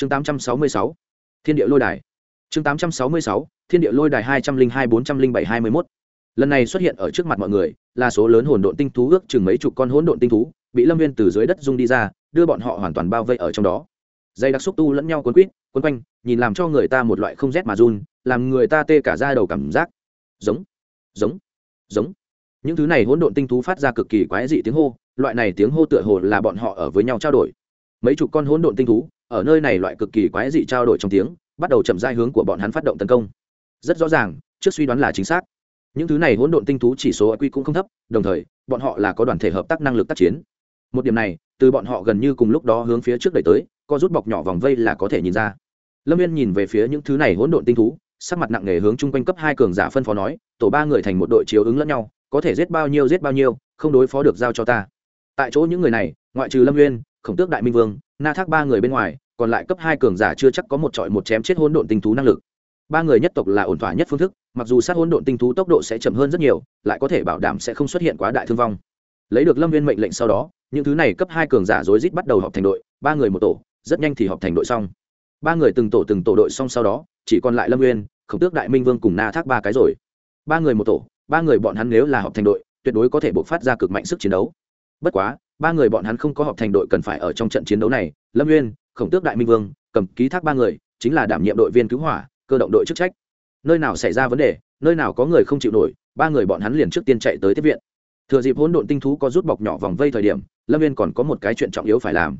chương 866, thiên địa lôi đài. Chương 866, thiên địa lôi đài hai trăm linh hai bốn trăm linh bảy hai mươi mốt. Lần này xuất hiện ở trước mặt mọi người là số lớn hồn độn tinh thú ước chừng mấy chục con hỗn độn tinh thú bị lâm viên từ dưới đất dung đi ra đưa bọn họ hoàn toàn bao vây ở trong đó. Dây đặc xúc tu lẫn nhau quấn quýt quấn quanh nhìn làm cho người ta một loại không rét mà run làm người ta tê cả ra đầu cảm giác. Giống giống giống. Những thứ này hỗn độn tinh thú phát ra cực kỳ quái dị tiếng hô loại này tiếng hô tựa hồ là bọn họ ở với nhau trao đổi. Mấy chục con hỗn độn tinh thú ở nơi này loại cực kỳ quái dị trao đổi trong tiếng, bắt đầu chậm dai hướng của bọn hắn phát động tấn công. Rất rõ ràng, trước suy đoán là chính xác. Những thứ này hỗn độn tinh thú chỉ số IQ cũng không thấp, đồng thời, bọn họ là có đoàn thể hợp tác năng lực tác chiến. Một điểm này, từ bọn họ gần như cùng lúc đó hướng phía trước đẩy tới co rút bọc nhỏ vòng vây là có thể nhìn ra. Lâm viên nhìn về phía những thứ này hỗn độn tinh thú, sắc mặt nặng nề hướng chung quanh cấp hai cường giả phân phó nói, tổ ba người thành một đội chiếu ứng lẫn nhau, có thể giết bao nhiêu giết bao nhiêu, không đối phó được giao cho ta. Tại chỗ những người này, ngoại trừ lâm nguyên khổng tước đại minh vương, na thác ba người bên ngoài, còn lại cấp hai cường giả chưa chắc có một trọi một chém chết hỗn độn tinh thú năng lực. Ba người nhất tộc là ổn thỏa nhất phương thức, mặc dù sát hỗn độn tinh thú tốc độ sẽ chậm hơn rất nhiều, lại có thể bảo đảm sẽ không xuất hiện quá đại thương vong. Lấy được lâm viên mệnh lệnh sau đó, những thứ này cấp hai cường giả rối rít bắt đầu họp thành đội, ba người một tổ, rất nhanh thì họp thành đội xong. Ba người từng tổ từng tổ đội xong sau đó, chỉ còn lại lâm nguyên khổng tước đại minh vương cùng na thác ba cái rồi. Ba người một tổ, ba người bọn hắn nếu là họp thành đội, tuyệt đối có thể bộc phát ra cực mạnh sức chiến đấu. Bất quá ba người bọn hắn không có họp thành đội cần phải ở trong trận chiến đấu này, lâm nguyên khổng tước đại minh vương, cầm ký thác ba người, chính là đảm nhiệm đội viên cứu hỏa, cơ động đội chức trách. Nơi nào xảy ra vấn đề, nơi nào có người không chịu nổi, ba người bọn hắn liền trước tiên chạy tới tiếp viện. Thừa dịp hỗn độn tinh thú có rút bọc nhỏ vòng vây thời điểm, lâm viên còn có một cái chuyện trọng yếu phải làm.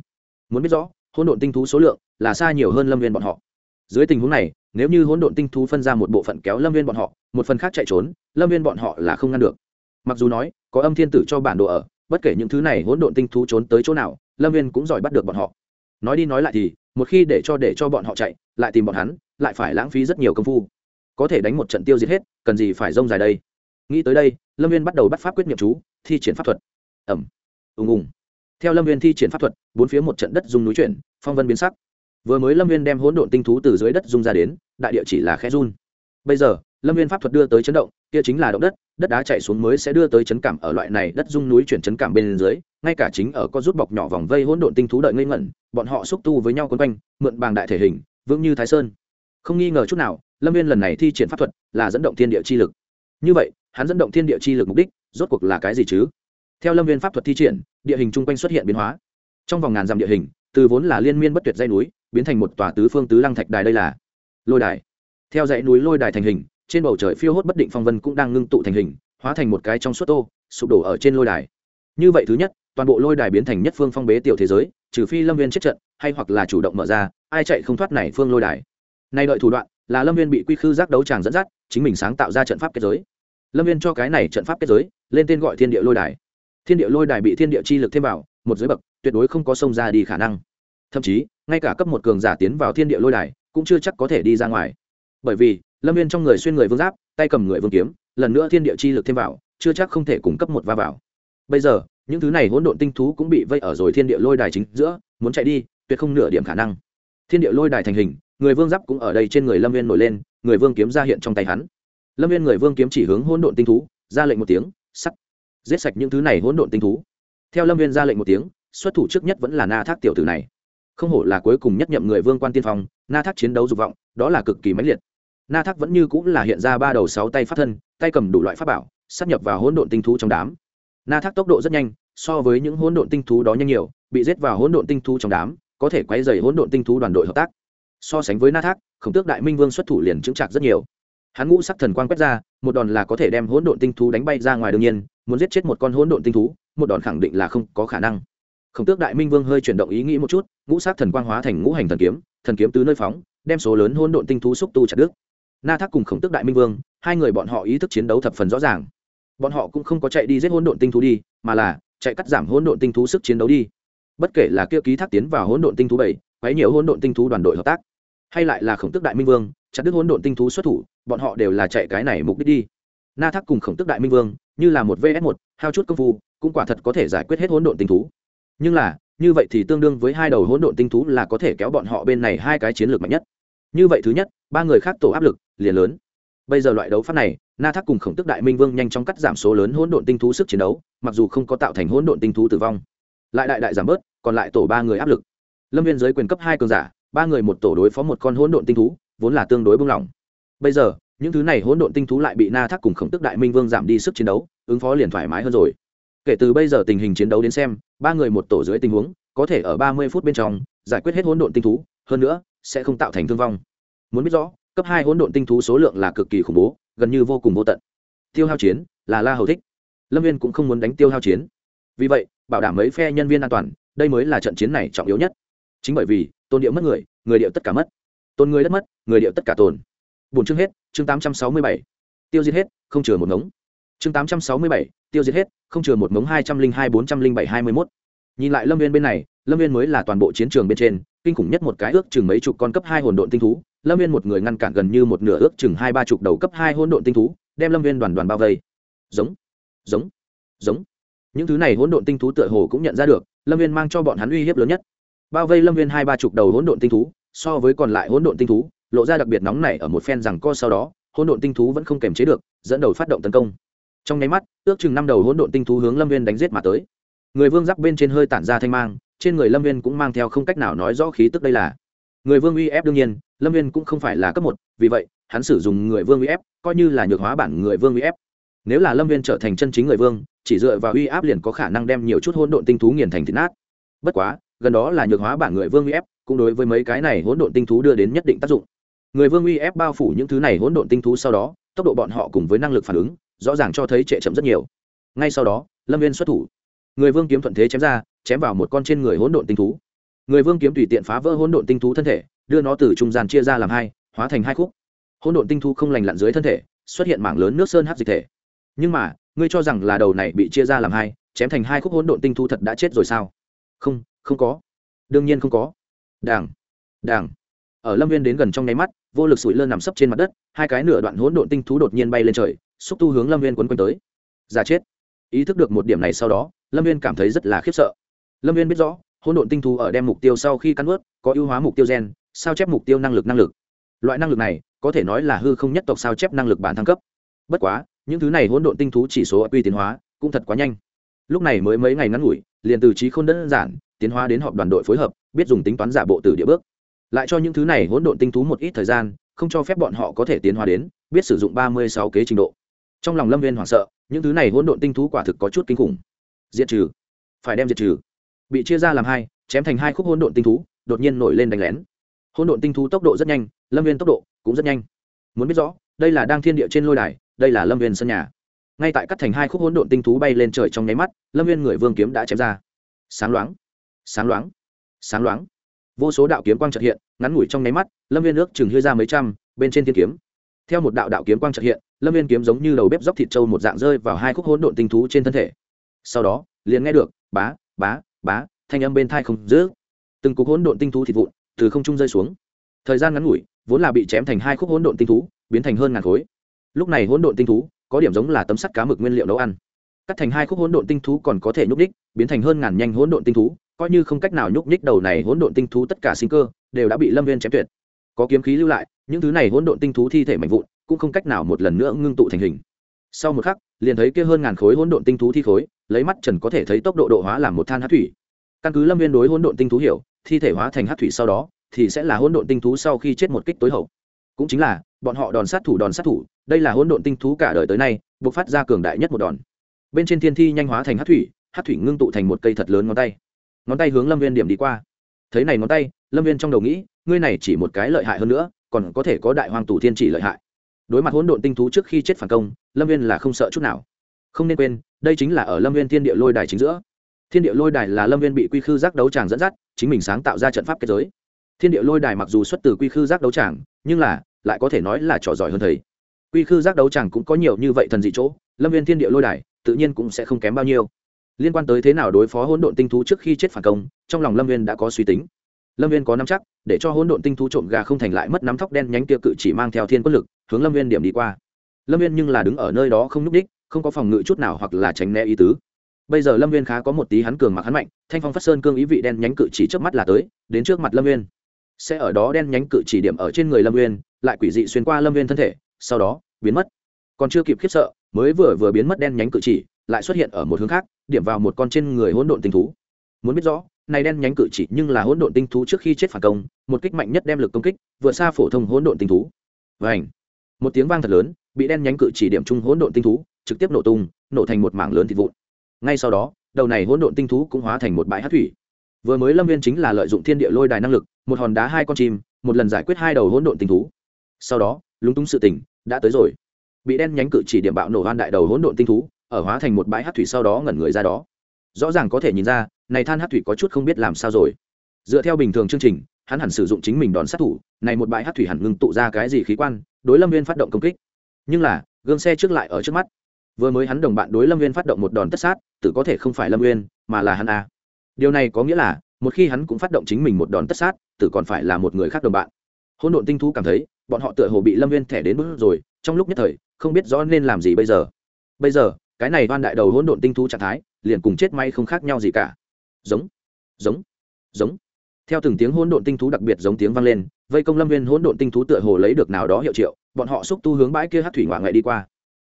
Muốn biết rõ, hỗn độn tinh thú số lượng là xa nhiều hơn lâm viên bọn họ. Dưới tình huống này, nếu như hỗn độn tinh thú phân ra một bộ phận kéo lâm viên bọn họ, một phần khác chạy trốn, lâm viên bọn họ là không ngăn được. Mặc dù nói, có âm thiên tử cho bản đồ ở bất kể những thứ này hỗn độn tinh thú trốn tới chỗ nào, lâm viên cũng giỏi bắt được bọn họ. Nói đi nói lại thì, một khi để cho để cho bọn họ chạy, lại tìm bọn hắn, lại phải lãng phí rất nhiều công phu. Có thể đánh một trận tiêu diệt hết, cần gì phải rông dài đây? Nghĩ tới đây, lâm viên bắt đầu bắt pháp quyết nghiệm chú, thi triển pháp thuật. Ẩm ùng ùng. Theo lâm viên thi triển pháp thuật, bốn phía một trận đất dùng núi chuyển, phong vân biến sắc. Vừa mới lâm viên đem hỗn độn tinh thú từ dưới đất dung ra đến, đại địa chỉ là khe run. Bây giờ lâm viên pháp thuật đưa tới chấn động, kia chính là động đất đất đá chạy xuống mới sẽ đưa tới chấn cảm ở loại này đất dung núi chuyển chấn cảm bên dưới, ngay cả chính ở có rút bọc nhỏ vòng vây hỗn độn tinh thú đợi ngây ngẩn, bọn họ xúc tu với nhau quấn quanh, mượn bàng đại thể hình, vững như thái sơn. Không nghi ngờ chút nào, lâm viên lần này thi triển pháp thuật là dẫn động thiên địa chi lực. Như vậy, hắn dẫn động thiên địa chi lực mục đích, rốt cuộc là cái gì chứ? Theo lâm viên pháp thuật thi triển, địa hình chung quanh xuất hiện biến hóa. Trong vòng ngàn dặm địa hình, từ vốn là liên miên bất tuyệt dây núi, biến thành một tòa tứ phương tứ lăng thạch đài đây là lôi đài. Theo dãy núi lôi đài thành hình trên bầu trời phiêu hốt bất định phong vân cũng đang ngưng tụ thành hình, hóa thành một cái trong suốt tô, sụp đổ ở trên lôi đài. Như vậy thứ nhất, toàn bộ lôi đài biến thành nhất phương phong bế tiểu thế giới, trừ phi lâm viên chết trận, hay hoặc là chủ động mở ra, ai chạy không thoát này phương lôi đài. Nay đợi thủ đoạn, là lâm viên bị quy khư giác đấu tràng dẫn dắt, chính mình sáng tạo ra trận pháp kết giới. Lâm viên cho cái này trận pháp kết giới, lên tên gọi thiên địa lôi đài. Thiên địa lôi đài bị thiên địa chi lực thêm vào, một giới bậc, tuyệt đối không có sông ra đi khả năng. Thậm chí, ngay cả cấp một cường giả tiến vào thiên địa lôi đài, cũng chưa chắc có thể đi ra ngoài. Bởi vì lâm viên trong người xuyên người vương giáp, tay cầm người vương kiếm, lần nữa thiên địa chi lực thêm vào, chưa chắc không thể cung cấp một va vào. Bây giờ, những thứ này hỗn độn tinh thú cũng bị vây ở rồi thiên địa lôi đài chính giữa, muốn chạy đi, tuyệt không nửa điểm khả năng. Thiên địa lôi đài thành hình, người vương giáp cũng ở đây trên người lâm viên nổi lên, người vương kiếm ra hiện trong tay hắn. Lâm viên người vương kiếm chỉ hướng hỗn độn tinh thú, ra lệnh một tiếng, sắt, giết sạch những thứ này hỗn độn tinh thú. Theo lâm viên ra lệnh một tiếng, xuất thủ trước nhất vẫn là na thác tiểu tử này. Không hổ là cuối cùng nhất nhậm người vương quan tiên phong, na thác chiến đấu dục vọng, đó là cực kỳ mãnh liệt na thác vẫn như cũng là hiện ra ba đầu sáu tay phát thân, tay cầm đủ loại pháp bảo sắp nhập vào hỗn độn tinh thú trong đám. Na thác tốc độ rất nhanh, so với những hỗn độn tinh thú đó nhanh nhiều, bị giết vào hỗn độn tinh thú trong đám, có thể quay dày hỗn độn tinh thú đoàn đội hợp tác. So sánh với na thác, khổng tước đại minh vương xuất thủ liền chững chạc rất nhiều. Hắn ngũ sắc thần quang quét ra, một đòn là có thể đem hỗn độn tinh thú đánh bay ra ngoài đương nhiên, muốn giết chết một con hỗn độn tinh thú, một đòn khẳng định là không có khả năng. Khổng tước đại minh vương hơi chuyển động ý nghĩ một chút, ngũ sắc thần quang hóa thành ngũ hành thần kiếm thần kiếm tứ nơi phóng, đem số lớn hỗn độn tinh thú xúc tu chặt đứt na thác cùng khổng tước đại minh vương, hai người bọn họ ý thức chiến đấu thập phần rõ ràng. Bọn họ cũng không có chạy đi giết hỗn độn tinh thú đi, mà là chạy cắt giảm hỗn độn tinh thú sức chiến đấu đi. Bất kể là kia ký thác tiến vào hỗn độn tinh thú bảy, quấy nhiều hỗn độn tinh thú đoàn đội hợp tác, hay lại là khổng tước đại minh vương, chặt đứt hỗn độn tinh thú xuất thủ, bọn họ đều là chạy cái này mục đích đi. Na thác cùng khổng tước đại minh vương, như là một vs một, hao chút công phu, cũng quả thật có thể giải quyết hết hỗn độn tinh thú. Nhưng là, như vậy thì tương đương với hai đầu hỗn độn tinh thú là có thể kéo bọn họ bên này hai cái chiến lược mạnh nhất như vậy thứ nhất, ba người khác tổ áp lực, liền lớn. Bây giờ loại đấu pháp này, na thác cùng khổng tức đại minh vương nhanh chóng cắt giảm số lớn hỗn độn tinh thú sức chiến đấu, mặc dù không có tạo thành hỗn độn tinh thú tử vong. Lại đại đại giảm bớt, còn lại tổ ba người áp lực. Lâm viên giới quyền cấp hai cường giả, ba người một tổ đối phó một con hỗn độn tinh thú, vốn là tương đối bung lỏng bây giờ, những thứ này hỗn độn tinh thú lại bị na thác cùng khổng tức đại minh vương giảm đi sức chiến đấu, ứng phó liền thoải mái hơn rồi. Kể từ bây giờ tình hình chiến đấu đến xem, ba người một tổ dưới tình huống, có thể ở ba mươi phút bên trong giải quyết hết hỗn độn tinh thú. Hơn nữa sẽ không tạo thành thương vong. Muốn biết rõ, cấp hai hỗn độn tinh thú số lượng là cực kỳ khủng bố, gần như vô cùng vô tận. Tiêu hao chiến là la hầu thích. Lâm viên cũng không muốn đánh tiêu hao chiến. Vì vậy, bảo đảm mấy phe nhân viên an toàn, đây mới là trận chiến này trọng yếu nhất. Chính bởi vì, tôn điệu mất người người điệu tất cả mất. Tôn người đất mất, người điệu tất cả tồn. Bốn chương hết, chương tám trăm sáu mươi bảy. Tiêu diệt hết, không chừa một ngống. Chương tám trăm sáu mươi bảy, tiêu diệt hết, không chừa một ngống hai trăm linh hai bốn trăm linh bảy hai mươi mốt. Nhìn lại lâm viên bên này, lâm viên mới là toàn bộ chiến trường bên trên kinh khủng nhất một cái ước chừng mấy chục con cấp hai hồn độn tinh thú, lâm viên một người ngăn cản gần như một nửa ước chừng hai ba chục đầu cấp hai hỗn độn tinh thú, đem lâm viên đoàn đoàn bao vây. Giống giống giống. Những thứ này hỗn độn tinh thú tựa hồ cũng nhận ra được, lâm viên mang cho bọn hắn uy hiếp lớn nhất. Bao vây lâm viên hai ba chục đầu hỗn độn tinh thú, so với còn lại hỗn độn tinh thú, lộ ra đặc biệt nóng này ở một phen rằng co sau đó hỗn độn tinh thú vẫn không kềm chế được, dẫn đầu phát động tấn công. Trong nháy mắt, ước chừng năm đầu hỗn độn tinh thú hướng lâm viên đánh giết mà tới. Người vương giáp bên trên hơi tản ra thanh mang trên người lâm viên cũng mang theo không cách nào nói rõ khí tức đây là. Người vương uy ép đương nhiên, lâm viên cũng không phải là cấp một, vì vậy, hắn sử dụng người vương uy ép, coi như là nhược hóa bản người vương uy ép. Nếu là lâm viên trở thành chân chính người vương, chỉ dựa vào uy áp liền có khả năng đem nhiều chút hỗn độn tinh thú nghiền thành thịt nát. Bất quá, gần đó là nhược hóa bản người vương uy ép, cũng đối với mấy cái này hỗn độn tinh thú đưa đến nhất định tác dụng. Người vương uy ép bao phủ những thứ này hỗn độn tinh thú sau đó, tốc độ bọn họ cùng với năng lực phản ứng, rõ ràng cho thấy trệ chậm rất nhiều. Ngay sau đó, lâm viên xuất thủ. Người vương kiếm thuận thế chém ra chém vào một con trên người hỗn độn tinh thú. Người vương kiếm tùy tiện phá vỡ hỗn độn tinh thú thân thể, đưa nó từ trung gian chia ra làm hai, hóa thành hai khúc. Hỗn độn tinh thú không lành lặn dưới thân thể, xuất hiện mảng lớn nước sơn hát dịch thể. Nhưng mà, ngươi cho rằng là đầu này bị chia ra làm hai, chém thành hai khúc hỗn độn tinh thú thật đã chết rồi sao? Không không có. Đương nhiên không có. Đảng đảng ở lâm viên đến gần trong nháy mắt, vô lực sủi lơ nằm sấp trên mặt đất, hai cái nửa đoạn hỗn độn tinh thú đột nhiên bay lên trời, xúc tu hướng lâm viên quấn quanh tới. Giả chết. Ý thức được một điểm này sau đó, lâm viên cảm thấy rất là khiếp sợ lâm viên biết rõ, hỗn độn tinh thú ở đem mục tiêu sau khi cắn ướt có ưu hóa mục tiêu gen, sao chép mục tiêu năng lực năng lực. Loại năng lực này, có thể nói là hư không nhất tộc sao chép năng lực bản thăng cấp. Bất quá, những thứ này hỗn độn tinh thú chỉ số quy tiến hóa, cũng thật quá nhanh. Lúc này mới mấy ngày ngắn ngủi, liền từ trí không đơn giản, tiến hóa đến họp đoàn đội phối hợp, biết dùng tính toán giả bộ từ địa bước. Lại cho những thứ này hỗn độn tinh thú một ít thời gian, không cho phép bọn họ có thể tiến hóa đến, biết sử dụng ba mươi sáu kế trình độ. Trong lòng lâm viên hoảng sợ, những thứ này hỗn độn tinh thú quả thực có chút kinh khủng. Diệt trừ. Phải đem diệt trừ bị chia ra làm hai, chém thành hai khúc hỗn độn tinh thú, đột nhiên nổi lên đánh lén. Hỗn độn tinh thú tốc độ rất nhanh, lâm viên tốc độ cũng rất nhanh. Muốn biết rõ, đây là đang thiên địa trên lôi đài, đây là lâm viên sân nhà. Ngay tại cắt thành hai khúc hỗn độn tinh thú bay lên trời trong nháy mắt, lâm viên người vương kiếm đã chém ra. Sáng loáng sáng loáng sáng loáng. Vô số đạo kiếm quang trật hiện, ngắn ngủi trong nháy mắt, lâm viên nước chừng hư ra mấy trăm, bên trên thiên kiếm. Theo một đạo đạo kiếm quang trật hiện, lâm viên kiếm giống như đầu bếp dóc thịt trâu một dạng rơi vào hai khúc hỗn độn tinh thú trên thân thể. Sau đó, liền nghe được, bá bá bá, thanh âm bên thai không dữ từng cục hỗn độn tinh thú thịt vụn từ không trung rơi xuống. Thời gian ngắn ngủi, vốn là bị chém thành hai khúc hỗn độn tinh thú, biến thành hơn ngàn khối. Lúc này hỗn độn tinh thú có điểm giống là tấm sắt cá mực nguyên liệu nấu ăn. Cắt thành hai khúc hỗn độn tinh thú còn có thể nhúc ních biến thành hơn ngàn nhanh hỗn độn tinh thú, coi như không cách nào nhúc ních đầu này hỗn độn tinh thú tất cả sinh cơ, đều đã bị lâm viên chém tuyệt. Có kiếm khí lưu lại, những thứ này hỗn độn tinh thú thi thể mạnh vụn cũng không cách nào một lần nữa ngưng tụ thành hình. Sau một khắc, liền thấy kia hơn ngàn khối hỗn độn tinh thú thi khối, lấy mắt trần có thể thấy tốc độ độ hóa làm một than hát thủy căn cứ lâm viên đối hỗn độn tinh thú hiểu, thi thể hóa thành hát thủy sau đó, thì sẽ là hỗn độn tinh thú sau khi chết một kích tối hậu. Cũng chính là, bọn họ đòn sát thủ đòn sát thủ, đây là hỗn độn tinh thú cả đời tới nay buộc phát ra cường đại nhất một đòn. Bên trên thiên thi nhanh hóa thành hát thủy hát thủy ngưng tụ thành một cây thật lớn ngón tay. Ngón tay hướng lâm viên điểm đi qua. Thấy này ngón tay, lâm viên trong đầu nghĩ, ngươi này chỉ một cái lợi hại hơn nữa, còn có thể có đại hoàng tù thiên chỉ lợi hại. Đối mặt hỗn độn tinh thú trước khi chết phản công, lâm viên là không sợ chút nào. Không nên quên, đây chính là ở lâm viên thiên địa lôi đài chính giữa thiên địa lôi đài là lâm viên bị quy khư giác đấu tràng dẫn dắt, chính mình sáng tạo ra trận pháp kết giới. Thiên địa lôi đài mặc dù xuất từ quy khư giác đấu tràng, nhưng là, lại có thể nói là trò giỏi hơn thầy. Quy khư giác đấu tràng cũng có nhiều như vậy thần dị chỗ, lâm viên thiên địa lôi đài, tự nhiên cũng sẽ không kém bao nhiêu. Liên quan tới thế nào đối phó hỗn độn tinh thú trước khi chết phản công, trong lòng lâm viên đã có suy tính. Lâm viên có nắm chắc, để cho hỗn độn tinh thú trộm gà không thành lại mất nắm thóc đen nhánh tiêu cự chỉ mang theo thiên quân lực, hướng lâm viên điểm đi qua. Lâm viên nhưng là đứng ở nơi đó không n ú c đích không có phòng ngự chút nào hoặc là tránh né ý tứ bây giờ lâm viên khá có một tí hắn cường mặc hắn mạnh, thanh phong phát sơn cương ý vị đen nhánh cự chỉ trước mắt là tới, đến trước mặt lâm viên sẽ ở đó đen nhánh cự chỉ điểm ở trên người lâm viên lại quỷ dị xuyên qua lâm viên thân thể, sau đó, biến mất. Còn chưa kịp khiếp sợ, mới vừa vừa biến mất đen nhánh cự chỉ, lại xuất hiện ở một hướng khác, điểm vào một con trên người hỗn độn tinh thú. Muốn biết rõ, này đen nhánh cự chỉ nhưng là hỗn độn tinh thú trước khi chết phản công, một kích mạnh nhất đem lực công kích, vượt xa phổ thông hỗn độn tinh thú. Vảnh một tiếng vang thật lớn, bị đen nhánh cự chỉ điểm trung hỗn độn tinh thú, trực tiếp nổ tung, nổ thành một mảng lớn thịt vụn ngay sau đó, đầu này hỗn độn tinh thú cũng hóa thành một bãi hát thủy. Vừa mới lâm viên chính là lợi dụng thiên địa lôi đài năng lực, một hòn đá hai con chim, một lần giải quyết hai đầu hỗn độn tinh thú. Sau đó, lúng túng sự tình đã tới rồi. Bị đen nhánh cự chỉ điểm bạo nổ hoan đại đầu hỗn độn tinh thú, ở hóa thành một bãi hát thủy sau đó ngẩn người ra đó. Rõ ràng có thể nhìn ra, này than hát thủy có chút không biết làm sao rồi. Dựa theo bình thường chương trình, hắn hẳn sử dụng chính mình đòn sát thủ, này một bãi hát thủy hẳn ngừng tụ ra cái gì khí quan, đối lâm viên phát động công kích. Nhưng là, gương xe trước lại ở trước mắt vừa mới hắn đồng bạn đối lâm viên phát động một đòn tất sát, tự có thể không phải lâm viên mà là hắn a. Điều này có nghĩa là, một khi hắn cũng phát động chính mình một đòn tất sát, tự còn phải là một người khác đồng bạn. Hôn độn tinh thú cảm thấy, bọn họ tựa hồ bị lâm viên thẻ đến bước rồi, trong lúc nhất thời, không biết rõ nên làm gì bây giờ. Bây giờ, cái này đoan đại đầu hôn độn tinh thú trạng thái, liền cùng chết may không khác nhau gì cả. Giống giống giống. Theo từng tiếng hôn độn tinh thú đặc biệt giống tiếng vang lên, vây công lâm viên hôn độn tinh thú tựa hồ lấy được nào đó hiệu triệu, bọn họ xúc tu hướng bãi kia hát thủy ngoại ngoại đi qua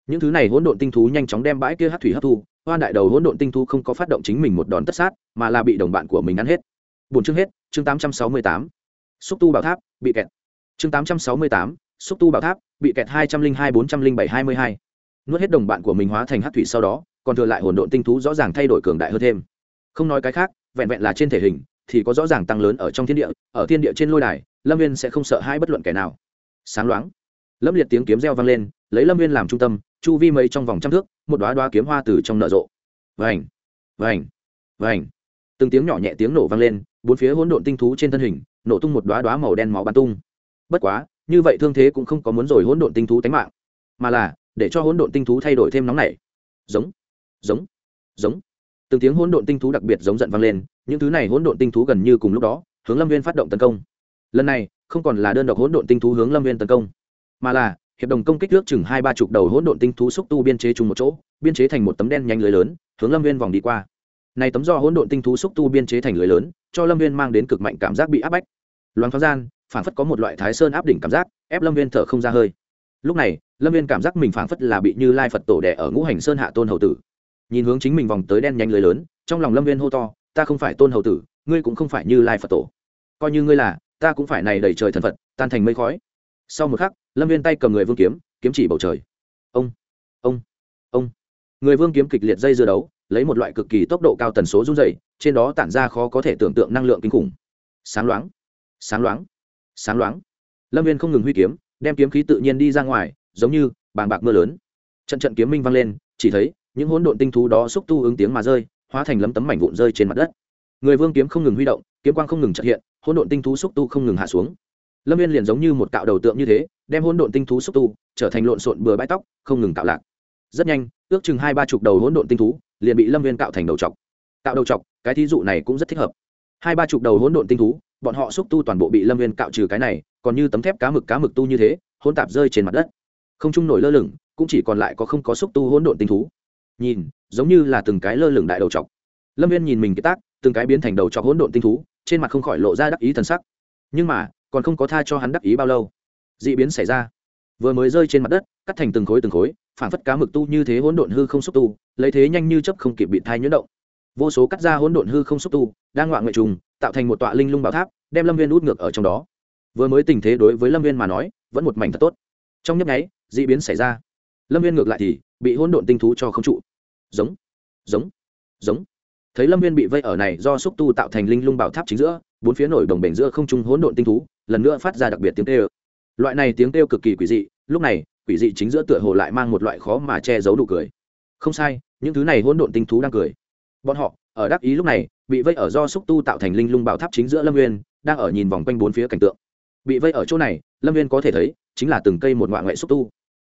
những thứ này hỗn độn tinh thú nhanh chóng đem bãi kia hát thủy hấp thu, hoan đại đầu hỗn độn tinh thú không có phát động chính mình một đòn tất sát, mà là bị đồng bạn của mình ăn hết. Bốn chương hết, chương tám trăm sáu mươi tám. Xúc tu bảo tháp, bị kẹt. Chương tám trăm sáu mươi tám, xúc tu bảo tháp, bị kẹt hai trăm linh hai bốn trăm linh bảy hai mươi hai. Nuốt hết đồng bạn của mình hóa thành hát thủy sau đó, còn thừa lại hỗn độn tinh thú rõ ràng thay đổi cường đại hơn thêm. Không nói cái khác, vẹn vẹn là trên thể hình, thì có rõ ràng tăng lớn ở trong thiên địa, ở thiên địa trên lôi đài, lâm viên sẽ không sợ hai bất luận kẻ nào. Sáng loáng. Lâm liệt tiếng kiếm reo vang lên, lấy lâm viên làm trung tâm chu vi mấy trong vòng trăm thước, một đoá đoá kiếm hoa từ trong nở rộ. Vành vành vành. Từng tiếng nhỏ nhẹ tiếng nổ vang lên, bốn phía hỗn độn tinh thú trên thân hình, nổ tung một đoá đoá màu đen máu bắn tung. Bất quá, như vậy thương thế cũng không có muốn rồi hỗn độn tinh thú tánh mạng, mà là để cho hỗn độn tinh thú thay đổi thêm nóng nảy. Giống giống giống. Từng tiếng hỗn độn tinh thú đặc biệt giống giận vang lên, những thứ này hỗn độn tinh thú gần như cùng lúc đó, hướng lâm viên phát động tấn công. Lần này, không còn là đơn độc hỗn độn tinh thú hướng lâm viên tấn công, mà là hiệp đồng công kích nước chừng hai ba chục đầu hỗn độn tinh thú xúc tu biên chế chung một chỗ, biên chế thành một tấm đen nhanh lưới lớn, hướng lâm viên vòng đi qua. Này tấm do hỗn độn tinh thú xúc tu biên chế thành lưới lớn, cho lâm viên mang đến cực mạnh cảm giác bị áp bách. Loáng thoáng gian phản phất có một loại thái sơn áp đỉnh cảm giác, ép lâm viên thở không ra hơi. Lúc này, lâm viên cảm giác mình phản phất là bị như lai phật tổ đẻ ở ngũ hành sơn hạ tôn hầu tử. Nhìn hướng chính mình vòng tới đen nhanh lưới lớn, trong lòng lâm viên hô to, ta không phải tôn hầu tử, ngươi cũng không phải như lai phật tổ. Coi như ngươi là, ta cũng phải này đầy trời thần phật, tan thành mây khói. Sau một khắc lâm viên tay cầm người vương kiếm kiếm chỉ bầu trời. Ông ông ông. Người vương kiếm kịch liệt dây dưa đấu, lấy một loại cực kỳ tốc độ cao tần số run dày trên đó tản ra khó có thể tưởng tượng năng lượng kinh khủng. Sáng loáng sáng loáng sáng loáng. Lâm viên không ngừng huy kiếm, đem kiếm khí tự nhiên đi ra ngoài, giống như bàng bạc mưa lớn. Trận trận kiếm minh vang lên, chỉ thấy những hỗn độn tinh thú đó xúc tu ứng tiếng mà rơi, hóa thành lấm tấm mảnh vụn rơi trên mặt đất. Người vương kiếm không ngừng huy động, kiếm quang không ngừng trợ hiện, hỗn độn tinh thú xúc tu không ngừng hạ xuống lâm viên liền giống như một cạo đầu tượng như thế, đem hỗn độn tinh thú xúc tu, trở thành lộn xộn bừa bãi tóc, không ngừng cạo lạc. Rất nhanh, ước chừng hai ba chục đầu hỗn độn tinh thú liền bị lâm viên cạo thành đầu chọc cạo đầu chọc cái thí dụ này cũng rất thích hợp. Hai ba chục đầu hỗn độn tinh thú, bọn họ xúc tu toàn bộ bị lâm viên cạo trừ cái này, còn như tấm thép cá mực cá mực tu như thế, hỗn tạp rơi trên mặt đất. Không trung nổi lơ lửng, cũng chỉ còn lại có không có xúc tu hỗn độn tinh thú. Nhìn, giống như là từng cái lơ lửng đại đầu chọc lâm viên nhìn mình cái tác, từng cái biến thành đầu chọc hỗn độn tinh thú, trên mặt không khỏi lộ ra đắc ý thần sắc. Nhưng mà còn không có tha cho hắn đắc ý bao lâu. D ị biến xảy ra. Vừa mới rơi trên mặt đất, cắt thành từng khối từng khối phản phất cá mực tu như thế hỗn độn hư không xúc tu, lấy thế nhanh như chấp không kịp bị thai nhuyễn động. Vô số cắt ra hỗn độn hư không xúc tu, đang ngoạ ngoại trùng, tạo thành một tọa linh lung bảo tháp, đem lâm viên út ngược ở trong đó. Vừa mới tình thế đối với lâm viên mà nói, vẫn một mảnh thật tốt. Trong nhấp nháy d ị biến xảy ra. Lâm viên ngược lại thì bị hỗn độn tinh thú cho không trụ. Giống giống giống. Thấy lâm viên bị vây ở này do xúc tu tạo thành linh lung bảo tháp chính giữa, bốn phía nổi đồng bể giữa không trung hỗn độn tinh thú lần nữa phát ra đặc biệt tiếng kêu. Loại này tiếng kêu cực kỳ quỷ dị, lúc này, quỷ dị chính giữa tựa hồ lại mang một loại khó mà che giấu đủ cười. Không sai, những thứ này hỗn độn tinh thú đang cười. Bọn họ, ở đắc ý lúc này, bị vây ở do xúc tu tạo thành linh lung bảo tháp chính giữa lâm nguyên đang ở nhìn vòng quanh bốn phía cảnh tượng. Bị vây ở chỗ này, lâm viên có thể thấy, chính là từng cây một ngoại ngoại xúc tu.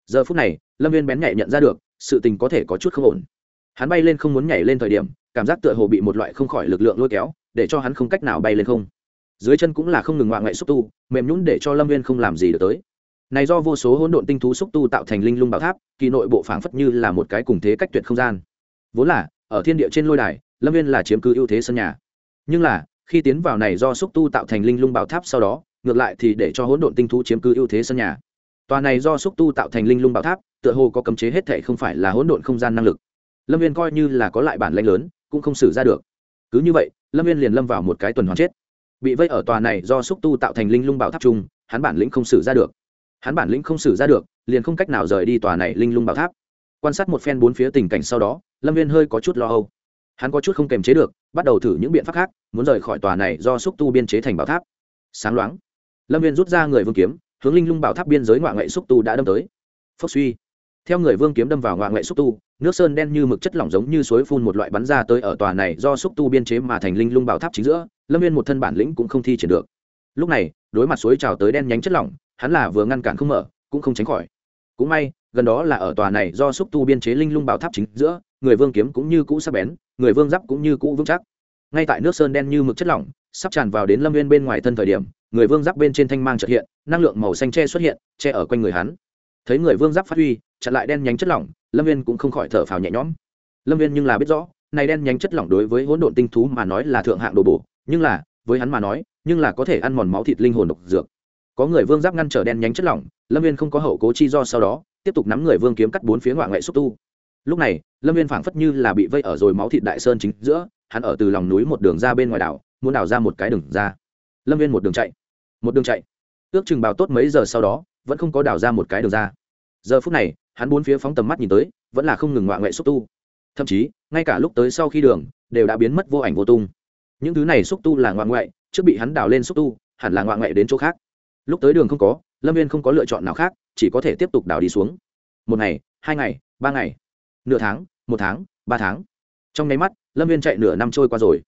Giờ phút này, lâm viên bén nhạy nhận ra được, sự tình có thể có chút không ổn. Hắn bay lên không muốn nhảy lên thời điểm, cảm giác tựa hồ bị một loại không khỏi lực lượng lôi kéo, để cho hắn không cách nào bay lên không dưới chân cũng là không ngừng ngoạ ngoại xúc tu, mềm nhún để cho lâm viên không làm gì được tới. Này do vô số hỗn độn tinh thú xúc tu tạo thành linh lung bảo tháp, kỳ nội bộ phảng phất như là một cái cùng thế cách tuyệt không gian. Vốn là, ở thiên địa trên lôi đài, lâm viên là chiếm cứ ưu thế sân nhà. Nhưng là, khi tiến vào này do xúc tu tạo thành linh lung bảo tháp sau đó, ngược lại thì để cho hỗn độn tinh thú chiếm cứ ưu thế sân nhà. Tòa này do xúc tu tạo thành linh lung bảo tháp, tựa hồ có cấm chế hết thệ không phải là hỗn độn không gian năng lực. Lâm viên coi như là có lại bản lãnh lớn, cũng không xử ra được. Cứ như vậy, lâm viên liền lâm vào một cái tuần hoàn chết bị vây ở tòa này do xúc tu tạo thành linh lung bảo tháp chung, hắn bản lĩnh không xử ra được. Hắn bản lĩnh không xử ra được, liền không cách nào rời đi tòa này linh lung bảo tháp. Quan sát một phen bốn phía tình cảnh sau đó, lâm viên hơi có chút lo âu. Hắn có chút không kềm chế được, bắt đầu thử những biện pháp khác, muốn rời khỏi tòa này do xúc tu biên chế thành bảo tháp. Sáng loáng, lâm viên rút ra người vương kiếm, hướng linh lung bảo tháp biên giới ngoại ngoại xúc tu đã đâm tới. Phốc suy. Theo người vương kiếm đâm vào ngoại ngoại xúc tu, nước sơn đen như mực chất lỏng giống như suối phun một loại bắn ra tới ở tòa này do xúc tu biên chế mà thành linh lung bảo tháp chính giữa lâm viên một thân bản lĩnh cũng không thi triển được lúc này đối mặt suối trào tới đen nhánh chất lỏng hắn là vừa ngăn cản không mở cũng không tránh khỏi cũng may gần đó là ở tòa này do xúc tu biên chế linh lung bảo tháp chính giữa người vương kiếm cũng như cũ sắc bén người vương giáp cũng như cũ vững chắc ngay tại nước sơn đen như mực chất lỏng sắp tràn vào đến lâm viên bên ngoài thân thời điểm người vương giáp bên trên thanh mang trợ hiện năng lượng màu xanh tre xuất hiện che ở quanh người hắn thấy người vương giáp phát huy chặn lại đen nhánh chất lỏng lâm viên cũng không khỏi thở phào nhẹ nhõm lâm viên nhưng là biết rõ này đen nhánh chất lỏng đối với hỗn độn tinh thú mà nói là thượng hạng đồ bổ nhưng là, với hắn mà nói, nhưng là có thể ăn mòn máu thịt linh hồn độc dược. Có người vương giáp ngăn trở đen nhánh chất lỏng, lâm viên không có hậu cố chi do sau đó, tiếp tục nắm người vương kiếm cắt bốn phía ngoại ngoại xúc tu. Lúc này, lâm viên phảng phất như là bị vây ở rồi máu thịt đại sơn chính giữa, hắn ở từ lòng núi một đường ra bên ngoài đảo, muốn đảo ra một cái đường ra. Lâm viên một đường chạy, một đường chạy. Ước chừng bào tốt mấy giờ sau đó, vẫn không có đảo ra một cái đường ra. Giờ phút này, hắn bốn phía phóng tầm mắt nhìn tới, vẫn là không ngừng ngoại ngoại xúc tu. Thậm chí, ngay cả lúc tới sau khi đường, đều đã biến mất vô ảnh vô tung những thứ này xúc tu là ngoại ngoại, trước bị hắn đào lên xúc tu, hẳn là ngoại ngoại đến chỗ khác. Lúc tới đường không có, lâm viên không có lựa chọn nào khác, chỉ có thể tiếp tục đào đi xuống. Một ngày, hai ngày, ba ngày, nửa tháng, một tháng, ba tháng. Trong nháy mắt, lâm viên chạy nửa năm trôi qua rồi.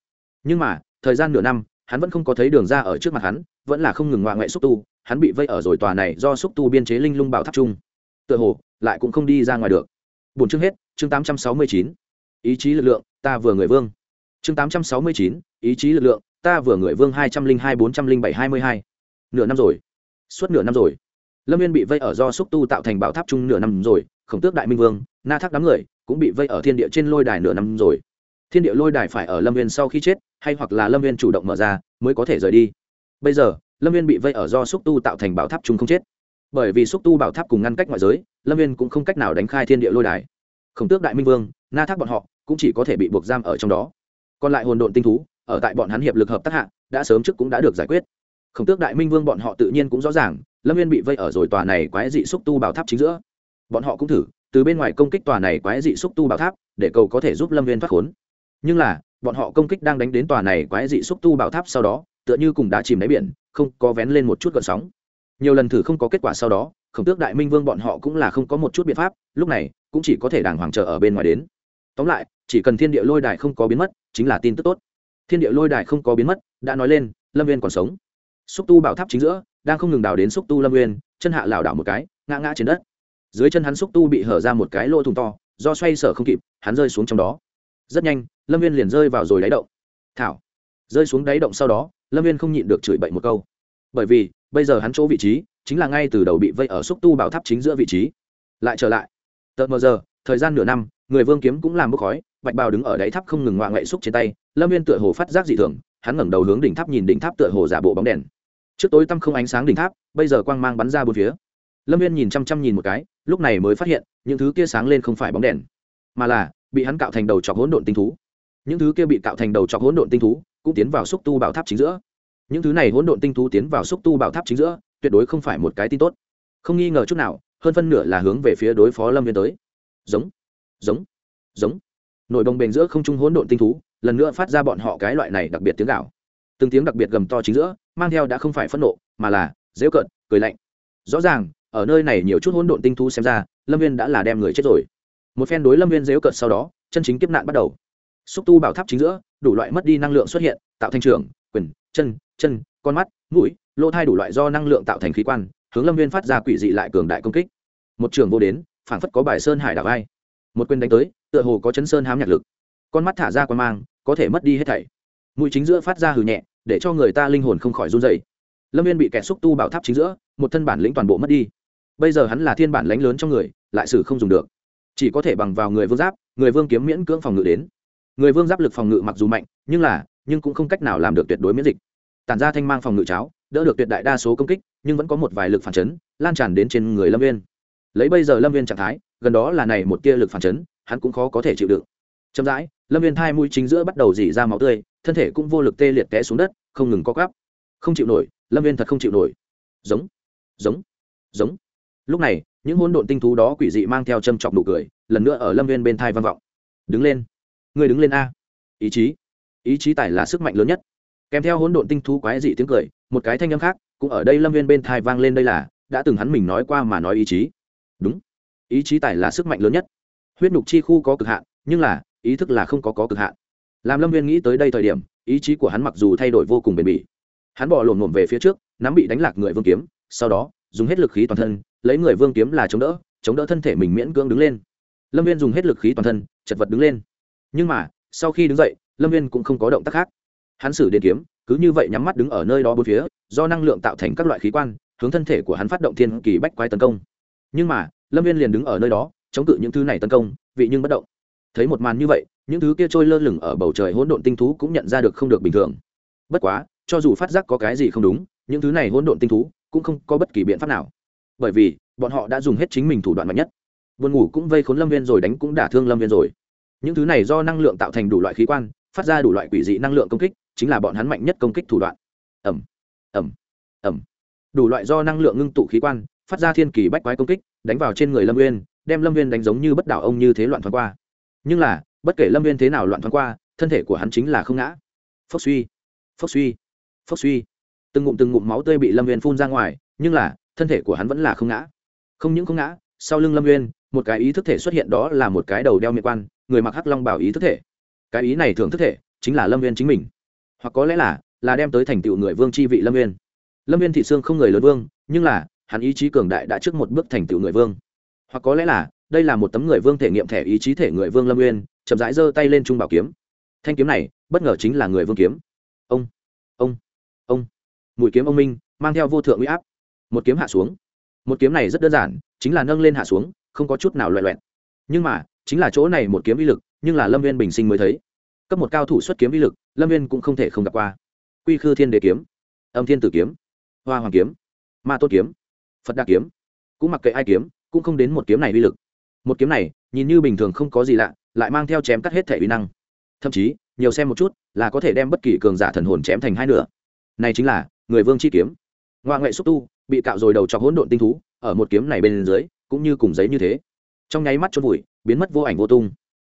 Nhưng mà, thời gian nửa năm, hắn vẫn không có thấy đường ra ở trước mặt hắn, vẫn là không ngừng ngoại ngoại xúc tu, hắn bị vây ở rồi tòa này do xúc tu biên chế linh lung bảo tháp trung tựa hồ, lại cũng không đi ra ngoài được. Bốn chương hết, chương tám trăm sáu mươi chín. Ý chí lực lượng, ta vừa người vương. Chương tám trăm sáu mươi chín ý chí lực lượng, ta vừa người vương hai trăm linh hai, bốn trăm linh bảy, hai mươi hai. Nửa năm rồi. Suốt nửa năm rồi. Lâm viên bị vây ở do xúc tu tạo thành bảo tháp chung nửa năm rồi, khổng tước đại minh vương, na thác đám người, cũng bị vây ở thiên địa trên lôi đài nửa năm rồi. Thiên địa lôi đài phải ở lâm viên sau khi chết, hay hoặc là lâm viên chủ động mở ra, mới có thể rời đi. Bây giờ, lâm viên bị vây ở do xúc tu tạo thành bảo tháp chung không chết. Bởi vì xúc tu bảo tháp cùng ngăn cách ngoại giới, lâm viên cũng không cách nào đánh khai thiên địa lôi đài. Khổng tước đại minh vương, na thác bọn họ, cũng chỉ có thể bị buộc giam ở trong đó. Còn lại hồn độn tinh thú ở tại bọn hắn hiệp lực hợp tác hạ, đã sớm trước cũng đã được giải quyết. Khổng tước đại minh vương bọn họ tự nhiên cũng rõ ràng, lâm viên bị vây ở rồi tòa này quái dị xúc tu bảo tháp chính giữa. Bọn họ cũng thử, từ bên ngoài công kích tòa này quái dị xúc tu bảo tháp, để cầu có thể giúp lâm viên thoát khốn. Nhưng là, bọn họ công kích đang đánh đến tòa này quái dị xúc tu bảo tháp sau đó, tựa như cùng đã chìm đáy biển, không có vén lên một chút gợn sóng. Nhiều lần thử không có kết quả sau đó, khổng tước đại minh vương bọn họ cũng là không có một chút biện pháp, lúc này, cũng chỉ có thể đàng hoàng chờ ở bên ngoài đến. Tóm lại, chỉ cần thiên địa lôi đài không có biến mất, chính là tin tức tốt thiên địa lôi đài không có biến mất, đã nói lên, lâm viên còn sống. Xúc tu bảo tháp chính giữa, đang không ngừng đào đến xúc tu lâm viên chân hạ lảo đảo một cái, ngã ngã trên đất. Dưới chân hắn xúc tu bị hở ra một cái lỗ thùng to, do xoay sở không kịp, hắn rơi xuống trong đó. Rất nhanh, lâm viên liền rơi vào rồi đáy động. Thảo. Rơi xuống đáy động sau đó, lâm viên không nhịn được chửi bậy một câu. Bởi vì, bây giờ hắn chỗ vị trí, chính là ngay từ đầu bị vây ở xúc tu bảo tháp chính giữa vị trí. Lại trở lại. Tợt mờ giờ, thời gian nửa năm, người vương kiếm cũng làm bốc khói, bạch bào đứng ở đáy tháp không ngừng ngoạ ngậy xúc trên tay lâm viên tựa hồ phát giác dị thường, hắn ngẩng đầu hướng đỉnh tháp nhìn đỉnh tháp tựa hồ giả bộ bóng đèn. Trước tối tăm không ánh sáng đỉnh tháp, bây giờ quang mang bắn ra bốn phía. Lâm viên nhìn chăm chăm nhìn một cái, lúc này mới phát hiện, những thứ kia sáng lên không phải bóng đèn, mà là bị hắn cạo thành đầu chọc hỗn độn tinh thú. Những thứ kia bị cạo thành đầu chọc hỗn độn tinh thú cũng tiến vào xúc tu bảo tháp chính giữa. Những thứ này hỗn độn tinh thú tiến vào xúc tu bảo tháp chính giữa, tuyệt đối không phải một cái tin tốt. Không nghi ngờ chút nào, hơn phân nửa là hướng về phía đối phó lâm viên tới. Giống giống giống. Nội đồng bền giữa không trung hỗn độn tinh thú lần nữa phát ra bọn họ cái loại này đặc biệt tiếng gạo. Từng tiếng đặc biệt gầm to chính giữa, mang theo đã không phải phẫn nộ, mà là dễu cợt, cười lạnh. Rõ ràng, ở nơi này nhiều chút hỗn độn tinh thú xem ra, lâm viên đã là đem người chết rồi. Một phen đối lâm viên dễu cợt sau đó, chân chính kiếp nạn bắt đầu. Xúc tu bảo tháp chính giữa, đủ loại mất đi năng lượng xuất hiện, tạo thành trường, quyền, chân chân, con mắt, mũi, lỗ thai đủ loại do năng lượng tạo thành khí quan, hướng lâm viên phát ra quỷ dị lại cường đại công kích. Một trường vô đến, phảng phất có bài sơn hải đảo ai một quyền đánh tới, tựa hồ có chấn sơn hám nhạc lực con mắt thả ra quan mang, có thể mất đi hết thảy. Mũi chính giữa phát ra hừ nhẹ, để cho người ta linh hồn không khỏi run dày lâm viên bị kẻ xúc tu bảo tháp chính giữa, một thân bản lĩnh toàn bộ mất đi. Bây giờ hắn là thiên bản lãnh lớn trong người, lại xử không dùng được. Chỉ có thể bằng vào người vương giáp, người vương kiếm miễn cưỡng phòng ngự đến. Người vương giáp lực phòng ngự mặc dù mạnh, nhưng là, nhưng cũng không cách nào làm được tuyệt đối miễn dịch. Tản ra thanh mang phòng ngự cháo, đỡ được tuyệt đại đa số công kích, nhưng vẫn có một vài lực phản chấn, lan tràn đến trên người lâm viên. Lấy bây giờ lâm viên trạng thái, gần đó là này một tia lực phản chấn, hắn cũng khó có thể chịu đựng chậm rãi, lâm viên thai mũi chính giữa bắt đầu dỉ ra máu tươi, thân thể cũng vô lực tê liệt té xuống đất, không ngừng co gắp không chịu nổi, lâm viên thật không chịu nổi. Giống giống giống. Lúc này, những hôn độn tinh thú đó quỷ dị mang theo châm chọc nụ cười, lần nữa ở lâm viên bên thai vang vọng. Đứng lên. Người đứng lên a. Ý chí. Ý chí tài là sức mạnh lớn nhất. Kèm theo hỗn độn tinh thú quái dị tiếng cười, một cái thanh âm khác, cũng ở đây lâm viên bên thai vang lên đây là, đã từng hắn mình nói qua mà nói ý chí. Đúng. Ý chí tài là sức mạnh lớn nhất. Huyết nhục chi khu có cực hạn, nhưng là ý thức là không có có cực hạn. Làm lâm viên nghĩ tới đây thời điểm, ý chí của hắn mặc dù thay đổi vô cùng bền bỉ. Hắn bỏ lổn ngổm về phía trước, nắm bị đánh lạc người vương kiếm, sau đó, dùng hết lực khí toàn thân, lấy người vương kiếm là chống đỡ chống đỡ thân thể mình miễn cưỡng đứng lên. Lâm viên dùng hết lực khí toàn thân, chật vật đứng lên. Nhưng mà, sau khi đứng dậy, lâm viên cũng không có động tác khác. Hắn xử điện kiếm, cứ như vậy nhắm mắt đứng ở nơi đó bốn phía, do năng lượng tạo thành các loại khí quan, hướng thân thể của hắn phát động thiên kỳ bách quái tấn công. Nhưng mà, lâm viên liền đứng ở nơi đó, chống cự những thứ này tấn công, vị nhưng bất động thấy một màn như vậy những thứ kia trôi lơ lửng ở bầu trời hỗn độn tinh thú cũng nhận ra được không được bình thường. Bất quá cho dù phát giác có cái gì không đúng những thứ này hỗn độn tinh thú cũng không có bất kỳ biện pháp nào. Bởi vì bọn họ đã dùng hết chính mình thủ đoạn mạnh nhất. Buồn ngủ cũng vây khốn lâm viên rồi đánh cũng đả thương lâm viên rồi. Những thứ này do năng lượng tạo thành đủ loại khí quan phát ra đủ loại quỷ dị năng lượng công kích chính là bọn hắn mạnh nhất công kích thủ đoạn. Ẩm ẩm ẩm đủ loại do năng lượng ngưng tụ khí quan phát ra thiên kỳ bách quái công kích đánh vào trên người lâm uyên, đem lâm uyên đánh giống như bất đảo ông như thế loạn thoáng qua nhưng là, bất kể lâm viên thế nào loạn thoáng qua, thân thể của hắn chính là không ngã. Phốc suy phốc suy phốc suy. Từng ngụm từng ngụm máu tươi bị lâm viên phun ra ngoài, nhưng là, thân thể của hắn vẫn là không ngã. Không những không ngã, sau lưng lâm viên một cái ý thức thể xuất hiện đó là một cái đầu đeo miệng quan, người mặc hắc long bảo ý thức thể. Cái ý này thường thức thể, chính là lâm viên chính mình. Hoặc có lẽ là là đem tới thành tựu người vương c h i vị lâm viên lâm viên thị xương không người lớn vương, nhưng là, hắn ý chí cường đại đã trước một bước thành tựu người vương. Hoặc có lẽ là đây là một tấm người vương thể nghiệm thẻ ý chí thể người vương lâm nguyên chậm rãi giơ tay lên trung bảo kiếm. Thanh kiếm này, bất ngờ chính là người vương kiếm. Ông ông ông. Mũi kiếm ông minh, mang theo vô thượng huy áp. Một kiếm hạ xuống. Một kiếm này rất đơn giản, chính là nâng lên hạ xuống, không có chút nào loẹ loẹt. Nhưng mà, chính là chỗ này một kiếm uy lực, nhưng là lâm viên bình sinh mới thấy. Cấp một cao thủ xuất kiếm uy lực, lâm viên cũng không thể không gặp qua. Quy khư thiên Đề kiếm, âm thiên tử kiếm, hoa hoàng kiếm, ma tốt kiếm, phật đa kiếm, cũng mặc kệ ai kiếm, cũng không đến một kiếm này uy lực một kiếm này, nhìn như bình thường không có gì lạ, lại mang theo chém cắt hết thể uy năng. Thậm chí, nhiều xem một chút, là có thể đem bất kỳ cường giả thần hồn chém thành hai nửa. Này chính là, người vương chi kiếm. Ngoại ngoại xúc tu, bị cạo rồi đầu chọc hỗn độn tinh thú, ở một kiếm này bên dưới, cũng như cùng giấy như thế. Trong nháy mắt chôn vùi, biến mất vô ảnh vô tung.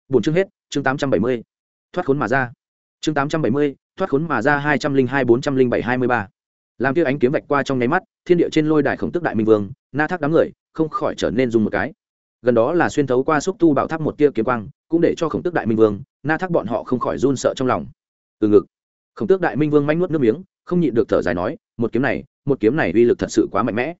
Buồn chương hết, chương tám trăm bảy mươi. Thoát khốn mà ra. Chương tám trăm bảy mươi, thoát khốn mà ra hai trăm linh hai bốn trăm linh bảy hai mươi ba. Làm kia ánh kiếm vạch qua trong nháy mắt, thiên địa trên lôi đài khổng tức đại minh vương, na thác đám người, không khỏi trở nên dùng một cái gần đó là xuyên thấu qua xúc tu bảo tháp một tia kiếm quang, cũng để cho khổng tước đại minh vương, na thác bọn họ không khỏi run sợ trong lòng. Từ ngực, khổng tước đại minh vương manh nuốt nước miếng, không nhịn được thở dài nói, một kiếm này, một kiếm này uy lực thật sự quá mạnh mẽ.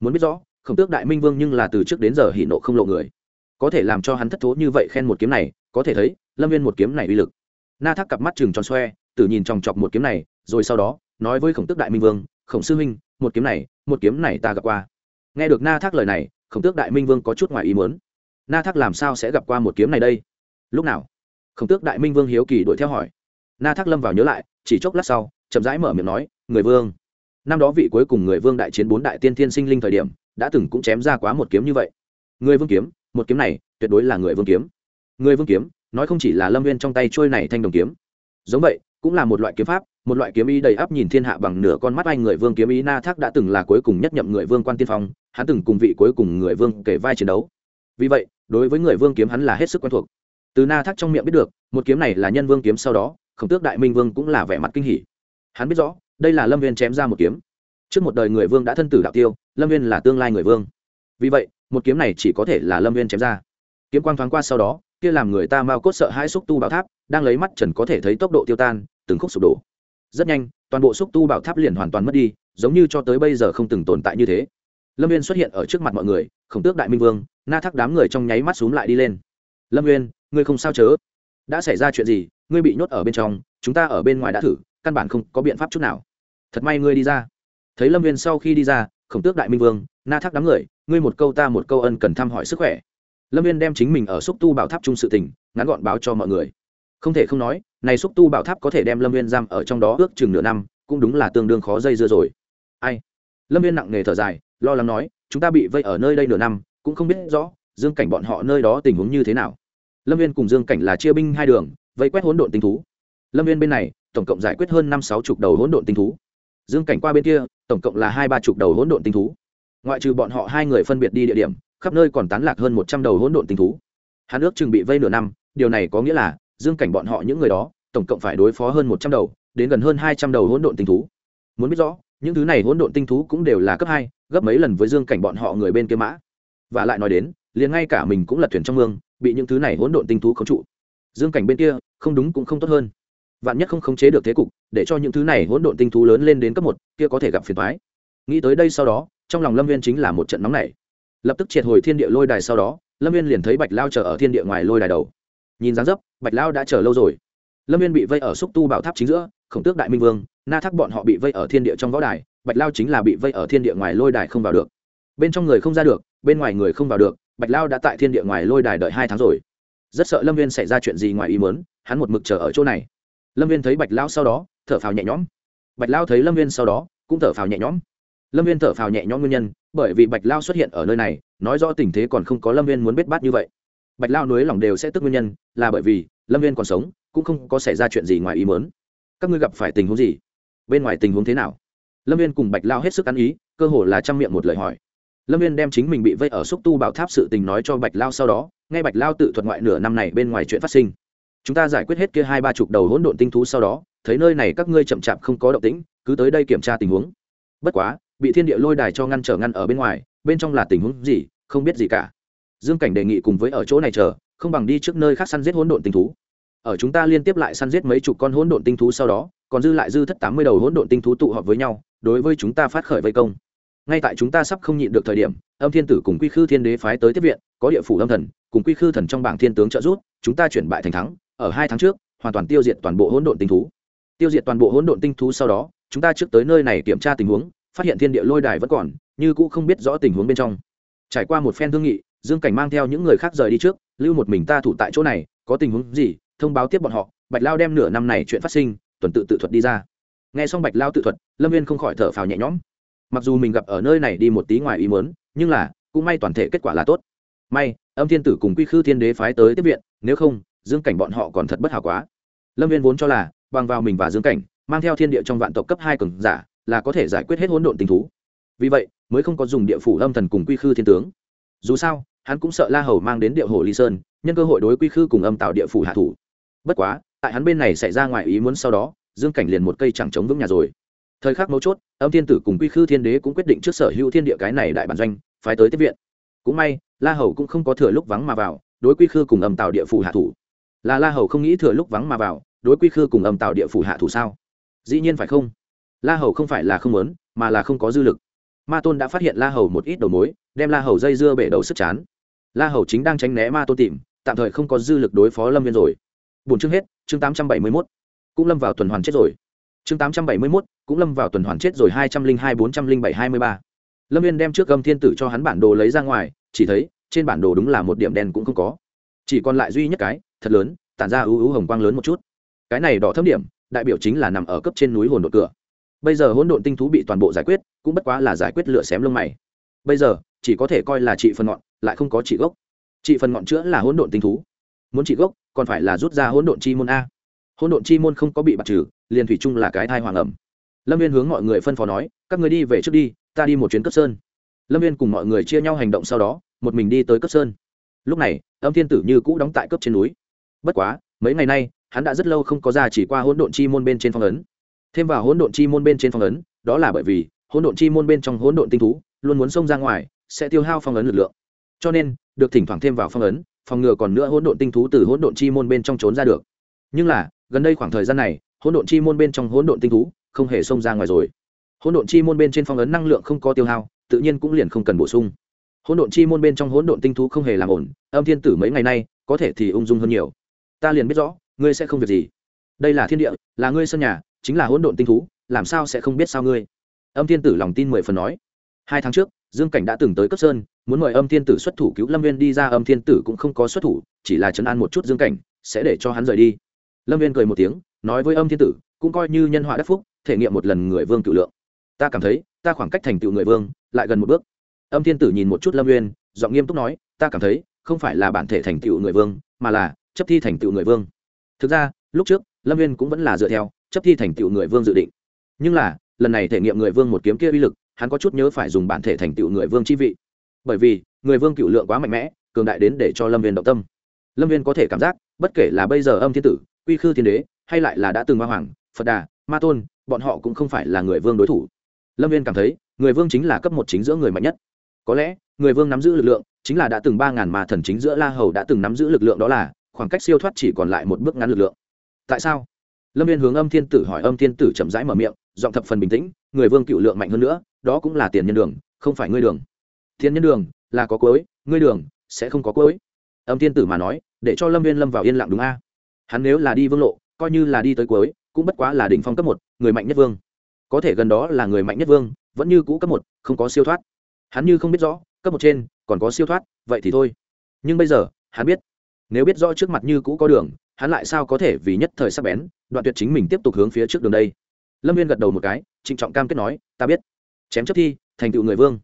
Muốn biết rõ, khổng tước đại minh vương nhưng là từ trước đến giờ hỉ nộ không lộ người. Có thể làm cho hắn thất thố như vậy khen một kiếm này, có thể thấy, lâm viên một kiếm này uy lực. Na thác cặp mắt chừng tròn xoe tự nhìn chòng chọc một kiếm này, rồi sau đó, nói với khổng tước đại minh vương, khổng sư huynh, một kiếm này, một kiếm này ta gặp qua. Nghe được na thác lời này khổng tước đại minh vương có chút ngoài ý muốn. Na thác làm sao sẽ gặp qua một kiếm này đây? Lúc nào? Khổng tước đại minh vương hiếu kỳ đuổi theo hỏi. Na thác lâm vào nhớ lại, chỉ chốc lát sau, chậm rãi mở miệng nói, người vương, năm đó vị cuối cùng người vương đại chiến bốn đại tiên thiên sinh linh thời điểm, đã từng cũng chém ra quá một kiếm như vậy. Người vương kiếm, một kiếm này, tuyệt đối là người vương kiếm. Người vương kiếm, nói không chỉ là lâm viên trong tay trôi này thanh đồng kiếm. Giống vậy, cũng là một loại kiếm pháp, một loại kiếm ý đầy áp nhìn thiên hạ bằng nửa con mắt anh người vương kiếm ý na thác đã từng là cuối cùng nhất nhậm người vương quan tiên phong hắn từng cùng vị cuối cùng người vương kể vai chiến đấu. Vì vậy, đối với người vương kiếm hắn là hết sức quen thuộc. Từ na thác trong miệng biết được, một kiếm này là nhân vương kiếm sau đó, khổng tước đại minh vương cũng là vẻ mặt kinh hỉ. Hắn biết rõ, đây là lâm viên chém ra một kiếm. Trước một đời người vương đã thân tử đạo tiêu, lâm viên là tương lai người vương. Vì vậy, một kiếm này chỉ có thể là lâm viên chém ra. Kiếm quang thoáng qua sau đó, kia làm người ta mau cốt sợ hai xúc tu bảo tháp, đang lấy mắt trần có thể thấy tốc độ tiêu tan, từng khúc sụp đổ. Rất nhanh, toàn bộ xúc tu bảo tháp liền hoàn toàn mất đi, giống như cho tới bây giờ không từng tồn tại như thế lâm viên xuất hiện ở trước mặt mọi người, khổng tước đại minh vương, na thác đám người trong nháy mắt xúm lại đi lên. Lâm viên ngươi không sao chớ? Đã xảy ra chuyện gì, ngươi bị nhốt ở bên trong, chúng ta ở bên ngoài đã thử, căn bản không có biện pháp chút nào. Thật may ngươi đi ra. Thấy lâm viên sau khi đi ra, khổng tước đại minh vương, na thác đám người, ngươi một câu ta một câu ân cần thăm hỏi sức khỏe. Lâm viên đem chính mình ở xúc tu bảo tháp chung sự tình, ngắn gọn báo cho mọi người. Không thể không nói, này xúc tu bảo tháp có thể đem lâm viên giam ở trong đó ước chừng nửa năm, cũng đúng là tương đương khó dây dưa rồi. Ai? Lâm viên nặng nề thở dài lo lắng nói, chúng ta bị vây ở nơi đây nửa năm, cũng không biết rõ dương cảnh bọn họ nơi đó tình huống như thế nào. Lâm viên cùng dương cảnh là chia binh hai đường, vây quét hỗn độn tinh thú. Lâm viên bên này, tổng cộng giải quyết hơn năm sáu chục đầu hỗn độn tinh thú. Dương cảnh qua bên kia, tổng cộng là hai ba chục đầu hỗn độn tinh thú. Ngoại trừ bọn họ hai người phân biệt đi địa điểm, khắp nơi còn tán lạc hơn một trăm đầu hỗn độn tinh thú. Hắn ước chừng bị vây nửa năm, điều này có nghĩa là dương cảnh bọn họ những người đó, tổng cộng phải đối phó hơn một trăm đầu, đến gần hơn hai trăm đầu hỗn độn tinh thú. Muốn biết rõ những thứ này hỗn độn tinh thú cũng đều là cấp hai, gấp mấy lần với dương cảnh bọn họ người bên kia mã. Và lại nói đến, liền ngay cả mình cũng lật thuyền trong mương, bị những thứ này hỗn độn tinh thú khống trụ. Dương cảnh bên kia, không đúng cũng không tốt hơn. Vạn nhất không khống chế được thế cục, để cho những thứ này hỗn độn tinh thú lớn lên đến cấp một, kia có thể gặp phiền thoái nghĩ tới đây sau đó, trong lòng lâm viên chính là một trận nóng này lập tức triệt hồi thiên địa lôi đài sau đó, lâm viên liền thấy bạch lao chờ ở thiên địa ngoài lôi đài đầu. Nhìn dáng dấp, bạch lao đã chờ lâu rồi. Lâm viên bị vây ở xúc tu bảo tháp chính giữa, khổng tước đại minh vương na thác bọn họ bị vây ở thiên địa trong võ đài, bạch lao chính là bị vây ở thiên địa ngoài lôi đài không vào được. Bên trong người không ra được, bên ngoài người không vào được, bạch lao đã tại thiên địa ngoài lôi đài đợi hai tháng rồi. Rất sợ lâm viên xảy ra chuyện gì ngoài ý mớn hắn một mực chờ ở chỗ này. Lâm viên thấy bạch lao sau đó, thở phào nhẹ nhõm. Bạch lao thấy lâm viên sau đó, cũng thở phào nhẹ nhõm. Lâm viên thở phào nhẹ nhõm nguyên nhân, bởi vì bạch lao xuất hiện ở nơi này, nói rõ tình thế còn không có lâm viên muốn biết bát như vậy. Bạch lao nối lòng đều sẽ tức nguyên nhân, là bởi vì lâm viên còn sống, cũng không có xảy ra chuyện gì ngoài ý mớn các ngươi gặp phải tình huống gì? Bên ngoài tình huống thế nào? Lâm viên cùng bạch lao hết sức ăn ý, cơ hồ là chăm miệng một lời hỏi. Lâm viên đem chính mình bị vây ở xúc tu bảo tháp sự tình nói cho bạch lao sau đó, nghe bạch lao tự thuật ngoại nửa năm này bên ngoài chuyện phát sinh. Chúng ta giải quyết hết kia hai ba chục đầu hỗn độn tinh thú sau đó, thấy nơi này các ngươi chậm chạp không có động tĩnh, cứ tới đây kiểm tra tình huống. Bất quá, bị thiên địa lôi đài cho ngăn trở ngăn ở bên ngoài, bên trong là tình huống gì, không biết gì cả. Dương cảnh đề nghị cùng với ở chỗ này chờ, không bằng đi trước nơi khác săn giết hỗn độn tinh thú. Ở chúng ta liên tiếp lại săn giết mấy chục con hỗn độn tinh thú sau đó còn dư lại dư thất tám mươi đầu hỗn độn tinh thú tụ họp với nhau, đối với chúng ta phát khởi vây công. Ngay tại chúng ta sắp không nhịn được thời điểm, âm thiên tử cùng quy khư thiên đế phái tới tiếp viện, có địa phủ âm thần, cùng quy khư thần trong bảng thiên tướng trợ giúp, chúng ta chuyển bại thành thắng, ở hai tháng trước, hoàn toàn tiêu diệt toàn bộ hỗn độn tinh thú. Tiêu diệt toàn bộ hỗn độn tinh thú sau đó, chúng ta trước tới nơi này kiểm tra tình huống, phát hiện thiên địa lôi đài vẫn còn, như cũ không biết rõ tình huống bên trong. Trải qua một phen thương nghị, dương cảnh mang theo những người khác rời đi trước, lưu một mình ta thủ tại chỗ này, có tình huống gì, thông báo tiếp bọn họ, bạch lao đem nửa năm này chuyện phát sinh tuần tự tự thuật đi ra. Nghe xong bạch lao tự thuật, lâm viên không khỏi thở phào nhẹ nhõm. Mặc dù mình gặp ở nơi này đi một tí ngoài ý muốn, nhưng là, cũng may toàn thể kết quả là tốt. May, âm thiên tử cùng quy khư thiên đế phái tới tiếp viện, nếu không, dương cảnh bọn họ còn thật bất hảo quá. Lâm viên vốn cho là, bằng vào mình và dương cảnh, mang theo thiên địa trong vạn tộc cấp hai cường giả, là có thể giải quyết hết hỗn độn tình thú. Vì vậy, mới không có dùng địa phủ âm thần cùng quy khư thiên tướng. Dù sao, hắn cũng sợ la hầu mang đến địa hồ ly sơn, nhân cơ hội đối quy khư cùng âm tạo địa phủ hạ thủ. Bất quá tại hắn bên này xảy ra ngoài ý muốn sau đó, dương cảnh liền một cây chẳng chống vững nhà rồi. Thời khắc mấu chốt, âm thiên tử cùng quy khư thiên đế cũng quyết định trước sở hữu thiên địa cái này đại bản doanh, phái tới tiếp viện. Cũng may, la hầu cũng không có thừa lúc vắng mà vào, đối quy khư cùng âm tạo địa phủ hạ thủ. Là la hầu không nghĩ thừa lúc vắng mà vào, đối quy khư cùng âm tạo địa phủ hạ thủ sao? Dĩ nhiên phải không? La hầu không phải là không muốn, mà là không có dư lực. Ma tôn đã phát hiện la hầu một ít đầu mối, đem la hầu dây dưa bể đầu sức chán. La hầu chính đang tránh né ma tôn tìm, tạm thời không có dư lực đối phó lâm viên rồi. Bốn chương hết chương tám trăm bảy mươi mốt, cũng lâm vào tuần hoàn chết rồi. chương tám trăm bảy mươi mốt, cũng lâm vào tuần hoàn chết rồi hai trăm linh hai bốn trăm linh bảy hai mươi ba. Lâm viên đem trước gâm thiên tử cho hắn bản đồ lấy ra ngoài, chỉ thấy, trên bản đồ đúng là một điểm đen cũng không có. Chỉ còn lại duy nhất cái, thật lớn, tản ra ưu ưu hồng quang lớn một chút. Cái này đỏ thâm điểm, đại biểu chính là nằm ở cấp trên núi hồn đột cửa. Bây giờ hỗn độn tinh thú bị toàn bộ giải quyết, cũng bất quá là giải quyết lửa xém lông mày. Bây giờ, chỉ có thể coi là trị phần ngọn, lại không có trị gốc. Trị phần ngọn chữa là hỗn độn tinh thú. Muốn trị gốc còn phải là rút ra hỗn độn chi môn a. Hỗn độn chi môn không có bị bạc trừ, liền thủy chung là cái thai hoàng ẩm. Lâm viên hướng mọi người phân phó nói, các người đi về trước đi, ta đi một chuyến cấp sơn. Lâm viên cùng mọi người chia nhau hành động sau đó, một mình đi tới cấp sơn. Lúc này, âm thiên tử như cũ đóng tại cấp trên núi. Bất quá, mấy ngày nay, hắn đã rất lâu không có ra chỉ qua hỗn độn chi môn bên trên phong ấn. Thêm vào hỗn độn chi môn bên trên phong ấn, đó là bởi vì, hỗn độn chi môn bên trong hỗn độn tinh thú, luôn muốn xông ra ngoài, sẽ tiêu hao phong ấn lực lượng. Cho nên, được thỉnh thoảng thêm vào phong ấn phòng ngừa còn nữa hỗn độn tinh thú từ hỗn độn chi môn bên trong trốn ra được. Nhưng là, gần đây khoảng thời gian này, hỗn độn chi môn bên trong hỗn độn tinh thú không hề xông ra ngoài rồi. Hỗn độn chi môn bên trên phong ấn năng lượng không có tiêu hao, tự nhiên cũng liền không cần bổ sung. Hỗn độn chi môn bên trong hỗn độn tinh thú không hề làm ổn, âm thiên tử mấy ngày nay có thể thì ung dung hơn nhiều. Ta liền biết rõ, ngươi sẽ không việc gì. Đây là thiên địa, là ngươi sân nhà, chính là hỗn độn tinh thú, làm sao sẽ không biết sao ngươi? Âm thiên tử lòng tin mười phần nói. Hai tháng trước dương cảnh đã từng tới cấp sơn, muốn mời âm thiên tử xuất thủ cứu lâm viên đi ra, âm thiên tử cũng không có xuất thủ, chỉ là chấn an một chút dương cảnh, sẽ để cho hắn rời đi. Lâm viên cười một tiếng, nói với âm thiên tử, cũng coi như nhân họa đắc phúc, thể nghiệm một lần người vương tự lượng. Ta cảm thấy, ta khoảng cách thành tựu người vương, lại gần một bước. Âm thiên tử nhìn một chút lâm viên giọng nghiêm túc nói, ta cảm thấy, không phải là bản thể thành tựu người vương, mà là chấp thi thành tựu người vương. Thực ra, lúc trước, lâm viên cũng vẫn là dựa theo chấp thi thành tựu người vương dự định. Nhưng là, lần này thể nghiệm người vương một kiếm kia uy lực hắn có chút nhớ phải dùng bản thể thành tựu người vương chi vị. Bởi vì, người vương cựu lượng quá mạnh mẽ, cường đại đến để cho lâm viên động tâm. Lâm viên có thể cảm giác, bất kể là bây giờ âm thiên tử, quy khư thiên đế, hay lại là đã từng ma hoàng, phật đà, ma tôn, bọn họ cũng không phải là người vương đối thủ. Lâm viên cảm thấy, người vương chính là cấp một chính giữa người mạnh nhất. Có lẽ, người vương nắm giữ lực lượng, chính là đã từng ba ngàn ma thần chính giữa la hầu đã từng nắm giữ lực lượng đó là, khoảng cách siêu thoát chỉ còn lại một bước ngắn lực lượng. Tại sao? Lâm viên hướng âm thiên tử hỏi, âm thiên tử chậm rãi mở miệng, giọng thập phần bình tĩnh người vương cựu lượng mạnh hơn nữa, đó cũng là tiền nhân đường, không phải ngươi đường. Thiên nhân đường, là có cối ngươi đường, sẽ không có cối âm thiên tử mà nói, để cho lâm viên lâm vào yên lặng đúng a? Hắn nếu là đi vương lộ, coi như là đi tới cuối, cũng bất quá là đỉnh phong cấp một, người mạnh nhất vương. Có thể gần đó là người mạnh nhất vương, vẫn như cũ cấp một, không có siêu thoát. Hắn như không biết rõ, cấp một trên, còn có siêu thoát, vậy thì thôi. Nhưng bây giờ, hắn biết. Nếu biết rõ trước mặt như cũ có đường, hắn lại sao có thể vì nhất thời sắp bén, đoạn tuyệt chính mình tiếp tục hướng phía trước đường đây? Lâm viên gật đầu một cái trịnh trọng cam kết nói ta biết chém chấp thi thành tựu người vương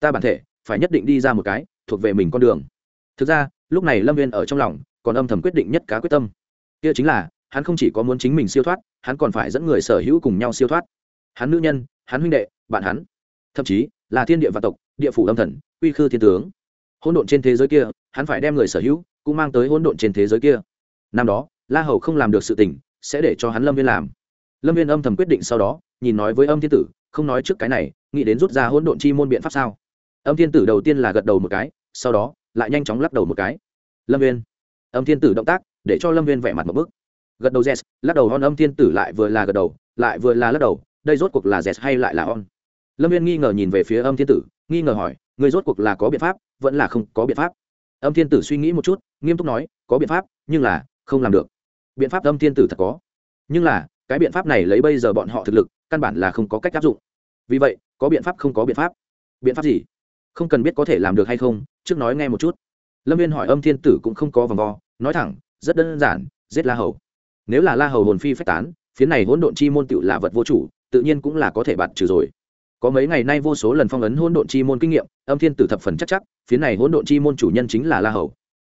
ta bản thể phải nhất định đi ra một cái thuộc về mình con đường thực ra lúc này lâm viên ở trong lòng còn âm thầm quyết định nhất cá quyết tâm kia chính là hắn không chỉ có muốn chính mình siêu thoát hắn còn phải dẫn người sở hữu cùng nhau siêu thoát hắn nữ nhân hắn huynh đệ bạn hắn thậm chí là thiên địa vạn tộc địa phủ âm thần uy khư thiên tướng hỗn độn trên thế giới kia hắn phải đem người sở hữu cũng mang tới hỗn độn trên thế giới kia năm đó la hầu không làm được sự tình sẽ để cho hắn lâm viên làm lâm viên âm thầm quyết định sau đó, nhìn nói với âm thiên tử, không nói trước cái này, nghĩ đến rút ra hỗn độn chi môn biện pháp sao? Âm thiên tử đầu tiên là gật đầu một cái, sau đó, lại nhanh chóng lắc đầu một cái. Lâm viên. Âm thiên tử động tác, để cho lâm viên vẻ mặt một bức gật đầu yes, lắc đầu on âm thiên tử lại vừa là gật đầu, lại vừa là lắc đầu, đây rốt cuộc là yes hay lại là on lâm viên nghi ngờ nhìn về phía âm thiên tử, nghi ngờ hỏi người rốt cuộc là có biện pháp, vẫn là không có biện pháp? Âm thiên tử suy nghĩ một chút, nghiêm túc nói, có biện pháp, nhưng là không làm được. Biện pháp âm thiên tử thật có. Nhưng là cái biện pháp này lấy bây giờ bọn họ thực lực, căn bản là không có cách áp dụng. Vì vậy, có biện pháp không có biện pháp. Biện pháp gì? Không cần biết có thể làm được hay không, trước nói nghe một chút. Lâm viên hỏi âm thiên tử cũng không có vòng vo, nói thẳng, rất đơn giản, giết la hầu. Nếu là la hầu hồn phi phách tán phía này hỗn độn chi môn tựu là vật vô chủ, tự nhiên cũng là có thể bạt trừ rồi. Có mấy ngày nay vô số lần phong ấn hỗn độn chi môn kinh nghiệm, âm thiên tử thập phần chắc chắc phía này hỗn độn chi môn chủ nhân chính là la hầu.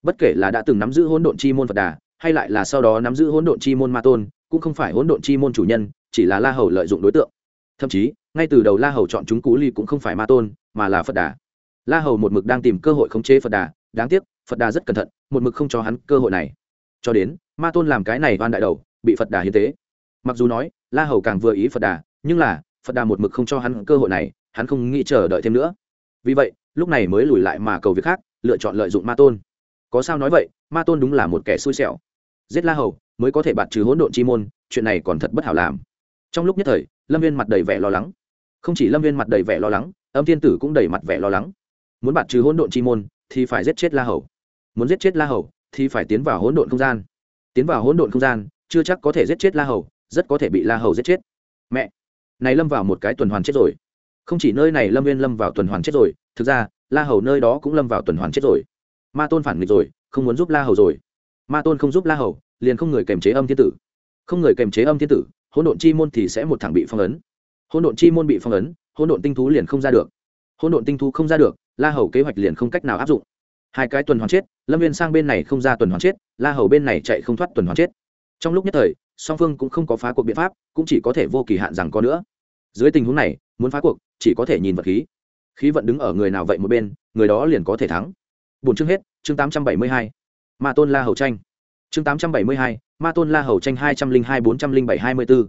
Bất kể là đã từng nắm giữ hỗn độn chi môn phật đà, hay lại là sau đó nắm giữ hỗn độn chi môn ma tôn cũng không phải hỗn độn chi môn chủ nhân, chỉ là la hầu lợi dụng đối tượng. Thậm chí, ngay từ đầu la hầu chọn chúng cú ly cũng không phải ma tôn, mà là phật đà. La hầu một mực đang tìm cơ hội khống chế phật đà, đáng tiếc, phật đà rất cẩn thận, một mực không cho hắn cơ hội này. Cho đến, ma tôn làm cái này van đại đầu, bị phật đà hiến tế. Mặc dù nói, la hầu càng vừa ý phật đà, nhưng là, phật đà một mực không cho hắn cơ hội này, hắn không nghĩ chờ đợi thêm nữa. Vì vậy, lúc này mới lùi lại mà cầu việc khác, lựa chọn lợi dụng ma tôn. Có sao nói vậy, ma tôn đúng là một kẻ xui xẻo giết la hầu, mới có thể bạt trừ hỗn độn chi môn, chuyện này còn thật bất hảo làm. Trong lúc nhất thời, lâm viên mặt đầy vẻ lo lắng. Không chỉ lâm viên mặt đầy vẻ lo lắng, âm thiên tử cũng đầy mặt vẻ lo lắng. Muốn bạt trừ hỗn độn chi môn, thì phải giết chết la hầu. Muốn giết chết la hầu, thì phải tiến vào hỗn độn không gian. Tiến vào hỗn độn không gian, chưa chắc có thể giết chết la hầu, rất có thể bị la hầu giết chết. Mẹ! Này lâm vào một cái tuần hoàn chết rồi. Không chỉ nơi này lâm viên lâm vào tuần hoàn chết rồi, thực ra, la hầu nơi đó cũng lâm vào tuần hoàn chết rồi. Ma tôn phản nghịch rồi, không muốn giúp la hầu rồi ma tôn không giúp la hầu, liền không người kềm chế âm thiên tử. Không người kềm chế âm thiên tử, hỗn độn chi môn thì sẽ một thằng bị phong ấn. Hỗn độn chi môn bị phong ấn, hỗn độn tinh thú liền không ra được. Hỗn độn tinh thú không ra được, la hầu kế hoạch liền không cách nào áp dụng. Hai cái tuần hoàn chết, lâm viên sang bên này không ra tuần hoàn chết, la hầu bên này chạy không thoát tuần hoàn chết. Trong lúc nhất thời, song phương cũng không có phá cuộc biện pháp, cũng chỉ có thể vô kỳ hạn rằng có nữa. Dưới tình huống này, muốn phá cuộc, chỉ có thể nhìn vật khí. Khí vận đứng ở người nào vậy một bên, người đó liền có thể thắng. Bốn chương hết, chương tám trăm bảy mươi hai ma tôn la hầu tranh. Chương tám trăm bảy mươi hai, ma tôn la hầu tranh hai trăm linh hai bốn trăm linh bảy hai mươi b ố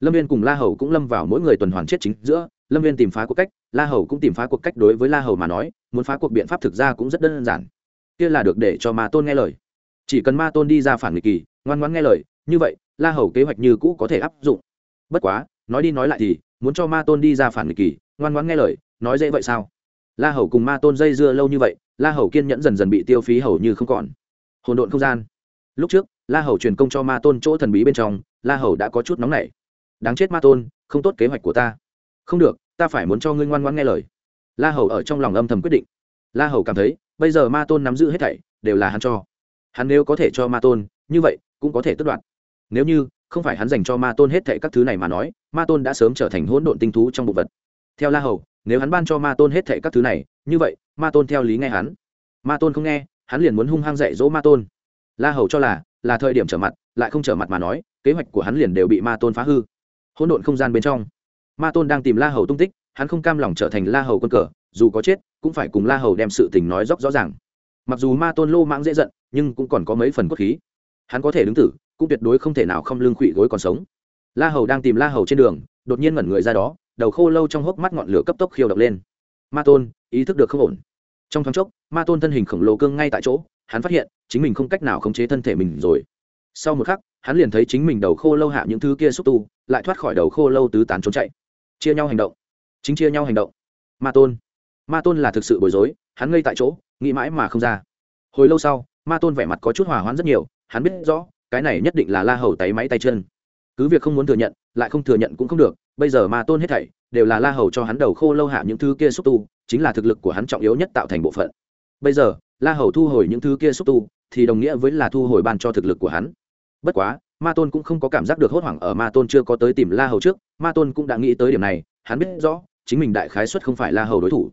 lâm viên cùng la hầu cũng lâm vào mỗi người tuần hoàn chết chính giữa. Lâm viên tìm phá cuộc cách, la hầu cũng tìm phá cuộc cách đối với la hầu mà nói, muốn phá cuộc biện pháp thực ra cũng rất đơn giản. Kia là được để cho ma tôn nghe lời. Chỉ cần ma tôn đi ra phản nghịch kỳ, ngoan ngoãn nghe lời, như vậy, la hầu kế hoạch như cũ có thể áp dụng. Bất quá, nói đi nói lại thì, muốn cho ma tôn đi ra phản nghịch kỳ, ngoan ngoãn nghe lời, nói dễ vậy sao? La hầu cùng ma tôn dây dưa lâu như vậy, la hầu kiên nhẫn dần dần bị tiêu phí hầu như không còn hồn độn không gian. Lúc trước, la hầu truyền công cho ma tôn chỗ thần bí bên trong, la hầu đã có chút nóng nảy. Đáng chết ma tôn, không tốt kế hoạch của ta. Không được, ta phải muốn cho ngươi ngoan ngoãn nghe lời. La hầu ở trong lòng âm thầm quyết định. La hầu cảm thấy, bây giờ ma tôn nắm giữ hết thảy, đều là hắn cho. Hắn nếu có thể cho ma tôn, như vậy, cũng có thể tất đoạt. Nếu như, không phải hắn dành cho ma tôn hết thảy các thứ này mà nói, ma tôn đã sớm trở thành hỗn độn tinh thú trong bộ vật. Theo la hầu, nếu hắn ban cho ma tôn hết thảy các thứ này, như vậy, ma tôn theo lý nghe hắn. Ma tôn không nghe hắn liền muốn hung hăng dạy dỗ ma tôn. La hầu cho là là thời điểm trở mặt, lại không trở mặt mà nói, kế hoạch của hắn liền đều bị ma tôn phá hư. Hỗn độn không gian bên trong, ma tôn đang tìm la hầu tung tích, hắn không cam lòng trở thành la hầu quân cờ, dù có chết, cũng phải cùng la hầu đem sự tình nói rõ rõ ràng. Mặc dù ma tôn lô mãng dễ giận, nhưng cũng còn có mấy phần cốt khí. Hắn có thể đứng tử, cũng tuyệt đối không thể nào không lương khụy gối còn sống. La hầu đang tìm la hầu trên đường, đột nhiên ngẩn người ra đó, đầu khô lâu trong hốc mắt ngọn lửa cấp tốc khiêu động lên. Ma tôn, ý thức được không ổn trong thoáng chốc, ma tôn thân hình khổng lồ cương ngay tại chỗ, hắn phát hiện, chính mình không cách nào khống chế thân thể mình rồi. Sau một khắc, hắn liền thấy chính mình đầu khô lâu hạ những thứ kia xúc tu, lại thoát khỏi đầu khô lâu tứ tán trốn chạy. Chia nhau hành động. Chính chia nhau hành động. Ma tôn. Ma tôn là thực sự bối rối, hắn ngây tại chỗ, nghĩ mãi mà không ra. Hồi lâu sau, ma tôn vẻ mặt có chút hỏa hoãn rất nhiều, hắn biết rõ, cái này nhất định là la hầu tay máy tay chân cứ việc không muốn thừa nhận, lại không thừa nhận cũng không được, bây giờ ma tôn hết thảy đều là la hầu cho hắn đầu khô lâu hạ những thứ kia xúc tu, chính là thực lực của hắn trọng yếu nhất tạo thành bộ phận. Bây giờ, la hầu thu hồi những thứ kia xúc tu, thì đồng nghĩa với là thu hồi ban cho thực lực của hắn. Bất quá, ma tôn cũng không có cảm giác được hốt hoảng ở ma tôn chưa có tới tìm la hầu trước, ma tôn cũng đã nghĩ tới điểm này, hắn biết rõ, chính mình đại khái xuất không phải la hầu đối thủ.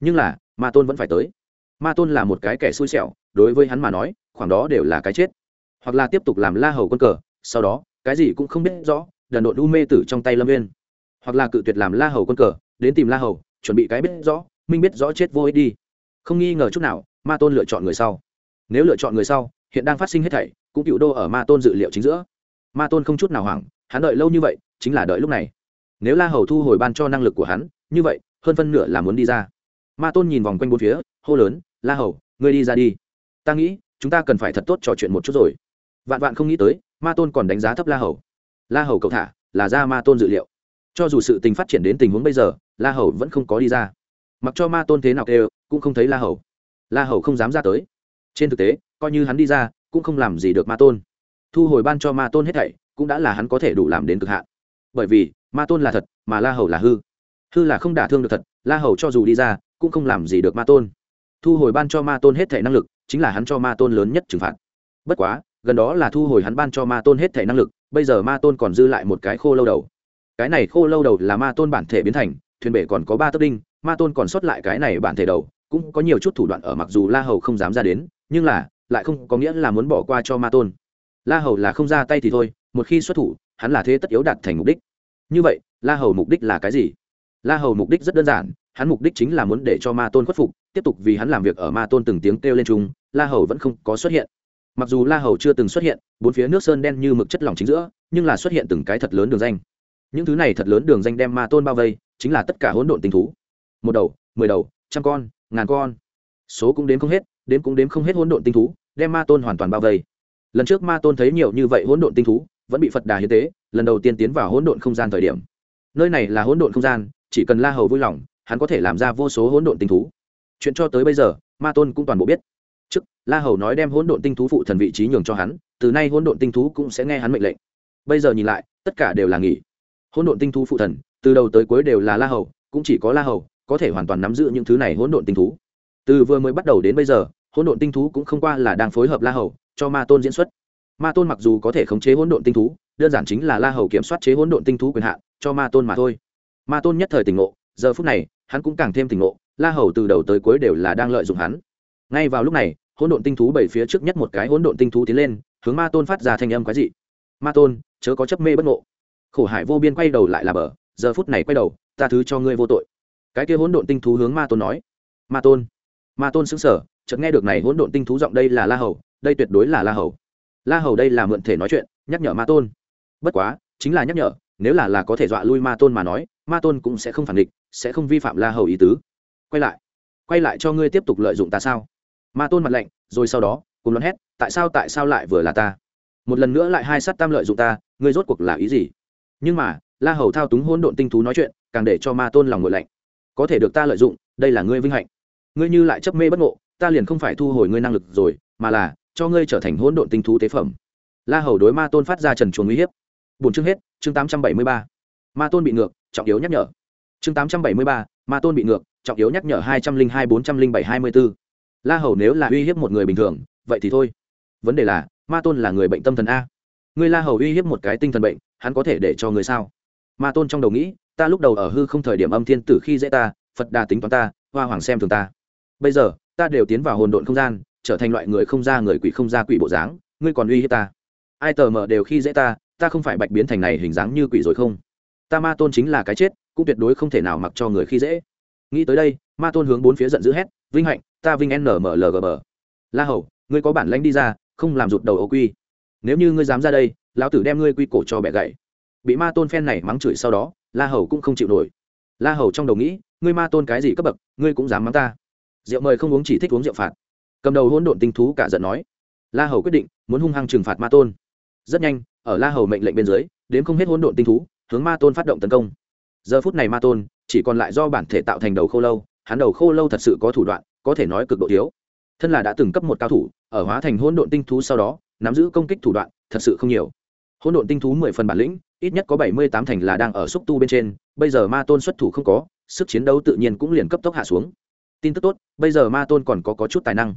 Nhưng là, ma tôn vẫn phải tới. Ma tôn là một cái kẻ xui xẻo, đối với hắn mà nói, khoảng đó đều là cái chết. Hoặc là tiếp tục làm la hầu quân cờ, sau đó cái gì cũng không biết rõ, đần độn u mê tử trong tay lâm viên hoặc là cự tuyệt làm la hầu quân cờ, đến tìm la hầu, chuẩn bị cái biết rõ, minh biết rõ chết vô ích đi. Không nghi ngờ chút nào, ma tôn lựa chọn người sau. Nếu lựa chọn người sau, hiện đang phát sinh hết thảy, cũng cựu đô ở ma tôn dự liệu chính giữa. Ma tôn không chút nào hoảng, hắn đợi lâu như vậy, chính là đợi lúc này. Nếu la hầu thu hồi ban cho năng lực của hắn, như vậy, hơn phân nửa là muốn đi ra. Ma tôn nhìn vòng quanh bốn phía, hô lớn, la hầu, ngươi đi ra đi. Ta nghĩ, chúng ta cần phải thật tốt trò chuyện một chút rồi. Vạn vạn không nghĩ tới ma tôn còn đánh giá thấp la hầu. La hầu cậu thả, là ra ma tôn dự liệu. Cho dù sự tình phát triển đến tình huống bây giờ, la hầu vẫn không có đi ra. Mặc cho ma tôn thế nào kêu, cũng không thấy la hầu. La hầu không dám ra tới. Trên thực tế, coi như hắn đi ra, cũng không làm gì được ma tôn. Thu hồi ban cho ma tôn hết thảy, cũng đã là hắn có thể đủ làm đến cực hạn. Bởi vì, ma tôn là thật, mà la hầu là hư. Hư là không đả thương được thật, la hầu cho dù đi ra, cũng không làm gì được ma tôn. Thu hồi ban cho ma tôn hết thảy năng lực, chính là hắn cho ma tôn lớn nhất trừng phạt. Bất quá gần đó là thu hồi hắn ban cho ma tôn hết thể năng lực, bây giờ ma tôn còn dư lại một cái khô lâu đầu. Cái này khô lâu đầu là ma tôn bản thể biến thành, thuyền bể còn có ba tấc đinh, ma tôn còn sót lại cái này bản thể đầu, cũng có nhiều chút thủ đoạn ở mặc dù la hầu không dám ra đến, nhưng là, lại không có nghĩa là muốn bỏ qua cho ma tôn. La hầu là không ra tay thì thôi, một khi xuất thủ, hắn là thế tất yếu đạt thành mục đích. Như vậy, la hầu mục đích là cái gì? La hầu mục đích rất đơn giản, hắn mục đích chính là muốn để cho ma tôn khuất phục, tiếp tục vì hắn làm việc ở ma tôn từng tiếng kêu lên chung, la hầu vẫn không có xuất hiện mặc dù la hầu chưa từng xuất hiện, bốn phía nước sơn đen như mực chất lỏng chính giữa, nhưng là xuất hiện từng cái thật lớn đường danh. Những thứ này thật lớn đường danh đem ma tôn bao vây, chính là tất cả hỗn độn tinh thú. Một đầu, mười đầu, trăm con, ngàn con. Số cũng đếm không hết, đếm cũng đếm không hết hỗn độn tinh thú, đem ma tôn hoàn toàn bao vây. Lần trước ma tôn thấy nhiều như vậy hỗn độn tinh thú, vẫn bị phật đà hiến tế, lần đầu tiên tiến vào hỗn độn không gian thời điểm. Nơi này là hỗn độn không gian, chỉ cần la hầu vui lòng, hắn có thể làm ra vô số hỗn độn tinh thú. Chuyện cho tới bây giờ, ma tôn cũng toàn bộ biết trước, la hầu nói đem hỗn độn tinh thú phụ thần vị trí nhường cho hắn, từ nay hỗn độn tinh thú cũng sẽ nghe hắn mệnh lệnh. Bây giờ nhìn lại, tất cả đều là nghỉ. Hỗn độn tinh thú phụ thần, từ đầu tới cuối đều là la hầu, cũng chỉ có la hầu có thể hoàn toàn nắm giữ những thứ này hỗn độn tinh thú. Từ vừa mới bắt đầu đến bây giờ, hỗn độn tinh thú cũng không qua là đang phối hợp la hầu cho ma tôn diễn xuất. Ma tôn mặc dù có thể khống chế hỗn độn tinh thú, đơn giản chính là la hầu kiểm soát chế hỗn độn tinh thú quyền hạn, cho ma tôn mà thôi. Ma tôn nhất thời tỉnh ngộ, giờ phút này, hắn cũng càng thêm tỉnh ngộ, la hầu từ đầu tới cuối đều là đang lợi dụng hắn ngay vào lúc này, hỗn độn tinh thú bảy phía trước nhất một cái hỗn độn tinh thú tiến lên, hướng ma tôn phát ra thanh âm quái dị. Ma tôn, chớ có chấp mê bất ngộ. Khổ hải vô biên quay đầu lại là bờ, giờ phút này quay đầu, ta thứ cho ngươi vô tội. Cái kia hỗn độn tinh thú hướng ma tôn nói. Ma tôn ma tôn xứng sở chợt nghe được này hỗn độn tinh thú giọng đây là la hầu, đây tuyệt đối là la hầu. La hầu đây là mượn thể nói chuyện, nhắc nhở ma tôn. Bất quá, chính là nhắc nhở, nếu là là có thể dọa lui ma tôn mà nói, ma tôn cũng sẽ không phản địch, sẽ không vi phạm la hầu ý tứ. Quay lại quay lại cho ngươi tiếp tục lợi dụng ta sao? Ma tôn mặt lạnh, rồi sau đó, cùng loạn hét, tại sao tại sao lại vừa là ta? Một lần nữa lại hai sát tam lợi dụng ta, ngươi rốt cuộc là ý gì? Nhưng mà, la hầu thao túng hôn độn tinh thú nói chuyện, càng để cho ma tôn lòng ngội lạnh. Có thể được ta lợi dụng, đây là ngươi vinh hạnh. Ngươi như lại chấp mê bất ngộ, ta liền không phải thu hồi ngươi năng lực rồi, mà là cho ngươi trở thành hôn độn tinh thú tế phẩm. La hầu đối ma tôn phát ra trần chuồng uy hiếp. Bốn chương hết, chương tám trăm bảy mươi ba. Ma tôn bị ngược, trọng yếu nhắc nhở. Chương tám trăm bảy mươi ba, ma tôn bị ngược, trọng yếu nhắc nhở hai trăm linh hai bốn trăm linh bảy hai mươi b ố la hầu nếu là uy hiếp một người bình thường, vậy thì thôi. Vấn đề là, ma tôn là người bệnh tâm thần a. Người la hầu uy hiếp một cái tinh thần bệnh, hắn có thể để cho người sao? Ma tôn trong đầu nghĩ, ta lúc đầu ở hư không thời điểm âm thiên tử khi dễ ta, phật đà tính toán ta, hoa hoàng xem thường ta. Bây giờ, ta đều tiến vào hồn độn không gian, trở thành loại người không ra người quỷ không ra quỷ bộ dáng, ngươi còn uy hiếp ta. Ai tờ mờ đều khi dễ ta ta không phải bạch biến thành này hình dáng như quỷ rồi không? Ta ma tôn chính là cái chết, cũng tuyệt đối không thể nào mặc cho người khi dễ. Nghĩ tới đây, ma tôn hướng bốn phía giận dữ hét vinh hạnh, ta vinh nmlgb la hầu, ngươi có bản lãnh đi ra, không làm rụt đầu ô quy. Nếu như ngươi dám ra đây, lão tử đem ngươi quy cổ cho bẻ gậy. Bị ma tôn phen này mắng chửi sau đó, la hầu cũng không chịu nổi. La hầu trong đầu nghĩ, ngươi ma tôn cái gì cấp bậc, ngươi cũng dám mắng ta. Rượu mời không uống chỉ thích uống rượu phạt. Cầm đầu hỗn độn tinh thú cả giận nói. La hầu quyết định, muốn hung hăng trừng phạt ma tôn. Rất nhanh, ở la hầu mệnh lệnh bên dưới, đến không hết hỗn độn tinh thú, hướng ma tôn phát động tấn công. Giờ phút này ma tôn, chỉ còn lại do bản thể tạo thành đầu khô lâu hắn đầu khô lâu thật sự có thủ đoạn có thể nói cực độ thiếu. Thân là đã từng cấp một cao thủ ở hóa thành hỗn độn tinh thú sau đó nắm giữ công kích thủ đoạn thật sự không nhiều. Hỗn độn tinh thú mười phần bản lĩnh ít nhất có bảy mươi tám thành là đang ở xúc tu bên trên bây giờ ma tôn xuất thủ không có sức chiến đấu tự nhiên cũng liền cấp tốc hạ xuống. Tin tức tốt bây giờ ma tôn còn có, có chút tài năng.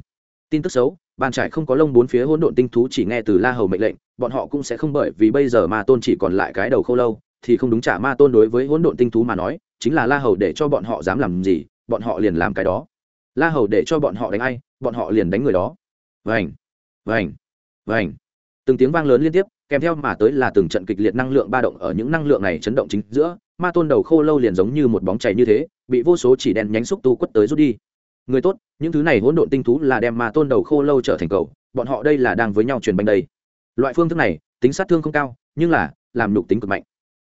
Tin tức xấu bàn trải không có lông bốn phía hỗn độn tinh thú chỉ nghe từ la hầu mệnh lệnh bọn họ cũng sẽ không bởi vì bây giờ ma tôn chỉ còn lại cái đầu khâu lâu thì không đúng trả ma tôn đối với hỗn độn tinh thú mà nói chính là la hầu để cho bọn họ dám làm gì bọn họ liền làm cái đó. La hầu để cho bọn họ đánh ai, bọn họ liền đánh người đó. Vành vành vành. Từng tiếng vang lớn liên tiếp, kèm theo mà tới là từng trận kịch liệt năng lượng ba động ở những năng lượng này chấn động chính giữa, ma tôn đầu khô lâu liền giống như một bóng chảy như thế, bị vô số chỉ đen nhánh xúc tu quất tới rút đi. Người tốt, những thứ này hỗn độn tinh thú là đem ma tôn đầu khô lâu trở thành cầu, bọn họ đây là đang với nhau truyền banh đây. Loại phương thức này, tính sát thương không cao, nhưng là, làm nhục tính cực mạnh.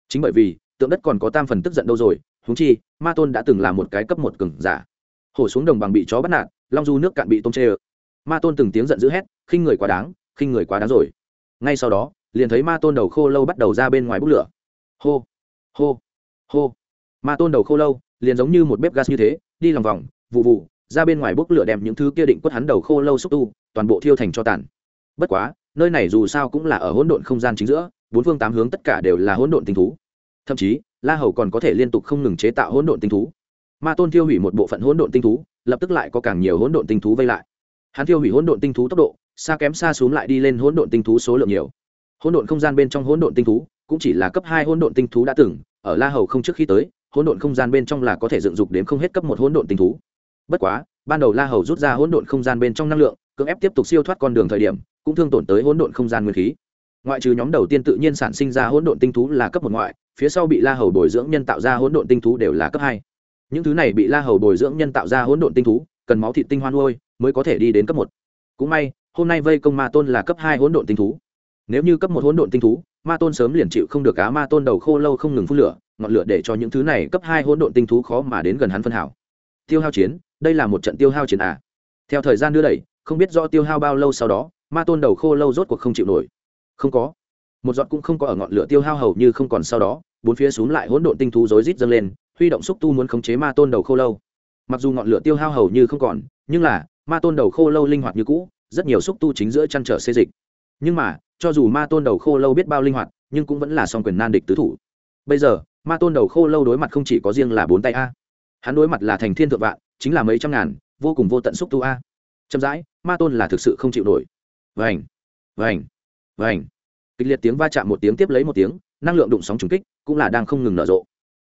Chính bởi vì, tượng đất còn có tam phần tức giận đâu rồi húng chi, ma tôn đã từng là một cái cấp một cừng giả. Hổ xuống đồng bằng bị chó bắt nạt, long du nước cạn bị tôm chê ơ. Ma tôn từng tiếng giận dữ hét, khinh người quá đáng, khinh người quá đáng rồi. Ngay sau đó, liền thấy ma tôn đầu khô lâu bắt đầu ra bên ngoài bút lửa. Hô hô hô. Ma tôn đầu khô lâu liền giống như một bếp gas như thế, đi lòng vòng vụ vụ ra bên ngoài bốc lửa đem những thứ kia định quất hắn đầu khô lâu xúc tu, toàn bộ thiêu thành cho tàn. Bất quá, nơi này dù sao cũng là ở hỗn độn không gian chính giữa, bốn phương tám hướng tất cả đều là hỗn độn tinh thú. Thậm chí la hầu còn có thể liên tục không ngừng chế tạo hỗn độn tinh thú ma tôn tiêu hủy một bộ phận hỗn độn tinh thú lập tức lại có càng nhiều hỗn độn tinh thú vây lại hắn tiêu hủy hỗn độn tinh thú tốc độ xa kém xa xuống lại đi lên hỗn độn tinh thú số lượng nhiều hỗn độn không gian bên trong hỗn độn tinh thú cũng chỉ là cấp hai hỗn độn tinh thú đã từng ở la hầu không trước khi tới hỗn độn không gian bên trong là có thể dựng dục đến không hết cấp một hỗn độn tinh thú bất quá ban đầu la hầu rút ra hỗn độn không gian bên trong năng lượng cưỡng ép tiếp tục siêu thoát con đường thời điểm cũng thương tổn tới hỗn độn không gian nguyên khí ngoại trừ nhóm đầu tiên tự nhiên sản sinh ra hỗn độn tinh thú là cấp một ngoại phía sau bị la hầu bồi dưỡng nhân tạo ra hỗn độn tinh thú đều là cấp hai. Những thứ này bị la hầu bồi dưỡng nhân tạo ra hỗn độn tinh thú, cần máu thịt tinh hoan nuôi mới có thể đi đến cấp một. Cũng may, hôm nay vây công ma tôn là cấp hai hỗn độn tinh thú. Nếu như cấp một hỗn độn tinh thú, ma tôn sớm liền chịu không được cá ma tôn đầu khô lâu không ngừng phun lửa, ngọn lửa để cho những thứ này cấp hai hỗn độn tinh thú khó mà đến gần hắn phân hảo. Tiêu hao chiến, đây là một trận tiêu hao chiến à. Theo thời gian đưa đẩy, không biết do tiêu hao bao lâu sau đó, ma tôn đầu khô lâu rốt cuộc không chịu nổi. Không có. Một giọt cũng không có ở ngọn lửa tiêu hao hầu như không còn sau đó bốn phía xuống lại hỗn độn tinh thú rối rít dâng lên, huy động xúc tu muốn khống chế ma tôn đầu khô lâu. Mặc dù ngọn lửa tiêu hao hầu như không còn, nhưng là, ma tôn đầu khô lâu linh hoạt như cũ, rất nhiều xúc tu chính giữa chăn trở xê dịch. Nhưng mà, cho dù ma tôn đầu khô lâu biết bao linh hoạt, nhưng cũng vẫn là song quyền nan địch tứ thủ. Bây giờ, ma tôn đầu khô lâu đối mặt không chỉ có riêng là bốn tay a. Hắn đối mặt là thành thiên thượng vạn, chính là mấy trăm ngàn, vô cùng vô tận xúc tu a. Chậm rãi, ma tôn là thực sự không chịu nổi. Vành vành vành. Kịch liệt tiếng va chạm một tiếng tiếp lấy một tiếng, năng lượng đụng sóng trùng kích cũng là đang không ngừng nở rộ.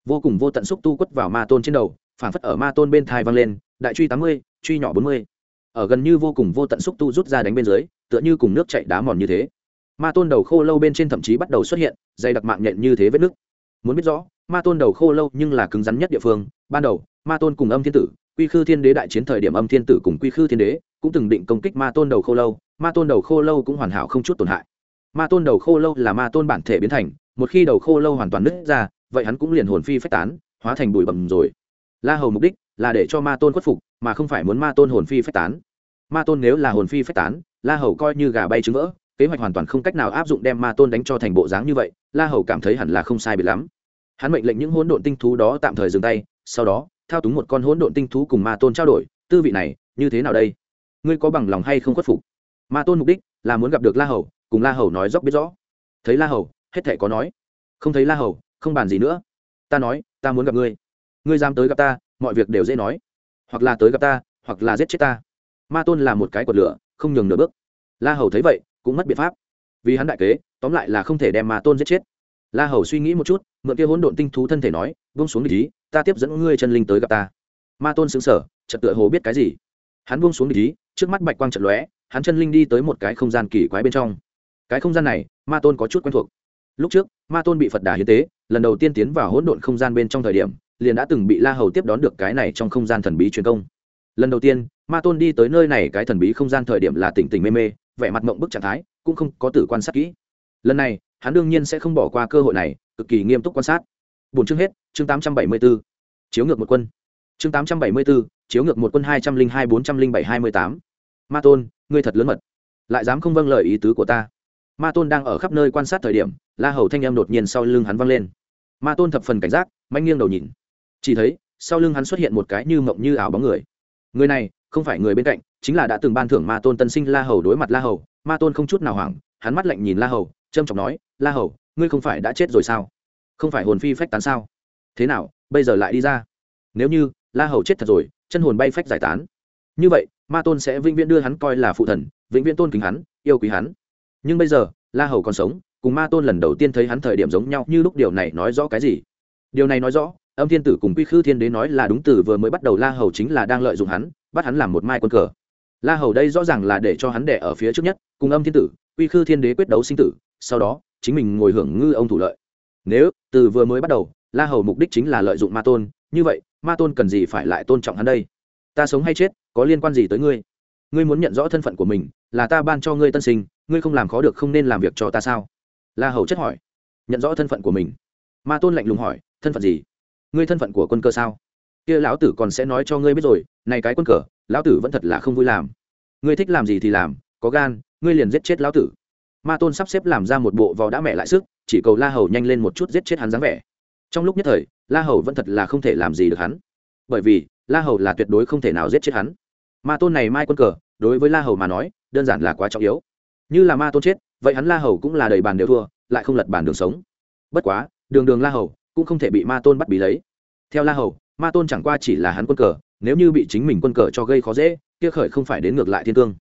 Vô cùng vô tận xúc tu quất vào ma tôn trên đầu phản phất ở ma tôn bên thai vang lên, đại truy tám mươi, truy nhỏ bốn mươi. Ở gần như vô cùng vô tận xúc tu rút ra đánh bên dưới, tựa như cùng nước chạy đá mòn như thế. Ma tôn đầu khô lâu bên trên thậm chí bắt đầu xuất hiện, dày đặc mạng nhện như thế vết nước muốn biết rõ, ma tôn đầu khô lâu nhưng là cứng rắn nhất địa phương, ban đầu, ma tôn cùng âm thiên tử, quy khư thiên đế đại chiến thời điểm âm thiên tử cùng quy khư thiên đế cũng từng định công kích ma tôn đầu khô lâu, ma tôn đầu khô lâu cũng hoàn hảo không chút tổn hại. Ma tôn đầu khô lâu là ma tôn bản thể biến thành một khi đầu khô lâu hoàn toàn nứt ra, vậy hắn cũng liền hồn phi phách tán, hóa thành bụi bầm rồi. La hầu mục đích là để cho ma tôn khuất phục, mà không phải muốn ma tôn hồn phi phách tán. Ma tôn nếu là hồn phi phách tán, la hầu coi như gà bay trứng vỡ, kế hoạch hoàn toàn không cách nào áp dụng đem ma tôn đánh cho thành bộ dáng như vậy, la hầu cảm thấy hẳn là không sai biệt lắm. Hắn mệnh lệnh những hỗn độn tinh thú đó tạm thời dừng tay, sau đó, thao túng một con hỗn độn tinh thú cùng ma tôn trao đổi, tư vị này, như thế nào đây? Ngươi có bằng lòng hay không khuất phục? Ma tôn mục đích là muốn gặp được la hầu, cùng la hầu nói dốc biết rõ. Thấy la hầu hết thể có nói. Không thấy la hầu, không bàn gì nữa. Ta nói, ta muốn gặp ngươi. Ngươi dám tới gặp ta, mọi việc đều dễ nói. Hoặc là tới gặp ta, hoặc là giết chết ta. Ma tôn là một cái cột lửa, không nhường nửa bước. La hầu thấy vậy, cũng mất biện pháp. Vì hắn đại kế, tóm lại là không thể đem ma tôn giết chết. La hầu suy nghĩ một chút, mượn kia hỗn độn tinh thú thân thể nói bông xuống địch ý, ta tiếp dẫn ngươi chân linh tới gặp ta. Ma tôn xứng sở trật tựa hồ biết cái gì. Hắn buông xuống địch ý, trước mắt bạch quang trận lóe, hắn chân linh đi tới một cái không gian kỳ quái bên trong. Cái không gian này, ma tôn có chút quen thuộc lúc trước ma tôn bị phật đà hiến tế lần đầu tiên tiến vào hỗn độn không gian bên trong thời điểm liền đã từng bị la hầu tiếp đón được cái này trong không gian thần bí truyền công. Lần đầu tiên ma tôn đi tới nơi này cái thần bí không gian thời điểm là tỉnh tỉnh mê mê vẻ mặt mộng bức trạng thái cũng không có tử quan sát kỹ. Lần này hắn đương nhiên sẽ không bỏ qua cơ hội này cực kỳ nghiêm túc quan sát. Bốn chương hết chương tám trăm bảy mươi 874. chiếu ngược một quân. Chương tám trăm bảy mươi 874, chiếu ngược một quân hai trăm linh hai bốn trăm linh bảy hai mươi tám. Ma tôn ngươi thật lớn mật. Lại dám không vâng lời ý tứ của ta ma tôn đang ở khắp nơi quan sát thời điểm, la hầu thanh em đột nhiên sau lưng hắn văng lên. Ma tôn thập phần cảnh giác, manh nghiêng đầu nhìn. Chỉ thấy, sau lưng hắn xuất hiện một cái như mộng như ảo bóng người. Người này, không phải người bên cạnh, chính là đã từng ban thưởng ma tôn tân sinh la hầu đối mặt la hầu. Ma tôn không chút nào hoảng, hắn mắt lạnh nhìn la hầu trâm trọng nói, la hầu, ngươi không phải đã chết rồi sao? Không phải hồn phi phách tán sao? Thế nào, bây giờ lại đi ra? Nếu như la hầu chết thật rồi, chân hồn bay phách giải tán. Như vậy, ma tôn sẽ vĩnh viễn đưa hắn coi là phụ thần, vĩnh viễn tôn kính hắn, yêu quý hắn nhưng bây giờ, la hầu còn sống, cùng ma tôn lần đầu tiên thấy hắn thời điểm giống nhau, như lúc điều này nói rõ cái gì? Điều này nói rõ, âm thiên tử cùng quy khư thiên đế nói là đúng từ vừa mới bắt đầu la hầu chính là đang lợi dụng hắn, bắt hắn làm một mai quân cờ. La hầu đây rõ ràng là để cho hắn đẻ ở phía trước nhất, cùng âm thiên tử, quy khư thiên đế quyết đấu sinh tử, sau đó, chính mình ngồi hưởng ngư ông thủ lợi. Nếu, từ vừa mới bắt đầu, la hầu mục đích chính là lợi dụng ma tôn, như vậy, ma tôn cần gì phải lại tôn trọng hắn đây? Ta sống hay chết, có liên quan gì tới ngươi? Ngươi muốn nhận rõ thân phận của mình, là ta ban cho ngươi tân sinh ngươi không làm khó được không nên làm việc cho ta sao? La hầu chất hỏi. Nhận rõ thân phận của mình. Ma tôn lạnh lùng hỏi, thân phận gì? Ngươi thân phận của quân cơ sao? Kia lão tử còn sẽ nói cho ngươi biết rồi, này cái quân cờ, lão tử vẫn thật là không vui làm. Ngươi thích làm gì thì làm, có gan, ngươi liền giết chết lão tử. Ma tôn sắp xếp làm ra một bộ vò đã mẹ lại sức, chỉ cầu la hầu nhanh lên một chút giết chết hắn dáng vẻ. Trong lúc nhất thời, la hầu vẫn thật là không thể làm gì được hắn. Bởi vì, la hầu là tuyệt đối không thể nào giết chết hắn. Ma tôn này mai quân cờ, đối với la hầu mà nói, đơn giản là quá trọng yếu như là ma tôn chết, vậy hắn la hầu cũng là đầy bàn đều thua, lại không lật bàn đường sống. Bất quá, đường đường la hầu cũng không thể bị ma tôn bắt bí lấy. Theo la hầu, ma tôn chẳng qua chỉ là hắn quân cờ, nếu như bị chính mình quân cờ cho gây khó dễ, kia khởi không phải đến ngược lại thiên cương.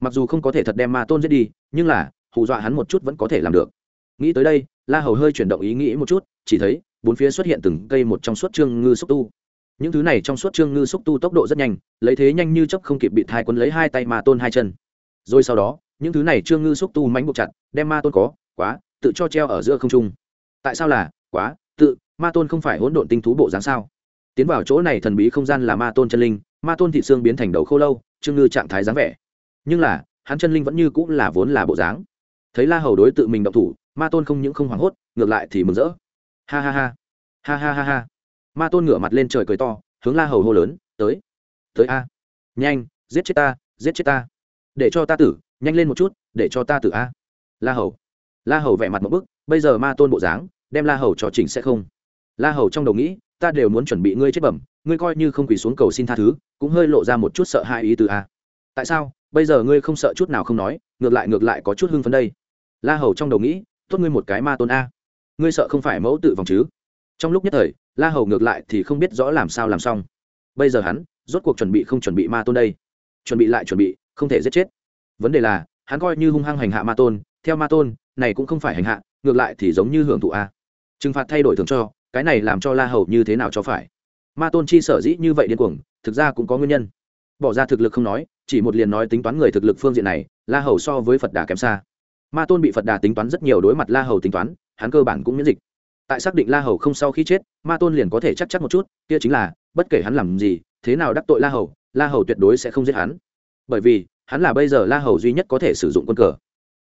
Mặc dù không có thể thật đem ma tôn giết đi, nhưng là, hù dọa hắn một chút vẫn có thể làm được. Nghĩ tới đây, la hầu hơi chuyển động ý nghĩ một chút, chỉ thấy, bốn phía xuất hiện từng cây một trong suốt trương ngư xúc tu. Những thứ này trong suốt trương ngư xúc tu tốc độ rất nhanh, lấy thế nhanh như chấp không kịp bị thai quân lấy hai tay ma tôn hai chân. Rồi sau đó những thứ này trương ngư xúc tu mánh buộc chặt, đem ma tôn có, quá, tự cho treo ở giữa không trung. Tại sao là, quá, tự, ma tôn không phải hỗn độn tinh thú bộ dáng sao? Tiến vào chỗ này thần bí không gian là ma tôn chân linh, ma tôn thị xương biến thành đầu khô lâu trương ngư trạng thái dáng vẻ. Nhưng là, hắn chân linh vẫn như cũng là vốn là bộ dáng. Thấy la hầu đối tự mình động thủ, ma tôn không những không hoảng hốt, ngược lại thì mừng rỡ. Ha ha ha. Ha ha ha ha. Ma tôn ngửa mặt lên trời cười to, hướng la hầu hô lớn, tới tới a. Nhanh, giết chết ta, giết chết ta. Để cho ta tử nhanh lên một chút, để cho ta tự a. La hầu. La hầu vẻ mặt một bức, bây giờ ma tôn bộ dáng, đem la hầu cho chỉnh sẽ không. La hầu trong đầu nghĩ, ta đều muốn chuẩn bị ngươi chết bẩm, ngươi coi như không quỳ xuống cầu xin tha thứ, cũng hơi lộ ra một chút sợ hãi ý từ a. Tại sao? Bây giờ ngươi không sợ chút nào không nói, ngược lại ngược lại có chút hưng phấn đây. La hầu trong đầu nghĩ, tốt ngươi một cái ma tôn a. Ngươi sợ không phải mẫu tự vòng chứ? Trong lúc nhất thời, la hầu ngược lại thì không biết rõ làm sao làm xong. Bây giờ hắn, rốt cuộc chuẩn bị không chuẩn bị ma tôn đây? Chuẩn bị lại chuẩn bị, không thể giết chết vấn đề là, hắn coi như hung hăng hành hạ ma tôn, theo ma tôn, này cũng không phải hành hạ, ngược lại thì giống như hưởng thụ a. Trừng phạt thay đổi thường cho, cái này làm cho la hầu như thế nào cho phải? Ma tôn chi sở dĩ như vậy điên cuồng, thực ra cũng có nguyên nhân. Bỏ ra thực lực không nói, chỉ một liền nói tính toán người thực lực phương diện này, la hầu so với phật đà kém xa. Ma tôn bị phật đà tính toán rất nhiều đối mặt la hầu tính toán, hắn cơ bản cũng miễn dịch. Tại xác định la hầu không sau khi chết, ma tôn liền có thể chắc chắc một chút, kia chính là, bất kể hắn làm gì, thế nào đắc tội la hầu la hầu tuyệt đối sẽ không giết hắn. Bởi vì hắn là bây giờ la hầu duy nhất có thể sử dụng quân cờ.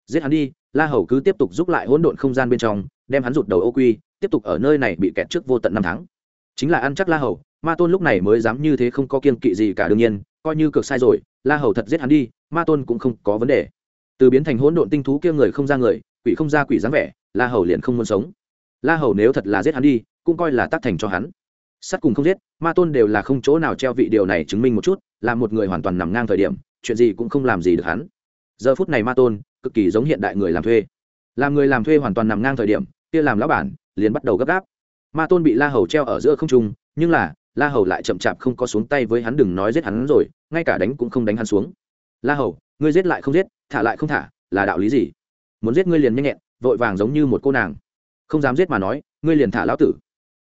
Giết hắn đi, la hầu cứ tiếp tục giúp lại hỗn độn không gian bên trong, đem hắn rụt đầu ô quy, tiếp tục ở nơi này bị kẹt trước vô tận năm tháng. Chính là ăn chắc la hầu, ma tôn lúc này mới dám như thế không có kiên kỵ gì cả đương nhiên, coi như cược sai rồi, la hầu thật giết hắn đi, ma tôn cũng không có vấn đề. Từ biến thành hỗn độn tinh thú kia người không ra người, quỷ không ra quỷ dáng vẻ, la hầu liền không muốn sống. La hầu nếu thật là giết hắn đi, cũng coi là tác thành cho hắn. Sắt cùng không giết, ma tôn đều là không chỗ nào treo vị điều này chứng minh một chút, là một người hoàn toàn nằm ngang thời điểm chuyện gì cũng không làm gì được hắn. Giờ phút này ma tôn, cực kỳ giống hiện đại người làm thuê. Làm người làm thuê hoàn toàn nằm ngang thời điểm, kia làm lão bản, liền bắt đầu gấp gáp. Ma tôn bị la hầu treo ở giữa không trung, nhưng là, la hầu lại chậm chạp không có xuống tay với hắn, đừng nói giết hắn rồi, ngay cả đánh cũng không đánh hắn xuống. La hầu, ngươi giết lại không giết, thả lại không thả, là đạo lý gì? Muốn giết ngươi liền nhanh nhẹn, vội vàng giống như một cô nàng. Không dám giết mà nói, ngươi liền thả lão tử.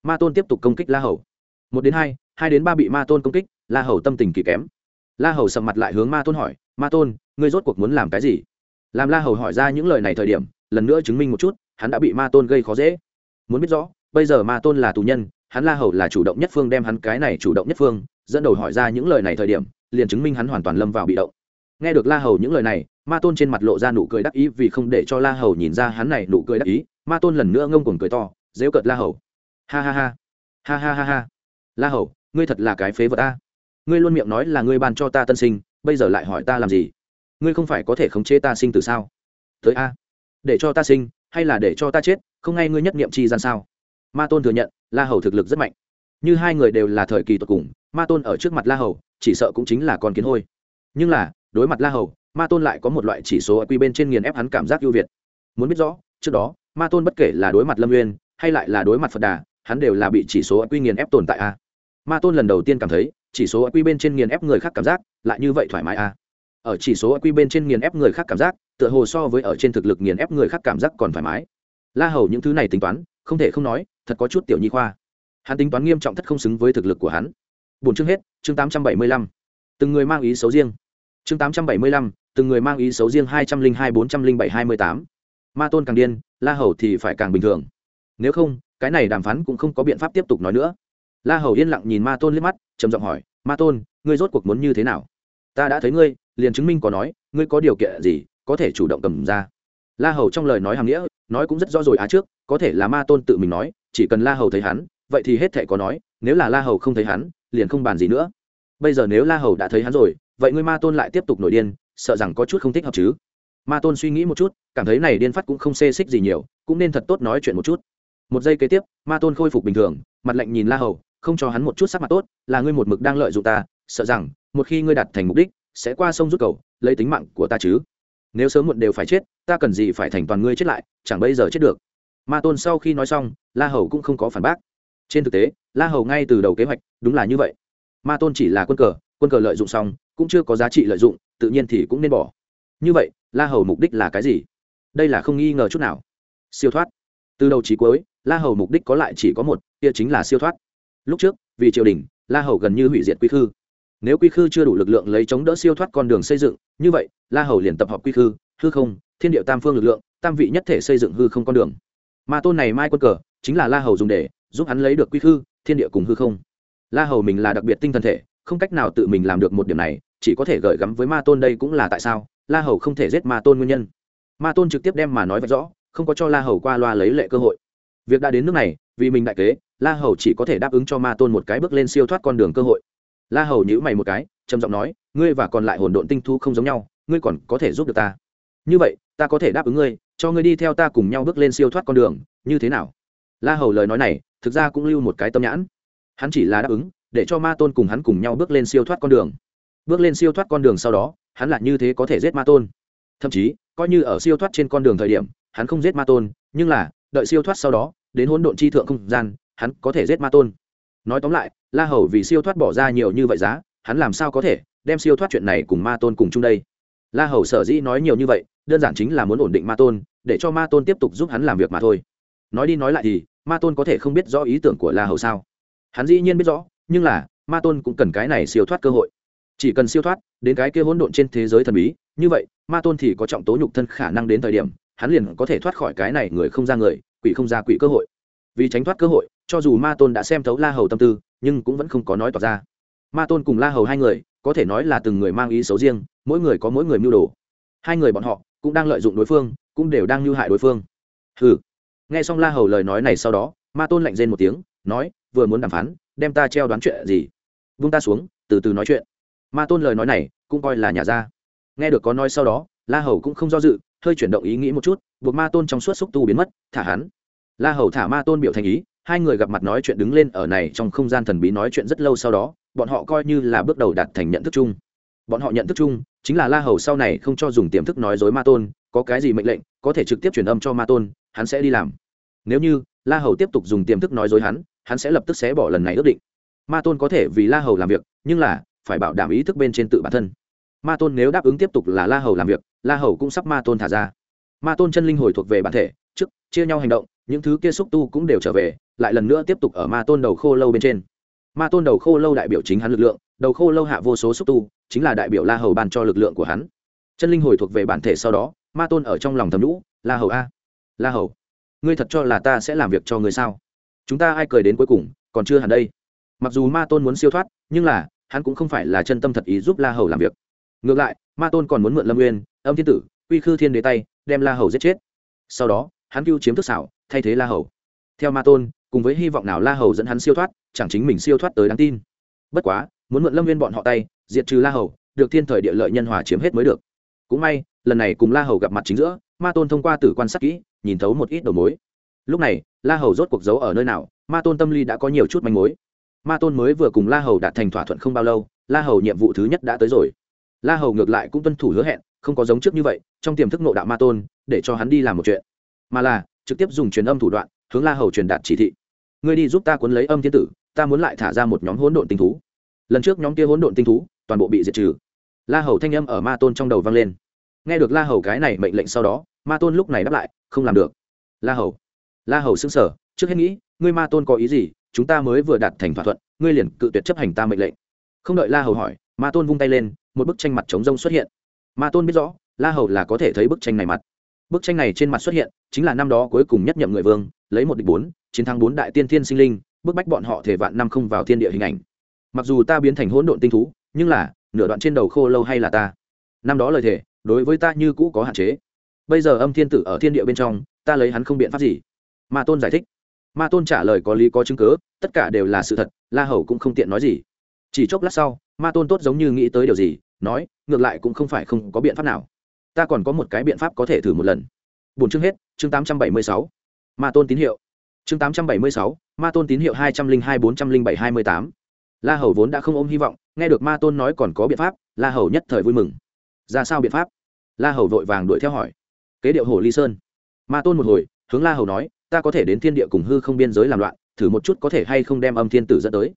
Ma tôn tiếp tục công kích la hầu. Một đến hai hai đến ba bị ma tôn công kích, la hầu tâm tình kỳ kém la hầu sầm mặt lại hướng ma tôn hỏi, ma tôn, ngươi rốt cuộc muốn làm cái gì? Làm la hầu hỏi ra những lời này thời điểm, lần nữa chứng minh một chút, hắn đã bị ma tôn gây khó dễ. Muốn biết rõ, bây giờ ma tôn là tù nhân, hắn la hầu là chủ động nhất phương đem hắn cái này chủ động nhất phương, dẫn đầu hỏi ra những lời này thời điểm, liền chứng minh hắn hoàn toàn lâm vào bị động. Nghe được la hầu những lời này, ma tôn trên mặt lộ ra nụ cười đắc ý vì không để cho la hầu nhìn ra hắn này nụ cười đắc ý, ma tôn lần nữa ngông cuồng cười to dếu cợt la hầu. Ha ha ha ha ha ha ha. La hầu, ngươi thật là cái phế vật a ngươi luôn miệng nói là ngươi ban cho ta tân sinh, bây giờ lại hỏi ta làm gì? Ngươi không phải có thể khống chế ta sinh từ sao? Tới a, để cho ta sinh, hay là để cho ta chết, không ngay ngươi nhất niệm chi gian sao? Ma tôn thừa nhận, la hầu thực lực rất mạnh. Như hai người đều là thời kỳ tột cùng, ma tôn ở trước mặt la hầu, chỉ sợ cũng chính là con kiến hôi. Nhưng là, đối mặt la hầu, ma tôn lại có một loại chỉ số quy bên trên nghiền ép hắn cảm giác ưu việt. Muốn biết rõ, trước đó, ma tôn bất kể là đối mặt lâm nguyên hay lại là đối mặt phật đà, hắn đều là bị chỉ số quy nghiền ép tồn tại a. Ma tôn lần đầu tiên cảm thấy chỉ số quy bên trên nghiền ép người khác cảm giác, lại như vậy thoải mái a ở chỉ số quy bên trên nghiền ép người khác cảm giác, tựa hồ so với ở trên thực lực nghiền ép người khác cảm giác còn thoải mái. La hầu những thứ này tính toán, không thể không nói, thật có chút tiểu nhi khoa. Hắn tính toán nghiêm trọng thất không xứng với thực lực của hắn. Bốn chương hết, chương tám trăm bảy mươi lăm. Từng người mang ý xấu riêng. Chương tám trăm bảy mươi lăm, từng người mang ý xấu riêng hai trăm linh hai, bốn trăm linh bảy, hai mươi tám. Ma tôn càng điên, la hầu thì phải càng bình thường. Nếu không, cái này đàm phán cũng không có biện pháp tiếp tục nói nữa la hầu yên lặng nhìn ma tôn liếc mắt, trầm giọng hỏi, ma tôn, ngươi rốt cuộc muốn như thế nào? Ta đã thấy ngươi, liền chứng minh có nói, ngươi có điều kiện gì có thể chủ động cầm ra. La hầu trong lời nói hàm nghĩa, nói cũng rất rõ rồi á trước, có thể là ma tôn tự mình nói, chỉ cần la hầu thấy hắn, vậy thì hết thể có nói, nếu là la hầu không thấy hắn, liền không bàn gì nữa. Bây giờ nếu la hầu đã thấy hắn rồi, vậy ngươi ma tôn lại tiếp tục nổi điên, sợ rằng có chút không thích hợp chứ. Ma tôn suy nghĩ một chút, cảm thấy này điên phát cũng không xê xích gì nhiều, cũng nên thật tốt nói chuyện một chút. Một giây kế tiếp, ma tôn khôi phục bình thường, mặt lạnh nhìn la hầu không cho hắn một chút sắc mặt tốt, là ngươi một mực đang lợi dụng ta, sợ rằng, một khi ngươi đạt thành mục đích, sẽ qua sông rút cầu, lấy tính mạng của ta chứ. Nếu sớm muộn đều phải chết, ta cần gì phải thành toàn ngươi chết lại, chẳng bây giờ chết được. Ma tôn sau khi nói xong, la hầu cũng không có phản bác. Trên thực tế, la hầu ngay từ đầu kế hoạch, đúng là như vậy. Ma tôn chỉ là quân cờ quân cờ lợi dụng xong, cũng chưa có giá trị lợi dụng, tự nhiên thì cũng nên bỏ. Như vậy, la hầu mục đích là cái gì? Đây là không nghi ngờ chút nào. Siêu thoát. Từ đầu trí cuối, la hầu mục đích có lại chỉ có một, kia chính là siêu thoát lúc trước, vì triều đình, la hầu gần như hủy diệt quy khư. Nếu quy khư chưa đủ lực lượng lấy chống đỡ siêu thoát con đường xây dựng, như vậy, la hầu liền tập hợp quy khư, hư không, thiên điệu tam phương lực lượng, tam vị nhất thể xây dựng hư không con đường. Mà tôn này mai quân cờ, chính là la hầu dùng để giúp hắn lấy được quy khư, thiên địa cùng hư không. La hầu mình là đặc biệt tinh thần thể, không cách nào tự mình làm được một điểm này, chỉ có thể gợi gắm với ma tôn đây cũng là tại sao, la hầu không thể giết ma tôn nguyên nhân. Ma tôn trực tiếp đem mà nói vạch rõ, không có cho la hầu qua loa lấy lệ cơ hội. Việc đã đến nước này vì mình đại kế, la hầu chỉ có thể đáp ứng cho ma tôn một cái bước lên siêu thoát con đường cơ hội. La hầu nhữ mày một cái, trầm giọng nói, ngươi và còn lại hồn độn tinh thu không giống nhau, ngươi còn có thể giúp được ta. Như vậy, ta có thể đáp ứng ngươi, cho ngươi đi theo ta cùng nhau bước lên siêu thoát con đường, như thế nào? La hầu lời nói này, thực ra cũng lưu một cái tâm nhãn. Hắn chỉ là đáp ứng, để cho ma tôn cùng hắn cùng nhau bước lên siêu thoát con đường. Bước lên siêu thoát con đường sau đó, hắn lại như thế có thể giết ma tôn. Thậm chí, coi như ở siêu thoát trên con đường thời điểm, hắn không giết ma tôn, nhưng là, đợi siêu thoát sau đó đến hỗn độn chi thượng không gian, hắn có thể giết ma tôn. Nói tóm lại, la hầu vì siêu thoát bỏ ra nhiều như vậy giá, hắn làm sao có thể đem siêu thoát chuyện này cùng ma tôn cùng chung đây? La hầu sở dĩ nói nhiều như vậy, đơn giản chính là muốn ổn định ma tôn, để cho ma tôn tiếp tục giúp hắn làm việc mà thôi. Nói đi nói lại thì, ma tôn có thể không biết rõ ý tưởng của la hầu sao? Hắn dĩ nhiên biết rõ, nhưng là, ma tôn cũng cần cái này siêu thoát cơ hội. Chỉ cần siêu thoát, đến cái kia hỗn độn trên thế giới thần bí, như vậy, ma tôn thì có trọng tố nhục thân khả năng đến thời điểm, hắn liền có thể thoát khỏi cái này người không ra người quỷ không ra quỷ cơ hội. Vì tránh thoát cơ hội, cho dù ma tôn đã xem thấu la hầu tâm tư, nhưng cũng vẫn không có nói tỏ ra. Ma tôn cùng la hầu hai người, có thể nói là từng người mang ý xấu riêng, mỗi người có mỗi người mưu đồ. Hai người bọn họ cũng đang lợi dụng đối phương, cũng đều đang mưu hại đối phương. Hừ. Nghe xong la hầu lời nói này sau đó, ma tôn lạnh rên một tiếng, nói, vừa muốn đàm phán, đem ta treo đoán chuyện gì? Vung ta xuống, từ từ nói chuyện. Ma tôn lời nói này cũng coi là nhà ra. Nghe được có nói sau đó, la hầu cũng không do dự, hơi chuyển động ý nghĩ một chút buộc ma tôn trong suốt xúc tu biến mất, thả hắn. La hầu thả ma tôn biểu thành ý, hai người gặp mặt nói chuyện đứng lên ở này trong không gian thần bí nói chuyện rất lâu sau đó, bọn họ coi như là bước đầu đạt thành nhận thức chung. Bọn họ nhận thức chung, chính là la hầu sau này không cho dùng tiềm thức nói dối ma tôn, có cái gì mệnh lệnh, có thể trực tiếp truyền âm cho ma tôn, hắn sẽ đi làm. Nếu như la hầu tiếp tục dùng tiềm thức nói dối hắn hắn sẽ lập tức xé bỏ lần này ước định. Ma tôn có thể vì la hầu làm việc, nhưng là phải bảo đảm ý thức bên trên tự bản thân. Ma tôn nếu đáp ứng tiếp tục là la hầu làm việc, la hầu cũng sắp ma tôn thả ra ma tôn chân linh hồi thuộc về bản thể, trước, chia nhau hành động, những thứ kia xúc tu cũng đều trở về, lại lần nữa tiếp tục ở ma tôn đầu khô lâu bên trên. Ma tôn đầu khô lâu đại biểu chính hắn lực lượng, đầu khô lâu hạ vô số xúc tu, chính là đại biểu la hầu ban cho lực lượng của hắn. Chân linh hồi thuộc về bản thể sau đó, ma tôn ở trong lòng thầm lũ la hầu a, la hầu, ngươi thật cho là ta sẽ làm việc cho ngươi sao? Chúng ta ai cười đến cuối cùng, còn chưa hẳn đây. Mặc dù ma tôn muốn siêu thoát, nhưng là, hắn cũng không phải là chân tâm thật ý giúp la hầu làm việc. Ngược lại, ma tôn còn muốn mượn lâm nguyên âm thiên tử, uy khư thiên đế tay đem la hầu giết chết. Sau đó, hắn cưu chiếm thức xảo, thay thế la hầu. Theo ma tôn, cùng với hy vọng nào la hầu dẫn hắn siêu thoát, chẳng chính mình siêu thoát tới đáng tin. Bất quá, muốn mượn lâm viên bọn họ tay, diệt trừ la hầu, được thiên thời địa lợi nhân hòa chiếm hết mới được. Cũng may, lần này cùng la hầu gặp mặt chính giữa, ma tôn thông qua tử quan sát kỹ, nhìn thấu một ít đầu mối. Lúc này, la hầu rốt cuộc giấu ở nơi nào, ma tôn tâm lý đã có nhiều chút manh mối. Ma tôn mới vừa cùng la hầu đạt thành thỏa thuận không bao lâu, la hầu nhiệm vụ thứ nhất đã tới rồi. La hầu ngược lại cũng tuân thủ hứa hẹn không có giống trước như vậy, trong tiềm thức nộ đạo ma tôn, để cho hắn đi làm một chuyện. Mà là, trực tiếp dùng truyền âm thủ đoạn, hướng la hầu truyền đạt chỉ thị. Ngươi đi giúp ta cuốn lấy âm thiên tử, ta muốn lại thả ra một nhóm hỗn độn tinh thú. Lần trước nhóm kia hỗn độn tinh thú, toàn bộ bị diệt trừ. La hầu thanh âm ở ma tôn trong đầu vang lên. Nghe được la hầu cái này mệnh lệnh sau đó, ma tôn lúc này đáp lại, không làm được. La hầu la hầu xưng sở trước hết nghĩ, ngươi ma tôn có ý gì, chúng ta mới vừa đạt thành thỏa thuận, ngươi liền cự tuyệt chấp hành ta mệnh lệnh. Không đợi la hầu hỏi, ma tôn vung tay lên, một bức tranh mặt trống rông xuất hiện ma tôn biết rõ, la hầu là có thể thấy bức tranh này mặt. Bức tranh này trên mặt xuất hiện chính là năm đó cuối cùng nhất nhậm người vương, lấy một địch bốn, chiến thắng bốn đại tiên thiên sinh linh, bức bách bọn họ thể vạn năm không vào thiên địa hình ảnh. Mặc dù ta biến thành hỗn độn tinh thú, nhưng là, nửa đoạn trên đầu khô lâu hay là ta? Năm đó lời thề, đối với ta như cũ có hạn chế. Bây giờ âm thiên tử ở thiên địa bên trong, ta lấy hắn không biện pháp gì. Ma tôn giải thích. Ma tôn trả lời có lý có chứng cớ tất cả đều là sự thật, la hầu cũng không tiện nói gì. Chỉ chốc lát sau, ma tôn tốt giống như nghĩ tới điều gì nói, ngược lại cũng không phải không có biện pháp nào. Ta còn có một cái biện pháp có thể thử một lần. Bốn chương hết, chương tám trăm bảy mươi sáu. Ma tôn tín hiệu. Chương tám trăm bảy mươi sáu, ma tôn tín hiệu hai trăm linh hai bốn trăm linh bảy hai mươi tám. La hầu vốn đã không ôm hy vọng, nghe được ma tôn nói còn có biện pháp, la hầu nhất thời vui mừng. Ra sao biện pháp? La hầu vội vàng đuổi theo hỏi. Kế điệu hồ ly sơn. Ma tôn một hồi, hướng la hầu nói, ta có thể đến thiên địa cùng hư không biên giới làm loạn, thử một chút có thể hay không đem âm thiên tử dẫn tới.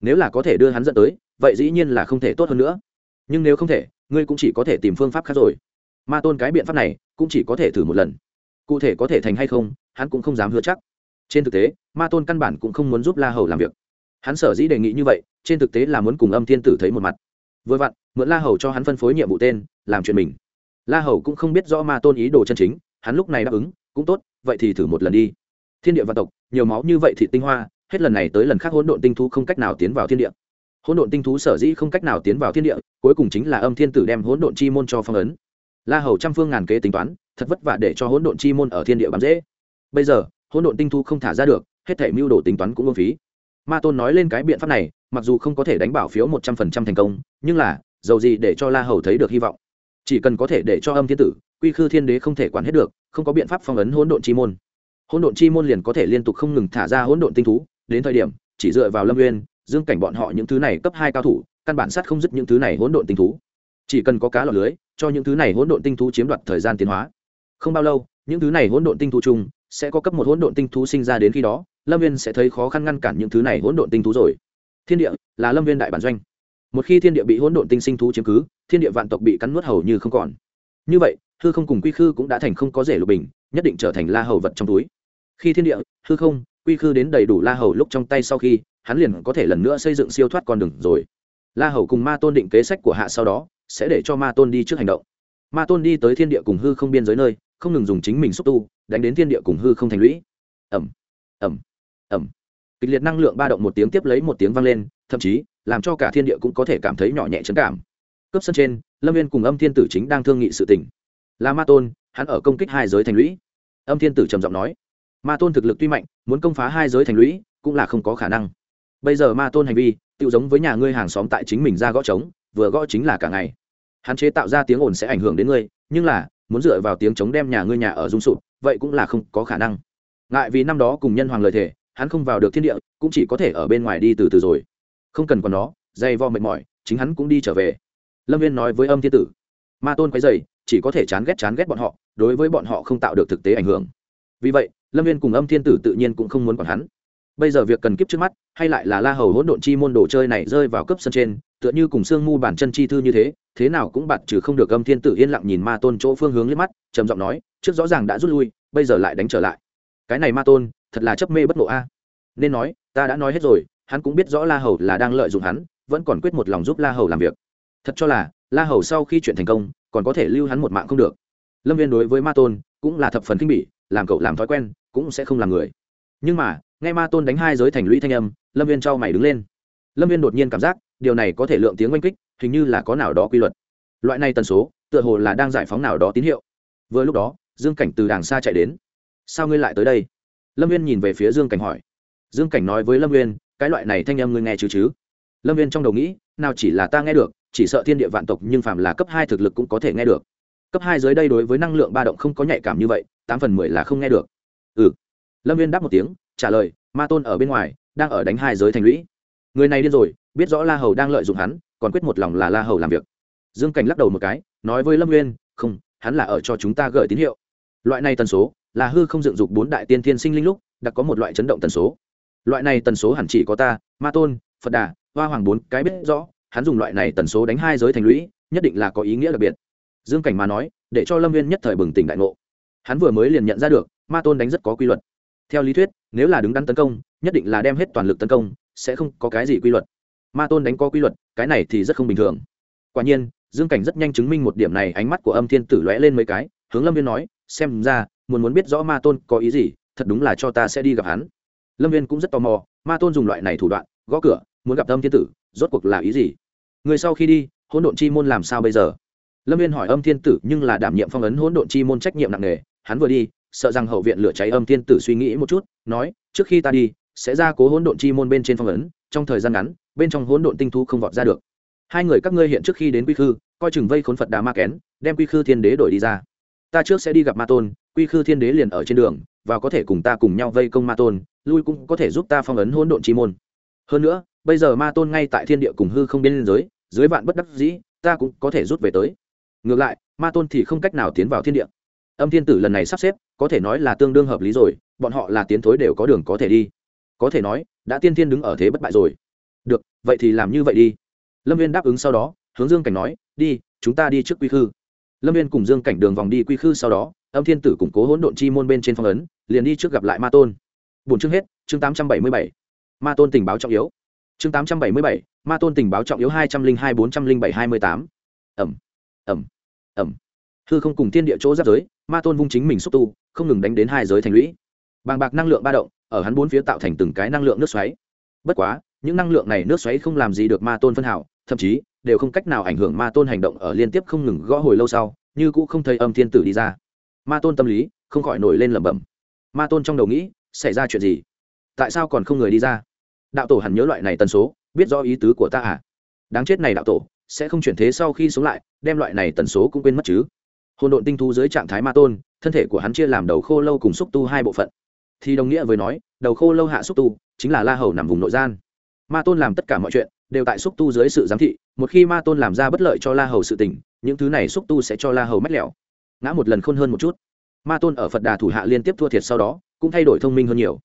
Nếu là có thể đưa hắn dẫn tới, vậy dĩ nhiên là không thể tốt hơn nữa nhưng nếu không thể, ngươi cũng chỉ có thể tìm phương pháp khác rồi. Ma tôn cái biện pháp này cũng chỉ có thể thử một lần. Cụ thể có thể thành hay không, hắn cũng không dám hứa chắc. Trên thực tế, ma tôn căn bản cũng không muốn giúp la hầu làm việc. Hắn sở dĩ đề nghị như vậy, trên thực tế là muốn cùng âm thiên tử thấy một mặt. Vừa vặn, mượn la hầu cho hắn phân phối nhiệm vụ tên, làm chuyện mình. La hầu cũng không biết rõ ma tôn ý đồ chân chính, hắn lúc này đáp ứng, cũng tốt, vậy thì thử một lần đi. Thiên địa văn tộc, nhiều máu như vậy thì tinh hoa, hết lần này tới lần khác hỗn độn tinh thú không cách nào tiến vào thiên địa hỗn độn tinh thú sở dĩ không cách nào tiến vào thiên địa, cuối cùng chính là âm thiên tử đem hỗn độn chi môn cho phong ấn. La hầu trăm phương ngàn kế tính toán, thật vất vả để cho hỗn độn chi môn ở thiên địa bám dễ. Bây giờ, hỗn độn tinh thú không thả ra được, hết thể mưu đồ tính toán cũng vô phí. Ma tôn nói lên cái biện pháp này, mặc dù không có thể đánh bảo phiếu một trăm phần trăm thành công, nhưng là, dầu gì để cho la hầu thấy được hy vọng. Chỉ cần có thể để cho âm thiên tử, quy khư thiên đế không thể quản hết được, không có biện pháp phong ấn hỗn độn chi môn. Hỗn độn chi môn liền có thể liên tục không ngừng thả ra hỗn độn tinh thú, đến thời điểm, chỉ dựa vào lâm nguyên dương cảnh bọn họ những thứ này cấp hai cao thủ, căn bản sát không dứt những thứ này hỗn độn tinh thú. Chỉ cần có cá lọt lưới, cho những thứ này hỗn độn tinh thú chiếm đoạt thời gian tiến hóa. Không bao lâu, những thứ này hỗn độn tinh thú chung sẽ có cấp một hỗn độn tinh thú sinh ra đến khi đó, lâm viên sẽ thấy khó khăn ngăn cản những thứ này hỗn độn tinh thú rồi. Thiên địa là lâm viên đại bản doanh. Một khi thiên địa bị hỗn độn tinh sinh thú chiếm cứ, thiên địa vạn tộc bị cắn nuốt hầu như không còn. Như vậy, hư không cùng quy khư cũng đã thành không có rể lục bình, nhất định trở thành la hầu vật trong túi. Khi thiên địa, hư không, quy khư đến đầy đủ la hầu lúc trong tay sau khi hắn liền có thể lần nữa xây dựng siêu thoát con đường rồi. La hầu cùng ma tôn định kế sách của hạ sau đó, sẽ để cho ma tôn đi trước hành động. Ma tôn đi tới thiên địa cùng hư không biên giới nơi, không ngừng dùng chính mình xúc tu, đánh đến thiên địa cùng hư không thành lũy. Ẩm ẩm ẩm kịch liệt năng lượng ba động một tiếng tiếp lấy một tiếng vang lên, thậm chí, làm cho cả thiên địa cũng có thể cảm thấy nhỏ nhẹ chấn cảm. Cấp sân trên, lâm viên cùng âm thiên tử chính đang thương nghị sự tình. Là ma tôn, hắn ở công kích hai giới thành lũy. Âm thiên tử trầm giọng nói, ma tôn thực lực tuy mạnh, muốn công phá hai giới thành lũy, cũng là không có khả năng bây giờ ma tôn hành vi tự giống với nhà ngươi hàng xóm tại chính mình ra gõ trống, vừa gõ chính là cả ngày. Hắn chế tạo ra tiếng ồn sẽ ảnh hưởng đến ngươi, nhưng là, muốn dựa vào tiếng trống đem nhà ngươi nhà ở rung sụp, vậy cũng là không có khả năng. Ngại vì năm đó cùng nhân hoàng lời thề, hắn không vào được thiên địa, cũng chỉ có thể ở bên ngoài đi từ từ rồi. Không cần còn nó dây vo mệt mỏi, chính hắn cũng đi trở về. Lâm viên nói với âm thiên tử. Ma tôn quấy dày chỉ có thể chán ghét chán ghét bọn họ, đối với bọn họ không tạo được thực tế ảnh hưởng. Vì vậy, lâm viên cùng âm thiên tử tự nhiên cũng không muốn còn hắn bây giờ việc cần kiếp trước mắt, hay lại là la hầu hỗn độn chi môn đồ chơi này rơi vào cấp sân trên, tựa như cùng xương mu bản chân chi thư như thế thế nào cũng bạt trừ không được âm thiên tử yên lặng nhìn ma tôn chỗ phương hướng liếc mắt, trầm giọng nói, trước rõ ràng đã rút lui, bây giờ lại đánh trở lại. Cái này ma tôn, thật là chấp mê bất ngộ a. Nên nói, ta đã nói hết rồi, hắn cũng biết rõ la hầu là đang lợi dụng hắn, vẫn còn quyết một lòng giúp la hầu làm việc. Thật cho là, la hầu sau khi chuyện thành công, còn có thể lưu hắn một mạng không được. Lâm viên đối với ma tôn cũng là thập phần kinh bỉ, làm cậu làm thói quen, cũng sẽ không làm người nhưng mà, nghe ma tôn đánh hai giới thành lũy thanh âm, lâm viên trao mày đứng lên. Lâm viên đột nhiên cảm giác, điều này có thể lượng tiếng oanh kích, hình như là có nào đó quy luật. Loại này tần số, tựa hồ là đang giải phóng nào đó tín hiệu. Vừa lúc đó, dương cảnh từ đàng xa chạy đến. Sao ngươi lại tới đây? Lâm viên nhìn về phía dương cảnh hỏi. Dương cảnh nói với lâm viên cái loại này thanh âm ngươi nghe chứ chứ? Lâm viên trong đầu nghĩ, nào chỉ là ta nghe được, chỉ sợ thiên địa vạn tộc nhưng phàm là cấp hai thực lực cũng có thể nghe được. Cấp hai dưới đây đối với năng lượng ba động không có nhạy cảm như vậy, tám phần mười là không nghe được. Ừ lâm viên đáp một tiếng, trả lời, ma tôn ở bên ngoài, đang ở đánh hai giới thành lũy. Người này điên rồi, biết rõ la hầu đang lợi dụng hắn, còn quyết một lòng là la hầu làm việc. Dương cảnh lắc đầu một cái, nói với lâm nguyên không, hắn là ở cho chúng ta gửi tín hiệu. Loại này tần số, là hư không dựng dục bốn đại tiên thiên sinh linh lúc đặc có một loại chấn động tần số. Loại này tần số hẳn chỉ có ta, ma tôn, phật đà, hoa hoàng bốn cái biết rõ, hắn dùng loại này tần số đánh hai giới thành lũy, nhất định là có ý nghĩa đặc biệt. Dương cảnh mà nói, để cho lâm viên nhất thời bừng tỉnh đại ngộ. Hắn vừa mới liền nhận ra được, ma tôn đánh rất có quy luật theo lý thuyết, nếu là đứng đắn tấn công, nhất định là đem hết toàn lực tấn công, sẽ không có cái gì quy luật. Ma tôn đánh có quy luật, cái này thì rất không bình thường. Quả nhiên, dương cảnh rất nhanh chứng minh một điểm này, ánh mắt của âm thiên tử lóe lên mấy cái, hướng lâm viên nói, xem ra, muốn muốn biết rõ ma tôn có ý gì, thật đúng là cho ta sẽ đi gặp hắn. Lâm viên cũng rất tò mò, ma tôn dùng loại này thủ đoạn, gõ cửa, muốn gặp âm thiên tử, rốt cuộc là ý gì? Người sau khi đi, hỗn độn chi môn làm sao bây giờ? Lâm viên hỏi âm thiên tử, nhưng là đảm nhiệm phong ấn hỗn độn chi môn trách nhiệm nặng nề, hắn vừa đi sợ rằng hậu viện lửa cháy âm thiên tử suy nghĩ một chút, nói, trước khi ta đi, sẽ ra cố hỗn độn chi môn bên trên phong ấn, trong thời gian ngắn, bên trong hỗn độn tinh thu không vọt ra được. Hai người các ngươi hiện trước khi đến quy khư, coi chừng vây khốn phật đà ma kén, đem quy khư thiên đế đổi đi ra. Ta trước sẽ đi gặp ma tôn, quy khư thiên đế liền ở trên đường, và có thể cùng ta cùng nhau vây công ma tôn, lui cũng có thể giúp ta phong ấn hỗn độn chi môn. Hơn nữa, bây giờ ma tôn ngay tại thiên địa cùng hư không biên giới dưới vạn bất đắc dĩ, ta cũng có thể rút về tới. Ngược lại, ma tôn thì không cách nào tiến vào thiên địa âm thiên tử lần này sắp xếp, có thể nói là tương đương hợp lý rồi, bọn họ là tiến thối đều có đường có thể đi. Có thể nói, đã tiên thiên đứng ở thế bất bại rồi. Được, vậy thì làm như vậy đi. Lâm viên đáp ứng sau đó, hướng dương cảnh nói, đi, chúng ta đi trước quy khư. Lâm viên cùng dương cảnh đường vòng đi quy khư sau đó, âm thiên tử củng cố hỗn độn chi môn bên trên phong ấn, liền đi trước gặp lại ma tôn. Bốn chương hết, chương tám trăm bảy mươi bảy. Ma tôn tình báo trọng yếu. Chương tám trăm bảy mươi bảy, ma tôn tình báo trọng yếu hai trăm linh hai bốn trăm linh bảy hai mươi tám. Ẩm ẩm ẩm. Hư không cùng thiên địa chỗ giáp giới ma tôn vung chính mình xúc tu, không ngừng đánh đến hai giới thành lũy. Bàng bạc năng lượng ba động, ở hắn bốn phía tạo thành từng cái năng lượng nước xoáy. Bất quá, những năng lượng này nước xoáy không làm gì được ma tôn phân hảo thậm chí đều không cách nào ảnh hưởng ma tôn hành động ở liên tiếp không ngừng gõ hồi lâu sau, như cũ không thấy âm thiên tử đi ra. Ma tôn tâm lý không khỏi nổi lên lẩm bẩm. Ma tôn trong đầu nghĩ, xảy ra chuyện gì? Tại sao còn không người đi ra? Đạo tổ hẳn nhớ loại này tần số, biết do ý tứ của ta à? Đáng chết này đạo tổ, sẽ không chuyển thế sau khi sống lại, đem loại này tần số cũng quên mất chứ hồn độn tinh thu dưới trạng thái ma tôn, thân thể của hắn chia làm đầu khô lâu cùng xúc tu hai bộ phận. Thì đồng nghĩa với nói, đầu khô lâu hạ xúc tu, chính là la hầu nằm vùng nội gian. Ma tôn làm tất cả mọi chuyện, đều tại xúc tu dưới sự giám thị, một khi ma tôn làm ra bất lợi cho la hầu sự tình, những thứ này xúc tu sẽ cho la hầu mách lẻo. Ngã một lần khôn hơn một chút. Ma tôn ở phật đà thủ hạ liên tiếp thua thiệt sau đó, cũng thay đổi thông minh hơn nhiều.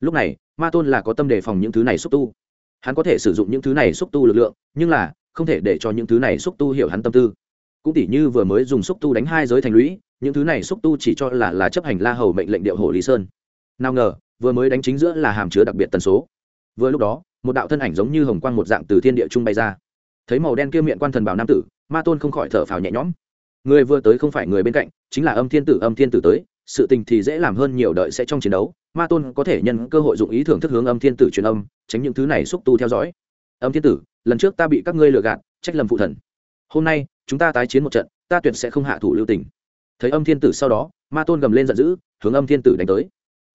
Lúc này, ma tôn là có tâm đề phòng những thứ này xúc tu. Hắn có thể sử dụng những thứ này xúc tu lực lượng, nhưng là, không thể để cho những thứ này xúc tu hiểu hắn tâm tư cũng tỉ như vừa mới dùng xúc tu đánh hai giới thành lũy, những thứ này xúc tu chỉ cho là là chấp hành la hầu mệnh lệnh điệu hồ lý sơn. Nào ngờ, vừa mới đánh chính giữa là hàm chứa đặc biệt tần số. Vừa lúc đó, một đạo thân ảnh giống như hồng quang một dạng từ thiên địa trung bay ra. Thấy màu đen kia miệng quan thần bảo nam tử, ma tôn không khỏi thở phào nhẹ nhõm. Người vừa tới không phải người bên cạnh, chính là âm thiên tử, âm thiên tử tới. Sự tình thì dễ làm hơn nhiều đợi sẽ trong chiến đấu. Ma tôn có thể nhân cơ hội dụng ý thưởng thức hướng âm thiên tử truyền âm, tránh những thứ này xúc tu theo dõi. Âm thiên tử, lần trước ta bị các ngươi lừa gạt, trách lầm phụ thần hôm nay chúng ta tái chiến một trận, ta tuyệt sẽ không hạ thủ lưu tình. Thấy âm thiên tử sau đó, ma tôn gầm lên giận dữ, hướng âm thiên tử đánh tới.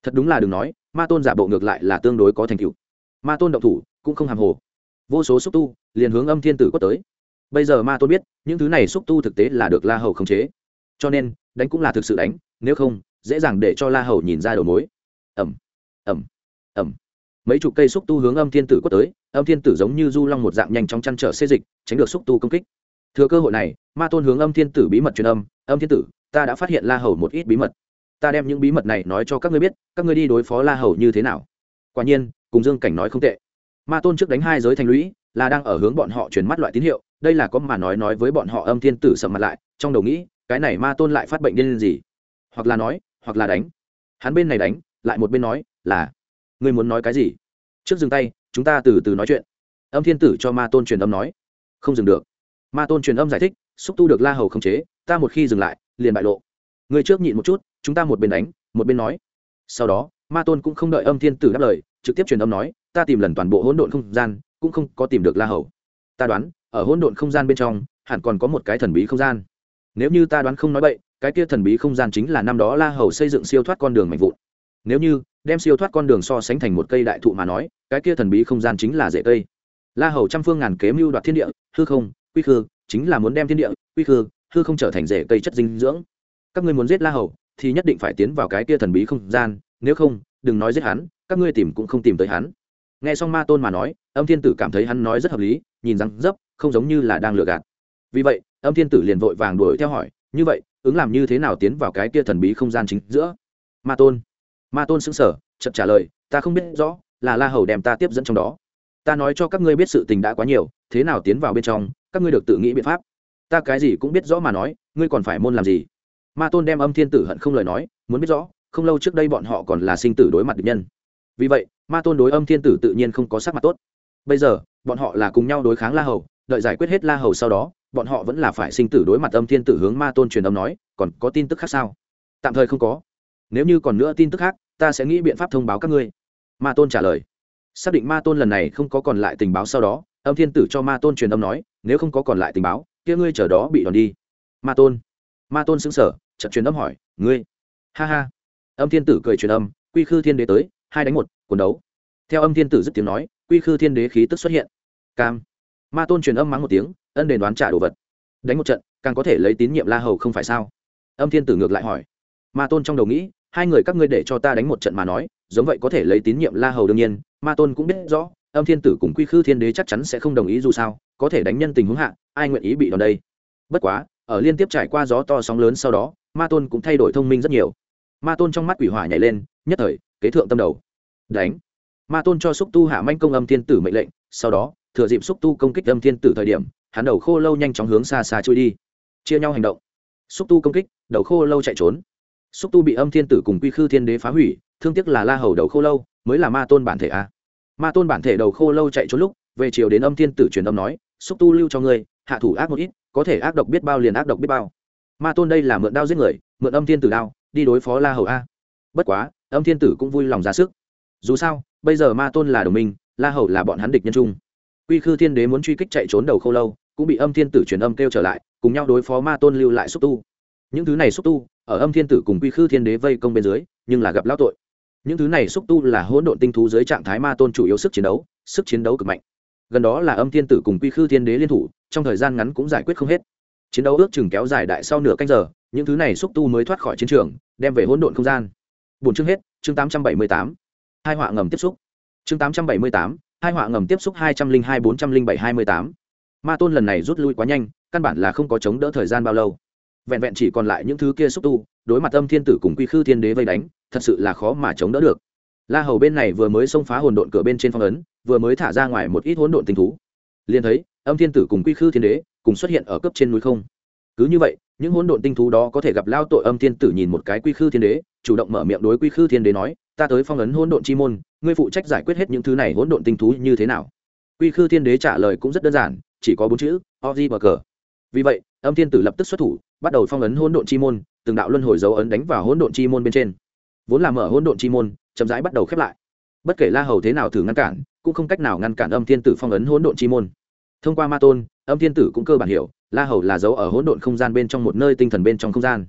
Thật đúng là đừng nói, ma tôn giả bộ ngược lại là tương đối có thành tựu. Ma tôn động thủ, cũng không hàm hồ. Vô số xúc tu liền hướng âm thiên tử quất tới. Bây giờ ma tôn biết, những thứ này xúc tu thực tế là được la hầu khống chế. Cho nên, đánh cũng là thực sự đánh, nếu không, dễ dàng để cho la hầu nhìn ra đầu mối. Ẩm ẩm ẩm mấy chục cây xúc tu hướng âm thiên tử quất tới, âm thiên tử giống như du long một dạng nhanh chóng chăn trở xê dịch, tránh được xúc tu công kích thừa cơ hội này, ma tôn hướng âm thiên tử bí mật truyền âm âm thiên tử, ta đã phát hiện la hầu một ít bí mật. Ta đem những bí mật này nói cho các ngươi biết, các ngươi đi đối phó la hầu như thế nào. Quả nhiên, cùng dương cảnh nói không tệ. Ma tôn trước đánh hai giới thành lũy, là đang ở hướng bọn họ truyền mắt loại tín hiệu, đây là có mà nói nói với bọn họ âm thiên tử sầm mặt lại, trong đầu nghĩ, cái này ma tôn lại phát bệnh điên gì? Hoặc là nói, hoặc là đánh. Hắn bên này đánh, lại một bên nói, là, ngươi muốn nói cái gì? Trước dừng tay, chúng ta từ từ nói chuyện. Âm thiên tử cho ma tôn truyền âm nói. Không dừng được ma tôn truyền âm giải thích, xúc tu được la hầu khống chế, ta một khi dừng lại, liền bại lộ. Người trước nhịn một chút, chúng ta một bên đánh, một bên nói. Sau đó, ma tôn cũng không đợi âm thiên tử đáp lời, trực tiếp truyền âm nói, ta tìm lần toàn bộ hỗn độn không gian, cũng không có tìm được la hầu. Ta đoán, ở hỗn độn không gian bên trong, hẳn còn có một cái thần bí không gian. Nếu như ta đoán không nói bậy, cái kia thần bí không gian chính là năm đó la hầu xây dựng siêu thoát con đường mạnh vụn. Nếu như, đem siêu thoát con đường so sánh thành một cây đại thụ mà nói, cái kia thần bí không gian chính là rễ cây. La hầu trăm phương ngàn kế mưu đoạt thiên địa, hư không quy khư, chính là muốn đem thiên địa, quy khư, hư không trở thành rễ cây chất dinh dưỡng. Các ngươi muốn giết la hầu, thì nhất định phải tiến vào cái kia thần bí không gian, nếu không, đừng nói giết hắn, các ngươi tìm cũng không tìm tới hắn. Nghe xong ma tôn mà nói, âm thiên tử cảm thấy hắn nói rất hợp lý, nhìn răng dấp, không giống như là đang lừa gạt. Vì vậy, âm thiên tử liền vội vàng đuổi theo hỏi, như vậy, ứng làm như thế nào tiến vào cái kia thần bí không gian chính giữa? Ma tôn. Ma tôn xứng sở chậm trả lời, ta không biết rõ, là la hầu đem ta tiếp dẫn trong đó. Ta nói cho các ngươi biết sự tình đã quá nhiều, thế nào tiến vào bên trong các ngươi được tự nghĩ biện pháp. Ta cái gì cũng biết rõ mà nói, ngươi còn phải môn làm gì? Ma tôn đem âm thiên tử hận không lời nói, muốn biết rõ, không lâu trước đây bọn họ còn là sinh tử đối mặt địch nhân. Vì vậy, ma tôn đối âm thiên tử tự nhiên không có sắc mặt tốt. Bây giờ, bọn họ là cùng nhau đối kháng la hầu, đợi giải quyết hết la hầu sau đó, bọn họ vẫn là phải sinh tử đối mặt âm thiên tử hướng ma tôn truyền âm nói, còn có tin tức khác sao? Tạm thời không có. Nếu như còn nữa tin tức khác, ta sẽ nghĩ biện pháp thông báo các ngươi. Ma tôn trả lời. Xác định ma tôn lần này không có còn lại tình báo sau đó, âm thiên tử cho ma tôn truyền âm nói nếu không có còn lại tình báo, kia ngươi chờ đó bị đòn đi. Ma tôn. Ma tôn xứng sở trận truyền âm hỏi, ngươi? Ha ha. Âm thiên tử cười truyền âm, quy khư thiên đế tới, hai đánh một quần đấu. Theo âm thiên tử dứt tiếng nói, quy khư thiên đế khí tức xuất hiện. Cam. Ma tôn truyền âm mắng một tiếng, ân đền đoán trả đồ vật. Đánh một trận, càng có thể lấy tín nhiệm la hầu không phải sao? Âm thiên tử ngược lại hỏi. Ma tôn trong đầu nghĩ, hai người các ngươi để cho ta đánh một trận mà nói, giống vậy có thể lấy tín nhiệm la hầu đương nhiên, ma tôn cũng biết rõ âm thiên tử cùng quy khư thiên đế chắc chắn sẽ không đồng ý dù sao, có thể đánh nhân tình huống hạ, ai nguyện ý bị đòn đây? Bất quá, ở liên tiếp trải qua gió to sóng lớn sau đó, ma tôn cũng thay đổi thông minh rất nhiều. Ma tôn trong mắt quỷ hỏa nhảy lên, nhất thời, kế thượng tâm đầu. Đánh. Ma tôn cho xúc tu hạ manh công âm thiên tử mệnh lệnh, sau đó, thừa dịp xúc tu công kích âm thiên tử thời điểm, hắn đầu khô lâu nhanh chóng hướng xa xa trôi đi. Chia nhau hành động. Xúc tu công kích, đầu khô lâu chạy trốn. Xúc tu bị âm thiên tử cùng quy khư thiên đế phá hủy, thương tiếc là la hầu đầu khô lâu, mới là ma tôn bản thể a ma tôn bản thể đầu khô lâu chạy trốn lúc, về chiều đến âm thiên tử truyền âm nói, xúc tu lưu cho ngươi, hạ thủ ác một ít, có thể ác độc biết bao liền ác độc biết bao. Ma tôn đây là mượn đao giết người, mượn âm thiên tử đao, đi đối phó la hầu a. Bất quá, âm thiên tử cũng vui lòng ra sức. Dù sao, bây giờ ma tôn là đồng minh, la hầu là bọn hắn địch nhân trung quy khư thiên đế muốn truy kích chạy trốn đầu khâu lâu, cũng bị âm thiên tử truyền âm kêu trở lại, cùng nhau đối phó ma tôn lưu lại xúc tu. Những thứ này xúc tu, ở âm thiên tử cùng quy khư thiên đế vây công bên dưới, nhưng là gặp lão tội những thứ này xúc tu là hỗn độn tinh thú dưới trạng thái ma tôn chủ yếu sức chiến đấu, sức chiến đấu cực mạnh. Gần đó là âm thiên tử cùng quy khư thiên đế liên thủ, trong thời gian ngắn cũng giải quyết không hết. Chiến đấu ước chừng kéo dài đại sau nửa canh giờ, những thứ này xúc tu mới thoát khỏi chiến trường, đem về hỗn độn không gian. Bốn chương hết, chương tám trăm bảy mươi tám. Hai họa ngầm tiếp xúc. Chương tám trăm bảy mươi tám, hai họa ngầm tiếp xúc hai trăm linh hai bốn trăm linh bảy hai mươi tám. Ma tôn lần này rút lui quá nhanh, căn bản là không có chống đỡ thời gian bao lâu. Vẹn vẹn chỉ còn lại những thứ kia xúc tu, đối mặt âm thiên tử cùng quy khư thiên đế vây đánh thật sự là khó mà chống đỡ được. La hầu bên này vừa mới xông phá hồn độn cửa bên trên phong ấn, vừa mới thả ra ngoài một ít hỗn độn tình thú. Liền thấy, âm thiên tử cùng quy khư thiên đế cùng xuất hiện ở cấp trên núi không. Cứ như vậy, những hỗn độn tinh thú đó có thể gặp lao tội âm thiên tử nhìn một cái quy khư thiên đế, chủ động mở miệng đối quy khư thiên đế nói, ta tới phong ấn hỗn độn chi môn, ngươi phụ trách giải quyết hết những thứ này hỗn độn tinh thú như thế nào? Quy khư thiên đế trả lời cũng rất đơn giản, chỉ có bốn chữ ozi bờ cờ. Vì vậy, âm thiên tử lập tức xuất thủ, bắt đầu phong ấn hỗn độn chi môn, từng đạo luân hồi dấu ấn đánh vào hỗn độn chi môn bên trên vốn là mở hỗn độn chi môn, chậm rãi bắt đầu khép lại. Bất kể la hầu thế nào thử ngăn cản, cũng không cách nào ngăn cản âm thiên tử phong ấn hỗn độn chi môn. Thông qua ma tôn, âm thiên tử cũng cơ bản hiểu, la hầu là dấu ở hỗn độn không gian bên trong một nơi tinh thần bên trong không gian.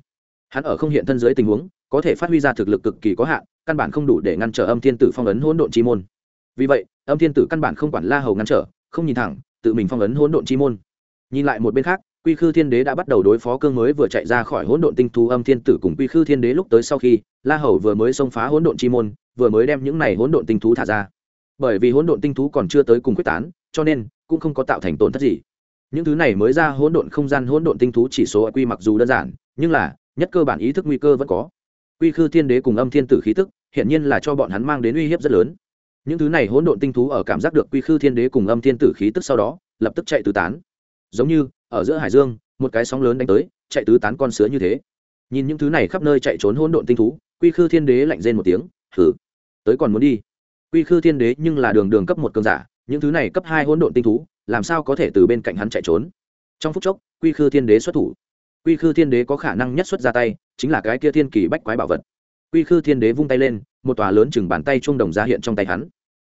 Hắn ở không hiện thân dưới tình huống, có thể phát huy ra thực lực cực kỳ có hạn, căn bản không đủ để ngăn trở âm thiên tử phong ấn hỗn độn chi môn. Vì vậy, âm thiên tử căn bản không quản la hầu ngăn trở, không nhìn thẳng, tự mình phong ấn hỗn độn chi môn. Nhìn lại một bên khác, quy khư thiên đế đã bắt đầu đối phó cương mới vừa chạy ra khỏi hỗn độn tinh thú âm thiên tử cùng quy khư thiên đế lúc tới sau khi la hầu vừa mới xông phá hỗn độn chi môn, vừa mới đem những này hỗn độn tinh thú thả ra. Bởi vì hỗn độn tinh thú còn chưa tới cùng quyết tán, cho nên cũng không có tạo thành tổn thất gì. Những thứ này mới ra hỗn độn không gian hỗn độn tinh thú chỉ số quy mặc dù đơn giản, nhưng là nhất cơ bản ý thức nguy cơ vẫn có. Quy khư thiên đế cùng âm thiên tử khí tức hiện nhiên là cho bọn hắn mang đến uy hiếp rất lớn. Những thứ này hỗn độn tinh thú ở cảm giác được quy khư thiên đế cùng âm thiên tử khí tức sau đó, lập tức chạy tứ tán. Giống như, ở giữa hải dương, một cái sóng lớn đánh tới, chạy tứ tán con sứa như thế nhìn những thứ này khắp nơi chạy trốn hỗn độn tinh thú, quy khư thiên đế lạnh rên một tiếng thử tới còn muốn đi? Quy khư thiên đế nhưng là đường đường cấp một cường giả, những thứ này cấp hai hỗn độn tinh thú, làm sao có thể từ bên cạnh hắn chạy trốn? Trong phút chốc, quy khư thiên đế xuất thủ. Quy khư thiên đế có khả năng nhất xuất ra tay, chính là cái kia thiên kỳ bách quái bảo vật. Quy khư thiên đế vung tay lên, một tòa lớn chừng bàn tay chuông đồng ra hiện trong tay hắn.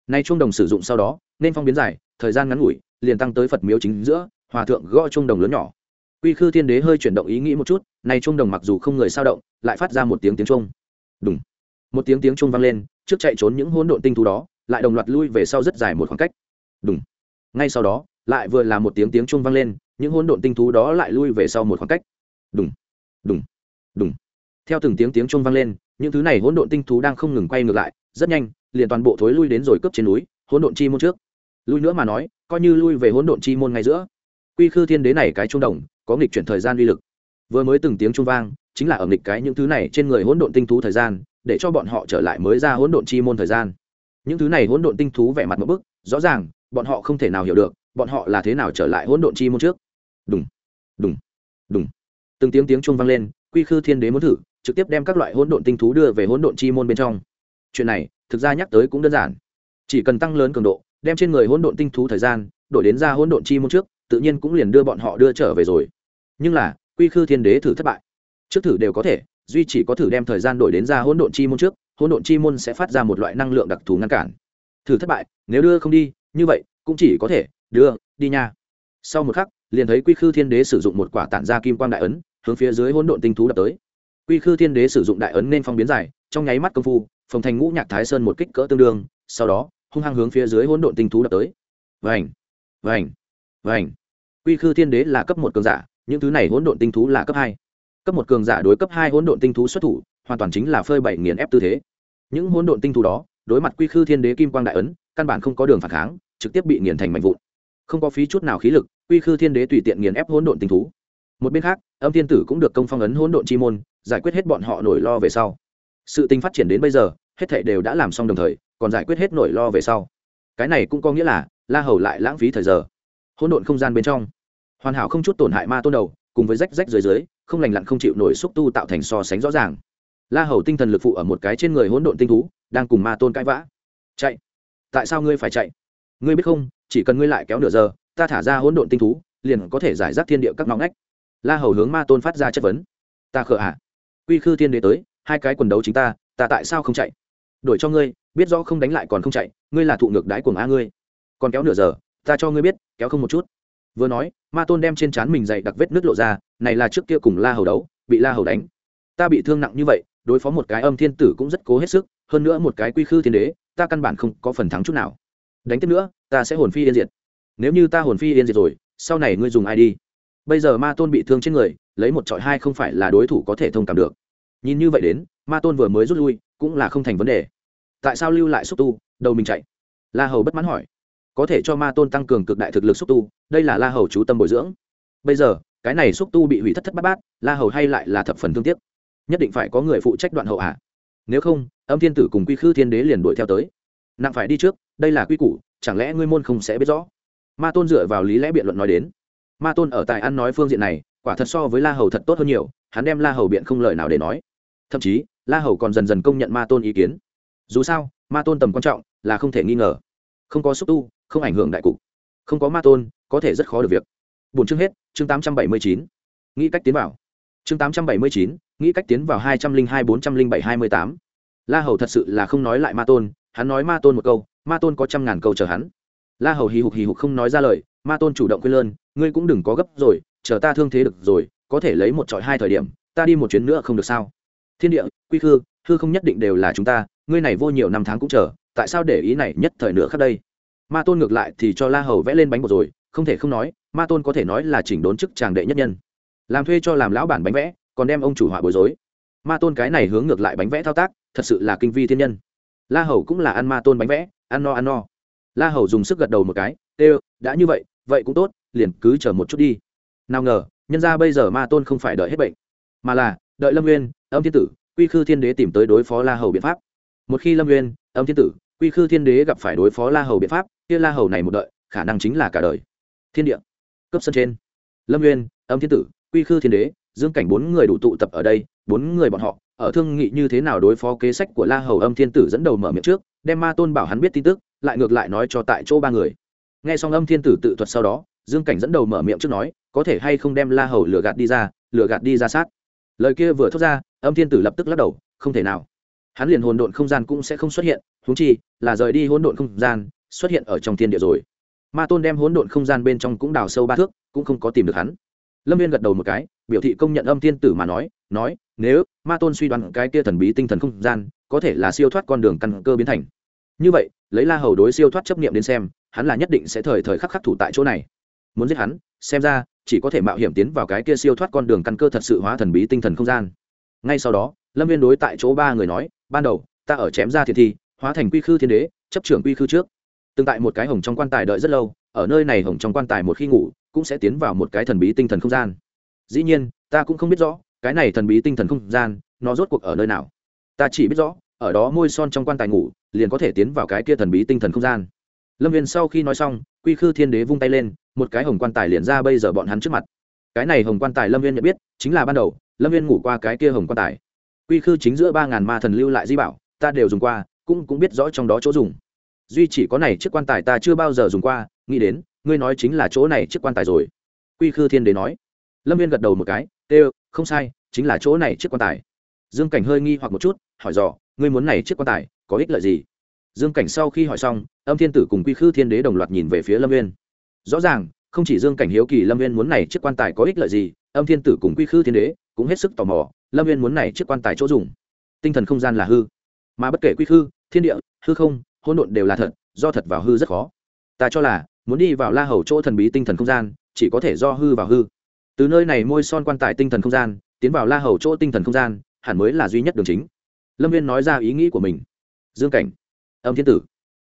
Nay chuông đồng sử dụng sau đó, nên phong biến dài, thời gian ngắn ngủi, liền tăng tới phật miếu chính giữa, hòa thượng gõ chuông đồng lớn nhỏ quy khư thiên đế hơi chuyển động ý nghĩ một chút nay trung đồng mặc dù không người sao động, lại phát ra một tiếng tiếng trung. đúng một tiếng tiếng trung vang lên, trước chạy trốn những hỗn độn tinh thú đó, lại đồng loạt lui về sau rất dài một khoảng cách. Đúng ngay sau đó, lại vừa là một tiếng tiếng trung vang lên, những hỗn độn tinh thú đó lại lui về sau một khoảng cách. Đúng đúng đúng theo từng tiếng tiếng trung vang lên, những thứ này hỗn độn tinh thú đang không ngừng quay ngược lại, rất nhanh, liền toàn bộ thối lui đến rồi cướp trên núi, hỗn độn chi môn trước. Lui nữa mà nói, coi như lui về hỗn độn chi môn ngay giữa. Quy khư thiên đế này cái trung đồng có nghịch chuyển thời gian uy lực. Vừa mới từng tiếng trung vang, chính là ở nghịch cái những thứ này trên người hỗn độn tinh thú thời gian, để cho bọn họ trở lại mới ra hỗn độn chi môn thời gian. Những thứ này hỗn độn tinh thú vẻ mặt một bức, rõ ràng, bọn họ không thể nào hiểu được, bọn họ là thế nào trở lại hỗn độn chi môn trước. Đúng đúng đúng từng tiếng tiếng trung vang lên, quy khư thiên đế muốn thử, trực tiếp đem các loại hỗn độn tinh thú đưa về hỗn độn chi môn bên trong. Chuyện này, thực ra nhắc tới cũng đơn giản. Chỉ cần tăng lớn cường độ, đem trên người hỗn độn tinh thú thời gian, đổi đến ra hỗn độn chi môn trước, tự nhiên cũng liền đưa bọn họ đưa trở về rồi nhưng là, quy khư thiên đế thử thất bại. Trước thử đều có thể, duy chỉ có thử đem thời gian đổi đến ra hỗn độn chi môn trước, hỗn độn chi môn sẽ phát ra một loại năng lượng đặc thù ngăn cản. Thử thất bại, nếu đưa không đi, như vậy, cũng chỉ có thể, đưa, đi nha. Sau một khắc, liền thấy quy khư thiên đế sử dụng một quả tản ra kim quang đại ấn, hướng phía dưới hỗn độn tinh thú đập tới. Quy khư thiên đế sử dụng đại ấn nên phong biến dài, trong nháy mắt công phu phòng thành ngũ nhạc thái sơn một kích cỡ tương đương, sau đó, hung hăng hướng phía dưới hỗn độn tinh thú đập tới. Vành vành vành. Quy khư thiên đế là cấp một cường giả những thứ này hỗn độn tinh thú là cấp hai. Cấp một cường giả đối cấp hai hỗn độn tinh thú xuất thủ, hoàn toàn chính là phơi bảy nghiền ép tư thế. Những hỗn độn tinh thú đó, đối mặt quy khư thiên đế kim quang đại ấn, căn bản không có đường phản kháng, trực tiếp bị nghiền thành mạnh vụn. Không có phí chút nào khí lực, quy khư thiên đế tùy tiện nghiền ép hỗn độn tinh thú. Một bên khác, âm thiên tử cũng được công phong ấn hỗn độn chi môn, giải quyết hết bọn họ nổi lo về sau. Sự tình phát triển đến bây giờ, hết thảy đều đã làm xong đồng thời, còn giải quyết hết nổi lo về sau. Cái này cũng có nghĩa là la hầu lại lãng phí thời giờ. Hỗn độn không gian bên trong hoàn hảo không chút tổn hại ma tôn đầu, cùng với rách rách dưới dưới, không lành lặn không chịu nổi xúc tu tạo thành so sánh rõ ràng. La hầu tinh thần lực phụ ở một cái trên người hỗn độn tinh thú, đang cùng ma tôn cãi vã. Chạy! Tại sao ngươi phải chạy? Ngươi biết không, chỉ cần ngươi lại kéo nửa giờ, ta thả ra hỗn độn tinh thú, liền có thể giải rác thiên địa các ngõ ngách. La hầu hướng ma tôn phát ra chất vấn. Ta khờ ạ. À? quy khư thiên đế tới, hai cái quần đấu chính ta ta tại sao không chạy? Đổi cho ngươi, biết rõ không đánh lại còn không chạy, ngươi là thụ ngược đái cuồng a ngươi. Còn kéo nửa giờ, ta cho ngươi biết, kéo không một chút vừa nói, ma tôn đem trên trán mình dày đặc vết nước lộ ra, này là trước kia cùng la hầu đấu, bị la hầu đánh. Ta bị thương nặng như vậy, đối phó một cái âm thiên tử cũng rất cố hết sức, hơn nữa một cái quy khư thiên đế, ta căn bản không có phần thắng chút nào. Đánh tiếp nữa, ta sẽ hồn phi yên diệt. Nếu như ta hồn phi yên diệt rồi, sau này ngươi dùng ai đi? Bây giờ ma tôn bị thương trên người, lấy một trọi hai không phải là đối thủ có thể thông cảm được. Nhìn như vậy đến, ma tôn vừa mới rút lui, cũng là không thành vấn đề. Tại sao lưu lại xúc tu? Đầu mình chạy. La hầu bất mãn hỏi. Có thể cho ma tôn tăng cường cực đại thực lực xúc tu đây là la hầu chú tâm bồi dưỡng. Bây giờ, cái này xúc tu bị hủy thất thất bát bát, la hầu hay lại là thập phần thương tiếc. Nhất định phải có người phụ trách đoạn hậu hạ nếu không, âm thiên tử cùng quy khư thiên đế liền đuổi theo tới. Nặng phải đi trước, đây là quy củ, chẳng lẽ ngươi môn không sẽ biết rõ? Ma tôn dựa vào lý lẽ biện luận nói đến. Ma tôn ở tại ăn nói phương diện này, quả thật so với la hầu thật tốt hơn nhiều, hắn đem la hầu biện không lời nào để nói. Thậm chí, la hầu còn dần dần công nhận ma tôn ý kiến. Dù sao, ma tôn tầm quan trọng là không thể nghi ngờ. Không có xúc tu, không ảnh hưởng đại cục. Không có ma tôn có thể rất khó được việc. Bốn chương hết, chương tám trăm bảy mươi chín. Nghĩ cách tiến vào. Chương tám trăm bảy mươi chín, nghĩ cách tiến vào hai trăm linh hai bốn trăm linh bảy hai mươi tám. La hầu thật sự là không nói lại ma tôn, hắn nói ma tôn một câu, ma tôn có trăm ngàn câu chờ hắn. La hầu hì hục hì hục không nói ra lời, ma tôn chủ động quên lơn, ngươi cũng đừng có gấp rồi, chờ ta thương thế được rồi, có thể lấy một trọi hai thời điểm, ta đi một chuyến nữa không được sao? Thiên địa, quy khư, hư không nhất định đều là chúng ta, ngươi này vô nhiều năm tháng cũng chờ, tại sao để ý này nhất thời nữa khác đây? Ma tôn ngược lại thì cho la hầu vẽ lên bánh bột rồi không thể không nói, ma tôn có thể nói là chỉnh đốn chức tràng đệ nhất nhân. Làm thuê cho làm lão bản bánh vẽ, còn đem ông chủ họa bối rối. Ma tôn cái này hướng ngược lại bánh vẽ thao tác, thật sự là kinh vi thiên nhân. La hầu cũng là ăn ma tôn bánh vẽ, ăn no ăn no. La hầu dùng sức gật đầu một cái, tê đã như vậy vậy cũng tốt, liền cứ chờ một chút đi. Nào ngờ, nhân ra bây giờ ma tôn không phải đợi hết bệnh, mà là đợi lâm nguyên âm thiên tử, quy khư thiên đế tìm tới đối phó la hầu biện pháp. Một khi lâm nguyên âm thiên tử, quy khư thiên đế gặp phải đối phó la hầu biện pháp, kia la hầu này một đợi, khả năng chính là cả đời thiên địa. Cấp sân trên. Lâm nguyên âm thiên tử, quy khư thiên đế, dương cảnh bốn người đủ tụ tập ở đây, bốn người bọn họ, ở thương nghị như thế nào đối phó kế sách của la hầu âm thiên tử dẫn đầu mở miệng trước, đem ma tôn bảo hắn biết tin tức, lại ngược lại nói cho tại chỗ ba người. Nghe xong âm thiên tử tự thuật sau đó, dương cảnh dẫn đầu mở miệng trước nói, có thể hay không đem la hầu lừa gạt đi ra, lừa gạt đi ra sát. Lời kia vừa thốt ra, âm thiên tử lập tức lắc đầu, không thể nào. Hắn liền hồn độn không gian cũng sẽ không xuất hiện húng chi là rời đi hỗn độn không gian, xuất hiện ở trong thiên địa rồi ma tôn đem hỗn độn không gian bên trong cũng đào sâu ba thước, cũng không có tìm được hắn. Lâm viên gật đầu một cái, biểu thị công nhận âm thiên tử mà nói nói, nếu ma tôn suy đoán cái kia thần bí tinh thần không gian, có thể là siêu thoát con đường căn cơ biến thành. Như vậy, lấy la hầu đối siêu thoát chấp nghiệm đến xem, hắn là nhất định sẽ thời thời khắc khắc thủ tại chỗ này. Muốn giết hắn, xem ra, chỉ có thể mạo hiểm tiến vào cái kia siêu thoát con đường căn cơ thật sự hóa thần bí tinh thần không gian. Ngay sau đó, lâm viên đối tại chỗ ba người nói, ban đầu, ta ở chém ra thiệt thi hóa thành quy khư thiên đế, chấp trưởng quy khư trước từng tại một cái hồng trong quan tài đợi rất lâu, ở nơi này hồng trong quan tài một khi ngủ, cũng sẽ tiến vào một cái thần bí tinh thần không gian. Dĩ nhiên, ta cũng không biết rõ, cái này thần bí tinh thần không gian, nó rốt cuộc ở nơi nào? Ta chỉ biết rõ, ở đó môi son trong quan tài ngủ, liền có thể tiến vào cái kia thần bí tinh thần không gian. Lâm viên sau khi nói xong, quy khư thiên đế vung tay lên, một cái hồng quan tài liền ra bây giờ bọn hắn trước mặt. Cái này hồng quan tài lâm viên nhận biết, chính là ban đầu, lâm viên ngủ qua cái kia hồng quan tài. Quy khư chính giữa ba ngàn ma thần lưu lại di bảo, ta đều dùng qua, cũng cũng biết rõ trong đó chỗ dùng duy chỉ có này chiếc quan tài ta chưa bao giờ dùng qua, nghĩ đến, ngươi nói chính là chỗ này chiếc quan tài rồi. Quy khư thiên đế nói. Lâm viên gật đầu một cái tê không sai, chính là chỗ này chiếc quan tài. Dương cảnh hơi nghi hoặc một chút, hỏi dò, ngươi muốn này chiếc quan tài, có ích lợi gì? Dương cảnh sau khi hỏi xong, âm thiên tử cùng quy khư thiên đế đồng loạt nhìn về phía lâm viên. Rõ ràng, không chỉ dương cảnh hiếu kỳ lâm viên muốn này chiếc quan tài có ích lợi gì, âm thiên tử cùng quy khư thiên đế cũng hết sức tò mò, lâm viên muốn này chiếc quan tài chỗ dùng. Tinh thần không gian là hư. Mà bất kể quy khư, thiên địa, hư không hỗn độn đều là thật, do thật vào hư rất khó. Ta cho là, muốn đi vào la hầu chỗ thần bí tinh thần không gian, chỉ có thể do hư vào hư. Từ nơi này môi son quan tài tinh thần không gian, tiến vào la hầu chỗ tinh thần không gian, hẳn mới là duy nhất đường chính. Lâm viên nói ra ý nghĩ của mình. Dương cảnh, âm thiên tử,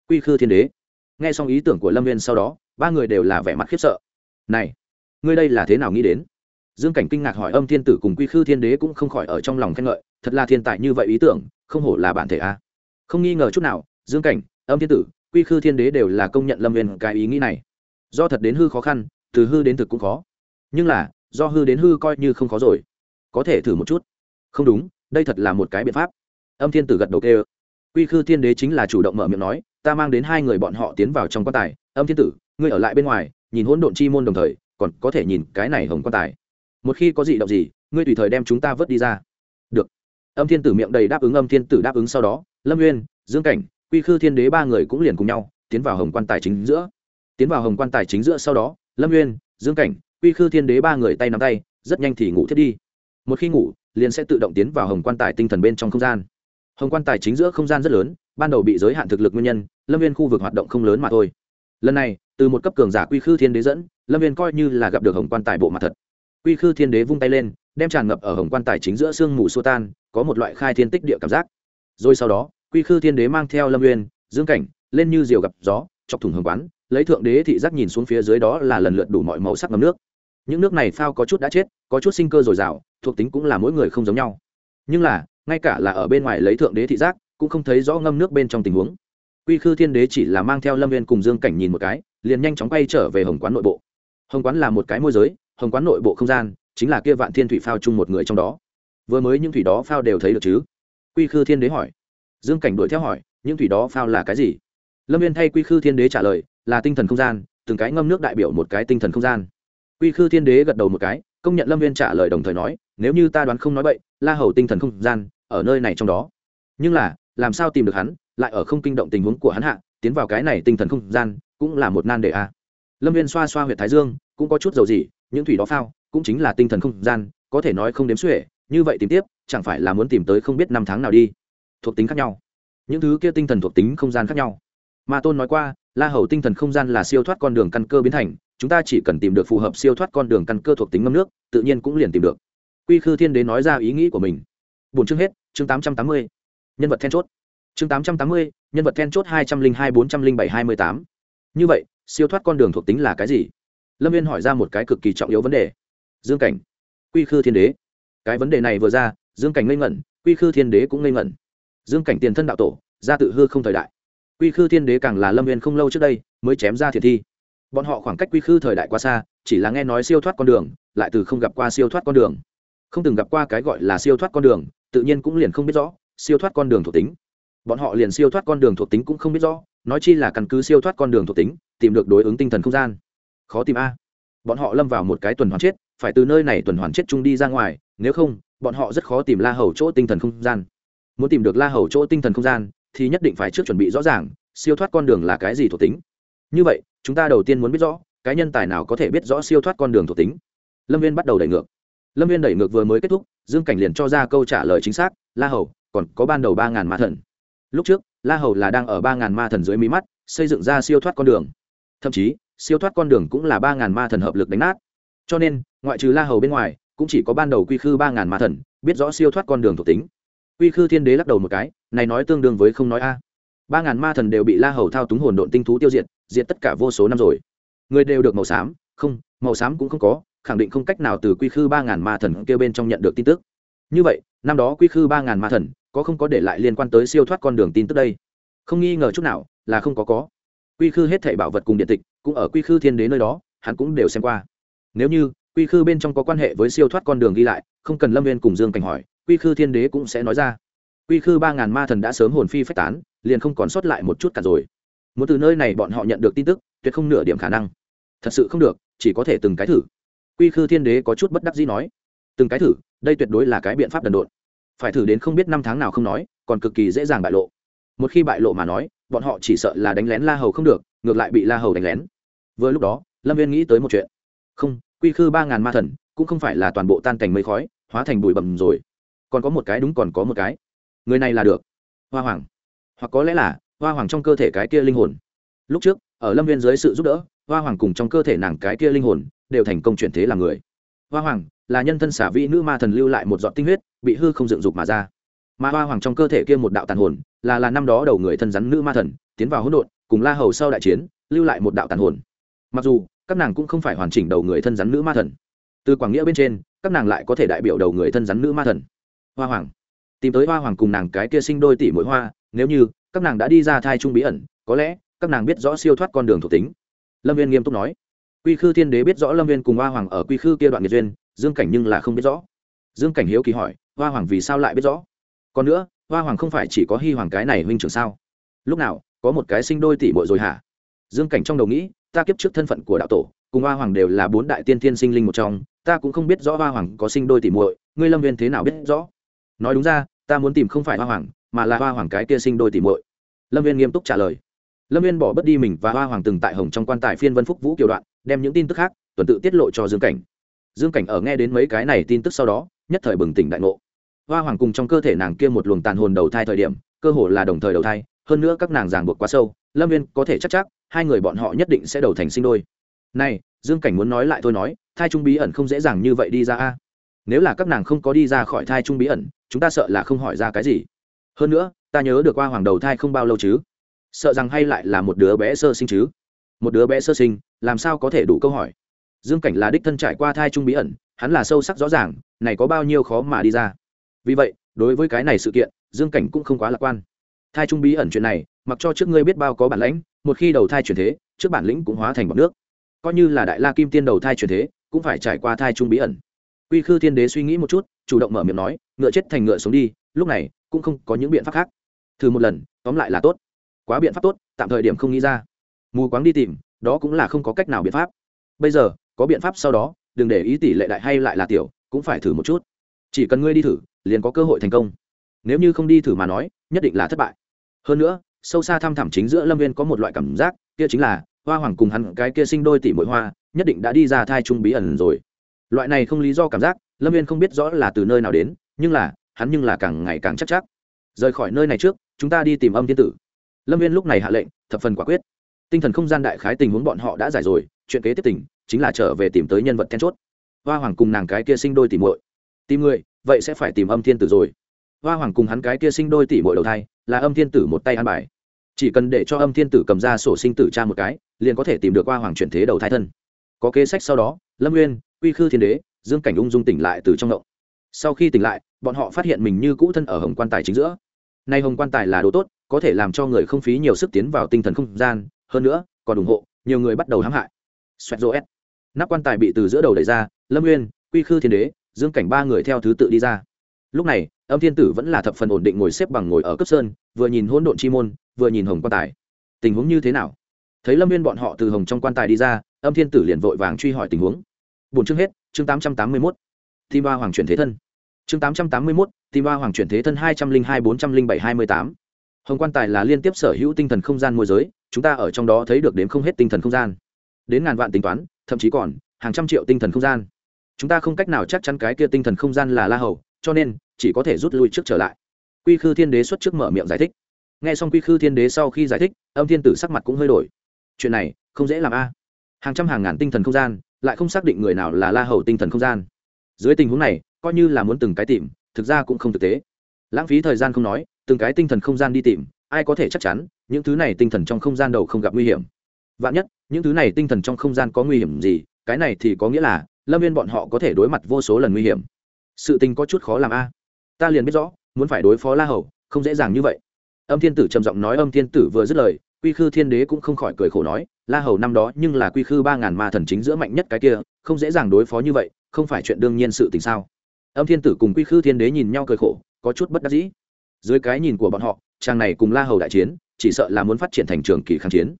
quy khư thiên đế. Nghe xong ý tưởng của lâm viên sau đó, ba người đều là vẻ mặt khiếp sợ. Này, ngươi đây là thế nào nghĩ đến? Dương cảnh kinh ngạc hỏi âm thiên tử cùng quy khư thiên đế cũng không khỏi ở trong lòng khen ngợi. Thật là thiên tài như vậy ý tưởng, không hổ là bản thể a. Không nghi ngờ chút nào dương cảnh, âm thiên tử, quy khư thiên đế đều là công nhận lâm viên cái ý nghĩ này. Do thật đến hư khó khăn, từ hư đến thực cũng khó. Nhưng là, do hư đến hư coi như không khó rồi. Có thể thử một chút. Không đúng, đây thật là một cái biện pháp. Âm thiên tử gật đầu kêu. Quy khư thiên đế chính là chủ động mở miệng nói, ta mang đến hai người bọn họ tiến vào trong quan tài. Âm thiên tử, ngươi ở lại bên ngoài, nhìn hỗn độn chi môn đồng thời, còn có thể nhìn cái này hồng quan tài. Một khi có gì động gì, ngươi tùy thời đem chúng ta vớt đi ra. Được. Âm thiên tử miệng đầy đáp ứng, âm thiên tử đáp ứng sau đó, lâm nguyên dương cảnh quy khư thiên đế ba người cũng liền cùng nhau, tiến vào hồng quan tài chính giữa. Tiến vào hồng quan tài chính giữa sau đó, lâm nguyên dương cảnh, quy khư thiên đế ba người tay nắm tay, rất nhanh thì ngủ thiết đi. Một khi ngủ, liền sẽ tự động tiến vào hồng quan tài tinh thần bên trong không gian. Hồng quan tài chính giữa không gian rất lớn, ban đầu bị giới hạn thực lực nguyên nhân, lâm viên khu vực hoạt động không lớn mà thôi. Lần này, từ một cấp cường giả quy khư thiên đế dẫn, lâm viên coi như là gặp được hồng quan tài bộ mặt thật. Quy khư thiên đế vung tay lên, đem tràn ngập ở hồng quan tài chính giữa sương mù xua tan, có một loại khai thiên tích địa cảm giác. Rồi sau đó quy khư thiên đế mang theo lâm Nguyên, dương cảnh lên như diều gặp gió chọc thủng hồng quán lấy thượng đế thị giác nhìn xuống phía dưới đó là lần lượt đủ mọi màu sắc ngầm nước. Những nước này phao có chút đã chết có chút sinh cơ dồi dào thuộc tính cũng là mỗi người không giống nhau. Nhưng là ngay cả là ở bên ngoài lấy thượng đế thị giác cũng không thấy rõ ngâm nước bên trong tình huống. Quy khư thiên đế chỉ là mang theo lâm viên cùng dương cảnh nhìn một cái liền nhanh chóng quay trở về hồng quán nội bộ. Hồng quán là một cái môi giới hồng quán nội bộ không gian chính là kia vạn thiên thủy phao chung một người trong đó. Vừa mới những thủy đó phao đều thấy được chứ? Quy khư thiên đế hỏi dương cảnh đuổi theo hỏi, những thủy đó phao là cái gì? Lâm viên thay quy khư thiên đế trả lời, là tinh thần không gian, từng cái ngâm nước đại biểu một cái tinh thần không gian. Quy khư thiên đế gật đầu một cái, công nhận lâm viên trả lời đồng thời nói, nếu như ta đoán không nói bậy, la hầu tinh thần không gian, ở nơi này trong đó. Nhưng là, làm sao tìm được hắn, lại ở không kinh động tình huống của hắn hạ, tiến vào cái này tinh thần không gian, cũng là một nan đề a. Lâm viên xoa xoa h u y ệ t thái dương, cũng có chút dầu gì những thủy đó phao, cũng chính là tinh thần không gian, có thể nói không đếm xuể, như vậy tìm tiếp, chẳng phải là muốn tìm tới không biết năm tháng nào đi thuộc tính khác nhau. Những thứ kia tinh thần thuộc tính không gian khác nhau. Mà tôn nói qua, la hầu tinh thần không gian là siêu thoát con đường căn cơ biến thành, chúng ta chỉ cần tìm được phù hợp siêu thoát con đường căn cơ thuộc tính ngâm nước, tự nhiên cũng liền tìm được. Quy khư thiên đế nói ra ý nghĩ của mình. Bốn chương hết, chương tám trăm tám mươi, nhân vật then chốt. Chương tám trăm tám mươi, nhân vật then chốt hai trăm linh hai, bốn trăm linh bảy, hai mươi tám. Như vậy, siêu thoát con đường thuộc tính là cái gì? Lâm viên hỏi ra một cái cực kỳ trọng yếu vấn đề. Dương cảnh. Quy khư thiên đế. Cái vấn đề này vừa ra, dương cảnh ngây ngẩn, quy khư thiên đế cũng ngây ngẩn dương cảnh tiền thân đạo tổ ra tự hư không thời đại. Quy khư thiên đế càng là lâm viên không lâu trước đây mới chém ra thiệt thi. Bọn họ khoảng cách quy khư thời đại quá xa, chỉ là nghe nói siêu thoát con đường, lại từ không gặp qua siêu thoát con đường. Không từng gặp qua cái gọi là siêu thoát con đường, tự nhiên cũng liền không biết rõ, siêu thoát con đường thuộc tính. Bọn họ liền siêu thoát con đường thuộc tính cũng không biết rõ, nói chi là căn cứ siêu thoát con đường thuộc tính, tìm được đối ứng tinh thần không gian. Khó tìm a. Bọn họ lâm vào một cái tuần hoàn chết, phải từ nơi này tuần hoàn chết chung đi ra ngoài, nếu không, bọn họ rất khó tìm la hầu chỗ tinh thần không gian muốn tìm được la hầu chỗ tinh thần không gian, thì nhất định phải trước chuẩn bị rõ ràng, siêu thoát con đường là cái gì thuộc tính. Như vậy, chúng ta đầu tiên muốn biết rõ, cái nhân tài nào có thể biết rõ siêu thoát con đường thuộc tính. Lâm viên bắt đầu đẩy ngược. Lâm viên đẩy ngược vừa mới kết thúc, dương cảnh liền cho ra câu trả lời chính xác, la hầu, còn có ban đầu ba ngàn ma thần. Lúc trước, la hầu là đang ở ba ngàn ma thần dưới mí mắt, xây dựng ra siêu thoát con đường. Thậm chí, siêu thoát con đường cũng là ba ngàn ma thần hợp lực đánh nát. Cho nên, ngoại trừ la hầu bên ngoài, cũng chỉ có ban đầu quy khư ba ngàn ma thần, biết rõ siêu thoát con đường thuộc tính quy khư thiên đế lắc đầu một cái, này nói tương đương với không nói a. Ba ngàn ma thần đều bị la hầu thao túng hồn độn tinh thú tiêu diệt diệt tất cả vô số năm rồi. Người đều được màu xám, không, màu xám cũng không có, khẳng định không cách nào từ quy khư ba ngàn ma thần kêu bên trong nhận được tin tức. Như vậy, năm đó quy khư ba ngàn ma thần, có không có để lại liên quan tới siêu thoát con đường tin tức đây? Không nghi ngờ chút nào, là không có có. Quy khư hết thảy bảo vật cùng điện tịch, cũng ở quy khư thiên đế nơi đó, hắn cũng đều xem qua. Nếu như, quy khư bên trong có quan hệ với siêu thoát con đường ghi lại, không cần lâm viên cùng dương cảnh hỏi quy khư thiên đế cũng sẽ nói ra. Quy khư ba ngàn ma thần đã sớm hồn phi phách tán, liền không còn sót lại một chút cả rồi. Muốn từ nơi này bọn họ nhận được tin tức, tuyệt không nửa điểm khả năng. Thật sự không được, chỉ có thể từng cái thử. Quy khư thiên đế có chút bất đắc dĩ nói. Từng cái thử, đây tuyệt đối là cái biện pháp đần độn. Phải thử đến không biết năm tháng nào không nói, còn cực kỳ dễ dàng bại lộ. Một khi bại lộ mà nói, bọn họ chỉ sợ là đánh lén la hầu không được, ngược lại bị la hầu đánh lén. Vừa lúc đó, lâm viên nghĩ tới một chuyện. Không, quy khư ba ngàn ma thần cũng không phải là toàn bộ tan cảnh mây khói, hóa thành bụi bầm rồi còn có một cái đúng còn có một cái. Người này là được. Hoa hoàng. Hoặc có lẽ là, hoa hoàng trong cơ thể cái kia linh hồn. Lúc trước, ở lâm viên dưới sự giúp đỡ, hoa hoàng cùng trong cơ thể nàng cái kia linh hồn, đều thành công chuyển thế làm người. Hoa hoàng, là nhân thân xả vị nữ ma thần lưu lại một giọt tinh huyết, bị hư không dựng dục mà ra. Mà hoa hoàng trong cơ thể kia một đạo tàn hồn, là là năm đó đầu người thân rắn nữ ma thần, tiến vào hỗn độn, cùng la hầu sau đại chiến, lưu lại một đạo tàn hồn. Mặc dù, các nàng cũng không phải hoàn chỉnh đầu người thân rắn nữ ma thần. Từ quảng nghĩa bên trên, các nàng lại có thể đại biểu đầu người thân rắn nữ ma thần hoa hoàng. Tìm tới hoa hoàng cùng nàng cái kia sinh đôi tỷ mỗi hoa, nếu như, các nàng đã đi ra thai trung bí ẩn, có lẽ, các nàng biết rõ siêu thoát con đường thuộc tính. Lâm viên nghiêm túc nói. Quy khư thiên đế biết rõ lâm viên cùng hoa hoàng ở quy khư kia đoạn nghiệt duyên, dương cảnh nhưng là không biết rõ. Dương cảnh hiếu kỳ hỏi, hoa hoàng vì sao lại biết rõ? Còn nữa, hoa hoàng không phải chỉ có hy hoàng cái này huynh trưởng sao? Lúc nào, có một cái sinh đôi tỷ muội rồi hả? Dương cảnh trong đầu nghĩ, ta kiếp trước thân phận của đạo tổ, cùng hoa hoàng đều là bốn đại tiên thiên sinh linh một trong, ta cũng không biết rõ hoa hoàng có sinh đôi tỷ muội, ngươi lâm viên thế nào biết rõ? Nói đúng ra, ta muốn tìm không phải hoa hoàng, mà là hoa hoàng cái kia sinh đôi tỷ muội. Lâm viên nghiêm túc trả lời. Lâm viên bỏ bất đi mình và hoa hoàng từng tại hồng trong quan tài phiên vân phúc vũ kiều đoạn, đem những tin tức khác, tuần tự tiết lộ cho dương cảnh. Dương cảnh ở nghe đến mấy cái này tin tức sau đó, nhất thời bừng tỉnh đại ngộ. Hoa hoàng cùng trong cơ thể nàng kia một luồng tàn hồn đầu thai thời điểm, cơ hồ là đồng thời đầu thai, hơn nữa các nàng ràng buộc quá sâu, lâm viên có thể chắc chắc, hai người bọn họ nhất định sẽ đầu thành sinh đôi. Này, dương cảnh muốn nói lại thôi nói, thai trung bí ẩn không dễ dàng như vậy đi ra a nếu là các nàng không có đi ra khỏi thai trung bí ẩn, chúng ta sợ là không hỏi ra cái gì. Hơn nữa, ta nhớ được qua hoàng đầu thai không bao lâu chứ. Sợ rằng hay lại là một đứa bé sơ sinh chứ. Một đứa bé sơ sinh, làm sao có thể đủ câu hỏi? Dương cảnh là đích thân trải qua thai trung bí ẩn, hắn là sâu sắc rõ ràng, này có bao nhiêu khó mà đi ra. Vì vậy, đối với cái này sự kiện, dương cảnh cũng không quá lạc quan. Thai trung bí ẩn chuyện này, mặc cho trước ngươi biết bao có bản lãnh, một khi đầu thai chuyển thế, trước bản lĩnh cũng hóa thành bọc nước. Coi như là đại la kim tiên đầu thai chuyển thế, cũng phải trải qua thai trung bí ẩn quy khư thiên đế suy nghĩ một chút, chủ động mở miệng nói, ngựa chết thành ngựa sống đi, lúc này cũng không có những biện pháp khác. Thử một lần, tóm lại là tốt. Quá biện pháp tốt, tạm thời điểm không nghĩ ra. Mù quáng đi tìm, đó cũng là không có cách nào biện pháp. Bây giờ, có biện pháp sau đó, đừng để ý tỷ lệ đại hay lại là tiểu, cũng phải thử một chút. Chỉ cần ngươi đi thử, liền có cơ hội thành công. Nếu như không đi thử mà nói, nhất định là thất bại. Hơn nữa, sâu xa thăm thẳm chính giữa lâm viên có một loại cảm giác, kia chính là, hoa hoàng cùng hắn cái kia sinh đôi tỷ mỗi hoa, nhất định đã đi ra thai trung bí ẩn rồi loại này không lý do cảm giác, lâm viên không biết rõ là từ nơi nào đến, nhưng là, hắn nhưng là càng ngày càng chắc chắc. Rời khỏi nơi này trước, chúng ta đi tìm âm thiên tử. Lâm viên lúc này hạ lệnh, thập phần quả quyết. Tinh thần không gian đại khái tình huống bọn họ đã giải rồi, chuyện kế tiếp tình, chính là trở về tìm tới nhân vật then chốt. Hoa hoàng cùng nàng cái kia sinh đôi tỷ muội. Tìm người, vậy sẽ phải tìm âm thiên tử rồi. Hoa hoàng cùng hắn cái kia sinh đôi tỷ muội đầu thai, là âm thiên tử một tay ăn bài. Chỉ cần để cho âm thiên tử cầm ra sổ sinh tử cha một cái, liền có thể tìm được hoa hoàng chuyển thế đầu thai thân. Có kế sách sau đó lâm nguyên, quy khư thiên đế, dương cảnh ung dung tỉnh lại từ trong động. Sau khi tỉnh lại, bọn họ phát hiện mình như cũ thân ở hồng quan tài chính giữa. Nay hồng quan tài là đồ tốt, có thể làm cho người không phí nhiều sức tiến vào tinh thần không gian, hơn nữa, còn ủng hộ, nhiều người bắt đầu hãm hại. Xoẹt rô s nắp quan tài bị từ giữa đầu đẩy ra, lâm nguyên, quy khư thiên đế, dương cảnh ba người theo thứ tự đi ra. Lúc này, âm thiên tử vẫn là thập phần ổn định ngồi xếp bằng ngồi ở cấp sơn, vừa nhìn hỗn độn chi môn, vừa nhìn hồng quan tài. Tình huống như thế nào? Thấy lâm viên bọn họ từ hồng trong quan tài đi ra âm thiên tử liền vội vàng truy hỏi tình huống. Bốn chương hết, chương tám trăm tám mươi mốt thi ba hoàng chuyển thế thân. Chương tám trăm tám mươi mốt tìm ba hoàng chuyển thế thân hai trăm linh hai bốn trăm linh bảy hai mươi tám. Hồng quan tài là liên tiếp sở hữu tinh thần không gian môi giới, chúng ta ở trong đó thấy được đến không hết tinh thần không gian. Đến ngàn vạn tính toán, thậm chí còn hàng trăm triệu tinh thần không gian. Chúng ta không cách nào chắc chắn cái kia tinh thần không gian là la hầu, cho nên chỉ có thể rút lui trước trở lại. Quy khư thiên đế xuất trước mở miệng giải thích. Nghe xong quy khư thiên đế sau khi giải thích, âm thiên tử sắc mặt cũng hơi đổi. Chuyện này không dễ làm a hàng trăm hàng ngàn tinh thần không gian, lại không xác định người nào là la hầu tinh thần không gian. Dưới tình huống này, coi như là muốn từng cái tìm, thực ra cũng không thực tế. Lãng phí thời gian không nói, từng cái tinh thần không gian đi tìm, ai có thể chắc chắn, những thứ này tinh thần trong không gian đầu không gặp nguy hiểm. Vạn nhất, những thứ này tinh thần trong không gian có nguy hiểm gì, cái này thì có nghĩa là, lâm viên bọn họ có thể đối mặt vô số lần nguy hiểm. Sự tình có chút khó làm a. Ta liền biết rõ, muốn phải đối phó la hầu, không dễ dàng như vậy. Âm thiên tử trầm giọng nói, âm thiên tử vừa dứt lời, quy khư thiên đế cũng không khỏi cười khổ nói la hầu năm đó nhưng là quy khư ba ngàn ma thần chính giữa mạnh nhất cái kia, không dễ dàng đối phó như vậy, không phải chuyện đương nhiên sự tình sao? Âm thiên tử cùng quy khư thiên đế nhìn nhau cười khổ, có chút bất đắc dĩ. Dưới cái nhìn của bọn họ, chàng này cùng la hầu đại chiến, chỉ sợ là muốn phát triển thành trường kỳ kháng chiến.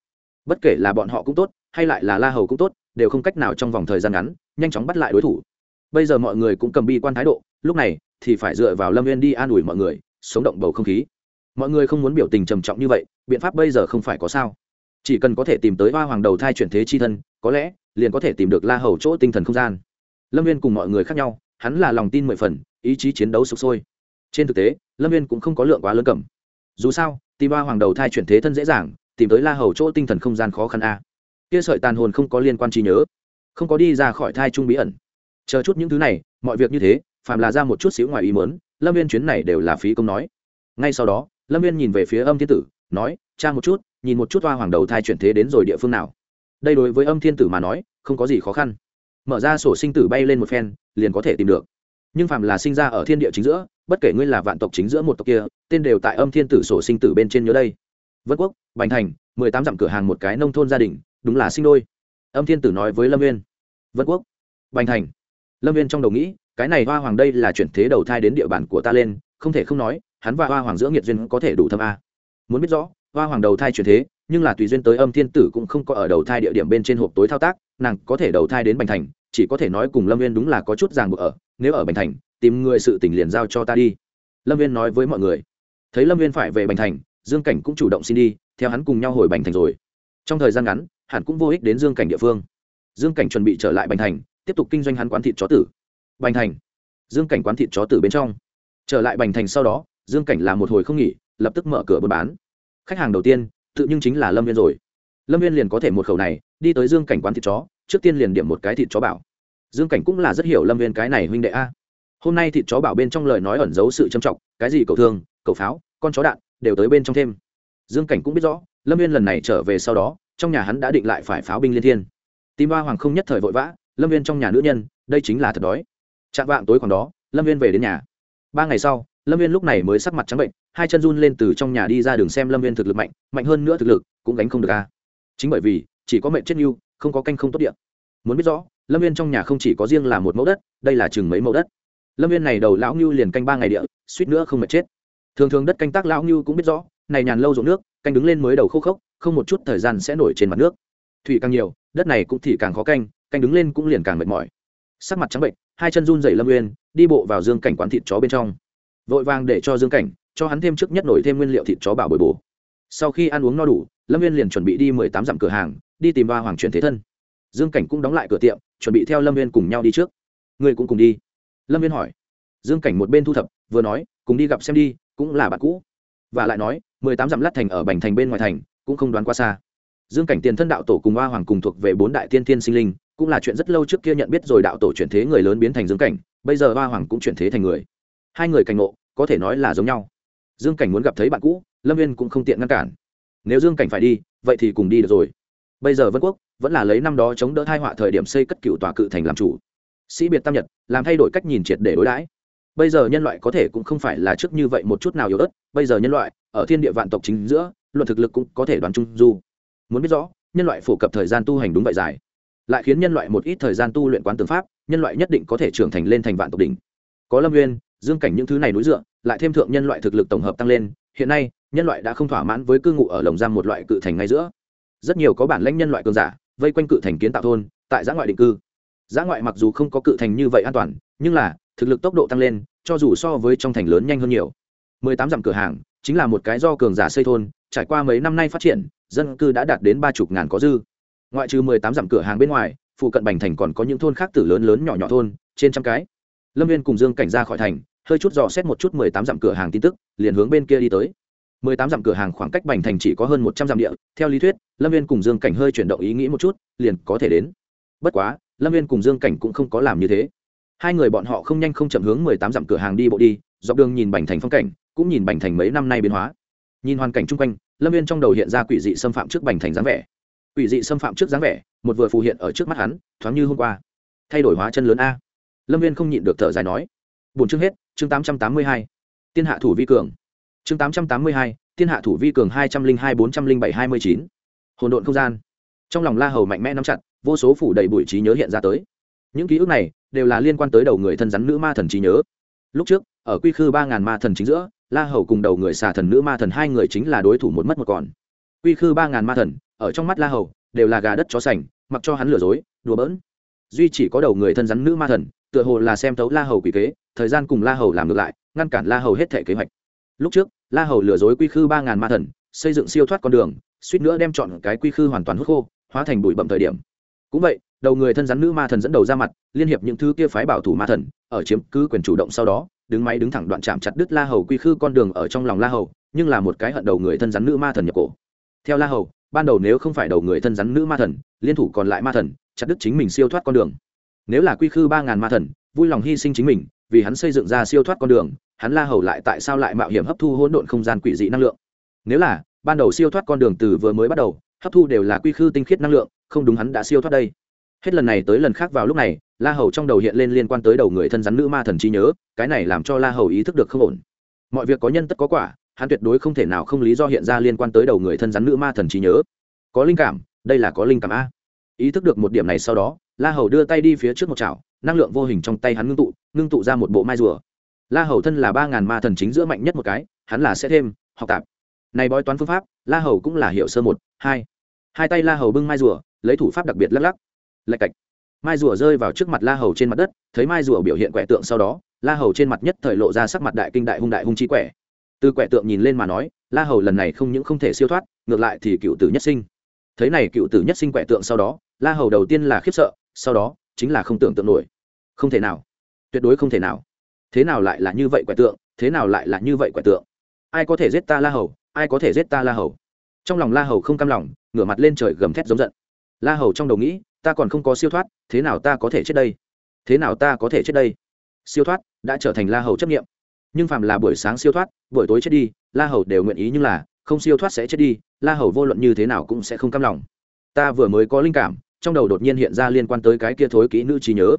Bất kể là bọn họ cũng tốt, hay lại là la hầu cũng tốt, đều không cách nào trong vòng thời gian ngắn, nhanh chóng bắt lại đối thủ. Bây giờ mọi người cũng cầm bi quan thái độ, lúc này thì phải dựa vào lâm viên đi an ủi mọi người, sống động bầu không khí. Mọi người không muốn biểu tình trầm trọng như vậy, biện pháp bây giờ không phải có sao chỉ cần có thể tìm tới hoa hoàng đầu thai chuyển thế chi thân, có lẽ liền có thể tìm được la hầu chỗ tinh thần không gian. Lâm viên cùng mọi người khác nhau, hắn là lòng tin mười phần, ý chí chiến đấu sụp sôi. Trên thực tế, lâm viên cũng không có lượng quá lớn cầm. Dù sao, tìm hoa hoàng đầu thai chuyển thế thân dễ dàng, tìm tới la hầu chỗ tinh thần không gian khó khăn a. Kia sợi tàn hồn không có liên quan trí nhớ, không có đi ra khỏi thai trung bí ẩn. Chờ chút những thứ này, mọi việc như thế, phàm là ra một chút xíu ngoài ý mớn lâm viên chuyến này đều là phí công nói. Ngay sau đó, lâm viên nhìn về phía âm thiên tử, nói, cha một chút nhìn một chút hoa hoàng đầu thai chuyển thế đến rồi địa phương nào. Đây đối với âm thiên tử mà nói, không có gì khó khăn. Mở ra sổ sinh tử bay lên một phen, liền có thể tìm được. Nhưng phàm là sinh ra ở thiên địa chính giữa, bất kể ngươi là vạn tộc chính giữa một tộc kia, tên đều tại âm thiên tử sổ sinh tử bên trên nhớ đây. Vân quốc, bành thành, mười tám dặm cửa hàng một cái nông thôn gia đình, đúng là sinh đôi. Âm thiên tử nói với lâm viên vân quốc, bành thành. Lâm viên trong đầu nghĩ, cái này hoa hoàng đây là chuyển thế đầu thai đến địa bàn của ta lên, không thể không nói, hắn và hoa hoàng giữa nghiệt duyên có thể đủ thâm a. Muốn biết rõ hoa hoàng đầu thai chuyển thế, nhưng là tùy duyên tới âm thiên tử cũng không có ở đầu thai địa điểm bên trên hộp tối thao tác, nàng có thể đầu thai đến bành thành, chỉ có thể nói cùng lâm viên đúng là có chút ràng buộc ở, nếu ở bành thành, tìm người sự tỉnh liền giao cho ta đi. Lâm viên nói với mọi người. Thấy lâm viên phải về bành thành, dương cảnh cũng chủ động xin đi, theo hắn cùng nhau hồi bành thành rồi. Trong thời gian ngắn, hẳn cũng vô ích đến dương cảnh địa phương. Dương cảnh chuẩn bị trở lại bành thành, tiếp tục kinh doanh hắn quán thịt chó tử. Bành thành. Dương cảnh quán thịt chó tử bên trong. Trở lại bành thành sau đó, dương cảnh làm một hồi không nghỉ, lập tức mở cửa buôn bán khách hàng đầu tiên, tự nhưng chính là lâm viên rồi. Lâm viên liền có thể một khẩu này, đi tới dương cảnh quán thịt chó, trước tiên liền điểm một cái thịt chó bảo. Dương cảnh cũng là rất hiểu lâm viên cái này huynh đệ a. Hôm nay thịt chó bảo bên trong lời nói ẩn giấu sự trầm trọng, cái gì cầu thương, cầu pháo, con chó đạn, đều tới bên trong thêm. Dương cảnh cũng biết rõ, lâm viên lần này trở về sau đó, trong nhà hắn đã định lại phải pháo binh liên thiên. Tim ba hoàng không nhất thời vội vã, lâm viên trong nhà nữ nhân, đây chính là thật đói. Chạm vạng tối còn đó, lâm viên về đến nhà. Ba ngày sau lâm viên lúc này mới sắc mặt trắng bệnh, hai chân run lên từ trong nhà đi ra đường xem lâm viên thực lực mạnh mạnh hơn nữa thực lực, cũng gánh không được a. Chính bởi vì, chỉ có mệnh chết như không có canh không tốt điện muốn biết rõ, lâm viên trong nhà không chỉ có riêng là một mẫu đất, đây là chừng mấy mẫu đất. Lâm viên này đầu lão ngưu liền canh ba ngày địa, suýt nữa không mệt chết. Thường thường đất canh tác lão ngưu cũng biết rõ, này nhàn lâu ruộng nước, canh đứng lên mới đầu khô khốc, không một chút thời gian sẽ nổi trên mặt nước. Thủy càng nhiều, đất này cũng thì càng khó canh canh đứng lên cũng liền càng mệt mỏi. Sắc mặt trắng bệnh, hai chân run dày lâm uyên đi bộ vào dương cảnh quán thịt chó bên trong vội vàng để cho dương cảnh, cho hắn thêm trước nhất nổi thêm nguyên liệu thịt chó bảo bồi bổ. Sau khi ăn uống no đủ, lâm viên liền chuẩn bị đi mười tám dặm cửa hàng, đi tìm ba hoàng chuyển thế thân. Dương cảnh cũng đóng lại cửa tiệm, chuẩn bị theo lâm viên cùng nhau đi trước. Người cũng cùng đi. Lâm viên hỏi. Dương cảnh một bên thu thập, vừa nói, cùng đi gặp xem đi, cũng là bạn cũ. Và lại nói, mười tám dặm lát thành ở bành thành bên ngoài thành, cũng không đoán qua xa. Dương cảnh tiền thân đạo tổ cùng Ba hoàng cùng thuộc về bốn đại tiên tiên sinh linh, cũng là chuyện rất lâu trước kia nhận biết rồi đạo tổ chuyển thế người lớn biến thành dương cảnh, bây giờ Ba hoàng cũng chuyển thế thành người hai người cảnh ngộ, có thể nói là giống nhau. Dương cảnh muốn gặp thấy bạn cũ, lâm viên cũng không tiện ngăn cản. Nếu dương cảnh phải đi, vậy thì cùng đi được rồi. Bây giờ vân quốc vẫn là lấy năm đó chống đỡ thai họa thời điểm xây cất cựu tòa cự thành làm chủ. Sĩ biệt tam nhật, làm thay đổi cách nhìn triệt để đối đãi. Bây giờ nhân loại có thể cũng không phải là trước như vậy một chút nào yếu ớt, bây giờ nhân loại, ở thiên địa vạn tộc chính giữa, luận thực lực cũng có thể đoán chung du. Muốn biết rõ, nhân loại phổ cập thời gian tu hành đúng vậy dài. Lại khiến nhân loại một ít thời gian tu luyện quán tướng pháp, nhân loại nhất định có thể trưởng thành lên thành vạn tộc đỉnh. Có lâm nguyên dương cảnh những thứ này núi dựa, lại thêm thượng nhân loại thực lực tổng hợp tăng lên, hiện nay, nhân loại đã không thỏa mãn với cư ngụ ở lồng giam một loại cự thành ngay giữa. Rất nhiều có bản lãnh nhân loại cường giả, vây quanh cự thành kiến tạo thôn, tại giã ngoại định cư. Giã ngoại mặc dù không có cự thành như vậy an toàn, nhưng là, thực lực tốc độ tăng lên, cho dù so với trong thành lớn nhanh hơn nhiều. Mười tám dặm cửa hàng, chính là một cái do cường giả xây thôn, trải qua mấy năm nay phát triển, dân cư đã đạt đến ba chục ngàn có dư. Ngoại trừ mười tám dặm cửa hàng bên ngoài, phụ cận bành thành còn có những thôn khác tử lớn lớn nhỏ nhỏ thôn, trên trăm cái. Lâm viên cùng dương cảnh ra khỏi thành hơi chút dò xét một chút mười tám dặm cửa hàng tin tức, liền hướng bên kia đi tới. mười tám dặm cửa hàng khoảng cách bành thành chỉ có hơn một trăm dặm địa, theo lý thuyết, lâm viên cùng dương cảnh hơi chuyển động ý nghĩ một chút, liền có thể đến. Bất quá, lâm viên cùng dương cảnh cũng không có làm như thế. Hai người bọn họ không nhanh không chậm hướng mười tám dặm cửa hàng đi bộ đi, dọc đường nhìn bành thành phong cảnh, cũng nhìn bành thành mấy năm nay biến hóa. Nhìn hoàn cảnh chung quanh, lâm viên trong đầu hiện ra quỷ dị xâm phạm trước bành thành dáng vẻ. Quỷ dị xâm phạm trước dáng vẻ, một vừa phù hiện ở trước mắt hắn, thoáng như hôm qua. Thay đổi hóa chân lớn a. Lâm viên không nhịn được thở dài nói, buồn chương hết chương tám trăm tám mươi hai, tiên hạ thủ vi cường. chương tám trăm tám mươi hai, tiên hạ thủ vi cường hai trăm linh hai bốn trăm linh bảy hai mươi chín. Hồn độn không gian. Trong lòng la hầu mạnh mẽ nắm chặt, vô số phủ đầy bụi trí nhớ hiện ra tới. Những ký ức này đều là liên quan tới đầu người thân rắn nữ ma thần trí nhớ. Lúc trước, ở quy khư ba ngàn ma thần chính giữa, la hầu cùng đầu người xà thần nữ ma thần hai người chính là đối thủ một mất một còn. Quy khư ba ngàn ma thần, ở trong mắt la hầu, đều là gà đất chó sành, mặc cho hắn lừa dối, đùa bỡn. Duy chỉ có đầu người thân rắn nữ ma thần, tựa hồ là xem tấu la hầu quỷ kế thời gian cùng la hầu làm ngược lại, ngăn cản la hầu hết thể kế hoạch. Lúc trước, la hầu lừa dối quy khư ba ngàn ma thần, xây dựng siêu thoát con đường, suýt nữa đem chọn cái quy khư hoàn toàn hút khô, hóa thành bụi bậm thời điểm. Cũng vậy, đầu người thân rắn nữ ma thần dẫn đầu ra mặt, liên hiệp những thứ kia phái bảo thủ ma thần, ở chiếm cứ quyền chủ động sau đó, đứng máy đứng thẳng đoạn chạm chặt đứt la hầu quy khư con đường ở trong lòng la hầu, nhưng là một cái hận đầu người thân rắn nữ ma thần nhập cổ. Theo la hầu, ban đầu nếu không phải đầu người thân rắn nữ ma thần, liên thủ còn lại ma thần, chặt đứt chính mình siêu thoát con đường. Nếu là quy khư ba ngàn ma thần, vui lòng hy sinh chính mình vì hắn xây dựng ra siêu thoát con đường, hắn la hầu lại tại sao lại mạo hiểm hấp thu hỗn độn không gian quỷ dị năng lượng? Nếu là, ban đầu siêu thoát con đường từ vừa mới bắt đầu, hấp thu đều là quy khư tinh khiết năng lượng, không đúng hắn đã siêu thoát đây. Hết lần này tới lần khác vào lúc này, la hầu trong đầu hiện lên liên quan tới đầu người thân rắn nữ ma thần trí nhớ, cái này làm cho la hầu ý thức được không ổn. Mọi việc có nhân tất có quả, hắn tuyệt đối không thể nào không lý do hiện ra liên quan tới đầu người thân rắn nữ ma thần trí nhớ. Có linh cảm, đây là có linh cảm a. Ý thức được một điểm này sau đó, la hầu đưa tay đi phía trước một chảo năng lượng vô hình trong tay hắn ngưng tụ ngưng tụ ra một bộ mai rùa. La hầu thân là ba ngàn ma thần chính giữa mạnh nhất một cái, hắn là sẽ thêm, học tạp. Này bói toán phương pháp, la hầu cũng là hiểu sơ một, hai. Hai tay la hầu bưng mai rùa, lấy thủ pháp đặc biệt lắc lắc. Lạch cạch. Mai rùa rơi vào trước mặt la hầu trên mặt đất, thấy mai rùa biểu hiện quẻ tượng sau đó, la hầu trên mặt nhất thời lộ ra sắc mặt đại kinh đại hung đại hung chi quẻ. Từ quẻ tượng nhìn lên mà nói, la hầu lần này không những không thể siêu thoát, ngược lại thì cựu tử nhất sinh. Thấy này cựu tử nhất sinh quẻ tượng sau đó, la hầu đầu tiên là khiếp sợ, sau đó, chính là không tưởng tượng nổi không thể nào. Tuyệt đối không thể nào. Thế nào lại là như vậy quẻ tượng? Thế nào lại là như vậy quẻ tượng? Ai có thể giết ta la hầu? Ai có thể giết ta la hầu? Trong lòng la hầu không cam lòng, ngửa mặt lên trời gầm thét giống giận. La hầu trong đầu nghĩ, ta còn không có siêu thoát, thế nào ta có thể chết đây? Thế nào ta có thể chết đây? Siêu thoát đã trở thành la hầu chấp nghiệm nhưng phàm là buổi sáng siêu thoát, buổi tối chết đi, la hầu đều nguyện ý nhưng là, không siêu thoát sẽ chết đi, la hầu vô luận như thế nào cũng sẽ không cam lòng. Ta vừa mới có linh cảm, trong đầu đột nhiên hiện ra liên quan tới cái kia thối kỹ nữ trí nhớ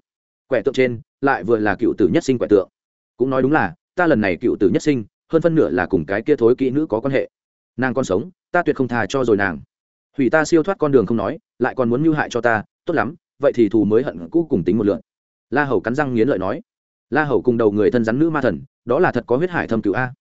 quẻ tượng trên, lại vừa là cựu tử nhất sinh quẻ tượng. Cũng nói đúng là, ta lần này cựu tử nhất sinh, hơn phân nửa là cùng cái kia thối kỹ nữ có quan hệ. Nàng còn sống, ta tuyệt không thà cho rồi nàng. Hủy ta siêu thoát con đường không nói, lại còn muốn mưu hại cho ta, tốt lắm, vậy thì thù mới hận cũ cùng tính một lượn. La hầu cắn răng nghiến lợi nói. La hầu cùng đầu người thân rắn nữ ma thần, đó là thật có huyết hải thâm cựu a.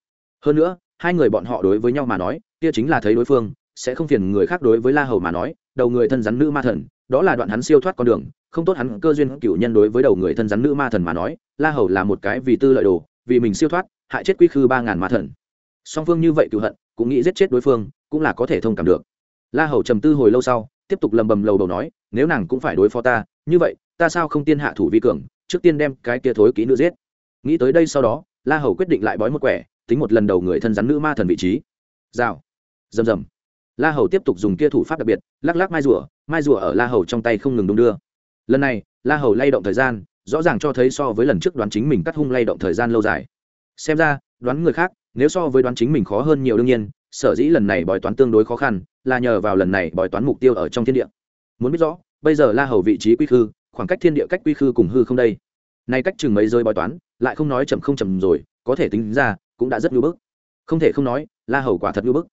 Hơn nữa, hai người bọn họ đối với nhau mà nói, kia chính là thấy đối phương, sẽ không phiền người khác đối với la hầu mà nói đầu người thân rắn nữ ma thần, đó là đoạn hắn siêu thoát con đường, không tốt hắn cơ duyên cựu nhân đối với đầu người thân rắn nữ ma thần mà nói, la hầu là một cái vì tư lợi đồ, vì mình siêu thoát, hại chết quy khư ba ngàn ma thần. Song phương như vậy cựu hận, cũng nghĩ giết chết đối phương, cũng là có thể thông cảm được. La hầu trầm tư hồi lâu sau, tiếp tục lầm bầm lầu đầu nói, nếu nàng cũng phải đối phó ta, như vậy, ta sao không tiên hạ thủ vi cường, trước tiên đem cái kia thối kỹ nữ giết. Nghĩ tới đây sau đó, la hầu quyết định lại bói một quẻ, tính một lần đầu người thân rắn nữ ma thần vị trí. Rào. Rầm rầm la hầu tiếp tục dùng kia thủ pháp đặc biệt, lắc lắc mai rùa mai rùa ở la hầu trong tay không ngừng đung đưa. Lần này, la hầu lay động thời gian, rõ ràng cho thấy so với lần trước đoán chính mình cắt hung lay động thời gian lâu dài. Xem ra, đoán người khác, nếu so với đoán chính mình khó hơn nhiều đương nhiên, sở dĩ lần này bói toán tương đối khó khăn, là nhờ vào lần này bói toán mục tiêu ở trong thiên địa. Muốn biết rõ, bây giờ la hầu vị trí quy khư, khoảng cách thiên địa cách quy khư cùng hư không đây. Nay cách chừng mấy rơi bói toán, lại không nói chậm không chậm rồi, có thể tính ra, cũng đã rất ngưỡng bức. Không thể không nói, la hầu quả thật ngưỡng bức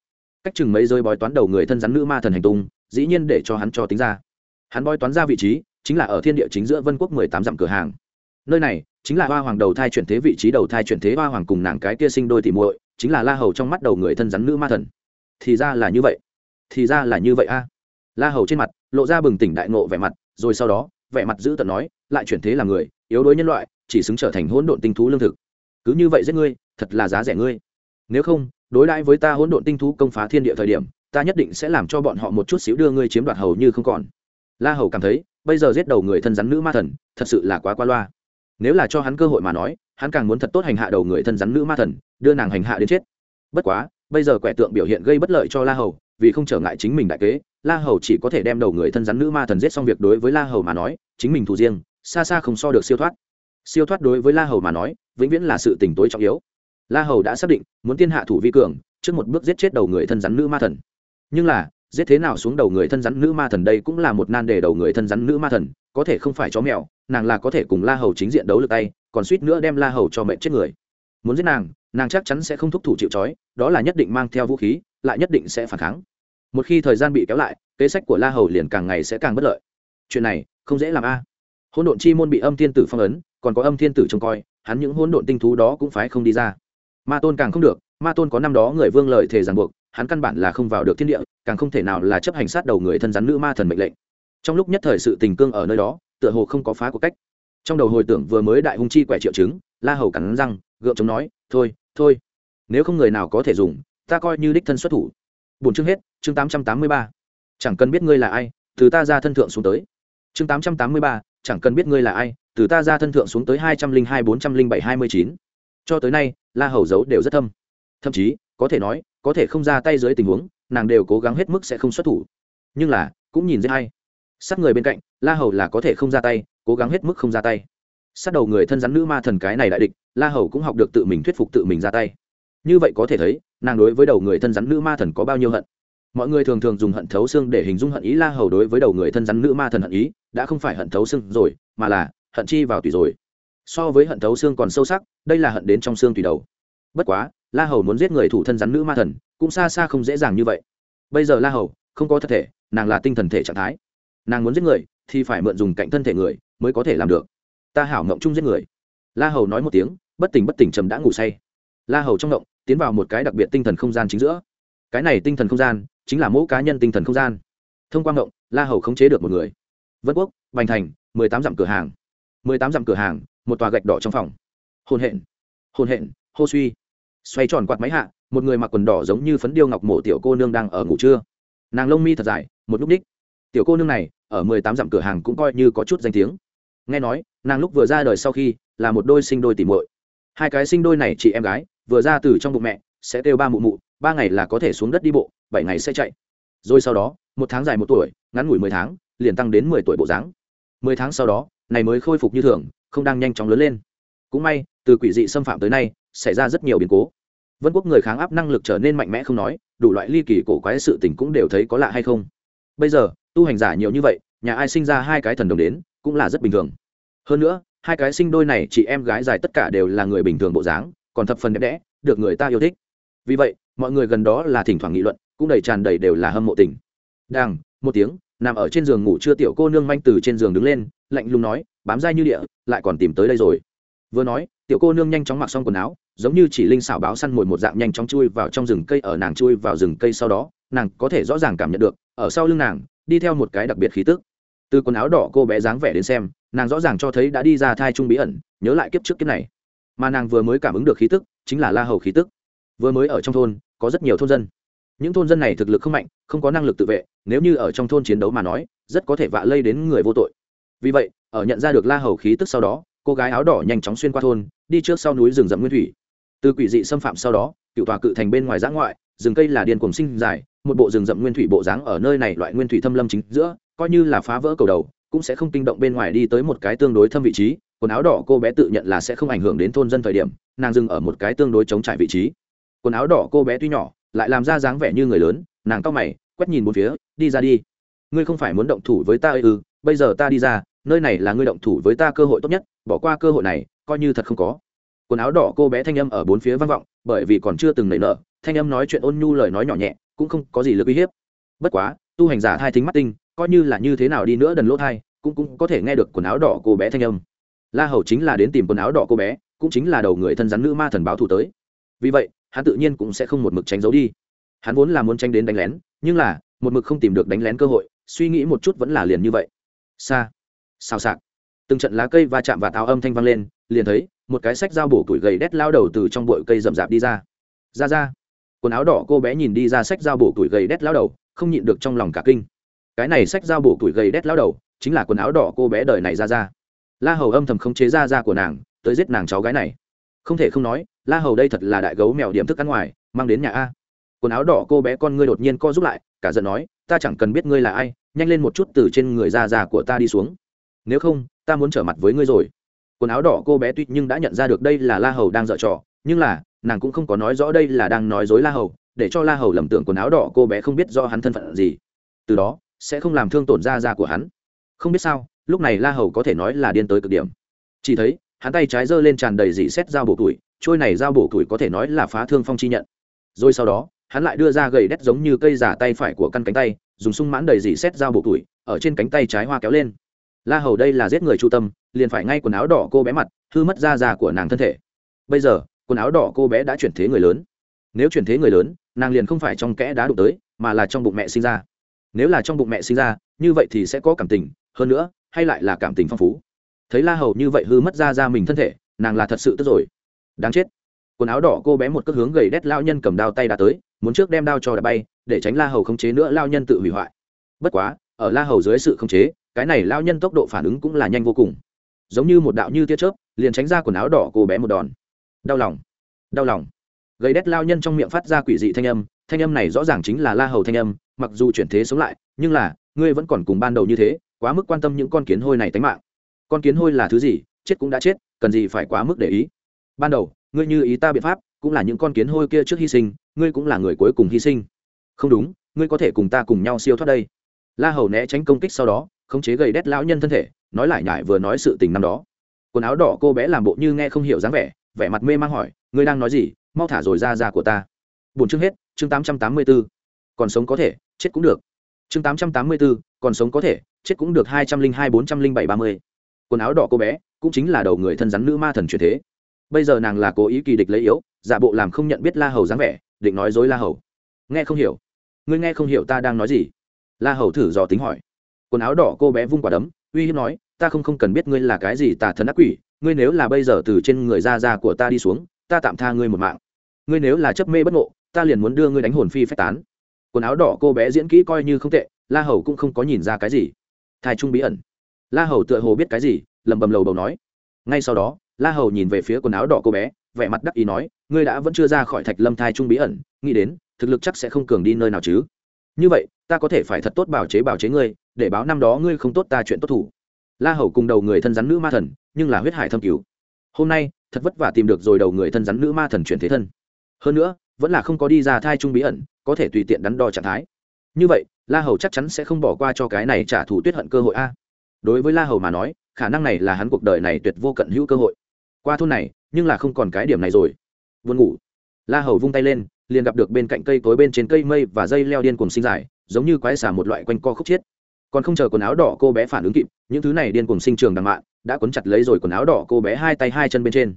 cách chừng mấy rơi bói toán đầu người thân rắn nữ ma thần hành tung, dĩ nhiên để cho hắn cho tính ra. Hắn bói toán ra vị trí, chính là ở thiên địa chính giữa vân quốc mười tám dặm cửa hàng. Nơi này, chính là hoa hoàng đầu thai chuyển thế vị trí đầu thai chuyển thế hoa hoàng cùng nàng cái kia sinh đôi thị muội, chính là la hầu trong mắt đầu người thân rắn nữ ma thần. Thì ra là như vậy. Thì ra là như vậy a. La hầu trên mặt, lộ ra bừng tỉnh đại ngộ vẻ mặt, rồi sau đó, vẻ mặt giữ tận nói, lại chuyển thế là người, yếu đuối nhân loại, chỉ xứng trở thành hỗn độn tinh thú lương thực. Cứ như vậy giết ngươi, thật là giá rẻ ngươi. Nếu không đối đãi với ta hỗn độn tinh thú công phá thiên địa thời điểm, ta nhất định sẽ làm cho bọn họ một chút xíu đưa ngươi chiếm đoạt hầu như không còn. La hầu cảm thấy, bây giờ giết đầu người thân rắn nữ ma thần, thật sự là quá qua loa. Nếu là cho hắn cơ hội mà nói, hắn càng muốn thật tốt hành hạ đầu người thân rắn nữ ma thần, đưa nàng hành hạ đến chết. Bất quá, bây giờ quẻ tượng biểu hiện gây bất lợi cho la hầu, vì không trở ngại chính mình đại kế, la hầu chỉ có thể đem đầu người thân rắn nữ ma thần giết xong việc đối với la hầu mà nói, chính mình thù riêng, xa xa không so được siêu thoát. Siêu thoát đối với la hầu mà nói, vĩnh viễn là sự tình tối trọng yếu la hầu đã xác định, muốn tiên hạ thủ vi cường, trước một bước giết chết đầu người thân rắn nữ ma thần. Nhưng là, giết thế nào xuống đầu người thân rắn nữ ma thần đây cũng là một nan đề đầu người thân rắn nữ ma thần, có thể không phải chó mèo, nàng là có thể cùng la hầu chính diện đấu lực tay, còn suýt nữa đem la hầu cho mệnh chết người. Muốn giết nàng nàng chắc chắn sẽ không thúc thủ chịu trói, đó là nhất định mang theo vũ khí, lại nhất định sẽ phản kháng. Một khi thời gian bị kéo lại, kế sách của la hầu liền càng ngày sẽ càng bất lợi. Chuyện này, không dễ làm a. À. hỗn độn chi môn bị âm thiên tử phong ấn, còn có âm thiên tử trông coi, hắn những hỗn độn tinh thú đó cũng phải không đi ra ma tôn càng không được, ma tôn có năm đó người vương lợi thể ràng buộc, hắn căn bản là không vào được thiên địa, càng không thể nào là chấp hành sát đầu người thân rắn nữ ma thần mệnh lệnh. Trong lúc nhất thời sự tình cương ở nơi đó, tựa hồ không có phá của cách. Trong đầu hồi tưởng vừa mới đại hung chi quẻ triệu chứng, la hầu cắn răng, gượng chống nói, thôi thôi, nếu không người nào có thể dùng, ta coi như đích thân xuất thủ. Bốn chương hết, chương tám trăm tám mươi ba. Chẳng cần biết ngươi là ai, từ ta ra thân thượng xuống tới. Chương tám trăm tám mươi ba, chẳng cần biết ngươi là ai, từ ta ra thân thượng xuống tới hai trăm linh hai bốn trăm linh bảy hai mươi chín. Cho tới nay la hầu giấu đều rất thâm. Thậm chí, có thể nói, có thể không ra tay dưới tình huống, nàng đều cố gắng hết mức sẽ không xuất thủ. Nhưng là, cũng nhìn rất hay. Sát người bên cạnh, la hầu là có thể không ra tay, cố gắng hết mức không ra tay. Sát đầu người thân rắn nữ ma thần cái này đại địch, la hầu cũng học được tự mình thuyết phục tự mình ra tay. Như vậy có thể thấy, nàng đối với đầu người thân rắn nữ ma thần có bao nhiêu hận. Mọi người thường thường dùng hận thấu xương để hình dung hận ý la hầu đối với đầu người thân rắn nữ ma thần hận ý, đã không phải hận thấu xương rồi, mà là hận chi vào tùy rồi so với hận thấu xương còn sâu sắc, đây là hận đến trong xương tùy đầu. Bất quá, la hầu muốn giết người thủ thân rắn nữ ma thần, cũng xa xa không dễ dàng như vậy. Bây giờ la hầu không có thân thể, nàng là tinh thần thể trạng thái. Nàng muốn giết người, thì phải mượn dùng cạnh thân thể người mới có thể làm được. Ta hảo ngộng chung giết người. La hầu nói một tiếng, bất tỉnh bất tỉnh trầm đã ngủ say. La hầu trong ngộng, tiến vào một cái đặc biệt tinh thần không gian chính giữa. Cái này tinh thần không gian, chính là mỗi cá nhân tinh thần không gian. Thông qua ngộng, la hầu khống chế được một người. Vân quốc, bành thành, mười tám dặm cửa hàng. Mười tám dặm cửa hàng một tòa gạch đỏ trong phòng. Hôn hẹn hôn hẹn hô suy. Xoay tròn quạt máy hạ, một người mặc quần đỏ giống như phấn điêu ngọc mổ tiểu cô nương đang ở ngủ trưa. Nàng lông mi thật dài, một lúc đích. Tiểu cô nương này, ở mười tám dặm cửa hàng cũng coi như có chút danh tiếng. Nghe nói, nàng lúc vừa ra đời sau khi, là một đôi sinh đôi tỉ muội. Hai cái sinh đôi này chị em gái, vừa ra từ trong bụng mẹ, sẽ kêu ba mụ mụ, ba ngày là có thể xuống đất đi bộ, bảy ngày sẽ chạy. Rồi sau đó, một tháng dài một tuổi, ngắn ngủi mười tháng, liền tăng đến mười tuổi bộ dáng. Mười tháng sau đó, này mới khôi phục như thường không đang nhanh chóng lớn lên. Cũng may, từ quỷ dị xâm phạm tới nay, xảy ra rất nhiều biến cố. Vân quốc người kháng áp năng lực trở nên mạnh mẽ không nói, đủ loại ly kỳ cổ quái sự tình cũng đều thấy có lạ hay không. Bây giờ, tu hành giả nhiều như vậy, nhà ai sinh ra hai cái thần đồng đến, cũng là rất bình thường. Hơn nữa, hai cái sinh đôi này chị em gái dài tất cả đều là người bình thường bộ dáng, còn thập phần đẹp đẽ, được người ta yêu thích. Vì vậy, mọi người gần đó là thỉnh thoảng nghị luận, cũng đầy tràn đầy đều là hâm mộ tình. Đang một tiếng nằm ở trên giường ngủ chưa tiểu cô nương manh từ trên giường đứng lên, lạnh lùng nói, bám dai như địa, lại còn tìm tới đây rồi. Vừa nói, tiểu cô nương nhanh chóng mặc xong quần áo, giống như chỉ linh xảo báo săn mồi một dạng nhanh chóng chui vào trong rừng cây, ở nàng chui vào rừng cây sau đó, nàng có thể rõ ràng cảm nhận được, ở sau lưng nàng, đi theo một cái đặc biệt khí tức. Từ quần áo đỏ cô bé dáng vẻ đến xem, nàng rõ ràng cho thấy đã đi ra thai trung bí ẩn, nhớ lại kiếp trước kiếp này. Mà nàng vừa mới cảm ứng được khí tức, chính là la hầu khí tức. Vừa mới ở trong thôn, có rất nhiều thôn dân những thôn dân này thực lực không mạnh, không có năng lực tự vệ, nếu như ở trong thôn chiến đấu mà nói, rất có thể vạ lây đến người vô tội. Vì vậy, ở nhận ra được la hầu khí tức sau đó, cô gái áo đỏ nhanh chóng xuyên qua thôn, đi trước sau núi rừng rậm nguyên thủy. Từ quỷ dị xâm phạm sau đó, cựu tòa cự thành bên ngoài giã ngoại, rừng cây là điền cùng sinh dài, một bộ rừng rậm nguyên thủy bộ dáng ở nơi này loại nguyên thủy thâm lâm chính giữa, coi như là phá vỡ cầu đầu, cũng sẽ không kinh động bên ngoài đi tới một cái tương đối thâm vị trí, quần áo đỏ cô bé tự nhận là sẽ không ảnh hưởng đến thôn dân thời điểm, nàng dừng ở một cái tương đối chống trải vị trí. Quần áo đỏ cô bé tuy nhỏ lại làm ra dáng vẻ như người lớn, nàng cao mày, quét nhìn một phía, đi ra đi. Ngươi không phải muốn động thủ với ta ư? Ừ, bây giờ ta đi ra, nơi này là ngươi động thủ với ta cơ hội tốt nhất, bỏ qua cơ hội này, coi như thật không có. Quần áo đỏ cô bé thanh âm ở bốn phía vang vọng, bởi vì còn chưa từng nảy nở, thanh âm nói chuyện ôn nhu lời nói nhỏ nhẹ, cũng không có gì lực uy hiếp. Bất quá, tu hành giả hai thính mắt tinh, coi như là như thế nào đi nữa đần lỗ thai, cũng cũng có thể nghe được quần áo đỏ cô bé thanh âm. La hầu chính là đến tìm quần áo đỏ cô bé, cũng chính là đầu người thân rắn nữ ma thần báo thù tới. Vì vậy hắn tự nhiên cũng sẽ không một mực tránh giấu đi. Hắn vốn là muốn tranh đến đánh lén, nhưng là, một mực không tìm được đánh lén cơ hội, suy nghĩ một chút vẫn là liền như vậy. Xa xào xạc. Từng trận lá cây va chạm và táo âm thanh vang lên, liền thấy, một cái sách dao bổ tuổi gầy đét lao đầu từ trong bụi cây rậm rạp đi ra. Ra ra. Quần áo đỏ cô bé nhìn đi ra sách dao bổ tuổi gầy đét lao đầu, không nhịn được trong lòng cả kinh. Cái này sách dao bổ tuổi gầy đét lao đầu, chính là quần áo đỏ cô bé đời này ra ra. La hầu âm thầm không chế ra ra của nàng, tới giết nàng cháu gái này. Không thể không nói la hầu đây thật là đại gấu mèo điểm thức ăn ngoài, mang đến nhà a. Quần áo đỏ cô bé con ngươi đột nhiên co giúp lại, cả giận nói, ta chẳng cần biết ngươi là ai, nhanh lên một chút từ trên người ra già của ta đi xuống. Nếu không, ta muốn trở mặt với ngươi rồi. Quần áo đỏ cô bé tuy nhưng đã nhận ra được đây là la hầu đang dở trò, nhưng là, nàng cũng không có nói rõ đây là đang nói dối la hầu, để cho la hầu lầm tưởng quần áo đỏ cô bé không biết do hắn thân phận gì. Từ đó, sẽ không làm thương tổn da da của hắn. Không biết sao, lúc này la hầu có thể nói là điên tới cực điểm. Chỉ thấy, hắn tay trái giơ lên tràn đầy dỉ xét dao bổ tuổi trôi này dao bổ tuổi có thể nói là phá thương phong chi nhận. Rồi sau đó, hắn lại đưa ra gầy đét giống như cây giả tay phải của căn cánh tay, dùng sung mãn đầy dị xét dao bổ tuổi ở trên cánh tay trái hoa kéo lên. La hầu đây là giết người chu tâm, liền phải ngay quần áo đỏ cô bé mặt, hư mất da già của nàng thân thể. Bây giờ, quần áo đỏ cô bé đã chuyển thế người lớn. Nếu chuyển thế người lớn, nàng liền không phải trong kẽ đá đụng tới, mà là trong bụng mẹ sinh ra. Nếu là trong bụng mẹ sinh ra, như vậy thì sẽ có cảm tình, hơn nữa, hay lại là cảm tình phong phú. Thấy la hầu như vậy hư mất da ra mình thân thể, nàng là thật sự tức rồi đáng chết. Quần áo đỏ cô bé một cước hướng gầy đét lao nhân cầm đao tay đã tới, muốn trước đem đao cho đã bay, để tránh la hầu khống chế nữa lao nhân tự hủy hoại. Bất quá, ở la hầu dưới sự khống chế, cái này lao nhân tốc độ phản ứng cũng là nhanh vô cùng. Giống như một đạo như tia chớp, liền tránh ra quần áo đỏ cô bé một đòn. Đau lòng. Đau lòng. Gầy đét lao nhân trong miệng phát ra quỷ dị thanh âm thanh âm này rõ ràng chính là la hầu thanh âm, mặc dù chuyển thế sống lại, nhưng là, ngươi vẫn còn cùng ban đầu như thế, quá mức quan tâm những con kiến hôi này tánh mạng. Con kiến hôi là thứ gì, chết cũng đã chết, cần gì phải quá mức để ý ban đầu, ngươi như ý ta biện pháp, cũng là những con kiến hôi kia trước hy sinh, ngươi cũng là người cuối cùng hy sinh. Không đúng, ngươi có thể cùng ta cùng nhau siêu thoát đây. La hầu né tránh công kích sau đó, khống chế gầy đét lão nhân thân thể, nói lại nhải vừa nói sự tình năm đó. Quần áo đỏ cô bé làm bộ như nghe không hiểu dáng vẻ vẻ mặt mê mang hỏi, ngươi đang nói gì, mau thả rồi ra ra của ta. Bổn chương hết, chương tám trăm tám mươi b ố còn sống có thể, chết cũng được. Chương tám trăm tám mươi b ố còn sống có thể, chết cũng được hai trăm linh hai bốn trăm linh bảy ba mươi. Quần áo đỏ cô bé, cũng chính là đầu người thân rắn nữ ma thần truyền thế bây giờ nàng là cố ý kỳ địch lấy yếu, giả bộ làm không nhận biết la hầu dáng vẻ, định nói dối la hầu. Nghe không hiểu. Ngươi nghe không hiểu ta đang nói gì? La hầu thử dò tính hỏi. Quần áo đỏ cô bé vung quả đấm, uy hiếp nói, ta không không cần biết ngươi là cái gì tà thần ác quỷ, ngươi nếu là bây giờ từ trên người ra ra của ta đi xuống, ta tạm tha ngươi một mạng. Ngươi nếu là chấp mê bất ngộ, ta liền muốn đưa ngươi đánh hồn phi phách tán. Quần áo đỏ cô bé diễn kỹ coi như không tệ, la hầu cũng không có nhìn ra cái gì. Thai trung bí ẩn. La hầu tựa hồ biết cái gì lầm bầm lầu bầu nói. Ngay sau đó la hầu nhìn về phía quần áo đỏ cô bé, vẻ mặt đắc ý nói, ngươi đã vẫn chưa ra khỏi thạch lâm thai trung bí ẩn, nghĩ đến, thực lực chắc sẽ không cường đi nơi nào chứ? Như vậy, ta có thể phải thật tốt bảo chế bảo chế ngươi, để báo năm đó ngươi không tốt ta chuyện tốt thủ. La hầu cùng đầu người thân rắn nữ ma thần, nhưng là huyết hải thâm cứu hôm nay, thật vất vả tìm được rồi đầu người thân rắn nữ ma thần chuyển thế thân. Hơn nữa, vẫn là không có đi ra thai trung bí ẩn, có thể tùy tiện đắn đo trạng thái. Như vậy, la hầu chắc chắn sẽ không bỏ qua cho cái này trả thù tuyết hận cơ hội a. Đối với la hầu mà nói, khả năng này là hắn cuộc đời này tuyệt vô cận hữu cơ hội qua thôn này, nhưng là không còn cái điểm này rồi. Vườn ngủ. La hầu vung tay lên, liền gặp được bên cạnh cây cối bên trên cây mây và dây leo điên cùng sinh dài, giống như quái xả một loại quanh co khúc chiết còn không chờ quần áo đỏ cô bé phản ứng kịp, những thứ này điên cùng sinh trường đằng mạn đã cuốn chặt lấy rồi quần áo đỏ cô bé hai tay hai chân bên trên.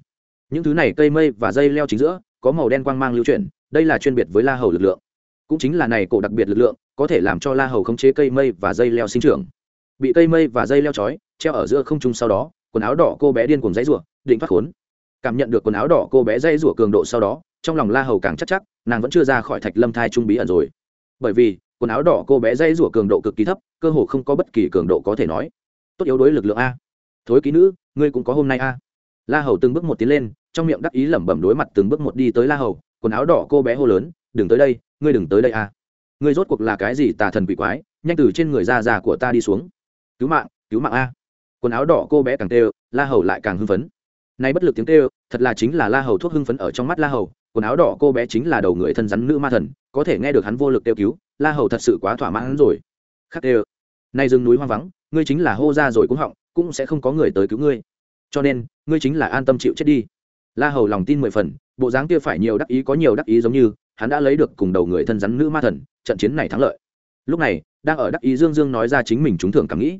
Những thứ này cây mây và dây leo chính giữa, có màu đen quang mang lưu chuyển, đây là chuyên biệt với la hầu lực lượng. Cũng chính là này cổ đặc biệt lực lượng, có thể làm cho la hầu khống chế cây mây và dây leo sinh trưởng. Bị cây mây và dây leo trói, treo ở giữa không trung sau đó, quần áo đỏ cô bé điên cùng dãy rủa định thoát khốn. Cảm nhận được quần áo đỏ cô bé dây rủa cường độ sau đó, trong lòng la hầu càng chắc chắc, nàng vẫn chưa ra khỏi thạch lâm thai trung bí ẩn rồi. Bởi vì, quần áo đỏ cô bé dây rủa cường độ cực kỳ thấp, cơ hồ không có bất kỳ cường độ có thể nói. Tốt yếu đối lực lượng a. Thối ký nữ, ngươi cũng có hôm nay a. La hầu từng bước một tiến lên, trong miệng đắc ý lẩm bẩm đối mặt từng bước một đi tới la hầu, quần áo đỏ cô bé hô lớn, đừng tới đây, ngươi đừng tới đây a. Ngươi rốt cuộc là cái gì tà thần quỷ quái, nhanh từ trên người da già của ta đi xuống. Cứu mạng cứu mạng a. Quần áo đỏ cô bé càng tê la hầu lại càng hưng phấn nay bất lực tiếng kêu, thật là chính là la hầu thuốc hưng phấn ở trong mắt la hầu, quần áo đỏ cô bé chính là đầu người thân rắn nữ ma thần, có thể nghe được hắn vô lực kêu cứu, la hầu thật sự quá thỏa mãn rồi. Khắc kêu, nay rừng núi hoang vắng, ngươi chính là hô ra rồi cũng họng, cũng sẽ không có người tới cứu ngươi. Cho nên, ngươi chính là an tâm chịu chết đi. La hầu lòng tin mười phần, bộ dáng kia phải nhiều đắc ý có nhiều đắc ý giống như, hắn đã lấy được cùng đầu người thân rắn nữ ma thần, trận chiến này thắng lợi. Lúc này, đang ở đắc ý dương dương nói ra chính mình trúng thưởng cảm nghĩ.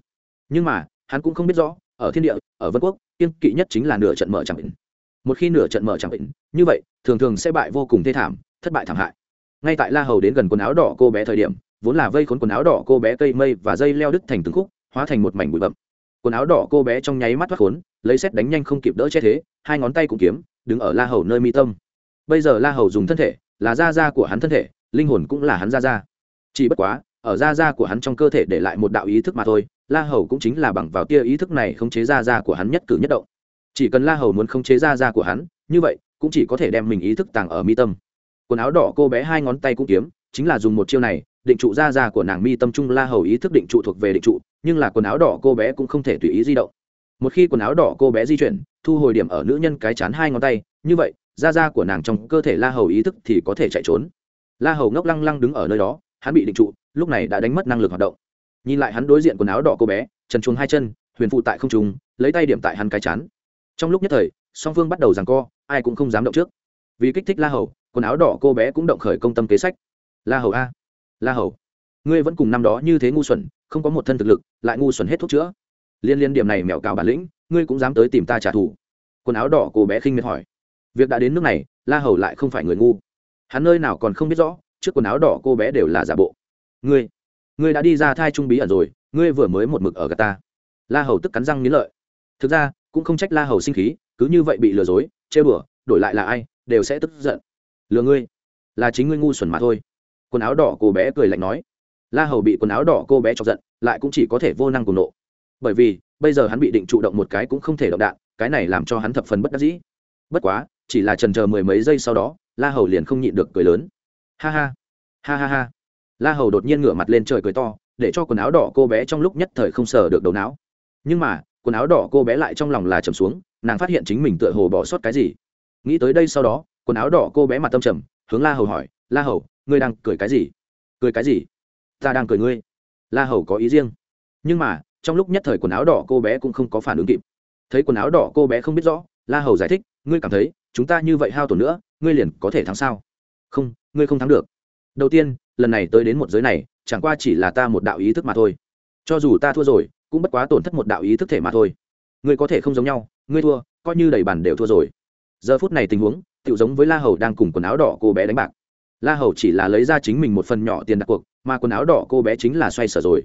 Nhưng mà, hắn cũng không biết rõ, ở thiên địa, ở vân quốc kiên kỵ nhất chính là nửa trận mở chẳng định. Một khi nửa trận mở chẳng định, như vậy, thường thường sẽ bại vô cùng thê thảm, thất bại thảm hại. Ngay tại la hầu đến gần quần áo đỏ cô bé thời điểm, vốn là vây khốn quần áo đỏ cô bé cây mây và dây leo đứt thành từng khúc, hóa thành một mảnh bụi bậm quần áo đỏ cô bé trong nháy mắt thoát khốn, lấy xét đánh nhanh không kịp đỡ che thế, hai ngón tay cũng kiếm, đứng ở la hầu nơi mi tâm. Bây giờ la hầu dùng thân thể, là da da của hắn thân thể, linh hồn cũng là hắn da da chỉ bất quá, ở da da của hắn trong cơ thể để lại một đạo ý thức mà thôi la hầu cũng chính là bằng vào tia ý thức này khống chế Ra Ra của hắn nhất cử nhất động. Chỉ cần la hầu muốn khống chế Ra Ra của hắn, như vậy, cũng chỉ có thể đem mình ý thức tàng ở mi tâm. Quần áo đỏ cô bé hai ngón tay cũng kiếm, chính là dùng một chiêu này, định trụ Ra Ra của nàng mi tâm trung la hầu ý thức định trụ thuộc về định trụ, nhưng là quần áo đỏ cô bé cũng không thể tùy ý di động. Một khi quần áo đỏ cô bé di chuyển, thu hồi điểm ở nữ nhân cái chán hai ngón tay, như vậy da da của nàng trong cơ thể la hầu ý thức thì có thể chạy trốn. La hầu ngốc lăng lăng đứng ở nơi đó, hắn bị định trụ, lúc này đã đánh mất năng lực hoạt động nhìn lại hắn đối diện quần áo đỏ cô bé, trần chuồng hai chân, huyền phụ tại không trùng lấy tay điểm tại hắn cái chán. Trong lúc nhất thời, song phương bắt đầu rằng co, ai cũng không dám động trước. Vì kích thích la hầu, quần áo đỏ cô bé cũng động khởi công tâm kế sách. La hầu a! La hầu, ngươi vẫn cùng năm đó như thế ngu xuẩn, không có một thân thực lực, lại ngu xuẩn hết thuốc chữa. Liên liên điểm này mẹo cào bản lĩnh, ngươi cũng dám tới tìm ta trả thù. Quần áo đỏ cô bé khinh miệt hỏi. Việc đã đến nước này, la hầu lại không phải người ngu. Hắn nơi nào còn không biết rõ, trước quần áo đỏ cô bé đều là giả bộ. Ngươi ngươi đã đi ra thai trung bí ẩn rồi, ngươi vừa mới một mực ở gà ta. La hầu tức cắn răng nghĩ lợi. Thực ra, cũng không trách la hầu sinh khí, cứ như vậy bị lừa dối chê bửa đổi lại là ai, đều sẽ tức giận. Lừa ngươi, là chính ngươi ngu xuẩn mà thôi. Quần áo đỏ cô bé cười lạnh nói. La hầu bị quần áo đỏ cô bé chọc giận, lại cũng chỉ có thể vô năng cùng nộ. Bởi vì, bây giờ hắn bị định trụ động một cái cũng không thể động đạn, cái này làm cho hắn thập phần bất đắc dĩ. Bất quá, chỉ là trần chờ mười mấy giây sau đó, la hầu liền không nhịn được cười lớn. Ha ha ha ha ha la hầu đột nhiên ngửa mặt lên trời cười to, để cho quần áo đỏ cô bé trong lúc nhất thời không sờ được đầu não. Nhưng mà, quần áo đỏ cô bé lại trong lòng là trầm xuống, nàng phát hiện chính mình tựa hồ bỏ sót cái gì. Nghĩ tới đây sau đó, quần áo đỏ cô bé mặt tâm trầm, hướng la hầu hỏi, la hầu, ngươi đang cười cái gì? Cười cái gì? Ta đang cười ngươi. La hầu có ý riêng. Nhưng mà, trong lúc nhất thời quần áo đỏ cô bé cũng không có phản ứng kịp. Thấy quần áo đỏ cô bé không biết rõ, la hầu giải thích, ngươi cảm thấy, chúng ta như vậy hao tổn nữa, ngươi liền có thể thắng sao? Không, ngươi không thắng được. Đầu tiên lần này tới đến một giới này, chẳng qua chỉ là ta một đạo ý thức mà thôi. Cho dù ta thua rồi, cũng bất quá tổn thất một đạo ý thức thể mà thôi. Ngươi có thể không giống nhau, ngươi thua, coi như đầy bản đều thua rồi. Giờ phút này tình huống tự giống với la hầu đang cùng quần áo đỏ cô bé đánh bạc. La hầu chỉ là lấy ra chính mình một phần nhỏ tiền đặt cuộc, mà quần áo đỏ cô bé chính là xoay sở rồi.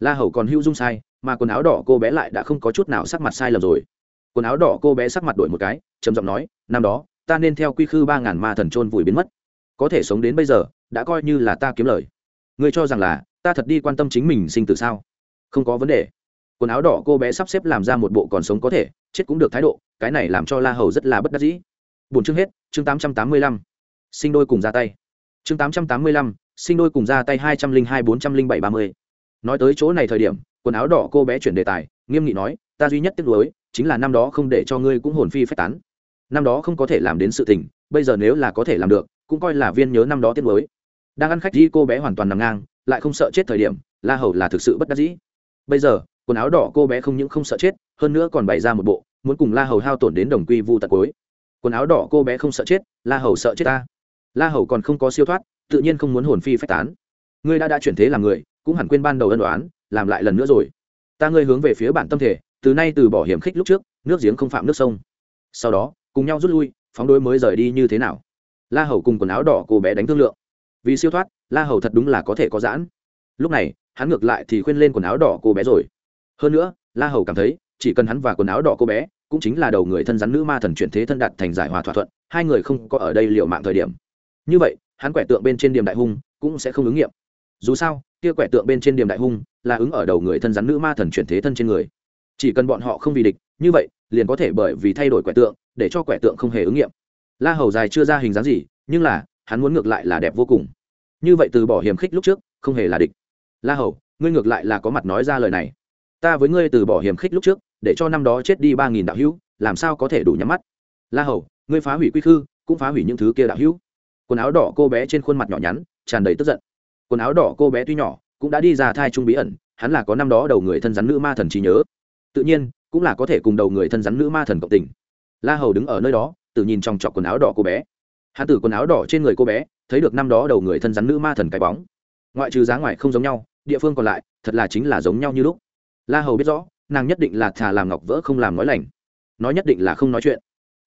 La hầu còn hữu dung sai, mà quần áo đỏ cô bé lại đã không có chút nào sắc mặt sai lầm rồi. Quần áo đỏ cô bé sắc mặt đổi một cái, trầm giọng nói, năm đó, ta nên theo quy khư ba ngàn ma thần trôn vùi biến mất. Có thể sống đến bây giờ đã coi như là ta kiếm lời. Ngươi cho rằng là, ta thật đi quan tâm chính mình sinh tử sao? Không có vấn đề. Quần áo đỏ cô bé sắp xếp làm ra một bộ còn sống có thể, chết cũng được thái độ, cái này làm cho la hầu rất là bất đắc dĩ. Bốn chương hết, chương tám trăm tám mươi lăm. Sinh đôi cùng ra tay. Chương tám trăm tám mươi lăm, sinh đôi cùng ra tay hai trăm linh hai bốn trăm linh bảy ba mươi. Nói tới chỗ này thời điểm, quần áo đỏ cô bé chuyển đề tài, nghiêm nghị nói, ta duy nhất tiếc nuối, chính là năm đó không để cho ngươi cũng hồn phi phách tán. Năm đó không có thể làm đến sự tình, bây giờ nếu là có thể làm được, cũng coi là viên nhớ năm đó tiếc nuối đang ăn khách đi, cô bé hoàn toàn nằm ngang, lại không sợ chết thời điểm, la hầu là thực sự bất đắc dĩ. Bây giờ, quần áo đỏ cô bé không những không sợ chết, hơn nữa còn bày ra một bộ, muốn cùng la hầu hao tổn đến đồng quy vu tật cối quần áo đỏ cô bé không sợ chết, la hầu sợ chết ta. La hầu còn không có siêu thoát, tự nhiên không muốn hồn phi phách tán. Ngươi đã đã chuyển thế làm người, cũng hẳn quên ban đầu ân đoán làm lại lần nữa rồi. Ta ngươi hướng về phía bản tâm thể, từ nay từ bỏ hiểm khích lúc trước, nước giếng không phạm nước sông. Sau đó, cùng nhau rút lui, phóng đối mới rời đi như thế nào? La hầu cùng quần áo đỏ cô bé đánh thương lượng vì siêu thoát, la hầu thật đúng là có thể có giãn. Lúc này, hắn ngược lại thì khuyên lên quần áo đỏ cô bé rồi. Hơn nữa, la hầu cảm thấy, chỉ cần hắn và quần áo đỏ cô bé, cũng chính là đầu người thân rắn nữ ma thần chuyển thế thân đạt thành giải hòa thỏa thuận, hai người không có ở đây liệu mạng thời điểm. Như vậy, hắn quẻ tượng bên trên điểm đại hung, cũng sẽ không ứng nghiệm. Dù sao, kia quẻ tượng bên trên điểm đại hung, là ứng ở đầu người thân rắn nữ ma thần chuyển thế thân trên người. Chỉ cần bọn họ không vì địch, như vậy, liền có thể bởi vì thay đổi quẻ tượng, để cho quẻ tượng không hề ứng nghiệm. La hầu dài chưa ra hình dáng gì, nhưng là hắn muốn ngược lại là đẹp vô cùng. Như vậy từ bỏ hiểm khích lúc trước, không hề là địch. La hầu, ngươi ngược lại là có mặt nói ra lời này. Ta với ngươi từ bỏ hiểm khích lúc trước, để cho năm đó chết đi ba nghìn đạo hữu, làm sao có thể đủ nhắm mắt? La hầu, ngươi phá hủy quy khư, cũng phá hủy những thứ kia đạo hữu. Quần áo đỏ cô bé trên khuôn mặt nhỏ nhắn, tràn đầy tức giận. Quần áo đỏ cô bé tuy nhỏ, cũng đã đi ra thai trung bí ẩn, hắn là có năm đó đầu người thân rắn nữ ma thần trí nhớ. Tự nhiên, cũng là có thể cùng đầu người thân rắn nữ ma thần cộng tình. La hầu đứng ở nơi đó, tự nhìn trong trọc quần áo đỏ cô bé hắn từ quần áo đỏ trên người cô bé, thấy được năm đó đầu người thân rắn nữ ma thần cái bóng. Ngoại trừ giá ngoài không giống nhau, địa phương còn lại, thật là chính là giống nhau như lúc. La hầu biết rõ, nàng nhất định là thà làm ngọc vỡ không làm nói lành. Nói nhất định là không nói chuyện.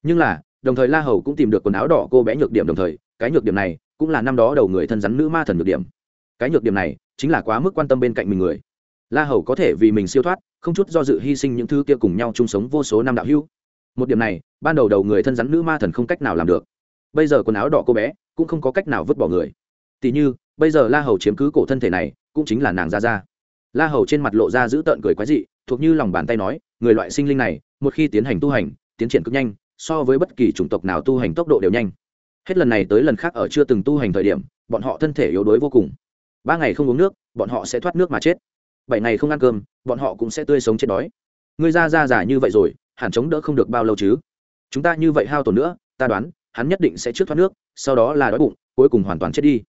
Nhưng là, đồng thời la hầu cũng tìm được quần áo đỏ cô bé nhược điểm đồng thời, cái nhược điểm này cũng là năm đó đầu người thân rắn nữ ma thần nhược điểm. Cái nhược điểm này chính là quá mức quan tâm bên cạnh mình người. La hầu có thể vì mình siêu thoát, không chút do dự hy sinh những thứ kia cùng nhau chung sống vô số năm đạo hữu. Một điểm này, ban đầu đầu người thân rắn nữ ma thần không cách nào làm được bây giờ quần áo đỏ cô bé cũng không có cách nào vứt bỏ người. Tỉ như, bây giờ la hầu chiếm cứ cổ thân thể này cũng chính là nàng ra ra la hầu trên mặt lộ ra giữ tợn cười quái dị, thuộc như lòng bàn tay nói, người loại sinh linh này, một khi tiến hành tu hành, tiến triển cực nhanh, so với bất kỳ chủng tộc nào tu hành tốc độ đều nhanh. Hết lần này tới lần khác ở chưa từng tu hành thời điểm, bọn họ thân thể yếu đuối vô cùng. Ba ngày không uống nước, bọn họ sẽ thoát nước mà chết. Bảy ngày không ăn cơm, bọn họ cũng sẽ tươi sống chết đói. Ngươi ra ra giả như vậy rồi, hẳn chống đỡ không được bao lâu chứ? Chúng ta như vậy hao tổn nữa, ta đoán hắn nhất định sẽ trước thoát nước, sau đó là đói bụng, cuối cùng hoàn toàn chết đi.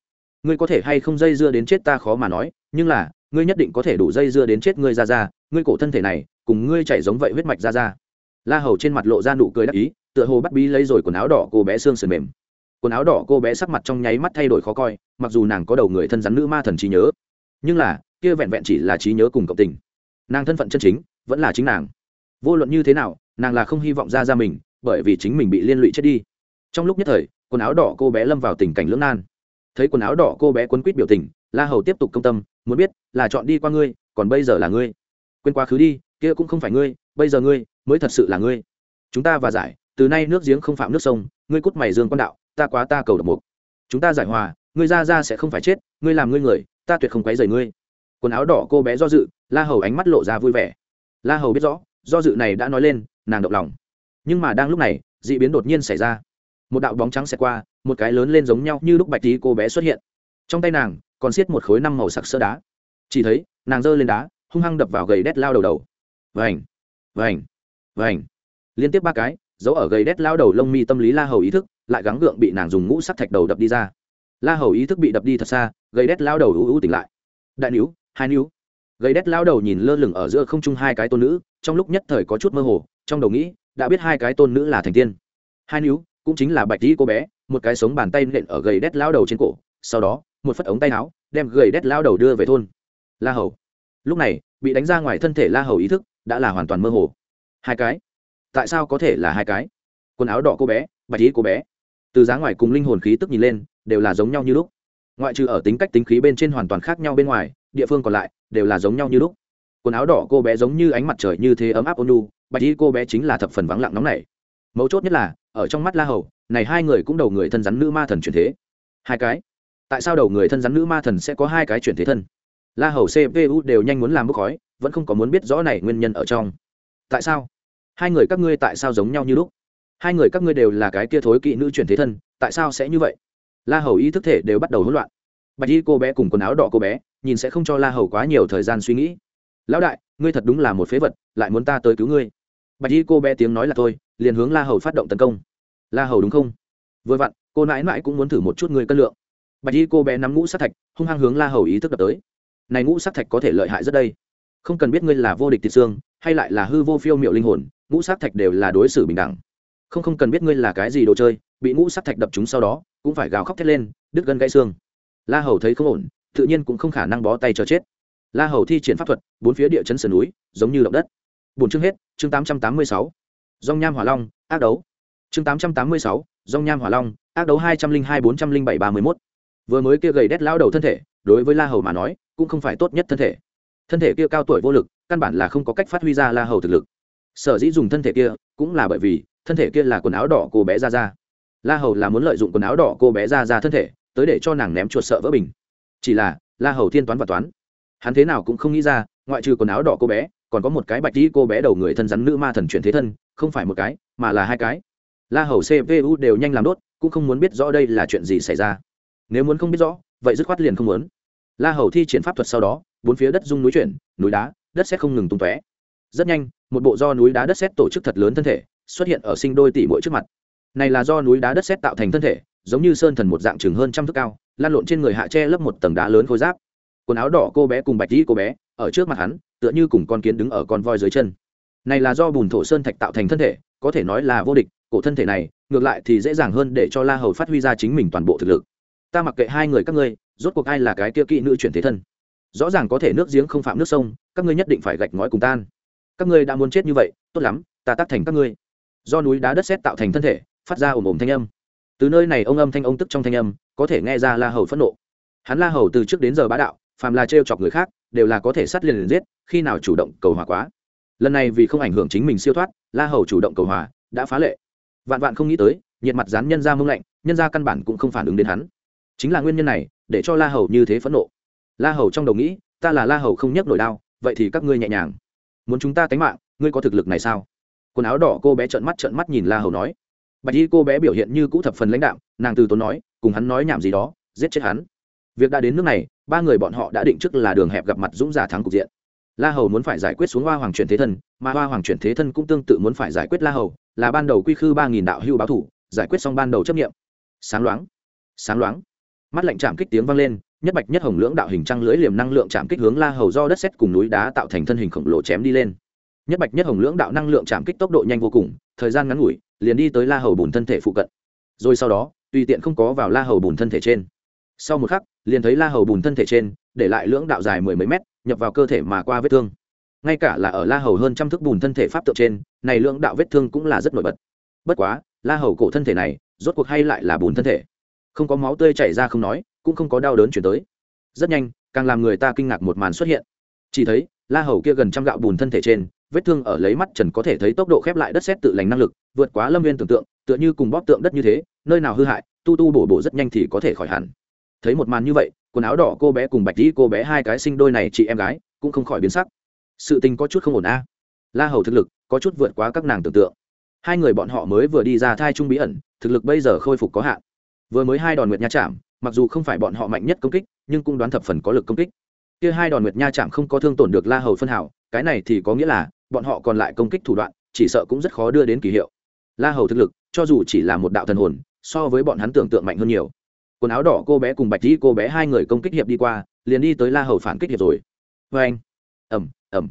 Ngươi có thể hay không dây dưa đến chết ta khó mà nói, nhưng là, ngươi nhất định có thể đủ dây dưa đến chết ngươi ra ra, ngươi cổ thân thể này, cùng ngươi chạy giống vậy huyết mạch ra ra. La hầu trên mặt lộ ra nụ cười đắc ý, tựa hồ bắt bí lấy rồi quần áo đỏ cô bé xương sườn mềm. Quần áo đỏ cô bé sắc mặt trong nháy mắt thay đổi khó coi, mặc dù nàng có đầu người thân rắn nữ ma thần trí nhớ, nhưng là, kia vẹn vẹn chỉ là trí nhớ cùng cộng tình. Nàng thân phận chân chính, vẫn là chính nàng. Vô luận như thế nào, nàng là không hy vọng ra ra mình, bởi vì chính mình bị liên lụy chết đi trong lúc nhất thời, quần áo đỏ cô bé lâm vào tình cảnh lưỡng nan. Thấy quần áo đỏ cô bé quấn quýt biểu tình, la hầu tiếp tục công tâm, muốn biết, là chọn đi qua ngươi, còn bây giờ là ngươi. Quên quá khứ đi, kia cũng không phải ngươi, bây giờ ngươi, mới thật sự là ngươi. Chúng ta và giải, từ nay nước giếng không phạm nước sông, ngươi cút mày dương quan đạo, ta quá ta cầu độc mục. Chúng ta giải hòa, ngươi ra ra sẽ không phải chết, ngươi làm ngươi người, ta tuyệt không quấy rầy ngươi. Quần áo đỏ cô bé do dự, la hầu ánh mắt lộ ra vui vẻ. La hầu biết rõ, do dự này đã nói lên, nàng động lòng. Nhưng mà đang lúc này d ị biến đột nhiên xảy ra một đạo bóng trắng xẹt qua, một cái lớn lên giống nhau như lúc bạch tí cô bé xuất hiện. Trong tay nàng, còn xiết một khối năm màu sặc sơ đá. Chỉ thấy, nàng giơ lên đá, hung hăng đập vào gầy đét lao đầu đầu. Vành vành vành. Liên tiếp ba cái, giấu ở gầy đét lao đầu lông mi tâm lý la hầu ý thức, lại gắng gượng bị nàng dùng ngũ sắc thạch đầu đập đi ra. La hầu ý thức bị đập đi thật xa, gầy đét lao đầu ưu ưu tỉnh lại. Đại níu, hai níu. Gầy đét lao đầu nhìn lơ lửng ở giữa không trung hai cái tôn nữ, trong lúc nhất thời có chút mơ hồ, trong đầu nghĩ, đã biết hai cái tôn nữ là thành tiên. Hai níu cũng chính là bạch tí cô bé, một cái sống bàn tay nện ở gầy đét lao đầu trên cổ, sau đó, một phất ống tay áo, đem gầy đét lao đầu đưa về thôn. La hầu. Lúc này, bị đánh ra ngoài thân thể la hầu ý thức đã là hoàn toàn mơ hồ. Hai cái? Tại sao có thể là hai cái? Quần áo đỏ cô bé, bạch tí cô bé. Từ giá ngoài cùng linh hồn khí tức nhìn lên, đều là giống nhau như lúc. Ngoại trừ ở tính cách tính khí bên trên hoàn toàn khác nhau bên ngoài, địa phương còn lại, đều là giống nhau như lúc. Quần áo đỏ cô bé giống như ánh mặt trời như thế ấm áp ôn nu bạch y cô bé chính là thập phần vắng lặng nóng này mấu chốt nhất là ở trong mắt la hầu, này hai người cũng đầu người thân rắn nữ ma thần chuyển thế. Hai cái? Tại sao đầu người thân rắn nữ ma thần sẽ có hai cái chuyển thế thân? La hầu cpu đều nhanh muốn làm bốc khói, vẫn không có muốn biết rõ này nguyên nhân ở trong. Tại sao? Hai người các ngươi tại sao giống nhau như lúc? Hai người các ngươi đều là cái kia thối kỵ nữ chuyển thế thân, tại sao sẽ như vậy? La hầu ý thức thể đều bắt đầu hỗn loạn. Bạch y cô bé cùng quần áo đỏ cô bé, nhìn sẽ không cho la hầu quá nhiều thời gian suy nghĩ. Lão đại, ngươi thật đúng là một phế vật, lại muốn ta tới cứu ngươi bạch y cô bé tiếng nói là thôi, liền hướng la hầu phát động tấn công. La hầu đúng không? Vừa vặn, cô nãi mãi cũng muốn thử một chút ngươi cân lượng. Bạch y cô bé nắm ngũ sát thạch, hung hăng hướng la hầu ý thức đập tới. Này ngũ sát thạch có thể lợi hại rất đây. Không cần biết ngươi là vô địch tiệt xương, hay lại là hư vô phiêu miệu linh hồn, ngũ sát thạch đều là đối xử bình đẳng. Không không cần biết ngươi là cái gì đồ chơi, bị ngũ sát thạch đập chúng sau đó, cũng phải gào khóc thét lên, đứt gân gãy xương. La hầu thấy không ổn, tự nhiên cũng không khả năng bó tay cho chết. La hầu thi triển pháp thuật, bốn phía địa chấn sườn núi, giống như động đất bốn chương hết, chương tám trăm tám mươi sáu. Dong nham hỏa long, ác đấu. Chương tám trăm tám mươi sáu dong nham hỏa long, ác đấu hai trăm linh hai bốn trăm linh bảy ba mươi mốt. Vừa mới kia gầy đét lao đầu thân thể, đối với la hầu mà nói, cũng không phải tốt nhất thân thể. Thân thể kia cao tuổi vô lực, căn bản là không có cách phát huy ra la hầu thực lực. Sở dĩ dùng thân thể kia, cũng là bởi vì, thân thể kia là quần áo đỏ cô bé ra ra la hầu là muốn lợi dụng quần áo đỏ cô bé ra ra thân thể, tới để cho nàng ném chuột sợ vỡ bình. Chỉ là, la hầu thiên toán và toán. Hắn thế nào cũng không nghĩ ra, ngoại trừ quần áo đỏ cô bé còn có một cái bạch tí cô bé đầu người thân rắn nữ ma thần chuyển thế thân, không phải một cái, mà là hai cái. La hầu cpu đều nhanh làm đốt, cũng không muốn biết rõ đây là chuyện gì xảy ra. Nếu muốn không biết rõ, vậy dứt khoát liền không muốn. La hầu thi triển pháp thuật sau đó, bốn phía đất rung núi chuyển, núi đá, đất xét không ngừng tung tóe. Rất nhanh, một bộ do núi đá đất xét tổ chức thật lớn thân thể, xuất hiện ở sinh đôi tỷ mỗi trước mặt. Này là do núi đá đất xét tạo thành thân thể, giống như sơn thần một dạng chừng hơn trăm thước cao, lan lộn trên người hạ che lấp một tầng đá lớn khối giáp. Quần áo đỏ cô bé cùng bạch tí cô bé, ở trước mặt hắn tựa như cùng con kiến đứng ở con voi dưới chân. Này là do bùn thổ sơn thạch tạo thành thân thể, có thể nói là vô địch, cổ thân thể này, ngược lại thì dễ dàng hơn để cho la hầu phát huy ra chính mình toàn bộ thực lực. Ta mặc kệ hai người các ngươi, rốt cuộc ai là cái kia kỹ nữ chuyển thế thân? Rõ ràng có thể nước giếng không phạm nước sông, các ngươi nhất định phải gạch ngói cùng tan. Các ngươi đã muốn chết như vậy, tốt lắm, ta tác thành các ngươi. Do núi đá đất sét tạo thành thân thể, phát ra ồm ồm thanh âm. Từ nơi này ông âm thanh ông tức trong thanh âm, có thể nghe ra la hầu phẫn nộ. Hắn la hầu từ trước đến giờ bá đạo, phàm là trêu chọc người khác đều là có thể sát liền liền giết, khi nào chủ động cầu hòa quá. Lần này vì không ảnh hưởng chính mình siêu thoát, la hầu chủ động cầu hòa, đã phá lệ. Vạn vạn không nghĩ tới, nhiệt mặt dán nhân ra mông lạnh, nhân ra căn bản cũng không phản ứng đến hắn. Chính là nguyên nhân này, để cho la hầu như thế phẫn nộ. La hầu trong đầu nghĩ, ta là la hầu không nhấc nổi đao, vậy thì các ngươi nhẹ nhàng. Muốn chúng ta tánh mạng, ngươi có thực lực này sao? Quần áo đỏ cô bé trợn mắt trợn mắt nhìn la hầu nói. Bạch y cô bé biểu hiện như cũ thập phần lãnh đạm, nàng từ tốn nói, cùng hắn nói nhảm gì đó, giết chết hắn việc đã đến nước này, ba người bọn họ đã định trước là đường hẹp gặp mặt dũng giả thắng cục diện. La hầu muốn phải giải quyết xuống hoa hoàng chuyển thế thân, mà hoa hoàng chuyển thế thân cũng tương tự muốn phải giải quyết la hầu, là ban đầu quy khư ba nghìn đạo hưu báo thủ, giải quyết xong ban đầu chấp nghiệm sáng loáng sáng loáng. Mắt lạnh chạm kích tiếng vang lên, nhất bạch nhất hồng lưỡng đạo hình trăng lưỡi liềm năng lượng chạm kích hướng la hầu do đất xét cùng núi đá tạo thành thân hình khổng lồ chém đi lên. Nhất bạch nhất hồng lưỡng đạo năng lượng chạm kích tốc độ nhanh vô cùng, thời gian ngắn ngủi, liền đi tới la hầu bùn thân thể phụ cận. Rồi sau đó, tùy tiện không có vào la hầu bùn thân thể trên sau một khắc, liền thấy la hầu bùn thân thể trên, để lại lưỡng đạo dài mười mấy mét, nhập vào cơ thể mà qua vết thương. Ngay cả là ở la hầu hơn trăm thước bùn thân thể pháp tượng trên, này lưỡng đạo vết thương cũng là rất nổi bật. Bất quá, la hầu cổ thân thể này, rốt cuộc hay lại là bùn thân thể. Không có máu tươi chảy ra không nói, cũng không có đau đớn chuyển tới. Rất nhanh, càng làm người ta kinh ngạc một màn xuất hiện. Chỉ thấy, la hầu kia gần trăm gạo bùn thân thể trên, vết thương ở lấy mắt trần có thể thấy tốc độ khép lại đất xét tự lành năng lực, vượt quá lâm viên tưởng tượng, tựa như cùng bóp tượng đất như thế, nơi nào hư hại, tu tu bổ bổ rất nhanh thì có thể khỏi hẳn thấy một màn như vậy, quần áo đỏ cô bé cùng bạch dĩ cô bé hai cái sinh đôi này chị em gái cũng không khỏi biến sắc. Sự tình có chút không ổn a. La hầu thực lực có chút vượt quá các nàng tưởng tượng. Hai người bọn họ mới vừa đi ra thai trung bí ẩn, thực lực bây giờ khôi phục có hạn. Vừa mới hai đòn nguyệt nha chạm, mặc dù không phải bọn họ mạnh nhất công kích, nhưng cũng đoán thập phần có lực công kích. Kia hai đòn nguyệt nha chạm không có thương tổn được la hầu phân hảo cái này thì có nghĩa là bọn họ còn lại công kích thủ đoạn, chỉ sợ cũng rất khó đưa đến kỳ hiệu. La hầu thực lực, cho dù chỉ là một đạo thần hồn, so với bọn hắn tưởng tượng mạnh hơn nhiều quần áo đỏ cô bé cùng bạch dĩ cô bé hai người công kích hiệp đi qua, liền đi tới la hầu phản kích hiệp rồi. Vê anh ẩm ẩm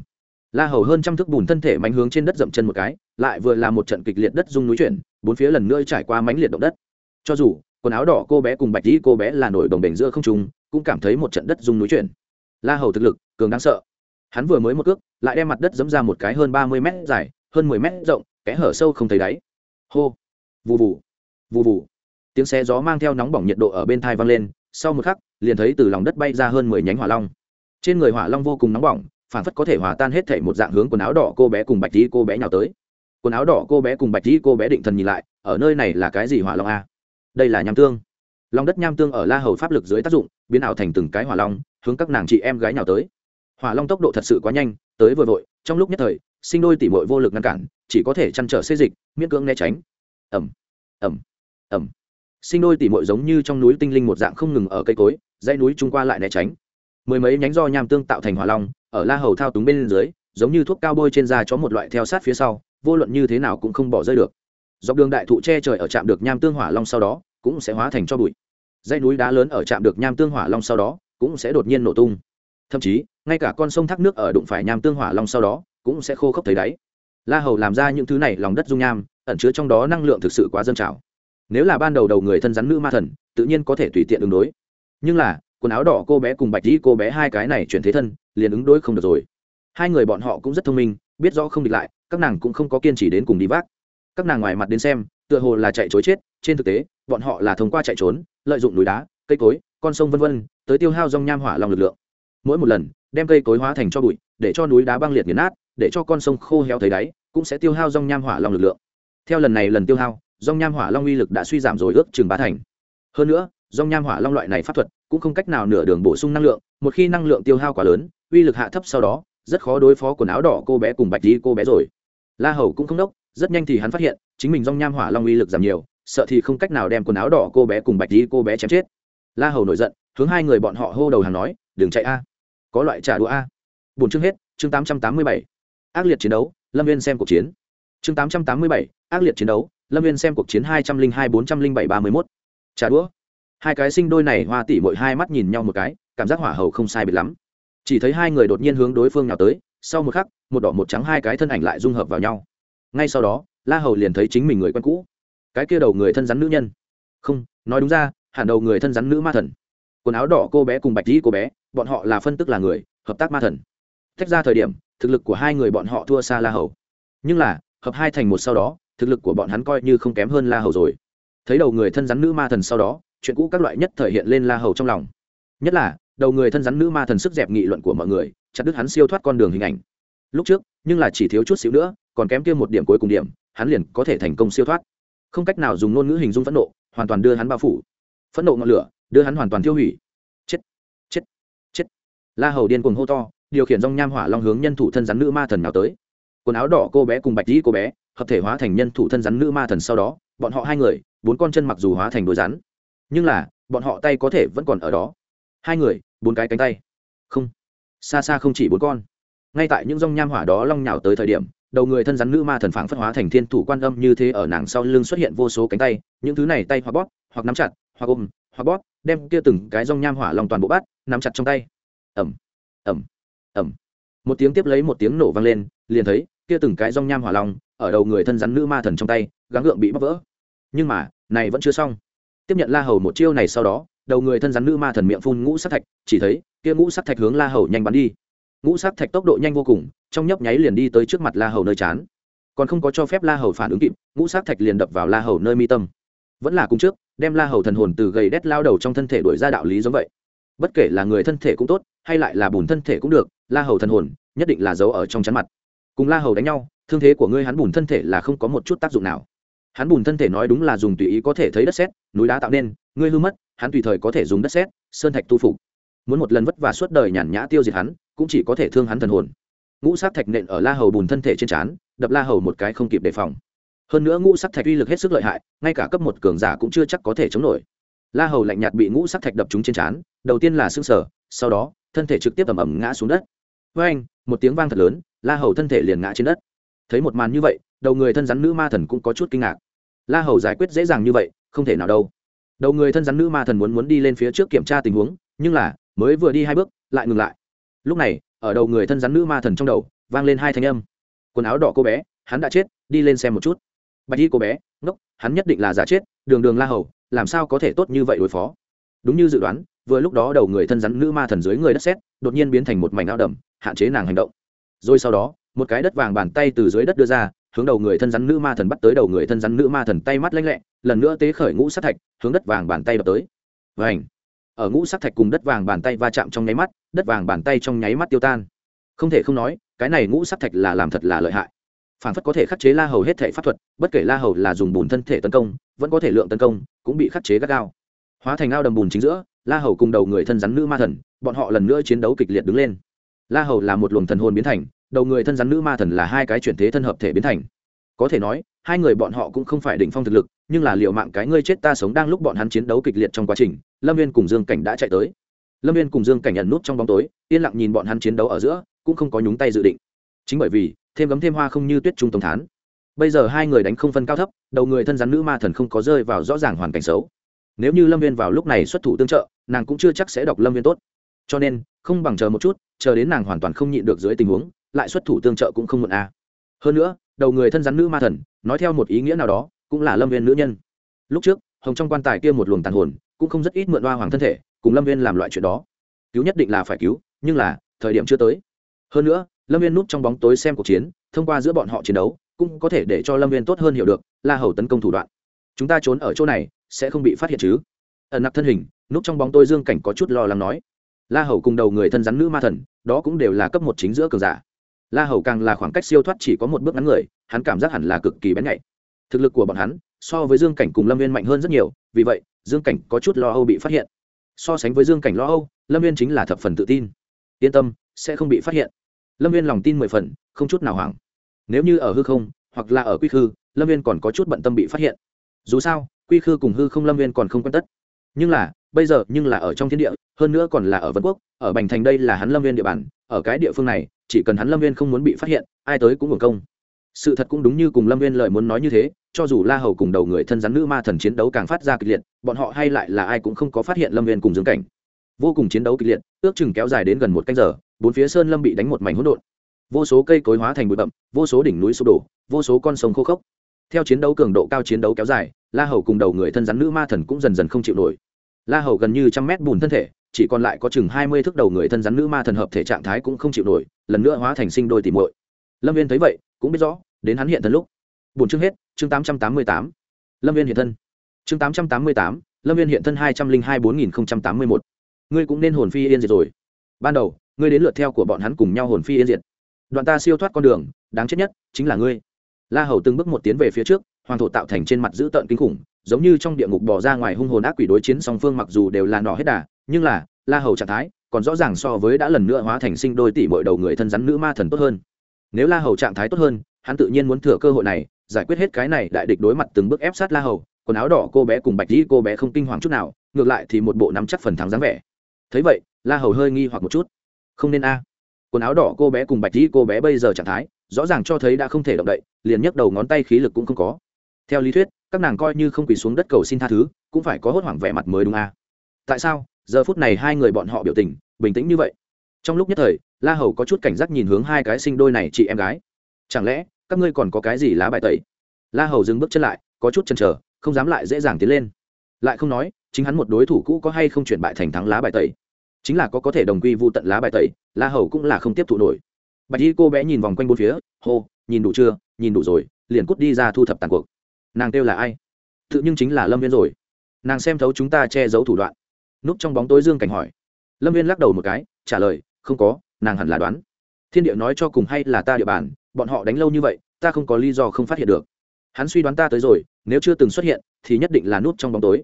la hầu hơn trăm thước bùn thân thể mạnh hướng trên đất dậm chân một cái, lại vừa là một trận kịch liệt đất rung núi chuyển, bốn phía lần nữa trải qua mánh liệt động đất. Cho dù, quần áo đỏ cô bé cùng bạch dĩ cô bé là nổi đồng bể giữa không trùng cũng cảm thấy một trận đất rung núi chuyển. La hầu thực lực, cường đáng sợ. Hắn vừa mới một cước, lại đem mặt đất dẫm ra một cái hơn ba mươi m dài, hơn mười m rộng, kẽ hở sâu không thấy đáy. Hô. Vù vù. Vù vù tiếng xe gió mang theo nóng bỏng nhiệt độ ở bên thai vang lên, sau một khắc, liền thấy từ lòng đất bay ra hơn mười nhánh hỏa long. Trên người hỏa long vô cùng nóng bỏng phản phất có thể hòa tan hết thể một dạng hướng quần áo đỏ cô bé cùng bạch tí cô bé nhào tới. Quần áo đỏ cô bé cùng bạch tí cô bé định thần nhìn lại, ở nơi này là cái gì hỏa long a? Đây là nham tương. Lòng đất nham tương ở la hầu pháp lực dưới tác dụng, biến ảo thành từng cái hỏa long, hướng các nàng chị em gái nhào tới. Hỏa long tốc độ thật sự quá nhanh, tới vừa vội, trong lúc nhất thời, sinh đôi tỉ mội vô lực ngăn cản, chỉ có thể chăn trở xê dịch, miễn cưỡng né tránh. Ẩm ẩm ẩm sinh đôi tỉ mội giống như trong núi tinh linh một dạng không ngừng ở cây cối, dãy núi trung qua lại né tránh. Mười mấy nhánh do nham tương tạo thành hỏa long, ở la hầu thao túng bên dưới, giống như thuốc cao bôi trên da cho một loại theo sát phía sau, vô luận như thế nào cũng không bỏ rơi được. Dọc đường đại thụ che trời ở trạm được nham tương hỏa long sau đó, cũng sẽ hóa thành cho bụi. Dãy núi đá lớn ở trạm được nham tương hỏa long sau đó, cũng sẽ đột nhiên nổ tung. Thậm chí, ngay cả con sông thác nước ở đụng phải nham tương hỏa long sau đó, cũng sẽ khô khốc thấy đáy. La hầu làm ra những thứ này, lòng đất dung nham, ẩn chứa trong đó năng lượng thực sự quá dân trào nếu là ban đầu đầu người thân rắn nữ ma thần, tự nhiên có thể tùy tiện ứng đối. Nhưng là, quần áo đỏ cô bé cùng bạch dĩ cô bé hai cái này chuyển thế thân, liền ứng đối không được rồi. Hai người bọn họ cũng rất thông minh, biết rõ không địch lại, các nàng cũng không có kiên trì đến cùng đi vác. Các nàng ngoài mặt đến xem, tựa hồ là chạy chối chết, trên thực tế, bọn họ là thông qua chạy trốn, lợi dụng núi đá, cây cối, con sông vân vân, tới tiêu hao dòng nham hỏa lòng lực lượng. Mỗi một lần, đem cây cối hóa thành cho bụi, để cho núi đá băng liệt nghiền nát, để cho con sông khô héo thấy đáy, cũng sẽ tiêu hao dòng nham hỏa lòng lực lượng. Theo lần này lần tiêu hao dòng nham hỏa long uy lực đã suy giảm rồi ước chừng ba thành. Hơn nữa, dòng nham hỏa long loại này pháp thuật cũng không cách nào nửa đường bổ sung năng lượng, một khi năng lượng tiêu hao quá lớn, uy lực hạ thấp sau đó, rất khó đối phó quần áo đỏ cô bé cùng bạch đi cô bé rồi. La hầu cũng không đốc, rất nhanh thì hắn phát hiện, chính mình dòng nham hỏa long uy lực giảm nhiều, sợ thì không cách nào đem quần áo đỏ cô bé cùng bạch đi cô bé chém chết. La hầu nổi giận, hướng hai người bọn họ hô đầu hàng nói, đừng chạy a, có loại trả đũa a. Bốn chương hết, chương tám trăm tám mươi bảy. Ác liệt chiến đấu, lâm viên xem cuộc chiến. Chương tám trăm tám mươi bảy, ác liệt chiến đấu lâm viên xem cuộc chiến hai trăm linh hai, bốn trăm linh bảy, ba mươi mốt. Trả đũa. Hai cái sinh đôi này hoa tỉ mỗi hai mắt nhìn nhau một cái, cảm giác hỏa hầu không sai biệt lắm. Chỉ thấy hai người đột nhiên hướng đối phương nào tới, sau một khắc, một đỏ một trắng hai cái thân ảnh lại dung hợp vào nhau. Ngay sau đó, la hầu liền thấy chính mình người quen cũ. Cái kia đầu người thân rắn nữ nhân. Không, nói đúng ra, hẳn đầu người thân rắn nữ ma thần. Quần áo đỏ cô bé cùng bạch dĩ cô bé, bọn họ là phân tức là người, hợp tác ma thần. Tách ra thời điểm, thực lực của hai người bọn họ thua xa la hầu. Nhưng là, hợp hai thành một sau đó thực lực của bọn hắn coi như không kém hơn la hầu rồi. Thấy đầu người thân rắn nữ ma thần sau đó, chuyện cũ các loại nhất thể hiện lên la hầu trong lòng. Nhất là, đầu người thân rắn nữ ma thần sức dẹp nghị luận của mọi người, chặt đứt hắn siêu thoát con đường hình ảnh. Lúc trước, nhưng là chỉ thiếu chút xíu nữa, còn kém kia một điểm cuối cùng điểm, hắn liền có thể thành công siêu thoát. Không cách nào dùng ngôn ngữ hình dung phẫn nộ, hoàn toàn đưa hắn bao phủ. Phẫn nộ ngọn lửa, đưa hắn hoàn toàn tiêu hủy. Chết chết chết. La hầu điên cuồng hô to, điều khiển dòng nham hỏa long hướng nhân thủ thân rắn nữ ma thần nào tới. Quần áo đỏ cô bé cùng bạch dĩ cô bé hợp thể hóa thành nhân thủ thân rắn nữ ma thần sau đó, bọn họ hai người, bốn con chân mặc dù hóa thành đôi rắn, nhưng là, bọn họ tay có thể vẫn còn ở đó. Hai người, bốn cái cánh tay. Không. Xa xa không chỉ bốn con. Ngay tại những rong nham hỏa đó long nhào tới thời điểm, đầu người thân rắn nữ ma thần phảng phất hóa thành thiên thủ quan âm như thế ở nàng sau lưng xuất hiện vô số cánh tay, những thứ này tay hoặc bóp, hoặc nắm chặt, hoặc ôm, hoặc bóp, đem kia từng cái rong nham hỏa lòng toàn bộ bát nắm chặt trong tay. Ẩm ẩm ẩm một tiếng tiếp lấy một tiếng nổ vang lên, liền thấy, kia từng cái rong nham hỏa long ở đầu người thân rắn nữ ma thần trong tay, gắng gượng bị bóc vỡ. Nhưng mà, này vẫn chưa xong. Tiếp nhận la hầu một chiêu này sau đó, đầu người thân rắn nữ ma thần miệng phun ngũ sắc thạch, chỉ thấy, kia ngũ sắc thạch hướng la hầu nhanh bắn đi. Ngũ sắc thạch tốc độ nhanh vô cùng, trong nhấp nháy liền đi tới trước mặt la hầu nơi chán. Còn không có cho phép la hầu phản ứng kịp, ngũ sắc thạch liền đập vào la hầu nơi mi tâm. Vẫn là cùng trước, đem la hầu thần hồn từ gầy đét lao đầu trong thân thể đuổi ra đạo lý giống vậy. Bất kể là người thân thể cũng tốt, hay lại là bùn thân thể cũng được, la hầu thần hồn nhất định là giấu ở trong chắn mặt. Cùng la hầu đánh nhau thương thế của ngươi hắn bùn thân thể là không có một chút tác dụng nào. Hắn bùn thân thể nói đúng là dùng tùy ý có thể thấy đất sét, núi đá tạo nên, ngươi hư mất, hắn tùy thời có thể dùng đất sét, sơn thạch tu phục. Muốn một lần vất vả suốt đời nhàn nhã tiêu diệt hắn, cũng chỉ có thể thương hắn thần hồn. Ngũ sắc thạch nện ở la hầu bùn thân thể trên trán, đập la hầu một cái không kịp đề phòng. Hơn nữa ngũ sắc thạch uy lực hết sức lợi hại, ngay cả cấp một cường giả cũng chưa chắc có thể chống nổi. La hầu lạnh nhạt bị ngũ sắc thạch đập trúng trên trán, đầu tiên là xương sở sau đó, thân thể trực tiếp ẩm ẩm ngã xuống đất. Với anh một tiếng vang thật lớn, la hầu thân thể liền ngã trên đất thấy một màn như vậy, đầu người thân rắn nữ ma thần cũng có chút kinh ngạc. La hầu giải quyết dễ dàng như vậy, không thể nào đâu. Đầu người thân rắn nữ ma thần muốn muốn đi lên phía trước kiểm tra tình huống, nhưng là, mới vừa đi hai bước, lại ngừng lại. Lúc này, ở đầu người thân rắn nữ ma thần trong đầu, vang lên hai thanh âm. Quần áo đỏ cô bé, hắn đã chết, đi lên xem một chút. Bạch y cô bé, ngốc, hắn nhất định là giả chết, đường đường la hầu, làm sao có thể tốt như vậy đối phó? Đúng như dự đoán, vừa lúc đó đầu người thân rắn nữ ma thần dưới người đất xét đột nhiên biến thành một mảnh ao đầm, hạn chế nàng hành động. Rồi sau đó một cái đất vàng bàn tay từ dưới đất đưa ra, hướng đầu người thân rắn nữ ma thần bắt tới đầu người thân rắn nữ ma thần tay mắt lanh lẹ, lần nữa tế khởi ngũ sát thạch, hướng đất vàng bàn tay đập tới. Vảnh ở ngũ sắc thạch cùng đất vàng bàn tay va chạm trong nháy mắt, đất vàng bàn tay trong nháy mắt tiêu tan. Không thể không nói, cái này ngũ sắc thạch là làm thật là lợi hại. Phản phất có thể khắc chế la hầu hết thể pháp thuật, bất kể la hầu là dùng bùn thân thể tấn công, vẫn có thể lượng tấn công, cũng bị khắc chế gắt gao. Hóa thành ao đầm bùn chính giữa, la hầu cùng đầu người thân rắn nữ ma thần, bọn họ lần nữa chiến đấu kịch liệt đứng lên. La hầu là một luồng thần hồn biến thành đầu người thân rắn nữ ma thần là hai cái chuyển thế thân hợp thể biến thành. Có thể nói, hai người bọn họ cũng không phải đỉnh phong thực lực, nhưng là liệu mạng cái ngươi chết ta sống đang lúc bọn hắn chiến đấu kịch liệt trong quá trình, lâm viên cùng dương cảnh đã chạy tới. Lâm viên cùng dương cảnh nhận nút trong bóng tối, yên lặng nhìn bọn hắn chiến đấu ở giữa, cũng không có nhúng tay dự định. Chính bởi vì, thêm gấm thêm hoa không như tuyết trung tổng thán. Bây giờ hai người đánh không phân cao thấp, đầu người thân rắn nữ ma thần không có rơi vào rõ ràng hoàn cảnh xấu. Nếu như lâm viên vào lúc này xuất thủ tương trợ, nàng cũng chưa chắc sẽ đọc lâm viên tốt. Cho nên, không bằng chờ một chút, chờ đến nàng hoàn toàn không nhịn được dưới tình huống lại xuất thủ tương trợ cũng không muộn a à. hơn nữa, đầu người thân rắn nữ ma thần, nói theo một ý nghĩa nào đó, cũng là lâm viên nữ nhân. Lúc trước, hồng trong quan tài kia một luồng tàn hồn, cũng không rất ít mượn oa hoàng thân thể, cùng lâm viên làm loại chuyện đó. Cứu nhất định là phải cứu, nhưng là, thời điểm chưa tới. Hơn nữa, lâm viên núp trong bóng tối xem cuộc chiến, thông qua giữa bọn họ chiến đấu, cũng có thể để cho lâm viên tốt hơn hiểu được, la hầu tấn công thủ đoạn. Chúng ta trốn ở chỗ này, sẽ không bị phát hiện chứ? Ẩn nặc thân hình, núp trong bóng tôi dương cảnh có chút lo lắng nói. La hầu cùng đầu người thân rắn nữ ma thần, đó cũng đều là cấp một chính giữa cường giả la hầu càng là khoảng cách siêu thoát chỉ có một bước ngắn người, hắn cảm giác hẳn là cực kỳ bén nhạy. Thực lực của bọn hắn so với dương cảnh cùng lâm viên mạnh hơn rất nhiều, vì vậy, dương cảnh có chút lo âu bị phát hiện. So sánh với dương cảnh lo âu, lâm viên chính là thập phần tự tin. Yên tâm, sẽ không bị phát hiện. Lâm viên lòng tin mười phần, không chút nào hoảng. Nếu như ở hư không, hoặc là ở quy khư, lâm viên còn có chút bận tâm bị phát hiện. Dù sao, quy khư cùng hư không lâm viên còn không quen tất. Nhưng là, bây giờ nhưng là ở trong thiên địa, hơn nữa còn là ở vân quốc, ở bành thành đây là hắn lâm viên địa bàn, ở cái địa phương này chỉ cần hắn lâm viên không muốn bị phát hiện, ai tới cũng hưởng công. Sự thật cũng đúng như cùng lâm viên lời muốn nói như thế, cho dù la hầu cùng đầu người thân rắn nữ ma thần chiến đấu càng phát ra kịch liệt, bọn họ hay lại là ai cũng không có phát hiện lâm viên cùng dương cảnh. Vô cùng chiến đấu kịch liệt, ước chừng kéo dài đến gần một canh giờ, bốn phía sơn lâm bị đánh một mảnh hỗn độn. Vô số cây cối hóa thành bụi bậm vô số đỉnh núi sụp đổ, vô số con sông khô khốc. Theo chiến đấu cường độ cao chiến đấu kéo dài, la hầu cùng đầu người thân rắn nữ ma thần cũng dần dần không chịu nổi. La hầu gần như trăm mét bùn thân thể chỉ còn lại có chừng hai mươi thước đầu người thân rắn nữ ma thần hợp thể trạng thái cũng không chịu nổi, lần nữa hóa thành sinh đôi tìm muội. Lâm viên thấy vậy, cũng biết rõ, đến hắn hiện thân lúc. Bốn chương hết, chương tám trăm tám mươi tám. Lâm viên hiện thân. Chương tám trăm tám mươi tám, lâm viên hiện thân hai trăm linh hai bốn nghìn tám mươi một. Ngươi cũng nên hồn phi yên diệt rồi. Ban đầu, ngươi đến lượt theo của bọn hắn cùng nhau hồn phi yên diệt. Đoạn ta siêu thoát con đường, đáng chết nhất chính là ngươi. La hầu từng bước một tiến về phía trước, hoàng thổ tạo thành trên mặt dữ tợn kinh khủng, giống như trong địa ngục bỏ ra ngoài hung hồn ác quỷ đối chiến song phương mặc dù đều là nọ hết đà nhưng là, la hầu trạng thái còn rõ ràng so với đã lần nữa hóa thành sinh đôi tỷ mọi đầu người thân rắn nữ ma thần tốt hơn. Nếu la hầu trạng thái tốt hơn, hắn tự nhiên muốn thừa cơ hội này, giải quyết hết cái này đại địch đối mặt từng bước ép sát la hầu, quần áo đỏ cô bé cùng bạch dĩ cô bé không kinh hoàng chút nào, ngược lại thì một bộ nắm chắc phần thắng dáng vẻ. Thấy vậy, la hầu hơi nghi hoặc một chút. Không nên a. Quần áo đỏ cô bé cùng bạch dĩ cô bé bây giờ trạng thái, rõ ràng cho thấy đã không thể động đậy, liền nhấc đầu ngón tay khí lực cũng không có. Theo lý thuyết, các nàng coi như không quỳ xuống đất cầu xin tha thứ, cũng phải có hốt hoảng vẻ mặt mới đúng a. Tại sao? Giờ phút này hai người bọn họ biểu tình bình tĩnh như vậy. Trong lúc nhất thời, la hầu có chút cảnh giác nhìn hướng hai cái sinh đôi này chị em gái. Chẳng lẽ, các ngươi còn có cái gì lá bài tẩy? La hầu dừng bước chân lại, có chút chần chờ, không dám lại dễ dàng tiến lên. Lại không nói, chính hắn một đối thủ cũ có hay không chuyển bại thành thắng lá bài tẩy? Chính là có có thể đồng quy vụ tận lá bài tẩy, la hầu cũng là không tiếp thụ nổi. Bạch y cô bé nhìn vòng quanh bốn phía, hô, nhìn đủ chưa, nhìn đủ rồi, liền cút đi ra thu thập tàn cuộc. Nàng kêu là ai? Tự nhưng chính là lâm viên rồi. Nàng xem thấu chúng ta che giấu thủ đoạn núp trong bóng tối dương cảnh hỏi. Lâm viên lắc đầu một cái, trả lời, không có, nàng hẳn là đoán. Thiên địa nói cho cùng hay là ta địa bàn, bọn họ đánh lâu như vậy, ta không có lý do không phát hiện được. Hắn suy đoán ta tới rồi, nếu chưa từng xuất hiện, thì nhất định là núp trong bóng tối.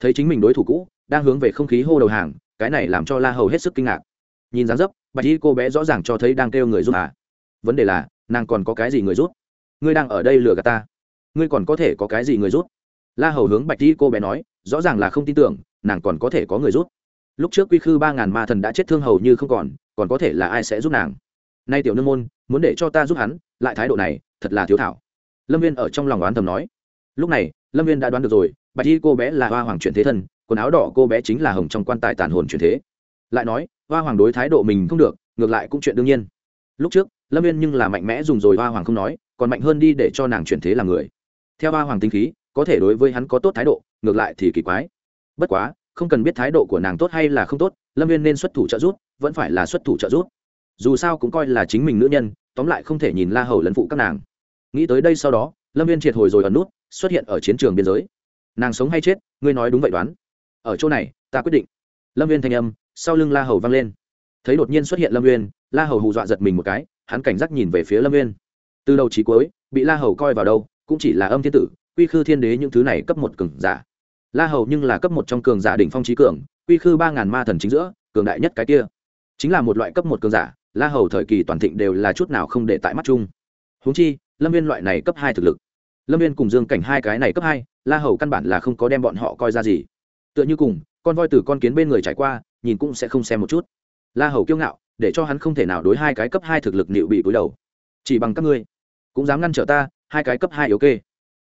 Thấy chính mình đối thủ cũ, đang hướng về không khí hô đầu hàng, cái này làm cho la hầu hết sức kinh ngạc. Nhìn dáng dấp, bạch y cô bé rõ ràng cho thấy đang kêu người giúp à. Vấn đề là, nàng còn có cái gì người giúp? Ngươi đang ở đây lừa gạt ta. Ngươi còn có thể có cái gì người giúp? La hầu hướng bạch y cô bé nói, rõ ràng là không tin tưởng nàng còn có thể có người giúp. Lúc trước quy khư ba ngàn ma thần đã chết thương hầu như không còn còn có thể là ai sẽ giúp nàng? Nay tiểu nương môn, muốn để cho ta giúp hắn, lại thái độ này, thật là thiếu thảo. Lâm viên ở trong lòng oán thầm nói. Lúc này, lâm viên đã đoán được rồi, bạch y cô bé là hoa hoàng chuyển thế thân, quần áo đỏ cô bé chính là hồng trong quan tài tàn hồn chuyển thế. Lại nói, hoa hoàng đối thái độ mình không được, ngược lại cũng chuyện đương nhiên. Lúc trước, lâm viên nhưng là mạnh mẽ dùng rồi hoa hoàng không nói, còn mạnh hơn đi để cho nàng chuyển thế làm người. Theo hoa hoàng tinh khí, có thể đối với hắn có tốt thái độ, ngược lại thì kỳ quái bất quá, không cần biết thái độ của nàng tốt hay là không tốt, lâm viên nên xuất thủ trợ giúp, vẫn phải là xuất thủ trợ giúp. Dù sao cũng coi là chính mình nữ nhân, tóm lại không thể nhìn la hầu lấn phụ các nàng. Nghĩ tới đây sau đó, lâm viên triệt hồi rồi ẩn nút, xuất hiện ở chiến trường biên giới. Nàng sống hay chết, ngươi nói đúng vậy đoán. Ở chỗ này, ta quyết định. Lâm viên thanh âm, sau lưng la hầu vang lên. Thấy đột nhiên xuất hiện lâm viên la hầu hù dọa giật mình một cái, hắn cảnh giác nhìn về phía lâm viên từ đầu trí cuối, bị la hầu coi vào đâu, cũng chỉ là âm thiên tử, quy khư thiên đế những thứ này cấp một cường giả la hầu nhưng là cấp một trong cường giả đỉnh phong trí cường, quy khư ba ngàn ma thần chính giữa, cường đại nhất cái kia. Chính là một loại cấp một cường giả, la hầu thời kỳ toàn thịnh đều là chút nào không để tại mắt chung. Húng chi, lâm viên loại này cấp hai thực lực. Lâm viên cùng dương cảnh hai cái này cấp hai, la hầu căn bản là không có đem bọn họ coi ra gì. Tựa như cùng, con voi từ con kiến bên người trải qua, nhìn cũng sẽ không xem một chút. La hầu kiêu ngạo, để cho hắn không thể nào đối hai cái cấp hai thực lực nịu bị cúi đầu. Chỉ bằng các ngươi, cũng dám ngăn trở ta, hai cái cấp hai yếu kê.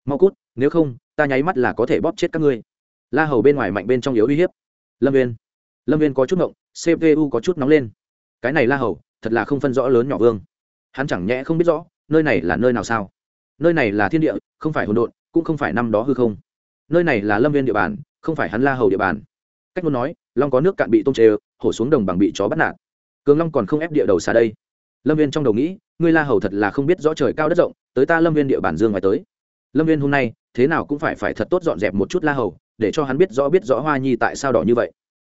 Mau cút, nếu không, ta nháy mắt là có thể bóp chết các ngươi la hầu bên ngoài mạnh bên trong yếu uy hiếp. Lâm viên lâm viên có chút ngộng cpu có chút nóng lên. Cái này la hầu, thật là không phân rõ lớn nhỏ vương. Hắn chẳng nhẽ không biết rõ, nơi này là nơi nào sao? Nơi này là thiên địa, không phải hỗn độn, cũng không phải năm đó hư không. Nơi này là lâm viên địa bàn, không phải hắn la hầu địa bàn. Cách muốn nói, long có nước cạn bị tôm chê, hổ xuống đồng bằng bị chó bắt nạt. Cường long còn không ép địa đầu xa đây. Lâm viên trong đầu nghĩ, ngươi la hầu thật là không biết rõ trời cao đất rộng, tới ta lâm viên địa bàn dương ngoài tới. Lâm viên hôm nay, thế nào cũng phải phải thật tốt dọn dẹp một chút la hầu để cho hắn biết rõ biết rõ hoa nhi tại sao đỏ như vậy.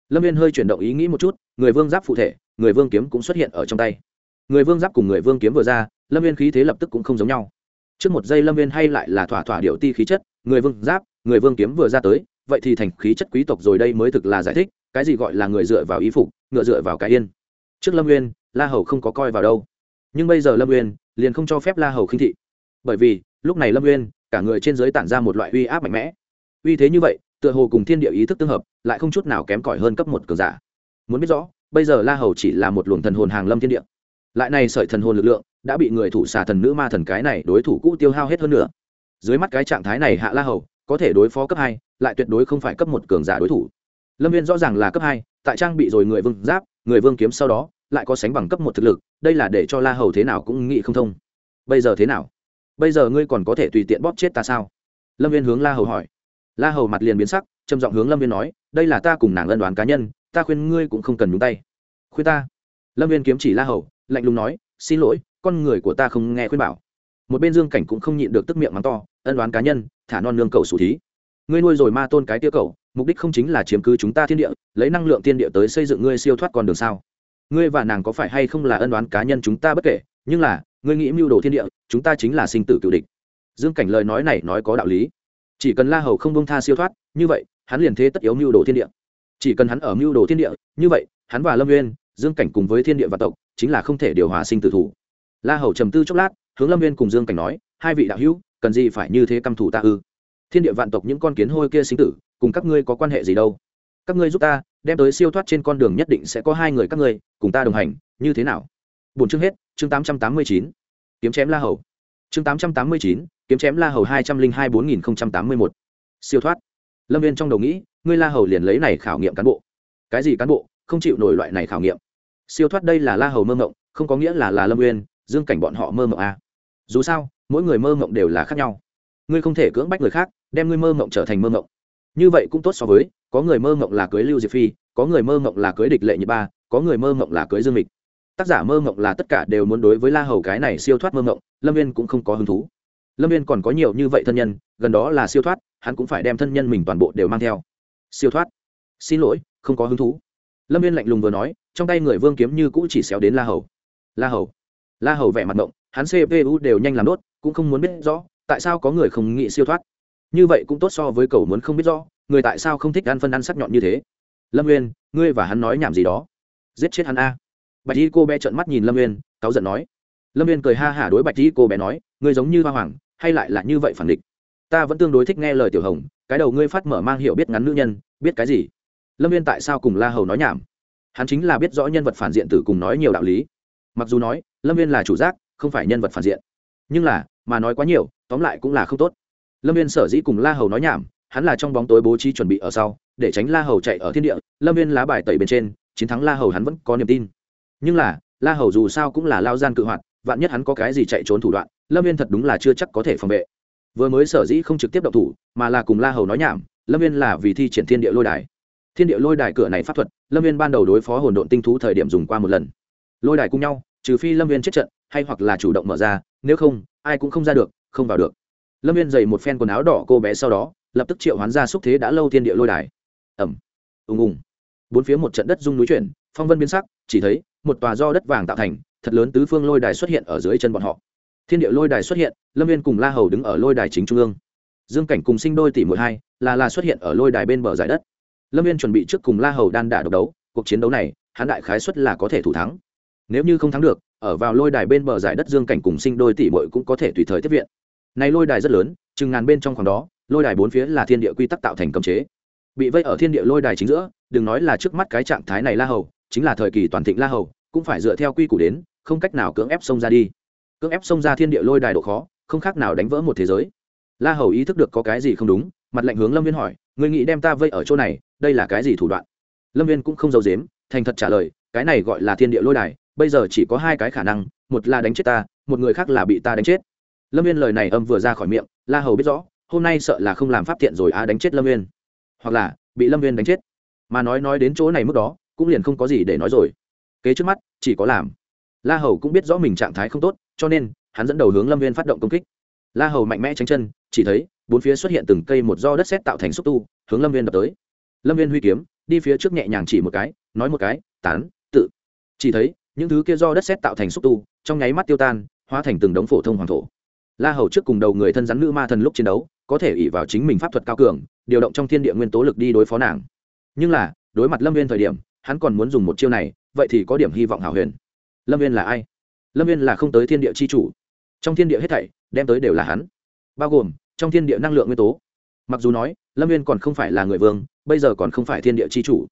Lâm viên hơi chuyển động ý nghĩ một chút, người vương giáp phụ thể, người vương kiếm cũng xuất hiện ở trong tay. Người vương giáp cùng người vương kiếm vừa ra, lâm viên khí thế lập tức cũng không giống nhau. Trước một giây lâm viên hay lại là thỏa thỏa điệu ti khí chất, người vương giáp, người vương kiếm vừa ra tới, vậy thì thành khí chất quý tộc rồi đây mới thực là giải thích, cái gì gọi là người dựa vào ý phục, ngựa dựa vào cái yên. Trước lâm viên, la hầu không có coi vào đâu. Nhưng bây giờ lâm viên liền không cho phép la hầu khinh thị. Bởi vì, lúc này lâm viên, cả người trên giới tản ra một loại uy áp mạnh mẽ. Uy thế như vậy tựa hồ cùng thiên địa ý thức tương hợp, lại không chút nào kém cỏi hơn cấp một cường giả. Muốn biết rõ, bây giờ la hầu chỉ là một luồng thần hồn hàng lâm thiên địa. Lại này sợi thần hồn lực lượng, đã bị người thủ xà thần nữ ma thần cái này đối thủ cũ tiêu hao hết hơn nữa. Dưới mắt cái trạng thái này hạ la hầu, có thể đối phó cấp hai, lại tuyệt đối không phải cấp một cường giả đối thủ. Lâm viên rõ ràng là cấp hai, tại trang bị rồi người vương giáp, người vương kiếm sau đó, lại có sánh bằng cấp một thực lực, đây là để cho la hầu thế nào cũng nghĩ không thông. Bây giờ thế nào? Bây giờ ngươi còn có thể tùy tiện bóp chết ta sao? Lâm viên hướng la hầu hỏi la hầu mặt liền biến sắc, trầm giọng hướng lâm viên nói, đây là ta cùng nàng ân đoán cá nhân, ta khuyên ngươi cũng không cần nhúng tay. Khuyên ta? Lâm viên kiếm chỉ la hầu, lạnh lùng nói, xin lỗi, con người của ta không nghe khuyên bảo. Một bên dương cảnh cũng không nhịn được tức miệng mắng to, ân đoán cá nhân, thả non nương cầu sủ thí. Ngươi nuôi rồi ma tôn cái tiêu cầu, mục đích không chính là chiếm cứ chúng ta thiên địa, lấy năng lượng thiên địa tới xây dựng ngươi siêu thoát con đường sao? Ngươi và nàng có phải hay không là ân đoán cá nhân chúng ta bất kể, nhưng là, ngươi nghĩ mưu đồ thiên địa, chúng ta chính là sinh tử cựu địch. Dương cảnh lời nói này nói có đạo lý chỉ cần la hầu không bông tha siêu thoát, như vậy, hắn liền thế tất yếu mưu đồ thiên địa. Chỉ cần hắn ở mưu đồ thiên địa, như vậy, hắn và lâm nguyên dương cảnh cùng với thiên địa và tộc, chính là không thể điều hòa sinh tử thủ. La hầu trầm tư chốc lát, hướng lâm nguyên cùng dương cảnh nói, hai vị đạo hữu, cần gì phải như thế căm thủ ta ư? Thiên địa vạn tộc những con kiến hôi kia sinh tử, cùng các ngươi có quan hệ gì đâu? Các ngươi giúp ta, đem tới siêu thoát trên con đường nhất định sẽ có hai người các ngươi, cùng ta đồng hành, như thế nào? Bốn chương hết, chương tám trăm tám mươi chín. Kiếm chém la hầu. Chương tám trăm tám mươi chín kiếm chém la hầu hai trăm linh hai bốn nghìn tám mươi một siêu thoát. Lâm viên trong đầu nghĩ, ngươi la hầu liền lấy này khảo nghiệm cán bộ. Cái gì cán bộ? Không chịu nổi loại này khảo nghiệm. Siêu thoát đây là la hầu mơ mộng, không có nghĩa là là lâm uyên dương cảnh bọn họ mơ mộng à. dù sao, mỗi người mơ mộng đều là khác nhau. Ngươi không thể cưỡng bách người khác, đem ngươi mơ mộng trở thành mơ mộng. Như vậy cũng tốt so với, có người mơ mộng là cưới lưu diệp phi, có người mơ mộng là cưới địch lệ nhị ba, có người mơ mộng là cưới dương mịch. Tác giả mơ mộng là tất cả đều muốn đối với la hầu cái này siêu thoát mơ mộng, lâm viên cũng không có hứng thú lâm viên còn có nhiều như vậy thân nhân, gần đó là siêu thoát, hắn cũng phải đem thân nhân mình toàn bộ đều mang theo. Siêu thoát? Xin lỗi, không có hứng thú. Lâm viên lạnh lùng vừa nói, trong tay người vương kiếm như cũ chỉ xéo đến la hầu. La hầu? La hầu vẻ mặt mộng, hắn cpu đều nhanh làm đốt, cũng không muốn biết rõ, tại sao có người không nghĩ siêu thoát? Như vậy cũng tốt so với cầu muốn không biết rõ, người tại sao không thích ăn phân ăn sắc nhọn như thế? Lâm nguyên ngươi và hắn nói nhảm gì đó? Giết chết hắn a. Bạch y cô bé trợn mắt nhìn lâm nguyên cáu giận nói. Lâm nguyên cười ha hả đối bạch y cô bé nói ngươi giống như hoa hoàng, hay lại là như vậy phản địch? Ta vẫn tương đối thích nghe lời tiểu hồng, cái đầu ngươi phát mở mang hiểu biết ngắn nữ nhân, biết cái gì? Lâm viên tại sao cùng la hầu nói nhảm? Hắn chính là biết rõ nhân vật phản diện tử cùng nói nhiều đạo lý. Mặc dù nói, lâm viên là chủ giác, không phải nhân vật phản diện. Nhưng là, mà nói quá nhiều, tóm lại cũng là không tốt. Lâm viên sở dĩ cùng la hầu nói nhảm, hắn là trong bóng tối bố trí chuẩn bị ở sau, để tránh la hầu chạy ở thiên địa, lâm viên lá bài tẩy bên trên, chiến thắng la hầu hắn vẫn có niềm tin. Nhưng là, la hầu dù sao cũng là lao gian cự hoạt vạn nhất hắn có cái gì chạy trốn thủ đoạn, lâm viên thật đúng là chưa chắc có thể phòng vệ. Vừa mới sở dĩ không trực tiếp động thủ, mà là cùng la hầu nói nhảm, lâm viên là vì thi triển thiên địa lôi đài. Thiên địa lôi đài cửa này pháp thuật, lâm viên ban đầu đối phó hồn độn tinh thú thời điểm dùng qua một lần. Lôi đài cùng nhau, trừ phi lâm viên chết trận, hay hoặc là chủ động mở ra, nếu không, ai cũng không ra được, không vào được. Lâm viên dày một phen quần áo đỏ cô bé sau đó, lập tức triệu hoán ra xúc thế đã lâu thiên địa lôi đài. Ẩm ùng ùng. Bốn phía một trận đất rung núi chuyển, phong vân biến sắc, chỉ thấy một tòa do đất vàng tạo thành thật lớn tứ phương lôi đài xuất hiện ở dưới chân bọn họ. Thiên địa lôi đài xuất hiện, lâm viên cùng la hầu đứng ở lôi đài chính trung ương. Dương cảnh cùng sinh đôi tỷ mỗi hai, là là xuất hiện ở lôi đài bên bờ giải đất. Lâm viên chuẩn bị trước cùng la hầu đan đả độc đấu, cuộc chiến đấu này hán đại khái xuất là có thể thủ thắng. Nếu như không thắng được, ở vào lôi đài bên bờ giải đất dương cảnh cùng sinh đôi tỷ muội cũng có thể tùy thời tiếp viện. Này lôi đài rất lớn, chừng ngàn bên trong khoảng đó, lôi đài bốn phía là thiên địa quy tắc tạo thành cấm chế. Bị vây ở thiên địa lôi đài chính giữa, đừng nói là trước mắt cái trạng thái này la hầu, chính là thời kỳ toàn thịnh la hầu, cũng phải dựa theo quy củ đến không cách nào cưỡng ép xông ra đi. Cưỡng ép xông ra thiên địa lôi đài độ khó, không khác nào đánh vỡ một thế giới. La hầu ý thức được có cái gì không đúng, mặt lạnh hướng lâm viên hỏi người nghĩ đem ta vây ở chỗ này, đây là cái gì thủ đoạn? Lâm viên cũng không giấu dếm thành thật trả lời, cái này gọi là thiên địa lôi đài, bây giờ chỉ có hai cái khả năng, một là đánh chết ta, một người khác là bị ta đánh chết. Lâm viên lời này âm vừa ra khỏi miệng, la hầu biết rõ, hôm nay sợ là không làm pháp thiện rồi á đánh chết lâm viên. Hoặc là, bị lâm viên đánh chết. Mà nói nói đến chỗ này mức đó, cũng liền không có gì để nói rồi. Kế trước mắt, chỉ có làm la hầu cũng biết rõ mình trạng thái không tốt, cho nên hắn dẫn đầu hướng lâm viên phát động công kích. La hầu mạnh mẽ tránh chân, chỉ thấy bốn phía xuất hiện từng cây một do đất xét tạo thành xúc tu, hướng lâm viên đập tới. Lâm viên huy kiếm, đi phía trước nhẹ nhàng chỉ một cái, nói một cái, tán, tự. Chỉ thấy những thứ kia do đất xét tạo thành xúc tu, trong nháy mắt tiêu tan, hóa thành từng đống phổ thông hoàng thổ. La hầu trước cùng đầu người thân rắn nữ ma thần lúc chiến đấu, có thể ỉ vào chính mình pháp thuật cao cường, điều động trong thiên địa nguyên tố lực đi đối phó nàng. Nhưng là, đối mặt lâm viên thời điểm, hắn còn muốn dùng một chiêu này, vậy thì có điểm hy vọng hảo huyền lâm viên là ai? lâm viên là không tới thiên địa c h i chủ. trong thiên địa hết thảy, đem tới đều là hắn. bao gồm, trong thiên địa năng lượng nguyên tố. mặc dù nói, lâm viên còn không phải là người vương, bây giờ còn không phải thiên địa c h i chủ.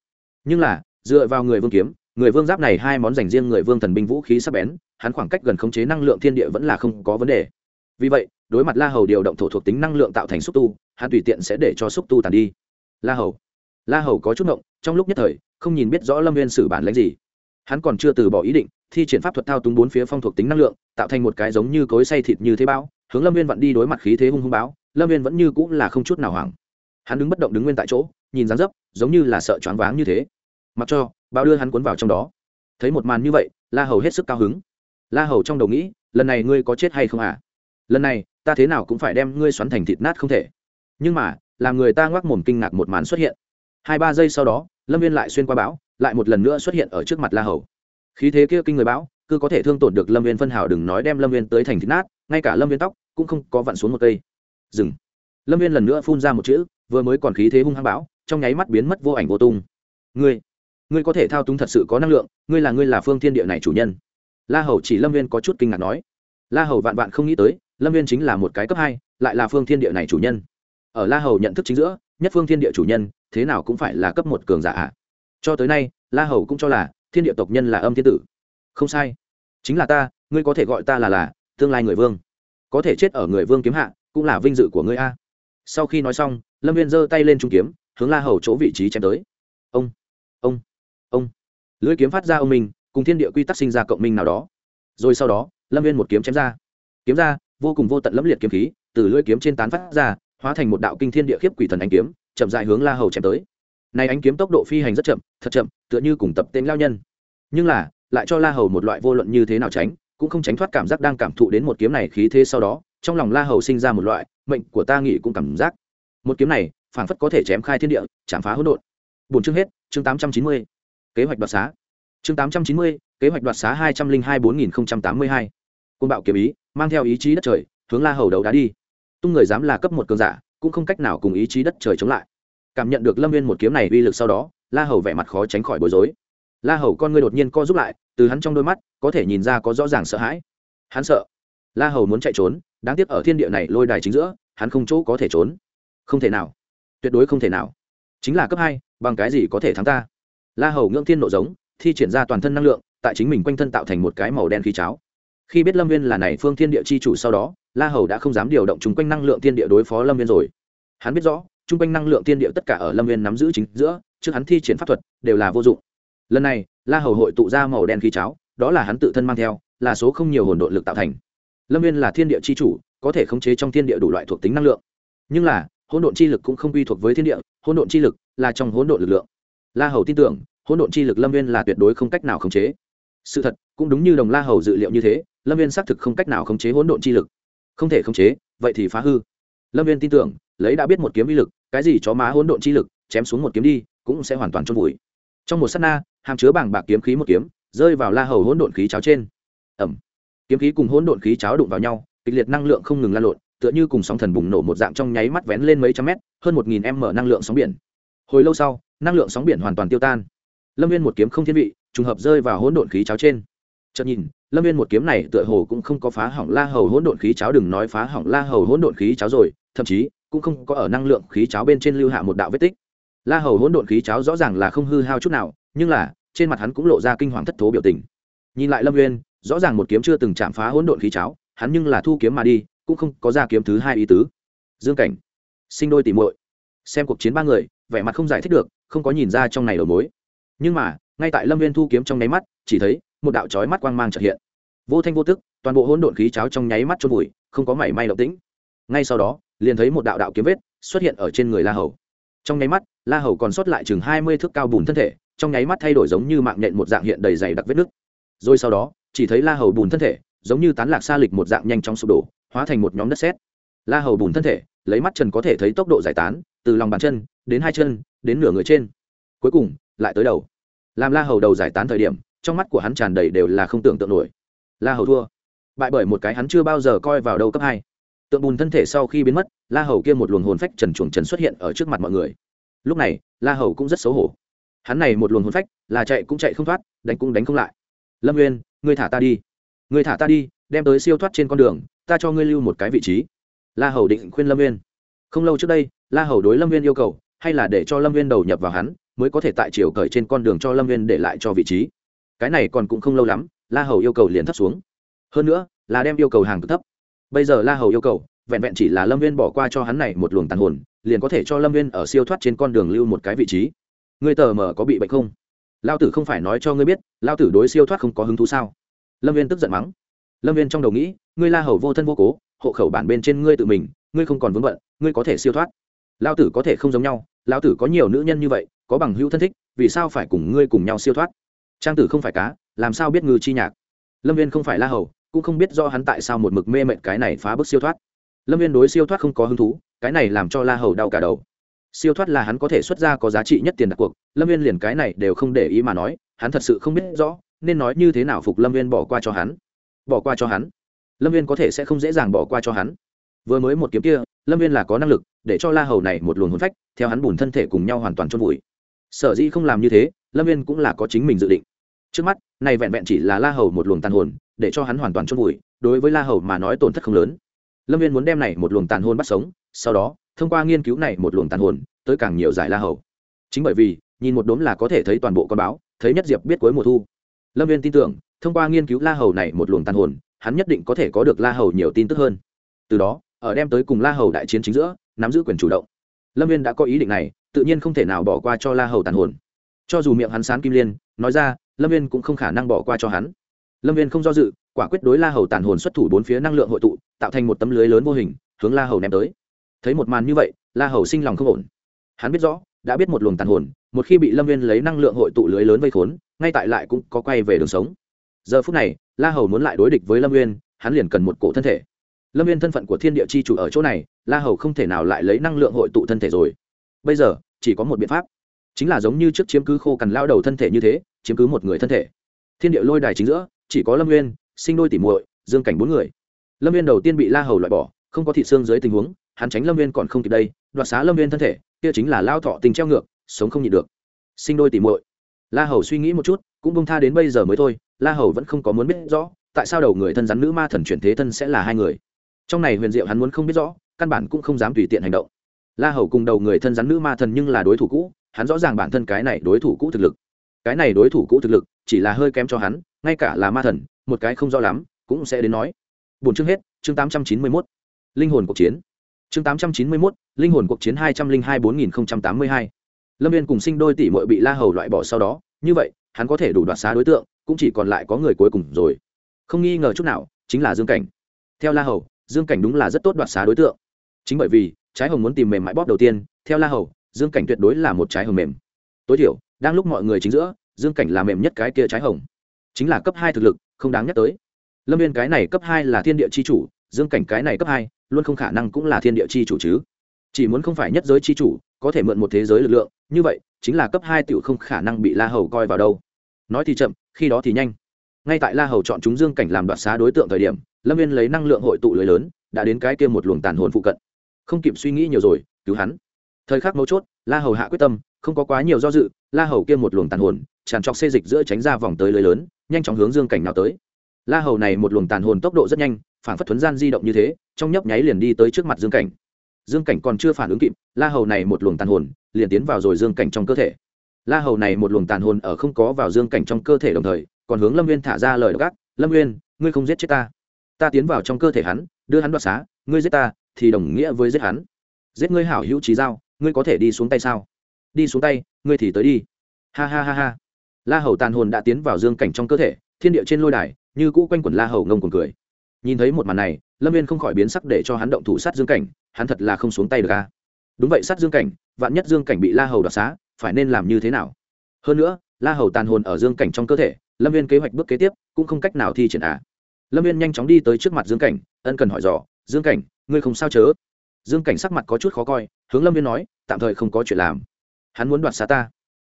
nhưng là, dựa vào người vương kiếm, người vương giáp này hai món dành riêng người vương thần binh vũ khí sắp bén, hắn khoảng cách gần khống chế năng lượng thiên địa vẫn là không có vấn đề. vì vậy, đối mặt la hầu điều động thổ thuộc tính năng lượng tạo thành xúc tu, hắn tùy tiện sẽ để cho xúc tu tàn đi. La hầu. La hầu có chút ngộng, trong lúc nhất thời, không nhìn biết rõ lâm viên xử bản lãnh gì hắn còn chưa từ bỏ ý định, thi triển pháp thuật thao túng bốn phía phong thuộc tính năng lượng, tạo thành một cái giống như cối say thịt như thế bao hướng lâm viên vặn đi đối mặt khí thế hung hung báo lâm viên vẫn như cũng là không chút nào hoảng. Hắn đứng bất động đứng nguyên tại chỗ, nhìn dáng dấp, giống như là sợ choáng váng như thế. Mặc cho bao đưa hắn cuốn vào trong đó. Thấy một màn như vậy, la hầu hết sức cao hứng. La hầu trong đầu nghĩ, lần này ngươi có chết hay không à? Lần này, ta thế nào cũng phải đem ngươi xoắn thành thịt nát không thể. Nhưng mà, làm người ta ngoác mồm kinh ngạc một màn xuất hiện. Hai ba giây sau đó, lâm viên lại xuyên qua bão lại một lần nữa xuất hiện ở trước mặt la hầu. Khí thế kia kinh người bão, cứ có thể thương tổn được lâm viên phân hào đừng nói đem lâm viên tới thành thịt nát, ngay cả lâm viên tóc cũng không có vặn xuống một cây. Dừng. Lâm viên lần nữa phun ra một chữ, vừa mới còn khí thế hung hăng bão, trong nháy mắt biến mất vô ảnh vô tung. Ngươi ngươi có thể thao túng thật sự có năng lượng, ngươi là ngươi là phương thiên địa này chủ nhân. La hầu chỉ lâm viên có chút kinh ngạc nói. La hầu vạn vạn không nghĩ tới, lâm viên chính là một cái cấp hai, lại là phương thiên địa này chủ nhân. Ở la hầu nhận thức chính giữa, nhất phương thiên địa chủ nhân, thế nào cũng phải là cấp một cường giả ạ cho tới nay, la hầu cũng cho là thiên địa tộc nhân là âm thiên tử. Không sai. Chính là ta, ngươi có thể gọi ta là là tương lai người vương. Có thể chết ở người vương kiếm hạ, cũng là vinh dự của ngươi a. Sau khi nói xong, lâm viên giơ tay lên trung kiếm, hướng la hầu chỗ vị trí chém tới. Ông ông ông. Lưỡi kiếm phát ra ông minh cùng thiên địa quy tắc sinh ra cộng minh nào đó. Rồi sau đó, lâm viên một kiếm chém ra. Kiếm ra, vô cùng vô tận lẫm liệt kiếm khí, từ lưỡi kiếm trên tán phát ra, hóa thành một đạo kinh thiên địa khiếp quỷ thần ánh kiếm, chậm dại hướng la hầu chém tới. Này ánh kiếm tốc độ phi hành rất chậm thật chậm, tựa như cùng tập tên lao nhân. Nhưng là, lại cho la hầu một loại vô luận như thế nào tránh, cũng không tránh thoát cảm giác đang cảm thụ đến một kiếm này khí thế sau đó, trong lòng la hầu sinh ra một loại mệnh của ta nghĩ cũng cảm giác. Một kiếm này, phảng phất có thể chém khai thiên địa, chạm phá hỗn độn. Bốn chương hết, chương tám trăm chín mươi. Kế hoạch đoạt xá. Chương tám trăm chín mươi, kế hoạch đoạt xá hai trăm linh hai bốn nghìn tám mươi hai. Côn bạo kiếm ý, mang theo ý chí đất trời, hướng la hầu đầu đá đi. Tung người dám là cấp một cường giả, cũng không cách nào cùng ý chí đất trời chống lại. Cảm nhận được lâm viên một kiếm này uy lực sau đó la hầu vẻ mặt khó tránh khỏi bối rối. La hầu con ngươi đột nhiên co giúp lại, từ hắn trong đôi mắt, có thể nhìn ra có rõ ràng sợ hãi. Hắn sợ. La hầu muốn chạy trốn, đáng tiếc ở thiên địa này lôi đài chính giữa, hắn không chỗ có thể trốn. Không thể nào. Tuyệt đối không thể nào. Chính là cấp hai, bằng cái gì có thể thắng ta? La hầu ngưỡng thiên nộ giống, thi triển ra toàn thân năng lượng, tại chính mình quanh thân tạo thành một cái màu đen khí cháo. Khi biết lâm viên là này phương thiên địa chi chủ sau đó, la hầu đã không dám điều động chung quanh năng lượng thiên địa đối phó lâm viên rồi. Hắn biết rõ chung quanh năng lượng thiên địa tất cả ở lâm viên nắm giữ chính giữa, trước hắn thi triển pháp thuật, đều là vô dụng. Lần này, la hầu hội tụ ra màu đen khí cháo, đó là hắn tự thân mang theo, là số không nhiều hồn đội lực tạo thành. Lâm viên là thiên địa chi chủ, có thể khống chế trong thiên địa đủ loại thuộc tính năng lượng. Nhưng là, hỗn độn chi lực cũng không quy thuộc với thiên địa, hỗn độn chi lực là trong hỗn độn lực lượng. La hầu tin tưởng, hỗn độn chi lực lâm viên là tuyệt đối không cách nào khống chế. Sự thật, cũng đúng như đồng la hầu dự liệu như thế, lâm viên xác thực không cách nào khống chế hỗn độn chi lực. Không thể khống chế, vậy thì phá hư lâm viên tin tưởng, lấy đã biết một kiếm vi lực, cái gì chó má hỗn độn chi lực, chém xuống một kiếm đi, cũng sẽ hoàn toàn trôn vùi. Trong một s á t na, hàm chứa bảng bạc kiếm khí một kiếm, rơi vào la hầu hỗn độn khí cháo trên. Ẩm. Kiếm khí cùng hỗn độn khí cháo đụng vào nhau, kịch liệt năng lượng không ngừng lan lộn, tựa như cùng sóng thần bùng nổ một dạng trong nháy mắt vén lên mấy trăm mét, hơn một nghìn m năng lượng sóng biển. Hồi lâu sau, năng lượng sóng biển hoàn toàn tiêu tan. Lâm viên một kiếm không thiên vị, trùng hợp rơi vào hỗn độn khí cháo trên. Chợt nhìn, lâm viên một kiếm này tựa hồ cũng không có phá hỏng la hầu hỗn độn khí cháo, đừng nói phá hỏng la hầu hỗn độn khí cháo rồi thậm chí cũng không có ở năng lượng khí cháo bên trên lưu hạ một đạo vết tích. La hầu hỗn độn khí cháo rõ ràng là không hư hao chút nào, nhưng là, trên mặt hắn cũng lộ ra kinh hoàng thất thố biểu tình. Nhìn lại lâm uyên, rõ ràng một kiếm chưa từng chạm phá hỗn độn khí cháo, hắn nhưng là thu kiếm mà đi, cũng không có ra kiếm thứ hai ý tứ. Dương cảnh, sinh đôi tỉ muội. Xem cuộc chiến ba người, vẻ mặt không giải thích được, không có nhìn ra trong này đầu mối. Nhưng mà, ngay tại lâm viên thu kiếm trong nháy mắt, chỉ thấy một đạo chói mắt quang mang trật hiện. Vô thanh vô tức, toàn bộ hỗn độn khí cháo trong nháy mắt trôn vùi, không có mảy may động tĩnh. Ngay sau đó liền thấy một đạo đạo kiếm vết xuất hiện ở trên người la hầu. Trong nháy mắt, la hầu còn sót lại chừng hai mươi thước cao bùn thân thể, trong nháy mắt thay đổi giống như mạng nhện một dạng hiện đầy dày đặc vết nứt. Rồi sau đó, chỉ thấy la hầu bùn thân thể giống như tán lạc xa lịch một dạng nhanh chóng sụp đổ, hóa thành một nhóm đất sét. La hầu bùn thân thể, lấy mắt trần có thể thấy tốc độ giải tán, từ lòng bàn chân đến hai chân, đến nửa người trên. Cuối cùng, lại tới đầu. Làm la hầu đầu giải tán thời điểm, trong mắt của hắn tràn đầy đều là không tưởng tượng nổi. La hầu thua. Bại bởi một cái hắn chưa bao giờ coi vào đâu cấp hai tượng bùn thân thể sau khi biến mất, la hầu kia một luồng hồn phách trần chuồng trần xuất hiện ở trước mặt mọi người. Lúc này, la hầu cũng rất xấu hổ. Hắn này một luồng hồn phách, là chạy cũng chạy không thoát, đánh cũng đánh không lại. Lâm nguyên ngươi thả ta đi. Ngươi thả ta đi, đem tới siêu thoát trên con đường, ta cho ngươi lưu một cái vị trí. La hầu định khuyên lâm nguyên không lâu trước đây, la hầu đối lâm nguyên yêu cầu, hay là để cho lâm nguyên đầu nhập vào hắn, mới có thể tại chiều cởi trên con đường cho lâm nguyên để lại cho vị trí. Cái này còn cũng không lâu lắm, la hầu yêu cầu liền thấp xuống. Hơn nữa, là đem yêu cầu hàng cực thấp bây giờ la hầu yêu cầu, vẹn vẹn chỉ là lâm viên bỏ qua cho hắn này một luồng tàn hồn, liền có thể cho lâm viên ở siêu thoát trên con đường lưu một cái vị trí. Ngươi tờ mờ có bị bệnh không? Lao tử không phải nói cho ngươi biết lao tử đối siêu thoát không có hứng thú sao? Lâm viên tức giận mắng. Lâm viên trong đầu nghĩ, ngươi la hầu vô thân vô cố, hộ khẩu bản bên trên ngươi tự mình, ngươi không còn vướng bận, ngươi có thể siêu thoát. Lao tử có thể không giống nhau lao tử có nhiều nữ nhân như vậy, có bằng hữu thân thích, vì sao phải cùng ngươi cùng nhau siêu thoát? Trang tử không phải cá, làm sao biết ngư chi nhạc? Lâm viên không phải la hầu cũng không biết do hắn tại sao một mực mê mệt cái này phá bức siêu thoát. Lâm viên đối siêu thoát không có hứng thú, cái này làm cho la hầu đau cả đầu. Siêu thoát là hắn có thể xuất ra có giá trị nhất tiền đặt cuộc, lâm viên liền cái này đều không để ý mà nói, hắn thật sự không biết rõ, nên nói như thế nào phục lâm viên bỏ qua cho hắn. Bỏ qua cho hắn. Lâm viên có thể sẽ không dễ dàng bỏ qua cho hắn. Vừa mới một kiếm kia, lâm viên là có năng lực để cho la hầu này một luồng hồn phách, theo hắn bùn thân thể cùng nhau hoàn toàn trôn vùi. Sở dĩ không làm như thế, lâm viên cũng là có chính mình dự định. Trước mắt, này vẹn vẹn chỉ là la hầu một luồng tàn hồn để cho hắn hoàn toàn chôn vùi, đối với la hầu mà nói tổn thất không lớn. Lâm viên muốn đem này một luồng tàn hồn bắt sống, sau đó, thông qua nghiên cứu này một luồng tàn hồn, tới càng nhiều giải la hầu. Chính bởi vì, nhìn một đốm là có thể thấy toàn bộ con báo, thấy nhất diệp biết cuối mùa thu. Lâm viên tin tưởng, thông qua nghiên cứu la hầu này một luồng tàn hồn, hắn nhất định có thể có được la hầu nhiều tin tức hơn. Từ đó, ở đem tới cùng la hầu đại chiến chính giữa, nắm giữ quyền chủ động. Lâm viên đã có ý định này, tự nhiên không thể nào bỏ qua cho la hầu tàn hồn. Cho dù miệng hắn sán kim liên, nói ra, lâm viên cũng không khả năng bỏ qua cho hắn lâm viên không do dự, quả quyết đối la hầu tàn hồn xuất thủ bốn phía năng lượng hội tụ, tạo thành một tấm lưới lớn vô hình, hướng la hầu ném tới. Thấy một màn như vậy, la hầu sinh lòng không ổn. Hắn biết rõ, đã biết một luồng tàn hồn, một khi bị lâm viên lấy năng lượng hội tụ lưới lớn vây khốn, ngay tại lại cũng có quay về đường sống. Giờ phút này, la hầu muốn lại đối địch với lâm viên, hắn liền cần một cổ thân thể. Lâm viên thân phận của thiên địa c h i chủ ở chỗ này, la hầu không thể nào lại lấy năng lượng hội tụ thân thể rồi. Bây giờ, chỉ có một biện pháp. Chính là giống như trước chiếm cứ khô cằn lao đầu thân thể như thế, chiếm cứ một người thân thể. Thiên địa lôi đài chính giữa chỉ có lâm nguyên sinh đôi tỉ muội, dương cảnh bốn người. Lâm Nguyên đầu tiên bị la hầu loại bỏ, không có thị xương dưới tình huống, hắn tránh lâm Nguyên còn không kịp đây, đoạt xá lâm Nguyên thân thể, kia chính là lao thọ tình treo ngược, sống không nhịn được. Sinh đôi tỉ muội. La hầu suy nghĩ một chút, cũng bông tha đến bây giờ mới thôi, la hầu vẫn không có muốn biết rõ, tại sao đầu người thân rắn nữ ma thần chuyển thế thân sẽ là hai người. Trong này huyền diệu hắn muốn không biết rõ, căn bản cũng không dám tùy tiện hành động. La hầu cùng đầu người thân rắn nữ ma thần nhưng là đối thủ cũ, hắn rõ ràng bản thân cái này đối thủ cũ thực lực. Cái này đối thủ cũ thực lực, chỉ là hơi kém cho hắn ngay cả là ma thần, một cái không rõ lắm, cũng sẽ đến nói. Bốn chương hết, chương tám trăm chín mươi mốt. Linh hồn cuộc chiến. Chương tám trăm chín mươi mốt, linh hồn cuộc chiến hai trăm linh hai bốn nghìn tám mươi hai. Lâm viên cùng sinh đôi tỷ mội bị la hầu loại bỏ sau đó, như vậy, hắn có thể đủ đoạt xá đối tượng, cũng chỉ còn lại có người cuối cùng rồi. Không nghi ngờ chút nào, chính là dương cảnh. Theo la hầu, dương cảnh đúng là rất tốt đoạt xá đối tượng. Chính bởi vì, trái hồng muốn tìm mềm mại bóp đầu tiên, theo la hầu, dương cảnh tuyệt đối là một trái hồng mềm. Tối thiểu, đang lúc mọi người chính giữa, dương cảnh là mềm nhất cái kia trái hồng chính là cấp hai thực lực, không đáng nhắc tới. Lâm viên cái này cấp hai là thiên địa c h i chủ, dương cảnh cái này cấp hai, luôn không khả năng cũng là thiên địa c h i chủ chứ. Chỉ muốn không phải nhất giới c h i chủ, có thể mượn một thế giới lực lượng, như vậy, chính là cấp hai t không khả năng bị la hầu coi vào đâu. Nói thì chậm, khi đó thì nhanh. Ngay tại la hầu chọn chúng dương cảnh làm đoạt xá đối tượng thời điểm, lâm viên lấy năng lượng hội tụ lưới lớn, đã đến cái kia một luồng tàn hồn phụ cận. Không kịp suy nghĩ nhiều rồi, cứu hắn. Thời khắc mấu chốt, la hầu hạ quyết tâm, không có quá nhiều do dự, la hầu kia một luồng tàn hồn tràn trọc xê dịch giữa tránh ra vòng tới lưới lớn, nhanh chóng hướng dương cảnh nào tới. La hầu này một luồng tàn hồn tốc độ rất nhanh, phản phất thuấn gian di động như thế, trong nhấp nháy liền đi tới trước mặt dương cảnh. Dương cảnh còn chưa phản ứng kịp, la hầu này một luồng tàn hồn liền tiến vào rồi dương cảnh trong cơ thể. La hầu này một luồng tàn hồn ở không có vào dương cảnh trong cơ thể đồng thời, còn hướng lâm nguyên thả ra lời gác lâm nguyên ngươi không giết chết ta. Ta tiến vào trong cơ thể hắn, đưa hắn đoạt xá, ngươi giết ta, thì đồng nghĩa với giết hắn. Giết ngươi hảo hữu trí dao ngươi có thể đi xuống tay sao? Đi xuống tay, ngươi thì tới đi. Ha ha ha ha la hầu tàn hồn đã tiến vào dương cảnh trong cơ thể, thiên địa trên lôi đài, như cũ quanh quẩn la hầu ngông cuồng cười. Nhìn thấy một màn này, lâm viên không khỏi biến sắc để cho hắn động thủ sát dương cảnh, hắn thật là không xuống tay được ca đúng vậy, sát dương cảnh, vạn nhất dương cảnh bị la hầu đoạt xá, phải nên làm như thế nào? Hơn nữa, la hầu tàn hồn ở dương cảnh trong cơ thể, lâm viên kế hoạch bước kế tiếp, cũng không cách nào thi triển à. Lâm viên nhanh chóng đi tới trước mặt dương cảnh, ân cần hỏi dò, dương cảnh, ngươi không sao chớ? Dương cảnh sắc mặt có chút khó coi, hướng lâm viên nói, tạm thời không có chuyện làm. Hắn muốn đoạt xá ta.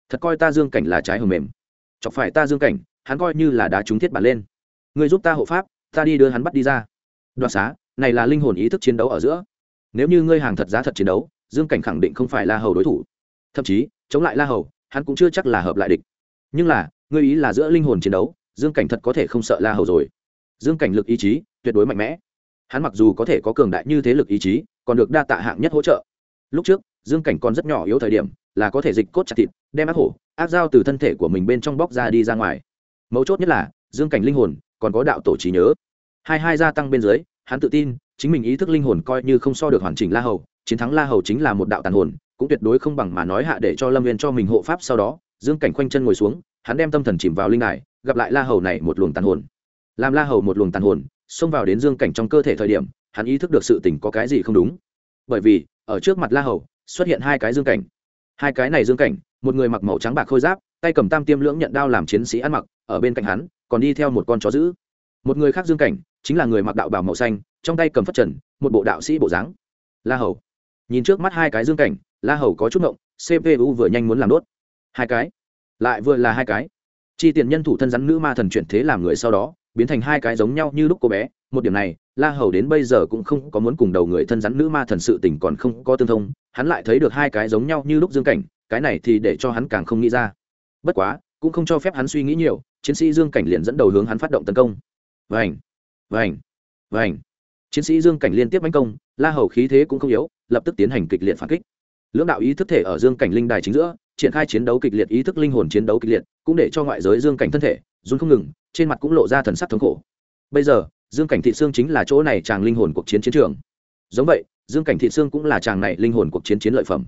Thật coi ta dương cảnh là trái hầm mềm chọc phải ta dương cảnh, hắn coi như là đá trúng thiết bản lên. Ngươi giúp ta hộ pháp, ta đi đưa hắn bắt đi ra. Đoạt xá, này là linh hồn ý thức chiến đấu ở giữa. Nếu như ngươi hàng thật giá thật chiến đấu, dương cảnh khẳng định không phải la hầu đối thủ. Thậm chí, chống lại la hầu, hắn cũng chưa chắc là hợp lại địch. Nhưng là, ngươi ý là giữa linh hồn chiến đấu, dương cảnh thật có thể không sợ la hầu rồi. Dương cảnh lực ý chí, tuyệt đối mạnh mẽ. Hắn mặc dù có thể có cường đại như thế lực ý chí, còn được đa tạ hạng nhất hỗ trợ. Lúc trước, dương cảnh còn rất nhỏ yếu thời điểm, là có thể dịch cốt chặt thịt đem ác hổ, ác dao từ thân thể của mình bên trong bóc ra đi ra ngoài. Mấu chốt nhất là, dương cảnh linh hồn, còn có đạo tổ trí nhớ. Hai hai gia tăng bên dưới, hắn tự tin, chính mình ý thức linh hồn coi như không so được hoàn chỉnh la hầu, chiến thắng la hầu chính là một đạo tàn hồn, cũng tuyệt đối không bằng mà nói hạ để cho lâm viên cho mình hộ pháp sau đó, dương cảnh khoanh chân ngồi xuống, hắn đem tâm thần chìm vào linh đài, gặp lại la hầu này một luồng tàn hồn. Làm la hầu một luồng tàn hồn, xông vào đến dương cảnh trong cơ thể thời điểm, hắn ý thức được sự tình có cái gì không đúng. Bởi vì, ở trước mặt la hầu, xuất hiện hai cái dương cảnh. Hai cái này dương cảnh một người mặc màu trắng bạc khôi giáp, tay cầm tam tiêm lưỡng nhận đao làm chiến sĩ ăn mặc, ở bên cạnh hắn, còn đi theo một con chó giữ một người khác dương cảnh, chính là người mặc đạo bào màu xanh, trong tay cầm phất trần, một bộ đạo sĩ bộ dáng. La hầu. Nhìn trước mắt hai cái dương cảnh, la hầu có chút ngộng cpu vừa nhanh muốn làm đốt. Hai cái. Lại vừa là hai cái. Chi tiền nhân thủ thân rắn nữ ma thần chuyển thế làm người sau đó, biến thành hai cái giống nhau như lúc cô bé. Một điểm này, la hầu đến bây giờ cũng không có muốn cùng đầu người thân rắn nữ ma thần sự tình còn không có tương thông. Hắn lại thấy được hai cái giống nhau như lúc dương cảnh cái này thì để cho hắn càng không nghĩ ra. Bất quá, cũng không cho phép hắn suy nghĩ nhiều, chiến sĩ dương cảnh liền dẫn đầu hướng hắn phát động tấn công. Vành vành vành. Chiến sĩ dương cảnh liên tiếp đánh công, la hầu khí thế cũng không yếu, lập tức tiến hành kịch liệt phản kích. Lưỡng đạo ý thức thể ở dương cảnh linh đài chính giữa, triển khai chiến đấu kịch liệt ý thức linh hồn chiến đấu kịch liệt, cũng để cho ngoại giới dương cảnh thân thể, run không ngừng, trên mặt cũng lộ ra thần sắc thống khổ. Bây giờ, dương cảnh thị xương chính là chỗ này chàng linh hồn cuộc chiến chiến trường. Giống vậy, dương cảnh thị xương cũng là chàng này linh hồn cuộc chiến chiến lợi phẩm.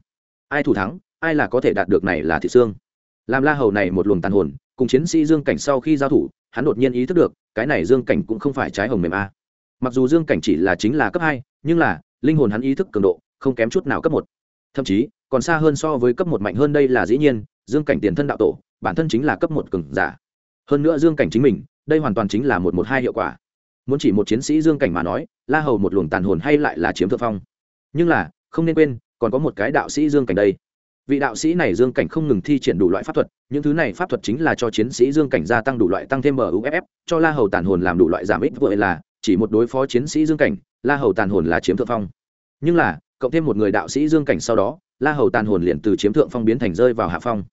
Ai thủ thắng ai là có thể đạt được này là thị xương. Làm la hầu này một luồng tàn hồn, cùng chiến sĩ dương cảnh sau khi giao thủ, hắn đột nhiên ý thức được, cái này dương cảnh cũng không phải trái hồng mềm a. Mặc dù dương cảnh chỉ là chính là cấp hai, nhưng là, linh hồn hắn ý thức cường độ, không kém chút nào cấp một. Thậm chí, còn xa hơn so với cấp một mạnh hơn đây là dĩ nhiên, dương cảnh tiền thân đạo tổ, bản thân chính là cấp một cường giả. Hơn nữa dương cảnh chính mình, đây hoàn toàn chính là một một hai hiệu quả. Muốn chỉ một chiến sĩ dương cảnh mà nói, la hầu một luồng tàn hồn hay lại là chiếm thượng phong. Nhưng là, không nên quên, còn có một cái đạo sĩ dương cảnh đây vị đạo sĩ này dương cảnh không ngừng thi triển đủ loại pháp thuật, những thứ này pháp thuật chính là cho chiến sĩ dương cảnh gia tăng đủ loại tăng thêm muff cho la hầu tàn hồn làm đủ loại giảm ít vội là, chỉ một đối phó chiến sĩ dương cảnh, la hầu tàn hồn là chiếm thượng phong. Nhưng là, cộng thêm một người đạo sĩ dương cảnh sau đó, la hầu tàn hồn liền từ chiếm thượng phong biến thành rơi vào hạ phong.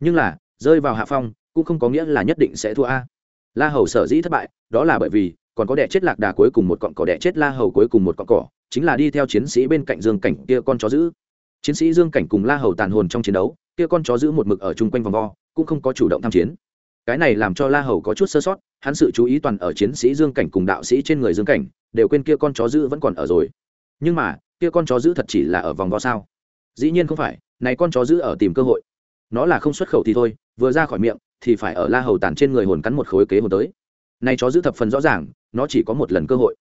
Nhưng là, rơi vào hạ phong cũng không có nghĩa là nhất định sẽ thua a. La hầu sở dĩ thất bại, đó là bởi vì, còn có đẻ chết lạc đà cuối cùng một cọn cỏ, đẻ chết la hầu cuối cùng một cọn cỏ, chính là đi theo chiến sĩ bên cạnh dương cảnh kia con chó giữ chiến sĩ dương cảnh cùng la hầu tàn hồn trong chiến đấu, kia con chó giữ một mực ở chung quanh vòng vo, cũng không có chủ động tham chiến. Cái này làm cho la hầu có chút sơ sót, hắn sự chú ý toàn ở chiến sĩ dương cảnh cùng đạo sĩ trên người dương cảnh, đều quên kia con chó giữ vẫn còn ở rồi. Nhưng mà, kia con chó giữ thật chỉ là ở vòng vo sao? Dĩ nhiên không phải, này con chó giữ ở tìm cơ hội. Nó là không xuất khẩu thì thôi, vừa ra khỏi miệng, thì phải ở la hầu tàn trên người hồn cắn một khối kế hồn tới. Này chó giữ thập phần rõ ràng, nó chỉ có một lần cơ hội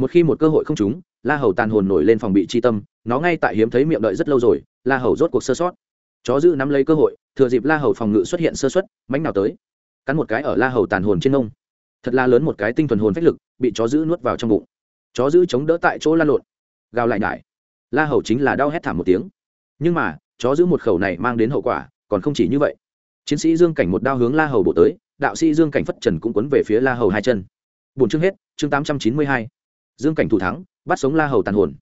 một khi một cơ hội không trúng, la hầu tàn hồn nổi lên phòng bị chi tâm, nó ngay tại hiếm thấy miệng đợi rất lâu rồi, la hầu rốt cuộc sơ sót. Chó giữ nắm lấy cơ hội, thừa dịp la hầu phòng ngự xuất hiện sơ xuất mánh nào tới. Cắn một cái ở la hầu tàn hồn trên nông thật là lớn một cái tinh thuần hồn phách lực, bị chó giữ nuốt vào trong bụng. Chó giữ chống đỡ tại chỗ la lộn. Gào lại nhải. La hầu chính là đau hét thảm một tiếng. Nhưng mà, chó giữ một khẩu này mang đến hậu quả, còn không chỉ như vậy. Chiến sĩ dương cảnh một đao hướng la hầu bổ tới, đạo sĩ dương cảnh phất trần cũng quấn về phía la hầu hai chân. Bốn chương hết, chương tám trăm chín mươi hai dương cảnh thủ thắng, bắt sống la hầu tàn hồn.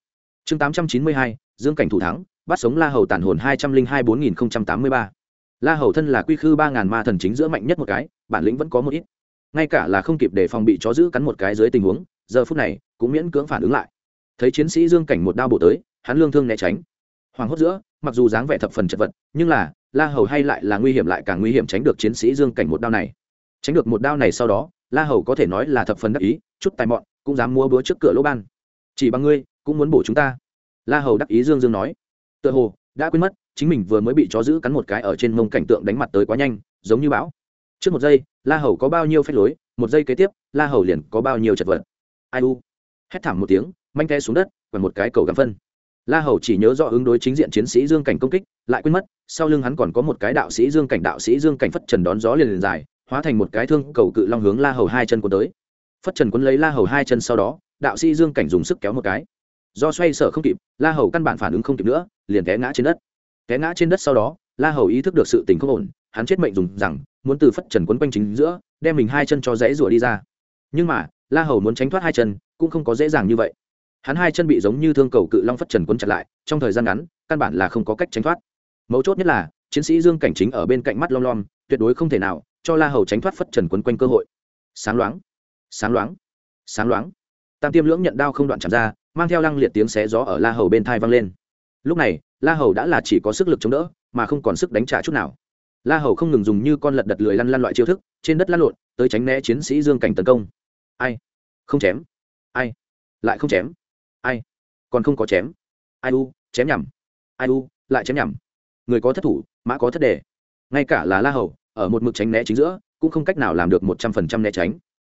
Chương tám trăm chín mươi hai, dương cảnh thủ thắng, bắt sống la hầu tàn hồn hai trăm linh hai bốn nghìn tám mươi ba. La hầu thân là quy khư ba ngàn ma thần chính giữa mạnh nhất một cái, bản lĩnh vẫn có một ít. Ngay cả là không kịp để phòng bị chó giữ cắn một cái dưới tình huống, giờ phút này, cũng miễn cưỡng phản ứng lại. Thấy chiến sĩ dương cảnh một đao bổ tới, hắn lương thương né tránh. Hoàng hốt giữa, mặc dù dáng vẻ thập phần chật vật, nhưng là, la hầu hay lại là nguy hiểm lại càng nguy hiểm tránh được chiến sĩ dương cảnh một đao này. Tránh được một đao này sau đó, la hầu có thể nói là thập phần đắc ý, chút tài mọn cũng dám mua búa trước cửa lỗ ban. Chỉ bằng ngươi, cũng muốn bổ chúng ta. La hầu đắc ý dương dương nói. Tựa hồ, đã quên mất, chính mình vừa mới bị chó giữ cắn một cái ở trên mông cảnh tượng đánh mặt tới quá nhanh, giống như bão. Trước một giây, la hầu có bao nhiêu phép lối, một giây kế tiếp, la hầu liền có bao nhiêu chật vật. Ai u? Hét thảm một tiếng, manh té xuống đất và một cái cầu gắm phân. La hầu chỉ nhớ rõ ứng đối chính diện chiến sĩ dương cảnh công kích, lại quên mất, sau lưng hắn còn có một cái đạo sĩ dương cảnh, đạo sĩ dương cảnh phất trần đón gió liền liền dài, hóa thành một cái thương cầu cự long hướng la hầu hai chân cuốn tới phất trần quấn lấy la hầu hai chân sau đó, đạo sĩ dương cảnh dùng sức kéo một cái. Do xoay sở không kịp, la hầu căn bản phản ứng không kịp nữa, liền té ngã trên đất. Té ngã trên đất sau đó, la hầu ý thức được sự tình không ổn, hắn chết mệnh dùng rằng, muốn từ phất trần quấn quanh chính giữa, đem mình hai chân cho dãy rủa đi ra. Nhưng mà, la hầu muốn tránh thoát hai chân, cũng không có dễ dàng như vậy. Hắn hai chân bị giống như thương cầu cự long phất trần quấn chặt lại, trong thời gian ngắn, căn bản là không có cách tránh thoát. Mấu chốt nhất là, chiến sĩ dương cảnh chính ở bên cạnh mắt lom lom, tuyệt đối không thể nào cho la hầu tránh thoát phất trần quấn quanh cơ hội. Sáng loáng sáng loáng. Sáng loáng. Tam tiêm lưỡng nhận đao không đoạn chạm ra, mang theo lăng liệt tiếng xé gió ở la hầu bên thai vang lên. Lúc này, la hầu đã là chỉ có sức lực chống đỡ, mà không còn sức đánh trả chút nào. La hầu không ngừng dùng như con lật đật lười lăn lăn loại chiêu thức, trên đất lăn lộn, tới tránh né chiến sĩ dương cảnh tấn công. Ai? Không chém. Ai? Lại không chém. Ai? Còn không có chém. Ai u, chém nhầm. Ai u, lại chém nhầm. Người có thất thủ, mã có thất đề. Ngay cả là la hầu, ở một mực tránh né chính giữa, cũng không cách nào làm được một trăm phần trăm né tránh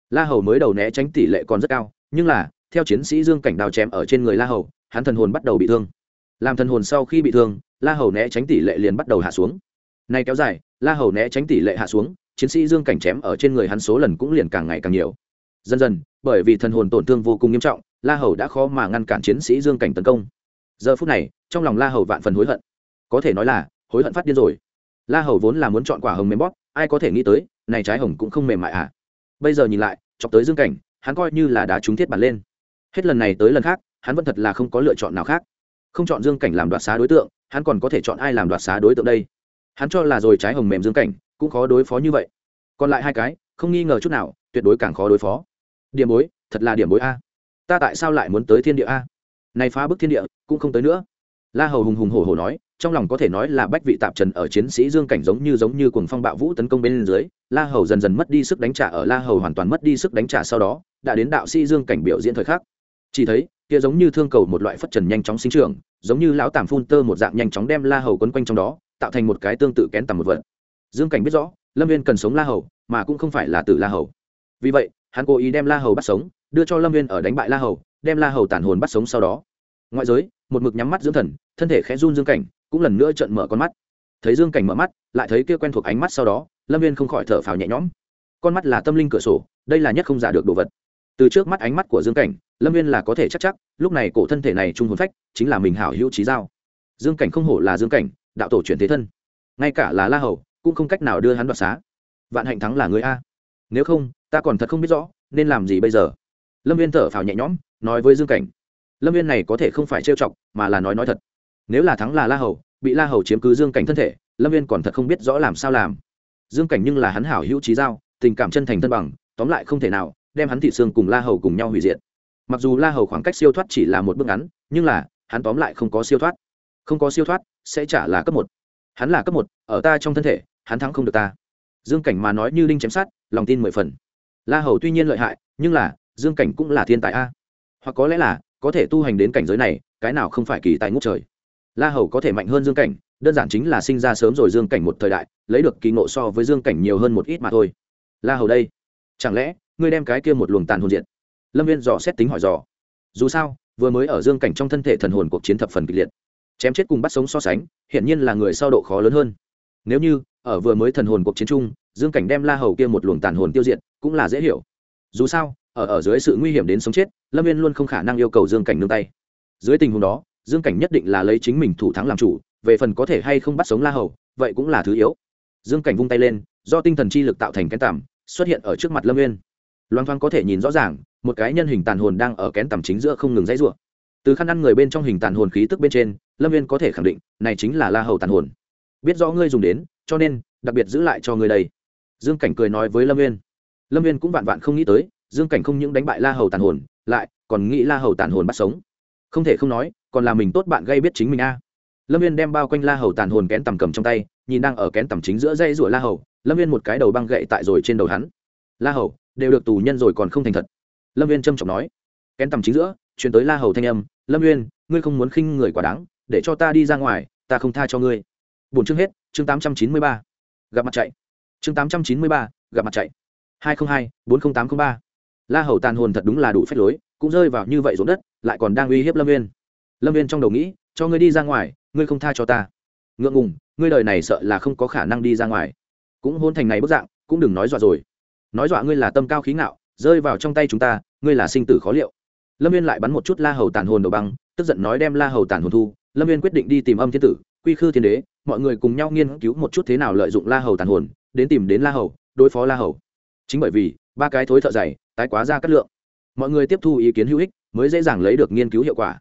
la hầu mới đầu né tránh tỷ lệ còn rất cao, nhưng là, theo chiến sĩ dương cảnh đào chém ở trên người la hầu, hắn thần hồn bắt đầu bị thương. Làm thần hồn sau khi bị thương, la hầu né tránh tỷ lệ liền bắt đầu hạ xuống. Nay kéo dài, la hầu né tránh tỷ lệ hạ xuống, chiến sĩ dương cảnh chém ở trên người hắn số lần cũng liền càng ngày càng nhiều. Dần dần, bởi vì thần hồn tổn thương vô cùng nghiêm trọng, la hầu đã khó mà ngăn cản chiến sĩ dương cảnh tấn công. Giờ phút này, trong lòng la hầu vạn phần hối hận. Có thể nói là, hối hận phát điên rồi. La hầu vốn là muốn chọn quả hồng mềm bóp, ai có thể nghĩ tới, này trái hồng cũng không mềm mại à? Bây giờ nhìn lại, chọc tới dương cảnh, hắn coi như là đá trúng thiết bản lên. Hết lần này tới lần khác, hắn vẫn thật là không có lựa chọn nào khác. Không chọn dương cảnh làm đoạt xá đối tượng, hắn còn có thể chọn ai làm đoạt xá đối tượng đây? Hắn cho là rồi trái hồng mềm dương cảnh, cũng khó đối phó như vậy. Còn lại hai cái, không nghi ngờ chút nào, tuyệt đối càng khó đối phó. Điểm bối, thật là điểm bối a. Ta tại sao lại muốn tới thiên địa a? Này phá bức thiên địa, cũng không tới nữa. La hầu hùng hùng hổ hổ nói trong lòng có thể nói là bách vị tạp trần ở chiến sĩ dương cảnh giống như giống như cuồng phong bạo vũ tấn công bên dưới, la hầu dần dần mất đi sức đánh trả ở la hầu hoàn toàn mất đi sức đánh trả sau đó, đã đến đạo sĩ dương cảnh biểu diễn thời khắc. Chỉ thấy, kia giống như thương cầu một loại phất trần nhanh chóng sinh trưởng, giống như lão tàm phun tơ một dạng nhanh chóng đem la hầu quấn quanh trong đó, tạo thành một cái tương tự kén tầm một vật. Dương cảnh biết rõ, lâm viên cần sống la hầu, mà cũng không phải là tử la hầu. Vì vậy, hắn cố ý đem la hầu bắt sống, đưa cho lâm viên ở đánh bại la hầu, đem la hầu tản hồn bắt sống sau đó. Ngoại giới, một mực nhắm mắt dưỡng thần, thân thể khẽ run dương cảnh cũng lần nữa trợn mở con mắt. Thấy dương cảnh mở mắt, lại thấy kia quen thuộc ánh mắt sau đó, lâm viên không khỏi thở phào nhẹ nhõm. Con mắt là tâm linh cửa sổ, đây là nhất không giả được đồ vật. Từ trước mắt ánh mắt của dương cảnh, lâm viên là có thể chắc chắc, lúc này cổ thân thể này trung hồn phách, chính là mình hảo hữu trí giao. Dương cảnh không hổ là dương cảnh, đạo tổ chuyển thế thân. Ngay cả là la hầu, cũng không cách nào đưa hắn đoạt xá. Vạn hạnh thắng là người a. Nếu không, ta còn thật không biết rõ, nên làm gì bây giờ? Lâm viên thở phào nhẹ nhõm, nói với dương cảnh. Lâm viên này có thể không phải trêu chọc, mà là nói nói thật nếu là thắng là la hầu, bị la hầu chiếm cứ dương cảnh thân thể, lâm viên còn thật không biết rõ làm sao làm. Dương cảnh nhưng là hắn hảo hữu trí giao, tình cảm chân thành thân bằng, tóm lại không thể nào đem hắn thị xương cùng la hầu cùng nhau hủy diệt. Mặc dù la hầu khoảng cách siêu thoát chỉ là một bước ngắn, nhưng là, hắn tóm lại không có siêu thoát. Không có siêu thoát, sẽ trả là cấp một. Hắn là cấp một, ở ta trong thân thể, hắn thắng không được ta. Dương cảnh mà nói như linh chém sát lòng tin mười phần. La hầu tuy nhiên lợi hại, nhưng là, dương cảnh cũng là thiên tài a. Hoặc có lẽ là, có thể tu hành đến cảnh giới này, cái nào không phải kỳ tài ngút trời la hầu có thể mạnh hơn dương cảnh, đơn giản chính là sinh ra sớm rồi dương cảnh một thời đại, lấy được kỳ ngộ so với dương cảnh nhiều hơn một ít mà thôi. La hầu đây, chẳng lẽ ngươi đem cái kia một luồng tàn hồn diện lâm viên dò xét tính hỏi dò. Dù sao, vừa mới ở dương cảnh trong thân thể thần hồn cuộc chiến thập phần kịch liệt. Chém chết cùng bắt sống so sánh, hiển nhiên là người sau độ khó lớn hơn. Nếu như, ở vừa mới thần hồn cuộc chiến chung, dương cảnh đem la hầu kia một luồng tàn hồn tiêu diệt, cũng là dễ hiểu. Dù sao, ở ở dưới sự nguy hiểm đến sống chết, lâm viên luôn không khả năng yêu cầu dương cảnh nương tay. Dưới tình huống đó dương cảnh nhất định là lấy chính mình thủ thắng làm chủ, về phần có thể hay không bắt sống la hầu, vậy cũng là thứ yếu. Dương cảnh vung tay lên, do tinh thần chi lực tạo thành kén tằm, xuất hiện ở trước mặt lâm nguyên loan Thoang có thể nhìn rõ ràng, một cái nhân hình tàn hồn đang ở kén tằm chính giữa không ngừng dãy rủa. Từ khăn ăn người bên trong hình tàn hồn khí tức bên trên, lâm nguyên có thể khẳng định, này chính là la hầu tàn hồn. Biết rõ ngươi dùng đến, cho nên, đặc biệt giữ lại cho ngươi đây. Dương cảnh cười nói với lâm nguyên lâm nguyên cũng vạn vạn không nghĩ tới, dương cảnh không những đánh bại la hầu tàn hồn, lại còn nghĩ la hầu tàn hồn bắt sống. Không thể không nói còn là mình tốt bạn gây biết chính mình a. Lâm viên đem bao quanh la hầu tàn hồn kén tầm cầm trong tay, nhìn đang ở kén tầm chính giữa dây rủa la hầu, lâm viên một cái đầu băng gậy tại rồi trên đầu hắn. La hầu, đều được tù nhân rồi còn không thành thật. Lâm viên trâm trọng nói. Kén tầm chính giữa chuyển tới la hầu thanh âm, lâm viên ngươi không muốn khinh người quả đáng, để cho ta đi ra ngoài, ta không tha cho ngươi. Bốn chương hết, chương tám trăm chín mươi ba. Gặp mặt chạy. Chương tám trăm chín mươi ba, gặp mặt chạy. hai trăm linh hai, bốn mươi tám t ba. La hầu tàn hồn thật đúng là đủ phép lối, cũng rơi vào như vậy rốn đất, lại còn đang uy hiếp lâm viên lâm viên trong đầu nghĩ, cho ngươi đi ra ngoài, ngươi không tha cho ta. Ngượng ngùng, ngươi đời này sợ là không có khả năng đi ra ngoài. Cũng hôn thành này bức dạng, cũng đừng nói dọa rồi. Nói dọa ngươi là tâm cao khí ngạo, rơi vào trong tay chúng ta, ngươi là sinh tử khó liệu. Lâm viên lại bắn một chút la hầu tàn hồn đầu băng, tức giận nói đem la hầu tàn hồn thu. Lâm viên quyết định đi tìm âm thiên tử, quy khư thiên đế, mọi người cùng nhau nghiên cứu một chút thế nào lợi dụng la hầu tàn hồn, đến tìm đến la hầu, đối phó la hầu. Chính bởi vì, ba cái thối thợ dày, tái quá ra cắt lượng. Mọi người tiếp thu ý kiến hữu ích, mới dễ dàng lấy được nghiên cứu hiệu quả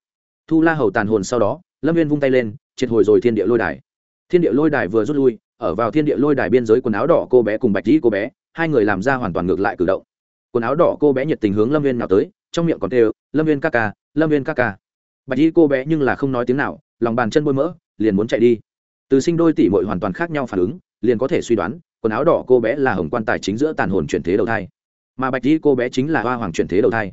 thu la hầu tàn hồn sau đó, lâm viên vung tay lên, triệt hồi rồi thiên địa lôi đài. Thiên địa lôi đài vừa rút lui, ở vào thiên địa lôi đài biên giới quần áo đỏ cô bé cùng bạch dĩ cô bé, hai người làm ra hoàn toàn ngược lại cử động. Quần áo đỏ cô bé nhiệt tình hướng lâm viên nào tới, trong miệng còn kêu, lâm viên ca ca, lâm viên ca ca. Bạch dĩ cô bé nhưng là không nói tiếng nào, lòng bàn chân bôi mỡ, liền muốn chạy đi. Từ sinh đôi tỷ mội hoàn toàn khác nhau phản ứng, liền có thể suy đoán, quần áo đỏ cô bé là hồng quan tài chính giữa tàn hồn chuyển thế đầu thai. Mà bạch dĩ cô bé chính là hoa hoàng chuyển thế đầu thai.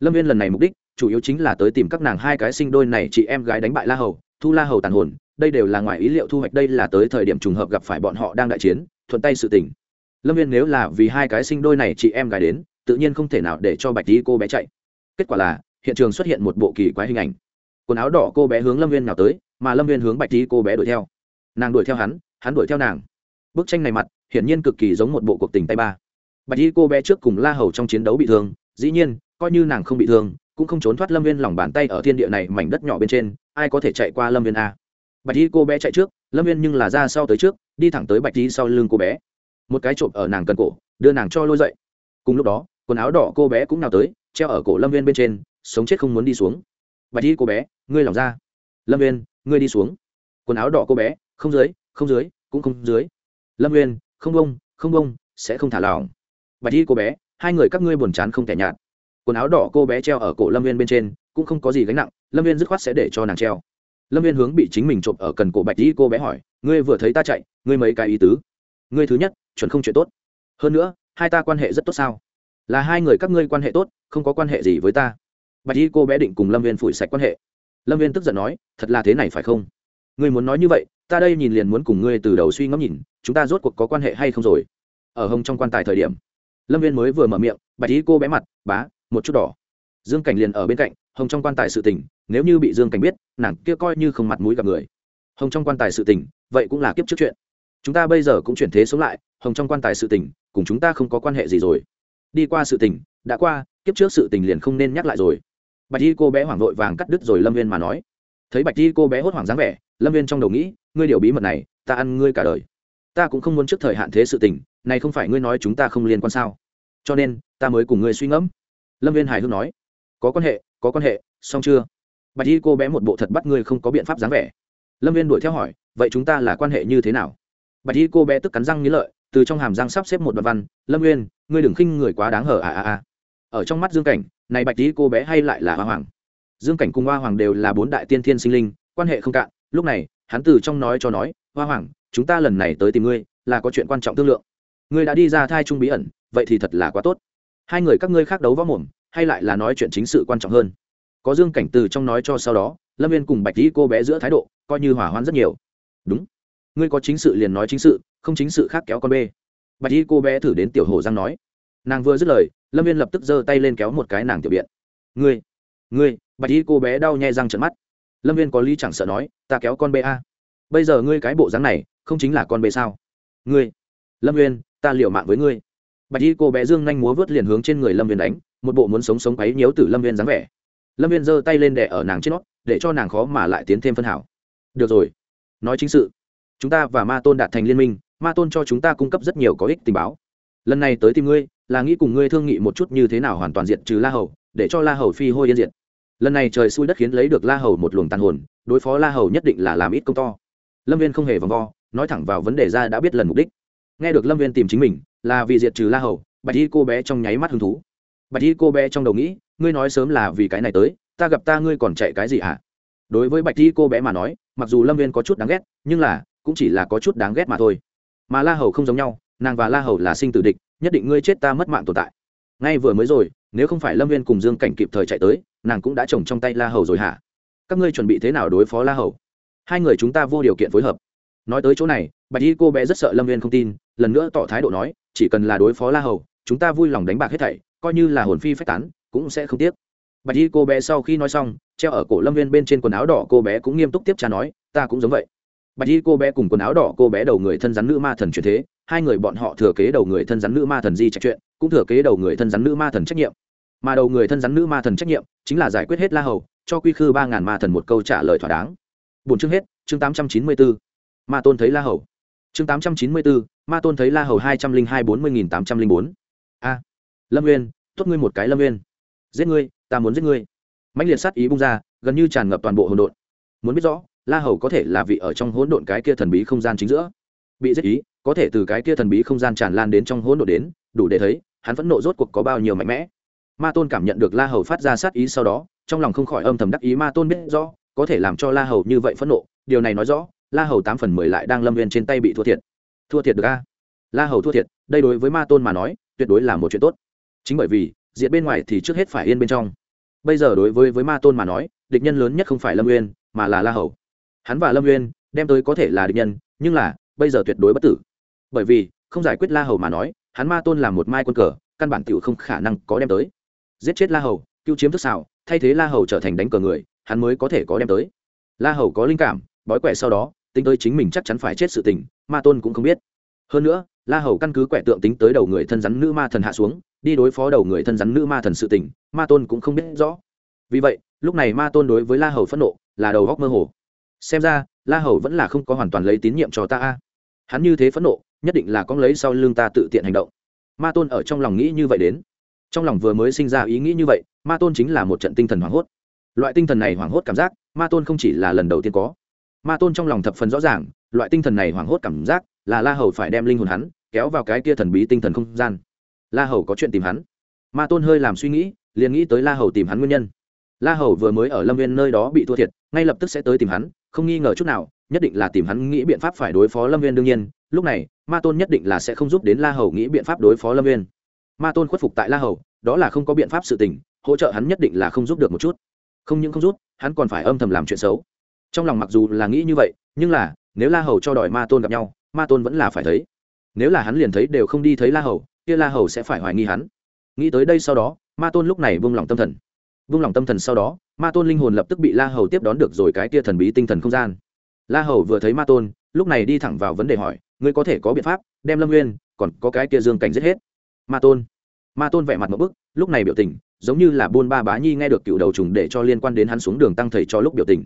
Lâm viên lần này mục đích chủ yếu chính là tới tìm các nàng hai cái sinh đôi này chị em gái đánh bại la hầu, thu la hầu tàn hồn, đây đều là ngoài ý liệu thu hoạch, đây là tới thời điểm trùng hợp gặp phải bọn họ đang đại chiến, thuận tay sự tình. Lâm viên nếu là vì hai cái sinh đôi này chị em gái đến, tự nhiên không thể nào để cho bạch tí cô bé chạy. Kết quả là, hiện trường xuất hiện một bộ kỳ quái hình ảnh. Quần áo đỏ cô bé hướng lâm viên nào tới, mà lâm viên hướng bạch tí cô bé đuổi theo. Nàng đuổi theo hắn hắn đuổi theo nàng. Bức tranh này mặt, hiển nhiên cực kỳ giống một bộ cuộc tình tay ba. Bạch tí cô bé trước cùng la hầu trong chiến đấu bị thương, dĩ nhiên, coi như nàng không bị thương cũng không trốn thoát lâm viên lòng bàn tay ở thiên địa này mảnh đất nhỏ bên trên, ai có thể chạy qua lâm viên a? Bạch y cô bé chạy trước, lâm viên nhưng là ra sau tới trước, đi thẳng tới bạch y sau lưng cô bé. Một cái trộm ở nàng cần cổ, đưa nàng cho lôi dậy. Cùng lúc đó, quần áo đỏ cô bé cũng nào tới, treo ở cổ lâm viên bên trên, sống chết không muốn đi xuống. Bạch y cô bé, ngươi lỏng ra. Lâm viên, ngươi đi xuống. Quần áo đỏ cô bé, không dưới không dưới, cũng không dưới. Lâm viên, không bông không bông, sẽ không thả lỏng. Bạch y cô bé, hai người các ngươi buồn chán không thể nhạt quần áo đỏ cô bé treo ở cổ lâm viên bên trên, cũng không có gì gánh nặng, lâm viên dứt khoát sẽ để cho nàng treo. Lâm viên hướng bị chính mình trộm ở cần cổ bạch y cô bé hỏi, ngươi vừa thấy ta chạy, ngươi mấy cái ý tứ? Ngươi thứ nhất, chuẩn không chuyện tốt. Hơn nữa, hai ta quan hệ rất tốt sao? Là hai người các ngươi quan hệ tốt, không có quan hệ gì với ta. Bạch y cô bé định cùng lâm viên phủi sạch quan hệ. Lâm viên tức giận nói, thật là thế này phải không? Ngươi muốn nói như vậy, ta đây nhìn liền muốn cùng ngươi từ đầu suy ngẫm nhìn, chúng ta rốt cuộc có quan hệ hay không rồi? Ở hông trong quan tài thời điểm, lâm viên mới vừa mở miệng, bạch y cô bé mặt, bá một chút đỏ. Dương cảnh liền ở bên cạnh, hồng trong quan tài sự tình, nếu như bị dương cảnh biết, nàng kia coi như không mặt mũi gặp người. Hồng trong quan tài sự tình, vậy cũng là kiếp trước chuyện. Chúng ta bây giờ cũng chuyển thế sống lại, hồng trong quan tài sự tình, cùng chúng ta không có quan hệ gì rồi. Đi qua sự tình, đã qua, kiếp trước sự tình liền không nên nhắc lại rồi. Bạch y cô bé hoảng vội vàng cắt đứt rồi lâm viên mà nói. Thấy bạch y cô bé hốt hoảng dáng vẻ, lâm viên trong đầu nghĩ, ngươi điều bí mật này, ta ăn ngươi cả đời. Ta cũng không muốn trước thời hạn thế sự tình, này không phải ngươi nói chúng ta không liên quan sao? Cho nên, ta mới cùng ngươi suy ngẫm lâm viên hài hước nói, có quan hệ, có quan hệ, xong chưa? Bạch y cô bé một bộ thật bắt ngươi không có biện pháp dáng vẻ. Lâm viên đuổi theo hỏi, vậy chúng ta là quan hệ như thế nào? Bạch y cô bé tức cắn răng nghĩ lợi, từ trong hàm răng sắp xếp một đoạn văn, lâm viên, ngươi đừng khinh người quá đáng hở à à à. Ở trong mắt dương cảnh, này bạch y cô bé hay lại là hoa hoàng. Dương cảnh cùng hoa hoàng đều là bốn đại tiên thiên sinh linh, quan hệ không cạn, lúc này, hắn từ trong nói cho nói, hoa hoàng, chúng ta lần này tới tìm ngươi, là có chuyện quan trọng thương lượng. Ngươi đã đi ra thai trung bí ẩn, vậy thì thật là quá tốt. Hai người các ngươi khác đấu võ mồm hay lại là nói chuyện chính sự quan trọng hơn? Có dương cảnh từ trong nói cho sau đó, lâm viên cùng bạch dĩ cô bé giữa thái độ, coi như hỏa hoạn rất nhiều. Đúng. Ngươi có chính sự liền nói chính sự, không chính sự khác kéo con bê. Bạch dĩ cô bé thử đến tiểu hồ giang nói. Nàng vừa dứt lời, lâm viên lập tức giơ tay lên kéo một cái nàng tiểu biện. Ngươi ngươi, bạch dĩ cô bé đau nhai răng trận mắt. Lâm viên có lý chẳng sợ nói, ta kéo con bê a. Bây giờ ngươi cái bộ dáng này, không chính là con bê sao? Ngươi, lâm viên ta liều mạng với ngươi. Bạch y cô bé dương nhanh múa vớt liền hướng trên người lâm viên đánh một bộ muốn sống sống ấy nhiễu tử lâm viên dáng vẻ. Lâm viên giơ tay lên đẻ ở nàng trên nót để cho nàng khó mà lại tiến thêm phân hảo. Được rồi. Nói chính sự. Chúng ta và ma tôn đạt thành liên minh, ma tôn cho chúng ta cung cấp rất nhiều có ích tình báo. Lần này tới tìm ngươi, là nghĩ cùng ngươi thương nghị một chút như thế nào hoàn toàn diện trừ la hầu, để cho la hầu phi hôi yên diệt. Lần này trời xui đất khiến lấy được la hầu một luồng tàn hồn, đối phó la hầu nhất định là làm ít công to. Lâm viên không hề vòng vo, nói thẳng vào vấn đề ra đã biết lần mục đích. Nghe được lâm viên tìm chính mình, là vì diệt trừ la hầu, bạch y cô bé trong nháy mắt hứng thú bạch y cô bé trong đầu nghĩ, ngươi nói sớm là vì cái này tới, ta gặp ta ngươi còn chạy cái gì hả? À? đối với bạch y cô bé mà nói, mặc dù lâm viên có chút đáng ghét, nhưng là, cũng chỉ là có chút đáng ghét mà thôi. Mà la hầu không giống nhau, nàng và la hầu là sinh tử địch, nhất định ngươi chết ta mất mạng tồn tại. Ngay vừa mới rồi, nếu không phải lâm viên cùng dương cảnh kịp thời chạy tới, nàng cũng đã trồng trong tay la hầu rồi hả? Các ngươi chuẩn bị thế nào đối phó la hầu? Hai người chúng ta vô điều kiện phối hợp. Nói tới chỗ này, bạch y cô bé rất sợ lâm viên không tin, lần nữa tỏ thái độ nói, chỉ cần là đối phó la hầu, chúng ta vui lòng đánh bạc hết thảy coi như là hồn phi phách tán, cũng sẽ không tiếc. Bạch y cô bé sau khi nói xong, treo ở cổ lâm viên bên trên quần áo đỏ cô bé cũng nghiêm túc tiếp trả nói, ta cũng giống vậy. Bạch y cô bé cùng quần áo đỏ cô bé đầu người thân rắn nữ ma thần truyền thế, hai người bọn họ thừa kế đầu người thân rắn nữ ma thần di trạch chuyện, cũng thừa kế đầu người thân rắn nữ ma thần trách nhiệm. Mà đầu người thân rắn nữ ma thần trách nhiệm chính là giải quyết hết la hầu, cho quy khư ba ngàn ma thần một câu trả lời thỏa đáng. Bốn chương hết, chương tám trăm chín mươi bốn ma tôn thấy la hầu. Chương tám trăm chín mươi bốn ma tôn thấy la hầu hai trăm linh hai bốn mươi nghìn tám trăm linh bốn. A lâm nguyên tốt ngươi một cái lâm nguyên giết ngươi, ta muốn giết ngươi. Mạnh liệt sát ý bung ra, gần như tràn ngập toàn bộ hỗn độn. Muốn biết rõ, la hầu có thể là vị ở trong hỗn độn cái kia thần bí không gian chính giữa. Bị giết ý, có thể từ cái kia thần bí không gian tràn lan đến trong hỗn độn đến, đủ để thấy, hắn vẫn nộ rốt cuộc có bao nhiêu mạnh mẽ. Ma tôn cảm nhận được la hầu phát ra sát ý sau đó, trong lòng không khỏi âm thầm đắc ý ma tôn biết rõ, có thể làm cho la hầu như vậy phẫn nộ. Điều này nói rõ, la hầu tám phần mười lại đang lâm viên trên tay bị thua thiệt. Thua thiệt được a? La hầu thua thiệt, đây đối với ma tôn mà nói, tuyệt đối là một chuyện tốt chính bởi vì diện bên ngoài thì trước hết phải yên bên trong. Bây giờ đối với với ma tôn mà nói, địch nhân lớn nhất không phải lâm uyên, mà là la hầu. Hắn và lâm uyên, đem tới có thể là địch nhân, nhưng là, bây giờ tuyệt đối bất tử. Bởi vì, không giải quyết la hầu mà nói, hắn ma tôn là một mai quân cờ, căn bản t không khả năng có đem tới. Giết chết la hầu, cứu chiếm thức xào thay thế la hầu trở thành đánh cờ người, hắn mới có thể có đem tới. La hầu có linh cảm, bói quẻ sau đó, tính tới chính mình chắc chắn phải chết sự tình, ma tôn cũng không biết. Hơn nữa la hầu căn cứ quẻ tượng tính tới đầu người thân rắn nữ ma thần hạ xuống, đi đối phó đầu người thân rắn nữ ma thần sự tình, ma tôn cũng không biết rõ. Vì vậy, lúc này ma tôn đối với la hầu phẫn nộ, là đầu góc mơ hồ. Xem ra, la hầu vẫn là không có hoàn toàn lấy tín nhiệm cho ta hắn như thế phẫn nộ, nhất định là có lấy sau lưng ta tự tiện hành động. Ma tôn ở trong lòng nghĩ như vậy đến. Trong lòng vừa mới sinh ra ý nghĩ như vậy, ma tôn chính là một trận tinh thần hoảng hốt. Loại tinh thần này hoảng hốt cảm giác, ma tôn không chỉ là lần đầu tiên có. Ma tôn trong lòng thập phần rõ ràng, loại tinh thần này hoảng hốt cảm giác là la hầu phải đem linh hồn hắn kéo vào cái kia thần bí tinh thần không gian. La hầu có chuyện tìm hắn. Ma tôn hơi làm suy nghĩ, liền nghĩ tới la hầu tìm hắn nguyên nhân. La hầu vừa mới ở lâm viên nơi đó bị thua thiệt, ngay lập tức sẽ tới tìm hắn, không nghi ngờ chút nào, nhất định là tìm hắn nghĩ biện pháp phải đối phó lâm viên đương nhiên. Lúc này, ma tôn nhất định là sẽ không giúp đến la hầu nghĩ biện pháp đối phó lâm viên. Ma tôn khuất phục tại la hầu, đó là không có biện pháp sự tình, hỗ trợ hắn nhất định là không giúp được một chút. Không những không giúp, hắn còn phải âm thầm làm chuyện xấu. Trong lòng mặc dù là nghĩ như vậy, nhưng là, nếu la hầu cho đòi ma tôn gặp nhau ma tôn vẫn là phải thấy. Nếu là hắn liền thấy đều không đi thấy la hầu, kia la hầu sẽ phải hoài nghi hắn. Nghĩ tới đây sau đó, ma tôn lúc này buông lòng tâm thần. Buông lòng tâm thần sau đó, ma tôn linh hồn lập tức bị la hầu tiếp đón được rồi cái kia thần bí tinh thần không gian. La hầu vừa thấy ma tôn, lúc này đi thẳng vào vấn đề hỏi, ngươi có thể có biện pháp đem lâm nguyên, còn có cái kia dương cảnh giết hết? Ma tôn. Ma tôn vẻ mặt một bức, lúc này biểu tình giống như là buôn ba bá nhi nghe được cựu đầu trùng để cho liên quan đến hắn xuống đường tăng thầy cho lúc biểu tình.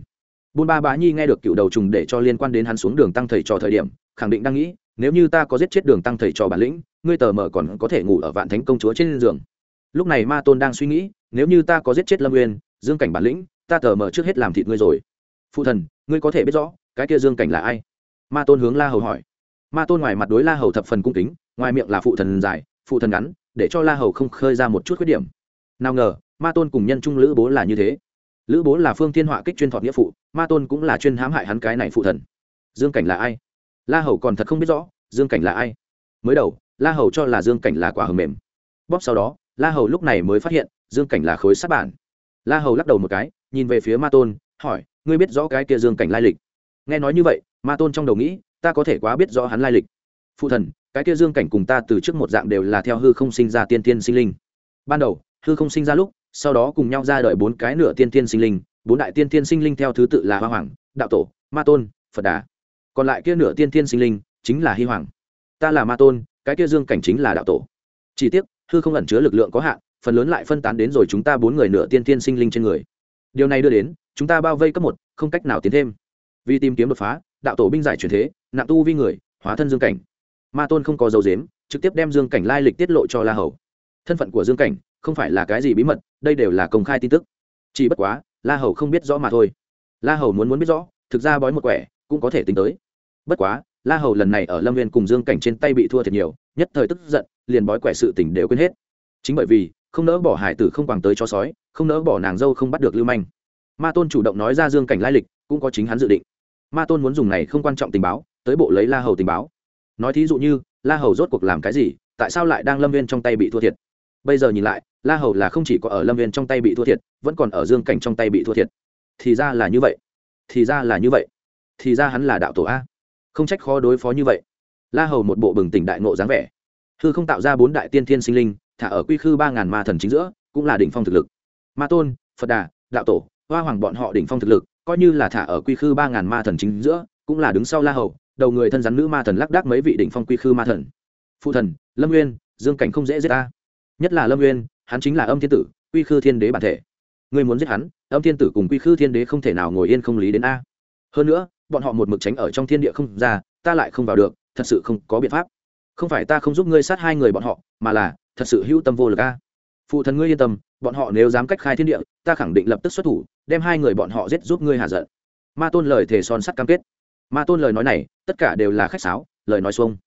Buôn ba bá nhi nghe được cựu đầu trùng để cho liên quan đến hắn xuống đường tăng thầy cho thời điểm khẳng định đang nghĩ, nếu như ta có giết chết đường tăng thầy cho bản lĩnh, ngươi tờ mờ còn có thể ngủ ở vạn thánh công chúa trên giường. Lúc này ma tôn đang suy nghĩ, nếu như ta có giết chết lâm nguyên dương cảnh bản lĩnh, ta tờ mờ trước hết làm thịt ngươi rồi. Phụ thần, ngươi có thể biết rõ, cái kia dương cảnh là ai? Ma tôn hướng la hầu hỏi. Ma tôn ngoài mặt đối la hầu thập phần cung kính, ngoài miệng là phụ thần dài phụ thần ngắn, để cho la hầu không khơi ra một chút khuyết điểm. Nào ngờ, ma tôn cùng nhân trung lữ bố là như thế. Lữ bố là phương thiên họa kích chuyên thọ nghĩa phụ, ma tôn cũng là chuyên hãm hại hắn cái này phụ thần. Dương cảnh là ai? La hầu còn thật không biết rõ, dương cảnh là ai. Mới đầu, la hầu cho là dương cảnh là quả hầm mềm. Bóp sau đó, la hầu lúc này mới phát hiện, dương cảnh là khối sát bản. La hầu lắc đầu một cái, nhìn về phía ma tôn, hỏi, ngươi biết rõ cái kia dương cảnh lai lịch? Nghe nói như vậy, ma tôn trong đầu nghĩ, ta có thể quá biết rõ hắn lai lịch. Phụ thần, cái kia dương cảnh cùng ta từ trước một dạng đều là theo hư không sinh ra tiên tiên sinh linh. Ban đầu, hư không sinh ra lúc, sau đó cùng nhau ra đời bốn cái nửa tiên tiên sinh linh, bốn đại tiên tiên sinh linh theo thứ tự là hoa hoàng, đạo tổ, ma tôn, phật đà còn lại kia nửa tiên thiên sinh linh chính là hy hoàng. Ta là ma tôn, cái kia dương cảnh chính là đạo tổ. Chỉ tiếc, hư không ẩn chứa lực lượng có hạn, phần lớn lại phân tán đến rồi chúng ta bốn người nửa tiên thiên sinh linh trên người. Điều này đưa đến, chúng ta bao vây cấp một, không cách nào tiến thêm. Vì tìm kiếm đột phá, đạo tổ binh giải truyền thế, nặng tu vi người, hóa thân dương cảnh. Ma tôn không có dấu dếm trực tiếp đem dương cảnh lai lịch tiết lộ cho la hầu. Thân phận của dương cảnh, không phải là cái gì bí mật, đây đều là công khai tin tức. Chỉ bất quá, la hầu không biết rõ mà thôi. La hầu muốn muốn biết rõ, thực ra bói một quẻ cũng có thể tính tới. Bất quá, la hầu lần này ở lâm viên cùng dương cảnh trên tay bị thua thiệt nhiều, nhất thời tức giận, liền bói quẻ sự tỉnh đều quên hết. Chính bởi vì, không nỡ bỏ hải tử không quàng tới cho sói, không nỡ bỏ nàng dâu không bắt được lưu manh. Ma tôn chủ động nói ra dương cảnh lai lịch, cũng có chính hắn dự định. Ma tôn muốn dùng này không quan trọng tình báo, tới bộ lấy la hầu tình báo. Nói thí dụ như, la hầu rốt cuộc làm cái gì, tại sao lại đang lâm viên trong tay bị thua thiệt? Bây giờ nhìn lại, la hầu là không chỉ có ở lâm viên trong tay bị thua thiệt, vẫn còn ở dương cảnh trong tay bị thua thiệt. Thì ra là như vậy. Thì ra là như vậy thì ra hắn là đạo tổ a. Không trách khó đối phó như vậy. La hầu một bộ bừng tỉnh đại ngộ dáng vẻ. Hư không tạo ra bốn đại tiên thiên sinh linh, thả ở quy khư ba ngàn ma thần chính giữa, cũng là đỉnh phong thực lực. Ma tôn, phật đà, đạo tổ, hoa hoàng bọn họ đỉnh phong thực lực, coi như là thả ở quy khư ba ngàn ma thần chính giữa, cũng là đứng sau la hầu, đầu người thân rắn nữ ma thần lác đác mấy vị đỉnh phong quy khư ma thần. Phụ thần, lâm nguyên, dương cảnh không dễ giết ta. Nhất là lâm nguyên, hắn chính là âm thiên tử, quy khư thiên đế bản thể. Người muốn giết hắn, âm thiên tử cùng quy khư thiên đế không thể nào ngồi yên không lý đến a. Hơn nữa bọn họ một mực tránh ở trong thiên địa không ra, ta lại không vào được, thật sự không có biện pháp. Không phải ta không giúp ngươi sát hai người bọn họ, mà là, thật sự hữu tâm vô lực a. Phụ thần ngươi yên tâm, bọn họ nếu dám cách khai thiên địa, ta khẳng định lập tức xuất thủ, đem hai người bọn họ giết giúp ngươi hạ giận. Ma tôn lời thề son sắt cam kết. Ma tôn lời nói này, tất cả đều là khách sáo, lời nói xuông.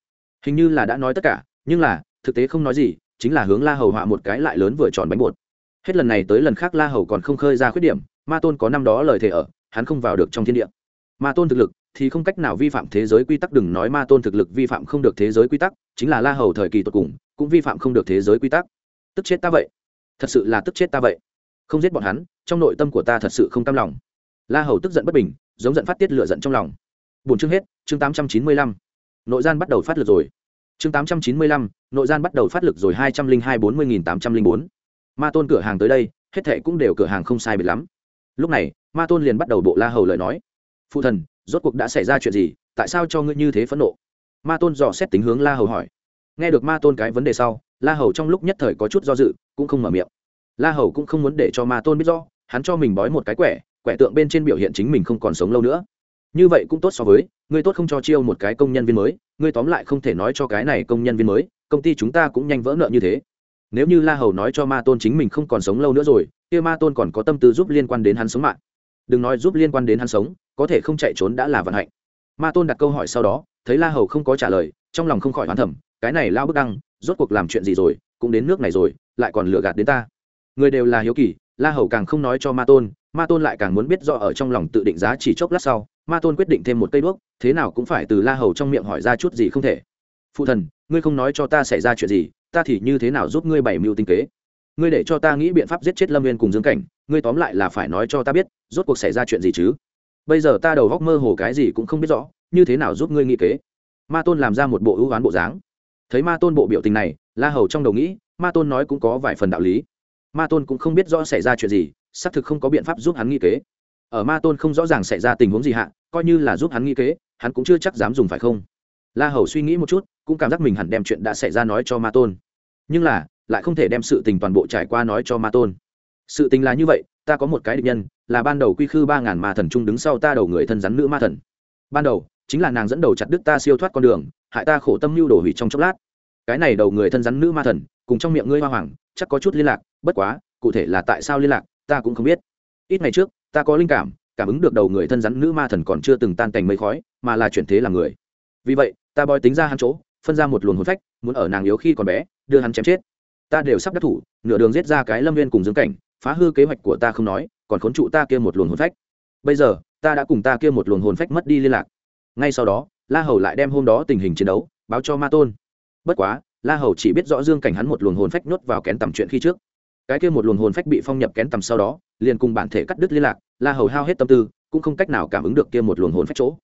Hình như là đã nói tất cả, nhưng là, thực tế không nói gì, chính là hướng la hầu họa một cái lại lớn vừa tròn bánh bột. Hết lần này tới lần khác la hầu còn không khơi ra khuyết điểm, ma tôn có năm đó lời thề ở, hắn không vào được trong thiên địa ma tôn thực lực thì không cách nào vi phạm thế giới quy tắc, đừng nói ma tôn thực lực vi phạm không được thế giới quy tắc, chính là la hầu thời kỳ tột cùng cũng vi phạm không được thế giới quy tắc. Tức chết ta vậy. Thật sự là tức chết ta vậy. Không giết bọn hắn, trong nội tâm của ta thật sự không cam lòng. La hầu tức giận bất bình, giống giận phát tiết lựa giận trong lòng. Bốn chương hết, chương tám trăm chín mươi lăm. Nội gian bắt đầu phát lực rồi. Chương tám trăm chín mươi lăm, nội gian bắt đầu phát lực rồi, hai trăm linh hai bốn mươi nghìn tám trăm linh bốn. Ma tôn cửa hàng tới đây, hết thệ cũng đều cửa hàng không sai biệt lắm. Lúc này, ma tôn liền bắt đầu bộ la hầu lời nói phụ thần, rốt cuộc đã xảy ra chuyện gì, tại sao cho ngươi như thế phẫn nộ? Ma tôn dò xét tính hướng la hầu hỏi. Nghe được ma tôn cái vấn đề sau, la hầu trong lúc nhất thời có chút do dự, cũng không mở miệng. La hầu cũng không muốn để cho ma tôn biết do hắn cho mình bói một cái quẻ quẻ tượng bên trên biểu hiện chính mình không còn sống lâu nữa. Như vậy cũng tốt so với, ngươi tốt không cho chiêu một cái công nhân viên mới, ngươi tóm lại không thể nói cho cái này công nhân viên mới, công ty chúng ta cũng nhanh vỡ nợ như thế. Nếu như la hầu nói cho ma tôn chính mình không còn sống lâu nữa rồi, kia ma tôn còn có tâm tư giúp liên quan đến hắn sống mạng đừng nói giúp liên quan đến hắn sống, có thể không chạy trốn đã là vận hạnh. Ma tôn đặt câu hỏi sau đó, thấy la hầu không có trả lời, trong lòng không khỏi hoán thẩm cái này lao bức đăng, rốt cuộc làm chuyện gì rồi, cũng đến nước này rồi, lại còn lừa gạt đến ta. Người đều là hiếu kỳ, la hầu càng không nói cho ma tôn ma tôn lại càng muốn biết rõ ở trong lòng tự định giá chỉ chốc lát sau, ma tôn quyết định thêm một cây đuốc, thế nào cũng phải từ la hầu trong miệng hỏi ra chút gì không thể. Phụ thần, ngươi không nói cho ta xảy ra chuyện gì, ta thì như thế nào giúp ngươi bày mưu tinh kế? Ngươi để cho ta nghĩ biện pháp giết chết lâm viên cùng dương cảnh, ngươi tóm lại là phải nói cho ta biết rốt cuộc xảy ra chuyện gì chứ? Bây giờ ta đầu góc mơ hồ cái gì cũng không biết rõ, như thế nào giúp ngươi nghĩ kế? Ma tôn làm ra một bộ ưu oán bộ dáng. Thấy ma tôn bộ biểu tình này, la hầu trong đầu nghĩ, ma tôn nói cũng có vài phần đạo lý. Ma tôn cũng không biết rõ xảy ra chuyện gì, xác thực không có biện pháp giúp hắn nghi kế. Ở ma tôn không rõ ràng xảy ra tình huống gì hạ, coi như là giúp hắn nghi kế, hắn cũng chưa chắc dám dùng phải không? La hầu suy nghĩ một chút, cũng cảm giác mình hẳn đem chuyện đã xảy ra nói cho ma tôn. Nhưng là, lại không thể đem sự tình toàn bộ trải qua nói cho ma tôn sự tình là như vậy, ta có một cái định nhân, là ban đầu quy khư ba ngàn ma thần trung đứng sau ta đầu người thân rắn nữ ma thần. Ban đầu, chính là nàng dẫn đầu chặt đức ta siêu thoát con đường, hại ta khổ tâm mưu đổ hủy trong chốc lát. Cái này đầu người thân rắn nữ ma thần, cùng trong miệng ngươi hoa hoàng, chắc có chút liên lạc, bất quá, cụ thể là tại sao liên lạc, ta cũng không biết. Ít ngày trước, ta có linh cảm cảm ứng được đầu người thân rắn nữ ma thần còn chưa từng tan cành mây khói, mà là chuyển thế làm người. Vì vậy, ta bói tính ra hắn chỗ, phân ra một luồng hồn phách, muốn ở nàng yếu khi còn bé, đưa hắn chém chết. Ta đều sắp đắc thủ, nửa đường giết ra cái lâm viên cùng dương cảnh phá hư kế hoạch của ta không nói, còn khốn trụ ta kia một luồng hồn phách. Bây giờ, ta đã cùng ta kia một luồng hồn phách mất đi liên lạc. Ngay sau đó, la hầu lại đem hôm đó tình hình chiến đấu báo cho ma tôn. Bất quá, la hầu chỉ biết rõ dương cảnh hắn một luồng hồn phách nhốt vào kén tầm chuyện khi trước. Cái kia một luồng hồn phách bị phong nhập kén tầm sau đó, liền cùng bản thể cắt đứt liên lạc, la hầu hao hết tâm tư, cũng không cách nào cảm ứng được kia một luồng hồn phách chỗ.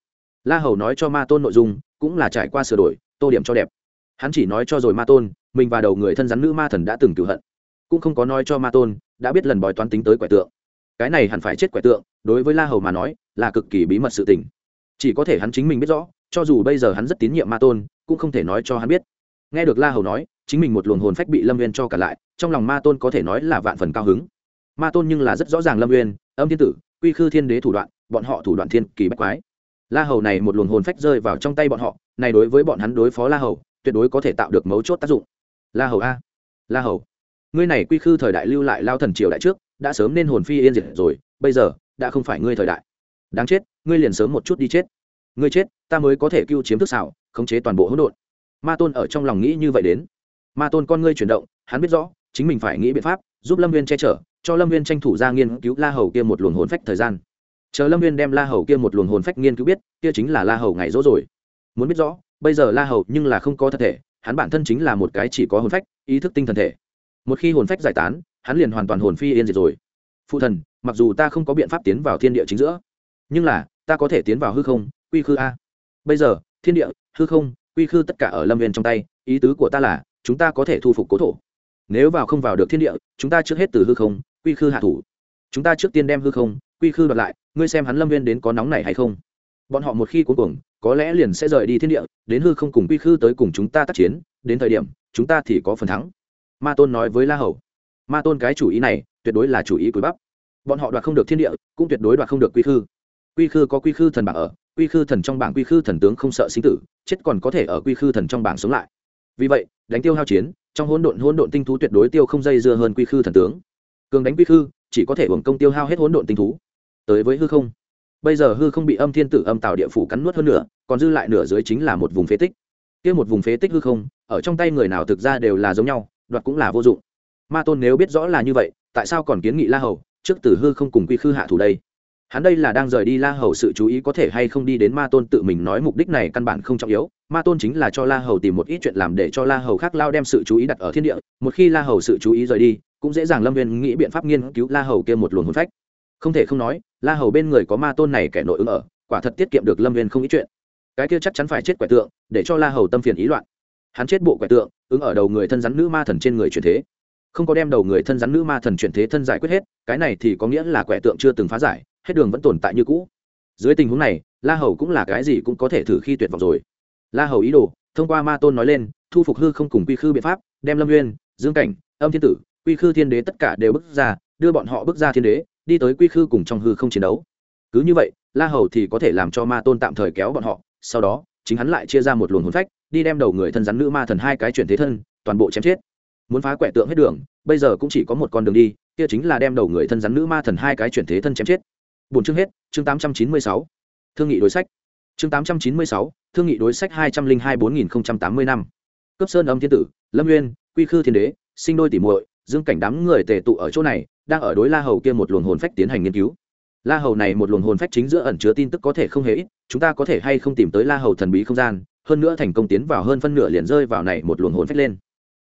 La hầu nói cho ma tôn nội dung, cũng là trải qua sửa đổi, tô điểm cho đẹp. Hắn chỉ nói cho rồi ma tôn, mình và đầu người thân rắn nữ ma thần đã từng cựu hận. Cũng không có nói cho ma tôn đã biết lần bói toán tính tới quẻ tượng. Cái này hẳn phải chết quẻ tượng, đối với la hầu mà nói, là cực kỳ bí mật sự tình. Chỉ có thể hắn chính mình biết rõ, cho dù bây giờ hắn rất tín nhiệm ma tôn, cũng không thể nói cho hắn biết. Nghe được la hầu nói, chính mình một luồng hồn phách bị lâm viên cho cả lại, trong lòng ma tôn có thể nói là vạn phần cao hứng. Ma tôn nhưng là rất rõ ràng lâm viên âm thiên tử, quy khư thiên đế thủ đoạn, bọn họ thủ đoạn thiên kỳ bách quái. La hầu này một luồng hồn phách rơi vào trong tay bọn họ, này đối với bọn hắn đối phó la hầu, tuyệt đối có thể tạo được mấu chốt tác dụng. La hầu a, la hầu ngươi này quy khư thời đại lưu lại lao thần triều đại trước, đã sớm nên hồn phi yên diệt rồi, bây giờ, đã không phải ngươi thời đại. Đáng chết, ngươi liền sớm một chút đi chết. Ngươi chết, ta mới có thể cứu chiếm thức xảo, khống chế toàn bộ hỗn độn. Ma tôn ở trong lòng nghĩ như vậy đến. Ma tôn con ngươi chuyển động, hắn biết rõ, chính mình phải nghĩ biện pháp, giúp lâm viên che chở, cho lâm viên tranh thủ ra nghiên cứu la hầu kia một luồng hồn phách thời gian. Chờ lâm viên đem la hầu kia một luồng hồn phách nghiên cứu biết, kia chính là la hầu ngày rỗ rồi. Muốn biết rõ, bây giờ la hầu nhưng là không có thân thể, hắn bản thân chính là một cái chỉ có hồn phách, ý thức tinh thần thể một khi hồn phách giải tán, hắn liền hoàn toàn hồn phi yên diệt rồi. Phụ thần, mặc dù ta không có biện pháp tiến vào thiên địa chính giữa, nhưng là, ta có thể tiến vào hư không, quy khư a. Bây giờ, thiên địa, hư không, quy khư tất cả ở lâm viên trong tay, ý tứ của ta là, chúng ta có thể thu phục cố thổ. Nếu vào không vào được thiên địa, chúng ta trước hết từ hư không, quy khư hạ thủ. Chúng ta trước tiên đem hư không, quy khư đoạt lại, ngươi xem hắn lâm viên đến có nóng này hay không. Bọn họ một khi cuối cùng có lẽ liền sẽ rời đi thiên địa, đến hư không cùng quy khư tới cùng chúng ta tác chiến, đến thời điểm, chúng ta thì có phần thắng ma tôn nói với la hầu, ma tôn cái chủ ý này tuyệt đối là chủ ý cuối bắp. Bọn họ đoạt không được thiên địa, cũng tuyệt đối đoạt không được quy khư. Quy khư có quy khư thần bảng ở, quy khư thần trong bảng quy khư thần tướng không sợ sinh tử, chết còn có thể ở quy khư thần trong bảng sống lại. Vì vậy, đánh tiêu hao chiến, trong hỗn độn hỗn độn tinh thú tuyệt đối tiêu không dây dưa hơn quy khư thần tướng. Cường đánh quy khư, chỉ có thể hưởng công tiêu hao hết hỗn độn tinh thú. Tới với hư không. Bây giờ hư không bị âm thiên tử, âm tạo địa phủ cắn nuốt hơn nửa, còn dư lại nửa dưới chính là một vùng phế tích. Kia một vùng phế tích hư không, ở trong tay người nào thực ra đều là giống nhau đoạt cũng là vô dụng. Ma tôn nếu biết rõ là như vậy, tại sao còn kiến nghị la hầu, trước tử hư không cùng quy khư hạ thủ đây? Hắn đây là đang rời đi la hầu sự chú ý có thể hay không đi đến ma tôn tự mình nói mục đích này căn bản không trọng yếu. Ma tôn chính là cho la hầu tìm một ít chuyện làm để cho la hầu khác lao đem sự chú ý đặt ở thiên địa. Một khi la hầu sự chú ý rời đi, cũng dễ dàng lâm viên nghĩ biện pháp nghiên cứu la hầu kia một luồng hồn phách. Không thể không nói, la hầu bên người có ma tôn này kẻ nội ứng ở, quả thật tiết kiệm được lâm viên không ít chuyện. Cái kia chắc chắn phải chết quẻ tượng, để cho la hầu tâm phiền ý loạn hắn chết bộ quẻ tượng, ứng ở đầu người thân rắn nữ ma thần trên người chuyển thế. Không có đem đầu người thân rắn nữ ma thần chuyển thế thân giải quyết hết, cái này thì có nghĩa là quẻ tượng chưa từng phá giải, hết đường vẫn tồn tại như cũ. Dưới tình huống này, la hầu cũng là cái gì cũng có thể thử khi tuyệt vọng rồi. La hầu ý đồ, thông qua ma tôn nói lên, thu phục hư không cùng quy khư biện pháp, đem lâm nguyên dương cảnh, âm thiên tử, quy khư thiên đế tất cả đều bước ra, đưa bọn họ bước ra thiên đế, đi tới quy khư cùng trong hư không chiến đấu. Cứ như vậy, la hầu thì có thể làm cho ma tôn tạm thời kéo bọn họ, sau đó chính hắn lại chia ra một luồng hồn phách, đi đem đầu người thân rắn nữ ma thần hai cái chuyển thế thân, toàn bộ chém chết. Muốn phá quẻ tượng hết đường, bây giờ cũng chỉ có một con đường đi, kia chính là đem đầu người thân rắn nữ ma thần hai cái chuyển thế thân chém chết. Bốn chương hết, chương tám trăm chín mươi sáu. Thương nghị đối sách. Chương tám trăm chín mươi sáu, thương nghị đối sách hai trăm linh hai bốn nghìn tám mươi năm cấp sơn âm thiên tử, lâm nguyên quy khư thiên đế, sinh đôi tỉ muội, dương cảnh đám người tề tụ ở chỗ này, đang ở đối la hầu kia một luồng hồn phách tiến hành nghiên cứu la hầu này một luồng hồn phách chính giữa ẩn chứa tin tức có thể không hề ít, chúng ta có thể hay không tìm tới la hầu thần bí không gian, hơn nữa thành công tiến vào hơn phân nửa liền rơi vào này một luồng hồn phách lên.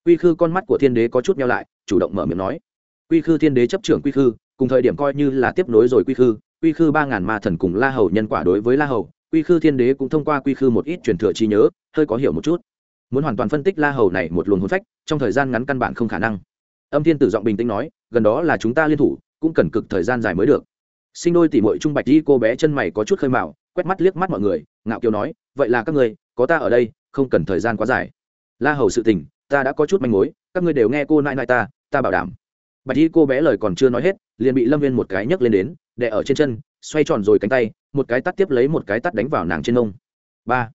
Quy khư con mắt của thiên đế có chút nhau lại, chủ động mở miệng nói. Quy khư thiên đế chấp trưởng quy khư, cùng thời điểm coi như là tiếp nối rồi quy khư quy khư ba ngàn ma thần cùng la hầu nhân quả đối với la hầu, quy khư thiên đế cũng thông qua quy khư một ít truyền thừa trí nhớ, hơi có hiểu một chút. Muốn hoàn toàn phân tích la hầu này một luồng hồn phách, trong thời gian ngắn căn bản không khả năng. Âm thiên tử giọng bình tĩnh nói, gần đó là chúng ta liên thủ, cũng cần cực thời gian dài mới được sinh đôi tỉ mội trung bạch đi, cô bé chân mày có chút khơi mạo quét mắt liếc mắt mọi người, ngạo kiều nói, vậy là các người có ta ở đây, không cần thời gian quá dài. La hầu sự tình, ta đã có chút manh mối, các ngươi đều nghe cô nại nại ta ta bảo đảm. Bạch đi, cô bé lời còn chưa nói hết, liền bị lâm viên một cái nhấc lên đến, đè ở trên chân, xoay tròn rồi cánh tay, một cái tắt tiếp lấy một cái tắt đánh vào nàng trên nông ba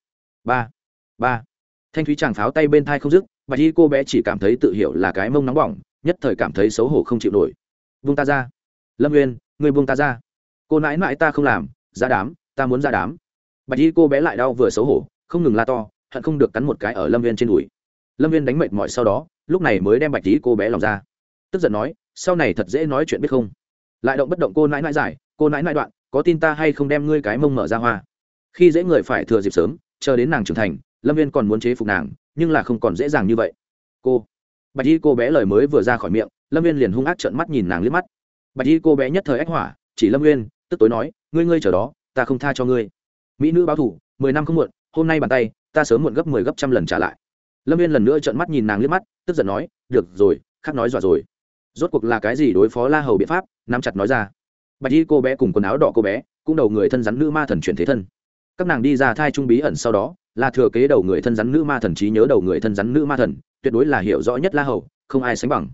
ba ba. Thanh thúy chàng pháo tay bên thai không dứt, bạch đi, cô bé chỉ cảm thấy tự hiểu là cái mông nóng bỏng, nhất thời cảm thấy xấu hổ không chịu nổi. Vung ta ra. Lâm nguyên người buông ta ra cô nãi nãi ta không làm, ra đám, ta muốn ra đám. Bạch y cô bé lại đau vừa xấu hổ, không ngừng la to, hận không được cắn một cái ở lâm viên trên đùi. Lâm viên đánh mệt mỏi sau đó, lúc này mới đem bạch y cô bé lòng ra. Tức giận nói, sau này thật dễ nói chuyện biết không? Lại động bất động cô nãi nãi giải, cô nãi nãi đoạn, có tin ta hay không đem ngươi cái mông mở ra hoa? Khi dễ người phải thừa dịp sớm, chờ đến nàng trưởng thành, lâm viên còn muốn chế phục nàng, nhưng là không còn dễ dàng như vậy. Cô, bạch y cô bé lời mới vừa ra khỏi miệng, lâm viên liền hung ác trợn mắt nhìn nàng liếc mắt. Bạch y cô bé nhất thời ách hỏa, chỉ lâm viên tức tối nói, ngươi ngươi chờ đó, ta không tha cho ngươi. Mỹ nữ báo thủ, mười năm không muộn, hôm nay bàn tay, ta sớm muộn gấp mười 10 gấp trăm lần trả lại. Lâm viên lần nữa trợn mắt nhìn nàng liếc mắt, tức giận nói, được rồi khắc nói dọa rồi. Rốt cuộc là cái gì đối phó la hầu biện pháp, nắm chặt nói ra. Bạch y cô bé cùng quần áo đỏ cô bé, cũng đầu người thân rắn nữ ma thần chuyển thế thân. Các nàng đi ra thai trung bí ẩn sau đó là thừa kế đầu người thân rắn nữ ma thần trí nhớ đầu người thân rắn nữ ma thần, tuyệt đối là hiểu rõ nhất la hầu, không ai sánh bằng.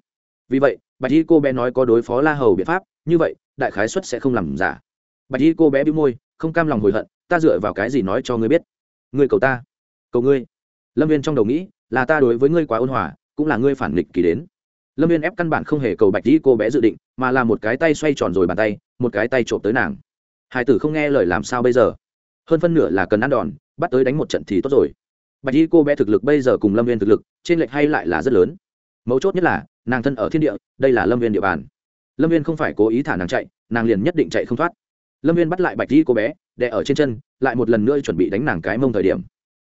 Vì vậy, bạch y cô bé nói có đối phó la hầu biện pháp, như vậy, đại khái xuất sẽ không làm giả bạch y cô bé bị môi, không cam lòng hồi hận, ta dựa vào cái gì nói cho ngươi biết? Ngươi cầu ta, cầu ngươi. Lâm viên trong đầu nghĩ, là ta đối với ngươi quá ôn hòa, cũng là ngươi phản nghịch kỳ đến. Lâm viên ép căn bản không hề cầu bạch y cô bé dự định, mà là một cái tay xoay tròn rồi bàn tay, một cái tay trộm tới nàng. Hai tử không nghe lời làm sao bây giờ? Hơn phân nửa là cần ăn đòn, bắt tới đánh một trận thì tốt rồi. Bạch y cô bé thực lực bây giờ cùng lâm viên thực lực, trên lệch hay lại là rất lớn. Mấu chốt nhất là, nàng thân ở thiên địa, đây là lâm viên địa bàn. Lâm viên không phải cố ý thả nàng chạy, nàng liền nhất định chạy không thoát lâm viên bắt lại bạch y cô bé, đè ở trên chân, lại một lần nữa chuẩn bị đánh nàng cái mông thời điểm.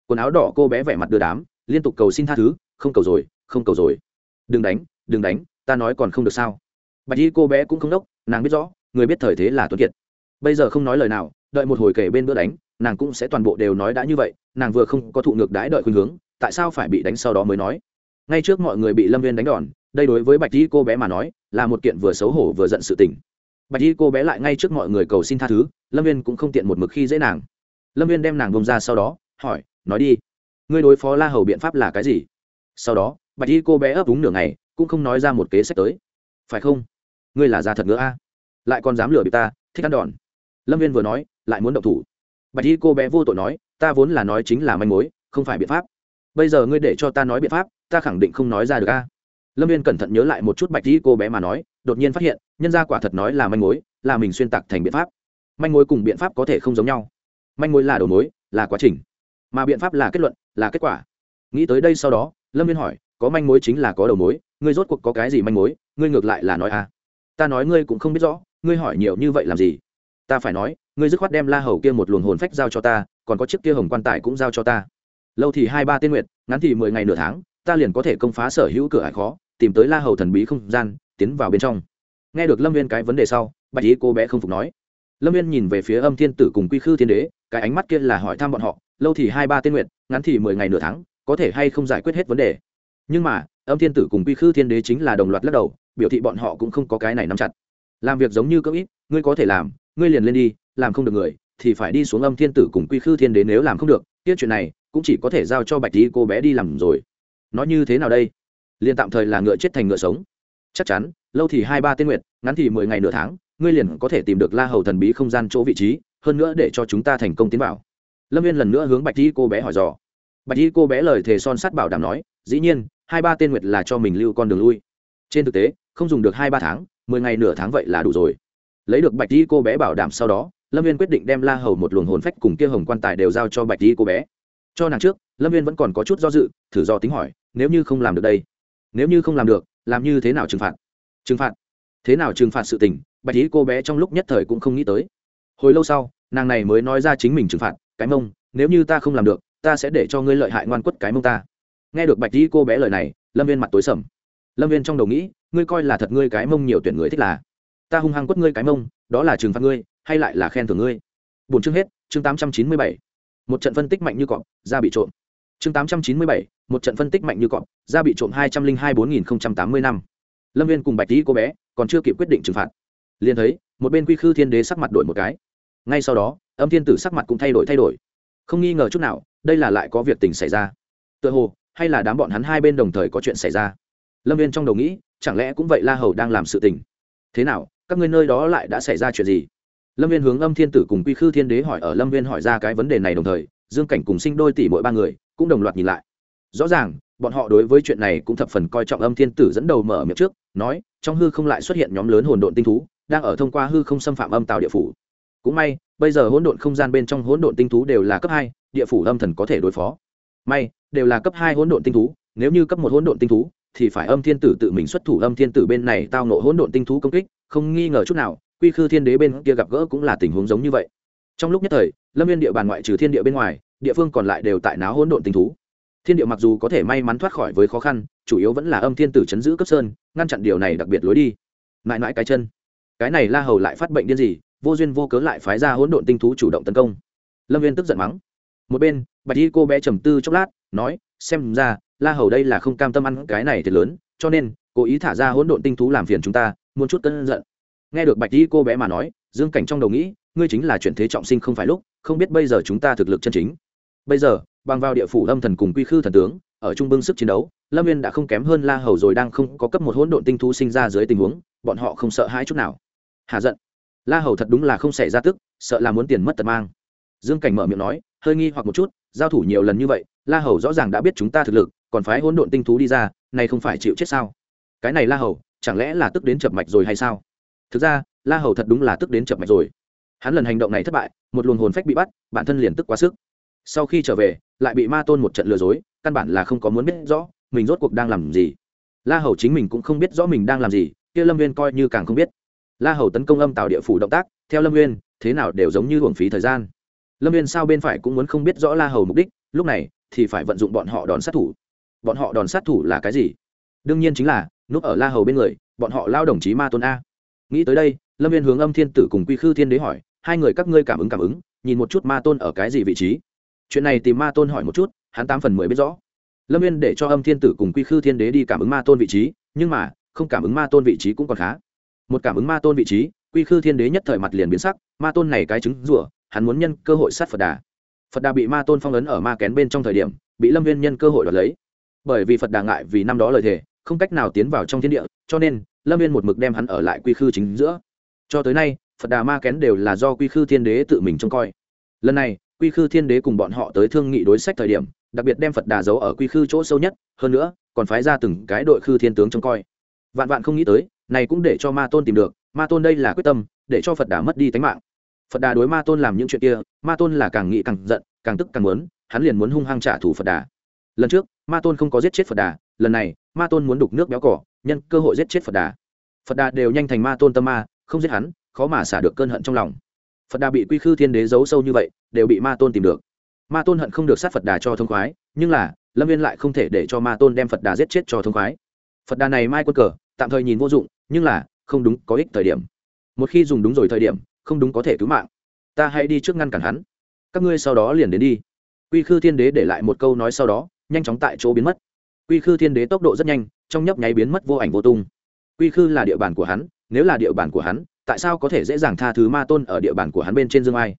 Quần áo đỏ cô bé vẻ mặt đưa đám, liên tục cầu xin tha thứ, không cầu rồi, không cầu rồi. Đừng đánh đừng đánh, ta nói còn không được sao? Bạch y cô bé cũng không đốc, nàng biết rõ, người biết thời thế là tuấn kiệt. Bây giờ không nói lời nào, đợi một hồi kể bên bữa đánh, nàng cũng sẽ toàn bộ đều nói đã như vậy, nàng vừa không có thụ ngược đái đợi khuyên hướng, tại sao phải bị đánh sau đó mới nói? Ngay trước mọi người bị lâm viên đánh đòn, đây đối với bạch y cô bé mà nói, là một kiện vừa xấu hổ vừa giận sự tình bạch y cô bé lại ngay trước mọi người cầu xin tha thứ, lâm viên cũng không tiện một mực khi dễ nàng. Lâm viên đem nàng bông ra sau đó, hỏi, nói đi, ngươi đối phó la hầu biện pháp là cái gì? Sau đó, bạch y cô bé ấp úng nửa ngày, cũng không nói ra một kế sách tới. Phải không? Ngươi là già thật nữa a? Lại còn dám lừa bị ta, thích ăn đòn. Lâm viên vừa nói, lại muốn động thủ. Bạch y cô bé vô tội nói, ta vốn là nói chính là manh mối, không phải biện pháp. Bây giờ ngươi để cho ta nói biện pháp, ta khẳng định không nói ra được a. Lâm viên cẩn thận nhớ lại một chút bạch y cô bé mà nói, đột nhiên phát hiện nhân ra quả thật nói là manh mối, là mình xuyên tạc thành biện pháp. Manh mối cùng biện pháp có thể không giống nhau. Manh mối là đầu mối, là quá trình. Mà biện pháp là kết luận, là kết quả. Nghĩ tới đây sau đó, lâm viên hỏi, có manh mối chính là có đầu mối, ngươi rốt cuộc có cái gì manh mối, ngươi ngược lại là nói a ta nói ngươi cũng không biết rõ, ngươi hỏi nhiều như vậy làm gì? Ta phải nói, ngươi dứt khoát đem la hầu kia một luồng hồn phách giao cho ta, còn có chiếc kia hồng quan tài cũng giao cho ta. Lâu thì hai ba tên nguyện ngắn thì mười ngày nửa tháng, ta liền có thể công phá sở hữu cửa hải khó, tìm tới la hầu thần bí không gian, tiến vào bên trong nghe được lâm viên cái vấn đề sau, bạch ý cô bé không phục nói. Lâm viên nhìn về phía âm thiên tử cùng quy khư thiên đế, cái ánh mắt kia là hỏi thăm bọn họ, lâu thì hai ba tên nguyện ngắn thì mười ngày nửa tháng, có thể hay không giải quyết hết vấn đề. Nhưng mà, âm thiên tử cùng quy khư thiên đế chính là đồng loạt lắc đầu, biểu thị bọn họ cũng không có cái này nắm chặt. Làm việc giống như cỡ ít, ngươi có thể làm, ngươi liền lên đi, làm không được người, thì phải đi xuống âm thiên tử cùng quy khư thiên đế nếu làm không được tiết chuyện này cũng chỉ có thể giao cho bạch tí cô bé đi làm rồi. Nói như thế nào đây? Liền tạm thời là ngựa chết thành ngựa sống. Chắc chắn lâu thì hai ba tên nguyện ngắn thì mười ngày nửa tháng, ngươi liền có thể tìm được la hầu thần bí không gian chỗ vị trí, hơn nữa để cho chúng ta thành công tiến vào. Lâm viên lần nữa hướng bạch tí cô bé hỏi dò. Bạch y cô bé lời thề son sắt bảo đảm nói, dĩ nhiên, hai ba tên nguyệt là cho mình lưu con đường lui. Trên thực tế, không dùng được hai ba tháng, mười ngày nửa tháng vậy là đủ rồi. Lấy được bạch di cô bé bảo đảm sau đó, lâm viên quyết định đem la hầu một luồng hồn phách cùng kia hồng quan tài đều giao cho bạch di cô bé. Cho nàng trước, lâm viên vẫn còn có chút do dự, thử do tính hỏi, nếu như không làm được đây? Nếu như không làm được, làm như thế nào trừng phạt? Trừng phạt. Thế nào trừng phạt sự tình, bạch ý cô bé trong lúc nhất thời cũng không nghĩ tới. Hồi lâu sau, nàng này mới nói ra chính mình trừng phạt, cái mông, nếu như ta không làm được, ta sẽ để cho ngươi lợi hại ngoan quất cái mông ta. Nghe được bạch ý cô bé lời này, lâm viên mặt tối sầm. Lâm viên trong đầu nghĩ, ngươi coi là thật ngươi cái mông nhiều tuyển người thích là. Ta hung hăng quất ngươi cái mông, đó là trừng phạt ngươi, hay lại là khen thưởng ngươi. Bốn chương hết, chương tám trăm chín mươi bảy. Một trận phân tích mạnh như cọp, da bị trộm. Chương tám trăm chín mươi bảy, một trận phân tích mạnh như cọp, da bị trộm hai trăm linh hai bốn nghìn tám mươi năm lâm viên cùng bạch tý cô bé còn chưa kịp quyết định trừng phạt liền thấy một bên quy khư thiên đế sắc mặt đổi một cái ngay sau đó âm thiên tử sắc mặt cũng thay đổi thay đổi không nghi ngờ chút nào đây là lại có việc tình xảy ra tựa hồ hay là đám bọn hắn hai bên đồng thời có chuyện xảy ra lâm viên trong đầu nghĩ chẳng lẽ cũng vậy la hầu đang làm sự tình thế nào các ngươi nơi đó lại đã xảy ra chuyện gì lâm viên hướng âm thiên tử cùng quy khư thiên đế hỏi ở lâm viên hỏi ra cái vấn đề này đồng thời dương cảnh cùng sinh đôi tỷ mỗi ba người cũng đồng loạt nhìn lại rõ ràng bọn họ đối với chuyện này cũng thập phần coi trọng âm thiên tử dẫn đầu mở miệng trước, nói, trong hư không lại xuất hiện nhóm lớn hồn độn tinh thú, đang ở thông qua hư không xâm phạm âm tàu địa phủ. Cũng may, bây giờ hỗn độn không gian bên trong hỗn độn tinh thú đều là cấp hai, địa phủ âm thần có thể đối phó. May, đều là cấp hai hỗn độn tinh thú, nếu như cấp một hỗn độn tinh thú, thì phải âm thiên tử tự mình xuất thủ âm thiên tử bên này tao nộ hỗn độn tinh thú công kích, không nghi ngờ chút nào, quy khư thiên đế bên kia gặp gỡ cũng là tình huống giống như vậy. Trong lúc nhất thời, lâm viên địa bàn ngoại trừ thiên địa bên ngoài, địa phương còn lại đều tại náo hỗn độn tinh thú thiên điệu mặc dù có thể may mắn thoát khỏi với khó khăn, chủ yếu vẫn là âm thiên tử chấn giữ cấp sơn, ngăn chặn điều này đặc biệt lối đi. Mãi mãi cái chân. Cái này la hầu lại phát bệnh điên gì, vô duyên vô cớ lại phái ra hỗn độn tinh thú chủ động tấn công. Lâm viên tức giận mắng. Một bên, bạch y cô bé trầm tư chốc lát, nói, xem ra, la hầu đây là không cam tâm ăn cái này thì lớn, cho nên, cố ý thả ra hỗn độn tinh thú làm phiền chúng ta, muốn chút cân giận. Nghe được bạch y cô bé mà nói, dương cảnh trong đầu nghĩ, ngươi chính là chuyển thế trọng sinh không phải lúc, không biết bây giờ chúng ta thực lực chân chính. Bây giờ bằng vào địa phủ lâm thần cùng quy khư thần tướng, ở trung bưng sức chiến đấu, lâm viên đã không kém hơn la hầu rồi đang không có cấp một hỗn độn tinh thú sinh ra dưới tình huống, bọn họ không sợ hãi chút nào. Hà giận. La hầu thật đúng là không xảy ra tức, sợ là muốn tiền mất tật mang. Dương cảnh mở miệng nói, hơi nghi hoặc một chút, giao thủ nhiều lần như vậy, la hầu rõ ràng đã biết chúng ta thực lực, còn phái hỗn độn tinh thú đi ra, này không phải chịu chết sao? Cái này la hầu, chẳng lẽ là tức đến chập mạch rồi hay sao? Thực ra, la hầu thật đúng là tức đến chập mạch rồi. Hắn lần hành động này thất bại, một luồng hồn phách bị bắt, bản thân liền tức quá sức sau khi trở về, lại bị ma tôn một trận lừa dối, căn bản là không có muốn biết rõ, mình rốt cuộc đang làm gì. La hầu chính mình cũng không biết rõ mình đang làm gì, kia lâm viên coi như càng không biết. La hầu tấn công âm tạo địa phủ động tác, theo lâm viên thế nào đều giống như hưởng phí thời gian. Lâm viên sao bên phải cũng muốn không biết rõ la hầu mục đích, lúc này, thì phải vận dụng bọn họ đòn sát thủ. Bọn họ đòn sát thủ là cái gì? Đương nhiên chính là, núp ở la hầu bên người, bọn họ lao đồng chí ma tôn a. Nghĩ tới đây, lâm viên hướng âm thiên tử cùng quy khư thiên đế hỏi, hai người các ngươi cảm ứng cảm ứng, nhìn một chút ma tôn ở cái gì vị trí? Chuyện này tìm ma tôn hỏi một chút, hắn tám phần mười biết rõ. Lâm viên để cho âm thiên tử cùng quy khư thiên đế đi cảm ứng ma tôn vị trí, nhưng mà, không cảm ứng ma tôn vị trí cũng còn khá. Một cảm ứng ma tôn vị trí, quy khư thiên đế nhất thời mặt liền biến sắc, ma tôn này cái trứng rủa hắn muốn nhân cơ hội sát phật đà. Phật đà bị ma tôn phong ấn ở ma kén bên trong thời điểm, bị lâm viên nhân cơ hội đoạt lấy. Bởi vì phật đà ngại vì năm đó lời thề, không cách nào tiến vào trong thiên địa, cho nên, lâm viên một mực đem hắn ở lại quy khư chính giữa. Cho tới nay, phật đà ma kén đều là do quy khư thiên đế tự mình trông coi. Lần này quy khư thiên đế cùng bọn họ tới thương nghị đối sách thời điểm, đặc biệt đem phật đà giấu ở quy khư chỗ sâu nhất, hơn nữa, còn phái ra từng cái đội khư thiên tướng trông coi. Vạn vạn không nghĩ tới, này cũng để cho ma tôn tìm được, ma tôn đây là quyết tâm, để cho phật đà mất đi tánh mạng. Phật đà đối ma tôn làm những chuyện kia, ma tôn là càng nghĩ càng giận, càng tức càng muốn, hắn liền muốn hung hăng trả thù phật đà. Lần trước, ma tôn không có giết chết phật đà, lần này, ma tôn muốn đục nước béo cỏ, nhân cơ hội giết chết phật đà. Phật đà đều nhanh thành ma tôn tâm ma, không giết hắn, khó mà xả được cơn hận trong lòng phật đà bị quy khư thiên đế giấu sâu như vậy, đều bị ma tôn tìm được. Ma tôn hận không được sát phật đà cho thông khoái, nhưng là, lâm viên lại không thể để cho ma tôn đem phật đà giết chết cho thông khoái. Phật đà này mai quân cờ, tạm thời nhìn vô dụng, nhưng là, không đúng, có ích thời điểm. Một khi dùng đúng rồi thời điểm, không đúng có thể cứu mạng. Ta hãy đi trước ngăn cản hắn. Các ngươi sau đó liền đến đi. Quy khư thiên đế để lại một câu nói sau đó, nhanh chóng tại chỗ biến mất. Quy khư thiên đế tốc độ rất nhanh, trong nhấp nháy biến mất vô ảnh vô tung. Quy khư là địa bàn của hắn, nếu là địa bàn của hắn tại sao có thể dễ dàng tha thứ ma tôn ở địa bàn của hắn bên trên dương ai?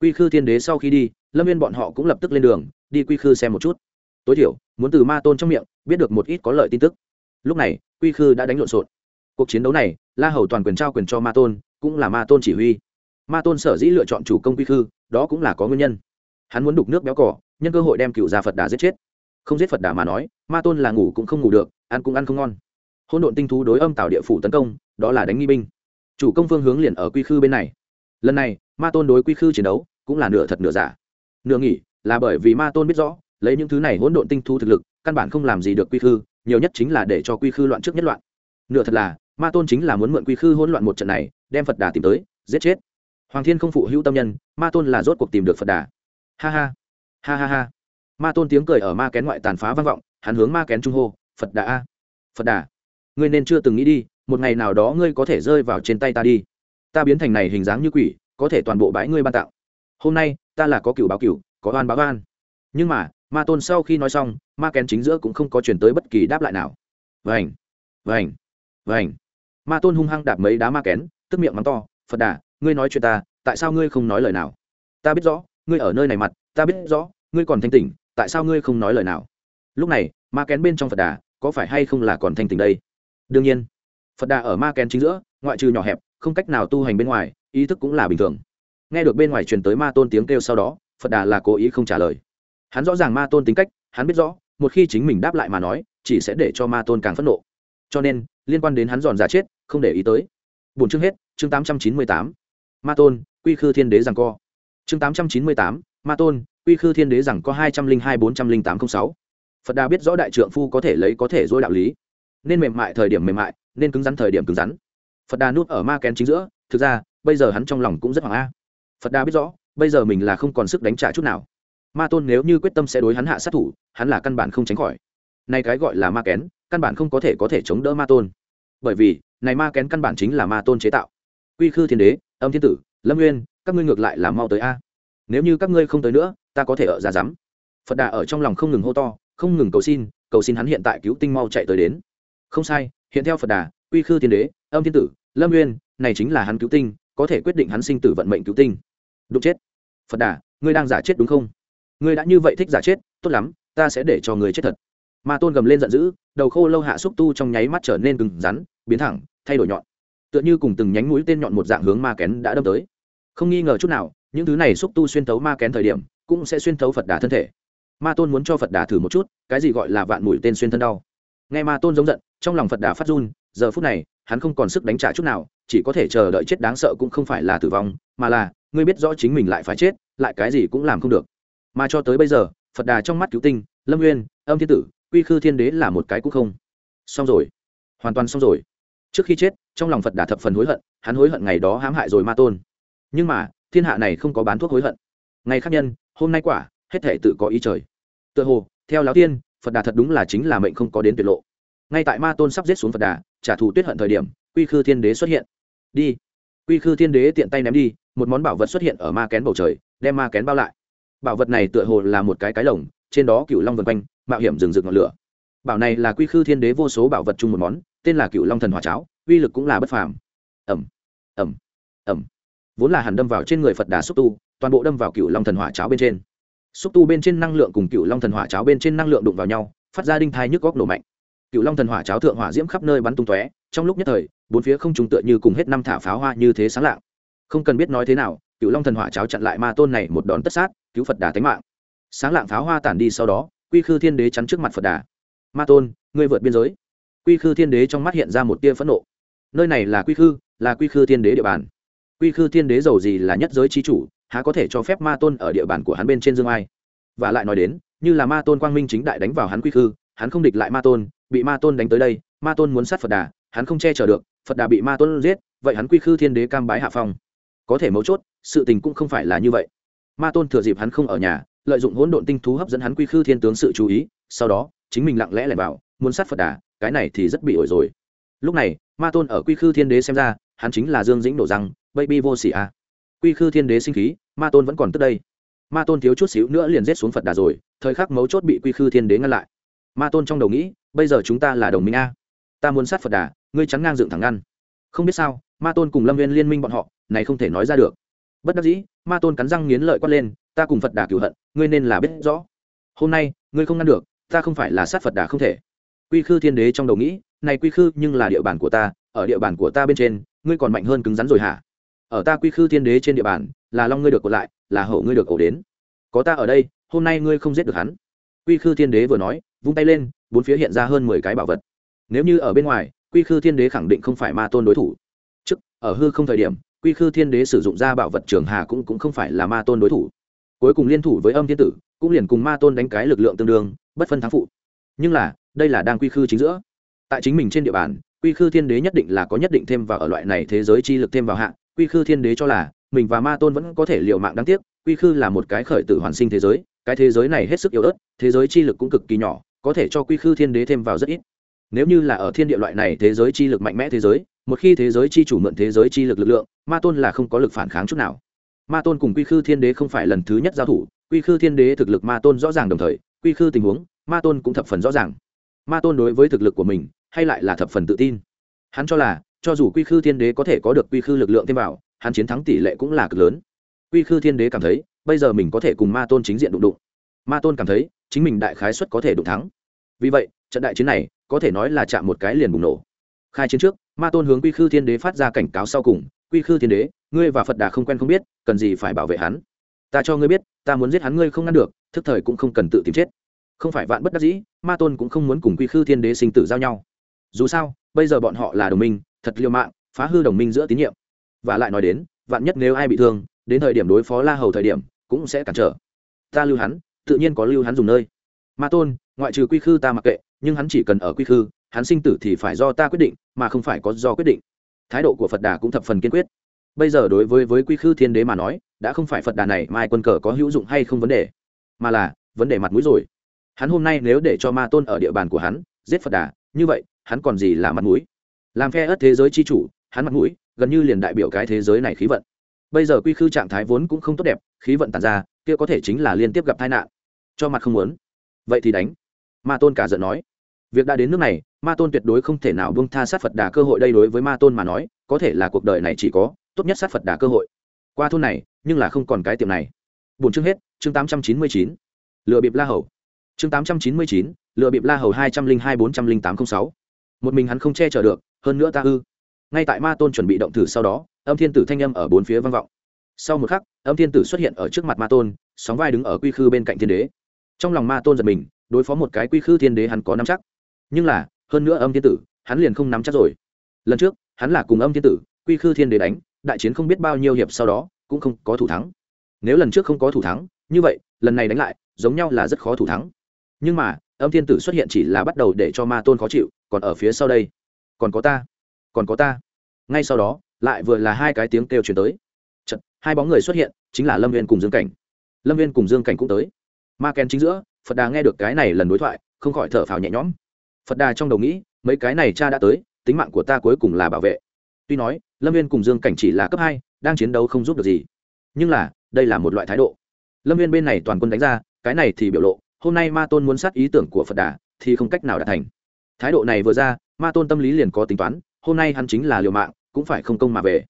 Quy khư thiên đế sau khi đi, lâm viên bọn họ cũng lập tức lên đường, đi quy khư xem một chút. Tối thiểu, muốn từ ma tôn trong miệng, biết được một ít có lợi tin tức. Lúc này, quy khư đã đánh lộn xộn. Cuộc chiến đấu này, la hầu toàn quyền trao quyền cho ma tôn, cũng là ma tôn chỉ huy. Ma tôn sở dĩ lựa chọn chủ công quy khư, đó cũng là có nguyên nhân. Hắn muốn đục nước béo cỏ, nhân cơ hội đem cựu gia phật đà giết chết. Không giết phật đà mà nói, ma tôn là ngủ cũng không ngủ được, ăn cũng ăn không ngon. Hôn độn tinh thú đối âm tạo địa phủ tấn công, đó là đánh nghi binh chủ công phương hướng liền ở quy khư bên này. Lần này, ma tôn đối quy khư chiến đấu cũng là nửa thật nửa giả. Nửa nghỉ, là bởi vì ma tôn biết rõ, lấy những thứ này hỗn độn tinh thu thực lực, căn bản không làm gì được quy khư, nhiều nhất chính là để cho quy khư loạn trước nhất loạn. Nửa thật là, ma tôn chính là muốn mượn quy khư hỗn loạn một trận này, đem phật đà tìm tới, giết chết. Hoàng thiên không phụ hữu tâm nhân, ma tôn là rốt cuộc tìm được phật đà. Ha ha ha ha ha. Ma tôn tiếng cười ở ma kén ngoại tàn phá vang vọng, hắn hướng ma kén trung hô, phật đà a, phật đà, ngươi nên chưa từng nghĩ đi một ngày nào đó ngươi có thể rơi vào trên tay ta đi. Ta biến thành này hình dáng như quỷ có thể toàn bộ bãi ngươi ban tạo hôm nay ta là có cựu báo cựu có oan báo oan. Nhưng mà ma tôn sau khi nói xong ma kén chính giữa cũng không có chuyển tới bất kỳ đáp lại nào. Vành, Vành, Vành. ma tôn hung hăng đạp mấy đá ma kén tức miệng mắng to phật đà ngươi nói chuyện ta tại sao ngươi không nói lời nào? Ta biết rõ ngươi ở nơi này mặt ta biết rõ ngươi còn thanh tỉnh tại sao ngươi không nói lời nào? Lúc này ma kén bên trong phật đà có phải hay không là còn thanh tỉnh đây? Đương nhiên phật đà ở ma kén chính giữa, ngoại trừ nhỏ hẹp, không cách nào tu hành bên ngoài, ý thức cũng là bình thường. Nghe được bên ngoài truyền tới ma tôn tiếng kêu sau đó, phật đà là cố ý không trả lời. Hắn rõ ràng ma tôn tính cách, hắn biết rõ, một khi chính mình đáp lại mà nói, chỉ sẽ để cho ma tôn càng phẫn nộ. Cho nên, liên quan đến hắn giòn giả chết, không để ý tới. Bốn chương hết, chương tám trăm chín mươi tám. Ma tôn, quy khư thiên đế rằng co. Chương tám trăm chín mươi tám, ma tôn, quy khư thiên đế rằng có hai trăm linh hai bốn trăm linh tám t r ă n h sáu. Phật đà biết rõ đại trượng phu có thể lấy có thể dối đạo lý. Nên mềm mại thời điểm mềm mại nên cứng rắn thời điểm cứng rắn. Phật đà núp ở ma kén chính giữa, thực ra, bây giờ hắn trong lòng cũng rất hoảng a. Phật đà biết rõ, bây giờ mình là không còn sức đánh trả chút nào. Ma tôn nếu như quyết tâm sẽ đối hắn hạ sát thủ, hắn là căn bản không tránh khỏi. Nay cái gọi là ma kén, căn bản không có thể có thể chống đỡ ma tôn. Bởi vì, này ma kén căn bản chính là ma tôn chế tạo. Quy khư thiên đế, âm thiên tử, lâm nguyên các ngươi ngược lại là mau tới a. Nếu như các ngươi không tới nữa, ta có thể ở ra rắm phật đà ở trong lòng không ngừng hô to, không ngừng cầu xin cầu xin hắn hiện tại cứu tinh mau chạy tới đến. Không sai hiện theo phật đà, quy khư thiên đế, âm thiên tử, lâm nguyên này chính là hắn cứu tinh, có thể quyết định hắn sinh tử vận mệnh cứu tinh. Đúng chết. Phật đà, ngươi đang giả chết đúng không? Ngươi đã như vậy thích giả chết, tốt lắm, ta sẽ để cho người chết thật. Ma tôn gầm lên giận dữ, đầu khô lâu hạ xúc tu trong nháy mắt trở nên cứng rắn, biến thẳng, thay đổi nhọn. Tựa như cùng từng nhánh mũi tên nhọn một dạng hướng ma kén đã đâm tới. Không nghi ngờ chút nào, những thứ này xúc tu xuyên thấu ma kén thời điểm, cũng sẽ xuyên thấu phật đà thân thể. Ma tôn muốn cho phật đà thử một chút, cái gì gọi là vạn mũi tên xuyên thân đau? Nghe ma tôn giống giận, trong lòng phật đà phát run, giờ phút này, hắn không còn sức đánh trả chút nào, chỉ có thể chờ đợi chết đáng sợ cũng không phải là tử vong, mà là, ngươi biết rõ chính mình lại phải chết, lại cái gì cũng làm không được. Mà cho tới bây giờ, phật đà trong mắt cứu tinh, lâm nguyên âm thiên tử, quy khư thiên đế là một cái cũng không. Xong rồi. Hoàn toàn xong rồi. Trước khi chết, trong lòng phật đà thập phần hối hận, hắn hối hận ngày đó hãm hại rồi ma tôn. Nhưng mà, thiên hạ này không có bán thuốc hối hận. Ngày khác nhân, hôm nay quả, hết thể tự có ý trời. Tựa hồ, theo lão tiên phật đà thật đúng là chính là mệnh không có đến tuyệt lộ. Ngay tại ma tôn sắp giết xuống phật đà, trả thù tuyết hận thời điểm, quy khư thiên đế xuất hiện. Đi. Quy khư thiên đế tiện tay ném đi, một món bảo vật xuất hiện ở ma kén bầu trời, đem ma kén bao lại. Bảo vật này tựa hồ là một cái cái lồng, trên đó cựu long vân quanh, mạo hiểm rừng rực ngọn lửa. Bảo này là quy khư thiên đế vô số bảo vật chung một món, tên là cựu long thần hòa cháo, uy lực cũng là bất phàm. Ẩm ẩm ẩm vốn là hẳn đâm vào trên người phật đà xúc tu, toàn bộ đâm vào cựu long thần hỏa cháo bên trên xúc tu bên trên năng lượng cùng cựu long thần hỏa cháo bên trên năng lượng đụng vào nhau, phát ra đinh thai nhức góc nổ mạnh. Cựu long thần hỏa cháo thượng hỏa diễm khắp nơi bắn tung tóe, trong lúc nhất thời, bốn phía không trùng tựa như cùng hết năm thả pháo hoa như thế sáng lạng. Không cần biết nói thế nào cựu long thần hỏa cháo chặn lại ma tôn này một đòn tất sát, cứu phật đà tính mạng. Sáng lạng pháo hoa tản đi sau đó, quy khư thiên đế chắn trước mặt phật đà. Ma tôn, ngươi vượt biên giới. Quy khư thiên đế trong mắt hiện ra một tia phẫn nộ. Nơi này là quy khư, là quy khư thiên đế địa bàn. Quy khư thiên đế giàu gì là nhất giới chi chủ há có thể cho phép ma tôn ở địa bàn của hắn bên trên dương ai. Và lại nói đến, như là ma tôn quang minh chính đại đánh vào hắn quy khư, hắn không địch lại ma tôn, bị ma tôn đánh tới đây, ma tôn muốn sát phật đà, hắn không che chở được, phật đà bị ma tôn giết, vậy hắn quy khư thiên đế cam bái hạ phong. Có thể mấu chốt, sự tình cũng không phải là như vậy. Ma tôn thừa dịp hắn không ở nhà, lợi dụng hỗn độn tinh thú hấp dẫn hắn quy khư thiên tướng sự chú ý, sau đó, chính mình lặng lẽ lẻn vào, muốn sát phật đà, cái này thì rất bị ổi rồi. Lúc này, ma tôn ở quy khư thiên đế xem ra, hắn chính là dương dĩnh đổ răng, baby vô xỉ a quy khư thiên đế sinh khí, ma tôn vẫn còn tức đây. Ma tôn thiếu chút xíu nữa liền rết xuống phật đà rồi, thời khắc mấu chốt bị quy khư thiên đế ngăn lại. Ma tôn trong đầu nghĩ, bây giờ chúng ta là đồng minh a. Ta muốn sát phật đà, ngươi chắn ngang dựng thẳng ngăn. Không biết sao, ma tôn cùng lâm viên liên minh bọn họ, này không thể nói ra được. Bất đắc dĩ, ma tôn cắn răng nghiến lợi quát lên, ta cùng phật đà cửu hận, ngươi nên là biết rõ. Hôm nay, ngươi không ngăn được, ta không phải là sát phật đà không thể. Quy khư thiên đế trong đầu nghĩ, này quy khư nhưng là địa bàn của ta, ở địa bàn của ta bên trên, ngươi còn mạnh hơn cứng rắn rồi hả? Ở ta quy khư thiên đế trên địa bàn, là long ngươi được cột lại, là hậu ngươi được ổ đến. Có ta ở đây, hôm nay ngươi không giết được hắn. Quy khư thiên đế vừa nói, vung tay lên, bốn phía hiện ra hơn mười cái bảo vật. Nếu như ở bên ngoài, quy khư thiên đế khẳng định không phải ma tôn đối thủ. Trước, ở hư không thời điểm, quy khư thiên đế sử dụng ra bảo vật trường hà cũng cũng không phải là ma tôn đối thủ. Cuối cùng liên thủ với âm thiên tử, cũng liền cùng ma tôn đánh cái lực lượng tương đương, bất phân thắng phụ. Nhưng là, đây là đang quy khư chính giữa. Tại chính mình trên địa bàn, quy khư thiên đế nhất định là có nhất định thêm vào ở loại này thế giới chi lực thêm vào hạng quy khư thiên đế cho là, mình và ma tôn vẫn có thể liều mạng đáng tiếc, quy khư là một cái khởi tử hoàn sinh thế giới, cái thế giới này hết sức yếu ớt, thế giới chi lực cũng cực kỳ nhỏ, có thể cho quy khư thiên đế thêm vào rất ít. Nếu như là ở thiên địa loại này thế giới chi lực mạnh mẽ thế giới, một khi thế giới chi chủ mượn thế giới chi lực lực lượng, ma tôn là không có lực phản kháng chút nào. Ma tôn cùng quy khư thiên đế không phải lần thứ nhất giao thủ, quy khư thiên đế thực lực ma tôn rõ ràng đồng thời, quy khư tình huống, ma tôn cũng thập phần rõ ràng. Ma tôn đối với thực lực của mình, hay lại là thập phần tự tin. Hắn cho là cho dù quy khư thiên đế có thể có được quy khư lực lượng thêm vào, hắn chiến thắng tỷ lệ cũng là cực lớn. Quy khư thiên đế cảm thấy, bây giờ mình có thể cùng ma tôn chính diện đụng đụng. Ma tôn cảm thấy, chính mình đại khái xuất có thể đụng thắng. Vì vậy, trận đại chiến này, có thể nói là chạm một cái liền bùng nổ. Khai chiến trước, ma tôn hướng quy khư thiên đế phát ra cảnh cáo sau cùng, quy khư thiên đế, ngươi và phật đà không quen không biết, cần gì phải bảo vệ hắn? Ta cho ngươi biết, ta muốn giết hắn ngươi không ngăn được, thức thời cũng không cần tự tìm chết. Không phải vạn bất đắc dĩ, ma tôn cũng không muốn cùng quy khư thiên đế sinh tử giao nhau. Dù sao, bây giờ bọn họ là đồng minh thật liều mạng, phá hư đồng minh giữa tín nhiệm. Và lại nói đến, vạn nhất nếu ai bị thương, đến thời điểm đối phó la hầu thời điểm, cũng sẽ cản trở. Ta lưu hắn, tự nhiên có lưu hắn dùng nơi. Ma tôn, ngoại trừ quy khư ta mặc kệ, nhưng hắn chỉ cần ở quy khư, hắn sinh tử thì phải do ta quyết định, mà không phải có do quyết định. Thái độ của phật đà cũng thập phần kiên quyết. Bây giờ đối với với quy khư thiên đế mà nói, đã không phải phật đà này mai quân cờ có hữu dụng hay không vấn đề, mà là vấn đề mặt mũi rồi. Hắn hôm nay nếu để cho ma tôn ở địa bàn của hắn, giết phật đà, như vậy, hắn còn gì là mặt mũi? Làm phe ớt thế giới c h i chủ, hắn mặt mũi, gần như liền đại biểu cái thế giới này khí vận. Bây giờ quy khư trạng thái vốn cũng không tốt đẹp, khí vận tàn ra, kia có thể chính là liên tiếp gặp tai nạn. Cho mặt không muốn. Vậy thì đánh. Ma tôn cả giận nói. Việc đã đến nước này, ma tôn tuyệt đối không thể nào bông tha sát phật đà cơ hội đây đối với ma tôn mà nói, có thể là cuộc đời này chỉ có, tốt nhất sát phật đà cơ hội. Qua thôn này, nhưng là không còn cái tiệm này. Bốn chương hết, chương tám trăm chín mươi chín. Lựa bịp la hầu. Chương tám trăm chín mươi chín lựa bịp la hầu hai trăm linh hai bốn trăm linh tám t r ă n h sáu. Một mình hắn không che chở được hơn nữa ta ư. Ngay tại ma tôn chuẩn bị động thử sau đó, âm thiên tử thanh âm ở bốn phía vang vọng. Sau một khắc, âm thiên tử xuất hiện ở trước mặt ma tôn, sóng vai đứng ở quy khư bên cạnh thiên đế. Trong lòng ma tôn giật mình, đối phó một cái quy khư thiên đế hắn có nắm chắc. Nhưng là, hơn nữa âm thiên tử, hắn liền không nắm chắc rồi. Lần trước, hắn là cùng âm thiên tử, quy khư thiên đế đánh, đại chiến không biết bao nhiêu hiệp sau đó, cũng không có thủ thắng. Nếu lần trước không có thủ thắng, như vậy, lần này đánh lại, giống nhau là rất khó thủ thắng. Nhưng mà, âm thiên tử xuất hiện chỉ là bắt đầu để cho ma tôn khó chịu, còn ở phía sau đây còn có ta còn có ta. Ngay sau đó lại vừa là hai cái tiếng kêu chuyển tới. Chật, hai bóng người xuất hiện chính là lâm viên cùng dương cảnh. Lâm viên cùng dương cảnh cũng tới. Ma ken chính giữa phật đà nghe được cái này lần đối thoại không khỏi thở phào nhẹ nhõm. Phật đà trong đầu nghĩ mấy cái này cha đã tới tính mạng của ta cuối cùng là bảo vệ. Tuy nói lâm viên cùng dương cảnh chỉ là cấp hai đang chiến đấu không giúp được gì. Nhưng là đây là một loại thái độ. Lâm viên bên này toàn quân đánh ra cái này thì biểu lộ hôm nay ma tôn muốn sát ý tưởng của phật đà thì không cách nào đạt thành. Thái độ này vừa ra ma tôn tâm lý liền có tính toán, hôm nay hắn chính là liều mạng, cũng phải không công mà về.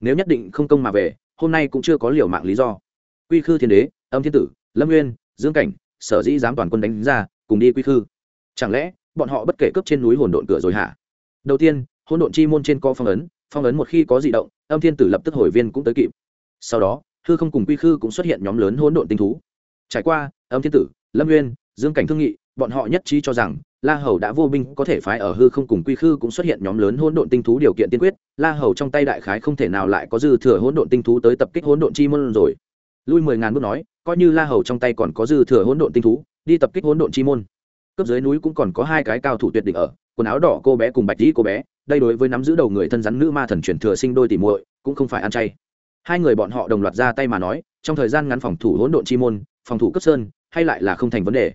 Nếu nhất định không công mà về, hôm nay cũng chưa có liều mạng lý do. Quy khư thiên đế, âm thiên tử, lâm nguyên dương cảnh, sở dĩ dám toàn quân đánh ra, cùng đi quy khư. Chẳng lẽ, bọn họ bất kể cướp trên núi hồn độn cửa rồi hả? Đầu tiên hôn độn chi môn trên co phong ấn phong ấn một khi có di động, âm thiên tử lập tức hồi viên cũng tới kịp. Sau đó, hư không cùng quy khư cũng xuất hiện nhóm lớn hỗn độn tinh thú. Trải qua, âm thiên tử, lâm nguyên dương cảnh thương nghị, bọn họ nhất trí cho rằng la hầu đã vô binh, có thể phái ở hư không cùng quy khư cũng xuất hiện nhóm lớn hỗn độn tinh thú điều kiện tiên quyết. La hầu trong tay đại khái không thể nào lại có dư thừa hỗn độn tinh thú tới tập kích hỗn độn chi môn rồi. Lui mười ngàn bước nói, coi như la hầu trong tay còn có dư thừa hỗn độn tinh thú, đi tập kích hỗn độn chi môn. Cấp dưới núi cũng còn có hai cái cao thủ tuyệt đỉnh ở, quần áo đỏ cô bé cùng bạch dĩ cô bé, đây đối với nắm giữ đầu người thân rắn nữ ma thần chuyển thừa sinh đôi tỉ muội, cũng không phải ăn chay. Hai người bọn họ đồng loạt ra tay mà nói, trong thời gian ngắn phòng thủ hỗn độn chi môn, phòng thủ cấp sơn, hay lại là không thành vấn đề.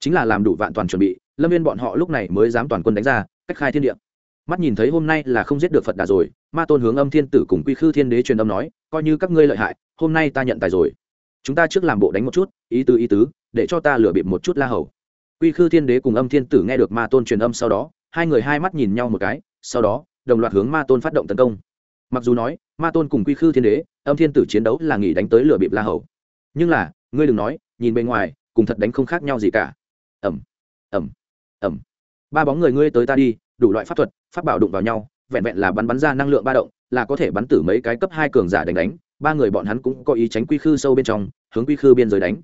Chính là làm đủ vạn toàn chuẩn bị lâm viên bọn họ lúc này mới dám toàn quân đánh ra, cách khai thiên địa. Mắt nhìn thấy hôm nay là không giết được phật đà rồi, ma tôn hướng âm thiên tử cùng quy khư thiên đế truyền âm nói, coi như các ngươi lợi hại, hôm nay ta nhận tài rồi. Chúng ta trước làm bộ đánh một chút, ý tứ ý tứ, để cho ta lừa bịp một chút la hầu. Quy khư thiên đế cùng âm thiên tử nghe được ma tôn truyền âm sau đó, hai người hai mắt nhìn nhau một cái, sau đó, đồng loạt hướng ma tôn phát động tấn công. Mặc dù nói, ma tôn cùng quy khư thiên đế, âm thiên tử chiến đấu là nghỉ đánh tới lửa bịp la hầu. Nhưng là, ngươi đừng nói, nhìn bên ngoài, cùng thật đánh không khác nhau gì cả. Ẩm ẩm ẩm. Ba bóng người ngươi tới ta đi, đủ loại pháp thuật, pháp bảo đụng vào nhau, vẹn vẹn là bắn bắn ra năng lượng ba động, là có thể bắn tử mấy cái cấp hai cường giả đánh đánh, ba người bọn hắn cũng có ý tránh quy khư sâu bên trong, hướng quy khư biên giới đánh.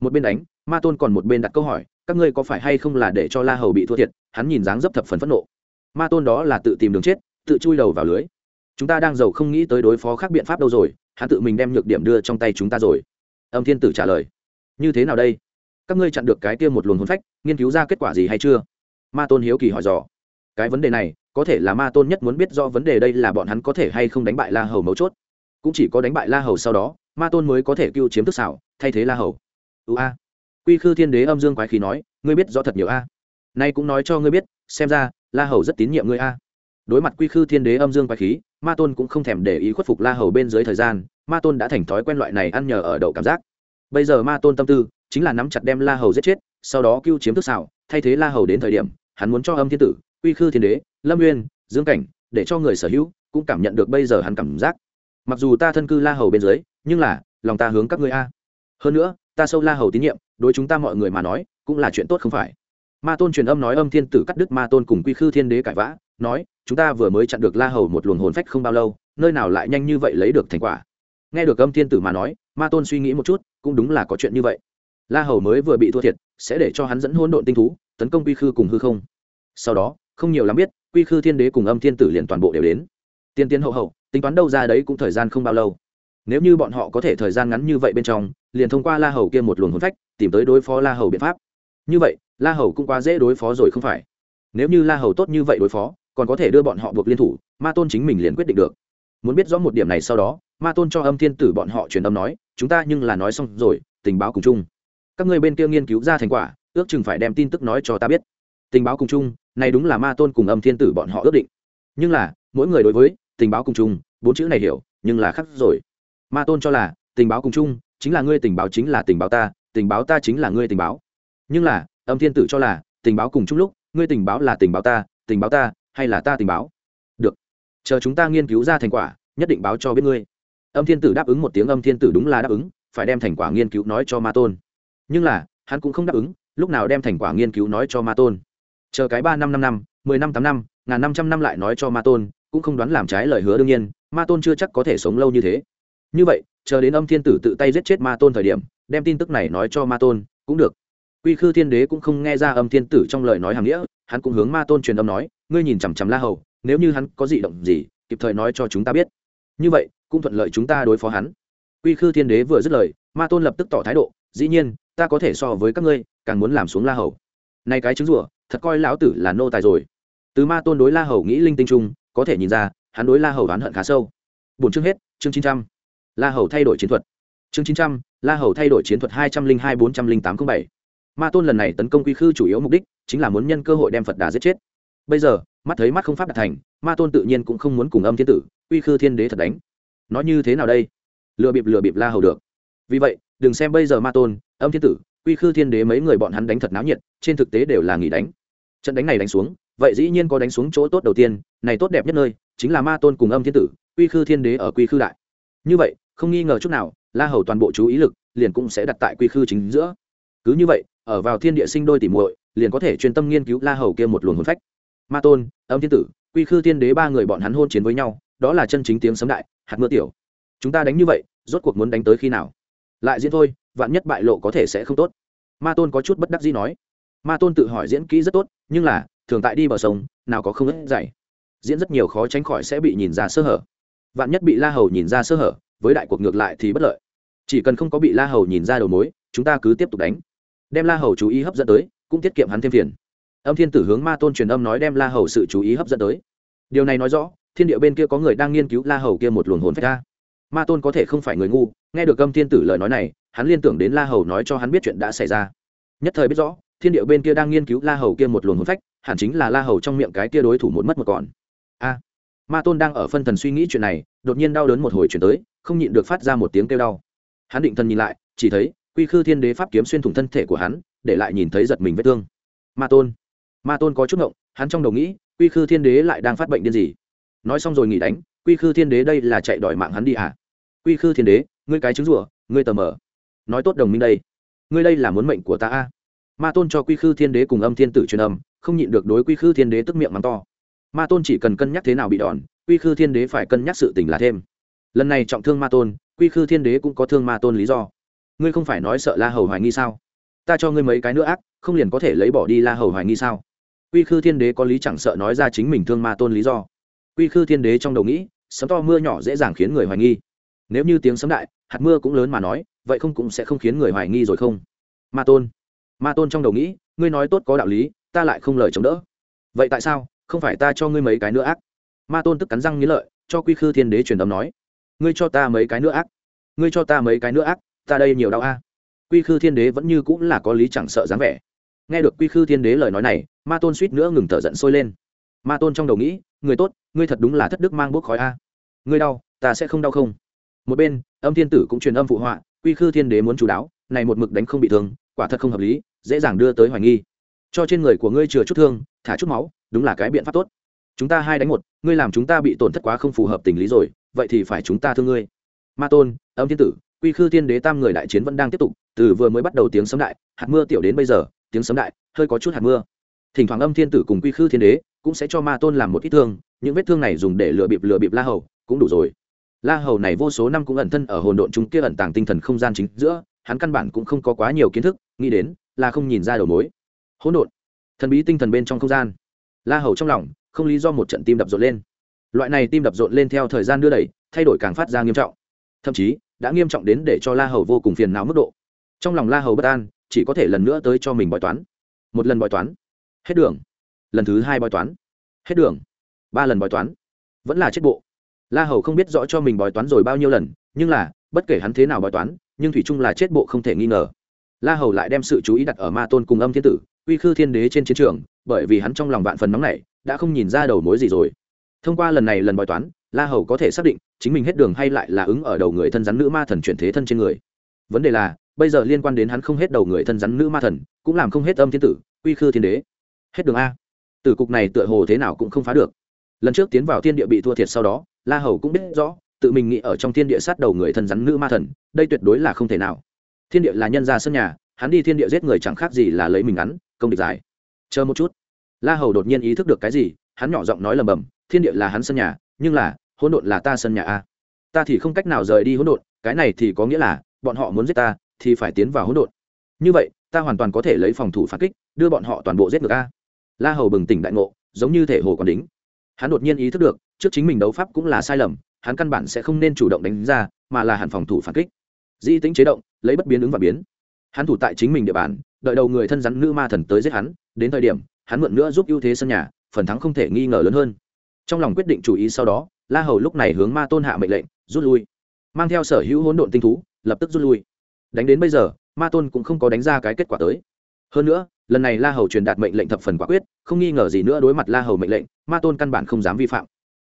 Một bên đánh, ma tôn còn một bên đặt câu hỏi, các ngươi có phải hay không là để cho la hầu bị thua thiệt, hắn nhìn dáng dấp thập phần phẫn nộ. Ma tôn đó là tự tìm đường chết, tự chui đầu vào lưới. Chúng ta đang giàu không nghĩ tới đối phó khác biện pháp đâu rồi, hắn tự mình đem nhược điểm đưa trong tay chúng ta rồi. Âm thiên tử trả lời, như thế nào đây? Các ngươi chặn được cái kia một luồng hồn phách, nghiên cứu ra kết quả gì hay chưa? Ma tôn hiếu kỳ hỏi dò. Cái vấn đề này, có thể là ma tôn nhất muốn biết do vấn đề đây là bọn hắn có thể hay không đánh bại la hầu mấu chốt. Cũng chỉ có đánh bại la hầu sau đó, ma tôn mới có thể cưu chiếm thức xảo, thay thế la hầu. Ưu a. Quy khư thiên đế âm dương quái khí nói, ngươi biết rõ thật nhiều a. Nay cũng nói cho ngươi biết, xem ra, la hầu rất tín nhiệm ngươi a. Đối mặt quy khư thiên đế âm dương quái khí, ma tôn cũng không thèm để ý khuất phục la hầu bên dưới thời gian, ma tôn đã thành thói quen loại này ăn nhờ ở đậu cảm giác. Bây giờ ma tôn tâm tư chính là nắm chặt đem la hầu giết chết, sau đó cứu chiếm tước xảo, thay thế la hầu đến thời điểm, hắn muốn cho âm thiên tử, quy khư thiên đế, lâm nguyên dương cảnh để cho người sở hữu cũng cảm nhận được bây giờ hắn cảm giác. Mặc dù ta thân cư la hầu bên dưới, nhưng là, lòng ta hướng các ngươi a. Hơn nữa, ta sâu la hầu tín nhiệm, đối chúng ta mọi người mà nói, cũng là chuyện tốt không phải. Ma tôn truyền âm nói âm thiên tử cắt đứt ma tôn cùng quy khư thiên đế cãi vã, nói, chúng ta vừa mới chặn được la hầu một luồng hồn phách không bao lâu, nơi nào lại nhanh như vậy lấy được thành quả. Nghe được âm thiên tử mà nói, ma tôn suy nghĩ một chút, cũng đúng là có chuyện như vậy la hầu mới vừa bị thua thiệt, sẽ để cho hắn dẫn hỗn độn tinh thú, tấn công quy khư cùng hư không. Sau đó, không nhiều lắm biết, quy khư thiên đế cùng âm thiên tử liền toàn bộ đều đến. Tiên tiến hậu hậu, tính toán đâu ra đấy cũng thời gian không bao lâu. Nếu như bọn họ có thể thời gian ngắn như vậy bên trong, liền thông qua la hầu kia một luồng hồn phách, tìm tới đối phó la hầu biện pháp. Như vậy, la hầu cũng quá dễ đối phó rồi không phải? Nếu như la hầu tốt như vậy đối phó, còn có thể đưa bọn họ buộc liên thủ, ma tôn chính mình liền quyết định được. Muốn biết rõ một điểm này sau đó, ma tôn cho âm thiên tử bọn họ truyền âm nói, chúng ta nhưng là nói xong rồi, tình báo cùng chung các ngươi bên kia nghiên cứu ra thành quả, ước chừng phải đem tin tức nói cho ta biết. Tình báo cùng chung, này đúng là ma tôn cùng âm thiên tử bọn họ ước định. Nhưng là, mỗi người đối với tình báo cùng chung, bốn chữ này hiểu, nhưng là khác rồi. Ma tôn cho là, tình báo cùng chung, chính là ngươi tình báo chính là tình báo ta, tình báo ta chính là ngươi tình báo. Nhưng là, âm thiên tử cho là, tình báo cùng chung lúc, ngươi tình báo là tình báo ta, tình báo ta, hay là ta tình báo? Được. Chờ chúng ta nghiên cứu ra thành quả, nhất định báo cho biết ngươi. Âm thiên tử đáp ứng một tiếng, âm thiên tử đúng là đáp ứng, phải đem thành quả nghiên cứu nói cho ma tôn nhưng là, hắn cũng không đáp ứng, lúc nào đem thành quả nghiên cứu nói cho ma tôn. Chờ cái ba năm năm năm, mười năm tám năm, ngàn năm trăm năm lại nói cho ma tôn, cũng không đoán làm trái lời hứa đương nhiên, ma tôn chưa chắc có thể sống lâu như thế. Như vậy, chờ đến âm thiên tử tự tay giết chết ma tôn thời điểm, đem tin tức này nói cho ma tôn, cũng được. Quy khư thiên đế cũng không nghe ra âm thiên tử trong lời nói hàm nghĩa, hắn cũng hướng ma tôn truyền âm nói, ngươi nhìn chằm chằm la hầu, nếu như hắn có gì động gì, kịp thời nói cho chúng ta biết. Như vậy, cũng thuận lợi chúng ta đối phó hắn. Quy khư thiên đế vừa dứt lời, ma tôn lập tức tỏ thái độ dĩ nhiên, ta có thể so với các ngươi, càng muốn làm xuống la hầu. Nay cái chứng rủa thật coi lão tử là nô tài rồi. Từ ma tôn đối la hầu nghĩ linh tinh trung có thể nhìn ra, hắn đối la hầu oán hận khá sâu. Bốn chương hết, chương chín trăm. La hầu thay đổi chiến thuật. Chương chín trăm, la hầu thay đổi chiến thuật hai trăm linh hai bốn trăm linh tám t bảy. Ma tôn lần này tấn công quy khư chủ yếu mục đích chính là muốn nhân cơ hội đem phật đà giết chết. Bây giờ, mắt thấy mắt không pháp đạt thành, ma tôn tự nhiên cũng không muốn cùng âm thiên tử, quy khư thiên đế thật đánh. Nói như thế nào đây? Lừa bịp lừa bịp la hầu được. Vì vậy đừng xem bây giờ ma tôn, âm thiên tử, quy khư thiên đế mấy người bọn hắn đánh thật náo nhiệt, trên thực tế đều là nghỉ đánh. Trận đánh này đánh xuống, vậy dĩ nhiên có đánh xuống chỗ tốt đầu tiên, này tốt đẹp nhất nơi, chính là ma tôn cùng âm thiên tử, quy khư thiên đế ở quy khư đại. Như vậy, không nghi ngờ chút nào, la hầu toàn bộ chú ý lực, liền cũng sẽ đặt tại quy khư chính giữa. Cứ như vậy, ở vào thiên địa sinh đôi tỉ muội, liền có thể chuyên tâm nghiên cứu la hầu kia một luồng hồn phách. Ma tôn, âm thiên tử, quy khư thiên đế ba người bọn hắn hôn chiến với nhau, đó là chân chính tiếng sấm đại, hạt mưa tiểu. Chúng ta đánh như vậy, rốt cuộc muốn đánh tới khi nào? Lại diễn thôi, vạn nhất bại lộ có thể sẽ không tốt. Ma tôn có chút bất đắc dĩ nói. Ma tôn tự hỏi diễn kỹ rất tốt, nhưng là, thường tại đi bờ sông, nào có không ớt dày diễn rất nhiều khó tránh khỏi sẽ bị nhìn ra sơ hở. Vạn nhất bị la hầu nhìn ra sơ hở, với đại cuộc ngược lại thì bất lợi. Chỉ cần không có bị la hầu nhìn ra đầu mối, chúng ta cứ tiếp tục đánh. Đem la hầu chú ý hấp dẫn tới, cũng tiết kiệm hắn thêm phiền. Âm thiên tử hướng ma tôn truyền âm nói đem la hầu sự chú ý hấp dẫn tới. Điều này nói rõ, thiên địa bên kia có người đang nghiên cứu la hầu kia một luồng hồn phách ra. Ma tôn có thể không phải người ngu nghe được âm thiên tử lời nói này, hắn liên tưởng đến la hầu nói cho hắn biết chuyện đã xảy ra. Nhất thời biết rõ, thiên địa bên kia đang nghiên cứu la hầu kia một luồng hồn phách, hẳn chính là la hầu trong miệng cái kia đối thủ một mất một còn. A! Ma tôn đang ở phân thần suy nghĩ chuyện này, đột nhiên đau đớn một hồi chuyển tới, không nhịn được phát ra một tiếng kêu đau. Hắn định thần nhìn lại, chỉ thấy, quy khư thiên đế pháp kiếm xuyên thủng thân thể của hắn, để lại nhìn thấy giật mình vết thương. Ma tôn! Ma tôn có chút ngộng, hắn trong đầu nghĩ, quy khư thiên đế lại đang phát bệnh điên gì? Nói xong rồi nghỉ đánh, quy khư thiên đế đây là chạy đòi mạng hắn đi à? Quy khư thiên đế ngươi cái trứng rủa ngươi tờ mờ. Nói tốt đồng minh đây. Ngươi đây là muốn mệnh của ta a? Ma tôn cho quy khư thiên đế cùng âm thiên tử truyền âm, không nhịn được đối quy khư thiên đế tức miệng mắng to. Ma tôn chỉ cần cân nhắc thế nào bị đòn, quy khư thiên đế phải cân nhắc sự tình là thêm. Lần này trọng thương ma tôn, quy khư thiên đế cũng có thương ma tôn lý do. Ngươi không phải nói sợ la hầu hoài nghi sao? Ta cho ngươi mấy cái nữa ác, không liền có thể lấy bỏ đi la hầu hoài nghi sao? Quy khư thiên đế có lý chẳng sợ nói ra chính mình thương ma tôn lý do. Quy khư thiên đế trong đầu nghĩ, sấm to mưa nhỏ dễ dàng khiến người hoài nghi nếu như tiếng sấm đại, hạt mưa cũng lớn mà nói, vậy không cũng sẽ không khiến người hoài nghi rồi không? Ma tôn ma tôn trong đầu nghĩ, ngươi nói tốt có đạo lý, ta lại không lời chống đỡ. Vậy tại sao, không phải ta cho ngươi mấy cái nữa ác? Ma tôn tức cắn răng nghĩ lợi, cho quy khư thiên đế truyền âm nói, ngươi cho ta mấy cái nữa ác? Ngươi cho ta mấy cái nữa ác, ta đây nhiều đau a. Quy khư thiên đế vẫn như cũng là có lý chẳng sợ dáng vẻ. Nghe được quy khư thiên đế lời nói này, ma tôn suýt nữa ngừng thở giận sôi lên. Ma tôn trong đầu nghĩ, người tốt, ngươi thật đúng là thất đức mang bốc khói a. Ngươi đau, ta sẽ không đau không? Một bên, âm thiên tử cũng truyền âm phụ họa, quy khư thiên đế muốn chú đáo, này một mực đánh không bị thương, quả thật không hợp lý, dễ dàng đưa tới hoài nghi. Cho trên người của ngươi chừa chút thương, thả chút máu, đúng là cái biện pháp tốt. Chúng ta hai đánh một, ngươi làm chúng ta bị tổn thất quá không phù hợp tình lý rồi, vậy thì phải chúng ta thương ngươi. Ma tôn, âm thiên tử, quy khư thiên đế tam người đại chiến vẫn đang tiếp tục, từ vừa mới bắt đầu tiếng sấm đại, hạt mưa tiểu đến bây giờ, tiếng sấm đại, hơi có chút hạt mưa. Thỉnh thoảng âm thiên tử cùng quy khư thiên đế cũng sẽ cho ma tôn làm một ít thương, những vết thương này dùng để lừa bịp lừa bịp la hầu, cũng đủ rồi la hầu này vô số năm cũng ẩn thân ở hồn độn chúng kia ẩn tàng tinh thần không gian chính giữa, hắn căn bản cũng không có quá nhiều kiến thức, nghĩ đến, là không nhìn ra đầu mối. Hỗn độn, thần bí tinh thần bên trong không gian. La hầu trong lòng, không lý do một trận tim đập rộn lên. Loại này tim đập rộn lên theo thời gian đưa đẩy, thay đổi càng phát ra nghiêm trọng. Thậm chí, đã nghiêm trọng đến để cho la hầu vô cùng phiền não mức độ. Trong lòng la hầu bất an, chỉ có thể lần nữa tới cho mình bói toán. Một lần bói toán. Hết đường. Lần thứ hai bói toán. Hết đường. Ba lần bói toán. Vẫn là chết bộ la hầu không biết rõ cho mình bói toán rồi bao nhiêu lần, nhưng là, bất kể hắn thế nào bói toán, nhưng thủy Trung là chết bộ không thể nghi ngờ. La hầu lại đem sự chú ý đặt ở ma tôn cùng âm thiên tử, uy khư thiên đế trên chiến trường, bởi vì hắn trong lòng vạn phần nóng này đã không nhìn ra đầu mối gì rồi. Thông qua lần này lần bói toán, la hầu có thể xác định chính mình hết đường hay lại là ứng ở đầu người thân rắn nữ ma thần chuyển thế thân trên người. Vấn đề là, bây giờ liên quan đến hắn không hết đầu người thân rắn nữ ma thần, cũng làm không hết âm thiên tử, uy khư thiên đế. Hết đường a. Tử cục này tựa hồ thế nào cũng không phá được. Lần trước tiến vào thiên địa bị thua thiệt sau đó la hầu cũng biết rõ, tự mình nghĩ ở trong thiên địa sát đầu người thân rắn nữ ma thần, đây tuyệt đối là không thể nào. Thiên địa là nhân gia sân nhà, hắn đi thiên địa giết người chẳng khác gì là lấy mình ngắn, công địch dài. Chờ một chút. La hầu đột nhiên ý thức được cái gì, hắn nhỏ giọng nói lầm bầm, thiên địa là hắn sân nhà, nhưng là, hỗn độn là ta sân nhà a. Ta thì không cách nào rời đi hỗn độn, cái này thì có nghĩa là, bọn họ muốn giết ta, thì phải tiến vào hỗn độn. Như vậy, ta hoàn toàn có thể lấy phòng thủ phản kích, đưa bọn họ toàn bộ giết ngược a. La hầu bừng tỉnh đại ngộ, giống như thể hồ còn đính. Hắn đột nhiên ý thức được trước chính mình đấu pháp cũng là sai lầm, hắn căn bản sẽ không nên chủ động đánh ra, mà là hẳn phòng thủ phản kích. Di tính chế động, lấy bất biến ứng và biến. Hắn thủ tại chính mình địa bàn, đợi đầu người thân rắn nữ ma thần tới giết hắn, đến thời điểm, hắn mượn nữa giúp ưu thế sân nhà, phần thắng không thể nghi ngờ lớn hơn. Trong lòng quyết định chủ ý sau đó, la hầu lúc này hướng ma tôn hạ mệnh lệnh, rút lui. Mang theo sở hữu hỗn độn tinh thú, lập tức rút lui. Đánh đến bây giờ, ma tôn cũng không có đánh ra cái kết quả tới. Hơn nữa, lần này la hầu truyền đạt mệnh lệnh thập phần quả quyết, không nghi ngờ gì nữa đối mặt la hầu mệnh lệnh, ma tôn căn bản không dám vi phạm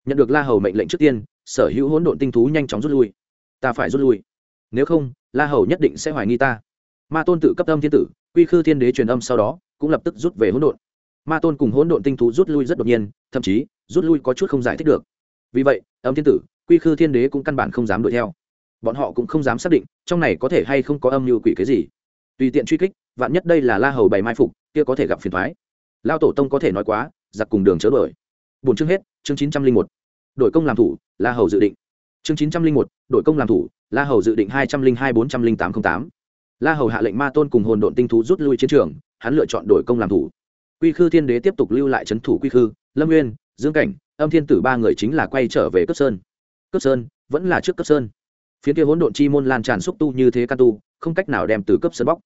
nhận được la hầu mệnh lệnh trước tiên, sở hữu hỗn độn tinh thú nhanh chóng rút lui. Ta phải rút lui. Nếu không, la hầu nhất định sẽ hoài nghi ta. Ma tôn tự cấp âm thiên tử, quy khư thiên đế truyền âm sau đó, cũng lập tức rút về hỗn độn. Ma tôn cùng hỗn độn tinh thú rút lui rất đột nhiên, thậm chí, rút lui có chút không giải thích được. Vì vậy, âm thiên tử, quy khư thiên đế cũng căn bản không dám đuổi theo. Bọn họ cũng không dám xác định, trong này có thể hay không có âm mưu quỷ cái gì. Tùy tiện truy kích, vạn nhất đây là la hầu bày mai phục, kia có thể gặp phiền thoái. Lao tổ tông có thể nói quá, giặc cùng đường chớ đuổi. bốn chương hết chương chín trăm linh một đội công làm thủ, la hầu dự định. Chương chín trăm linh một đội công làm thủ, la hầu dự định hai trăm linh hai bốn trăm linh tám t r ă n h tám. La hầu hạ lệnh ma tôn cùng hồn độn tinh thú rút lui chiến trường, hắn lựa chọn đổi công làm thủ. Quy khư thiên đế tiếp tục lưu lại c h ấ n thủ quy khư, lâm nguyên, dương cảnh, âm thiên tử ba người chính là quay trở về cấp sơn. Cấp sơn vẫn là trước cấp sơn. Phía kia hỗn độn chi môn lan tràn xúc tu như thế can tu, không cách nào đem từ cấp sơn bóc.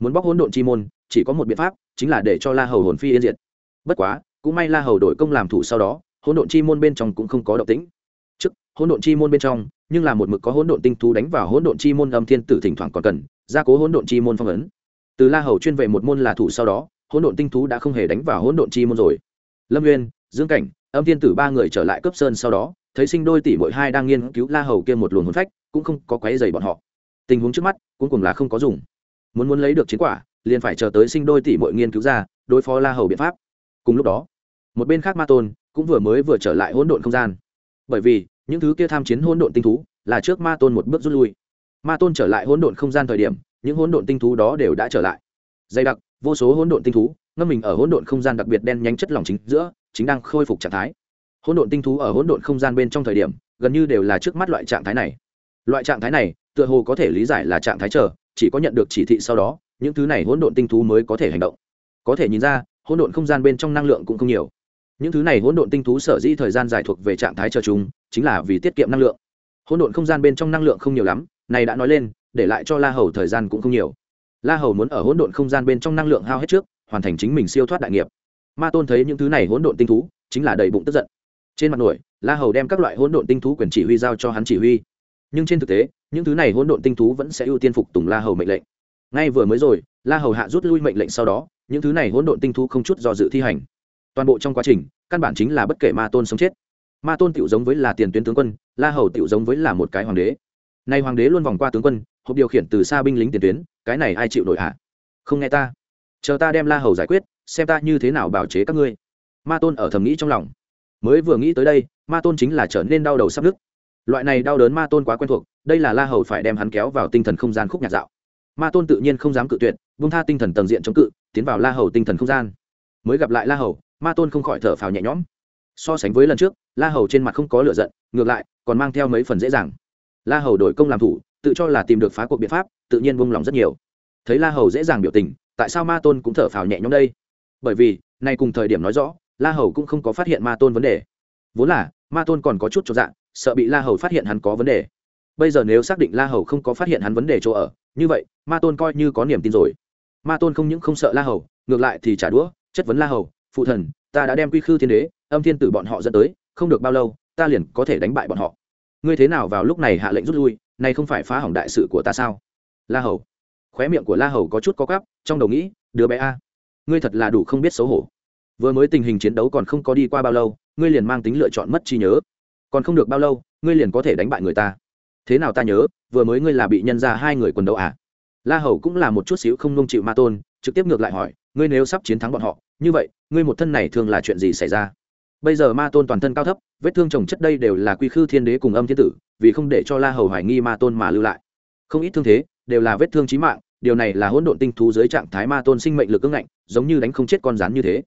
Muốn bóc hỗn độn chi môn, chỉ có một biện pháp, chính là để cho la hầu hồn phi yên diệt. Bất quá, cũng may la hầu đổi công làm thủ sau đó hỗn độn chi môn bên trong cũng không có động tĩnh. Trước, hỗn độn chi môn bên trong, nhưng là một mực có hỗn độn tinh thú đánh vào hỗn độn chi môn âm thiên tử thỉnh thoảng còn cần, gia cố hỗn độn chi môn phong ấn. Từ la hầu chuyên về một môn là thủ sau đó, hỗn độn tinh thú đã không hề đánh vào hỗn độn chi môn rồi. Lâm nguyên dương cảnh, âm thiên tử ba người trở lại cấp sơn sau đó, thấy sinh đôi tỷ mỗi hai đang nghiên cứu la hầu kia một luồng hồn phách, cũng không có quấy dày bọn họ. Tình huống trước mắt, cuối cùng là không có dùng. Muốn muốn lấy được chiến quả, liền phải chờ tới sinh đôi tỷ mỗi nghiên cứu ra, đối phó la hầu biện pháp. Cùng lúc đó, một bên khác ma tôn cũng vừa mới vừa trở lại hỗn độn không gian. Bởi vì, những thứ kia tham chiến hỗn độn tinh thú là trước ma tôn một bước rút lui. Ma tôn trở lại hỗn độn không gian thời điểm, những hỗn độn tinh thú đó đều đã trở lại. Dày đặc, vô số hỗn độn tinh thú, ngâm mình ở hỗn độn không gian đặc biệt đen nhánh chất lỏng chính giữa, chính đang khôi phục trạng thái. Hỗn độn tinh thú ở hỗn độn không gian bên trong thời điểm, gần như đều là trước mắt loại trạng thái này. Loại trạng thái này, tựa hồ có thể lý giải là trạng thái chờ, chỉ có nhận được chỉ thị sau đó, những thứ này hỗn độn tinh thú mới có thể hành động. Có thể nhìn ra, hỗn độn không gian bên trong năng lượng cũng không nhiều những thứ này hỗn độn tinh thú sở dĩ thời gian dài thuộc về trạng thái chờ chúng, chính là vì tiết kiệm năng lượng. Hỗn độn không gian bên trong năng lượng không nhiều lắm, này đã nói lên, để lại cho la hầu thời gian cũng không nhiều. La hầu muốn ở hỗn độn không gian bên trong năng lượng hao hết trước, hoàn thành chính mình siêu thoát đại nghiệp. Ma tôn thấy những thứ này hỗn độn tinh thú, chính là đầy bụng tức giận. Trên mặt nổi, la hầu đem các loại hỗn độn tinh thú quyền chỉ huy giao cho hắn chỉ huy. Nhưng trên thực tế, những thứ này hỗn độn tinh thú vẫn sẽ ưu tiên phục tùng la hầu mệnh lệnh. Ngay vừa mới rồi, la hầu hạ rút lui mệnh lệnh sau đó, những thứ này hỗn độn tinh thú không chút do dự thi hành toàn bộ trong quá trình, căn bản chính là bất kể ma tôn sống chết. Ma tôn tiểu giống với là tiền tuyến tướng quân, la hầu tiểu giống với là một cái hoàng đế. Nay hoàng đế luôn vòng qua tướng quân, hộp điều khiển từ xa binh lính tiền tuyến, cái này ai chịu nổi hả? Không nghe ta. Chờ ta đem la hầu giải quyết, xem ta như thế nào bảo chế các ngươi. Ma tôn ở thầm nghĩ trong lòng. Mới vừa nghĩ tới đây, ma tôn chính là trở nên đau đầu sắp nứt. Loại này đau đớn ma tôn quá quen thuộc, đây là la hầu phải đem hắn kéo vào tinh thần không gian khúc nhạc dạo. Ma tôn tự nhiên không dám cự tuyệt bung tha tinh thần tầng diện chống cự, tiến vào la hầu tinh thần không gian. Mới gặp lại la hầu ma tôn không khỏi thở phào nhẹ nhõm. So sánh với lần trước, la hầu trên mặt không có lửa giận, ngược lại, còn mang theo mấy phần dễ dàng. La hầu đổi công làm thủ, tự cho là tìm được phá cuộc biện pháp, tự nhiên buông lòng rất nhiều. Thấy la hầu dễ dàng biểu tình, tại sao ma tôn cũng thở phào nhẹ nhõm đây? Bởi vì, nay cùng thời điểm nói rõ, la hầu cũng không có phát hiện ma tôn vấn đề. Vốn là, ma tôn còn có chút cho dạng sợ bị la hầu phát hiện hắn có vấn đề. Bây giờ nếu xác định la hầu không có phát hiện hắn vấn đề chỗ ở, như vậy, ma tôn coi như có niềm tin rồi. Ma tôn không những không sợ la hầu, ngược lại thì trả đũa, chất vấn la hầu phụ thần, ta đã đem quy khư thiên đế, âm thiên tử bọn họ dẫn tới, không được bao lâu, ta liền có thể đánh bại bọn họ. Ngươi thế nào vào lúc này hạ lệnh rút lui, nay không phải phá hỏng đại sự của ta sao? La hầu. Khóe miệng của la hầu có chút có cắp trong đầu nghĩ, đứa bé a, ngươi thật là đủ không biết xấu hổ. Vừa mới tình hình chiến đấu còn không có đi qua bao lâu, ngươi liền mang tính lựa chọn mất trí nhớ. Còn không được bao lâu, ngươi liền có thể đánh bại người ta. Thế nào ta nhớ, vừa mới ngươi là bị nhân ra hai người quần đấu à? La hầu cũng là một chút xíu không nông chịu ma tôn, trực tiếp ngược lại hỏi ngươi nếu sắp chiến thắng bọn họ, như vậy, ngươi một thân này thường là chuyện gì xảy ra? Bây giờ ma tôn toàn thân cao thấp, vết thương trồng chất đây đều là quy khư thiên đế cùng âm thiên tử, vì không để cho la hầu hoài nghi ma tôn mà lưu lại. Không ít thương thế, đều là vết thương trí mạng, điều này là hỗn độn tinh thú dưới trạng thái ma tôn sinh mệnh lực ưng ngạnh, giống như đánh không chết con rắn như thế.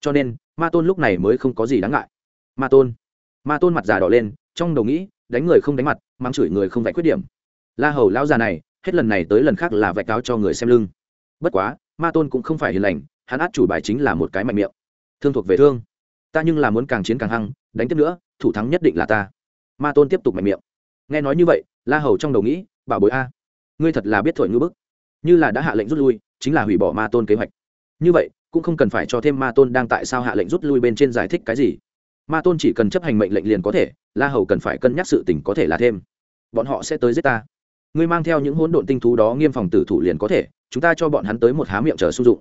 Cho nên, ma tôn lúc này mới không có gì đáng ngại. Ma tôn ma tôn mặt già đỏ lên, trong đầu nghĩ, đánh người không đánh mặt, mắng chửi người không vạch khuyết điểm. La hầu lão già này, hết lần này tới lần khác là vạch cáo cho người xem lưng. Bất quá ma tôn cũng không phải hiền lành, hắn át chủ bài chính là một cái mạnh miệng. Thương thuộc về thương. Ta nhưng là muốn càng chiến càng hăng, đánh tiếp nữa, thủ thắng nhất định là ta. Ma tôn tiếp tục mạnh miệng. Nghe nói như vậy, la hầu trong đầu nghĩ, bảo bối a, ngươi thật là biết thổi ngư bức. Như là đã hạ lệnh rút lui, chính là hủy bỏ ma tôn kế hoạch. Như vậy, cũng không cần phải cho thêm ma tôn đang tại sao hạ lệnh rút lui bên trên giải thích cái gì. Ma tôn chỉ cần chấp hành mệnh lệnh liền có thể, la hầu cần phải cân nhắc sự tình có thể là thêm. Bọn họ sẽ tới giết ta. Ngươi mang theo những hỗn độn tinh thú đó nghiêm phòng tử thủ liền có thể chúng ta cho bọn hắn tới một há miệng chờ sung dụng.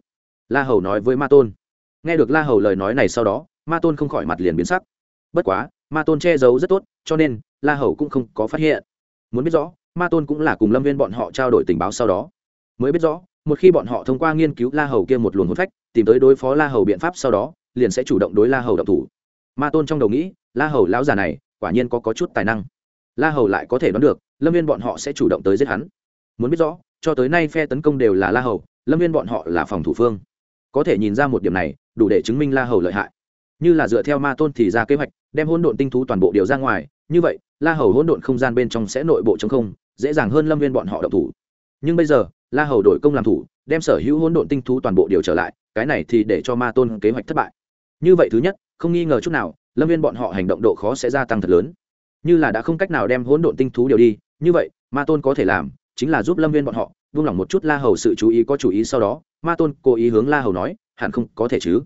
La hầu nói với ma tôn. Nghe được la hầu lời nói này sau đó ma tôn không khỏi mặt liền biến sắc. Bất quá ma tôn che giấu rất tốt cho nên la hầu cũng không có phát hiện. Muốn biết rõ ma tôn cũng là cùng lâm viên bọn họ trao đổi tình báo sau đó. Mới biết rõ một khi bọn họ thông qua nghiên cứu la hầu kia một luồng hôn phách tìm tới đối phó la hầu biện pháp sau đó liền sẽ chủ động đối la hầu độc thủ. Ma tôn trong đầu nghĩ la hầu lão già này quả nhiên có, có chút tài năng. La hầu lại có thể đoán được lâm viên bọn họ sẽ chủ động tới giết hắn. Muốn biết rõ cho tới nay phe tấn công đều là la hầu, lâm viên bọn họ là phòng thủ phương. Có thể nhìn ra một điểm này, đủ để chứng minh la hầu lợi hại. Như là dựa theo ma tôn thì ra kế hoạch, đem hỗn độn tinh thú toàn bộ điều ra ngoài, như vậy, la hầu hỗn độn không gian bên trong sẽ nội bộ chống không, dễ dàng hơn lâm viên bọn họ độc thủ. Nhưng bây giờ, la hầu đổi công làm thủ, đem sở hữu hỗn độn tinh thú toàn bộ điều trở lại, cái này thì để cho ma tôn kế hoạch thất bại. Như vậy thứ nhất, không nghi ngờ chút nào, lâm viên bọn họ hành động độ khó sẽ gia tăng thật lớn. Như là đã không cách nào đem hỗn độn tinh thú điều đi, như vậy, ma tôn có thể làm chính là giúp lâm viên bọn họ, vung lòng một chút la hầu sự chú ý có chủ ý sau đó, ma tôn cố ý hướng la hầu nói, hẳn không có thể chứ.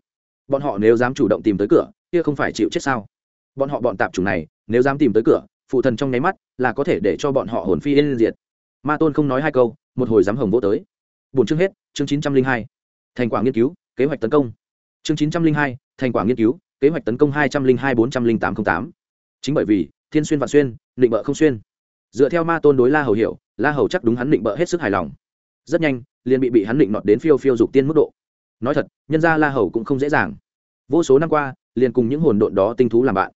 Bọn họ nếu dám chủ động tìm tới cửa, kia không phải chịu chết sao? Bọn họ bọn tạp chủng này, nếu dám tìm tới cửa, phụ thần trong nháy mắt là có thể để cho bọn họ hồn phi yên diệt. Ma tôn không nói hai câu, một hồi dám hồng vô tới. Bốn chương hết, chương chín trăm linh hai. Thành quả nghiên cứu, kế hoạch tấn công. Chương chín trăm linh hai, thành quả nghiên cứu, kế hoạch tấn công hai trăm linh hai bốn trăm linh tám t r ă n h tám. Chính bởi vì, thiên xuyên vạn xuyên định bợ không xuyên. Dựa theo ma tôn đối la hầu hiểu la hầu chắc đúng hắn định bợ hết sức hài lòng. Rất nhanh, liền bị bị hắn định nọt đến phiêu phiêu dục tiên mức độ. Nói thật, nhân ra la hầu cũng không dễ dàng. Vô số năm qua, liền cùng những hồn độn đó tinh thú làm bạn.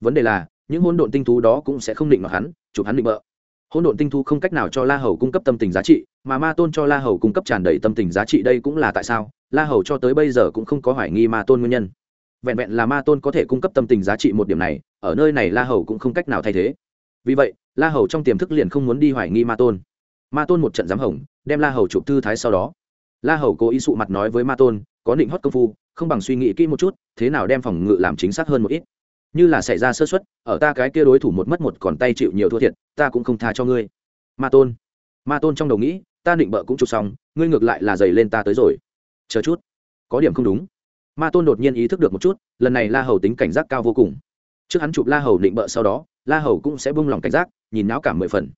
Vấn đề là, những hồn độn tinh thú đó cũng sẽ không định nọt hắn, chụp hắn định bợ. Hôn độn tinh thú không cách nào cho la hầu cung cấp tâm tình giá trị, mà ma tôn cho la hầu cung cấp tràn đầy tâm tình giá trị đây cũng là tại sao, la hầu cho tới bây giờ cũng không có hoài nghi ma tôn nguyên nhân. Vẹn vẹn là ma tôn có thể cung cấp tâm tình giá trị một điểm này, ở nơi này la hầu cũng không cách nào thay thế vì vậy, la hầu trong tiềm thức liền không muốn đi hoài nghi ma tôn. Ma tôn một trận giám hồng, đem la hầu chụp thư thái sau đó. La hầu cố ý sụ mặt nói với ma tôn, có định hót công phu, không bằng suy nghĩ kỹ một chút, thế nào đem phòng ngự làm chính xác hơn một ít. Như là xảy ra sơ xuất ở ta cái kia đối thủ một mất một còn tay chịu nhiều thua thiệt, ta cũng không tha cho ngươi. Ma tôn. Ma tôn trong đầu nghĩ, ta định bợ cũng chụp xong, ngươi ngược lại là dày lên ta tới rồi. Chờ chút. Có điểm không đúng. Ma tôn đột nhiên ý thức được một chút, lần này la hầu tính cảnh giác cao vô cùng. Trước hắn chụp la hầu định bợ sau đó la hầu cũng sẽ buông lòng cảnh giác, nhìn não cảm mười phần.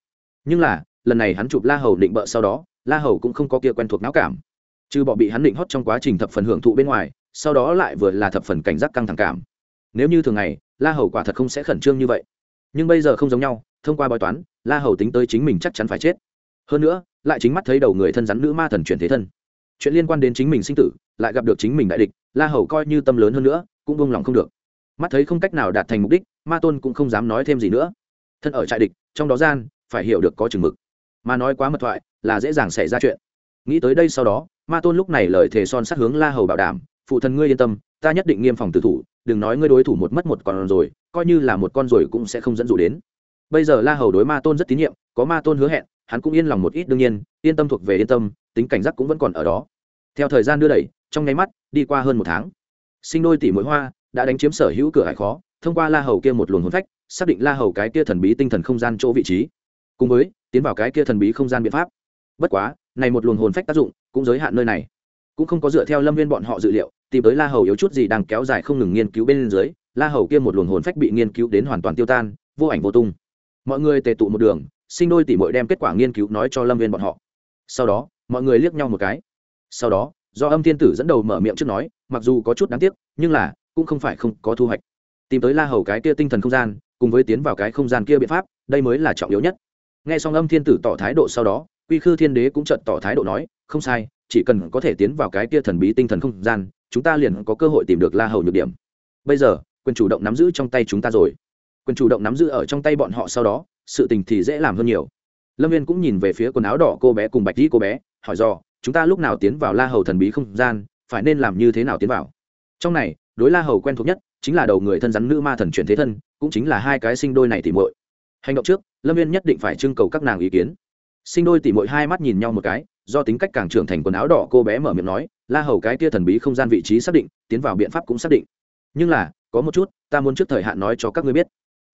Nhưng là, lần này hắn chụp la hầu định bợ sau đó, la hầu cũng không có kia quen thuộc não cảm. Trừ bỏ bị hắn định hót trong quá trình thập phần hưởng thụ bên ngoài, sau đó lại vừa là thập phần cảnh giác căng thẳng cảm. Nếu như thường ngày, la hầu quả thật không sẽ khẩn trương như vậy. Nhưng bây giờ không giống nhau, thông qua bói toán, la hầu tính tới chính mình chắc chắn phải chết. Hơn nữa, lại chính mắt thấy đầu người thân rắn nữ ma thần chuyển thế thân. Chuyện liên quan đến chính mình sinh tử, lại gặp được chính mình đại địch, la hầu coi như tâm lớn hơn nữa, cũng buông lòng không được mắt thấy không cách nào đạt thành mục đích, ma tôn cũng không dám nói thêm gì nữa. Thân ở trại địch, trong đó gian, phải hiểu được có chừng mực. Mà nói quá mật thoại, là dễ dàng xảy ra chuyện. Nghĩ tới đây sau đó, ma tôn lúc này lời thề son sát hướng la hầu bảo đảm, phụ thần ngươi yên tâm, ta nhất định nghiêm phòng tử thủ, đừng nói ngươi đối thủ một mất một con rồi, coi như là một con rồi cũng sẽ không dẫn dụ đến. Bây giờ la hầu đối ma tôn rất tín nhiệm, có ma tôn hứa hẹn, hắn cũng yên lòng một ít đương nhiên, yên tâm thuộc về yên tâm, tính cảnh giác cũng vẫn còn ở đó. Theo thời gian đưa đẩy, trong nháy mắt, đi qua hơn một tháng. Sinh đôi tỷ mỗi hoa đã đánh chiếm sở hữu cửa hải khó, thông qua la hầu kia một luồng hồn phách, xác định la hầu cái kia thần bí tinh thần không gian chỗ vị trí. Cùng với, tiến vào cái kia thần bí không gian biện pháp. Bất quá, này một luồng hồn phách tác dụng cũng giới hạn nơi này. Cũng không có dựa theo lâm viên bọn họ dự liệu, tìm tới la hầu yếu chút gì đang kéo dài không ngừng nghiên cứu bên dưới, la hầu kia một luồng hồn phách bị nghiên cứu đến hoàn toàn tiêu tan, vô ảnh vô tung. Mọi người tề tụ một đường, sinh đôi tỷ mội đem kết quả nghiên cứu nói cho lâm viên bọn họ. Sau đó, mọi người liếc nhau một cái. Sau đó, do âm thiên tử dẫn đầu mở miệng trước nói, mặc dù có chút đáng tiếc, nhưng là cũng không phải không có thu hoạch. Tìm tới la hầu cái kia tinh thần không gian, cùng với tiến vào cái không gian kia biện pháp, đây mới là trọng yếu nhất. Nghe xong âm thiên tử tỏ thái độ sau đó, quy khư thiên đế cũng trận tỏ thái độ nói, không sai, chỉ cần có thể tiến vào cái kia thần bí tinh thần không gian, chúng ta liền có cơ hội tìm được la hầu nhược điểm. Bây giờ, quyền chủ động nắm giữ trong tay chúng ta rồi. Quyền chủ động nắm giữ ở trong tay bọn họ sau đó, sự tình thì dễ làm hơn nhiều. Lâm viên cũng nhìn về phía quần áo đỏ cô bé cùng bạch dĩ cô bé, hỏi do chúng ta lúc nào tiến vào la hầu thần bí không gian, phải nên làm như thế nào tiến vào? Trong này đối la hầu quen thuộc nhất chính là đầu người thân rắn nữ ma thần chuyển thế thân, cũng chính là hai cái sinh đôi này tỉ mội hành động trước, lâm viên nhất định phải trưng cầu các nàng ý kiến. Sinh đôi tỉ mội hai mắt nhìn nhau một cái, do tính cách càng trưởng thành quần áo đỏ cô bé mở miệng nói, la hầu cái kia thần bí không gian vị trí xác định, tiến vào biện pháp cũng xác định. Nhưng là, có một chút, ta muốn trước thời hạn nói cho các ngươi biết.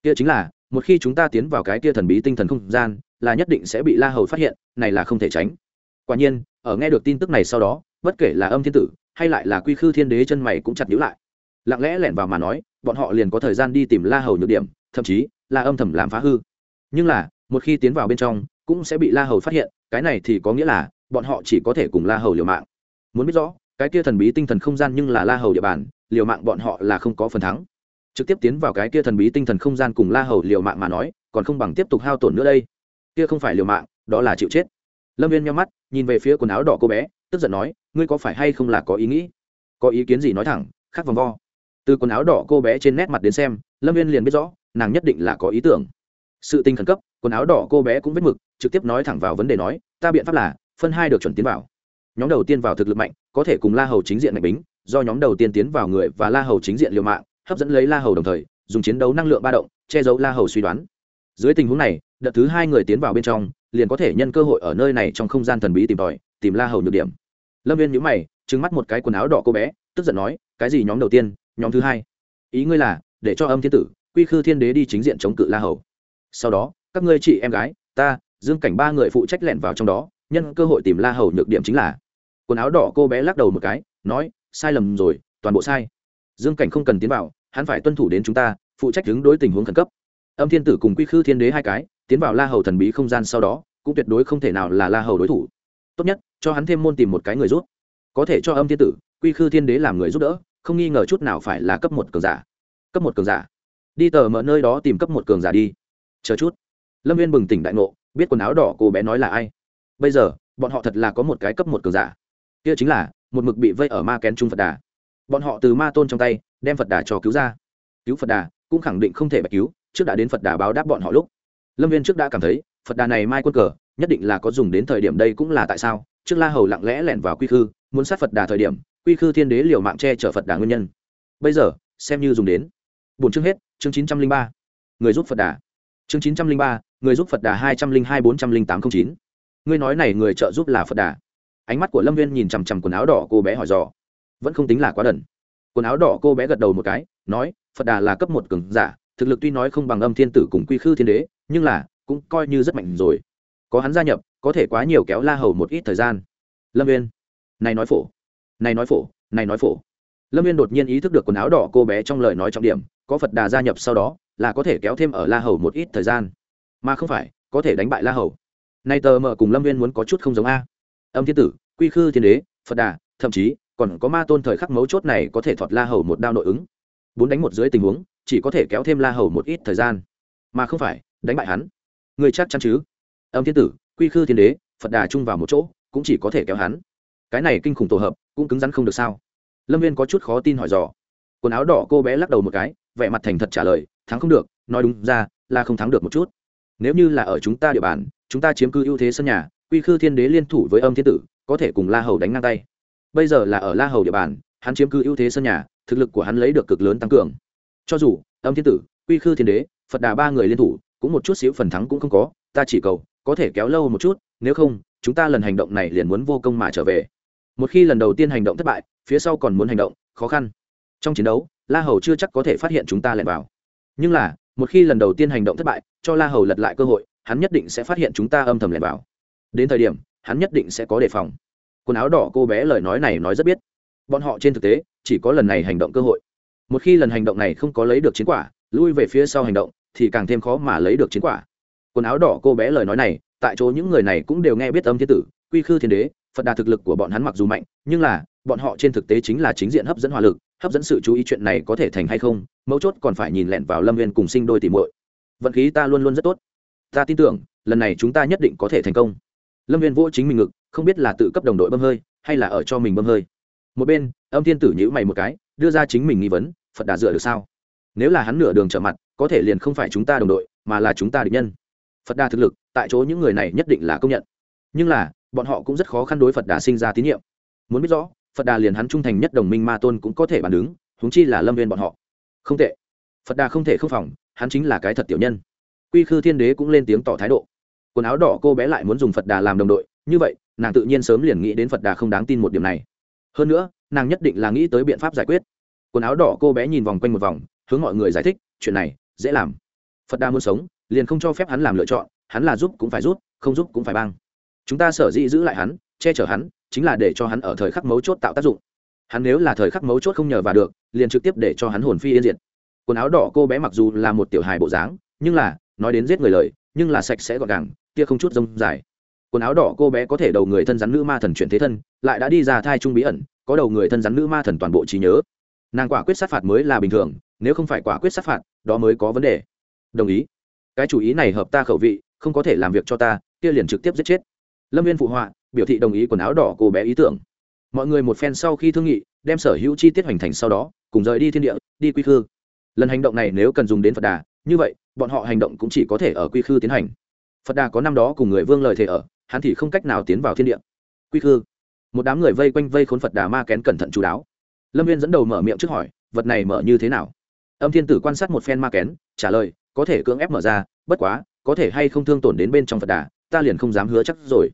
Kia chính là, một khi chúng ta tiến vào cái kia thần bí tinh thần không gian, là nhất định sẽ bị la hầu phát hiện, này là không thể tránh. Quả nhiên, ở nghe được tin tức này sau đó, bất kể là âm thiên tử, hay lại là quy khư thiên đế chân mày cũng chặt nhữ lại lặng lẽ lẻn vào mà nói, bọn họ liền có thời gian đi tìm la hầu nhược điểm, thậm chí là âm thầm làm phá hư. Nhưng là, một khi tiến vào bên trong, cũng sẽ bị la hầu phát hiện, cái này thì có nghĩa là, bọn họ chỉ có thể cùng la hầu liều mạng. Muốn biết rõ, cái kia thần bí tinh thần không gian nhưng là la hầu địa bàn, liều mạng bọn họ là không có phần thắng. Trực tiếp tiến vào cái kia thần bí tinh thần không gian cùng la hầu liều mạng mà nói, còn không bằng tiếp tục hao tổn nữa đây. Kia không phải liều mạng, đó là chịu chết. Lâm viên nhắm mắt, nhìn về phía quần áo đỏ cô bé, tức giận nói, ngươi có phải hay không là có ý nghĩ? Có ý kiến gì nói thẳng khác vòng vo từ quần áo đỏ cô bé trên nét mặt đến xem, lâm viên liền biết rõ, nàng nhất định là có ý tưởng. Sự tinh khẩn cấp, quần áo đỏ cô bé cũng vết mực, trực tiếp nói thẳng vào vấn đề nói, ta biện pháp là, phân hai được chuẩn tiến vào. Nhóm đầu tiên vào thực lực mạnh, có thể cùng la hầu chính diện mạnh bính, do nhóm đầu tiên tiến vào người và la hầu chính diện liều mạng, hấp dẫn lấy la hầu đồng thời, dùng chiến đấu năng lượng ba động, che giấu la hầu suy đoán. Dưới tình huống này, đợt thứ hai người tiến vào bên trong, liền có thể nhân cơ hội ở nơi này trong không gian thần bí tìm tòi, tìm la hầu nhược điểm. Lâm viên nhữ mày trứng mắt một cái quần áo đỏ cô bé, tức giận nói, cái gì nhóm đầu tiên nhóm thứ hai. Ý ngươi là để cho âm thiên tử quy khư thiên đế đi chính diện chống cự la hầu. Sau đó các ngươi chị em gái ta dương cảnh ba người phụ trách lẹn vào trong đó nhân cơ hội tìm la hầu nhược điểm chính là. Quần áo đỏ cô bé lắc đầu một cái nói sai lầm rồi toàn bộ sai. Dương cảnh không cần tiến vào hắn phải tuân thủ đến chúng ta phụ trách đứng đối tình huống khẩn cấp. Âm thiên tử cùng quy khư thiên đế hai cái tiến vào la hầu thần bí không gian sau đó cũng tuyệt đối không thể nào là la hầu đối thủ. Tốt nhất cho hắn thêm môn tìm một cái người giúp, có thể cho âm thiên tử quy khư thiên đế làm người giúp đỡ không nghi ngờ chút nào phải là cấp một cường giả. Cấp một cường giả. Đi tờ mở nơi đó tìm cấp một cường giả đi. Chờ chút. Lâm viên bừng tỉnh đại ngộ, biết quần áo đỏ cô bé nói là ai. Bây giờ, bọn họ thật là có một cái cấp một cường giả. Kia chính là, một mực bị vây ở ma kén trung phật đà. Bọn họ từ ma tôn trong tay, đem phật đà cho cứu ra. Cứu phật đà, cũng khẳng định không thể bạch cứu, trước đã đến phật đà báo đáp bọn họ lúc. Lâm viên trước đã cảm thấy, phật đà này mai quân cờ, nhất định là có dùng đến thời điểm đây cũng là tại sao. Trước la hầu lặng lẽ lẻn vào quy khư, muốn sát phật đà thời điểm quy khư thiên đế liều mạng che chở phật đà nguyên nhân. Bây giờ, xem như dùng đến. Bốn chương hết, chương chín trăm linh ba. Người giúp phật đà. Chương chín trăm linh ba, người giúp phật đà hai trăm linh hai, bốn trăm linh tám t r ă n h chín. Ngươi nói này người trợ giúp là phật đà. Ánh mắt của lâm viên nhìn chằm chằm quần áo đỏ cô bé hỏi dò. Vẫn không tính là quá đần. Quần áo đỏ cô bé gật đầu một cái, nói, phật đà là cấp một cường giả, thực lực tuy nói không bằng âm thiên tử cùng quy khư thiên đế, nhưng là, cũng coi như rất mạnh rồi. Có hắn gia nhập, có thể quá nhiều kéo la hầu một ít thời gian. Lâm viên, này nói phổ này nói phổ, này nói phổ. Lâm viên đột nhiên ý thức được quần áo đỏ cô bé trong lời nói trọng điểm, có phật đà gia nhập sau đó, là có thể kéo thêm ở la hầu một ít thời gian. Mà không phải, có thể đánh bại la hầu. Nay tờ mờ cùng lâm viên muốn có chút không giống a. Âm thiên tử, quy khư thiên đế, phật đà, thậm chí, còn có ma tôn thời khắc mấu chốt này có thể thọt la hầu một đao nội ứng. Bốn đánh một dưới tình huống, chỉ có thể kéo thêm la hầu một ít thời gian. Mà không phải, đánh bại hắn. Người chắc chắn chứ? Âm thiên tử, quy khư thiên đế, phật đà chung vào một chỗ, cũng chỉ có thể kéo hắn. Cái này kinh khủng tổ hợp cũng cứng rắn không được sao? Lâm viên có chút khó tin hỏi dò. Quần áo đỏ cô bé lắc đầu một cái, vẻ mặt thành thật trả lời, thắng không được, nói đúng ra, là không thắng được một chút. Nếu như là ở chúng ta địa bàn, chúng ta chiếm cư ưu thế sân nhà, quy khư thiên đế liên thủ với âm thiên tử, có thể cùng la hầu đánh ngang tay. Bây giờ là ở la hầu địa bàn, hắn chiếm cư ưu thế sân nhà, thực lực của hắn lấy được cực lớn tăng cường. Cho dù, âm thiên tử, quy khư thiên đế, phật đà ba người liên thủ, cũng một chút xíu phần thắng cũng không có, ta chỉ cầu, có thể kéo lâu một chút, nếu không, chúng ta lần hành động này liền muốn vô công mà trở về một khi lần đầu tiên hành động thất bại, phía sau còn muốn hành động, khó khăn. Trong chiến đấu, la hầu chưa chắc có thể phát hiện chúng ta lẻn vào. Nhưng là, một khi lần đầu tiên hành động thất bại, cho la hầu lật lại cơ hội, hắn nhất định sẽ phát hiện chúng ta âm thầm lẻn vào. Đến thời điểm, hắn nhất định sẽ có đề phòng. Quần áo đỏ cô bé lời nói này nói rất biết. Bọn họ trên thực tế, chỉ có lần này hành động cơ hội. Một khi lần hành động này không có lấy được chiến quả, lui về phía sau hành động, thì càng thêm khó mà lấy được chiến quả. Quần áo đỏ cô bé lời nói này, tại chỗ những người này cũng đều nghe biết âm thiên tử, quy khư thiên đế phật đà thực lực của bọn hắn mặc dù mạnh, nhưng là, bọn họ trên thực tế chính là chính diện hấp dẫn hỏa lực, hấp dẫn sự chú ý chuyện này có thể thành hay không, mấu chốt còn phải nhìn lẹn vào lâm viên cùng sinh đôi tìm muội. Vận khí ta luôn luôn rất tốt. Ta tin tưởng, lần này chúng ta nhất định có thể thành công. Lâm viên vỗ chính mình ngực, không biết là tự cấp đồng đội bơm hơi, hay là ở cho mình bơm hơi. Một bên, âm thiên tử nhữ mày một cái, đưa ra chính mình nghi vấn, phật đà dựa được sao? Nếu là hắn nửa đường trở mặt, có thể liền không phải chúng ta đồng đội, mà là chúng ta địch nhân. Phật đà thực lực, tại chỗ những người này nhất định là công nhận. Nhưng là bọn họ cũng rất khó khăn đối phật đà sinh ra tín nhiệm. Muốn biết rõ, phật đà liền hắn trung thành nhất đồng minh ma tôn cũng có thể bàn đứng húng chi là lâm viên bọn họ. Không tệ. Phật đà không thể không phòng, hắn chính là cái thật tiểu nhân. Quy khư thiên đế cũng lên tiếng tỏ thái độ. Quần áo đỏ cô bé lại muốn dùng phật đà làm đồng đội, như vậy, nàng tự nhiên sớm liền nghĩ đến phật đà không đáng tin một điểm này. Hơn nữa, nàng nhất định là nghĩ tới biện pháp giải quyết. Quần áo đỏ cô bé nhìn vòng quanh một vòng, hướng mọi người giải thích, chuyện này, dễ làm. Phật đà muốn sống, liền không cho phép hắn làm lựa chọn, hắn là giúp cũng phải rút không giúp cũng phải băng chúng ta sở dĩ giữ lại hắn, che chở hắn, chính là để cho hắn ở thời khắc mấu chốt tạo tác dụng. Hắn nếu là thời khắc mấu chốt không nhờ vào được, liền trực tiếp để cho hắn hồn phi yên diệt. Quần áo đỏ cô bé mặc dù là một tiểu hài bộ dáng, nhưng là, nói đến giết người lời, nhưng là sạch sẽ gọn gàng, kia không chút rông dài. Quần áo đỏ cô bé có thể đầu người thân rắn nữ ma thần chuyển thế thân, lại đã đi ra thai trung bí ẩn, có đầu người thân rắn nữ ma thần toàn bộ trí nhớ. Nàng quả quyết sát phạt mới là bình thường, nếu không phải quả quyết sát phạt, đó mới có vấn đề. Đồng ý. Cái chủ ý này hợp ta khẩu vị, không có thể làm việc cho ta, kia liền trực tiếp giết chết lâm viên phụ họa, biểu thị đồng ý quần áo đỏ cô bé ý tưởng. Mọi người một phen sau khi thương nghị, đem sở hữu chi tiết hoành thành sau đó, cùng rời đi thiên địa, đi quy khư. Lần hành động này nếu cần dùng đến phật đà, như vậy, bọn họ hành động cũng chỉ có thể ở quy khư tiến hành. Phật đà có năm đó cùng người vương lời thề ở, hắn thì không cách nào tiến vào thiên địa. Quy khư. Một đám người vây quanh vây khốn phật đà ma kén cẩn thận chú đáo. Lâm viên dẫn đầu mở miệng trước hỏi, vật này mở như thế nào? Âm thiên tử quan sát một phen ma kén, trả lời, có thể cưỡng ép mở ra, bất quá, có thể hay không thương tổn đến bên trong phật đà, ta liền không dám hứa chắc rồi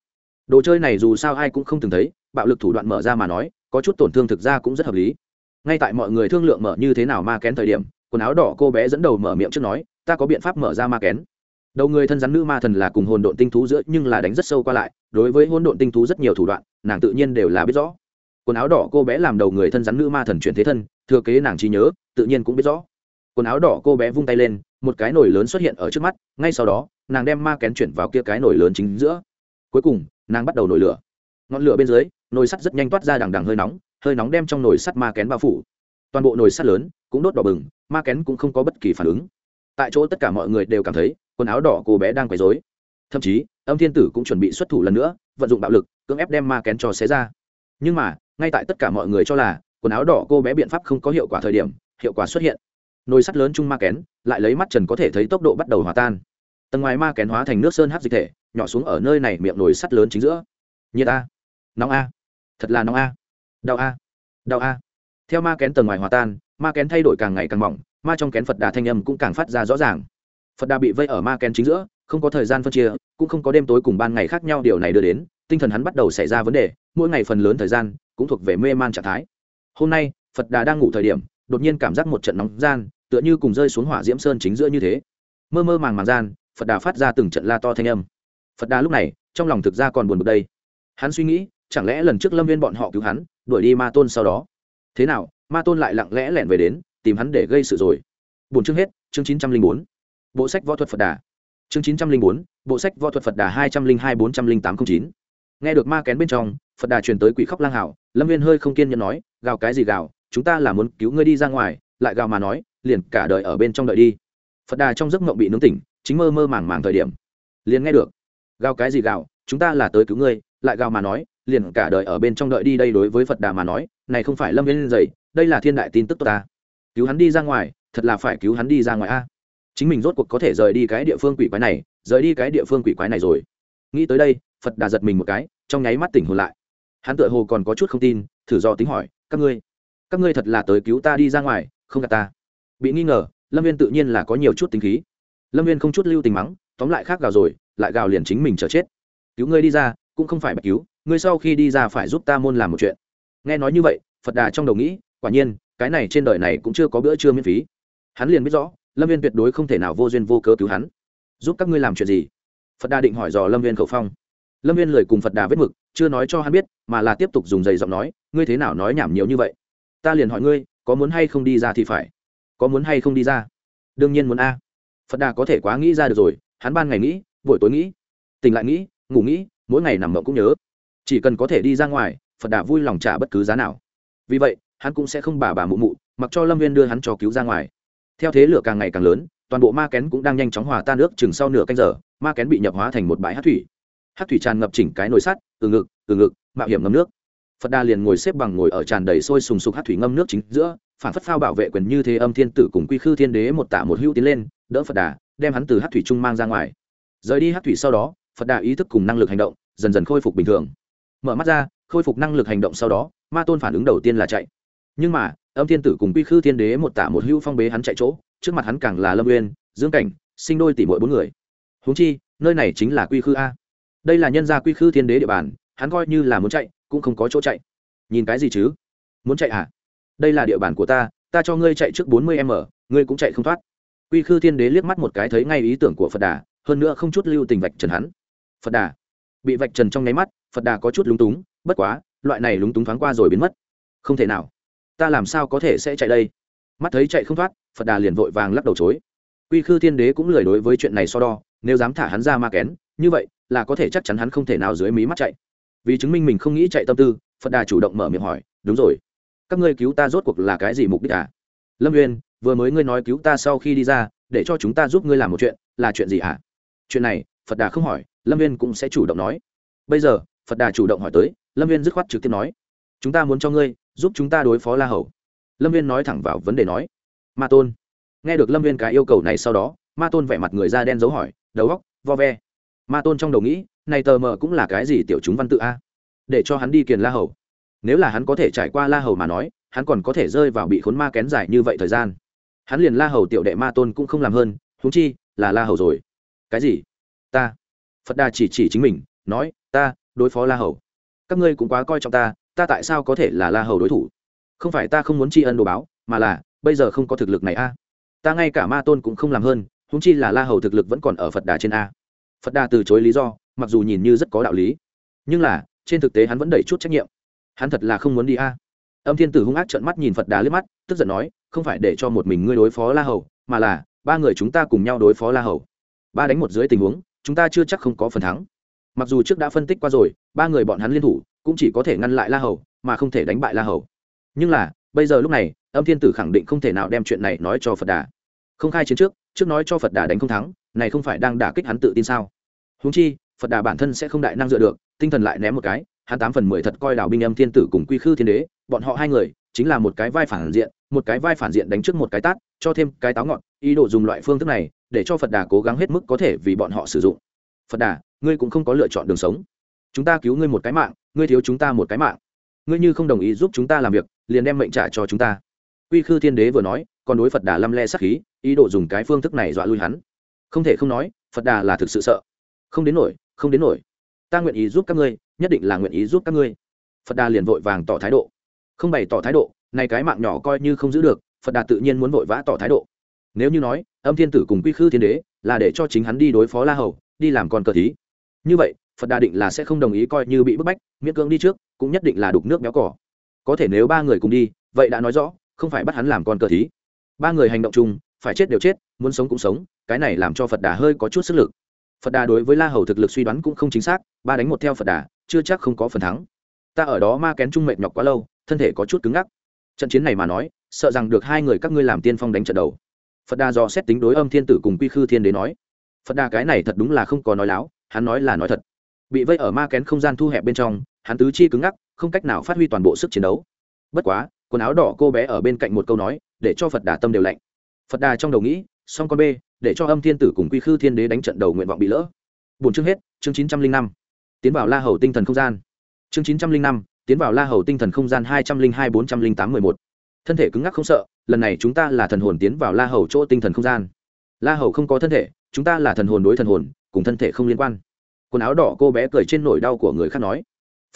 đồ chơi này dù sao ai cũng không từng thấy, bạo lực thủ đoạn mở ra mà nói, có chút tổn thương thực ra cũng rất hợp lý. Ngay tại mọi người thương lượng mở như thế nào ma kén thời điểm, quần áo đỏ cô bé dẫn đầu mở miệng trước nói, ta có biện pháp mở ra ma kén. Đầu người thân rắn nữ ma thần là cùng hồn độn tinh thú giữa, nhưng là đánh rất sâu qua lại, đối với hồn độn tinh thú rất nhiều thủ đoạn, nàng tự nhiên đều là biết rõ. Quần áo đỏ cô bé làm đầu người thân rắn nữ ma thần chuyển thế thân, thừa kế nàng trí nhớ, tự nhiên cũng biết rõ. Quần áo đỏ cô bé vung tay lên, một cái nồi lớn xuất hiện ở trước mắt, ngay sau đó, nàng đem ma kén chuyển vào kia cái nồi lớn chính giữa. Cuối cùng nàng bắt đầu nổi lửa. Ngọn lửa bên dưới, nồi sắt rất nhanh toát ra đằng đằng hơi nóng hơi nóng đem trong nồi sắt ma kén bao phủ. Toàn bộ nồi sắt lớn, cũng đốt đỏ bừng, ma kén cũng không có bất kỳ phản ứng. Tại chỗ tất cả mọi người đều cảm thấy, quần áo đỏ cô bé đang quấy dối thậm chí, âm thiên tử cũng chuẩn bị xuất thủ lần nữa, vận dụng bạo lực, cưỡng ép đem ma kén cho xé ra. Nhưng mà, ngay tại tất cả mọi người cho là, quần áo đỏ cô bé biện pháp không có hiệu quả thời điểm, hiệu quả xuất hiện. Nồi sắt lớn chung ma kén, lại lấy mắt trần có thể thấy tốc độ bắt đầu hòa tan. Tầng ngoài ma kén hóa thành nước sơn hát dịch thể nhỏ xuống ở nơi này miệng nồi sắt lớn chính giữa. Nhiệt a. Nóng a. Thật là nóng a. Đau a. Đau a. Theo ma kén tầng ngoài hòa tan, ma kén thay đổi càng ngày càng mỏng, ma trong kén phật đà thanh âm cũng càng phát ra rõ ràng. Phật đà bị vây ở ma kén chính giữa, không có thời gian phân chia, cũng không có đêm tối cùng ban ngày khác nhau điều này đưa đến, tinh thần hắn bắt đầu xảy ra vấn đề, mỗi ngày phần lớn thời gian cũng thuộc về mê man trạng thái. Hôm nay, phật đà đang ngủ thời điểm, đột nhiên cảm giác một trận nóng gian, tựa như cùng rơi xuống hỏa diễm sơn chính giữa như thế. Mơ mơ màng màng gian, phật đà phát ra từng trận la to thanh âm phật đà lúc này, trong lòng thực ra còn buồn bực đây. Hắn suy nghĩ, chẳng lẽ lần trước lâm viên bọn họ cứu hắn, đuổi đi ma tôn sau đó? Thế nào, ma tôn lại lặng lẽ lẻn về đến, tìm hắn để gây sự rồi. Bốn chương hết, chương chín trăm linh bốn. Bộ sách võ thuật phật đà. Chương chín trăm linh bốn, bộ sách võ thuật phật đà hai trăm linh hai bốn trăm linh tám t r ă n h chín. Nghe được ma kén bên trong, phật đà truyền tới quỷ khóc lang hảo lâm viên hơi không kiên nhẫn nói, gào cái gì gào, chúng ta là muốn cứu ngươi đi ra ngoài. Lại gào mà nói, liền cả đời ở bên trong đợi đi. Phật đà trong giấc mộng bị nướng tỉnh, chính mơ mơ màng màng thời điểm, liền nghe được gào cái gì gào, chúng ta là tới cứu ngươi, lại gào mà nói, liền cả đời ở bên trong đợi đi đây đối với phật đà mà nói, này không phải lâm viên dày đây là thiên đại tin tức tốt ta. Cứu hắn đi ra ngoài, thật là phải cứu hắn đi ra ngoài a. Chính mình rốt cuộc có thể rời đi cái địa phương quỷ quái này, rời đi cái địa phương quỷ quái này rồi. Nghĩ tới đây, phật đà giật mình một cái, trong nháy mắt tỉnh hồn lại. Hắn tựa hồ còn có chút không tin, thử do tính hỏi, các ngươi các ngươi thật là tới cứu ta đi ra ngoài, không gạt ta? Bị nghi ngờ, lâm viên tự nhiên là có nhiều chút tính khí. Lâm viên không chút lưu tình mắng tóm lại khác gào rồi, lại gào liền chính mình chờ chết. Cứu ngươi đi ra, cũng không phải bạch cứu, ngươi sau khi đi ra phải giúp ta môn làm một chuyện. Nghe nói như vậy, phật đà trong đầu nghĩ, quả nhiên, cái này trên đời này cũng chưa có bữa trưa miễn phí. Hắn liền biết rõ, lâm viên tuyệt đối không thể nào vô duyên vô cớ cứu hắn. Giúp các ngươi làm chuyện gì? Phật đà định hỏi dò lâm viên khẩu phong. Lâm viên lời cùng phật đà vết mực, chưa nói cho hắn biết, mà là tiếp tục dùng giày giọng nói, ngươi thế nào nói nhảm nhiều như vậy? Ta liền hỏi ngươi, có muốn hay không đi ra thì phải. Có muốn hay không đi ra? Đương nhiên muốn a. Phật đà có thể quá nghĩ ra được rồi hắn ban ngày nghĩ, buổi tối nghĩ, tỉnh lại nghĩ, ngủ nghĩ, mỗi ngày nằm mộng cũng nhớ. Chỉ cần có thể đi ra ngoài, phật đà vui lòng trả bất cứ giá nào. Vì vậy, hắn cũng sẽ không bà bà mụ mụ, mặc cho lâm viên đưa hắn cho cứu ra ngoài. Theo thế lửa càng ngày càng lớn, toàn bộ ma kén cũng đang nhanh chóng hòa tan nước chừng sau nửa canh giờ, ma kén bị nhập hóa thành một bãi hát thủy. Hát thủy tràn ngập chỉnh cái nồi sắt, từ ngực từ ngực, mạo hiểm ngâm nước. Phật đà liền ngồi xếp bằng ngồi ở tràn đầy sôi sùng sục hát thủy ngâm nước chính giữa phản phất phao bảo vệ quyền như thế âm thiên tử cùng quy khư thiên đế một tạ một hữu tiến lên, đỡ phật đà đem hắn từ hát thủy trung mang ra ngoài. Rời đi hát thủy sau đó, phật đà ý thức cùng năng lực hành động dần dần khôi phục bình thường. Mở mắt ra, khôi phục năng lực hành động sau đó, ma tôn phản ứng đầu tiên là chạy. Nhưng mà, âm thiên tử cùng quy khư thiên đế một tả một hữu phong bế hắn chạy chỗ, trước mặt hắn càng là lâm uyên, dương cảnh, sinh đôi tỷ mỗi bốn người. Huống chi, nơi này chính là quy khư a. Đây là nhân gia quy khư thiên đế địa bàn, hắn coi như là muốn chạy, cũng không có chỗ chạy. Nhìn cái gì chứ? Muốn chạy à? Đây là địa bàn của ta ta cho ngươi chạy trước bốn mươi m, ngươi cũng chạy không thoát quy khư thiên đế liếc mắt một cái thấy ngay ý tưởng của phật đà, hơn nữa không chút lưu tình vạch trần hắn. Phật đà. Bị vạch trần trong nháy mắt, phật đà có chút lúng túng, bất quá, loại này lúng túng thoáng qua rồi biến mất. Không thể nào. Ta làm sao có thể sẽ chạy đây? Mắt thấy chạy không thoát, phật đà liền vội vàng lắc đầu chối. Quy khư thiên đế cũng lười đối với chuyện này so đo, nếu dám thả hắn ra ma kén, như vậy là có thể chắc chắn hắn không thể nào dưới mí mắt chạy. Vì chứng minh mình không nghĩ chạy tâm tư, phật đà chủ động mở miệng hỏi, đúng rồi. Các ngươi cứu ta rốt cuộc là cái gì mục đích à? Lâm uyên vừa mới ngươi nói cứu ta sau khi đi ra, để cho chúng ta giúp ngươi làm một chuyện, là chuyện gì à chuyện này, phật đà không hỏi, lâm viên cũng sẽ chủ động nói. Bây giờ, phật đà chủ động hỏi tới, lâm viên dứt khoát trực tiếp nói, chúng ta muốn cho ngươi giúp chúng ta đối phó la hầu. Lâm viên nói thẳng vào vấn đề nói, ma tôn. Nghe được lâm viên cái yêu cầu này sau đó, ma tôn vẻ mặt người da đen dấu hỏi, đầu góc vo ve. Ma tôn trong đầu nghĩ, này tờ mờ cũng là cái gì tiểu chúng văn tự a? Để cho hắn đi kiền la hầu. Nếu là hắn có thể trải qua la hầu mà nói, hắn còn có thể rơi vào bị khốn ma kén dài như vậy thời gian hắn liền la hầu tiểu đệ ma tôn cũng không làm hơn húng chi là la hầu rồi. Cái gì? Ta. Phật đà chỉ chỉ chính mình, nói, ta, đối phó la hầu. Các ngươi cũng quá coi trọng ta ta tại sao có thể là la hầu đối thủ? Không phải ta không muốn tri ân đồ báo, mà là, bây giờ không có thực lực này a. Ta ngay cả ma tôn cũng không làm hơn húng chi là la hầu thực lực vẫn còn ở phật đà trên a. Phật đà từ chối lý do, mặc dù nhìn như rất có đạo lý, nhưng là, trên thực tế hắn vẫn đẩy chút trách nhiệm. Hắn thật là không muốn đi a. Âm thiên tử hung ác trợn mắt nhìn phật đà liếc mắt, tức giận nói không phải để cho một mình ngươi đối phó la hầu, mà là, ba người chúng ta cùng nhau đối phó la hầu. Ba đánh một dưới tình huống, chúng ta chưa chắc không có phần thắng. Mặc dù trước đã phân tích qua rồi, ba người bọn hắn liên thủ, cũng chỉ có thể ngăn lại la hầu, mà không thể đánh bại la hầu. Nhưng là, bây giờ lúc này, âm thiên tử khẳng định không thể nào đem chuyện này nói cho phật đà. Không khai chiến trước trước nói cho phật đà đánh không thắng, này không phải đang đả kích hắn tự tin sao? Húng chi, phật đà bản thân sẽ không đại năng dựa được, tinh thần lại ném một cái, hắn tám phần mười thật coi đảo binh âm thiên tử cùng quy khư thiên đế, bọn họ hai người chính là một cái vai phản diện, một cái vai phản diện đánh trước một cái tát, cho thêm cái táo ngọn. Ý đồ dùng loại phương thức này để cho phật đà cố gắng hết mức có thể vì bọn họ sử dụng. Phật đà, ngươi cũng không có lựa chọn đường sống. Chúng ta cứu ngươi một cái mạng, ngươi thiếu chúng ta một cái mạng. Ngươi như không đồng ý giúp chúng ta làm việc, liền đem mệnh trả cho chúng ta. Quy khư thiên đế vừa nói, còn đối phật đà lăm le sắc khí, ý đồ dùng cái phương thức này dọa lui hắn. Không thể không nói, phật đà là thực sự sợ. Không đến nổi, không đến nổi. Ta nguyện ý giúp các ngươi, nhất định là nguyện ý giúp các ngươi. Phật đà liền vội vàng tỏ thái độ không bày tỏ thái độ, này cái mạng nhỏ coi như không giữ được, phật đà tự nhiên muốn vội vã tỏ thái độ. Nếu như nói, âm thiên tử cùng quy khư thiên đế là để cho chính hắn đi đối phó la hầu, đi làm con cờ thí. Như vậy, phật đà định là sẽ không đồng ý coi như bị bức bách, miễn cưỡng đi trước, cũng nhất định là đục nước béo cỏ. Có thể nếu ba người cùng đi, vậy đã nói rõ, không phải bắt hắn làm con cờ thí. Ba người hành động chung, phải chết đều chết, muốn sống cũng sống, cái này làm cho phật đà hơi có chút sức lực. Phật đà đối với la hầu thực lực suy đoán cũng không chính xác, ba đánh một theo phật đà, chưa chắc không có phần thắng. Ta ở đó ma kén trung mệt nhọc quá lâu thân thể có chút cứng ngắc. Trận chiến này mà nói, sợ rằng được hai người các ngươi làm tiên phong đánh trận đầu. Phật đà do xét tính đối âm thiên tử cùng quy khư thiên đế nói. Phật đà cái này thật đúng là không có nói láo, hắn nói là nói thật. Bị vây ở ma kén không gian thu hẹp bên trong, hắn tứ chi cứng ngắc, không cách nào phát huy toàn bộ sức chiến đấu. Bất quá, quần áo đỏ cô bé ở bên cạnh một câu nói, để cho phật đà tâm đều lạnh. Phật đà trong đầu nghĩ, song con b để cho âm thiên tử cùng quy khư thiên đế đánh trận đầu nguyện vọng bị lỡ. Bốn chương hết, chương chín trăm linh năm. Tiến vào la hầu tinh thần không gian. Chương chín trăm linh năm tiến vào la hầu tinh thần không gian hai trăm linh hai, bốn trăm linh tám, mười một. Thân thể cứng ngắc không sợ, lần này chúng ta là thần hồn tiến vào la hầu chỗ tinh thần không gian. La hầu không có thân thể, chúng ta là thần hồn đối thần hồn, cùng thân thể không liên quan. Quần áo đỏ cô bé cười trên nỗi đau của người khác nói,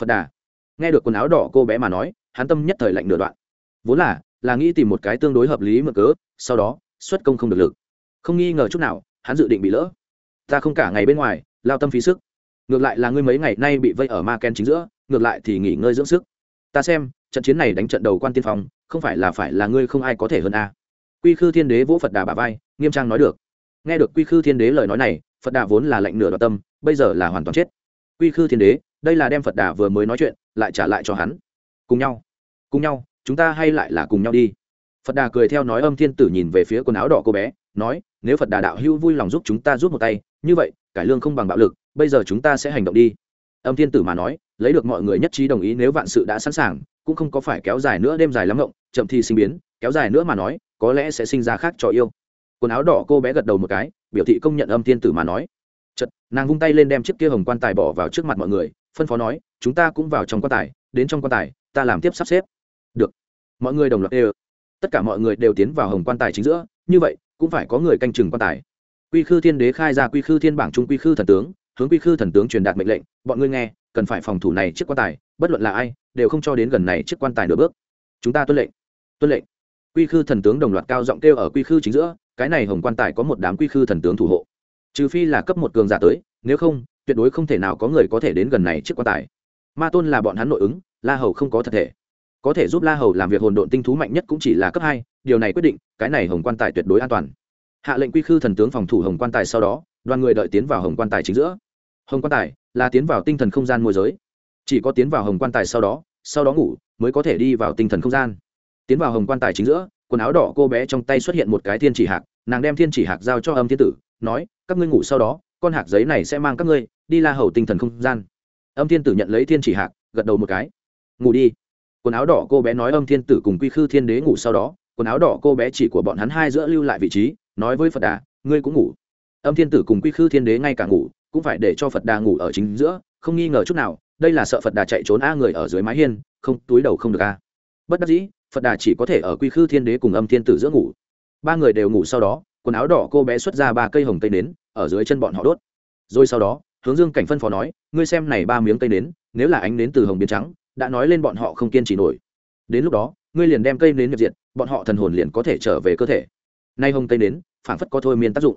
phật đà. Nghe được quần áo đỏ cô bé mà nói, hắn tâm nhất thời lạnh nửa đoạn. Vốn là là nghĩ tìm một cái tương đối hợp lý mở cớ, sau đó, xuất công không được lực. Không nghi ngờ chút nào, hắn dự định bị lỡ. Ta không cả ngày bên ngoài, lao tâm phí sức. Ngược lại là ngươi mấy ngày nay bị vây ở ma ken chính giữa ngược lại thì nghỉ ngơi dưỡng sức. Ta xem, trận chiến này đánh trận đầu quan tiên phong, không phải là phải là ngươi không ai có thể hơn a. Quy khư thiên đế vỗ phật đà bà vai, nghiêm trang nói được. Nghe được quy khư thiên đế lời nói này, phật đà vốn là lệnh nửa đoạt tâm, bây giờ là hoàn toàn chết. Quy khư thiên đế, đây là đem phật đà vừa mới nói chuyện, lại trả lại cho hắn. Cùng nhau cùng nhau, chúng ta hay lại là cùng nhau đi. Phật đà cười theo nói âm thiên tử nhìn về phía quần áo đỏ cô bé, nói, nếu phật đà đạo hữu vui lòng giúp chúng ta giúp một tay, như vậy, cải lương không bằng bạo lực, bây giờ chúng ta sẽ hành động đi. Âm thiên tử mà nói lấy được mọi người nhất trí đồng ý nếu vạn sự đã sẵn sàng, cũng không có phải kéo dài nữa đêm dài lắm ngộng, chậm thì sinh biến, kéo dài nữa mà nói, có lẽ sẽ sinh ra khác cho yêu. Quần áo đỏ cô bé gật đầu một cái, biểu thị công nhận âm thiên tử mà nói. Chật nàng vung tay lên đem chiếc kia hồng quan tài bỏ vào trước mặt mọi người, phân phó nói, chúng ta cũng vào trong quan tài, đến trong quan tài, ta làm tiếp sắp xếp. Được. Mọi người đồng loạt đều, tất cả mọi người đều tiến vào hồng quan tài chính giữa, như vậy, cũng phải có người canh chừng quan tài. Quy khư thiên đế khai ra quy khư thiên bảng trung quy khư thần tướng, hướng quy khư thần tướng truyền đạt mệnh lệnh, bọn ngươi nghe cần phải phòng thủ này chiếc quan tài, bất luận là ai, đều không cho đến gần này chiếc quan tài nửa bước. Chúng ta tuân lệnh tuân lệnh. Quy khư thần tướng đồng loạt cao giọng kêu ở quy khư chính giữa, cái này hồng quan tài có một đám quy khư thần tướng thủ hộ. Trừ phi là cấp một cường giả tới, nếu không, tuyệt đối không thể nào có người có thể đến gần này chiếc quan tài. Ma tôn là bọn hắn nội ứng, la hầu không có thật thể. Có thể giúp la hầu làm việc hồn độn tinh thú mạnh nhất cũng chỉ là cấp hai, điều này quyết định, cái này hồng quan tài tuyệt đối an toàn. Hạ lệnh quy khư thần tướng phòng thủ hồng quan tài sau đó, đoàn người đợi tiến vào hồng quan tài chính giữa. Hồng quan tài là tiến vào tinh thần không gian môi giới. Chỉ có tiến vào hồng quan tài sau đó sau đó ngủ, mới có thể đi vào tinh thần không gian. Tiến vào hồng quan tài chính giữa, quần áo đỏ cô bé trong tay xuất hiện một cái thiên chỉ hạc, nàng đem thiên chỉ hạc giao cho âm thiên tử, nói, các ngươi ngủ sau đó, con hạc giấy này sẽ mang các ngươi đi la hầu tinh thần không gian. Âm thiên tử nhận lấy thiên chỉ hạc, gật đầu một cái. Ngủ đi. Quần áo đỏ cô bé nói âm thiên tử cùng quy khư thiên đế ngủ sau đó, quần áo đỏ cô bé chỉ của bọn hắn hai giữa lưu lại vị trí, nói với phật đà, ngươi cũng ngủ. Âm thiên tử cùng quy khư thiên đế ngay cả ngủ cũng phải để cho phật đà ngủ ở chính giữa, không nghi ngờ chút nào, đây là sợ phật đà chạy trốn a người ở dưới mái hiên, không, túi đầu không được a. Bất đắc dĩ, phật đà chỉ có thể ở quy khư thiên đế cùng âm thiên tử giữa ngủ. Ba người đều ngủ sau đó, quần áo đỏ cô bé xuất ra ba cây hồng cây nến, ở dưới chân bọn họ đốt. Rồi sau đó, hướng dương cảnh phân phó nói, ngươi xem này ba miếng cây nến, nếu là ánh nến từ hồng biến trắng, đã nói lên bọn họ không kiên trì nổi. Đến lúc đó, ngươi liền đem cây nến nhập diện bọn họ thần hồn liền có thể trở về cơ thể. Nay hồng cây nến phản phất có thôi miên tác dụng.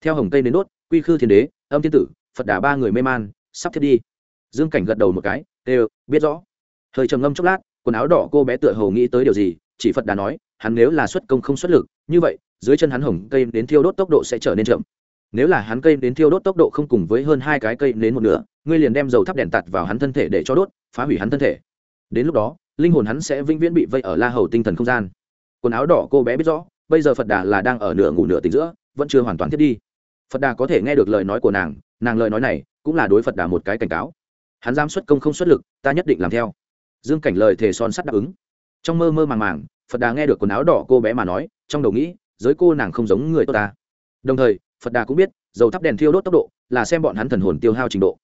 Theo hồng cây nến đốt, quy khư thiên đế âm thiên tử, phật đà ba người mê man, sắp thiết đi. Dương cảnh gật đầu một cái đều biết rõ. Hơi trầm ngâm chốc lát, quần áo đỏ cô bé tựa hồ nghĩ tới điều gì, chỉ phật đà nói, hắn nếu là xuất công không xuất lực, như vậy, dưới chân hắn hồng cây đến thiêu đốt tốc độ sẽ trở nên chậm. Nếu là hắn cây đến thiêu đốt tốc độ không cùng với hơn hai cái cây đến một nửa, ngươi liền đem dầu thắp đèn tạt vào hắn thân thể để cho đốt, phá hủy hắn thân thể. Đến lúc đó, linh hồn hắn sẽ vĩnh viễn bị vây ở la hầu tinh thần không gian. Quần áo đỏ cô bé biết rõ, bây giờ phật đà là đang ở nửa ngủ nửa tỉnh giữa, vẫn chưa hoàn toàn thiết đi phật đà có thể nghe được lời nói của nàng nàng lời nói này cũng là đối phật đà một cái cảnh cáo. Hắn dám xuất công không xuất lực, ta nhất định làm theo. Dương cảnh lời thề son sắt đáp ứng. Trong mơ mơ màng màng, phật đà nghe được quần áo đỏ cô bé mà nói, trong đầu nghĩ, giới cô nàng không giống người tốt ta. Đồng thời, phật đà cũng biết, dầu thắp đèn thiêu đốt tốc độ là xem bọn hắn thần hồn tiêu hao trình độ.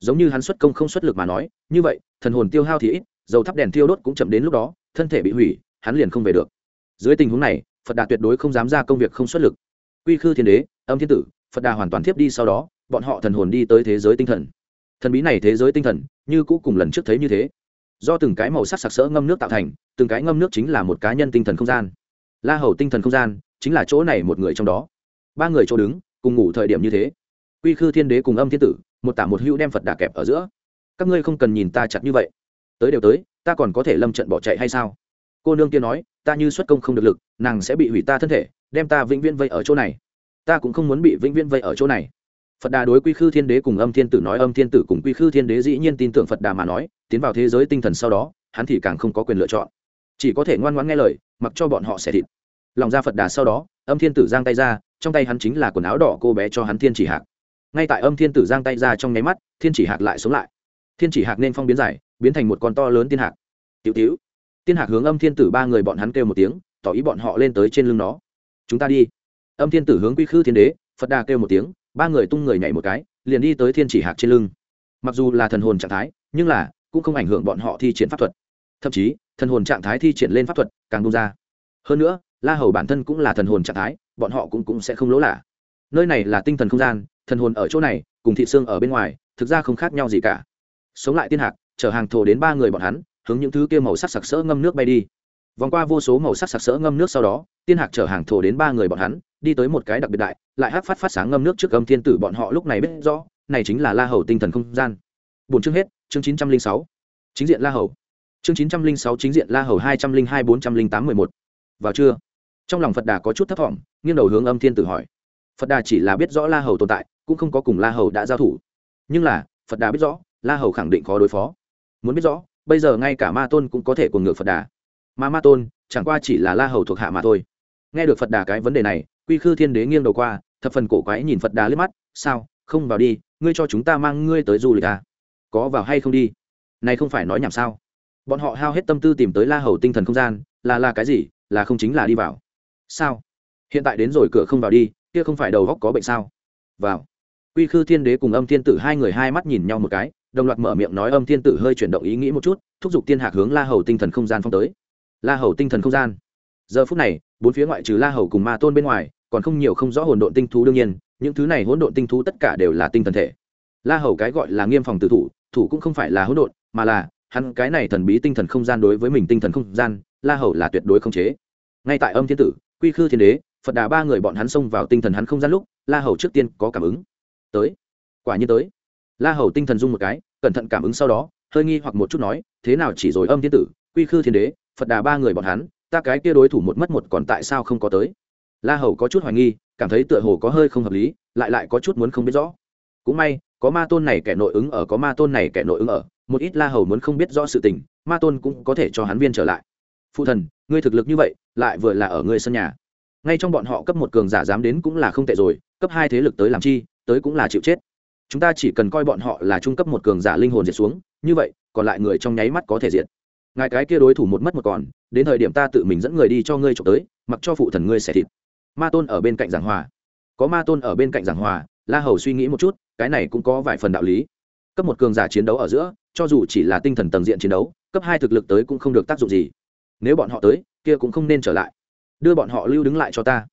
Giống như hắn xuất công không xuất lực mà nói, như vậy, thần hồn tiêu hao thì ít, dầu thắp đèn thiêu đốt cũng chậm đến lúc đó, thân thể bị hủy, hắn liền không về được. Dưới tình huống này, phật đà tuyệt đối không dám ra công việc không xuất lực quy khư thiên đế, âm thiên tử, phật đà hoàn toàn thiếp đi sau đó, bọn họ thần hồn đi tới thế giới tinh thần. Thần bí này thế giới tinh thần, như cũ cùng lần trước thấy như thế. Do từng cái màu sắc sặc sỡ ngâm nước tạo thành, từng cái ngâm nước chính là một cá nhân tinh thần không gian. La hầu tinh thần không gian, chính là chỗ này một người trong đó. Ba người chỗ đứng, cùng ngủ thời điểm như thế. Quy khư thiên đế cùng âm thiên tử, một tả một hữu đem phật đà kẹp ở giữa. Các ngươi không cần nhìn ta chặt như vậy. Tới đều tới, ta còn có thể lâm trận bỏ chạy hay sao? Cô nương kia nói, ta như xuất công không được lực, nàng sẽ bị hủy ta thân thể đem ta vĩnh viễn vây ở chỗ này. Ta cũng không muốn bị vĩnh viễn vây ở chỗ này. Phật đà đối quy khư thiên đế cùng âm thiên tử nói, âm thiên tử cùng quy khư thiên đế dĩ nhiên tin tưởng phật đà mà nói, tiến vào thế giới tinh thần sau đó, hắn thì càng không có quyền lựa chọn. Chỉ có thể ngoan ngoãn nghe lời, mặc cho bọn họ xẻ thịt. Lòng ra phật đà sau đó, âm thiên tử giang tay ra, trong tay hắn chính là quần áo đỏ cô bé cho hắn thiên chỉ hạc. Ngay tại âm thiên tử giang tay ra trong nháy mắt, thiên chỉ hạc lại sống lại. Thiên chỉ hạc nên phong biến giải, biến thành một con to lớn tiên hạc. Tiểu tiểu. Tiên hạc hướng âm thiên tử ba người bọn hắn kêu một tiếng, tỏ ý bọn họ lên tới trên lưng nó chúng ta đi. Âm thiên tử hướng quy khư thiên đế phật đà kêu một tiếng ba người tung người nhảy một cái liền đi tới thiên chỉ hạc trên lưng. Mặc dù là thần hồn trạng thái nhưng là cũng không ảnh hưởng bọn họ thi triển pháp thuật. Thậm chí thần hồn trạng thái thi triển lên pháp thuật càng bung ra. Hơn nữa la hầu bản thân cũng là thần hồn trạng thái bọn họ cũng, cũng sẽ không lỗ lạ. Nơi này là tinh thần không gian thần hồn ở chỗ này cùng thị xương ở bên ngoài thực ra không khác nhau gì cả. Sống lại tiên hạc chở hàng thổ đến ba người bọn hắn hướng những thứ kia màu sắc sặc sỡ ngâm nước bay đi vòng qua vô số màu sắc sặc sỡ ngâm nước sau đó, tiên hạc chở hàng thổ đến ba người bọn hắn, đi tới một cái đặc biệt đại, lại hát phát phát sáng ngâm nước trước âm thiên tử bọn họ lúc này biết rõ, này chính là la hầu tinh thần không gian. Bốn chương hết, chương chín trăm linh sáu, chính diện la hầu. Chương chín trăm linh sáu, chính diện la hầu hai trăm linh hai, bốn trăm linh tám, mười một. Vào trưa, trong lòng phật đà có chút thấp t nghiêng đầu hướng âm thiên tử hỏi. Phật đà chỉ là biết rõ la hầu tồn tại, cũng không có cùng la hầu đã giao thủ. Nhưng là, phật đà biết rõ, la hầu khẳng định khó đối phó. Muốn biết rõ, bây giờ ngay cả ma tôn cũng có thể cùng ngược phật đà mà ma tôn, chẳng qua chỉ là la hầu thuộc hạ mà thôi. Nghe được phật đà cái vấn đề này, quy khư thiên đế nghiêng đầu qua, thập phần cổ quái nhìn phật đà liếc mắt, sao? Không vào đi, ngươi cho chúng ta mang ngươi tới du lịch à? có vào hay không đi? Này không phải nói nhảm sao? Bọn họ hao hết tâm tư tìm tới la hầu tinh thần không gian, là là cái gì, là không chính là đi vào. Sao? Hiện tại đến rồi, cửa không vào đi, kia không phải đầu góc có bệnh sao? Vào. Quy khư thiên đế cùng âm thiên tử hai người hai mắt nhìn nhau một cái, đồng loạt mở miệng nói, âm thiên tử hơi chuyển động ý nghĩ một chút, thúc giục tiên hạc hướng la hầu tinh thần không gian phong tới la hầu tinh thần không gian. Giờ phút này, bốn phía ngoại trừ la hầu cùng ma tôn bên ngoài, còn không nhiều không rõ hồn độn tinh thú đương nhiên, những thứ này hỗn độn tinh thú tất cả đều là tinh thần thể. La hầu cái gọi là nghiêm phòng tự thủ thủ cũng không phải là hỗn độn, mà là, hắn cái này thần bí tinh thần không gian đối với mình tinh thần không gian, la hầu là tuyệt đối không chế. Ngay tại âm thiên tử, quy khư thiên đế, phật đà ba người bọn hắn xông vào tinh thần hắn không gian lúc, la hầu trước tiên có cảm ứng. Tới. Quả nhiên tới. La hầu tinh thần dung một cái, cẩn thận cảm ứng sau đó, hơi nghi hoặc một chút nói, thế nào chỉ rồi âm thiên tử, quy khư thiên đế phật đà ba người bọn hắn, ta cái kia đối thủ một mất một còn tại sao không có tới? La hầu có chút hoài nghi, cảm thấy tựa hồ có hơi không hợp lý, lại lại có chút muốn không biết rõ. Cũng may, có ma tôn này kẻ nội ứng ở, có ma tôn này kẻ nội ứng ở, một ít la hầu muốn không biết rõ sự tình, ma tôn cũng có thể cho hắn viên trở lại. Phụ thần, ngươi thực lực như vậy, lại vừa là ở ngươi sân nhà. Ngay trong bọn họ cấp một cường giả dám đến cũng là không tệ rồi, cấp hai thế lực tới làm chi, tới cũng là chịu chết. Chúng ta chỉ cần coi bọn họ là trung cấp một cường giả linh hồn diệt xuống, như vậy, còn lại người trong nháy mắt có thể diệt ngài cái kia đối thủ một mất một còn, đến thời điểm ta tự mình dẫn người đi cho ngươi trộm tới, mặc cho phụ thần ngươi xẻ thịt. Ma tôn ở bên cạnh giảng hòa. Có ma tôn ở bên cạnh giảng hòa, la hầu suy nghĩ một chút, cái này cũng có vài phần đạo lý. Cấp một cường giả chiến đấu ở giữa, cho dù chỉ là tinh thần tầng diện chiến đấu, cấp hai thực lực tới cũng không được tác dụng gì. Nếu bọn họ tới, kia cũng không nên trở lại. Đưa bọn họ lưu đứng lại cho ta.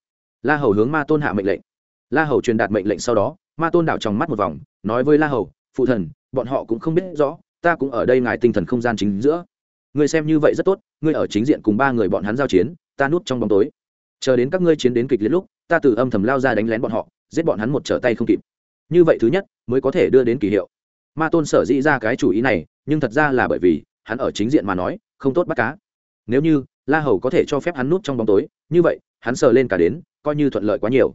La hầu hướng ma tôn hạ mệnh lệnh. La hầu truyền đạt mệnh lệnh sau đó, ma tôn đảo trong mắt một vòng, nói với la hầu, phụ thần, bọn họ cũng không biết rõ, ta cũng ở đây ngài tinh thần không gian chính giữa ngươi xem như vậy rất tốt, ngươi ở chính diện cùng ba người bọn hắn giao chiến, ta núp trong bóng tối. Chờ đến các ngươi chiến đến kịch liệt lúc, ta từ âm thầm lao ra đánh lén bọn họ, giết bọn hắn một trở tay không kịp. Như vậy thứ nhất, mới có thể đưa đến kỳ hiệu. Ma tôn sở dĩ ra cái chủ ý này, nhưng thật ra là bởi vì, hắn ở chính diện mà nói, không tốt bắt cá. Nếu như, la hầu có thể cho phép hắn núp trong bóng tối, như vậy, hắn sờ lên cả đến, coi như thuận lợi quá nhiều.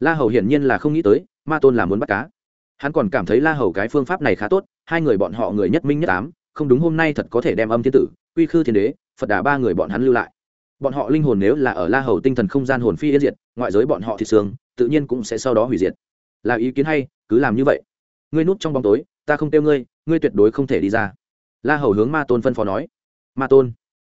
La hầu hiển nhiên là không nghĩ tới, ma tôn là muốn bắt cá. Hắn còn cảm thấy la hầu cái phương pháp này khá tốt, hai người bọn họ người nhất minh nhất ám, không đúng hôm nay thật có thể đem âm thiên tử quy khư thiên đế, phật đà ba người bọn hắn lưu lại. Bọn họ linh hồn nếu là ở la hầu tinh thần không gian hồn phi yên diệt, ngoại giới bọn họ thịt xương, tự nhiên cũng sẽ sau đó hủy diệt. Là ý kiến hay, cứ làm như vậy. Ngươi núp trong bóng tối, ta không kêu ngươi ngươi tuyệt đối không thể đi ra. La hầu hướng ma tôn phân phó nói. Ma tôn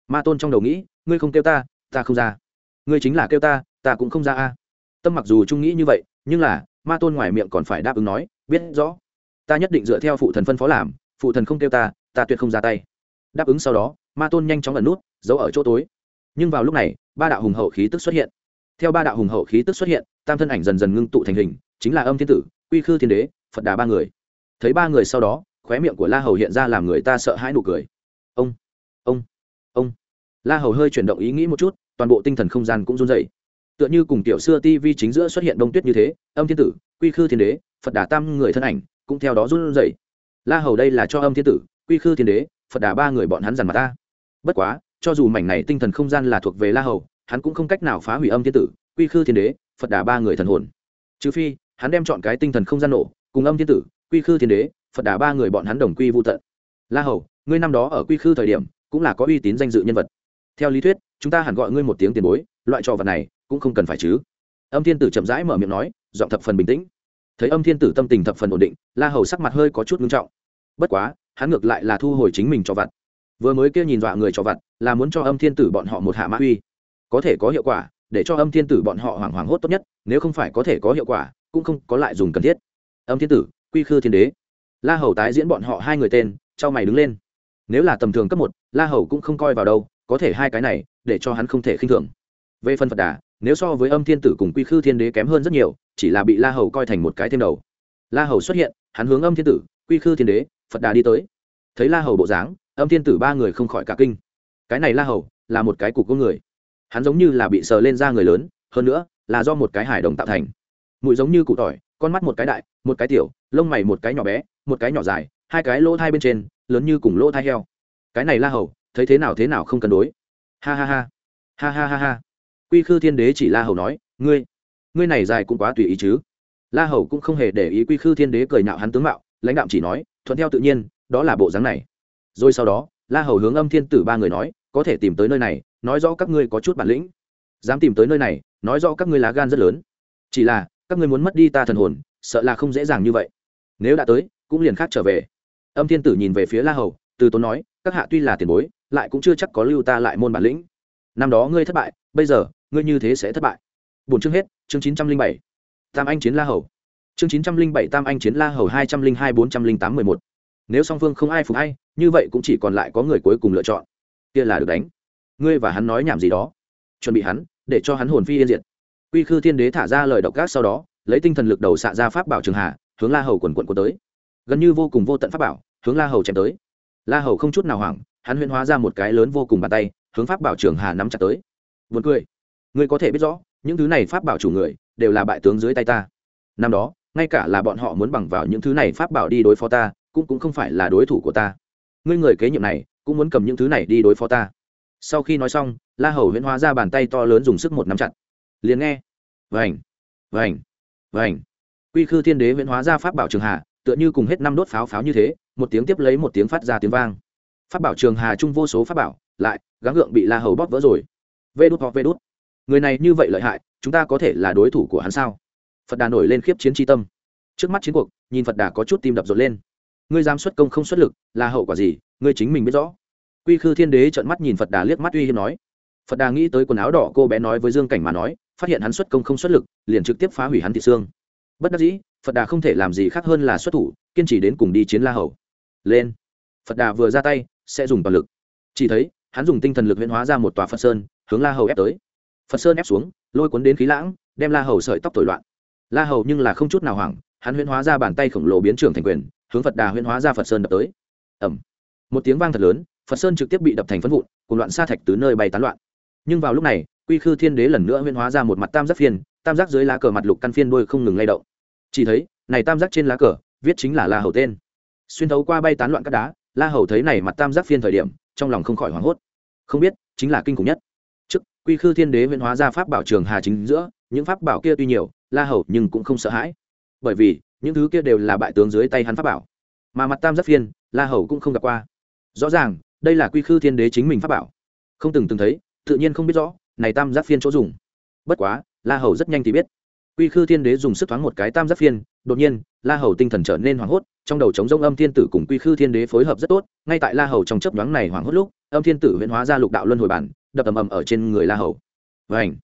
ma tôn trong đầu nghĩ, ngươi không kêu ta ta không ra. Ngươi chính là kêu ta ta cũng không ra a. Tâm mặc dù trung nghĩ như vậy, nhưng là, ma tôn ngoài miệng còn phải đáp ứng nói, biết rõ. Ta nhất định dựa theo phụ thần phân phó làm, phụ thần không kêu ta ta tuyệt không ra tay. Đáp ứng sau đó ma tôn nhanh chóng ẩn nút, giấu ở chỗ tối. Nhưng vào lúc này, ba đạo hùng hậu khí tức xuất hiện. Theo ba đạo hùng hậu khí tức xuất hiện, tam thân ảnh dần dần ngưng tụ thành hình, chính là âm thiên tử, quy khư thiên đế, phật đà ba người. Thấy ba người sau đó, khóe miệng của la hầu hiện ra làm người ta sợ hãi nụ cười. Ông ông ông. La hầu hơi chuyển động ý nghĩ một chút, toàn bộ tinh thần không gian cũng run dày tựa như cùng tiểu xưa ti vi chính giữa xuất hiện đông tuyết như thế, âm thiên tử, quy khư thiên đế, phật đà tam người thân ảnh cũng theo đó run dày la hầu đây là cho âm thiên tử, quy khư thiên đế, phật đà ba người bọn hắn dằn mặt ta bất quá, cho dù mảnh này tinh thần không gian là thuộc về la hầu, hắn cũng không cách nào phá hủy âm thiên tử, quy khư thiên đế, phật đà ba người thần hồn. Trừ phi, hắn đem chọn cái tinh thần không gian nổ, cùng âm thiên tử, quy khư thiên đế, phật đà ba người bọn hắn đồng quy vô tận. La hầu, ngươi năm đó ở quy khư thời điểm, cũng là có uy tín danh dự nhân vật. Theo lý thuyết, chúng ta hẳn gọi ngươi một tiếng tiền bối, loại trò vật này, cũng không cần phải chứ. Âm thiên tử chậm rãi mở miệng nói, giọng thập phần bình tĩnh. Thấy âm thiên tử tâm tình thập phần ổn định, la hầu sắc mặt hơi có chút ngưng trọng. Bất quá, hắn ngược lại là thu hồi chính mình cho vặt vừa mới kia nhìn dọa người cho vặt, là muốn cho âm thiên tử bọn họ một hạ mã uy. Có thể có hiệu quả, để cho âm thiên tử bọn họ hoảng hoảng hốt tốt nhất, nếu không phải có thể có hiệu quả, cũng không có lại dùng cần thiết. Âm thiên tử, quy khư thiên đế. La hầu tái diễn bọn họ hai người tên trao mày đứng lên. Nếu là tầm thường cấp một, la hầu cũng không coi vào đâu, có thể hai cái này, để cho hắn không thể khinh thường. Về phần phật đà, nếu so với âm thiên tử cùng quy khư thiên đế kém hơn rất nhiều, chỉ là bị la hầu coi thành một cái thêm đầu. La hầu xuất hiện, hắn hướng âm thiên tử, quy khư thiên đế, phật đà đi tới. Thấy la hầu bộ dáng âm thiên tử ba người không khỏi cả kinh. Cái này la hầu là một cái cục có người. Hắn giống như là bị sờ lên da người lớn, hơn nữa là do một cái hải đồng tạo thành. Mũi giống như cụ tỏi, con mắt một cái đại, một cái tiểu, lông mày một cái nhỏ bé, một cái nhỏ dài, hai cái lỗ thai bên trên, lớn như cùng lỗ thai heo. Cái này la hầu, thấy thế nào thế nào không cân đối. Ha ha ha. Ha ha ha ha. Quy khư thiên đế chỉ la hầu nói, ngươi ngươi này dài cũng quá tùy ý chứ. La hầu cũng không hề để ý quy khư thiên đế cười nhạo hắn tướng mạo, lãnh đạo chỉ nói, thuận theo tự nhiên, đó là bộ dáng này rồi sau đó, la hầu hướng âm thiên tử ba người nói, có thể tìm tới nơi này, nói rõ các ngươi có chút bản lĩnh. Dám tìm tới nơi này, nói rõ các ngươi lá gan rất lớn. Chỉ là, các ngươi muốn mất đi ta thần hồn, sợ là không dễ dàng như vậy. Nếu đã tới, cũng liền khác trở về. Âm thiên tử nhìn về phía la hầu, từ tốn nói, các hạ tuy là tiền bối, lại cũng chưa chắc có lưu ta lại môn bản lĩnh. Năm đó ngươi thất bại, bây giờ, ngươi như thế sẽ thất bại. Bốn chương hết, chương chín trăm linh bảy. Tam anh chiến la hầu. Chương chín trăm linh bảy tam anh chiến la hầu hai trăm linh hai bốn trăm linh tám mười một nếu song phương không ai phục hay như vậy cũng chỉ còn lại có người cuối cùng lựa chọn. Kia là được đánh. Ngươi và hắn nói nhảm gì đó. Chuẩn bị hắn, để cho hắn hồn phi yên diệt. Quy khư thiên đế thả ra lời độc gác sau đó, lấy tinh thần lực đầu xạ ra pháp bảo trường hạ, hướng la hầu quần quận của tới. Gần như vô cùng vô tận pháp bảo, hướng la hầu chém tới. La hầu không chút nào hoảng, hắn huyễn hóa ra một cái lớn vô cùng bàn tay, hướng pháp bảo trường hà nắm chặt tới. Vượt cười. Ngươi có thể biết rõ, những thứ này pháp bảo chủ người, đều là bại tướng dưới tay ta. Năm đó, ngay cả là bọn họ muốn bằng vào những thứ này pháp bảo đi đối phó ta cũng cũng không phải là đối thủ của ta. Ngươi người kế nhiệm này, cũng muốn cầm những thứ này đi đối phó ta. Sau khi nói xong, la hầu huyễn hóa ra bàn tay to lớn dùng sức một nắm chặt. Liền nghe. Vành vành vành. Quy khư thiên đế huyễn hóa ra pháp bảo trường hà, tựa như cùng hết năm đốt pháo pháo như thế, một tiếng tiếp lấy một tiếng phát ra tiếng vang. Pháp bảo trường hà chung vô số pháp bảo, lại, gắng gượng bị la hầu bóp vỡ rồi. Vê đút hoặc vê đút. Người này như vậy lợi hại, chúng ta có thể là đối thủ của hắn sao? Phật đà nổi lên khiếp chiến tri tâm. Trước mắt chiến cuộc, nhìn phật đà có chút tim đập rộn lên ngươi dám xuất công không xuất lực, là hậu quả gì, ngươi chính mình biết rõ. Quy khư thiên đế trợn mắt nhìn phật đà liếc mắt uy hiếp nói. Phật đà nghĩ tới quần áo đỏ cô bé nói với dương cảnh mà nói, phát hiện hắn xuất công không xuất lực, liền trực tiếp phá hủy hắn thị xương. Bất đắc dĩ, phật đà không thể làm gì khác hơn là xuất thủ, kiên trì đến cùng đi chiến la hầu. Lên. Phật đà vừa ra tay, sẽ dùng toàn lực. Chỉ thấy, hắn dùng tinh thần lực huyễn hóa ra một tòa phật sơn, hướng la hầu ép tới. Phật sơn ép xuống, lôi cuốn đến khí lãng, đem la hầu sợi tóc thổi loạn. La hầu nhưng là không chút nào hoảng, hắn huyễn hóa ra bàn tay khổng lồ biến trưởng thành quyền hướng phật đà huyễn hóa ra phật sơn đập tới. Ẩm một tiếng vang thật lớn, phật sơn trực tiếp bị đập thành phân vụn, cùng loạn sa thạch từ nơi bay tán loạn. Nhưng vào lúc này, quy khư thiên đế lần nữa huyễn hóa ra một mặt tam giác phiên, tam giác dưới lá cờ mặt lục căn phiên đôi không ngừng lay động. Chỉ thấy, này tam giác trên lá cờ, viết chính là la hầu tên. Xuyên thấu qua bay tán loạn các đá, la hầu thấy này mặt tam giác phiên thời điểm, trong lòng không khỏi hoảng hốt. Không biết, chính là kinh khủng nhất. Trước, quy khư thiên đế huyễn hóa ra pháp bảo trường hà chính giữa, những pháp bảo kia tuy nhiều, la hầu nhưng cũng không sợ hãi. Bởi vì những thứ kia đều là bại tướng dưới tay hắn pháp bảo. Mà mặt tam giác phiên, la hầu cũng không gặp qua. Rõ ràng, đây là quy khư thiên đế chính mình pháp bảo. Không từng từng thấy, tự nhiên không biết rõ, này tam giác phiên chỗ dùng. Bất quá, la hầu rất nhanh thì biết. Quy khư thiên đế dùng sức thoáng một cái tam giác phiên, đột nhiên, la hầu tinh thần trở nên hoảng hốt, trong đầu chống rông âm thiên tử cùng quy khư thiên đế phối hợp rất tốt, ngay tại la hầu trong chấp nhoáng này hoảng hốt lúc, âm thiên tử huyễn hóa ra lục đạo luân hồi bản, đập ầm ầm ở trên người la hầu. Vảnh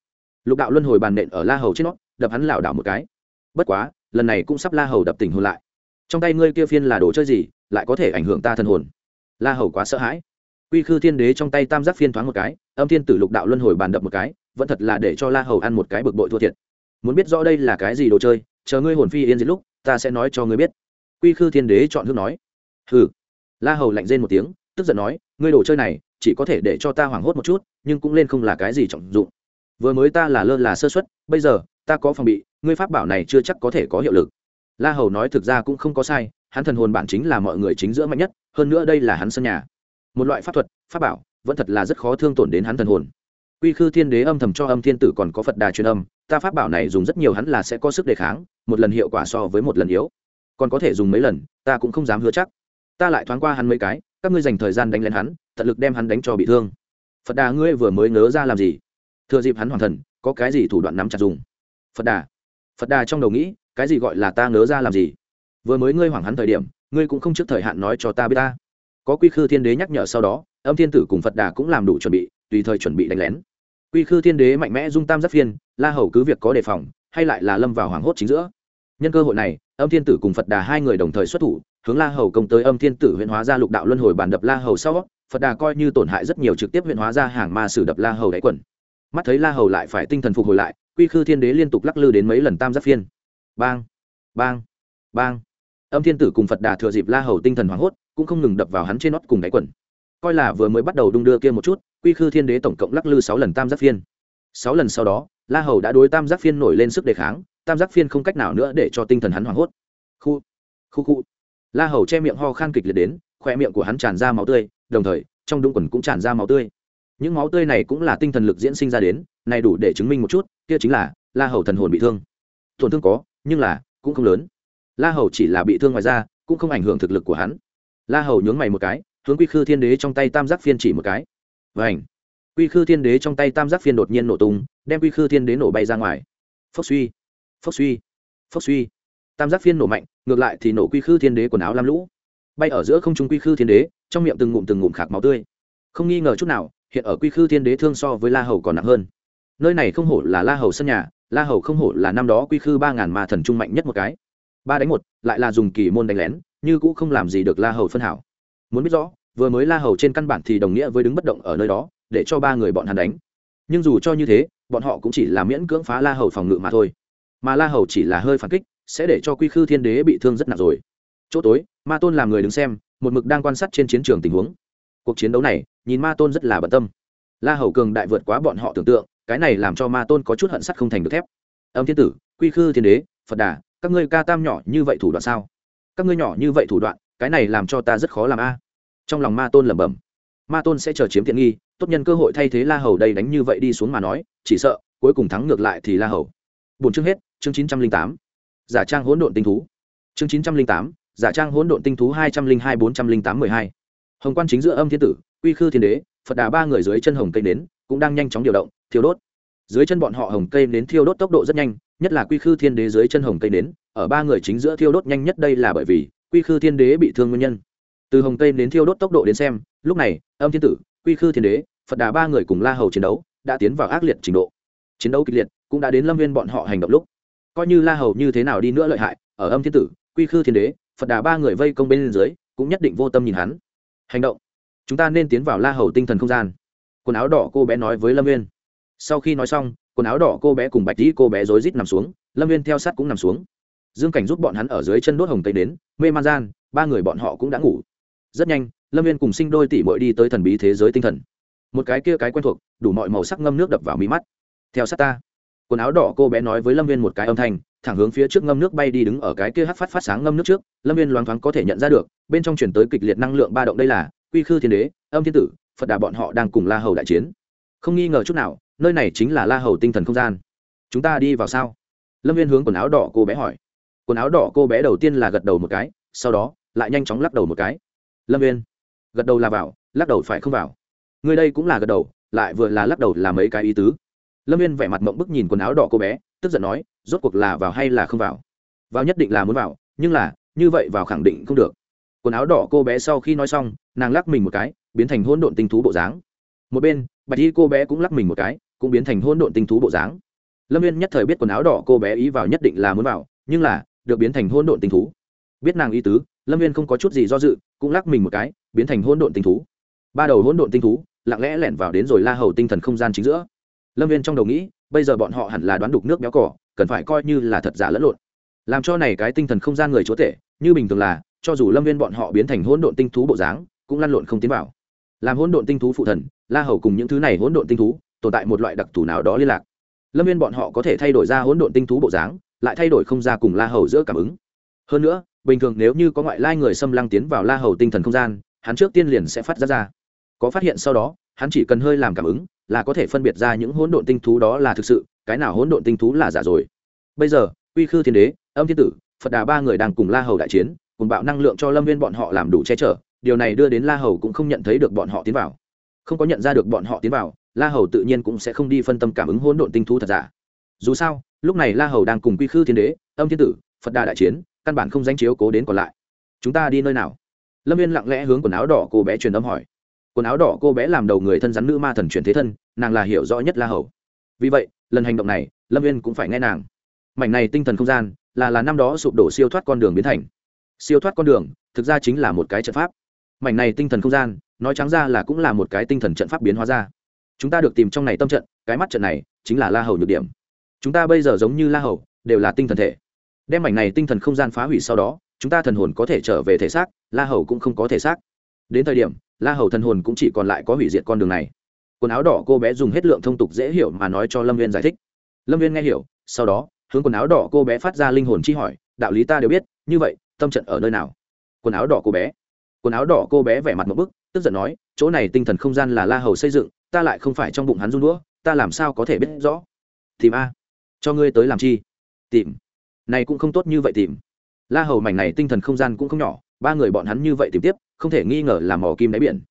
lục đạo luân hồi bàn nện ở la hầu trên nó, đập hắn lảo đảo một cái. Bất quá lần này cũng sắp la hầu đập tỉnh hồn lại. Trong tay ngươi kia phiên là đồ chơi gì, lại có thể ảnh hưởng ta thân hồn? La hầu quá sợ hãi. Quy khư thiên đế trong tay tam giác phiên thoáng một cái, âm thiên tử lục đạo luân hồi bàn đập một cái, vẫn thật là để cho la hầu ăn một cái bực bội thua thiệt. Muốn biết rõ đây là cái gì đồ chơi, chờ ngươi hồn phi yên diệt lúc, ta sẽ nói cho ngươi biết. Quy khư thiên đế chọn hương nói. Hừ. La hầu lạnh rên một tiếng, tức giận nói, ngươi đồ chơi này, chỉ có thể để cho ta hoảng hốt một chút, nhưng cũng lên không là cái gì trọng dụng. Vừa mới ta là lơ là sơ xuất bây giờ ta có phòng bị, ngươi pháp bảo này chưa chắc có thể có hiệu lực. La hầu nói thực ra cũng không có sai, hắn thần hồn bản chính là mọi người chính giữa mạnh nhất, hơn nữa đây là hắn sân nhà. Một loại pháp thuật, pháp bảo, vẫn thật là rất khó thương tổn đến hắn thần hồn. Quy khư thiên đế âm thầm cho âm thiên tử còn có phật đà truyền âm, ta pháp bảo này dùng rất nhiều hắn là sẽ có sức đề kháng, một lần hiệu quả so với một lần yếu. Còn có thể dùng mấy lần, ta cũng không dám hứa chắc. Ta lại thoáng qua hắn mấy cái, các ngươi dành thời gian đánh lên hắn, tận lực đem hắn đánh cho bị thương. Phật đà, ngươi vừa mới ngớ ra làm gì? Thừa dịp hắn hoàn thần, có cái gì thủ đoạn nắm chặt dùng? Phật đà. Phật đà trong đầu nghĩ, cái gì gọi là ta ngớ ra làm gì? Vừa mới ngươi hoảng hắn thời điểm, ngươi cũng không trước thời hạn nói cho ta biết ta. Có quy khư thiên đế nhắc nhở sau đó, âm thiên tử cùng phật đà cũng làm đủ chuẩn bị, tùy thời chuẩn bị đánh lén. Quy khư thiên đế mạnh mẽ dung tam giác phiên, la hầu cứ việc có đề phòng, hay lại là lâm vào hoảng hốt chính giữa. Nhân cơ hội này, âm thiên tử cùng phật đà hai người đồng thời xuất thủ, hướng la hầu công tới âm thiên tử huyện hóa ra lục đạo luân hồi bản đập la hầu sau. Phật đà coi như tổn hại rất nhiều trực tiếp huyện hóa ra hàng ma sử đập la hầu đáy quần. Mắt thấy la hầu lại phải tinh thần phục hồi lại quy khư thiên đế liên tục lắc lư đến mấy lần tam giác phiên. Bang bang bang. Âm thiên tử cùng phật đà thừa dịp la hầu tinh thần hoảng hốt, cũng không ngừng đập vào hắn trên nót cùng đáy quần. Coi là vừa mới bắt đầu đung đưa kia một chút, quy khư thiên đế tổng cộng lắc lư sáu lần tam giác phiên. Sáu lần sau đó, la hầu đã đối tam giác phiên nổi lên sức đề kháng, tam giác phiên không cách nào nữa để cho tinh thần hắn hoảng hốt. Khu khu khu. La hầu che miệng ho khan kịch liệt đến khoe miệng của hắn tràn ra máu tươi, đồng thời, trong đúng quần cũng tràn ra máu tươi. Những máu tươi này cũng là tinh thần lực diễn sinh ra đến này đủ để chứng minh một chút, kia chính là la hầu thần hồn bị thương. Tổn thương có, nhưng là cũng không lớn. La hầu chỉ là bị thương ngoài ra cũng không ảnh hưởng thực lực của hắn. La hầu nhướng mày một cái, hướng quy khư thiên đế trong tay tam giác phiên chỉ một cái. Vảnh quy khư thiên đế trong tay tam giác phiên đột nhiên nổ tung, đem quy khư thiên đế nổ bay ra ngoài. Phốc suy! Phốc suy! Phốc suy! Tam giác phiên nổ mạnh, ngược lại thì nổ quy khư thiên đế quần áo lam lũ. Bay ở giữa không trung quy khư thiên đế, trong miệng từng ngụm từng ngụm khạc máu tươi. Không nghi ngờ chút nào, hiện ở quy khư thiên đế thương so với la hầu còn nặng hơn nơi này không hổ là la hầu sân nhà, la hầu không hổ là năm đó quy khư ba ngàn ma thần trung mạnh nhất một cái. Ba đánh một, lại là dùng kỳ môn đánh lén, như cũ không làm gì được la hầu phân hảo. Muốn biết rõ, vừa mới la hầu trên căn bản thì đồng nghĩa với đứng bất động ở nơi đó, để cho ba người bọn hắn đánh. Nhưng dù cho như thế, bọn họ cũng chỉ là miễn cưỡng phá la hầu phòng ngự mà thôi. Mà la hầu chỉ là hơi phản kích, sẽ để cho quy khư thiên đế bị thương rất nặng rồi. Chỗ tối, ma tôn làm người đứng xem, một mực đang quan sát trên chiến trường tình huống. Cuộc chiến đấu này, nhìn ma tôn rất là bận tâm. La hầu cường đại vượt quá bọn họ tưởng tượng cái này làm cho ma tôn có chút hận sắt không thành được thép. Âm thiên tử, quy khư thiên đế, phật đà, các ngươi ca tam nhỏ như vậy thủ đoạn sao? Các ngươi nhỏ như vậy thủ đoạn, cái này làm cho ta rất khó làm a. Trong lòng ma tôn lẩm bẩm. Ma tôn sẽ chờ chiếm tiện nghi, tốt nhân cơ hội thay thế la hầu đây đánh như vậy đi xuống mà nói, chỉ sợ, cuối cùng thắng ngược lại thì la hầu. Bốn chương hết, chương chín trăm linh tám. Giả trang hỗn độn tinh thú. Chương chín trăm linh tám, giả trang hỗn độn tinh thú hai trăm linh hai bốn trăm linh tám mười hai. Hồng quan chính giữa âm thiên tử, quy khư thiên đế, phật đà ba người dưới chân hồng cây nến cũng đang nhanh chóng điều động, thiêu đốt. Dưới chân bọn họ hồng cây nến thiêu đốt tốc độ rất nhanh, nhất là quy khư thiên đế dưới chân hồng cây nến, ở ba người chính giữa thiêu đốt nhanh nhất đây là bởi vì quy khư thiên đế bị thương nguyên nhân. Từ hồng cây đến thiêu đốt tốc độ đến xem, lúc này, âm thiên tử, quy khư thiên đế, phật đà ba người cùng la hầu chiến đấu, đã tiến vào ác liệt trình độ. Chiến đấu kịch liệt cũng đã đến lâm viên bọn họ hành động lúc. Coi như la hầu như thế nào đi nữa lợi hại, ở âm thiên tử, quy khư thiên đế, phật đà ba người vây công bên dưới cũng nhất định vô tâm nhìn hắn. Hành động. Chúng ta nên tiến vào la hầu tinh thần không gian quần áo đỏ cô bé nói với lâm viên sau khi nói xong, quần áo đỏ cô bé cùng bạch dĩ cô bé rối rít nằm xuống, lâm viên theo sát cũng nằm xuống. Dương cảnh giúp bọn hắn ở dưới chân đốt hồng tây đến, mê man gian, ba người bọn họ cũng đã ngủ. Rất nhanh, lâm viên cùng sinh đôi tỷ mội đi tới thần bí thế giới tinh thần. Một cái kia cái quen thuộc, đủ mọi màu sắc ngâm nước đập vào mí mắt. Theo sát ta. Quần áo đỏ cô bé nói với lâm viên một cái âm thanh, thẳng hướng phía trước ngâm nước bay đi đứng ở cái kia hắt phát phát sáng ngâm nước trước. Lâm viên loáng thoáng có thể nhận ra được, bên trong chuyển tới kịch liệt năng lượng ba động đây là, quy khư thiên đế, âm thiên tử phật đà bọn họ đang cùng la hầu đại chiến. Không nghi ngờ chút nào, nơi này chính là la hầu tinh thần không gian. Chúng ta đi vào sao? Lâm viên hướng quần áo đỏ cô bé hỏi. Quần áo đỏ cô bé đầu tiên là gật đầu một cái, sau đó lại nhanh chóng lắc đầu một cái. Lâm viên gật đầu là vào, lắc đầu phải không vào? Người đây cũng là gật đầu, lại vừa là lắc đầu là mấy cái ý tứ. Lâm viên vẻ mặt mộng bức nhìn quần áo đỏ cô bé, tức giận nói, rốt cuộc là vào hay là không vào? Vào nhất định là muốn vào, nhưng là, như vậy vào khẳng định không được. Quần áo đỏ cô bé sau khi nói xong, nàng lắc mình một cái biến thành hỗn độn tinh thú bộ dáng. Một bên, bạch y cô bé cũng lắc mình một cái, cũng biến thành hỗn độn tinh thú bộ dáng. Lâm viên nhất thời biết quần áo đỏ cô bé ý vào nhất định là muốn vào, nhưng là, được biến thành hỗn độn tinh thú. Biết nàng ý tứ, lâm viên không có chút gì do dự, cũng lắc mình một cái, biến thành hỗn độn tinh thú. Ba đầu hỗn độn tinh thú, lặng lẽ lẻn vào đến rồi la hầu tinh thần không gian chính giữa. Lâm viên trong đầu nghĩ, bây giờ bọn họ hẳn là đoán đục nước béo cỏ, cần phải coi như là thật giả lẫn lộn. Làm cho này cái tinh thần không gian người chúa tể, như bình thường là, cho dù lâm viên bọn họ biến thành hỗn độn tinh thú bộ dáng, cũng lăn lộn không tiến vào làm hỗn độn tinh thú phụ thần, la hầu cùng những thứ này hỗn độn tinh thú, tồn tại một loại đặc thù nào đó liên lạc. Lâm viên bọn họ có thể thay đổi ra hỗn độn tinh thú bộ dáng, lại thay đổi không ra cùng la hầu giữa cảm ứng. Hơn nữa, bình thường nếu như có ngoại lai người xâm lăng tiến vào la hầu tinh thần không gian, hắn trước tiên liền sẽ phát ra ra. Có phát hiện sau đó, hắn chỉ cần hơi làm cảm ứng, là có thể phân biệt ra những hỗn độn tinh thú đó là thực sự, cái nào hỗn độn tinh thú là giả rồi. Bây giờ uy khư thiên đế, âm thiên tử, phật đà ba người đang cùng la hầu đại chiến, cùng bạo năng lượng cho lâm viên bọn họ làm đủ che chở điều này đưa đến la hầu cũng không nhận thấy được bọn họ tiến vào. Không có nhận ra được bọn họ tiến vào, la hầu tự nhiên cũng sẽ không đi phân tâm cảm ứng hỗn độn tinh thú thật giả. Dù sao, lúc này la hầu đang cùng quy khư thiên đế, âm thiên tử, phật đà đại chiến, căn bản không danh chiếu cố đến còn lại. Chúng ta đi nơi nào? Lâm viên lặng lẽ hướng quần áo đỏ cô bé truyền âm hỏi. Quần áo đỏ cô bé làm đầu người thân rắn nữ ma thần chuyển thế thân, nàng là hiểu rõ nhất la hầu. Vì vậy, lần hành động này, lâm viên cũng phải nghe nàng. Mảnh này tinh thần không gian, là là năm đó sụp đổ siêu thoát con đường biến thành. Siêu thoát con đường, thực ra chính là một cái trận pháp mảnh này tinh thần không gian, nói trắng ra là cũng là một cái tinh thần trận pháp biến hóa ra. Chúng ta được tìm trong này tâm trận, cái mắt trận này chính là la hầu nhược điểm. Chúng ta bây giờ giống như la hầu, đều là tinh thần thể. Đem mảnh này tinh thần không gian phá hủy sau đó, chúng ta thần hồn có thể trở về thể xác, la hầu cũng không có thể xác. Đến thời điểm, la hầu thần hồn cũng chỉ còn lại có hủy diệt con đường này. Quần áo đỏ cô bé dùng hết lượng thông tục dễ hiểu mà nói cho lâm viên giải thích. Lâm viên nghe hiểu, sau đó, hướng quần áo đỏ cô bé phát ra linh hồn chi hỏi, đạo lý ta đều biết, như vậy, tâm trận ở nơi nào? Quần áo đỏ cô bé quần áo đỏ cô bé vẻ mặt một bức, tức giận nói, chỗ này tinh thần không gian là la hầu xây dựng, ta lại không phải trong bụng hắn run đũa, ta làm sao có thể biết rõ? Tìm a, cho ngươi tới làm chi? Tìm. Này cũng không tốt như vậy tìm. La hầu mảnh này tinh thần không gian cũng không nhỏ, ba người bọn hắn như vậy tìm tiếp, không thể nghi ngờ là mỏ kim đáy biển.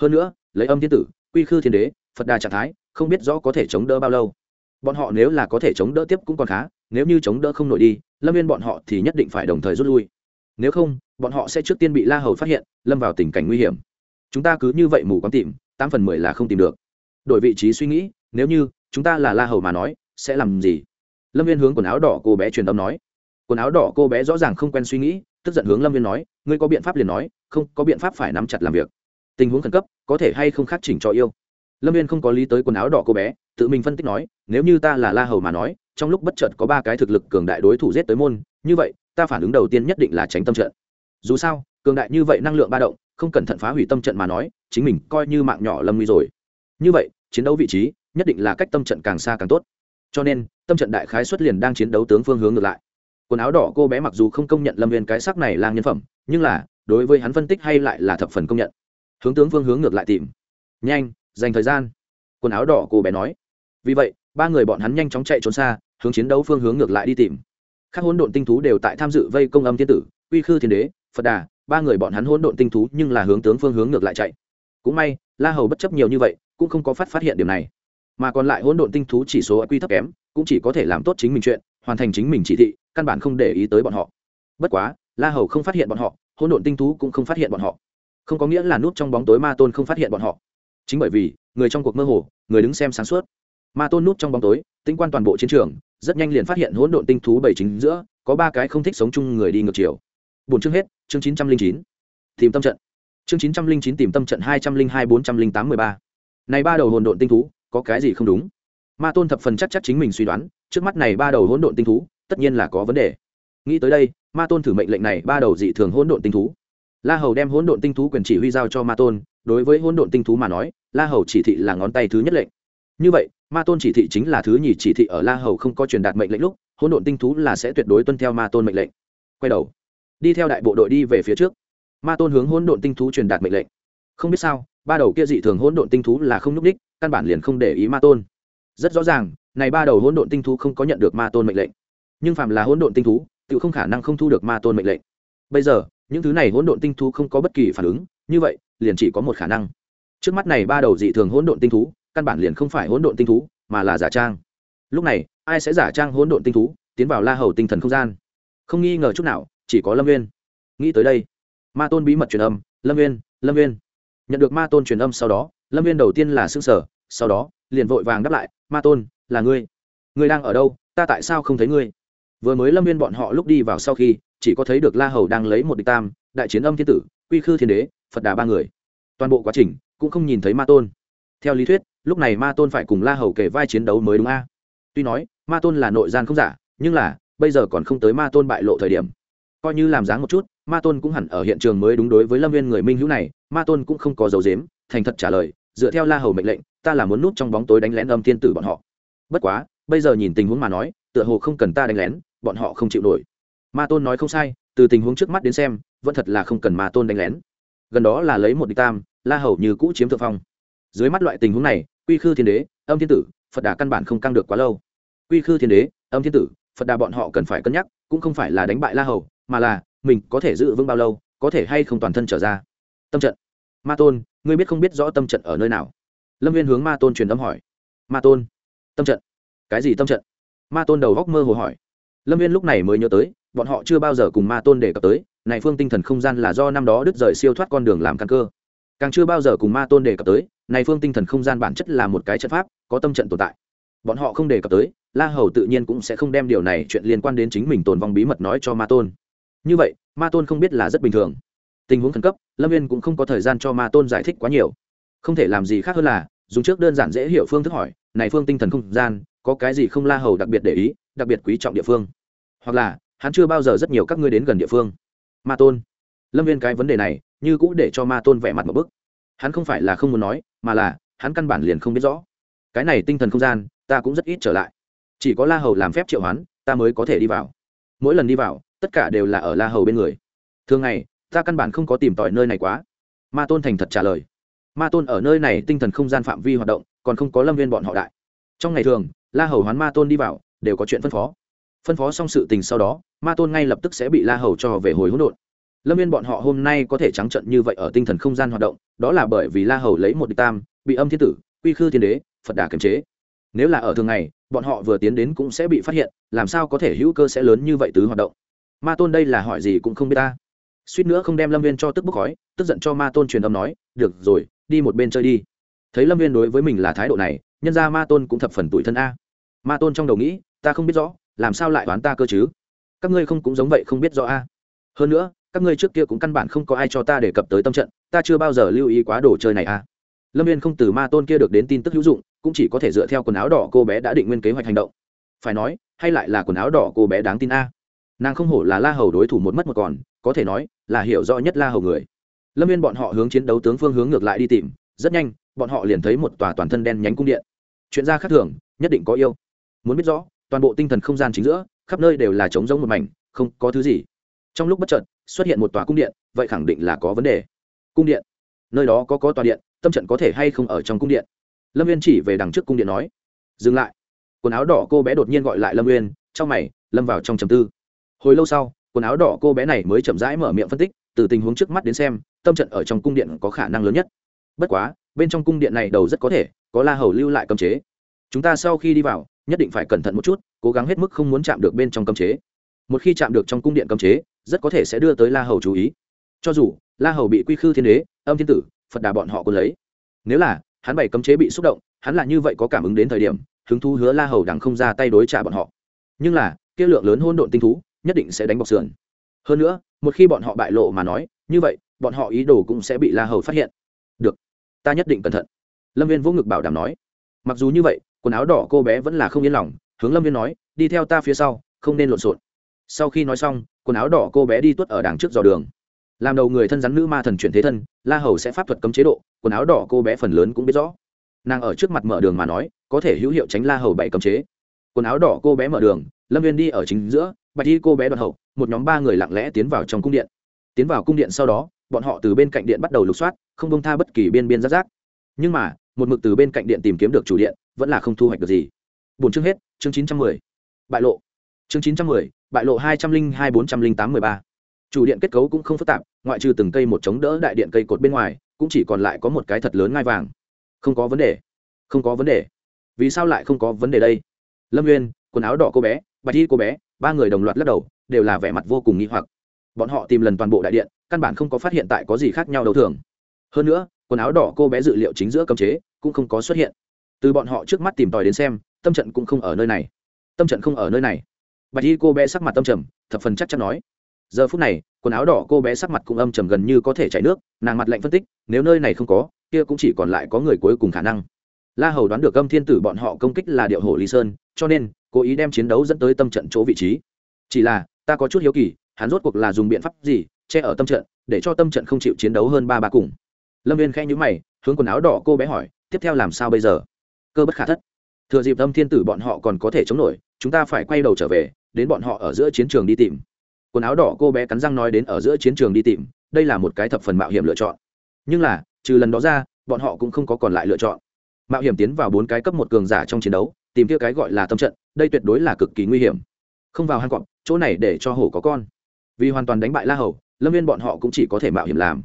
Hơn nữa, lấy âm thiên tử, quy khư thiên đế, phật đà trạng thái, không biết rõ có thể chống đỡ bao lâu. Bọn họ nếu là có thể chống đỡ tiếp cũng còn khá, nếu như chống đỡ không nổi đi, lâm viên bọn họ thì nhất định phải đồng thời rút lui nếu không, bọn họ sẽ trước tiên bị la hầu phát hiện, lâm vào tình cảnh nguy hiểm. Chúng ta cứ như vậy mù quáng tìm, tám phần mười là không tìm được. Đổi vị trí suy nghĩ, nếu như chúng ta là la hầu mà nói, sẽ làm gì? Lâm viên hướng quần áo đỏ cô bé truyền âm nói. Quần áo đỏ cô bé rõ ràng không quen suy nghĩ, tức giận hướng lâm viên nói, ngươi có biện pháp liền nói, không, có biện pháp phải nắm chặt làm việc. Tình huống khẩn cấp, có thể hay không khắc chỉnh cho yêu. Lâm viên không có lý tới quần áo đỏ cô bé, tự mình phân tích nói, nếu như ta là la hầu mà nói, trong lúc bất chợt có ba cái thực lực cường đại đối thủ giết tới môn, như vậy ta phản ứng đầu tiên nhất định là tránh tâm trận. Dù sao, cường đại như vậy năng lượng ba động, không cẩn thận phá hủy tâm trận mà nói, chính mình coi như mạng nhỏ lâm nguy rồi. Như vậy, chiến đấu vị trí nhất định là cách tâm trận càng xa càng tốt. Cho nên, tâm trận đại khái xuất liền đang chiến đấu tướng phương hướng ngược lại. Quần áo đỏ cô bé mặc dù không công nhận lâm viên cái sắc này là nhân phẩm, nhưng là, đối với hắn phân tích hay lại là thập phần công nhận. Hướng tướng phương hướng ngược lại tìm. Nhanh, dành thời gian. Quần áo đỏ cô bé nói. Vì vậy, ba người bọn hắn nhanh chóng chạy trốn xa, hướng chiến đấu phương hướng ngược lại đi tìm các hỗn độn tinh thú đều tại tham dự vây công âm thiên tử, uy khư thiên đế, phật đà, ba người bọn hắn hỗn độn tinh thú nhưng là hướng tướng phương hướng ngược lại chạy. Cũng may, la hầu bất chấp nhiều như vậy, cũng không có phát phát hiện điểm này. Mà còn lại hỗn độn tinh thú chỉ số quy thấp kém, cũng chỉ có thể làm tốt chính mình chuyện, hoàn thành chính mình chỉ thị, căn bản không để ý tới bọn họ. Bất quá, la hầu không phát hiện bọn họ, hỗn độn tinh thú cũng không phát hiện bọn họ. Không có nghĩa là nút trong bóng tối ma tôn không phát hiện bọn họ. Chính bởi vì, người trong cuộc mơ hồ, người đứng xem sáng suốt. Ma tôn nút trong bóng tối tính quan toàn bộ chiến trường rất nhanh liền phát hiện hỗn độn tinh thú bảy chính giữa, có ba cái không thích sống chung người đi ngược chiều. Bốn chương hết, chương chín trăm linh chín. Tìm tâm trận. Chương chín trăm linh chín tìm tâm trận hai trăm linh hai bốn trăm linh tám mười ba. Này ba đầu hỗn độn tinh thú, có cái gì không đúng? Ma tôn thập phần chắc chắc chính mình suy đoán, trước mắt này ba đầu hỗn độn tinh thú, tất nhiên là có vấn đề. Nghĩ tới đây, ma tôn thử mệnh lệnh này ba đầu dị thường hỗn độn tinh thú. La hầu đem hỗn độn tinh thú quyền chỉ huy giao cho ma tôn, đối với hỗn độn tinh thú mà nói, la hầu chỉ thị là ngón tay thứ nhất lệnh. Như vậy ma tôn chỉ thị chính là thứ nhì chỉ thị ở la hầu không có truyền đạt mệnh lệnh lúc, hỗn độn tinh thú là sẽ tuyệt đối tuân theo ma tôn mệnh lệnh. Quay đầu, đi theo đại bộ đội đi về phía trước. Ma tôn hướng hỗn độn tinh thú truyền đạt mệnh lệnh. Không biết sao, ba đầu kia dị thường hỗn độn tinh thú là không nhúc ních căn bản liền không để ý ma tôn. Rất rõ ràng, này ba đầu hỗn độn tinh thú không có nhận được ma tôn mệnh lệnh. Nhưng phạm là hỗn độn tinh thú tự không khả năng không thu được ma tôn mệnh lệnh. Bây giờ, những thứ này hỗn độn tinh thú không có bất kỳ phản ứng, như vậy, liền chỉ có một khả năng. Trước mắt này ba đầu dị thường hỗn độn tinh thú căn bản liền không phải hỗn độn tinh thú mà là giả trang. Lúc này ai sẽ giả trang hỗn độn tinh thú tiến vào la hầu tinh thần không gian? Không nghi ngờ chút nào chỉ có lâm nguyên. nghĩ tới đây ma tôn bí mật truyền âm lâm nguyên, lâm nguyên. nhận được ma tôn truyền âm sau đó lâm viên đầu tiên là s ư n g sở sau đó liền vội vàng đáp lại ma tôn là ngươi. Ngươi đang ở đâu? Ta tại sao không thấy ngươi? Vừa mới lâm viên bọn họ lúc đi vào sau khi chỉ có thấy được la hầu đang lấy một địch tam đại chiến âm thiên tử quy khư thiên đế phật đà ba người. Toàn bộ quá trình cũng không nhìn thấy ma tôn theo lý thuyết, lúc này ma tôn phải cùng la hầu kể vai chiến đấu mới đúng a. Tuy nói, ma tôn là nội gian không giả, nhưng là, bây giờ còn không tới ma tôn bại lộ thời điểm. Coi như làm dáng một chút, ma tôn cũng hẳn ở hiện trường mới đúng đối với lâm viên người minh hữu này, ma tôn cũng không có dấu dếm thành thật trả lời, dựa theo la hầu mệnh lệnh, ta là muốn núp trong bóng tối đánh lén âm thiên tử bọn họ. Bất quá, bây giờ nhìn tình huống mà nói, tựa hồ không cần ta đánh lén, bọn họ không chịu nổi. Ma tôn nói không sai, từ tình huống trước mắt đến xem, vẫn thật là không cần ma tôn đánh lén. Gần đó là lấy một địch tam, la hầu như cũ chiếm thượng phong dưới mắt loại tình huống này, quy khư thiên đế, âm thiên tử, phật đà căn bản không căng được quá lâu. Quy khư thiên đế, âm thiên tử, phật đà bọn họ cần phải cân nhắc, cũng không phải là đánh bại la hầu, mà là mình có thể giữ vững bao lâu, có thể hay không toàn thân trở ra. Tâm trận. Ma tôn, ngươi biết không biết rõ tâm trận ở nơi nào? Lâm viên hướng ma tôn truyền âm hỏi. Ma tôn. Tâm trận. Cái gì tâm trận? Ma tôn đầu góc mơ hồ hỏi. Lâm viên lúc này mới nhớ tới, bọn họ chưa bao giờ cùng ma tôn đề cập tới, này phương tinh thần không gian là do năm đó đứt rời siêu thoát con đường làm căn cơ. Càng chưa bao giờ cùng ma tôn đề cập tới này phương tinh thần không gian bản chất là một cái trận pháp, có tâm trận tồn tại. Bọn họ không đề cập tới, la hầu tự nhiên cũng sẽ không đem điều này chuyện liên quan đến chính mình tồn vong bí mật nói cho ma tôn. Như vậy, ma tôn không biết là rất bình thường. Tình huống khẩn cấp, lâm viên cũng không có thời gian cho ma tôn giải thích quá nhiều. Không thể làm gì khác hơn là, dùng trước đơn giản dễ hiểu phương thức hỏi, này phương tinh thần không gian, có cái gì không la hầu đặc biệt để ý, đặc biệt quý trọng địa phương? Hoặc là, hắn chưa bao giờ rất nhiều các ngươi đến gần địa phương. Ma tôn. Lâm viên cái vấn đề này, như cũ để cho ma tôn vẻ mặt một bức hắn không phải là không muốn nói, mà là, hắn căn bản liền không biết rõ. Cái này tinh thần không gian, ta cũng rất ít trở lại. Chỉ có la hầu làm phép triệu hoán, ta mới có thể đi vào. Mỗi lần đi vào, tất cả đều là ở la hầu bên người. Thường ngày, ta căn bản không có tìm tòi nơi này quá. Ma tôn thành thật trả lời. Ma tôn ở nơi này tinh thần không gian phạm vi hoạt động, còn không có lâm viên bọn họ đại. Trong ngày thường, la hầu hoán ma tôn đi vào, đều có chuyện phân phó. Phân phó xong sự tình sau đó, ma tôn ngay lập tức sẽ bị la hầu cho về hồi hỗn độn lâm viên bọn họ hôm nay có thể trắng trận như vậy ở tinh thần không gian hoạt động, đó là bởi vì la hầu lấy một địch tam, bị âm thiên tử, quy khư thiên đế, phật đà kiềm chế. Nếu là ở thường ngày, bọn họ vừa tiến đến cũng sẽ bị phát hiện, làm sao có thể hữu cơ sẽ lớn như vậy tứ hoạt động? Ma tôn đây là hỏi gì cũng không biết ta. Suýt nữa không đem lâm viên cho tức bốc khói, tức giận cho ma tôn truyền âm nói, được rồi, đi một bên chơi đi. Thấy lâm viên đối với mình là thái độ này, nhân ra ma tôn cũng thập phần tủi thân a. Ma tôn trong đầu nghĩ, ta không biết rõ, làm sao lại đoán ta cơ chứ? Các ngươi không cũng giống vậy không biết rõ a. Hơn nữa các ngươi trước kia cũng căn bản không có ai cho ta đề cập tới tâm trận, ta chưa bao giờ lưu ý quá đồ chơi này à? lâm viên không từ ma tôn kia được đến tin tức hữu dụng, cũng chỉ có thể dựa theo quần áo đỏ cô bé đã định nguyên kế hoạch hành động. Phải nói, hay lại là quần áo đỏ cô bé đáng tin a. Nàng không hổ là la hầu đối thủ một mất một còn, có thể nói là hiểu rõ nhất la hầu người. Lâm viên bọn họ hướng chiến đấu tướng phương hướng ngược lại đi tìm, rất nhanh, bọn họ liền thấy một tòa toàn thân đen nhánh cung điện. Chuyện ra khác thường, nhất định có yêu. Muốn biết rõ, toàn bộ tinh thần không gian chính giữa, khắp nơi đều là trống rỗng một mảnh, không có thứ gì. Trong lúc bất chợt xuất hiện một tòa cung điện, vậy khẳng định là có vấn đề. Cung điện? Nơi đó có có tòa điện, tâm trận có thể hay không ở trong cung điện? Lâm viên chỉ về đằng trước cung điện nói. Dừng lại. Quần áo đỏ cô bé đột nhiên gọi lại lâm viên trong mày, lâm vào trong trầm tư. Hồi lâu sau, quần áo đỏ cô bé này mới chậm rãi mở miệng phân tích, từ tình huống trước mắt đến xem, tâm trận ở trong cung điện có khả năng lớn nhất. Bất quá, bên trong cung điện này đầu rất có thể, có la hầu lưu lại cấm chế. Chúng ta sau khi đi vào, nhất định phải cẩn thận một chút, cố gắng hết mức không muốn chạm được bên trong cấm chế. Một khi chạm được trong cung điện cấm chế rất có thể sẽ đưa tới la hầu chú ý. Cho dù, la hầu bị quy khư thiên đế, âm thiên tử, phật đà bọn họ còn lấy. Nếu là, hắn bảy cấm chế bị xúc động, hắn là như vậy có cảm ứng đến thời điểm, hứng thú hứa la hầu đằng không ra tay đối trả bọn họ. Nhưng là, kia lượng lớn hôn độn tinh thú, nhất định sẽ đánh bọc sườn. Hơn nữa, một khi bọn họ bại lộ mà nói, như vậy, bọn họ ý đồ cũng sẽ bị la hầu phát hiện. Được, ta nhất định cẩn thận. Lâm viên vô ngực bảo đảm nói. Mặc dù như vậy, quần áo đỏ cô bé vẫn là không yên lòng, hướng lâm viên nói, đi theo ta phía sau, không nên lộn xộn. Sau khi nói xong quần áo đỏ cô bé đi tuất ở đằng trước dò đường. Làm đầu người thân rắn nữ ma thần chuyển thế thân, la hầu sẽ pháp thuật cấm chế độ, quần áo đỏ cô bé phần lớn cũng biết rõ. Nàng ở trước mặt mở đường mà nói, có thể hữu hiệu tránh la hầu bảy cấm chế. Quần áo đỏ cô bé mở đường, lâm viên đi ở chính giữa, bạch y cô bé đoạn hậu, một nhóm ba người lặng lẽ tiến vào trong cung điện. Tiến vào cung điện sau đó, bọn họ từ bên cạnh điện bắt đầu lục soát, không bông tha bất kỳ biên biên giáp giác nhưng mà, một mực từ bên cạnh điện tìm kiếm được chủ điện, vẫn là không thu hoạch được gì. Bốn chương hết, chương chín trăm mười. Bại lộ. Chương chín trăm mười bại lộ hai trăm linh hai bốn trăm linh tám mười ba. Chủ điện kết cấu cũng không phức tạp, ngoại trừ từng cây một chống đỡ đại điện cây cột bên ngoài, cũng chỉ còn lại có một cái thật lớn ngai vàng. Không có vấn đề. Không có vấn đề. Vì sao lại không có vấn đề đây? Lâm nguyên quần áo đỏ cô bé, bạch y cô bé, ba người đồng loạt lắc đầu, đều là vẻ mặt vô cùng nghi hoặc. Bọn họ tìm lần toàn bộ đại điện, căn bản không có phát hiện tại có gì khác nhau đâu thường. Hơn nữa, quần áo đỏ cô bé dự liệu chính giữa cấm chế, cũng không có xuất hiện. Từ bọn họ trước mắt tìm tòi đến xem, tâm trận cũng không ở nơi này. Tâm trận không ở nơi này bạch y cô bé sắc mặt âm trầm, thập phần chắc chắn nói. Giờ phút này, quần áo đỏ cô bé sắc mặt cũng âm trầm gần như có thể chảy nước, nàng mặt lạnh phân tích, nếu nơi này không có, kia cũng chỉ còn lại có người cuối cùng khả năng. La hầu đoán được âm thiên tử bọn họ công kích là điệu hồ lý sơn, cho nên, cố ý đem chiến đấu dẫn tới tâm trận chỗ vị trí. Chỉ là, ta có chút hiếu kỳ, hắn rốt cuộc là dùng biện pháp gì, che ở tâm trận, để cho tâm trận không chịu chiến đấu hơn ba ba cùng. Lâm viên khẽ nhữ mày, hướng quần áo đỏ cô bé hỏi, tiếp theo làm sao bây giờ? Cơ bất khả thất. Thừa dịp âm thiên tử bọn họ còn có thể chống nổi, chúng ta phải quay đầu trở về đến bọn họ ở giữa chiến trường đi tìm. Quần áo đỏ cô bé cắn răng nói đến ở giữa chiến trường đi tìm, đây là một cái thập phần mạo hiểm lựa chọn. Nhưng là, trừ lần đó ra, bọn họ cũng không có còn lại lựa chọn. Mạo hiểm tiến vào bốn cái cấp một cường giả trong chiến đấu, tìm kia cái gọi là tâm trận, đây tuyệt đối là cực kỳ nguy hiểm. Không vào hang cọp, chỗ này để cho hổ có con. Vì hoàn toàn đánh bại la hầu, lâm viên bọn họ cũng chỉ có thể mạo hiểm làm.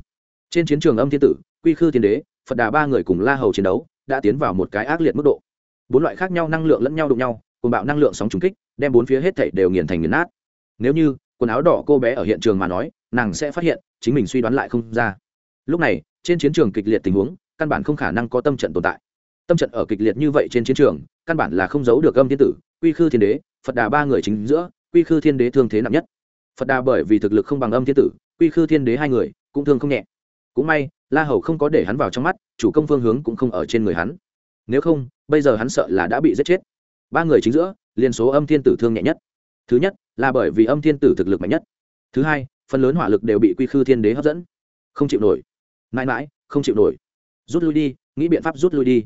Trên chiến trường âm thiên tử, quy khư thiên đế, phật đà ba người cùng la hầu chiến đấu, đã tiến vào một cái ác liệt mức độ. Bốn loại khác nhau năng lượng lẫn nhau đụng nhau, cùng bạo năng lượng sóng trùng kích đem bốn phía hết thảy đều nghiền thành nghiền nát. Nếu như quần áo đỏ cô bé ở hiện trường mà nói, nàng sẽ phát hiện chính mình suy đoán lại không ra. Lúc này, trên chiến trường kịch liệt tình huống, căn bản không khả năng có tâm trận tồn tại. Tâm trận ở kịch liệt như vậy trên chiến trường, căn bản là không giấu được âm thiên tử, quy khư thiên đế, phật đà ba người chính giữa, quy khư thiên đế thương thế nặng nhất. Phật đà bởi vì thực lực không bằng âm thiên tử, quy khư thiên đế hai người cũng thương không nhẹ. Cũng may, la hầu không có để hắn vào trong mắt, chủ công phương hướng cũng không ở trên người hắn. Nếu không, bây giờ hắn sợ là đã bị giết chết. Ba người chính giữa liên số âm thiên tử thương nhẹ nhất. Thứ nhất, là bởi vì âm thiên tử thực lực mạnh nhất. Thứ hai, phần lớn hỏa lực đều bị quy khư thiên đế hấp dẫn. Không chịu nổi. Mãi mãi, không chịu nổi. Rút lui đi, nghĩ biện pháp rút lui đi.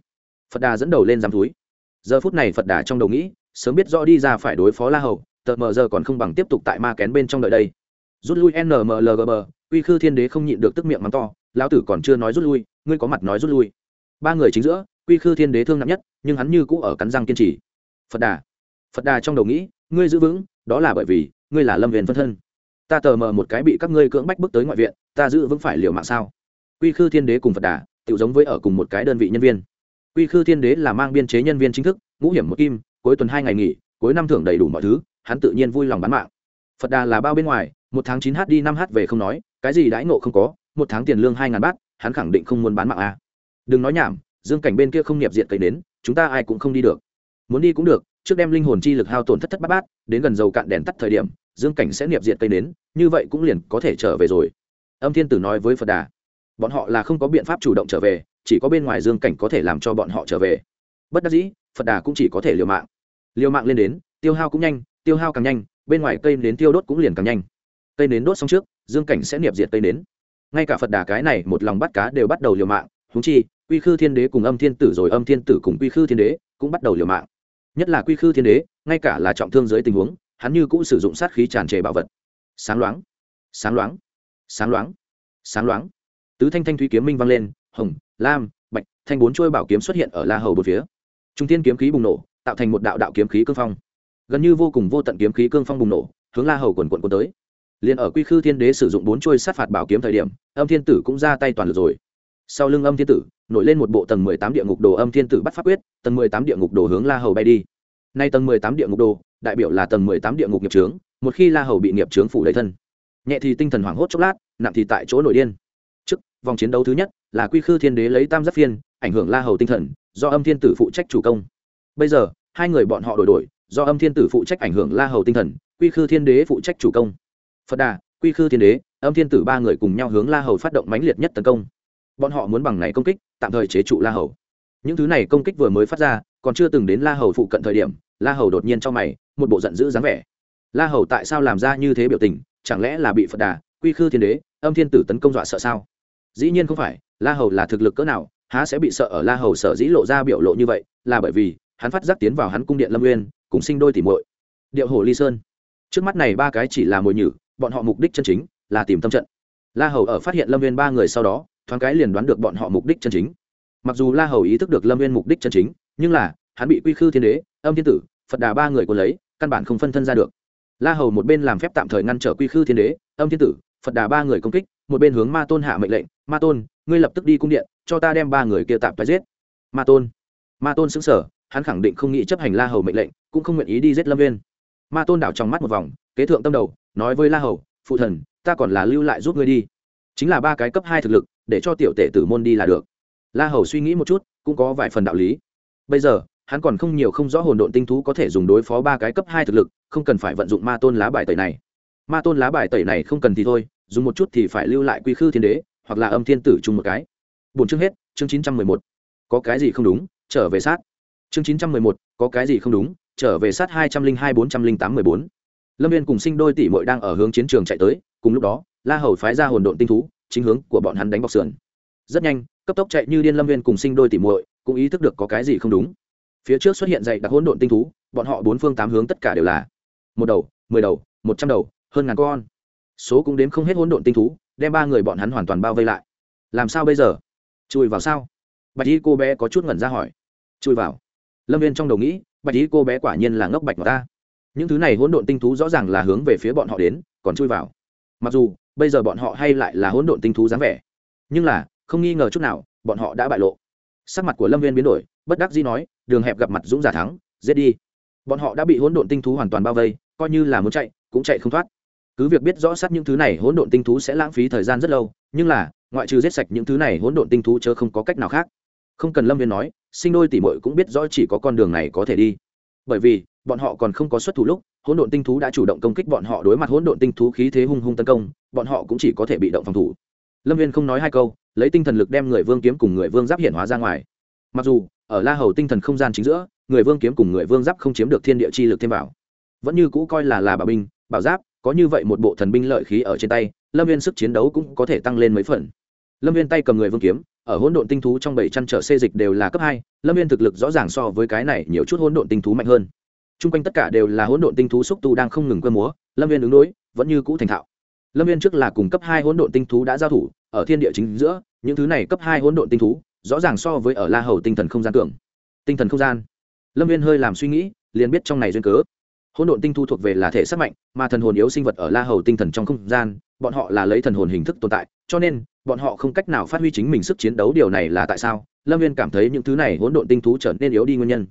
Phật đà dẫn đầu lên giám túi. Giờ phút này phật đà trong đầu nghĩ, sớm biết rõ đi ra phải đối phó la hầu, tờ mờ giờ còn không bằng tiếp tục tại ma kén bên trong đợi đây. Rút lui nmlgb uy khư thiên đế không nhịn được tức miệng mắng to, lão tử còn chưa nói rút lui, ngươi có mặt nói rút lui. Ba người chính giữa, quy khư thiên đế thương nặng nhất, nhưng hắn như cũ ở cắn răng kiên trì. Phật đà phật đà trong đầu nghĩ, ngươi giữ vững, đó là bởi vì, ngươi là lâm viên phân thân. Ta tờ mờ một cái bị các ngươi cưỡng bách bước tới ngoại viện, ta giữ vững phải liều mạng sao? Quy khư thiên đế cùng phật đà tự giống với ở cùng một cái đơn vị nhân viên. Quy khư thiên đế là mang biên chế nhân viên chính thức, ngũ hiểm một kim, cuối tuần hai ngày nghỉ, cuối năm thưởng đầy đủ mọi thứ, hắn tự nhiên vui lòng bán mạng. Phật đà là bao bên ngoài, một tháng chín h đi năm h về không nói, cái gì đãi ngộ không có, một tháng tiền lương hai ngàn bát, hắn khẳng định không muốn bán mạng a à. đừng nói nhảm, dương cảnh bên kia không nghiệp diện cậy đến, chúng ta ai cũng không đi được. Muốn đi cũng được trước đem linh hồn chi lực hao tổn thất thất bát bát đến gần dầu cạn đèn tắt thời điểm dương cảnh sẽ niệm diện cây nến, như vậy cũng liền có thể trở về rồi. Âm thiên tử nói với phật đà bọn họ là không có biện pháp chủ động trở về chỉ có bên ngoài dương cảnh có thể làm cho bọn họ trở về. Bất đắc dĩ phật đà cũng chỉ có thể liều mạng. Liều mạng lên đến tiêu hao cũng nhanh tiêu hao càng nhanh bên ngoài cây nến tiêu đốt cũng liền càng nhanh. Cây nến đốt xong trước dương cảnh sẽ niệm diệt cây nến. Ngay cả phật đà cái này một lòng bắt cá đều bắt đầu liều mạng húng chi quy khư thiên đế cùng âm thiên tử rồi âm thiên tử cùng quy khư thiên đế cũng bắt đầu liều mạng nhất là quy khư thiên đế, ngay cả là trọng thương dưới tình huống, hắn như cũng sử dụng sát khí tràn trề bảo vật. Sáng loáng sáng loáng sáng loáng sáng loáng. Tứ thanh thanh thúy kiếm minh vang lên, hồng, lam, bạch, thanh bốn chuôi bảo kiếm xuất hiện ở la hầu một phía. Trung tiên kiếm khí bùng nổ, tạo thành một đạo đạo kiếm khí cương phong. Gần như vô cùng vô tận kiếm khí cương phong bùng nổ, hướng la hầu quần quận quân tới. Liền ở quy khư thiên đế sử dụng bốn chuôi sát phạt bảo kiếm thời điểm, âm thiên tử cũng ra tay toàn lực rồi. Sau lưng âm thiên tử nổi lên một bộ tầng mười tám địa ngục đồ âm thiên tử bắt pháp quyết, tầng mười tám địa ngục đồ hướng la hầu bay đi. Nay tầng mười tám địa ngục đồ, đại biểu là tầng mười tám địa ngục nghiệp trướng một khi la hầu bị nghiệp trướng phủ đầy thân, nhẹ thì tinh thần hoảng hốt chốc lát, nặng thì tại chỗ nổi điên. Trước, vòng chiến đấu thứ nhất là quy khư thiên đế lấy tam giác phiên, ảnh hưởng la hầu tinh thần, do âm thiên tử phụ trách chủ công. Bây giờ, hai người bọn họ đổi đổi, do âm thiên tử phụ trách ảnh hưởng la hầu tinh thần, quy khư thiên đế phụ trách chủ công. Phật đà, quy khư thiên đế, âm thiên tử ba người cùng nhau hướng la hầu phát động mãnh liệt nhất tấn công bọn họ muốn bằng này công kích, tạm thời chế trụ la hầu. Những thứ này công kích vừa mới phát ra, còn chưa từng đến la hầu phụ cận thời điểm, la hầu đột nhiên trong mày, một bộ giận dữ dáng vẻ. La hầu tại sao làm ra như thế biểu tình, chẳng lẽ là bị phật đà, quy khư thiên đế, âm thiên tử tấn công dọa sợ sao? Dĩ nhiên không phải, la hầu là thực lực cỡ nào, há sẽ bị sợ ở la hầu sở dĩ lộ ra biểu lộ như vậy, là bởi vì, hắn phát giác tiến vào hắn cung điện lâm nguyên cùng sinh đôi tỉ muội. Điệu hồ ly sơn. Trước mắt này ba cái chỉ là mồi nhử, bọn họ mục đích chân chính là tìm tâm trận. La hầu ở phát hiện lâm Nguyên ba người sau đó thoáng cái liền đoán được bọn họ mục đích chân chính. Mặc dù la hầu ý thức được lâm viên mục đích chân chính, nhưng là, hắn bị quy khư thiên đế, âm thiên tử, phật đà ba người quân lấy, căn bản không phân thân ra được. La hầu một bên làm phép tạm thời ngăn trở quy khư thiên đế, âm thiên tử, phật đà ba người công kích, một bên hướng ma tôn hạ mệnh lệnh, ma tôn, ngươi lập tức đi cung điện, cho ta đem ba người kia tạm phải giết. Ma tôn. Ma tôn xứng sở hắn khẳng định không nghĩ chấp hành la hầu mệnh lệnh, cũng không nguyện ý đi giết lâm viên ma tôn đảo trong mắt một vòng, kế thượng tâm đầu, nói với la hầu, phụ thần, ta còn là lưu lại giúp ngươi đi. Chính là ba cái cấp hai thực lực để cho tiểu tể tử môn đi là được. La hầu suy nghĩ một chút, cũng có vài phần đạo lý. Bây giờ, hắn còn không nhiều không rõ hồn độn tinh thú có thể dùng đối phó ba cái cấp hai thực lực, không cần phải vận dụng ma tôn lá bài tẩy này. Ma tôn lá bài tẩy này không cần thì thôi, dùng một chút thì phải lưu lại quy khư thiên đế, hoặc là âm thiên tử chung một cái. Bốn chương hết, chương chín trăm mười một. Có cái gì không đúng, trở về sát. Chương chín trăm mười một, có cái gì không đúng, trở về sát hai trăm linh hai bốn trăm linh tám mười bốn. Lâm viên cùng sinh đôi tỷ mội đang ở hướng chiến trường chạy tới, cùng lúc đó, la hầu phái ra hồn độn tinh thú chính hướng của bọn hắn đánh bọc sườn. Rất nhanh, cấp tốc chạy như điên lâm viên cùng sinh đôi tỉ muội, cũng ý thức được có cái gì không đúng. Phía trước xuất hiện dày đặc hỗn độn tinh thú, bọn họ bốn phương tám hướng tất cả đều là một đầu, mười đầu, một trăm đầu, hơn ngàn con. Số cũng đếm không hết hỗn độn tinh thú, đem ba người bọn hắn hoàn toàn bao vây lại. Làm sao bây giờ? Chui vào sao? Bạch y cô bé có chút ngẩn ra hỏi. Chui vào. Lâm viên trong đầu nghĩ, bạch y cô bé quả nhiên là ngốc bạch mà ta. Những thứ này hỗn độn tinh thú rõ ràng là hướng về phía bọn họ đến, còn chui vào mặc dù, bây giờ bọn họ hay lại là hỗn độn tinh thú dáng vẻ, nhưng là, không nghi ngờ chút nào, bọn họ đã bại lộ. Sắc mặt của lâm viên biến đổi, bất đắc dĩ nói, đường hẹp gặp mặt dũng giả thắng, giết đi. Bọn họ đã bị hỗn độn tinh thú hoàn toàn bao vây, coi như là muốn chạy, cũng chạy không thoát. Cứ việc biết rõ sát những thứ này hỗn độn tinh thú sẽ lãng phí thời gian rất lâu, nhưng là, ngoại trừ giết sạch những thứ này hỗn độn tinh thú chớ không có cách nào khác. Không cần lâm viên nói, sinh đôi tỉ mội cũng biết rõ chỉ có con đường này có thể đi. Bởi vì, bọn họ còn không có xuất thủ lúc hỗn độn tinh thú đã chủ động công kích bọn họ đối mặt hỗn độn tinh thú khí thế hung hung tấn công, bọn họ cũng chỉ có thể bị động phòng thủ. Lâm viên không nói hai câu, lấy tinh thần lực đem người vương kiếm cùng người vương giáp hiện hóa ra ngoài. Mặc dù, ở la hầu tinh thần không gian chính giữa, người vương kiếm cùng người vương giáp không chiếm được thiên địa chi lực thêm vào. Vẫn như cũ coi là là bảo binh, bảo giáp, có như vậy một bộ thần binh lợi khí ở trên tay, lâm viên sức chiến đấu cũng có thể tăng lên mấy phần. Lâm viên tay cầm người vương kiếm, ở hỗn độn tinh thú trong bảy chăn trở xê dịch đều là cấp hai, lâm viên thực lực rõ ràng so với cái này nhiều chút hỗn độn tinh thú mạnh hơn chung quanh tất cả đều là hỗn độn tinh thú xúc tu đang không ngừng quơ múa, lâm viên ứng đối, vẫn như cũ thành thạo. Lâm viên trước là cùng cấp hai hỗn độn tinh thú đã giao thủ, ở thiên địa chính giữa, những thứ này cấp hai hỗn độn tinh thú, rõ ràng so với ở la hầu tinh thần không gian tưởng tinh thần không gian. Lâm viên hơi làm suy nghĩ, liền biết trong này duyên cớ. Hỗn độn tinh thu thuộc về là thể sắc mạnh, mà thần hồn yếu sinh vật ở la hầu tinh thần trong không gian, bọn họ là lấy thần hồn hình thức tồn tại, cho nên, bọn họ không cách nào phát huy chính mình sức chiến đấu, điều này là tại sao? Lâm viên cảm thấy những thứ này hỗn độn tinh thú trở nên yếu đi nguyên nhân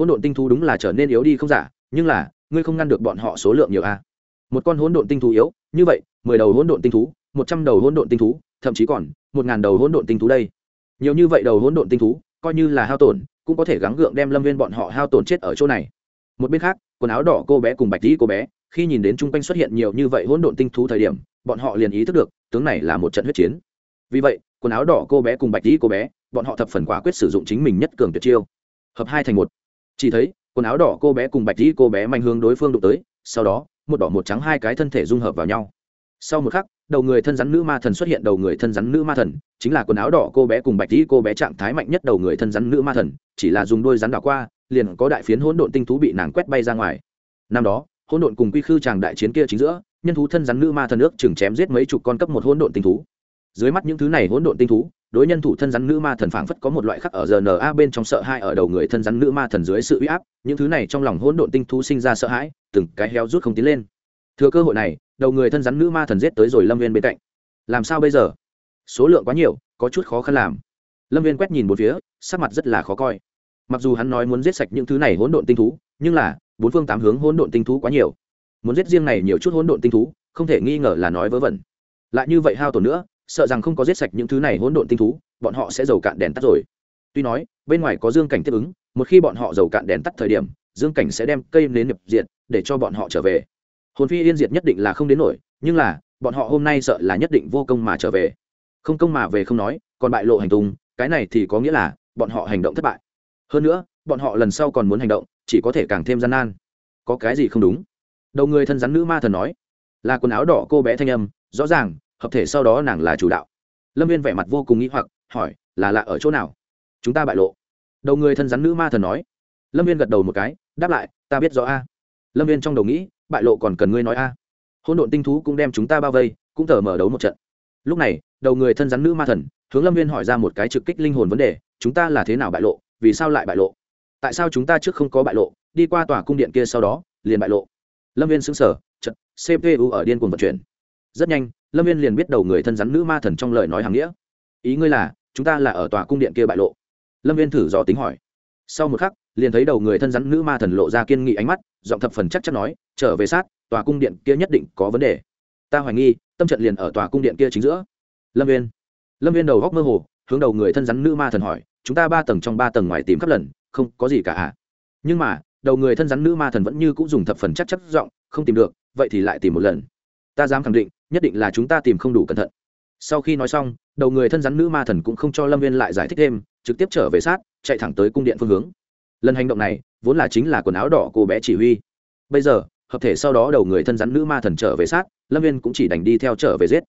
hỗn độn tinh thú đúng là trở nên yếu đi không giả, nhưng là, ngươi không ngăn được bọn họ số lượng nhiều a một con hỗn độn tinh thú yếu, như vậy, mười đầu hỗn độn tinh thú, một trăm đầu hỗn độn tinh thú, thậm chí còn, một ngàn đầu hỗn độn tinh thú đây. Nhiều như vậy đầu hỗn độn tinh thú, coi như là hao tổn, cũng có thể gắng gượng đem lâm viên bọn họ hao tổn chết ở chỗ này. Một bên khác, quần áo đỏ cô bé cùng bạch tí cô bé, khi nhìn đến chung quanh xuất hiện nhiều như vậy hỗn độn tinh thú thời điểm, bọn họ liền ý thức được, tướng này là một trận huyết chiến. Vì vậy, quần áo đỏ cô bé cùng bạch tí cô bé, bọn họ thập phần quả quyết sử dụng chính mình nhất cường tuyệt chiêu. Hợp hai thành một chỉ thấy, quần áo đỏ cô bé cùng bạch dĩ cô bé manh hướng đối phương đụng tới, sau đó, một đỏ một trắng hai cái thân thể dung hợp vào nhau. Sau một khắc, đầu người thân rắn nữ ma thần xuất hiện đầu người thân rắn nữ ma thần, chính là quần áo đỏ cô bé cùng bạch dĩ cô bé trạng thái mạnh nhất đầu người thân rắn nữ ma thần, chỉ là dùng đôi rắn đảo qua, liền có đại phiến hỗn độn tinh thú bị nàng quét bay ra ngoài. Năm đó, hỗn độn cùng quy khư chàng đại chiến kia chính giữa, nhân thú thân rắn nữ ma thần ước chừng chém giết mấy chục con cấp một hỗn độn tinh thú. Dưới mắt những thứ này hỗn độn tinh thú đối nhân thủ thân rắn nữ ma thần phảng phất có một loại khắc ở rna bên trong sợ hãi ở đầu người thân rắn nữ ma thần dưới sự uy áp, những thứ này trong lòng hỗn độn tinh thú sinh ra sợ hãi, từng cái heo rút không tiến lên. Thừa cơ hội này, đầu người thân rắn nữ ma thần giết tới rồi lâm viên bên cạnh. Làm sao bây giờ? Số lượng quá nhiều, có chút khó khăn làm. Lâm viên quét nhìn một phía, sắc mặt rất là khó coi. Mặc dù hắn nói muốn giết sạch những thứ này hỗn độn tinh thú, nhưng là, bốn phương tám hướng hỗn độn tinh thú quá nhiều. Muốn giết riêng này nhiều chút hỗn độn tinh thú, không thể nghi ngờ là nói vớ vẩn. Lại như vậy hao tổn nữa sợ rằng không có giết sạch những thứ này hỗn độn tinh thú, bọn họ sẽ dầu cạn đèn tắt rồi. Tuy nói, bên ngoài có dương cảnh tiếp ứng, một khi bọn họ dầu cạn đèn tắt thời điểm, dương cảnh sẽ đem cây nến nhập diệt, để cho bọn họ trở về. Hồn phi yên diệt nhất định là không đến nổi, nhưng là, bọn họ hôm nay sợ là nhất định vô công mà trở về. Không công mà về không nói, còn bại lộ hành tung, cái này thì có nghĩa là, bọn họ hành động thất bại. Hơn nữa, bọn họ lần sau còn muốn hành động, chỉ có thể càng thêm gian nan. Có cái gì không đúng? Đầu người thân rắn nữ ma thần nói. Là quần áo đỏ cô bé thanh âm, rõ ràng hợp thể sau đó nàng là chủ đạo. Lâm viên vẻ mặt vô cùng nghĩ hoặc, hỏi, là lạ ở chỗ nào? Chúng ta bại lộ. Đầu người thân rắn nữ ma thần nói. Lâm viên gật đầu một cái, đáp lại, ta biết rõ a. Lâm viên trong đầu nghĩ, bại lộ còn cần ngươi nói a. À. hôn độn tinh thú cũng đem chúng ta bao vây, cũng thở mở đấu một trận. Lúc này, đầu người thân rắn nữ ma thần, hướng lâm viên hỏi ra một cái trực kích linh hồn vấn đề, chúng ta là thế nào bại lộ? Vì sao lại bại lộ? Tại sao chúng ta trước không có bại lộ, đi qua tòa cung điện kia sau đó, liền bại lộ? Lâm viên xứng sở trận cpu ở điên cuồng vận chuyển. Rất nhanh lâm viên liền biết đầu người thân rắn nữ ma thần trong lời nói hàng nghĩa ý ngươi là chúng ta là ở tòa cung điện kia bại lộ lâm viên thử dò tính hỏi sau một khắc liền thấy đầu người thân rắn nữ ma thần lộ ra kiên nghị ánh mắt giọng thập phần chắc chắn nói trở về sát tòa cung điện kia nhất định có vấn đề ta hoài nghi tâm trận liền ở tòa cung điện kia chính giữa lâm viên lâm viên đầu góc mơ hồ hướng đầu người thân rắn nữ ma thần hỏi chúng ta ba tầng trong ba tầng ngoài tìm khắp lần không có gì cả hả? nhưng mà đầu người thân rắn nữ ma thần vẫn như cũng dùng thập phần chắc chắc giọng không tìm được vậy thì lại tìm một lần ta dám khẳng định nhất định là chúng ta tìm không đủ cẩn thận. Sau khi nói xong, đầu người thân rắn nữ ma thần cũng không cho lâm viên lại giải thích thêm, trực tiếp trở về sát, chạy thẳng tới cung điện phương hướng. Lần hành động này, vốn là chính là quần áo đỏ cô bé chỉ huy. Bây giờ, hợp thể sau đó đầu người thân rắn nữ ma thần trở về sát, lâm viên cũng chỉ đành đi theo trở về giết.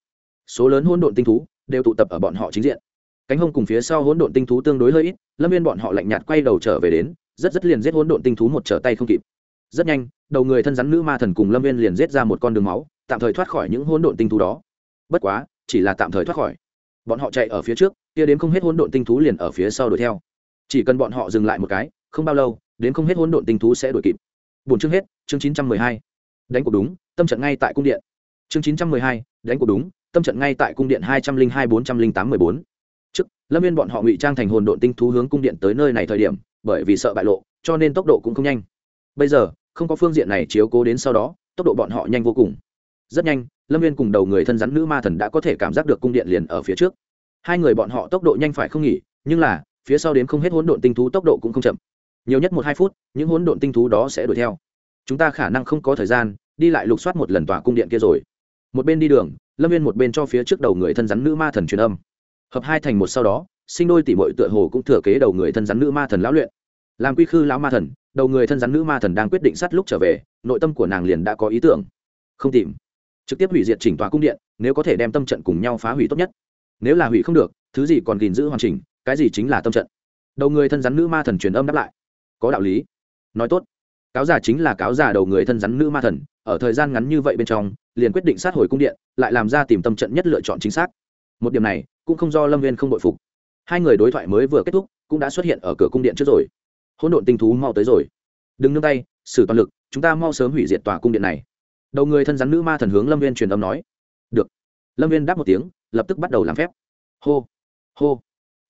Số lớn hỗn độn tinh thú đều tụ tập ở bọn họ chính diện. Cánh hông cùng phía sau hỗn độn tinh thú tương đối hơi ít, lâm viên bọn họ lạnh nhạt quay đầu trở về đến, rất rất liền giết hỗn độn tinh thú một trở tay không kịp. Rất nhanh, đầu người thân rắn nữ ma thần cùng lâm viên liền giết ra một con đường máu tạm thời thoát khỏi những hỗn độn tinh thú đó. Bất quá, chỉ là tạm thời thoát khỏi. Bọn họ chạy ở phía trước, kia đến không hết hỗn độn tinh thú liền ở phía sau đuổi theo. Chỉ cần bọn họ dừng lại một cái, không bao lâu, đến không hết hỗn độn tinh thú sẽ đuổi kịp. Bốn chương hết, chương chín trăm mười hai. Đánh cuộc đúng, tâm trận ngay tại cung điện. Chương chín trăm mười hai, đánh cuộc đúng, tâm trận ngay tại cung điện hai trăm linh hai bốn trăm linh tám mười bốn. Trước, lâm viên bọn họ ngụy trang thành hồn độn tinh thú hướng cung điện tới nơi này thời điểm, bởi vì sợ bại lộ, cho nên tốc độ cũng không nhanh. Bây giờ, không có phương diện này chiếu cố đến sau đó, tốc độ bọn họ nhanh vô cùng rất nhanh, lâm viên cùng đầu người thân rắn nữ ma thần đã có thể cảm giác được cung điện liền ở phía trước. Hai người bọn họ tốc độ nhanh phải không nghỉ nhưng là, phía sau đến không hết hỗn độn tinh thú tốc độ cũng không chậm. Nhiều nhất một hai phút, những hỗn độn tinh thú đó sẽ đuổi theo. Chúng ta khả năng không có thời gian, đi lại lục soát một lần tòa cung điện kia rồi. Một bên đi đường, lâm viên một bên cho phía trước đầu người thân rắn nữ ma thần truyền âm. Hợp hai thành một sau đó, sinh đôi tỷ bội tựa hồ cũng thừa kế đầu người thân rắn nữ ma thần lão luyện. Làm quy khư lão ma thần, đầu người thân rắn nữ ma thần đang quyết định sát lúc trở về, nội tâm của nàng liền đã có ý tưởng. Không tìm trực tiếp hủy diệt chỉnh tòa cung điện, nếu có thể đem tâm trận cùng nhau phá hủy tốt nhất. Nếu là hủy không được, thứ gì còn gìn giữ hoàn chỉnh, cái gì chính là tâm trận. Đầu người thân rắn nữ ma thần truyền âm đáp lại. Có đạo lý. Nói tốt. Cáo già chính là cáo già đầu người thân rắn nữ ma thần, ở thời gian ngắn như vậy bên trong, liền quyết định sát hồi cung điện, lại làm ra tìm tâm trận nhất lựa chọn chính xác. Một điểm này, cũng không do lâm viên không bội phục. Hai người đối thoại mới vừa kết thúc, cũng đã xuất hiện ở cửa cung điện trước rồi. Hỗn độn tinh thú mau tới rồi. Đừng nương tay xử toàn lực, chúng ta mau sớm hủy diệt tòa cung điện này đầu người thân rắn nữ ma thần hướng lâm viên truyền âm nói được lâm viên đáp một tiếng lập tức bắt đầu làm phép hô hô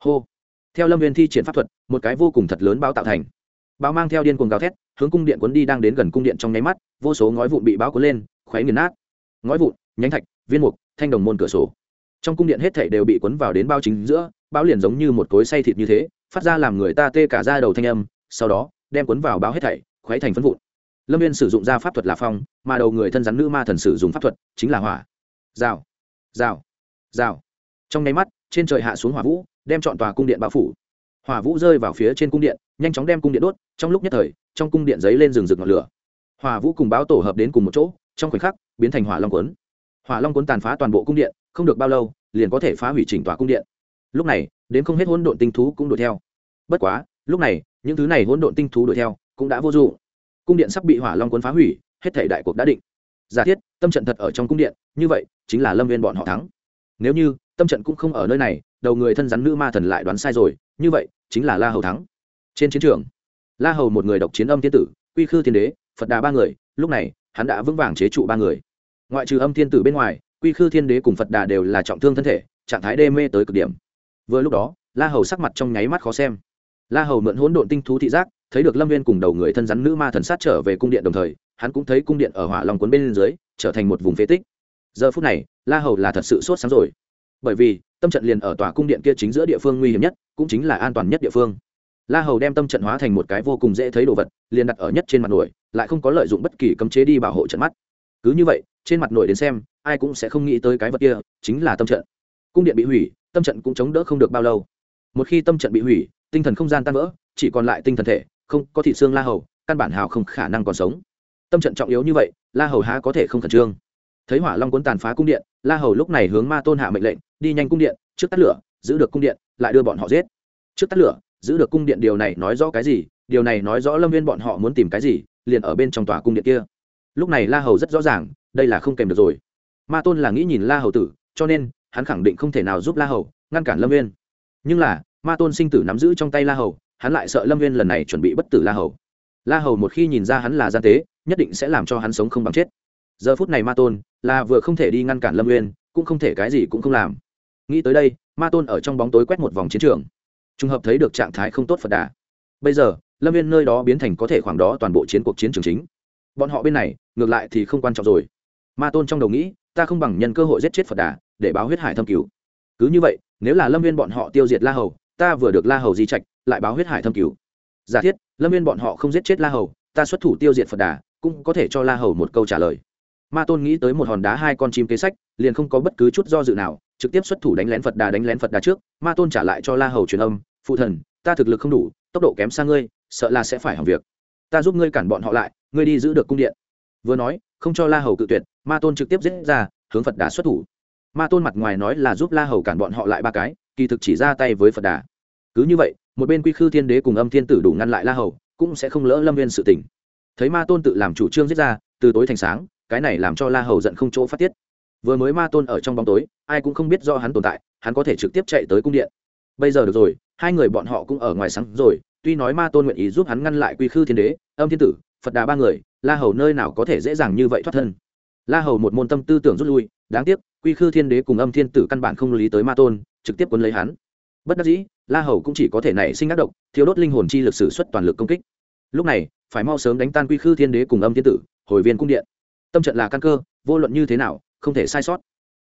hô theo lâm viên thi triển pháp thuật một cái vô cùng thật lớn báo tạo thành báo mang theo điên cuồng gào thét hướng cung điện cuốn đi đang đến gần cung điện trong nháy mắt vô số ngói vụn bị báo cuốn lên khoáy nghiền nát ngói vụn nhánh thạch viên mục thanh đồng môn cửa sổ trong cung điện hết thảy đều bị cuốn vào đến bao chính giữa báo liền giống như một cối xay thịt như thế phát ra làm người ta tê cả ra đầu thanh âm sau đó đem cuốn vào báo hết thảy khoáy thành phân vụn lâm viên sử dụng ra pháp thuật là phong, mà đầu người thân rắn nữ ma thần sử dụng pháp thuật chính là hỏa. Rào rào rào. Trong nháy mắt, trên trời hạ xuống hỏa vũ, đem chọn tòa cung điện bao phủ. Hỏa vũ rơi vào phía trên cung điện, nhanh chóng đem cung điện đốt, trong lúc nhất thời, trong cung điện giấy lên rừng rực ngọn lửa. Hỏa vũ cùng báo tổ hợp đến cùng một chỗ, trong khoảnh khắc, biến thành hỏa long quấn hỏa long quấn tàn phá toàn bộ cung điện, không được bao lâu, liền có thể phá hủy chỉnh tòa cung điện. Lúc này, đến không hết hỗn độn tinh thú cũng đuổi theo. Bất quá, lúc này, những thứ này hỗn độn tinh thú đuổi theo cũng đã vô dụng cung điện sắp bị hỏa long quân phá hủy, hết thể đại cuộc đã định. Giả thiết, tâm trận thật ở trong cung điện, như vậy, chính là lâm viên bọn họ thắng. Nếu như, tâm trận cũng không ở nơi này, đầu người thân rắn nữ ma thần lại đoán sai rồi, như vậy, chính là la hầu thắng. Trên chiến trường, la hầu một người độc chiến âm thiên tử, quy khư thiên đế, phật đà ba người, lúc này, hắn đã vững vàng chế trụ ba người. Ngoại trừ âm thiên tử bên ngoài, quy khư thiên đế cùng phật đà đều là trọng thương thân thể, trạng thái đê mê tới cực điểm. Vừa lúc đó, la hầu sắc mặt trong nháy mắt khó xem la hầu mượn hỗn độn tinh thú thị giác, thấy được lâm viên cùng đầu người thân rắn nữ ma thần sát trở về cung điện đồng thời, hắn cũng thấy cung điện ở hỏa lòng cuốn bên dưới, trở thành một vùng phế tích. Giờ phút này, la hầu là thật sự sốt sáng rồi. Bởi vì, tâm trận liền ở tòa cung điện kia chính giữa địa phương nguy hiểm nhất, cũng chính là an toàn nhất địa phương. La hầu đem tâm trận hóa thành một cái vô cùng dễ thấy đồ vật, liền đặt ở nhất trên mặt nổi, lại không có lợi dụng bất kỳ cấm chế đi bảo hộ trận mắt. Cứ như vậy, trên mặt nổi đến xem, ai cũng sẽ không nghĩ tới cái vật kia, chính là tâm trận. Cung điện bị hủy, tâm trận cũng chống đỡ không được bao lâu một khi tâm trận bị hủy, tinh thần không gian tan vỡ, chỉ còn lại tinh thần thể, không có thị xương la hầu, căn bản hào không khả năng còn sống. Tâm trận trọng yếu như vậy, la hầu há có thể không khẩn trương. Thấy hỏa long cuốn tàn phá cung điện, la hầu lúc này hướng ma tôn hạ mệnh lệnh, đi nhanh cung điện, trước tắt lửa, giữ được cung điện, lại đưa bọn họ giết. Trước tắt lửa, giữ được cung điện điều này nói rõ cái gì, điều này nói rõ lâm viên bọn họ muốn tìm cái gì, liền ở bên trong tòa cung điện kia. Lúc này la hầu rất rõ ràng, đây là không kèm được rồi. Ma tôn là nghĩ nhìn la hầu tử, cho nên, hắn khẳng định không thể nào giúp la hầu, ngăn cản lâm viên nhưng là, ma tôn sinh tử nắm giữ trong tay la hầu, hắn lại sợ lâm viên lần này chuẩn bị bất tử la hầu. La hầu một khi nhìn ra hắn là gian tế, nhất định sẽ làm cho hắn sống không bằng chết. Giờ phút này ma tôn là vừa không thể đi ngăn cản lâm viên cũng không thể cái gì cũng không làm. Nghĩ tới đây, ma tôn ở trong bóng tối quét một vòng chiến trường. Trùng hợp thấy được trạng thái không tốt phật đà. Bây giờ, lâm viên nơi đó biến thành có thể khoảng đó toàn bộ chiến cuộc chiến trường chính. Bọn họ bên này, ngược lại thì không quan trọng rồi. Ma tôn trong đầu nghĩ, ta không bằng nhân cơ hội giết chết phật đà, để báo huyết hải thâm cứu cứ như vậy, nếu là lâm viên bọn họ tiêu diệt la hầu, ta vừa được la hầu di trạch, lại báo huyết hải thâm cứu. Giả thiết, lâm viên bọn họ không giết chết la hầu, ta xuất thủ tiêu diệt phật đà, cũng có thể cho la hầu một câu trả lời. Ma tôn nghĩ tới một hòn đá hai con chim kế sách, liền không có bất cứ chút do dự nào, trực tiếp xuất thủ đánh lén phật đà, đánh lén phật đà trước. Ma tôn trả lại cho la hầu truyền âm, phụ thần, ta thực lực không đủ, tốc độ kém xa ngươi, sợ là sẽ phải hỏng việc. Ta giúp ngươi cản bọn họ lại, ngươi đi giữ được cung điện. Vừa nói, không cho la hầu cự tuyệt, ma tôn trực tiếp giết ra, hướng phật đà xuất thủ ma tôn mặt ngoài nói là giúp la hầu cản bọn họ lại ba cái, kỳ thực chỉ ra tay với phật đà. Cứ như vậy, một bên quy khư thiên đế cùng âm thiên tử đủ ngăn lại la hầu, cũng sẽ không lỡ lâm viên sự tình. Thấy ma tôn tự làm chủ trương giết ra, từ tối thành sáng, cái này làm cho la hầu giận không chỗ phát tiết. Vừa mới ma tôn ở trong bóng tối, ai cũng không biết do hắn tồn tại, hắn có thể trực tiếp chạy tới cung điện. Bây giờ được rồi, hai người bọn họ cũng ở ngoài sáng rồi, tuy nói ma tôn nguyện ý giúp hắn ngăn lại quy khư thiên đế, âm thiên tử, phật đà ba người, la hầu nơi nào có thể dễ dàng như vậy thoát thân. La hầu một môn tâm tư tưởng rút lui, đáng tiếc quy khư thiên đế cùng âm thiên tử căn bản không lý tới ma tôn, trực tiếp cuốn lấy hắn. Bất đắc dĩ, la hầu cũng chỉ có thể nảy sinh ác độc thiếu đốt linh hồn chi lực sử xuất toàn lực công kích. Lúc này, phải mau sớm đánh tan quy khư thiên đế cùng âm thiên tử, hồi viên cung điện. Tâm trận là căn cơ, vô luận như thế nào, không thể sai sót.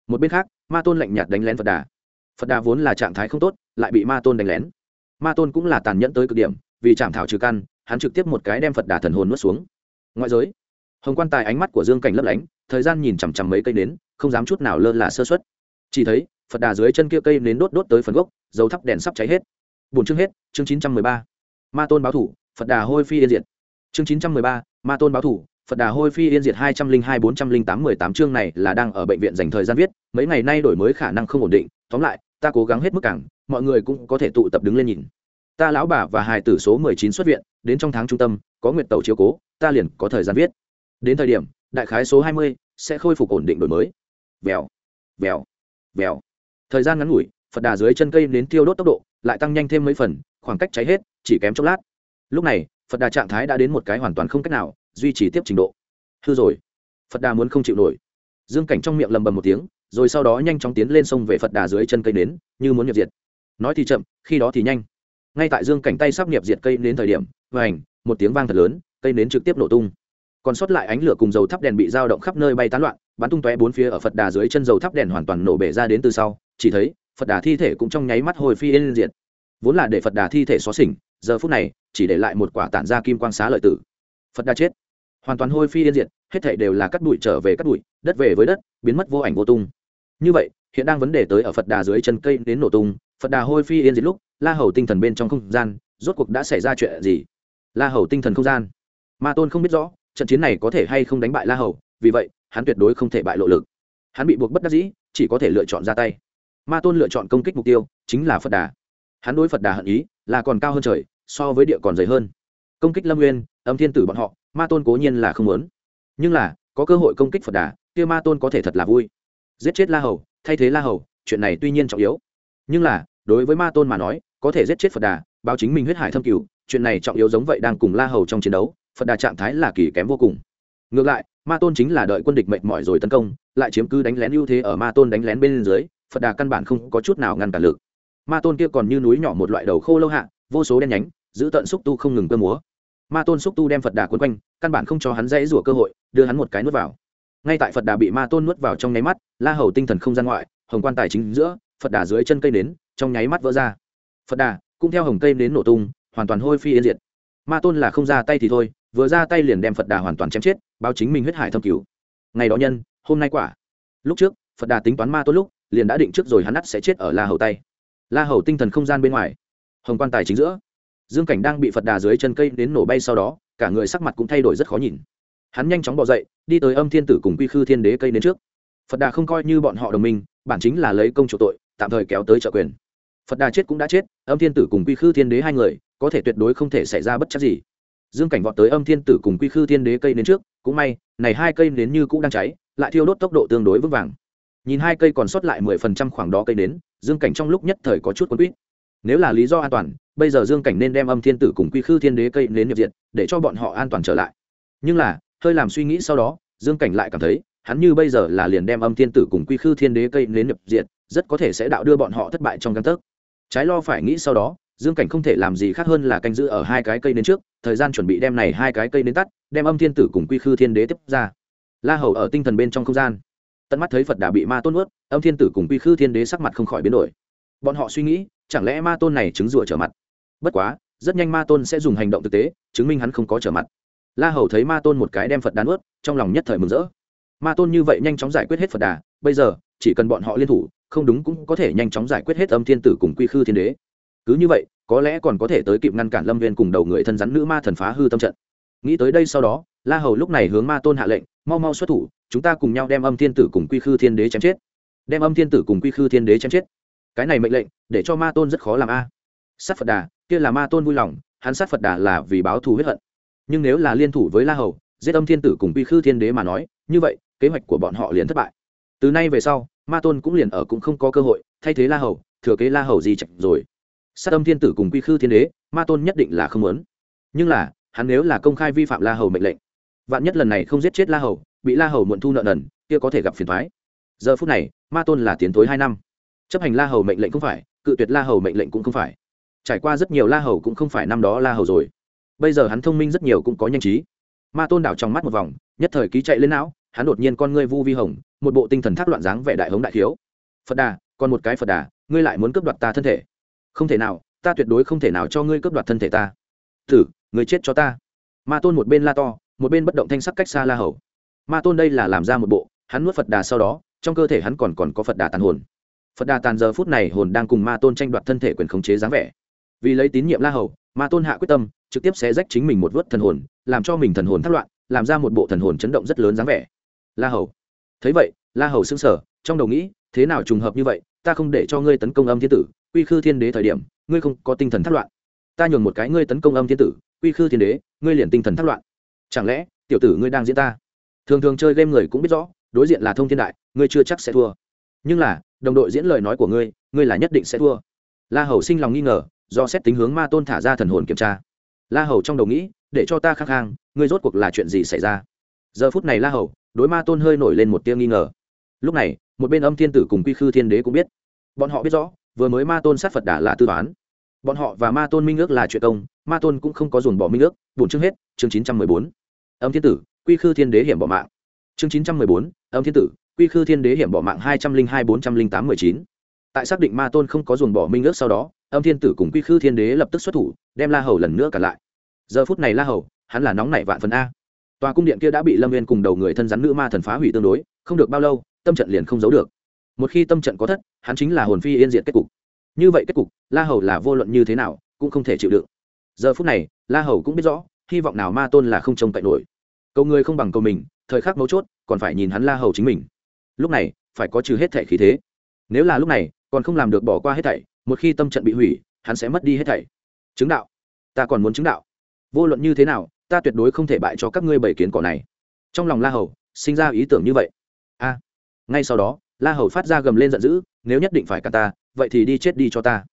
Một bên khác, ma tôn lạnh nhạt đánh lén phật đà. Phật đà vốn là trạng thái không tốt, lại bị ma tôn đánh lén. Ma tôn cũng là tàn nhẫn tới cực điểm, vì chạm thảo trừ căn, hắn trực tiếp một cái đem phật đà thần hồn nuốt xuống. Ngoại giới, hồng quan tài ánh mắt của dương cảnh lấp lánh, thời gian nhìn chằm chằm mấy cây nến không dám chút nào lơ là sơ xuất chỉ thấy, phật đà dưới chân kia cây nến đốt đốt tới phần gốc, dầu thắp đèn sắp cháy hết. Buồn chương hết, chương chín trăm mười ba. Ma tôn báo thủ, phật đà hôi phi yên diệt. Chương chín trăm mười ba, ma tôn báo thủ, phật đà hôi phi yên diệt hai trăm linh hai bốn trăm linh tám mười tám chương này là đang ở bệnh viện dành thời gian viết, mấy ngày nay đổi mới khả năng không ổn định. Tóm lại, ta cố gắng hết mức cảng mọi người cũng có thể tụ tập đứng lên nhìn. Ta lão bà và hài tử số mười chín xuất viện, đến trong tháng trung tâm, có nguyện tàu chiếu cố, ta liền có thời gian viết. Đến thời điểm, đại khái số hai mươi sẽ khôi phục ổn định đổi mới vèo vèo vèo. Thời gian ngắn ngủi, phật đà dưới chân cây đến tiêu đốt tốc độ lại tăng nhanh thêm mấy phần, khoảng cách cháy hết, chỉ kém chốc lát. Lúc này, phật đà trạng thái đã đến một cái hoàn toàn không cách nào, duy trì tiếp trình độ. Hư rồi. Phật đà muốn không chịu nổi. Dương cảnh trong miệng lầm bầm một tiếng, rồi sau đó nhanh chóng tiến lên sông về phật đà dưới chân cây nến, như muốn nhập diệt. Nói thì chậm, khi đó thì nhanh. Ngay tại dương cảnh tay sắp nhập diệt cây nến thời điểm và ảnh một tiếng vang thật lớn, cây nến trực tiếp nổ tung. Còn sót lại ánh lửa cùng dầu thắp đèn bị dao động khắp nơi bay tán loạn bắn tung tóe bốn phía ở phật đà dưới chân dầu thắp đèn hoàn toàn nổ bể ra đến từ sau, chỉ thấy, phật đà thi thể cũng trong nháy mắt hồi phi yên diệt. Vốn là để phật đà thi thể xóa xỉnh giờ phút này, chỉ để lại một quả tản ra kim quang xá lợi tử. Phật đà chết. Hoàn toàn hôi phi yên diệt, hết thể đều là cắt bụi trở về cắt bụi, đất về với đất, biến mất vô ảnh vô tung. Như vậy, hiện đang vấn đề tới ở phật đà dưới chân cây đến nổ tung, phật đà hôi phi yên diệt lúc, la hầu tinh thần bên trong không gian, rốt cuộc đã xảy ra chuyện gì? La hầu tinh thần không gian. Ma tôn không biết rõ, trận chiến này có thể hay không đánh bại la hầu, vì vậy hắn tuyệt đối không thể bại lộ lực. Hắn bị buộc bất đắc dĩ, chỉ có thể lựa chọn ra tay. Ma tôn lựa chọn công kích mục tiêu chính là phật đà. Hắn đối phật đà hận ý là còn cao hơn trời, so với địa còn dày hơn. Công kích lâm nguyên, âm thiên tử bọn họ, ma tôn cố nhiên là không muốn. Nhưng là, có cơ hội công kích phật đà, kia ma tôn có thể thật là vui. Giết chết la hầu, thay thế la hầu, chuyện này tuy nhiên trọng yếu. Nhưng là, đối với ma tôn mà nói, có thể giết chết phật đà, báo chính mình huyết hải thâm cửu, chuyện này trọng yếu giống vậy đang cùng la hầu trong chiến đấu, phật đà trạng thái là kỳ kém vô cùng ngược lại, ma tôn chính là đợi quân địch mệt mỏi rồi tấn công, lại chiếm cứ đánh lén ưu thế ở ma tôn đánh lén bên dưới, phật đà căn bản không có chút nào ngăn cản lực. Ma tôn kia còn như núi nhỏ một loại đầu khô lâu hạ, vô số đen nhánh, giữ tận xúc tu không ngừng cơ múa. Ma tôn xúc tu đem phật đà quấn quanh, căn bản không cho hắn dãy rủa cơ hội, đưa hắn một cái nuốt vào. Ngay tại phật đà bị ma tôn nuốt vào trong nháy mắt, la hầu tinh thần không gian ngoại, hồng quan tài chính giữa, phật đà dưới chân cây nến, trong nháy mắt vỡ ra. Phật đà cũng theo hồng cây nến nổ tung, hoàn toàn hôi phi yên diệt. Ma tôn là không ra tay thì thôi vừa ra tay liền đem phật đà hoàn toàn chém chết, báo chính mình huyết hải thâm cứu. Ngày đó nhân, hôm nay quả. Lúc trước, phật đà tính toán ma tốt lúc, liền đã định trước rồi hắn ắt sẽ chết ở la hầu tay. La hầu tinh thần không gian bên ngoài. Hồng quan tài chính giữa. Dương cảnh đang bị phật đà dưới chân cây đến nổ bay sau đó, cả người sắc mặt cũng thay đổi rất khó nhìn. Hắn nhanh chóng bỏ dậy, đi tới âm thiên tử cùng quy khư thiên đế cây đến trước. Phật đà không coi như bọn họ đồng minh, bản chính là lấy công chủ tội, tạm thời kéo tới trợ quyền. Phật đà chết cũng đã chết, âm thiên tử cùng quy khư thiên đế hai người, có thể tuyệt đối không thể xảy ra bất chấp gì dương cảnh vọt tới âm thiên tử cùng quy khư thiên đế cây đến trước, cũng may, này hai cây nến như cũng đang cháy, lại thiêu đốt tốc độ tương đối vững vàng. Nhìn hai cây còn sót lại mười phần trăm khoảng đó cây nến, dương cảnh trong lúc nhất thời có chút quân quýt. Nếu là lý do an toàn, bây giờ dương cảnh nên đem âm thiên tử cùng quy khư thiên đế cây nến nhập diện để cho bọn họ an toàn trở lại. Nhưng là, hơi làm suy nghĩ sau đó, dương cảnh lại cảm thấy, hắn như bây giờ là liền đem âm thiên tử cùng quy khư thiên đế cây nến nhập diện rất có thể sẽ đạo đưa bọn họ thất bại trong căn tấc. Trái lo phải nghĩ sau đó dương cảnh không thể làm gì khác hơn là canh giữ ở hai cái cây đến trước, thời gian chuẩn bị đem này hai cái cây đến tắt, đem âm thiên tử cùng quy khư thiên đế tiếp ra. La hầu ở tinh thần bên trong không gian. Tận mắt thấy phật đã bị ma tôn ướt âm thiên tử cùng quy khư thiên đế sắc mặt không khỏi biến đổi. Bọn họ suy nghĩ, chẳng lẽ ma tôn này chứng rủa trở mặt? Bất quá, rất nhanh ma tôn sẽ dùng hành động thực tế, chứng minh hắn không có trở mặt. La hầu thấy ma tôn một cái đem phật đán ướt trong lòng nhất thời mừng rỡ. Ma tôn như vậy nhanh chóng giải quyết hết phật đà, bây giờ, chỉ cần bọn họ liên thủ, không đúng cũng có thể nhanh chóng giải quyết hết âm thiên tử cùng quy khư thiên đế cứ như vậy, có lẽ còn có thể tới kịp ngăn cản lâm viên cùng đầu người thân rắn nữ ma thần phá hư tâm trận. Nghĩ tới đây sau đó, la hầu lúc này hướng ma tôn hạ lệnh, mau mau xuất thủ, chúng ta cùng nhau đem âm thiên tử cùng quy khư thiên đế chém chết. Đem âm thiên tử cùng quy khư thiên đế chém chết. Cái này mệnh lệnh, để cho ma tôn rất khó làm a. Sát phật đà, kia là ma tôn vui lòng, hắn sát phật đà là vì báo thù huyết hận. Nhưng nếu là liên thủ với la hầu, giết âm thiên tử cùng quy khư thiên đế mà nói, như vậy, kế hoạch của bọn họ liền thất bại. Từ nay về sau, ma tôn cũng liền ở cũng không có cơ hội, thay thế la hầu, thừa kế la hầu gì chạch rồi sát âm thiên tử cùng quy khư thiên đế, ma tôn nhất định là không muốn. Nhưng là, hắn nếu là công khai vi phạm la hầu mệnh lệnh, vạn nhất lần này không giết chết la hầu, bị la hầu muộn thu nợ nần, kia có thể gặp phiền thoái giờ phút này, ma tôn là tiến tối hai năm. Chấp hành la hầu mệnh lệnh không phải, cự tuyệt la hầu mệnh lệnh cũng không phải. Trải qua rất nhiều la hầu cũng không phải năm đó la hầu rồi. Bây giờ hắn thông minh rất nhiều cũng có nhanh trí. Ma tôn đảo trong mắt một vòng, nhất thời ký chạy lên não, hắn đột nhiên con ngươi vu vi hồng, một bộ tinh thần thác loạn dáng vẻ đại hống đại thiếu. Phật đà, còn một cái phật đà, ngươi lại muốn cướp đoạt ta thân thể không thể nào, ta tuyệt đối không thể nào cho ngươi cướp đoạt thân thể ta. Thử, người chết cho ta. Ma tôn một bên la to, một bên bất động thanh sắc cách xa la hầu. Ma tôn đây là làm ra một bộ, hắn nuốt phật đà sau đó, trong cơ thể hắn còn còn có phật đà tàn hồn. Phật đà tàn giờ phút này hồn đang cùng ma tôn tranh đoạt thân thể quyền khống chế dáng vẻ. Vì lấy tín nhiệm la hầu, ma tôn hạ quyết tâm, trực tiếp sẽ rách chính mình một vớt thần hồn, làm cho mình thần hồn thất loạn, làm ra một bộ thần hồn chấn động rất lớn dáng vẻ. La hầu. Thấy vậy, la hầu sững sở trong đầu nghĩ, thế nào trùng hợp như vậy ta không để cho ngươi tấn công âm thiên tử, quy khư thiên đế thời điểm, ngươi không có tinh thần thất loạn. Ta nhường một cái ngươi tấn công âm thiên tử, quy khư thiên đế, ngươi liền tinh thần thất loạn. Chẳng lẽ, tiểu tử ngươi đang diễn ta? Thường thường chơi game người cũng biết rõ, đối diện là thông thiên đại, ngươi chưa chắc sẽ thua. Nhưng là, đồng đội diễn lời nói của ngươi ngươi là nhất định sẽ thua. La hầu sinh lòng nghi ngờ, do xét tính hướng ma tôn thả ra thần hồn kiểm tra. La hầu trong đầu nghĩ, để cho ta khắc khang ngươi rốt cuộc là chuyện gì xảy ra? Giờ phút này la hầu, đối ma tôn hơi nổi lên một tia nghi ngờ. Lúc này một bên âm thiên tử cùng quy khư thiên đế cũng biết. Bọn họ biết rõ, vừa mới ma tôn sát phật đà là tư toán. Bọn họ và ma tôn minh ước là chuyện công, ma tôn cũng không có dồn bỏ minh ước, bổn chương hết, chương chín trăm mười bốn. Âm thiên tử, quy khư thiên đế hiểm bỏ mạng. Chương chín trăm mười bốn, âm thiên tử, quy khư thiên đế hiểm bỏ mạng hai trăm linh hai bốn trăm linh tám mười chín. Tại xác định ma tôn không có dồn bỏ minh ước sau đó, âm thiên tử cùng quy khư thiên đế lập tức xuất thủ, đem la hầu lần nữa cả lại. Giờ phút này la hầu, hắn là nóng nảy vạn phần a. Tòa cung điện kia đã bị lâm viên cùng đầu người thân rắn nữ ma thần phá hủy tương đối, không được bao lâu tâm trận liền không giấu được. Một khi tâm trận có thất, hắn chính là hồn phi yên diệt kết cục. Như vậy kết cục, la hầu là vô luận như thế nào, cũng không thể chịu đựng. Giờ phút này, la hầu cũng biết rõ, hy vọng nào ma tôn là không trông cậy nổi. Cầu người không bằng cầu mình, thời khắc mấu chốt, còn phải nhìn hắn la hầu chính mình. Lúc này, phải có trừ hết thẻ khí thế. Nếu là lúc này, còn không làm được bỏ qua hết thảy, một khi tâm trận bị hủy, hắn sẽ mất đi hết thảy. Chứng đạo. Ta còn muốn chứng đạo. Vô luận như thế nào, ta tuyệt đối không thể bại cho các ngươi bảy kiến cỏ này. Trong lòng la hầu, sinh ra ý tưởng như vậy ngay sau đó, la hầu phát ra gầm lên giận dữ, nếu nhất định phải cả ta, vậy thì đi chết đi cho ta.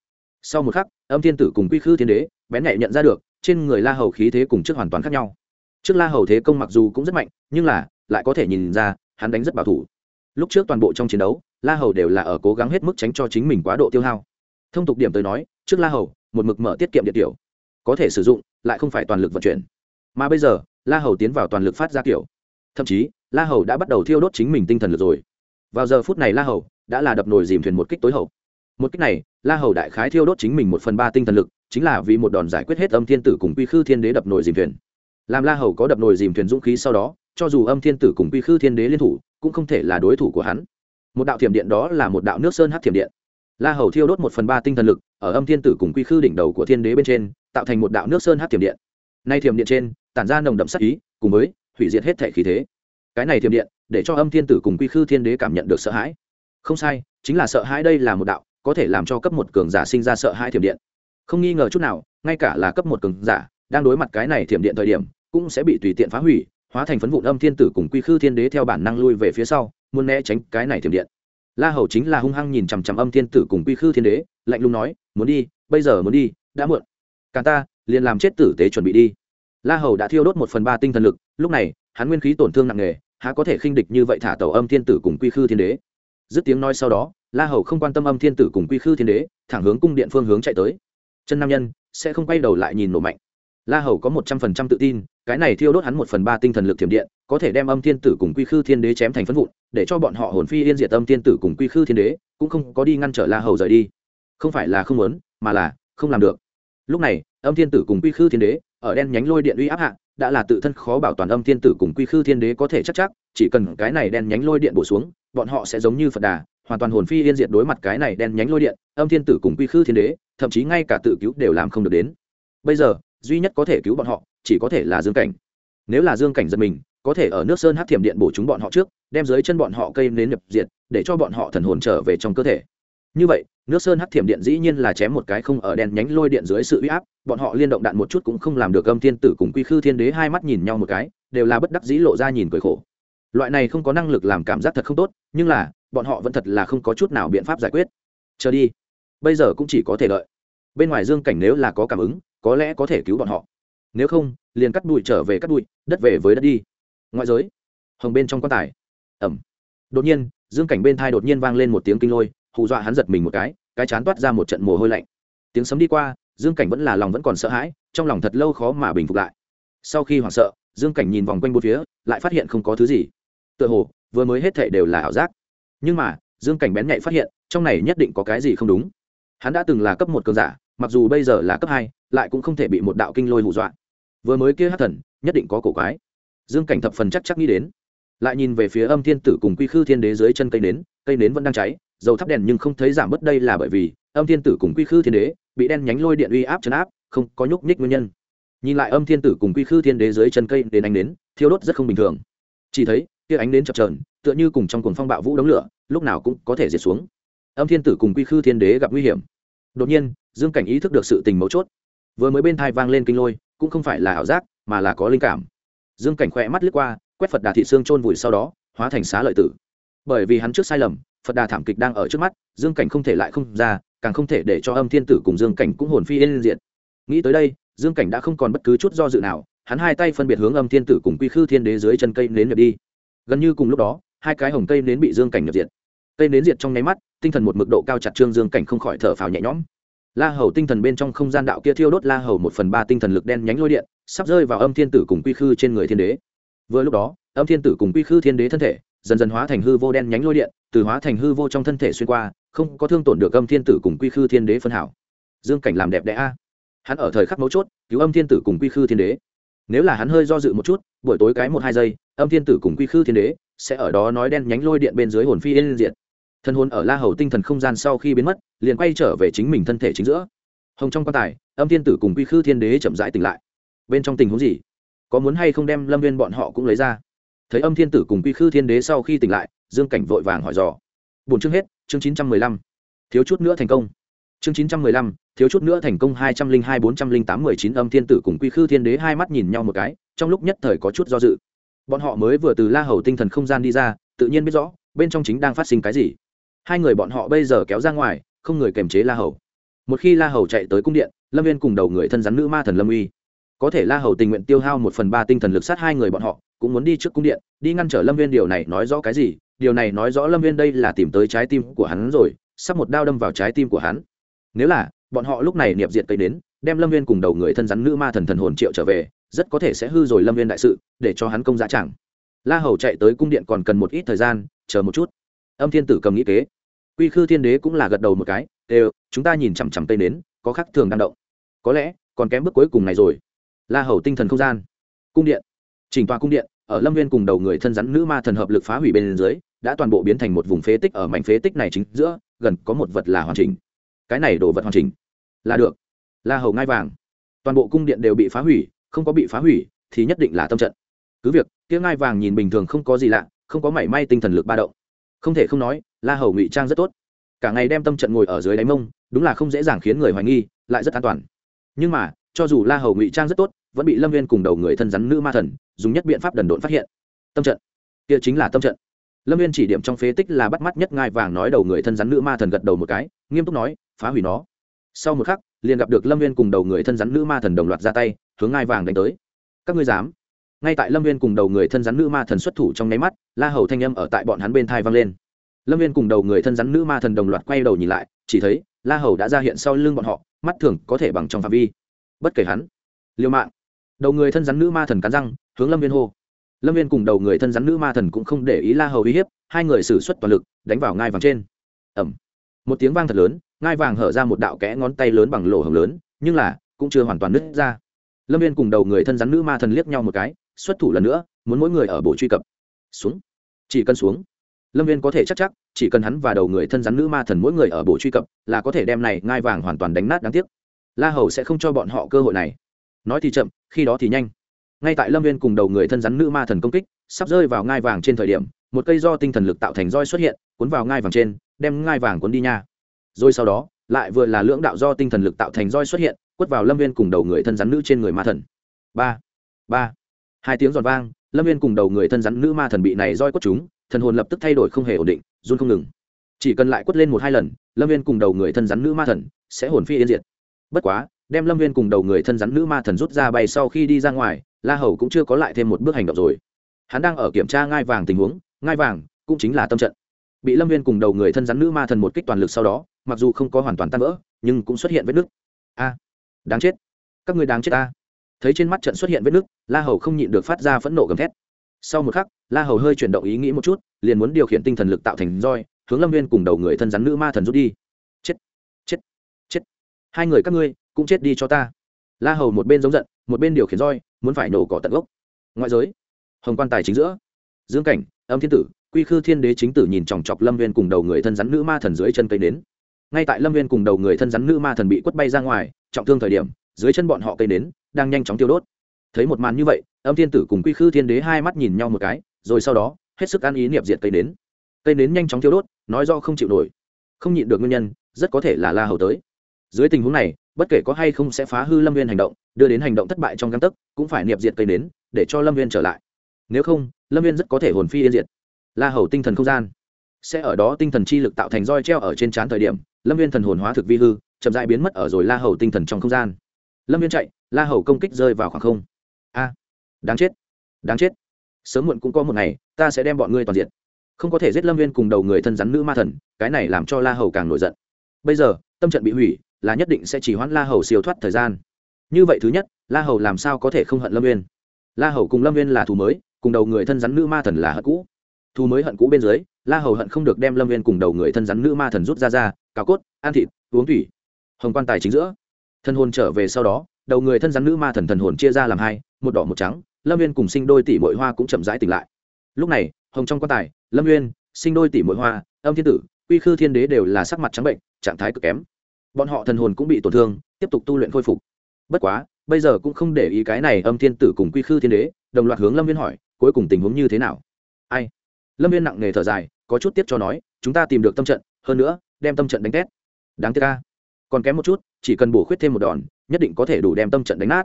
Sau một khắc, âm thiên tử cùng quy khư thiên đế bén nhạy nhận ra được, trên người la hầu khí thế cùng trước hoàn toàn khác nhau. Trước la hầu thế công mặc dù cũng rất mạnh, nhưng là, lại có thể nhìn ra, hắn đánh rất bảo thủ. Lúc trước toàn bộ trong chiến đấu, la hầu đều là ở cố gắng hết mức tránh cho chính mình quá độ tiêu hao. Thông tục điểm tới nói, trước la hầu, một mực mở tiết kiệm điện tiểu, có thể sử dụng, lại không phải toàn lực vận chuyển. Mà bây giờ, la hầu tiến vào toàn lực phát ra kiểu. Thậm chí, la hầu đã bắt đầu thiêu đốt chính mình tinh thần lực rồi vào giờ phút này la hầu đã là đập nồi dìm thuyền một kích tối hậu. Một kích này, la hầu đại khái thiêu đốt chính mình một phần ba tinh thần lực, chính là vì một đòn giải quyết hết âm thiên tử cùng quy khư thiên đế đập nồi dìm thuyền. Làm la hầu có đập nồi dìm thuyền dũng khí sau đó, cho dù âm thiên tử cùng quy khư thiên đế liên thủ, cũng không thể là đối thủ của hắn. Một đạo thiểm điện đó là một đạo nước sơn hát thiểm điện. La hầu thiêu đốt một phần ba tinh thần lực ở âm thiên tử cùng quy khư đỉnh đầu của thiên đế bên trên, tạo thành một đạo nước sơn hát thiểm điện. Nay thiểm điện trên, tản ra nồng đậm sắc ý, cùng với hủy diệt hết thể khí thế cái này thiểm điện, để cho âm thiên tử cùng quy khư thiên đế cảm nhận được sợ hãi. Không sai, chính là sợ hãi đây là một đạo, có thể làm cho cấp một cường giả sinh ra sợ hãi thiểm điện. Không nghi ngờ chút nào, ngay cả là cấp một cường giả, đang đối mặt cái này thiểm điện thời điểm, cũng sẽ bị tùy tiện phá hủy, hóa thành phấn vụn âm thiên tử cùng quy khư thiên đế theo bản năng lui về phía sau, muốn né tránh cái này thiểm điện. La hầu chính là hung hăng nhìn chằm chằm âm thiên tử cùng quy khư thiên đế, lạnh lùng nói, muốn đi, bây giờ muốn đi, đã muộn. Cả ta, liền làm chết tử tế chuẩn bị đi. La hầu đã thiêu đốt một phần ba tinh thần lực, lúc này, hắn nguyên khí tổn thương nặng nề há có thể khinh địch như vậy thả tàu âm thiên tử cùng quy khư thiên đế. Dứt tiếng nói sau đó, la hầu không quan tâm âm thiên tử cùng quy khư thiên đế, thẳng hướng cung điện phương hướng chạy tới. Chân nam nhân, sẽ không quay đầu lại nhìn nổ mạnh. La hầu có một trăm phần trăm tự tin, cái này thiêu đốt hắn một phần ba tinh thần lực thiểm điện, có thể đem âm thiên tử cùng quy khư thiên đế chém thành phân vụn, để cho bọn họ hồn phi yên diệt âm thiên tử cùng quy khư thiên đế, cũng không có đi ngăn trở la hầu rời đi. Không phải là không muốn, mà là không làm được. Lúc này, âm thiên tử cùng quy khư thiên đế, ở đen nhánh lôi điện uy áp hạ đã là tự thân khó bảo toàn âm thiên tử cùng quy khư thiên đế có thể chắc chắc, chỉ cần cái này đen nhánh lôi điện bổ xuống, bọn họ sẽ giống như phật đà, hoàn toàn hồn phi yên diệt đối mặt cái này đen nhánh lôi điện, âm thiên tử cùng quy khư thiên đế, thậm chí ngay cả tự cứu đều làm không được đến. Bây giờ, duy nhất có thể cứu bọn họ, chỉ có thể là dương cảnh. Nếu là dương cảnh giật mình, có thể ở nước sơn hát thiểm điện bổ chúng bọn họ trước, đem dưới chân bọn họ cây nến nhập diệt, để cho bọn họ thần hồn trở về trong cơ thể như vậy, nước sơn hắc thiểm điện dĩ nhiên là chém một cái không ở đèn nhánh lôi điện dưới sự uy áp, bọn họ liên động đạn một chút cũng không làm được âm thiên tử cùng quy khư thiên đế hai mắt nhìn nhau một cái, đều là bất đắc dĩ lộ ra nhìn cười khổ. Loại này không có năng lực làm cảm giác thật không tốt, nhưng là, bọn họ vẫn thật là không có chút nào biện pháp giải quyết. Chờ đi. Bây giờ cũng chỉ có thể đợi. Bên ngoài dương cảnh nếu là có cảm ứng, có lẽ có thể cứu bọn họ. Nếu không, liền cắt bụi trở về cắt bụi, đất về với đất đi. Ngoại giới. Hồng bên trong quan tài. Ẩm. Đột nhiên, dương cảnh bên thai đột nhiên vang lên một tiếng kinh lôi hù dọa hắn giật mình một cái cái chán toát ra một trận mồ hôi lạnh. Tiếng sấm đi qua, dương cảnh vẫn là lòng vẫn còn sợ hãi, trong lòng thật lâu khó mà bình phục lại. Sau khi hoảng sợ, dương cảnh nhìn vòng quanh bốn phía, lại phát hiện không có thứ gì. Tựa hồ, vừa mới hết thể đều là ảo giác. Nhưng mà, dương cảnh bén nhạy phát hiện, trong này nhất định có cái gì không đúng. Hắn đã từng là cấp một cường giả, mặc dù bây giờ là cấp hai, lại cũng không thể bị một đạo kinh lôi hù dọa. Vừa mới kia hát thần, nhất định có cổ quái. Dương cảnh thập phần chắc chắc nghĩ đến. Lại nhìn về phía âm thiên tử cùng quy khư thiên đế dưới chân cây nến cây nến vẫn đang cháy dầu thắp đèn nhưng không thấy giảm bớt đây là bởi vì âm thiên tử cùng quy khư thiên đế bị đen nhánh lôi điện uy áp chấn áp, không có nhúc nhích nguyên nhân. Nhìn lại âm thiên tử cùng quy khư thiên đế dưới chân cây đến ánh nến, thiêu đốt rất không bình thường. Chỉ thấy kia ánh nến chập trờn tựa như cùng trong cuồng phong bạo vũ đống lửa, lúc nào cũng có thể diệt xuống. Âm thiên tử cùng quy khư thiên đế gặp nguy hiểm. Đột nhiên, dương cảnh ý thức được sự tình mấu chốt. Vừa mới bên thai vang lên kinh lôi, cũng không phải là ảo giác, mà là có linh cảm. Dương cảnh khỏe mắt lướt qua, quét phật đà thị xương trôn vùi sau đó, hóa thành xá lợi tử. Bởi vì hắn trước sai lầm phật đà thảm kịch đang ở trước mắt, dương cảnh không thể lại không ra, càng không thể để cho âm thiên tử cùng dương cảnh cũng hồn phi yên diện nghĩ tới đây, dương cảnh đã không còn bất cứ chút do dự nào, hắn hai tay phân biệt hướng âm thiên tử cùng quy khư thiên đế dưới chân cây nến nhập đi. Gần như cùng lúc đó, hai cái hồng cây nến bị dương cảnh nhập diệt. Cây nến diệt trong nháy mắt, tinh thần một mực độ cao chặt trương dương cảnh không khỏi thở phào nhẹ nhõm. La hầu tinh thần bên trong không gian đạo kia thiêu đốt la hầu một phần ba tinh thần lực đen nhánh lôi điện, sắp rơi vào âm thiên tử cùng quy khư trên người thiên đế. Vừa lúc đó, âm thiên tử cùng quy khư thiên đế thân thể, dần dần hóa thành hư vô đen nhánh lôi điện từ hóa thành hư vô trong thân thể xuyên qua, không có thương tổn được âm thiên tử cùng quy khư thiên đế phân hảo. Dương cảnh làm đẹp đẽ a. Hắn ở thời khắc mấu chốt, cứu âm thiên tử cùng quy khư thiên đế. Nếu là hắn hơi do dự một chút, buổi tối cái một hai giây, âm thiên tử cùng quy khư thiên đế sẽ ở đó nói đen nhánh lôi điện bên dưới hồn phi yên diện thân hồn ở la hầu tinh thần không gian sau khi biến mất, liền quay trở về chính mình thân thể chính giữa. Hồng trong quan tài, âm thiên tử cùng quy khư thiên đế chậm rãi tỉnh lại. Bên trong tình huống gì? Có muốn hay không đem lâm viên bọn họ cũng lấy ra? Thấy âm thiên tử cùng quy khư thiên đế sau khi tỉnh lại dương cảnh vội vàng hỏi dò. Bốn chương hết, chương chín trăm mười lăm. Thiếu chút nữa thành công. Chương chín trăm mười lăm, thiếu chút nữa thành công hai trăm linh hai bốn trăm linh tám mười chín âm thiên tử cùng quy khư thiên đế hai mắt nhìn nhau một cái, trong lúc nhất thời có chút do dự. Bọn họ mới vừa từ la hầu tinh thần không gian đi ra, tự nhiên biết rõ, bên trong chính đang phát sinh cái gì. Hai người bọn họ bây giờ kéo ra ngoài, không người kềm chế la hầu. Một khi la hầu chạy tới cung điện, lâm viên cùng đầu người thân rắn nữ ma thần lâm uy. Có thể la hầu tình nguyện tiêu hao một phần ba tinh thần lực sát hai người bọn họ, cũng muốn đi trước cung điện, đi ngăn trở lâm viên điều này nói rõ cái gì điều này nói rõ lâm viên đây là tìm tới trái tim của hắn rồi, sắp một đao đâm vào trái tim của hắn. Nếu là, bọn họ lúc này niệm diệt cây đến, đem lâm viên cùng đầu người thân rắn nữ ma thần thần hồn triệu trở về, rất có thể sẽ hư rồi lâm viên đại sự, để cho hắn công giá chẳng. La hầu chạy tới cung điện còn cần một ít thời gian, chờ một chút. Âm thiên tử cầm nghĩ kế. Quy khư thiên đế cũng là gật đầu một cái đều chúng ta nhìn chằm chằm cây nến, có khắc thường đang động. Có lẽ, còn kém bước cuối cùng này rồi. La hầu tinh thần không gian. Cung điện. Chỉnh tòa cung điện, ở lâm viên cùng đầu người thân rắn nữ ma thần hợp lực phá hủy bên dưới đã toàn bộ biến thành một vùng phế tích ở mảnh phế tích này chính giữa, gần có một vật là hoàn chỉnh. Cái này đồ vật hoàn chỉnh. Là được. La hầu ngai vàng. Toàn bộ cung điện đều bị phá hủy, không có bị phá hủy thì nhất định là tâm trận. Cứ việc tiếng ngai vàng nhìn bình thường không có gì lạ, không có mảy may tinh thần lực ba động. Không thể không nói, la hầu ngụy trang rất tốt. Cả ngày đem tâm trận ngồi ở dưới đáy mông, đúng là không dễ dàng khiến người hoài nghi, lại rất an toàn. Nhưng mà, cho dù la hầu ngụy trang rất tốt, vẫn bị lâm viên cùng đầu người thân rắn nữ ma thần, dùng nhất biện pháp đần độn phát hiện. Tâm trận. Kia chính là tâm trận lâm viên chỉ điểm trong phế tích là bắt mắt nhất ngai vàng nói đầu người thân rắn nữ ma thần gật đầu một cái, nghiêm túc nói, phá hủy nó. Sau một khắc, liền gặp được lâm viên cùng đầu người thân rắn nữ ma thần đồng loạt ra tay, hướng ngai vàng đánh tới. Các ngươi dám? Ngay tại lâm viên cùng đầu người thân rắn nữ ma thần xuất thủ trong nháy mắt, la hầu thanh â m ở tại bọn hắn bên thai vang lên. Lâm viên cùng đầu người thân rắn nữ ma thần đồng loạt quay đầu nhìn lại, chỉ thấy la hầu đã ra hiện sau lưng bọn họ, mắt thường có thể bằng trong phạm vi. Bất kể hắn, liều mạng. Đầu người thân rắn nữ ma thần cắn răng, hướng lâm viên hô lâm viên cùng đầu người thân rắn nữ ma thần cũng không để ý la hầu uy hiếp, hai người xử suất toàn lực, đánh vào ngai vàng trên. Ẩm một tiếng vang thật lớn, ngai vàng hở ra một đạo kẽ ngón tay lớn bằng lỗ hồng lớn, nhưng là cũng chưa hoàn toàn nứt ra. Lâm viên cùng đầu người thân rắn nữ ma thần liếc nhau một cái, xuất thủ lần nữa, muốn mỗi người ở bộ truy cập. Xuống. Chỉ cần xuống. Lâm viên có thể chắc chắc, chỉ cần hắn và đầu người thân rắn nữ ma thần mỗi người ở bộ truy cập, là có thể đem này ngai vàng hoàn toàn đánh nát đáng tiếc. La hầu sẽ không cho bọn họ cơ hội này. Nói thì chậm, khi đó thì nhanh ngay tại lâm viên cùng đầu người thân rắn nữ ma thần công kích, sắp rơi vào ngai vàng trên thời điểm, một cây do tinh thần lực tạo thành roi xuất hiện, cuốn vào ngai vàng trên, đem ngai vàng cuốn đi nha. Rồi sau đó, lại vừa là lưỡng đạo do tinh thần lực tạo thành roi xuất hiện, quất vào lâm viên cùng đầu người thân rắn nữ trên người ma thần. Ba ba. Hai tiếng giòn vang, lâm viên cùng đầu người thân rắn nữ ma thần bị này roi quất chúng thần hồn lập tức thay đổi không hề ổn định, run không ngừng. Chỉ cần lại quất lên một hai lần, lâm viên cùng đầu người thân rắn nữ ma thần sẽ hồn phi yên diệt. Bất quá, đem lâm viên cùng đầu người thân rắn nữ ma thần rút ra bay sau khi đi ra ngoài la hầu cũng chưa có lại thêm một bước hành động rồi. Hắn đang ở kiểm tra ngai vàng tình huống, ngai vàng cũng chính là tâm trận. Bị lâm viên cùng đầu người thân rắn nữ ma thần một kích toàn lực sau đó, mặc dù không có hoàn toàn tan vỡ, nhưng cũng xuất hiện vết nứt. A, đáng chết. Các người đáng chết ta. Thấy trên mắt trận xuất hiện vết nứt, la hầu không nhịn được phát ra phẫn nộ gầm thét. Sau một khắc, la hầu hơi chuyển động ý nghĩ một chút, liền muốn điều khiển tinh thần lực tạo thành roi, hướng lâm viên cùng đầu người thân rắn nữ ma thần rút đi. Chết chết chết. Hai người các ngươi cũng chết đi cho ta. La hầu một bên giống giận, một bên điều khiển roi muốn phải nổ cỏ tận gốc. Ngoại giới, hồng quan tài chính giữa, dương cảnh, âm thiên tử, quy khư thiên đế chính tử nhìn chòng chọc lâm viên cùng đầu người thân rắn nữ ma thần dưới chân cây nến. Ngay tại lâm viên cùng đầu người thân rắn nữ ma thần bị quất bay ra ngoài, trọng thương thời điểm, dưới chân bọn họ cây nến đang nhanh chóng tiêu đốt. Thấy một màn như vậy, âm thiên tử cùng quy khư thiên đế hai mắt nhìn nhau một cái, rồi sau đó, hết sức ăn ý niệm diệt cây nến. Cây nến nhanh chóng tiêu đốt, nói do không chịu nổi, không nhịn được nguyên nhân, rất có thể là la hầu tới. Dưới tình huống này bất kể có hay không sẽ phá hư lâm viên hành động, đưa đến hành động thất bại trong găng tấc, cũng phải niệm diệt cây nến, để cho lâm viên trở lại. Nếu không, lâm viên rất có thể hồn phi yên diệt. La hầu tinh thần không gian. Sẽ ở đó tinh thần chi lực tạo thành roi treo ở trên trán thời điểm, lâm viên thần hồn hóa thực vi hư, chậm dại biến mất ở rồi la hầu tinh thần trong không gian. Lâm viên chạy, la hầu công kích rơi vào khoảng không. A, đáng chết đáng chết. Sớm muộn cũng có một ngày, ta sẽ đem bọn ngươi toàn diện không có thể giết lâm viên cùng đầu người thân rắn nữ ma thần, cái này làm cho la hầu càng nổi giận. Bây giờ, tâm trận bị hủy là nhất định sẽ chỉ hoãn la hầu siêu thoát thời gian. Như vậy thứ nhất, la hầu làm sao có thể không hận lâm viên la hầu cùng lâm viên là thù mới, cùng đầu người thân rắn nữ ma thần là hận cũ. Thù mới hận cũ bên dưới, la hầu hận không được đem lâm viên cùng đầu người thân rắn nữ ma thần rút ra ra cào cốt, ăn thịt, uống thủy, hồng quan tài chính giữa. Thân hồn trở về sau đó, đầu người thân rắn nữ ma thần thần hồn chia ra làm hai, một đỏ một trắng, lâm viên cùng sinh đôi tỷ bội hoa cũng chậm rãi tỉnh lại. Lúc này, hồng trong quan tài, lâm viên sinh đôi tỷ mội hoa, âm thiên tử, quy khư thiên đế đều là sắc mặt trắng bệnh, trạng thái cực kém bọn họ thần hồn cũng bị tổn thương, tiếp tục tu luyện khôi phục. Bất quá, bây giờ cũng không để ý cái này âm thiên tử cùng quy khư thiên đế, đồng loạt hướng lâm viên hỏi, cuối cùng tình huống như thế nào? Ai? Lâm viên nặng nề thở dài, có chút tiếp cho nói, chúng ta tìm được tâm trận, hơn nữa, đem tâm trận đánh tét. Đáng tiếc ca còn kém một chút, chỉ cần bổ khuyết thêm một đòn, nhất định có thể đủ đem tâm trận đánh nát.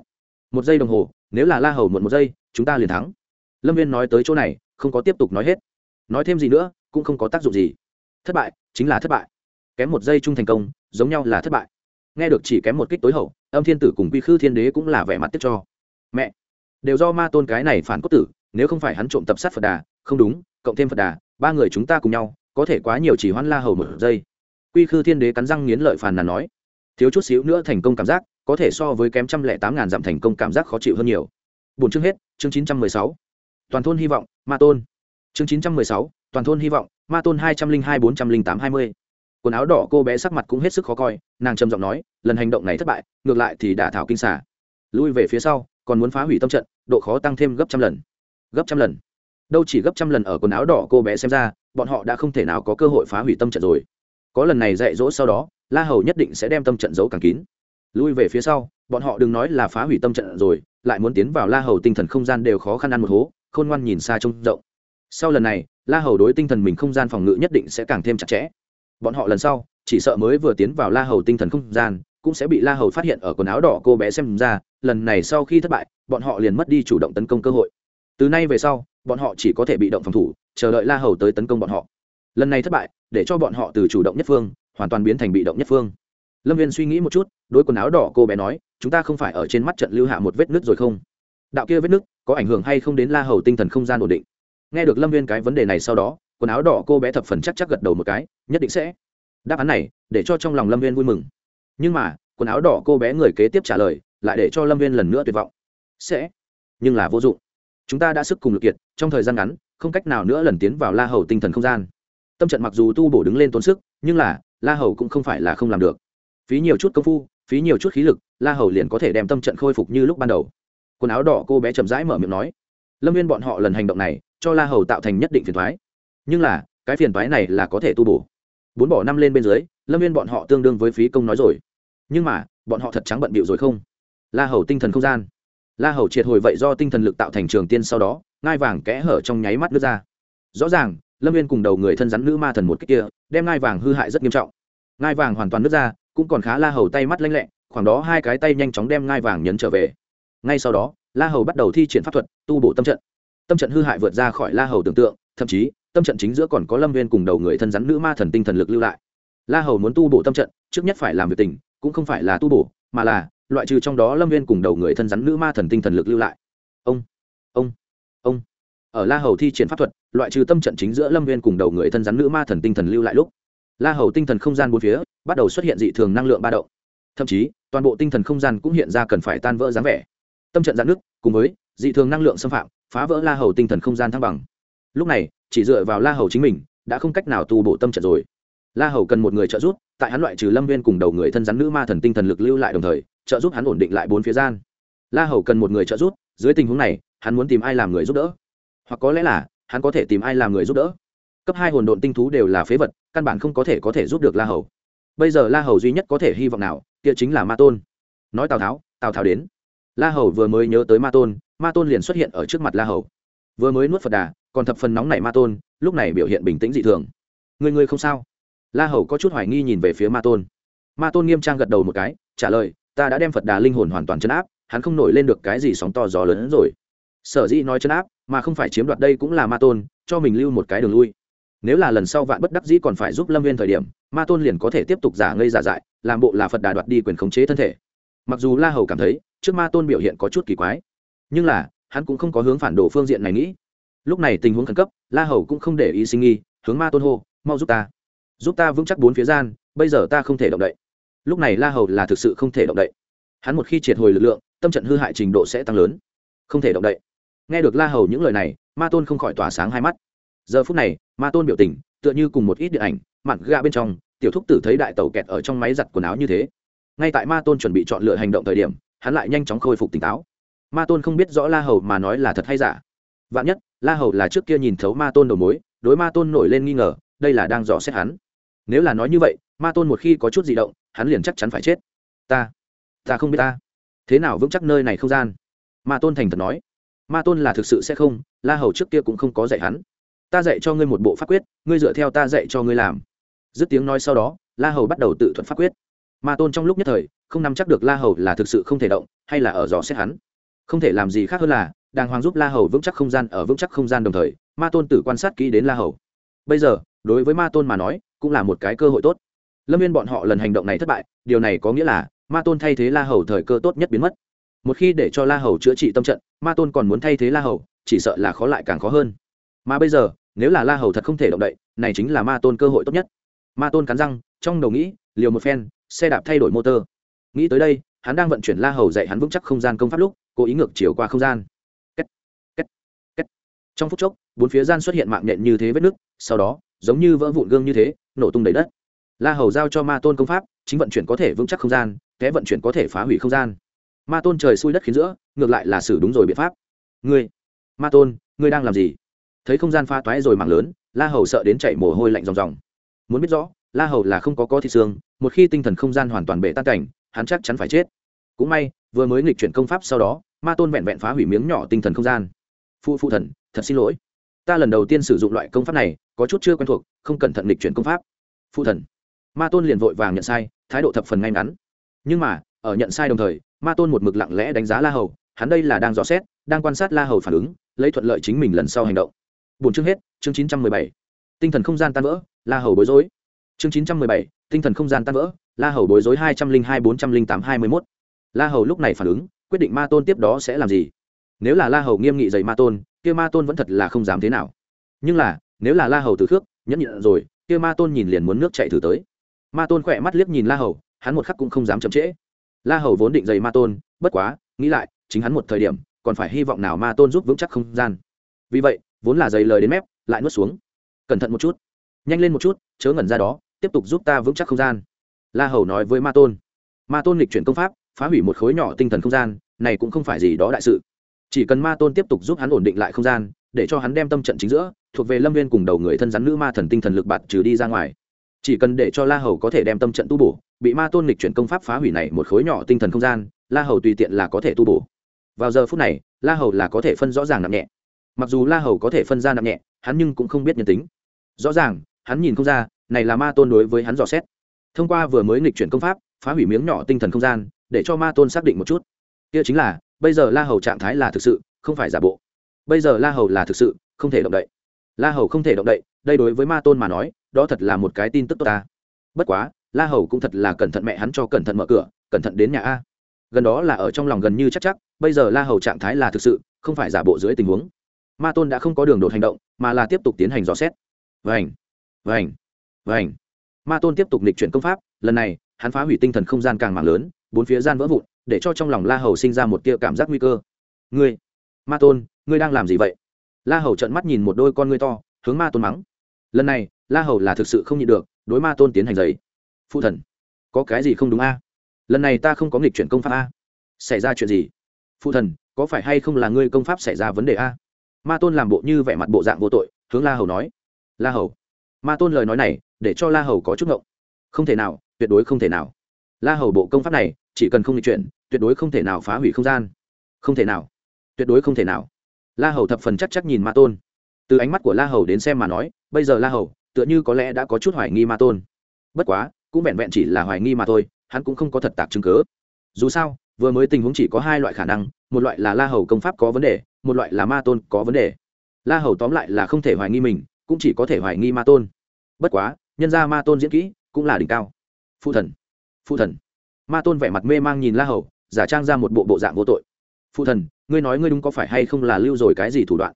Một giây đồng hồ, nếu là la hầu muộn một giây, chúng ta liền thắng. Lâm viên nói tới chỗ này, không có tiếp tục nói hết. Nói thêm gì nữa, cũng không có tác dụng gì. Thất bại, chính là thất bại kém một giây chung thành công, giống nhau là thất bại. Nghe được chỉ kém một kích tối hậu, âm thiên tử cùng quy khư thiên đế cũng là vẻ mặt tiếp cho. Mẹ! Đều do ma tôn cái này phản cốt tử, nếu không phải hắn trộm tập sát phật đà, không đúng, cộng thêm phật đà, ba người chúng ta cùng nhau, có thể quá nhiều chỉ hoan la hầu một giây. Quy khư thiên đế cắn răng nghiến lợi phàn nàn nói. Thiếu chút xíu nữa thành công cảm giác, có thể so với kém trăm lẻ tám ngàn dặm thành công cảm giác khó chịu hơn nhiều. Bốn chương hết, chương chín trăm mười sáu. Toàn thôn hy vọng, ma tôn. Chương chín trăm mười sáu, toàn thôn hy vọng, ma tôn hai trăm linh hai bốn trăm linh tám hai mươi quần áo đỏ cô bé sắc mặt cũng hết sức khó coi, nàng trầm giọng nói, lần hành động này thất bại, ngược lại thì đả thảo kinh xả lui về phía sau, còn muốn phá hủy tâm trận, độ khó tăng thêm gấp trăm lần. Gấp trăm lần? Đâu chỉ gấp trăm lần ở quần áo đỏ cô bé xem ra, bọn họ đã không thể nào có cơ hội phá hủy tâm trận rồi. Có lần này dạy dỗ sau đó, la hầu nhất định sẽ đem tâm trận giấu càng kín. Lui về phía sau, bọn họ đừng nói là phá hủy tâm trận rồi, lại muốn tiến vào la hầu tinh thần không gian đều khó khăn ăn một hố, khôn ngoan nhìn xa trông rộng. Sau lần này, la hầu đối tinh thần mình không gian phòng ngự nhất định sẽ càng thêm chặt chẽ bọn họ lần sau, chỉ sợ mới vừa tiến vào la hầu tinh thần không gian, cũng sẽ bị la hầu phát hiện ở quần áo đỏ cô bé xem ra, lần này sau khi thất bại, bọn họ liền mất đi chủ động tấn công cơ hội. Từ nay về sau, bọn họ chỉ có thể bị động phòng thủ, chờ đợi la hầu tới tấn công bọn họ. Lần này thất bại, để cho bọn họ từ chủ động nhất phương, hoàn toàn biến thành bị động nhất phương. Lâm viên suy nghĩ một chút, đối quần áo đỏ cô bé nói, chúng ta không phải ở trên mắt trận lưu hạ một vết nứt rồi không? Đạo kia vết nứt có ảnh hưởng hay không đến la hầu tinh thần không gian ổn định? Nghe được lâm viên cái vấn đề này sau đó quần áo đỏ cô bé thập phần chắc chắc gật đầu một cái, nhất định sẽ. Đáp án này, để cho trong lòng lâm viên vui mừng. Nhưng mà, quần áo đỏ cô bé người kế tiếp trả lời, lại để cho lâm viên lần nữa tuyệt vọng. Sẽ. Nhưng là vô dụng. Chúng ta đã sức cùng lực kiệt, trong thời gian ngắn, không cách nào nữa lần tiến vào la hầu tinh thần không gian. Tâm trận mặc dù tu bổ đứng lên tốn sức, nhưng là, la hầu cũng không phải là không làm được. Phí nhiều chút công phu, phí nhiều chút khí lực, la hầu liền có thể đem tâm trận khôi phục như lúc ban đầu. Quần áo đỏ cô bé chậm rãi mở miệng nói. Lâm viên bọn họ lần hành động này, cho la hầu tạo thành nhất định phiền thoái nhưng là, cái phiền toái này là có thể tu bổ. Bốn bỏ năm lên bên dưới, lâm viên bọn họ tương đương với phí công nói rồi. Nhưng mà, bọn họ thật trắng bận bịu rồi không? La hầu tinh thần không gian. La hầu triệt hồi vậy do tinh thần lực tạo thành trường tiên sau đó, ngai vàng kẽ hở trong nháy mắt nước ra. Rõ ràng, lâm viên cùng đầu người thân rắn nữ ma thần một cách kia, đem ngai vàng hư hại rất nghiêm trọng. Ngai vàng hoàn toàn nứt ra, cũng còn khá la hầu tay mắt lanh lẹ, khoảng đó hai cái tay nhanh chóng đem ngai vàng nhấn trở về. Ngay sau đó, la hầu bắt đầu thi triển pháp thuật, tu bổ tâm trận. Tâm trận hư hại vượt ra khỏi la hầu tưởng tượng, thậm chí tâm trận chính giữa còn có lâm viên cùng đầu người thân rắn nữ ma thần tinh thần lực lưu lại. La hầu muốn tu bổ tâm trận, trước nhất phải làm việc tình, cũng không phải là tu bổ, mà là, loại trừ trong đó lâm viên cùng đầu người thân rắn nữ ma thần tinh thần lực lưu lại. Ông ông ông. Ở la hầu thi triển pháp thuật, loại trừ tâm trận chính giữa lâm viên cùng đầu người thân rắn nữ ma thần tinh thần lưu lại lúc, la hầu tinh thần không gian bốn phía, bắt đầu xuất hiện dị thường năng lượng ba động. Thậm chí, toàn bộ tinh thần không gian cũng hiện ra cần phải tan vỡ dáng vẻ. Tâm trận giãn nước, cùng với, dị thường năng lượng xâm phạm, phá vỡ la hầu tinh thần không gian thăng bằng lúc này, chỉ dựa vào la hầu chính mình, đã không cách nào tu bổ tâm trận rồi. La hầu cần một người trợ giúp, tại hắn loại trừ lâm viên cùng đầu người thân rắn nữ ma thần tinh thần lực lưu lại đồng thời, trợ giúp hắn ổn định lại bốn phía gian. La hầu cần một người trợ giúp, dưới tình huống này, hắn muốn tìm ai làm người giúp đỡ? Hoặc có lẽ là, hắn có thể tìm ai làm người giúp đỡ? Cấp hai hồn độn tinh thú đều là phế vật, căn bản không có thể có thể giúp được la hầu. Bây giờ la hầu duy nhất có thể hy vọng nào, kia chính là ma tôn. Nói tào tháo tào tháo đến. La hầu vừa mới nhớ tới ma tôn ma tôn liền xuất hiện ở trước mặt la hầu vừa mới nuốt phật đà, còn thập phần nóng nảy ma tôn, lúc này biểu hiện bình tĩnh dị thường. Người người không sao? La hầu có chút hoài nghi nhìn về phía ma tôn. Ma tôn nghiêm trang gật đầu một cái, trả lời, ta đã đem phật đà linh hồn hoàn toàn chấn áp, hắn không nổi lên được cái gì sóng to gió lớn hơn rồi. Sở dĩ nói chấn áp, mà không phải chiếm đoạt đây cũng là ma tôn, cho mình lưu một cái đường lui. Nếu là lần sau vạn bất đắc dĩ còn phải giúp lâm viên thời điểm, ma tôn liền có thể tiếp tục giả ngây giả dại, làm bộ là phật đà đoạt đi quyền khống chế thân thể. Mặc dù la hầu cảm thấy, trước ma tôn biểu hiện có chút kỳ quái, nhưng là hắn cũng không có hướng phản đồ phương diện này nghĩ. Lúc này tình huống khẩn cấp, la hầu cũng không để ý sinh nghi hướng ma tôn hô, mau giúp ta. Giúp ta vững chắc bốn phía gian, bây giờ ta không thể động đậy. Lúc này la hầu là thực sự không thể động đậy. Hắn một khi triệt hồi lực lượng, tâm trận hư hại trình độ sẽ tăng lớn. Không thể động đậy. Nghe được la hầu những lời này, ma tôn không khỏi tỏa sáng hai mắt. Giờ phút này, ma tôn biểu tình, tựa như cùng một ít điện ảnh mặn ga bên trong, tiểu thúc tử thấy đại tàu kẹt ở trong máy giặt quần áo như thế. Ngay tại ma tôn chuẩn bị chọn lựa hành động thời điểm, hắn lại nhanh chóng khôi phục tỉnh táo ma tôn không biết rõ la hầu mà nói là thật hay giả. Vạn nhất, la hầu là trước kia nhìn thấu ma tôn đầu mối, đối ma tôn nổi lên nghi ngờ, đây là đang dò xét hắn. Nếu là nói như vậy, ma tôn một khi có chút di động, hắn liền chắc chắn phải chết. Ta ta không biết ta. Thế nào vững chắc nơi này không gian? Ma tôn thành thật nói. Ma tôn là thực sự sẽ không, la hầu trước kia cũng không có dạy hắn. Ta dạy cho ngươi một bộ pháp quyết, ngươi dựa theo ta dạy cho ngươi làm. Dứt tiếng nói sau đó, la hầu bắt đầu tự thuận pháp quyết. Ma tôn trong lúc nhất thời, không nắm chắc được la hầu là thực sự không thể động, hay là ở dò xét hắn không thể làm gì khác hơn là, đàng hoàng giúp la hầu vững chắc không gian ở vững chắc không gian đồng thời, ma tôn tử quan sát kỹ đến la hầu. Bây giờ, đối với ma tôn mà nói, cũng là một cái cơ hội tốt. Lâm viên bọn họ lần hành động này thất bại, điều này có nghĩa là, ma tôn thay thế la hầu thời cơ tốt nhất biến mất. Một khi để cho la hầu chữa trị tâm trận, ma tôn còn muốn thay thế la hầu, chỉ sợ là khó lại càng khó hơn. Mà bây giờ, nếu là la hầu thật không thể động đậy, này chính là ma tôn cơ hội tốt nhất. Ma tôn cắn răng, trong đầu nghĩ, liều một phen, xe đạp thay đổi motor. Nghĩ tới đây, hắn đang vận chuyển la hầu dạy hắn vững chắc không gian công pháp lúc cố ý ngược chiều qua không gian. Kết, kết, kết. trong phút chốc bốn phía gian xuất hiện mạng nhện như thế vết nứt sau đó giống như vỡ vụn gương như thế nổ tung đầy đất. La hầu giao cho ma tôn công pháp chính vận chuyển có thể vững chắc không gian kẽ vận chuyển có thể phá hủy không gian. Ma tôn trời xui đất khiến giữa ngược lại là xử đúng rồi biện pháp. Ngươi ma tôn ngươi đang làm gì? Thấy không gian pha toái rồi mạng lớn la hầu sợ đến chảy mồ hôi lạnh ròng ròng. Muốn biết rõ la hầu là không có có thị xương một khi tinh thần không gian hoàn toàn bể tan cảnh hắn chắc chắn phải chết. Cũng may vừa mới nghịch chuyển công pháp sau đó, ma tôn vẹn vẹn phá hủy miếng nhỏ tinh thần không gian. Phụ phụ thần, thật xin lỗi. Ta lần đầu tiên sử dụng loại công pháp này, có chút chưa quen thuộc, không cẩn thận nghịch chuyển công pháp. Phụ thần. Ma tôn liền vội vàng nhận sai, thái độ thập phần ngay ngắn. Nhưng mà, ở nhận sai đồng thời, ma tôn một mực lặng lẽ đánh giá la hầu, hắn đây là đang dò xét, đang quan sát la hầu phản ứng, lấy thuận lợi chính mình lần sau hành động. Bốn chương hết, chương chín trăm mười bảy. Tinh thần không gian tan vỡ, la hầu bối rối. Chương chín trăm mười bảy, tinh thần không gian tan vỡ, la hầu bối rối hai trăm linh hai bốn trăm linh tám hai mươi mốt la hầu lúc này phản ứng, quyết định ma tôn tiếp đó sẽ làm gì? Nếu là la hầu nghiêm nghị dày ma tôn, kia ma tôn vẫn thật là không dám thế nào. Nhưng là, nếu là la hầu từ khước, nhẫn nhịn rồi, kia ma tôn nhìn liền muốn nước chạy thử tới. Ma tôn khỏe mắt liếc nhìn la hầu, hắn một khắc cũng không dám chậm trễ. La hầu vốn định dày ma tôn, bất quá, nghĩ lại, chính hắn một thời điểm, còn phải hy vọng nào ma tôn giúp vững chắc không gian. Vì vậy, vốn là dày lời đến mép, lại nuốt xuống. Cẩn thận một chút. Nhanh lên một chút, chớ ngẩn ra đó, tiếp tục giúp ta vững chắc không gian. La hầu nói với ma tôn. Ma tôn lịch chuyển công pháp phá hủy một khối nhỏ tinh thần không gian, này cũng không phải gì đó đại sự. Chỉ cần ma tôn tiếp tục giúp hắn ổn định lại không gian, để cho hắn đem tâm trận chính giữa, thuộc về lâm viên cùng đầu người thân rắn nữ ma thần tinh thần lực bạt trừ đi ra ngoài. Chỉ cần để cho la hầu có thể đem tâm trận tu bổ, bị ma tôn lịch chuyển công pháp phá hủy này một khối nhỏ tinh thần không gian, la hầu tùy tiện là có thể tu bổ. Vào giờ phút này, la hầu là có thể phân rõ ràng nặng nhẹ. Mặc dù la hầu có thể phân ra nặng nhẹ, hắn nhưng cũng không biết nhân tính. Rõ ràng, hắn nhìn không ra, này là ma tôn đối với hắn dò xét. Thông qua vừa mới nghịch chuyển công pháp, phá hủy miếng nhỏ tinh thần không gian để cho ma tôn xác định một chút. Kia chính là, bây giờ la hầu trạng thái là thực sự, không phải giả bộ. Bây giờ la hầu là thực sự, không thể động đậy. La hầu không thể động đậy, đây đối với ma tôn mà nói, đó thật là một cái tin tức tốt ta. Bất quá, la hầu cũng thật là cẩn thận mẹ hắn cho cẩn thận mở cửa, cẩn thận đến nhà a. Gần đó là ở trong lòng gần như chắc chắc, bây giờ la hầu trạng thái là thực sự, không phải giả bộ dưới tình huống. Ma tôn đã không có đường đột hành động, mà là tiếp tục tiến hành dò xét. Vành vành vành. Ma tôn tiếp tục nịch chuyển công pháp, lần này, hắn phá hủy tinh thần không gian càng mạng lớn bốn phía gian vỡ vụn, để cho trong lòng la hầu sinh ra một tia cảm giác nguy cơ. Ngươi, ma tôn, ngươi đang làm gì vậy? La hầu trợn mắt nhìn một đôi con ngươi to, hướng ma tôn mắng. Lần này, la hầu là thực sự không nhịn được, đối ma tôn tiến hành giấy phụ thần, có cái gì không đúng a? Lần này ta không có nghịch chuyển công pháp a. Xảy ra chuyện gì? Phụ thần, có phải hay không là ngươi công pháp xảy ra vấn đề a? Ma tôn làm bộ như vẻ mặt bộ dạng vô tội, hướng la hầu nói. La hầu, ma tôn lời nói này, để cho la hầu có chút ngộng. Không thể nào, tuyệt đối không thể nào. La hầu bộ công pháp này chỉ cần không nghịch chuyển, tuyệt đối không thể nào phá hủy không gian. Không thể nào. Tuyệt đối không thể nào. La hầu thập phần chắc chắc nhìn ma tôn. Từ ánh mắt của la hầu đến xem mà nói, bây giờ la hầu, tựa như có lẽ đã có chút hoài nghi ma tôn. Bất quá, cũng vẹn vẹn chỉ là hoài nghi mà thôi, hắn cũng không có thật tạc chứng cớ dù sao, vừa mới tình huống chỉ có hai loại khả năng, một loại là la hầu công pháp có vấn đề, một loại là ma tôn có vấn đề. La hầu tóm lại là không thể hoài nghi mình, cũng chỉ có thể hoài nghi ma tôn. Bất quá, nhân ra ma tôn diễn kỹ cũng là đỉnh cao. Phụ thần. Phụ thần ma tôn vẻ mặt mê mang nhìn la hầu, giả trang ra một bộ bộ dạng vô tội. Phụ thần, ngươi nói ngươi đúng có phải hay không là lưu rồi cái gì thủ đoạn?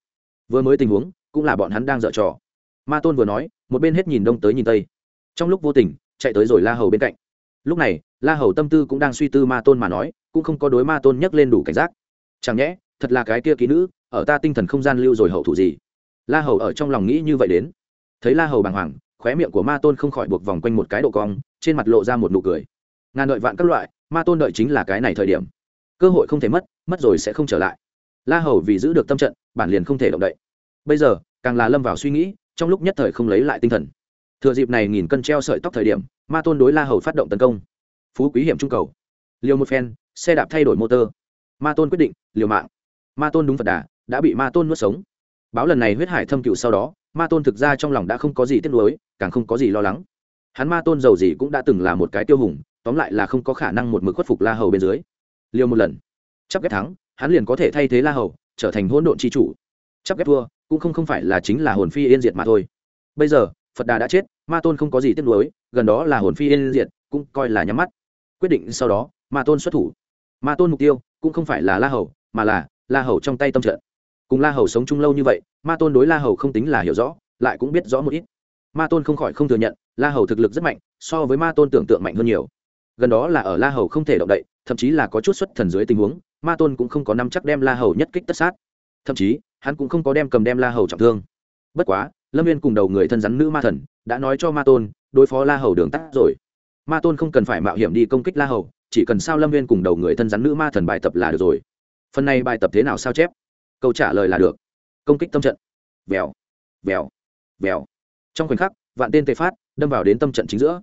Vừa mới tình huống, cũng là bọn hắn đang dở trò. Ma tôn vừa nói, một bên hết nhìn đông tới nhìn tây. Trong lúc vô tình, chạy tới rồi la hầu bên cạnh. Lúc này, la hầu tâm tư cũng đang suy tư ma tôn mà nói, cũng không có đối ma tôn nhắc lên đủ cảnh giác. Chẳng nhẽ, thật là cái kia kỹ nữ, ở ta tinh thần không gian lưu rồi hậu thủ gì? La hầu ở trong lòng nghĩ như vậy đến. Thấy la hầu bàng hoàng, khóe miệng của ma tôn không khỏi buộc vòng quanh một cái độ cong, trên mặt lộ ra một nụ cười ngàn đợi vạn các loại, ma tôn đợi chính là cái này thời điểm. Cơ hội không thể mất mất rồi sẽ không trở lại. La hầu vì giữ được tâm trận, bản liền không thể động đậy. Bây giờ, càng là lâm vào suy nghĩ, trong lúc nhất thời không lấy lại tinh thần. Thừa dịp này nghìn cân treo sợi tóc thời điểm, ma tôn đối la hầu phát động tấn công. Phú quý hiểm trung cầu. Liều một phen, xe đạp thay đổi motor. Ma tôn quyết định, liều mạng. Ma tôn đúng phật đà, đã bị ma tôn nuốt sống. Báo lần này huyết hải thâm cựu sau đó, ma tôn thực ra trong lòng đã không có gì tiếc nuối, càng không có gì lo lắng. Hắn ma tôn giàu gì cũng đã từng là một cái tiêu hùng tóm lại là không có khả năng một mực khuất phục la hầu bên dưới. Liều một lần. Chấp ghép thắng, hắn liền có thể thay thế la hầu, trở thành hỗn độn c h i chủ. Chấp ghép thua, cũng không không phải là chính là hồn phi yên diệt mà thôi. Bây giờ, phật đà đã chết, ma tôn không có gì tiếc nuối, gần đó là hồn phi yên diệt, cũng coi là nhắm mắt. Quyết định sau đó, ma tôn xuất thủ. Ma tôn mục tiêu, cũng không phải là la hầu, mà là la hầu trong tay tâm trận. Cùng la hầu sống chung lâu như vậy, ma tôn đối la hầu không tính là hiểu rõ, lại cũng biết rõ một ít. Ma tôn không khỏi không thừa nhận, la hầu thực lực rất mạnh, so với ma tôn tưởng tượng mạnh hơn nhiều gần đó là ở la hầu không thể động đậy, thậm chí là có chút xuất thần dưới tình huống, ma tôn cũng không có năm chắc đem la hầu nhất kích tất sát. Thậm chí, hắn cũng không có đem cầm đem la hầu trọng thương. Bất quá, lâm viên cùng đầu người thân rắn nữ ma thần, đã nói cho ma tôn, đối phó la hầu đường tắt rồi. Ma tôn không cần phải mạo hiểm đi công kích la hầu, chỉ cần sao lâm viên cùng đầu người thân rắn nữ ma thần bài tập là được rồi. Phần này bài tập thế nào sao chép? Câu trả lời là được. Công kích tâm trận. Vèo vèo vèo. Trong khoảnh khắc, vạn tên tề phát đâm vào đến tâm trận chính giữa.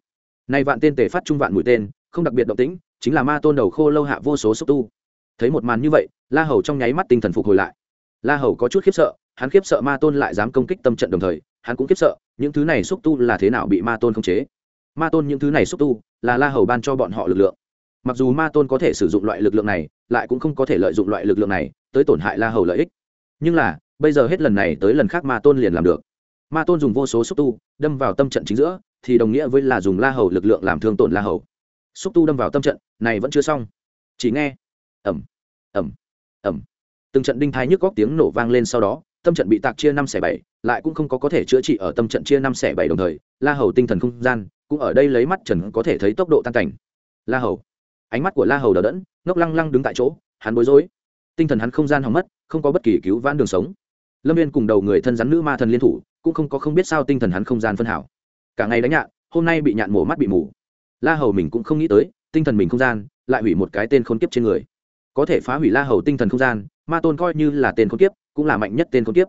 Nay vạn tên tề phát trung vạn mũi tên không đặc biệt động tĩnh, chính là ma tôn đầu khô lâu hạ vô số xúc tu. Thấy một màn như vậy, la hầu trong nháy mắt tinh thần phục hồi lại. La hầu có chút khiếp sợ, hắn khiếp sợ ma tôn lại dám công kích tâm trận đồng thời, hắn cũng khiếp sợ, những thứ này xúc tu là thế nào bị ma tôn khống chế. Ma tôn những thứ này xúc tu là la hầu ban cho bọn họ lực lượng. Mặc dù ma tôn có thể sử dụng loại lực lượng này, lại cũng không có thể lợi dụng loại lực lượng này tới tổn hại la hầu lợi ích. Nhưng là, bây giờ hết lần này tới lần khác ma tôn liền làm được. Ma tôn dùng vô số xúc tu đâm vào tâm trận chính giữa, thì đồng nghĩa với là dùng la hầu lực lượng làm thương tổn la hầu xúc tu đâm vào tâm trận, này vẫn chưa xong. Chỉ nghe ẩm ẩm ẩm từng trận đinh thái nhức góc tiếng nổ vang lên sau đó, tâm trận bị tạc chia năm xẻ bảy, lại cũng không có có thể chữa trị ở tâm trận chia năm xẻ bảy đồng thời, la hầu tinh thần không gian cũng ở đây lấy mắt trần có thể thấy tốc độ tan cảnh. La hầu, ánh mắt của la hầu đờ đẫn, ngốc lăng lăng đứng tại chỗ, hắn bối rối. Tinh thần hắn không gian hỏng mất, không có bất kỳ cứu vãn đường sống. Lâm viên cùng đầu người thân rắn nữ ma thần liên thủ, cũng không có không biết sao tinh thần hắn không gian phân hảo. Cả ngày đánh nhạn, hôm nay bị nhạn mổ mắt bị mù la hầu mình cũng không nghĩ tới, tinh thần mình không gian lại hủy một cái tên khốn kiếp trên người. Có thể phá hủy la hầu tinh thần không gian, ma tôn coi như là tên khốn kiếp, cũng là mạnh nhất tên khốn kiếp.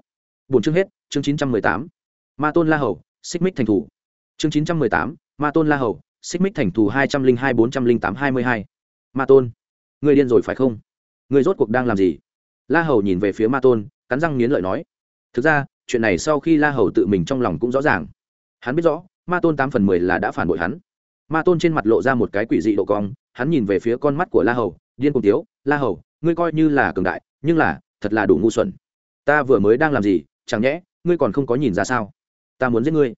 Bốn chương hết, chương chín trăm mười tám. Ma tôn la hầu, xích mích thành thủ. Chương chín trăm mười tám, ma tôn la hầu, xích mích thành thủ hai trăm linh hai, bốn trăm linh tám, hai mươi hai. Ma tôn người điên rồi phải không? Người rốt cuộc đang làm gì? La hầu nhìn về phía ma tôn, cắn răng nghiến lợi nói. Thực ra, chuyện này sau khi la hầu tự mình trong lòng cũng rõ ràng. Hắn biết rõ, ma tôn tám phần mười là đã phản bội hắn ma tôn trên mặt lộ ra một cái quỷ dị độ cong, hắn nhìn về phía con mắt của la hầu, điên cùng tiếu la hầu, ngươi coi như là cường đại, nhưng là, thật là đủ ngu xuẩn. Ta vừa mới đang làm gì, chẳng nhẽ, ngươi còn không có nhìn ra sao? Ta muốn giết ngươi.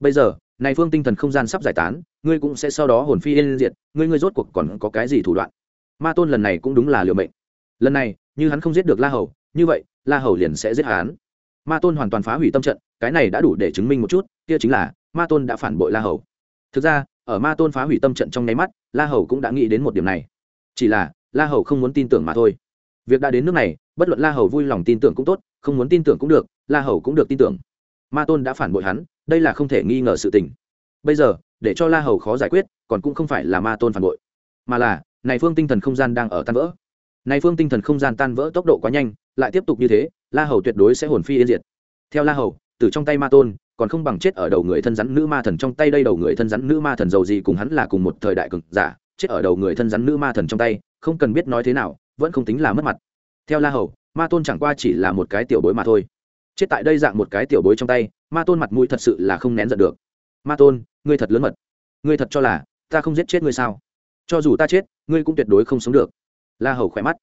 Bây giờ, này phương tinh thần không gian sắp giải tán, ngươi cũng sẽ sau đó hồn phi yên diệt, ngươi ngươi rốt cuộc còn có cái gì thủ đoạn? Ma tôn lần này cũng đúng là liều mệnh. Lần này, như hắn không giết được la hầu, như vậy, la hầu liền sẽ giết hắn. Ma tôn hoàn toàn phá hủy tâm trận, cái này đã đủ để chứng minh một chút, kia chính là, ma tôn đã phản bội la hầu. Thực ra ở ma tôn phá hủy tâm trận trong nháy mắt, la hầu cũng đã nghĩ đến một điểm này. Chỉ là, la hầu không muốn tin tưởng mà thôi. Việc đã đến nước này, bất luận la hầu vui lòng tin tưởng cũng tốt, không muốn tin tưởng cũng được, la hầu cũng được tin tưởng. Ma tôn đã phản bội hắn, đây là không thể nghi ngờ sự tình. Bây giờ, để cho la hầu khó giải quyết, còn cũng không phải là ma tôn phản bội, mà là, này phương tinh thần không gian đang ở tan vỡ. Này phương tinh thần không gian tan vỡ tốc độ quá nhanh, lại tiếp tục như thế, la hầu tuyệt đối sẽ hồn phi yên diệt. Theo la hầu, từ trong tay ma tôn còn không bằng chết ở đầu người thân rắn nữ ma thần trong tay đây đầu người thân rắn nữ ma thần giàu gì cùng hắn là cùng một thời đại cực giả, chết ở đầu người thân rắn nữ ma thần trong tay, không cần biết nói thế nào, vẫn không tính là mất mặt. Theo la hầu, ma tôn chẳng qua chỉ là một cái tiểu bối mà thôi. Chết tại đây dạng một cái tiểu bối trong tay, ma tôn mặt mũi thật sự là không nén giận được. Ma tôn, ngươi thật lớn mật. Ngươi thật cho là, ta không giết chết ngươi sao? Cho dù ta chết, ngươi cũng tuyệt đối không sống được. La hầu khỏe mắt.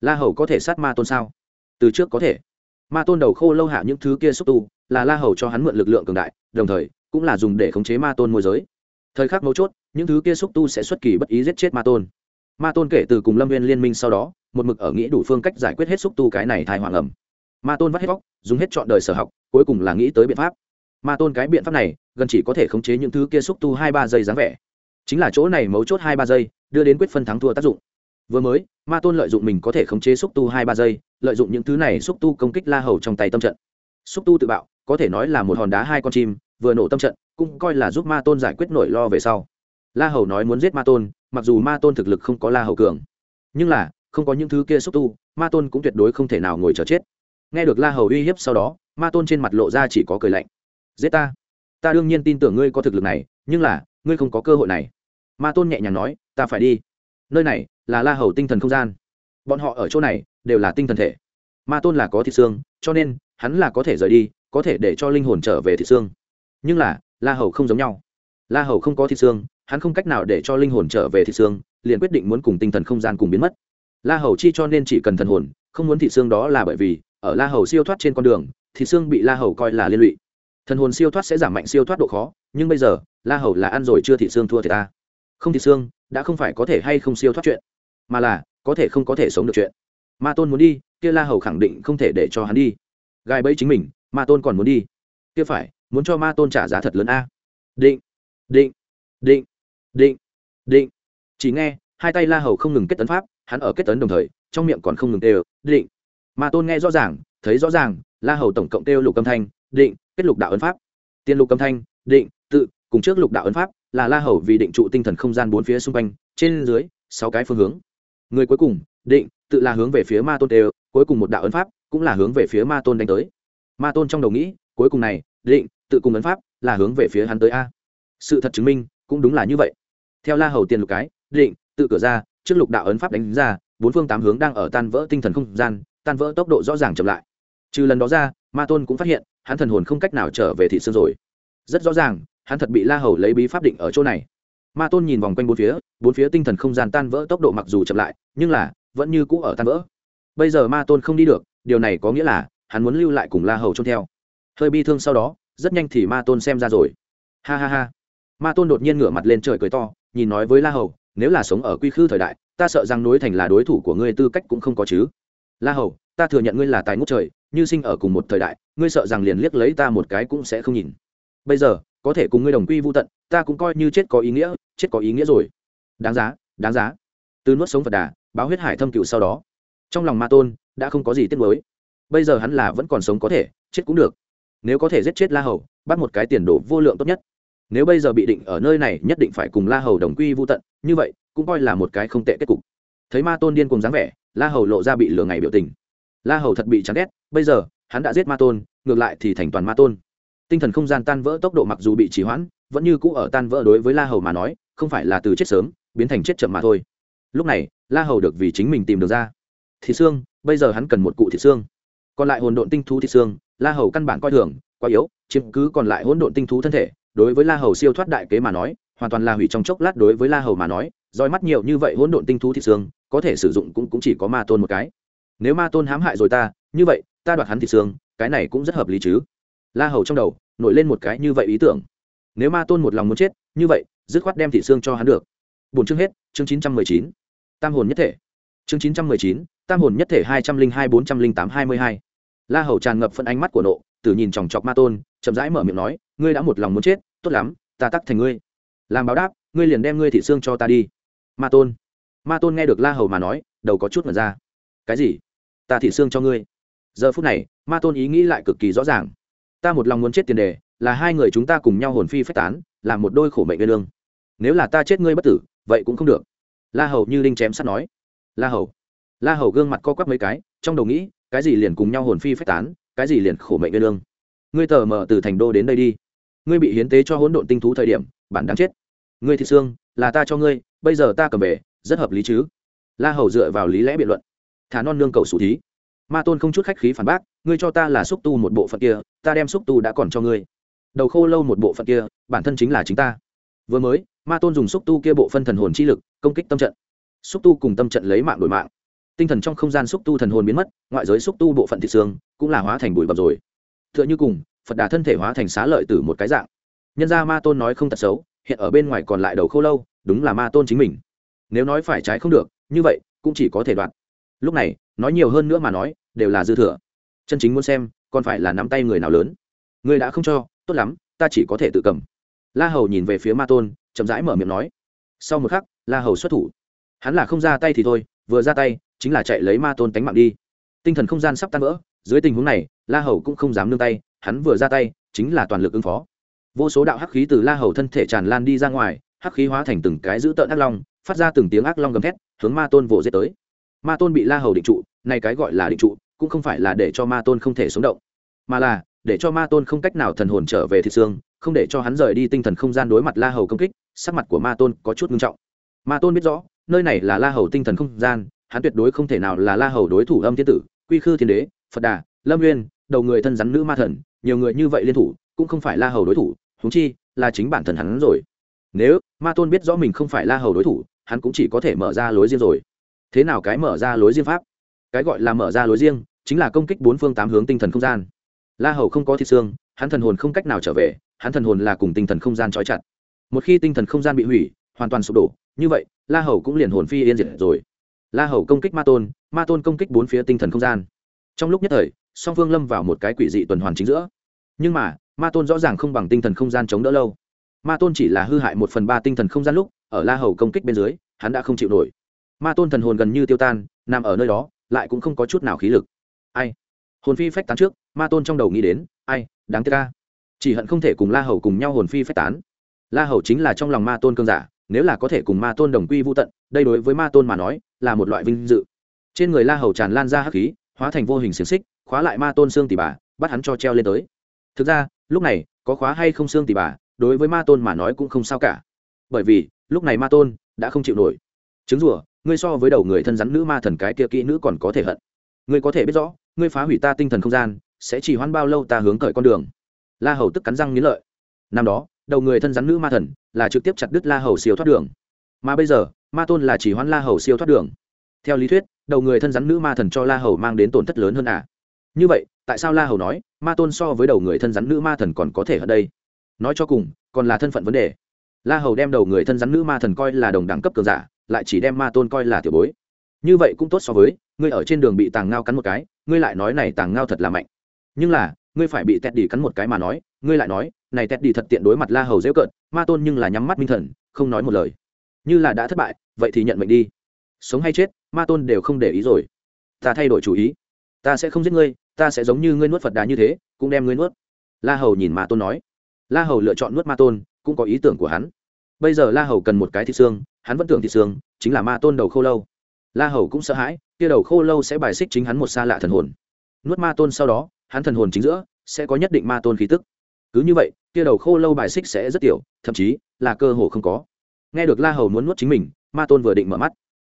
La hầu có thể sát ma tôn sao? Từ trước có thể ma tôn đầu khô lâu hạ những thứ kia xúc tu, là la hầu cho hắn mượn lực lượng cường đại, đồng thời, cũng là dùng để khống chế ma tôn môi giới. Thời khắc mấu chốt, những thứ kia xúc tu sẽ xuất kỳ bất ý giết chết ma tôn. Ma tôn kể từ cùng lâm viên liên minh sau đó, một mực ở nghĩ đủ phương cách giải quyết hết xúc tu cái này thai hoàng ẩm. Ma tôn vắt hết vóc, dùng hết chọn đời sở học, cuối cùng là nghĩ tới biện pháp. Ma tôn cái biện pháp này, gần chỉ có thể khống chế những thứ kia xúc tu hai ba giây dáng vẻ. Chính là chỗ này mấu chốt hai ba giây, đưa đến quyết phân thắng thua tác dụng vừa mới, ma tôn lợi dụng mình có thể khống chế xúc tu hai ba giây, lợi dụng những thứ này xúc tu công kích la hầu trong tay tâm trận. Xúc tu tự bạo, có thể nói là một hòn đá hai con chim, vừa nổ tâm trận, cũng coi là giúp ma tôn giải quyết nỗi lo về sau. La hầu nói muốn giết ma tôn, mặc dù ma tôn thực lực không có la hầu cường, nhưng là, không có những thứ kia xúc tu, ma tôn cũng tuyệt đối không thể nào ngồi chờ chết. Nghe được la hầu uy hiếp sau đó, ma tôn trên mặt lộ ra chỉ có cười lạnh. Giết ta. Ta đương nhiên tin tưởng ngươi có thực lực này, nhưng là, ngươi không có cơ hội này. Ma tôn nhẹ nhàng nói, ta phải đi. Nơi này là la hầu tinh thần không gian. Bọn họ ở chỗ này đều là tinh thần thể. Ma tôn là có thịt xương, cho nên hắn là có thể rời đi, có thể để cho linh hồn trở về thịt xương. Nhưng là, la hầu không giống nhau. La hầu không có thịt xương, hắn không cách nào để cho linh hồn trở về thịt xương, liền quyết định muốn cùng tinh thần không gian cùng biến mất. La hầu chi cho nên chỉ cần thần hồn, không muốn thịt xương đó là bởi vì, ở la hầu siêu thoát trên con đường, thịt xương bị la hầu coi là liên lụy. Thần hồn siêu thoát sẽ giảm mạnh siêu thoát độ khó, nhưng bây giờ, la hầu là ăn rồi chưa thịt xương thua thì ta. Không thịt xương, đã không phải có thể hay không siêu thoát chuyện mà là, có thể không có thể sống được chuyện. Ma tôn muốn đi, kia la hầu khẳng định không thể để cho hắn đi. Gai bẫy chính mình, ma tôn còn muốn đi. Kia phải, muốn cho ma tôn trả giá thật lớn a. Định định định định định. Chỉ nghe, hai tay la hầu không ngừng kết tấn pháp, hắn ở kết tấn đồng thời, trong miệng còn không ngừng tê định. Ma tôn nghe rõ ràng, thấy rõ ràng, la hầu tổng cộng têu lục âm thanh, định, kết lục đạo ấn pháp. Tiên lục âm thanh, định, tự, cùng trước lục đạo ấn pháp, là la hầu vì định trụ tinh thần không gian bốn phía xung quanh, trên dưới, sáu cái phương hướng người cuối cùng, định, tự là hướng về phía ma tôn đều. cuối cùng một đạo ấn pháp cũng là hướng về phía ma tôn đánh tới. Ma tôn trong đầu nghĩ, cuối cùng này, định, tự cùng ấn pháp là hướng về phía hắn tới a. Sự thật chứng minh, cũng đúng là như vậy. Theo la hầu tiền lục cái, định, tự cửa ra, trước lục đạo ấn pháp đánh ra, bốn phương tám hướng đang ở tan vỡ tinh thần không gian, tan vỡ tốc độ rõ ràng chậm lại. Trừ lần đó ra, ma tôn cũng phát hiện, hắn thần hồn không cách nào trở về thị xương rồi. Rất rõ ràng, hắn thật bị la hầu lấy bí pháp định ở chỗ này ma tôn nhìn vòng quanh bốn phía bốn phía tinh thần không gian tan vỡ, tốc độ mặc dù chậm lại, nhưng là vẫn như cũ ở tan vỡ. Bây giờ ma tôn không đi được, điều này có nghĩa là hắn muốn lưu lại cùng la hầu trông theo. Hơi bi thương sau đó, rất nhanh thì ma tôn xem ra rồi. Ha ha ha. Ma tôn đột nhiên ngửa mặt lên trời cười to, nhìn nói với la hầu, nếu là sống ở quy khư thời đại, ta sợ rằng núi thành là đối thủ của ngươi tư cách cũng không có chứ. La hầu, ta thừa nhận ngươi là tài ngũ trời, như sinh ở cùng một thời đại, ngươi sợ rằng liền liếc lấy ta một cái cũng sẽ không nhìn. Bây giờ có thể cùng ngươi đồng quy vô tận, ta cũng coi như chết có ý nghĩa, chết có ý nghĩa rồi. Đáng giá đáng giá. Từ nuốt sống phật đà, báo huyết hải thâm cựu sau đó. Trong lòng ma tôn, đã không có gì tiếc nuối. Bây giờ hắn là vẫn còn sống có thể, chết cũng được. Nếu có thể giết chết la hầu, bắt một cái tiền đồ vô lượng tốt nhất. Nếu bây giờ bị định ở nơi này, nhất định phải cùng la hầu đồng quy vô tận, như vậy, cũng coi là một cái không tệ kết cục. Thấy ma tôn điên cùng dáng vẻ, la hầu lộ ra bị lừa ngày biểu tình. La hầu thật bị chán ghét, bây giờ, hắn đã giết ma tôn, ngược lại thì thành toàn ma tôn tinh thần không gian tan vỡ tốc độ mặc dù bị trì hoãn vẫn như cũ ở tan vỡ đối với la hầu mà nói không phải là từ chết sớm biến thành chết chậm mà thôi. Lúc này la hầu được vì chính mình tìm được ra. Thị xương bây giờ hắn cần một cụ thị xương. Còn lại hồn độn tinh thú thị xương la hầu căn bản coi thường quá yếu chiếm cứ còn lại hỗn độn tinh thú thân thể đối với la hầu siêu thoát đại kế mà nói hoàn toàn là hủy trong chốc lát đối với la hầu mà nói roi mắt nhiều như vậy hỗn độn tinh thú thịt xương có thể sử dụng cũng, cũng chỉ có ma tôn một cái. Nếu ma tôn hãm hại rồi ta như vậy ta đoạt hắn thịt xương cái này cũng rất hợp lý chứ la hầu trong đầu, nổi lên một cái như vậy ý tưởng. Nếu ma tôn một lòng muốn chết, như vậy, dứt khoát đem thị xương cho hắn được. Bốn chương hết, chương chín trăm mười chín. Tam hồn nhất thể. Chương chín trăm mười chín, tam hồn nhất thể hai trăm linh hai bốn trăm linh tám hai mươi hai. La hầu tràn ngập phân ánh mắt của nộ, tử nhìn chòng chọc ma tôn, chậm rãi mở miệng nói, ngươi đã một lòng muốn chết, tốt lắm, ta tắc thành ngươi. Làm báo đáp, ngươi liền đem ngươi thị xương cho ta đi. Ma tôn. Ma tôn nghe được la hầu mà nói, đầu có chút mật ra. Cái gì? Ta thị xương cho ngươi. Giờ phút này, ma tôn ý nghĩ lại cực kỳ rõ ràng ta một lòng muốn chết tiền đề, là hai người chúng ta cùng nhau hồn phi phách tán làm một đôi khổ mệnh gây lương. Nếu là ta chết ngươi bất tử, vậy cũng không được. La hầu như đinh chém sắt nói. La hầu. La hầu gương mặt co quắp mấy cái, trong đầu nghĩ, cái gì liền cùng nhau hồn phi phách tán, cái gì liền khổ mệnh gây lương? Ngươi tờ mở từ thành đô đến đây đi. Ngươi bị hiến tế cho hỗn độn tinh thú thời điểm, bạn đáng chết. Ngươi thị xương, là ta cho ngươi, bây giờ ta cầm về, rất hợp lý chứ? La hầu dựa vào lý lẽ biện luận. Thả non nương cầu sủ thí ma tôn không chút khách khí phản bác, ngươi cho ta là xúc tu một bộ phận kia, ta đem xúc tu đã còn cho ngươi. Đầu khô lâu một bộ phận kia, bản thân chính là chính ta. Vừa mới, ma tôn dùng xúc tu kia bộ phân thần hồn chi lực, công kích tâm trận. Xúc tu cùng tâm trận lấy mạng đổi mạng. Tinh thần trong không gian xúc tu thần hồn biến mất, ngoại giới xúc tu bộ phận thị xương, cũng là hóa thành bụi bập rồi. T h ư ợ n h ư cùng, phật đà thân thể hóa thành xá lợi từ một cái dạng. Nhân ra ma tôn nói không tật xấu, hiện ở bên ngoài còn lại đầu khô lâu, đúng là ma tôn chính mình. Nếu nói phải trái không được, như vậy, cũng chỉ có thể đoạt lúc này, nói nhiều hơn nữa mà nói, đều là dư thừa. Chân chính muốn xem, còn phải là nắm tay người nào lớn. Người đã không cho, tốt lắm, ta chỉ có thể tự cầm. La hầu nhìn về phía ma tôn, chậm rãi mở miệng nói. Sau một khắc, la hầu xuất thủ. Hắn là không ra tay thì thôi, vừa ra tay, chính là chạy lấy ma tôn tánh mạng đi. Tinh thần không gian sắp tan vỡ, dưới tình huống này, la hầu cũng không dám nương tay, hắn vừa ra tay, chính là toàn lực ứng phó. Vô số đạo hắc khí từ la hầu thân thể tràn lan đi ra ngoài, hắc khí hóa thành từng cái dữ tợn ác long, phát ra từng tiếng ác long gầm thét, hướng ma tôn vồ giết tới ma tôn bị la hầu định trụ nay cái gọi là định trụ, cũng không phải là để cho ma tôn không thể sống động, mà là để cho ma tôn không cách nào thần hồn trở về thịt xương, không để cho hắn rời đi tinh thần không gian đối mặt la hầu công kích, sắc mặt của ma tôn có chút nghiêm trọng. Ma tôn biết rõ, nơi này là la hầu tinh thần không gian, hắn tuyệt đối không thể nào là la hầu đối thủ âm thiên tử, quy khư thiên đế, phật đà, lâm nguyên đầu người thân rắn nữ ma thần, nhiều người như vậy liên thủ, cũng không phải la hầu đối thủ húng chi là chính bản thân hắn rồi. Nếu ma tôn biết rõ mình không phải la hầu đối thủ, hắn cũng chỉ có thể mở ra lối riêng rồi thế nào cái mở ra lối riêng pháp? Cái gọi là mở ra lối riêng chính là công kích bốn phương tám hướng tinh thần không gian. La hầu không có thịt xương, hắn thần hồn không cách nào trở về, hắn thần hồn là cùng tinh thần không gian trói chặt. Một khi tinh thần không gian bị hủy, hoàn toàn sụp đổ, như vậy, la hầu cũng liền hồn phi yên diệt rồi. La hầu công kích ma tôn ma tôn công kích bốn phía tinh thần không gian. Trong lúc nhất thời, song phương lâm vào một cái quỷ dị tuần hoàn chính giữa. Nhưng mà, ma tôn rõ ràng không bằng tinh thần không gian chống đỡ lâu. Ma tôn chỉ là hư hại một phần ba tinh thần không gian lúc, ở la hầu công kích bên dưới, hắn đã không chịu nổi ma tôn thần hồn gần như tiêu tan, nằm ở nơi đó, lại cũng không có chút nào khí lực. Ai? Hồn phi phách tán trước, ma tôn trong đầu nghĩ đến, ai, đáng tiếc ca chỉ hận không thể cùng la hầu cùng nhau hồn phi phách tán. La hầu chính là trong lòng ma tôn cơn giả, nếu là có thể cùng ma tôn đồng quy vô tận, đây đối với ma tôn mà nói, là một loại vinh dự. Trên người la hầu tràn lan ra hắc khí, hóa thành vô hình xiềng xích, khóa lại ma tôn xương tỷ bà, bắt hắn cho treo lên tới. Thực ra, lúc này, có khóa hay không xương tỷ bà, đối với ma tôn mà nói cũng không sao cả. Bởi vì, lúc này ma tôn đã không chịu nổi. Chứng rủa ngươi so với đầu người thân rắn nữ ma thần cái kia kỹ nữ còn có thể hận. Ngươi có thể biết rõ, ngươi phá hủy ta tinh thần không gian, sẽ chỉ hoãn bao lâu ta hướng cởi con đường. La hầu tức cắn răng nghiến lợi. Năm đó, đầu người thân rắn nữ ma thần là trực tiếp chặt đứt la hầu siêu thoát đường. Mà bây giờ, ma tôn là chỉ hoãn la hầu siêu thoát đường. Theo lý thuyết, đầu người thân rắn nữ ma thần cho la hầu mang đến tổn thất lớn hơn à? Như vậy, tại sao la hầu nói, ma tôn so với đầu người thân rắn nữ ma thần còn có thể ở đây? Nói cho cùng, còn là thân phận vấn đề. La hầu đem đầu người thân rắn nữ ma thần coi là đồng đẳng cấp cường giả lại chỉ đem ma tôn coi là tiểu bối. Như vậy cũng tốt so với, ngươi ở trên đường bị tàng ngao cắn một cái, ngươi lại nói này tàng ngao thật là mạnh. Nhưng là, ngươi phải bị tẹt đi cắn một cái mà nói, ngươi lại nói, này tẹt đi thật tiện đối mặt la hầu dễ cợt, ma tôn nhưng là nhắm mắt minh thần, không nói một lời. Như là đã thất bại, vậy thì nhận mệnh đi. Sống hay chết, ma tôn đều không để ý rồi. Ta thay đổi chủ ý. Ta sẽ không giết ngươi, ta sẽ giống như ngươi nuốt phật đá như thế, cũng đem ngươi nuốt. La hầu nhìn ma tôn nói. La hầu lựa chọn nuốt ma tôn, cũng có ý tưởng của hắn bây giờ la hầu cần một cái thịt xương, hắn vẫn tưởng thịt xương, chính là ma tôn đầu khô lâu. La hầu cũng sợ hãi, kia đầu khô lâu sẽ bài xích chính hắn một xa lạ thần hồn. Nuốt ma tôn sau đó, hắn thần hồn chính giữa sẽ có nhất định ma tôn khí tức. Cứ như vậy, kia đầu khô lâu bài xích sẽ rất tiểu, thậm chí là cơ hồ không có. Nghe được la hầu muốn nuốt chính mình, ma tôn vừa định mở mắt.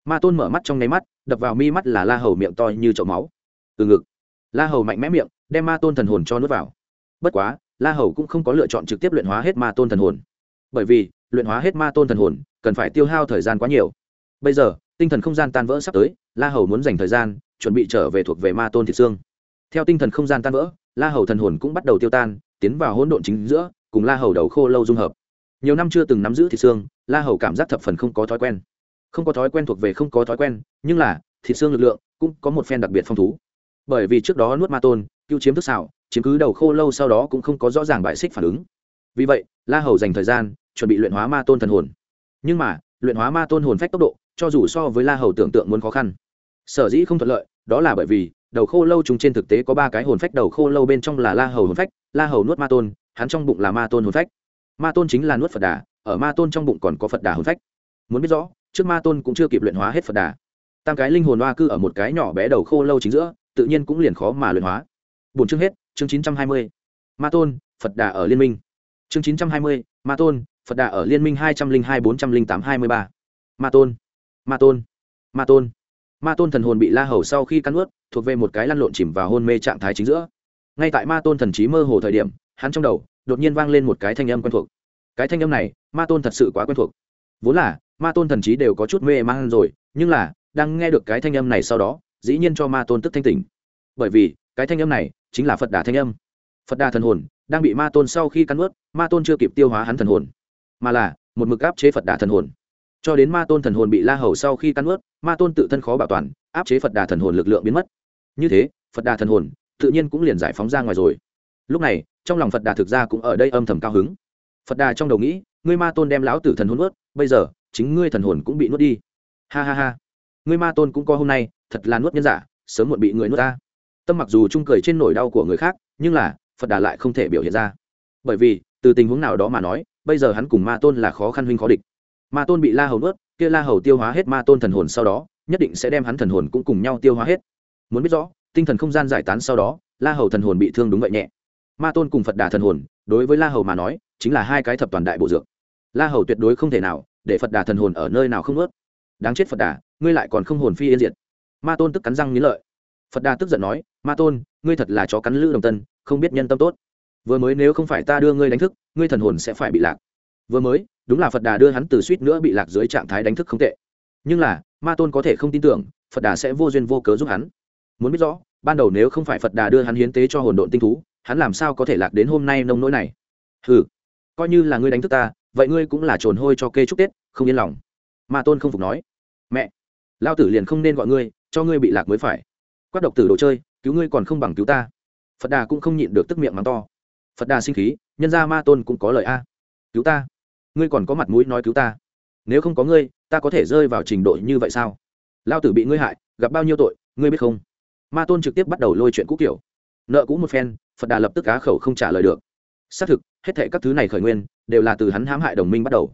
Ma tôn mở mắt trong nháy mắt, đập vào mi mắt là la hầu miệng to như chậu máu. Từ ngực, la hầu mạnh mẽ miệng, đem ma tôn thần hồn cho nuốt vào. Bất quá, la hầu cũng không có lựa chọn trực tiếp luyện hóa hết ma tôn thần hồn. Bởi vì luyện hóa hết ma tôn thần hồn, cần phải tiêu hao thời gian quá nhiều. Bây giờ, tinh thần không gian tan vỡ sắp tới, la hầu muốn dành thời gian, chuẩn bị trở về thuộc về ma tôn thịt xương. Theo tinh thần không gian tan vỡ, la hầu thần hồn cũng bắt đầu tiêu tan, tiến vào hỗn độn chính giữa, cùng la hầu đầu khô lâu dung hợp. Nhiều năm chưa từng nắm giữ thịt xương, la hầu cảm giác thập phần không có thói quen. Không có thói quen thuộc về không có thói quen, nhưng là, thịt xương lực lượng cũng có một phen đặc biệt phong thú. Bởi vì trước đó nuốt ma tôn cưu chiếm thức xảo, chiếm cứ đầu khô lâu sau đó cũng không có rõ ràng bại xích phản ứng vì vậy, la hầu dành thời gian chuẩn bị luyện hóa ma tôn thần hồn. Nhưng mà, luyện hóa ma tôn hồn phách tốc độ, cho dù so với la hầu tưởng tượng muốn khó khăn. Sở dĩ không thuận lợi, đó là bởi vì đầu khô lâu chúng trên thực tế có ba cái hồn phách đầu khô lâu bên trong là la hầu hồn phách, la hầu nuốt ma tôn, hắn trong bụng là ma tôn hồn phách. Ma tôn chính là nuốt phật đà, ở ma tôn trong bụng còn có phật đà hồn phách. Muốn biết rõ, trước ma tôn cũng chưa kịp luyện hóa hết phật đà. Tam cái linh hồn hoa cư ở một cái nhỏ bé đầu khô lâu chính giữa, tự nhiên cũng liền khó mà luyện hóa. Bốn chương hết, chương chín trăm hai mươi. Ma tôn, phật đà ở liên minh chương chín trăm hai mươi, ma tôn, phật đà ở liên minh hai trăm linh hai, bốn trăm linh tám, hai mươi ba. Ma tôn ma tôn ma tôn. Ma tôn thần hồn bị la hầu sau khi cắn ướt thuộc về một cái lăn lộn chìm vào hôn mê trạng thái chính giữa. Ngay tại ma tôn thần trí mơ hồ thời điểm, hắn trong đầu đột nhiên vang lên một cái thanh âm quen thuộc. Cái thanh âm này, ma tôn thật sự quá quen thuộc. Vốn là, ma tôn thần trí đều có chút mê man rồi, nhưng là, đang nghe được cái thanh âm này sau đó, dĩ nhiên cho ma tôn tức thanh tỉnh. Bởi vì, cái thanh âm này chính là phật đà thanh âm. Phật đà thần hồn đang bị ma tôn sau khi cắn ướt ma tôn chưa kịp tiêu hóa hắn thần hồn, mà là một mực áp chế phật đà thần hồn. Cho đến ma tôn thần hồn bị la hầu sau khi cắn ướt ma tôn tự thân khó bảo toàn, áp chế phật đà thần hồn lực lượng biến mất. Như thế, phật đà thần hồn tự nhiên cũng liền giải phóng ra ngoài rồi. Lúc này, trong lòng phật đà thực ra cũng ở đây âm thầm cao hứng. Phật đà trong đầu nghĩ, ngươi ma tôn đem lão tử thần hồn ướt bây giờ, chính ngươi thần hồn cũng bị nuốt đi. Ha ha ha. Ngươi ma tôn cũng có hôm nay, thật là nuốt nhân giả, sớm muộn bị người nuốt ta. Tâm mặc dù chung cười trên nỗi đau của người khác, nhưng là phật đà lại không thể biểu hiện ra. Bởi vì, từ tình huống nào đó mà nói, bây giờ hắn cùng ma tôn là khó khăn huynh khó địch. Ma tôn bị la hầu nuốt, kia la hầu tiêu hóa hết ma tôn thần hồn sau đó, nhất định sẽ đem hắn thần hồn cũng cùng nhau tiêu hóa hết. Muốn biết rõ, tinh thần không gian giải tán sau đó, la hầu thần hồn bị thương đúng vậy nhẹ. Ma tôn cùng phật đà thần hồn, đối với la hầu mà nói, chính là hai cái thập toàn đại bộ dược. La hầu tuyệt đối không thể nào để phật đà thần hồn ở nơi nào không ướt đáng chết phật đà, ngươi lại còn không hồn phi yên diệt. Ma tôn tức cắn răng nghĩ lợi. Phật đà tức giận nói, ma tôn, ngươi thật là chó cắn lữ đồng tân không biết nhân tâm tốt. Vừa mới nếu không phải ta đưa ngươi đánh thức, ngươi thần hồn sẽ phải bị lạc. Vừa mới, đúng là phật đà đưa hắn từ suýt nữa bị lạc dưới trạng thái đánh thức không tệ. Nhưng là, ma tôn có thể không tin tưởng, phật đà sẽ vô duyên vô cớ giúp hắn. Muốn biết rõ, ban đầu nếu không phải phật đà đưa hắn hiến tế cho hồn độn tinh thú, hắn làm sao có thể lạc đến hôm nay nông nỗi này? Ừ coi như là ngươi đánh thức ta, vậy ngươi cũng là trồn hôi cho kê chúc tết, không yên lòng. Ma tôn không phục nói. Mẹ, lao tử liền không nên gọi ngươi, cho ngươi bị lạc mới phải. Quát độc tử đồ chơi, cứu ngươi còn không bằng cứu ta phật đà cũng không nhịn được tức miệng mắng to. Phật đà sinh khí, nhân ra ma tôn cũng có lời a. Cứu ta. Ngươi còn có mặt mũi nói cứu ta. Nếu không có ngươi, ta có thể rơi vào trình độ như vậy sao? Lao tử bị ngươi hại, gặp bao nhiêu tội, ngươi biết không? Ma tôn trực tiếp bắt đầu lôi chuyện cũ kiểu. Nợ cũ một phen, phật đà lập tức cá khẩu không trả lời được. Xác thực, hết thệ các thứ này khởi nguyên, đều là từ hắn hãm hại đồng minh bắt đầu.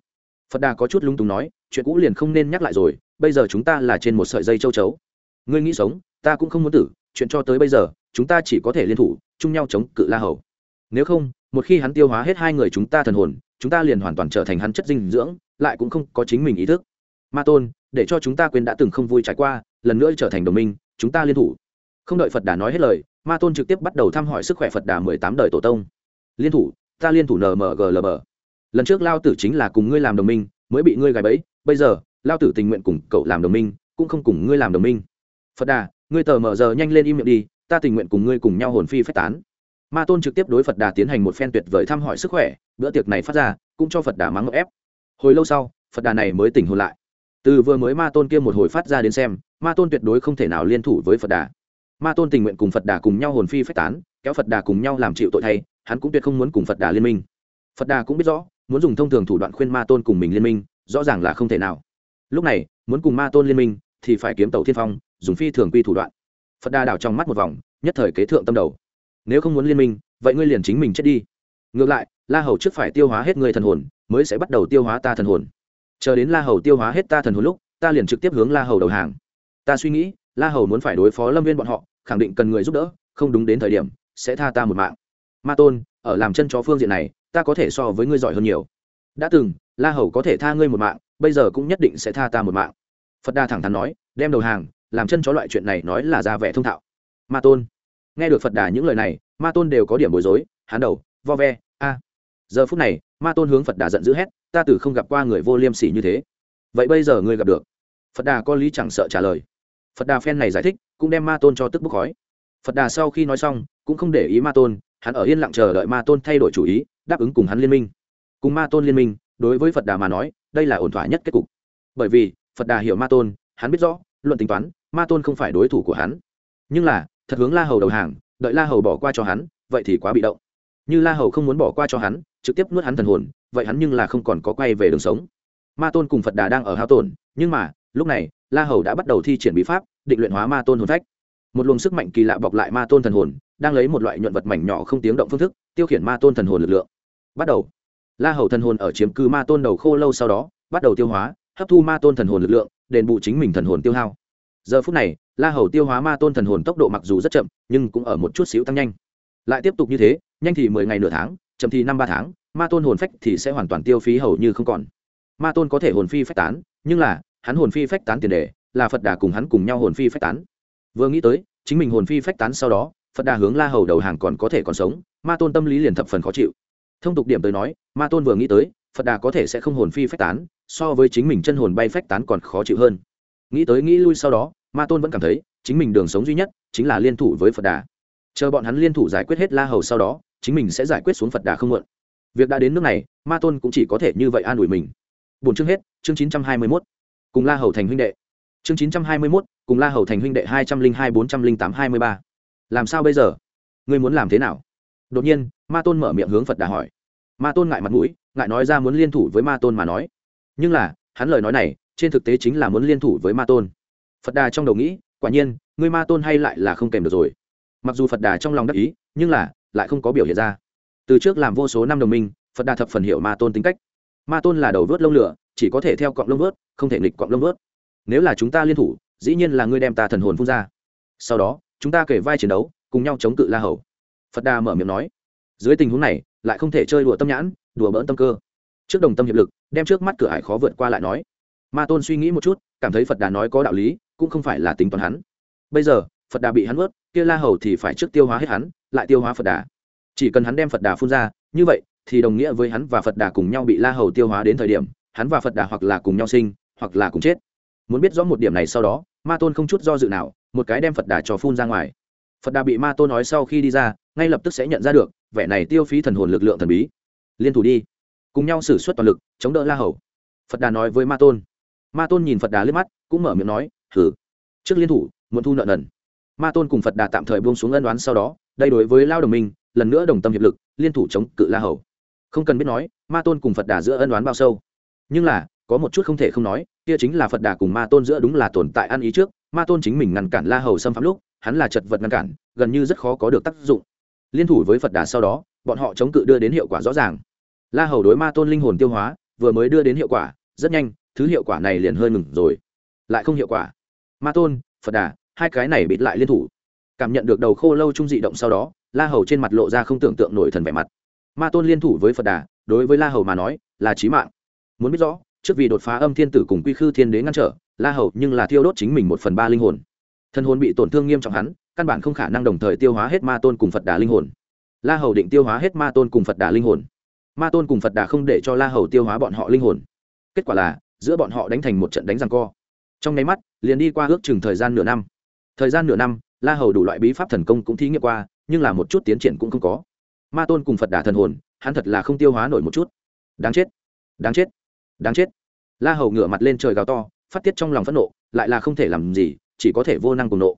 Phật đà có chút lung túng nói, chuyện cũ liền không nên nhắc lại rồi, bây giờ chúng ta là trên một sợi dây châu chấu. Ngươi nghĩ sống, ta cũng không muốn tử, chuyện cho tới bây giờ chúng ta chỉ có thể liên thủ, chung nhau chống cự la hầu. Nếu không, một khi hắn tiêu hóa hết hai người chúng ta thần hồn, chúng ta liền hoàn toàn trở thành hắn chất dinh dưỡng, lại cũng không có chính mình ý thức. Ma tôn, để cho chúng ta quên đã từng không vui trải qua, lần nữa trở thành đồng minh, chúng ta liên thủ. Không đợi phật đà nói hết lời, ma tôn trực tiếp bắt đầu thăm hỏi sức khỏe phật đà mười tám đời tổ tông. Liên thủ, ta liên thủ nmglm lần trước lao tử chính là cùng ngươi làm đồng minh, mới bị ngươi gài bẫy, bây giờ, lao tử tình nguyện cùng cậu làm đồng minh, cũng không cùng ngươi làm đồng minh. Phật đà, ngươi tờ mờ giờ nhanh lên im miệng đi ta tình nguyện cùng ngươi cùng nhau hồn phi phách tán. Ma tôn trực tiếp đối phật đà tiến hành một phen tuyệt vời thăm hỏi sức khỏe, bữa tiệc này phát ra, cũng cho phật đà mắng ép. Hồi lâu sau, phật đà này mới tỉnh hồn lại. Từ vừa mới ma tôn kia một hồi phát ra đến xem, ma tôn tuyệt đối không thể nào liên thủ với phật đà. Ma tôn tình nguyện cùng phật đà cùng nhau hồn phi phách tán, kéo phật đà cùng nhau làm chịu tội thay, hắn cũng tuyệt không muốn cùng phật đà liên minh. Phật đà cũng biết rõ, muốn dùng thông thường thủ đoạn khuyên ma tôn cùng mình liên minh, rõ ràng là không thể nào. Lúc này, muốn cùng ma tôn liên minh, thì phải kiếm tàu thiên phong, dùng phi thường quy thủ đoạn phật đà đảo trong mắt một vòng, nhất thời kế thượng tâm đầu. Nếu không muốn liên minh, vậy ngươi liền chính mình chết đi. Ngược lại, la hầu trước phải tiêu hóa hết người thần hồn, mới sẽ bắt đầu tiêu hóa ta thần hồn. Chờ đến la hầu tiêu hóa hết ta thần hồn lúc, ta liền trực tiếp hướng la hầu đầu hàng. Ta suy nghĩ, la hầu muốn phải đối phó lâm viên bọn họ, khẳng định cần người giúp đỡ, không đúng đến thời điểm, sẽ tha ta một mạng. Ma tôn, ở làm chân chó phương diện này, ta có thể so với ngươi giỏi hơn nhiều. Đã từng, la hầu có thể tha ngươi một mạng, bây giờ cũng nhất định sẽ tha ta một mạng. Phật đa thẳng thắn nói, đem đầu hàng làm chân chó loại chuyện này nói là ra vẻ thông thạo. Ma tôn. Nghe được phật đà những lời này, ma tôn đều có điểm bối rối, hắn đầu, vo ve, a. Giờ phút này, ma tôn hướng phật đà giận dữ hét, ta từ không gặp qua người vô liêm sỉ như thế. Vậy bây giờ ngươi gặp được? Phật đà có lý chẳng sợ trả lời. Phật đà phen này giải thích, cũng đem ma tôn cho tức bốc khói. Phật đà sau khi nói xong, cũng không để ý ma tôn, hắn ở yên lặng chờ đợi ma tôn thay đổi chủ ý, đáp ứng cùng hắn liên minh. Cùng ma tôn liên minh, đối với phật đà mà nói, đây là ổn thỏa nhất kết cục. Bởi vì, phật đà hiểu ma tôn, hắn biết rõ, luận tính toán ma tôn không phải đối thủ của hắn. Nhưng là, thật hướng la hầu đầu hàng, đợi la hầu bỏ qua cho hắn, vậy thì quá bị động. Như la hầu không muốn bỏ qua cho hắn, trực tiếp nuốt hắn thần hồn, vậy hắn nhưng là không còn có quay về đường sống. Ma tôn cùng phật đà đang ở hao tổn, nhưng mà, lúc này, la hầu đã bắt đầu thi triển bí pháp, định luyện hóa ma tôn hồn phách. Một luồng sức mạnh kỳ lạ bọc lại ma tôn thần hồn, đang lấy một loại nhuận vật mảnh nhỏ không tiếng động phương thức, tiêu khiển ma tôn thần hồn lực lượng. Bắt đầu. La hầu thần hồn ở chiếm cư ma tôn đầu khô lâu sau đó, bắt đầu tiêu hóa, hấp thu ma tôn thần hồn lực lượng, đền bù chính mình thần hồn tiêu hao giờ phút này, la hầu tiêu hóa ma tôn thần hồn tốc độ mặc dù rất chậm, nhưng cũng ở một chút xíu tăng nhanh. Lại tiếp tục như thế, nhanh thì mười ngày nửa tháng, chậm thì năm ba tháng, ma tôn hồn phách thì sẽ hoàn toàn tiêu phí hầu như không còn. Ma tôn có thể hồn phi phách tán, nhưng là, hắn hồn phi phách tán tiền đề, là phật đà cùng hắn cùng nhau hồn phi phách tán. Vừa nghĩ tới, chính mình hồn phi phách tán sau đó, phật đà hướng la hầu đầu hàng còn có thể còn sống, ma tôn tâm lý liền thập phần khó chịu. Thông tục điểm tới nói, ma tôn vừa nghĩ tới, phật đà có thể sẽ không hồn phi phách tán, so với chính mình chân hồn bay phách tán còn khó chịu hơn nghĩ tới nghĩ lui sau đó, ma tôn vẫn cảm thấy chính mình đường sống duy nhất chính là liên thủ với phật đà. Chờ bọn hắn liên thủ giải quyết hết la hầu sau đó, chính mình sẽ giải quyết xuống phật đà không muộn. Việc đã đến nước này, ma tôn cũng chỉ có thể như vậy an ủi mình. Bốn chương hết, chương chín trăm hai mươi mốt. Cùng la hầu thành huynh đệ. Chương chín trăm hai mươi mốt, cùng la hầu thành huynh đệ hai trăm linh hai, bốn trăm linh tám, hai mươi ba. Làm sao bây giờ? Ngươi muốn làm thế nào? Đột nhiên, ma tôn mở miệng hướng phật đà hỏi. Ma tôn ngại mặt mũi, ngại nói ra muốn liên thủ với ma tôn mà nói. Nhưng là, hắn lời nói này trên thực tế chính là muốn liên thủ với ma tôn. Phật đà trong đầu nghĩ, quả nhiên, người ma tôn hay lại là không kèm được rồi. Mặc dù phật đà trong lòng đắc ý, nhưng là, lại không có biểu hiện ra. Từ trước làm vô số năm đồng minh, phật đà thập phần hiểu ma tôn tính cách. Ma tôn là đầu vớt lông lửa, chỉ có thể theo cọng lông vớt, không thể nghịch cọng lông vớt. Nếu là chúng ta liên thủ, dĩ nhiên là ngươi đem ta thần hồn phun ra. Sau đó, chúng ta kể vai chiến đấu, cùng nhau chống cự la hầu. Phật đà mở miệng nói, dưới tình huống này, lại không thể chơi đùa tâm nhãn, đùa bỡn tâm cơ. Trước đồng tâm hiệp lực, đem trước mắt cửa hải khó vượt qua lại nói ma tôn suy nghĩ một chút, cảm thấy phật đà nói có đạo lý, cũng không phải là tính toán hắn. Bây giờ, phật đà bị hắn ướt kia la hầu thì phải trước tiêu hóa hết hắn, lại tiêu hóa phật đà. Chỉ cần hắn đem phật đà phun ra, như vậy, thì đồng nghĩa với hắn và phật đà cùng nhau bị la hầu tiêu hóa đến thời điểm, hắn và phật đà hoặc là cùng nhau sinh, hoặc là cùng chết. Muốn biết rõ một điểm này sau đó, ma tôn không chút do dự nào, một cái đem phật đà cho phun ra ngoài. Phật đà bị ma tôn nói sau khi đi ra, ngay lập tức sẽ nhận ra được, vẻ này tiêu phí thần hồn lực lượng thần bí. Liên thủ đi. Cùng nhau xử suất toàn lực, chống đỡ la hầu. Phật đà nói với ma tôn ma tôn nhìn phật đà liếc mắt, cũng mở miệng nói thử trước liên thủ, muốn thu nợ nần. Ma tôn cùng phật đà tạm thời buông xuống ân đoán sau đó, đây đối với lao đồng minh, lần nữa đồng tâm hiệp lực, liên thủ chống cự la hầu. Không cần biết nói, ma tôn cùng phật đà giữa ân đoán bao sâu. Nhưng là, có một chút không thể không nói, kia chính là phật đà cùng ma tôn giữa đúng là tồn tại ăn ý trước, ma tôn chính mình ngăn cản la hầu xâm phạm lúc, hắn là chật vật ngăn cản, gần như rất khó có được tác dụng. Liên thủ với phật đà sau đó, bọn họ chống cự đưa đến hiệu quả rõ ràng. La hầu đối ma tôn linh hồn tiêu hóa, vừa mới đưa đến hiệu quả, rất nhanh thứ hiệu quả này liền hơi ngừng rồi. Lại không hiệu quả. Ma tôn, phật đà, hai cái này bịt lại liên thủ. Cảm nhận được đầu khô lâu trung dị động sau đó, la hầu trên mặt lộ ra không tưởng tượng nổi thần vẻ mặt. Ma tôn liên thủ với phật đà, đối với la hầu mà nói, là trí mạng. Muốn biết rõ, trước vì đột phá âm thiên tử cùng quy khư thiên đế ngăn trở, la hầu nhưng là thiêu đốt chính mình một phần ba linh hồn. Thân hồn bị tổn thương nghiêm trọng hắn, căn bản không khả năng đồng thời tiêu hóa hết ma tôn cùng phật đà linh hồn. La hầu định tiêu hóa hết ma tôn cùng phật đà linh hồn. Ma tôn cùng phật đà không để cho la hầu tiêu hóa bọn họ linh hồn. Kết quả là giữa bọn họ đánh thành một trận đánh răng co. Trong nháy mắt, liền đi qua ước chừng thời gian nửa năm. Thời gian nửa năm, la hầu đủ loại bí pháp thần công cũng thí nghiệm qua, nhưng là một chút tiến triển cũng không có. Ma tôn cùng phật đà thần hồn, hắn thật là không tiêu hóa nổi một chút. Đáng chết đáng chết đáng chết. La hầu ngửa mặt lên trời gào to, phát tiết trong lòng phẫn nộ, lại là không thể làm gì, chỉ có thể vô năng cùng nộ.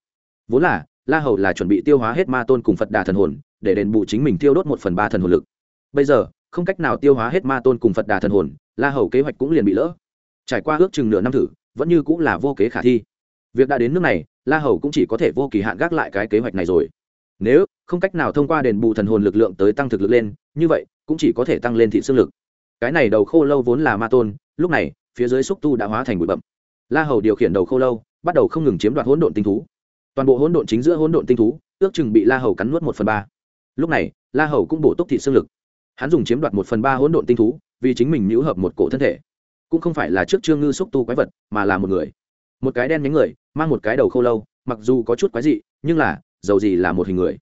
Vốn là, la hầu là chuẩn bị tiêu hóa hết ma tôn cùng phật đà thần hồn, để đền bù chính mình tiêu đốt một phần ba thần hồn lực. Bây giờ, không cách nào tiêu hóa hết ma tôn cùng phật đà thần hồn, la hầu kế hoạch cũng liền bị lỡ trải qua ước chừng nửa năm thử, vẫn như cũng là vô kế khả thi. Việc đã đến nước này, la hầu cũng chỉ có thể vô kỳ hạn gác lại cái kế hoạch này rồi. Nếu không cách nào thông qua đền bù thần hồn lực lượng tới tăng thực lực lên, như vậy cũng chỉ có thể tăng lên thị xương lực. Cái này đầu khô lâu vốn là ma tôn, lúc này, phía dưới xúc tu đã hóa thành bụi bậm la hầu điều khiển đầu khô lâu, bắt đầu không ngừng chiếm đoạt hỗn độn tinh thú. Toàn bộ hỗn độn chính giữa hỗn độn tinh thú, ước chừng bị la hầu cắn nuốt một phần ba. Lúc này, la hầu cũng bổ túc thị xương lực. Hắn dùng chiếm đoạt một phần ba hỗn độn tinh thú, vì chính mình nhũ hợp một cổ thân thể cũng không phải là trước trương ngư xúc tu quái vật, mà là một người. Một cái đen nhánh người, mang một cái đầu khô lâu, mặc dù có chút quái dị, nhưng là, dầu gì là một hình người.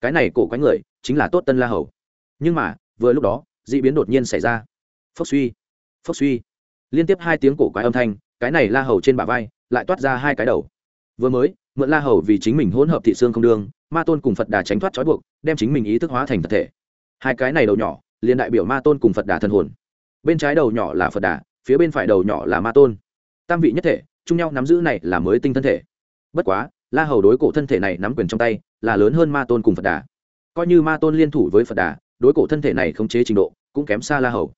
Cái này cổ quái người, chính là tốt tân la hầu. Nhưng mà, vừa lúc đó d ị biến đột nhiên xảy ra. Phốc suy phốc suy. Liên tiếp hai tiếng cổ quái âm thanh, cái này la hầu trên bả vai, lại toát ra hai cái đầu. Vừa mới, mượn la hầu vì chính mình hỗn hợp thị xương không đương ma tôn cùng phật đà tránh thoát trói buộc, đem chính mình ý thức hóa thành thật thể. Hai cái này đầu nhỏ, liền đại biểu ma tôn cùng phật đà thần hồn. Bên trái đầu nhỏ là phật đà phía bên phải đầu nhỏ là ma tôn. Tam vị nhất thể, chung nhau nắm giữ này là mới tinh thân thể. Bất quá, la hầu đối cổ thân thể này nắm quyền trong tay, là lớn hơn ma tôn cùng phật đà. Coi như ma tôn liên thủ với phật đà, đối cổ thân thể này không chế trình độ cũng kém xa la hầu.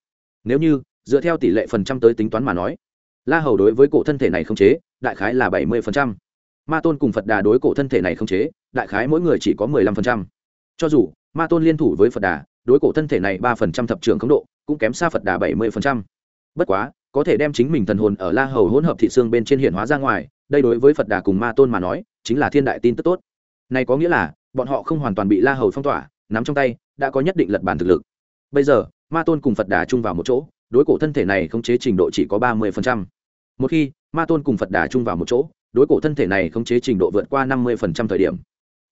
Nếu như, dựa theo tỷ lệ phần trăm tới tính toán mà nói, la hầu đối với cổ thân thể này không chế, đại khái là bảy mươi phần trăm. Ma tôn cùng phật đà đối cổ thân thể này không chế, đại khái mỗi người chỉ có mười lăm phần trăm. Cho dù, ma tôn liên thủ với phật đà, đối cổ thân thể này ba phần trăm thập trường khống độ cũng kém xa phật đà bảy mươi phần trăm. Bất quá có thể đem chính mình thần hồn ở la hầu hỗn hợp thị xương bên trên hiện hóa ra ngoài, đây đối với phật đà cùng ma tôn mà nói, chính là thiên đại tin tức tốt. Này có nghĩa là, bọn họ không hoàn toàn bị la hầu phong tỏa, nắm trong tay, đã có nhất định lật bản thực lực. Bây giờ, ma tôn cùng phật đà chung vào một chỗ, đối cổ thân thể này khống chế trình độ chỉ có ba mươi một khi, ma tôn cùng phật đà chung vào một chỗ, đối cổ thân thể này khống chế trình độ vượt qua năm mươi thời điểm.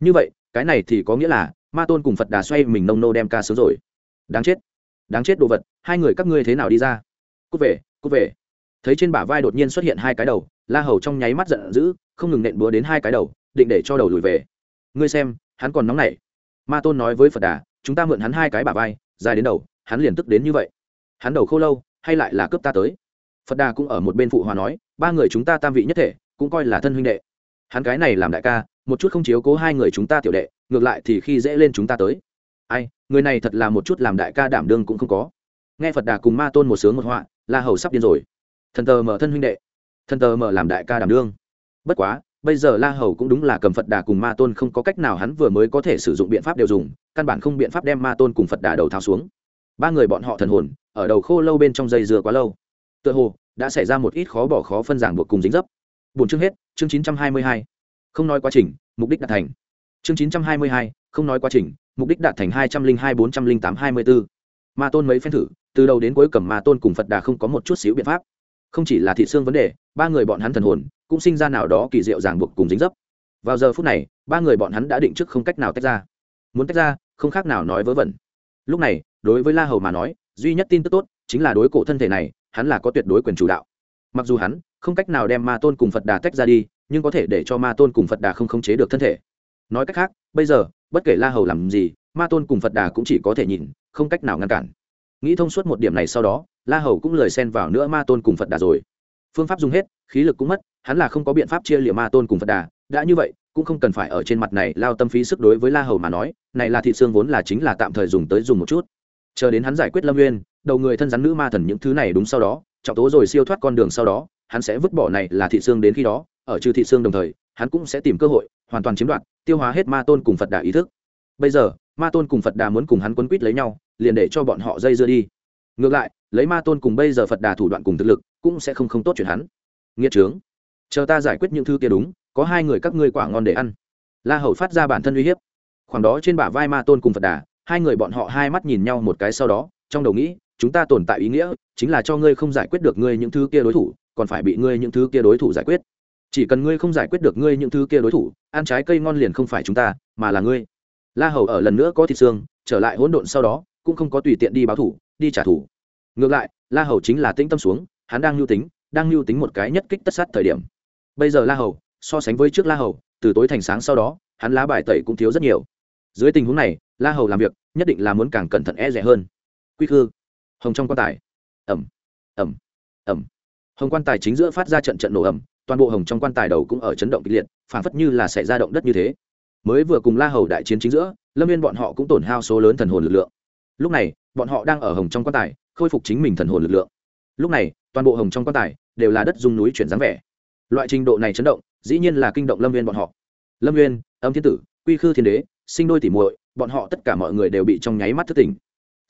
Như vậy, cái này thì có nghĩa là, ma tôn cùng phật đà xoay mình nông nô đem ca sướng rồi. Đáng chết. Đáng chết đồ vật, hai người các ngươi thế nào đi ra? Cút về cút về. Thấy trên bả vai đột nhiên xuất hiện hai cái đầu, la hầu trong nháy mắt giận dữ, không ngừng nện búa đến hai cái đầu, định để cho đầu lùi về. Ngươi xem, hắn còn nóng nảy. Ma tôn nói với phật đà, chúng ta mượn hắn hai cái bả vai, dài đến đầu, hắn liền tức đến như vậy. Hắn đầu khô lâu, hay lại là cướp ta tới? Phật đà cũng ở một bên phụ hòa nói, ba người chúng ta tam vị nhất thể, cũng coi là thân huynh đệ. Hắn cái này làm đại ca, một chút không chiếu cố hai người chúng ta tiểu đệ, ngược lại thì khi dễ lên chúng ta tới. Ai, người này thật là một chút làm đại ca đảm đương cũng không có. Nghe phật đà cùng ma tôn một sướng một họa la hầu sắp điên rồi. Thần tờ mở thân huynh đệ. Thần tờ mở làm đại ca đảm đương. Bất quá, bây giờ la hầu cũng đúng là cầm phật đà cùng ma tôn không có cách nào hắn vừa mới có thể sử dụng biện pháp đều dùng, căn bản không biện pháp đem ma tôn cùng phật đà đầu tháo xuống. Ba người bọn họ thần hồn, ở đầu khô lâu bên trong dây dừa quá lâu. Tựa hồ, đã xảy ra một ít khó bỏ khó phân giảng buộc cùng dính dấp. Bốn chương hết, chương chín trăm hai mươi hai. Không nói quá trình, mục đích đạt thành. Chương chín trăm hai mươi hai, không nói quá trình, mục đích đạt thành hai trăm linh hai bốn trăm linh tám hai mươi bốn ma tôn mấy phen thử, từ đầu đến cuối cầm ma tôn cùng phật đà không có một chút xíu biện pháp. Không chỉ là thị xương vấn đề, ba người bọn hắn thần hồn cũng sinh ra nào đó kỳ diệu ràng buộc cùng dính dấp. Vào giờ phút này, ba người bọn hắn đã định trước không cách nào tách ra. Muốn tách ra, không khác nào nói vớ vẩn. Lúc này, đối với la hầu mà nói, duy nhất tin tức tốt chính là đối cổ thân thể này, hắn là có tuyệt đối quyền chủ đạo. Mặc dù hắn không cách nào đem ma tôn cùng phật đà tách ra đi, nhưng có thể để cho ma tôn cùng phật đà không khống chế được thân thể. Nói cách khác, bây giờ, bất kể la hầu làm gì, ma tôn cùng phật đà cũng chỉ có thể nhìn không cách nào ngăn cản. Nghĩ thông suốt một điểm này sau đó, la hầu cũng lời xen vào nữa ma tôn cùng phật đà rồi. Phương pháp dùng hết, khí lực cũng mất, hắn là không có biện pháp chia liệm ma tôn cùng phật đà. Đã như vậy, cũng không cần phải ở trên mặt này lao tâm phí sức đối với la hầu mà nói, này là thị xương vốn là chính là tạm thời dùng tới dùng một chút. Chờ đến hắn giải quyết lâm nguyên đầu người thân rắn nữ ma thần những thứ này đúng sau đó, trọng tố rồi siêu thoát con đường sau đó, hắn sẽ vứt bỏ này là thị xương đến khi đó, ở trừ thị xương đồng thời, hắn cũng sẽ tìm cơ hội, hoàn toàn chiếm đoạt, tiêu hóa hết ma tôn cùng phật đà ý thức. Bây giờ ma tôn cùng phật đà muốn cùng hắn quấn quýt lấy nhau, liền để cho bọn họ dây dưa đi. Ngược lại, lấy ma tôn cùng bây giờ phật đà thủ đoạn cùng thực lực, cũng sẽ không không tốt chuyện hắn. Nghĩa trướng. Chờ ta giải quyết những thứ kia đúng, có hai người các ngươi quả ngon để ăn. La hầu phát ra bản thân uy hiếp. Khoảng đó trên bả vai ma tôn cùng phật đà, hai người bọn họ hai mắt nhìn nhau một cái sau đó, trong đầu nghĩ, chúng ta tồn tại ý nghĩa, chính là cho ngươi không giải quyết được ngươi những thứ kia đối thủ, còn phải bị ngươi những thứ kia đối thủ giải quyết. Chỉ cần ngươi không giải quyết được ngươi những thứ kia đối thủ, ăn trái cây ngon liền không phải chúng ta, mà là ngươi la hầu ở lần nữa có thịt xương, trở lại hỗn độn sau đó, cũng không có tùy tiện đi báo thủ, đi trả thù. Ngược lại, la hầu chính là tĩnh tâm xuống, hắn đang lưu tính, đang lưu tính một cái nhất kích tất sát thời điểm. Bây giờ la hầu, so sánh với trước la hầu, từ tối thành sáng sau đó, hắn lá bài tẩy cũng thiếu rất nhiều. Dưới tình huống này, la hầu làm việc, nhất định là muốn càng cẩn thận e rẻ hơn. Quy khư. Hồng trong quan tài. Ẩm. Ẩm. Ẩm. Hồng quan tài chính giữa phát ra trận trận nổ ẩm toàn bộ hồng trong quan tài đầu cũng ở chấn động kịch liệt phản phất như là xảy ra động đất như thế mới vừa cùng la hầu đại chiến chính giữa, lâm viên bọn họ cũng tổn hao số lớn thần hồn lực lượng. Lúc này, bọn họ đang ở hồng trong quan tài, khôi phục chính mình thần hồn lực lượng. Lúc này, toàn bộ hồng trong quan tài đều là đất dung núi chuyển dáng vẻ. Loại trình độ này chấn động, dĩ nhiên là kinh động lâm viên bọn họ. Lâm viên âm thiên tử, quy khư thiên đế, sinh đôi tỉ muội, bọn họ tất cả mọi người đều bị trong nháy mắt thất tình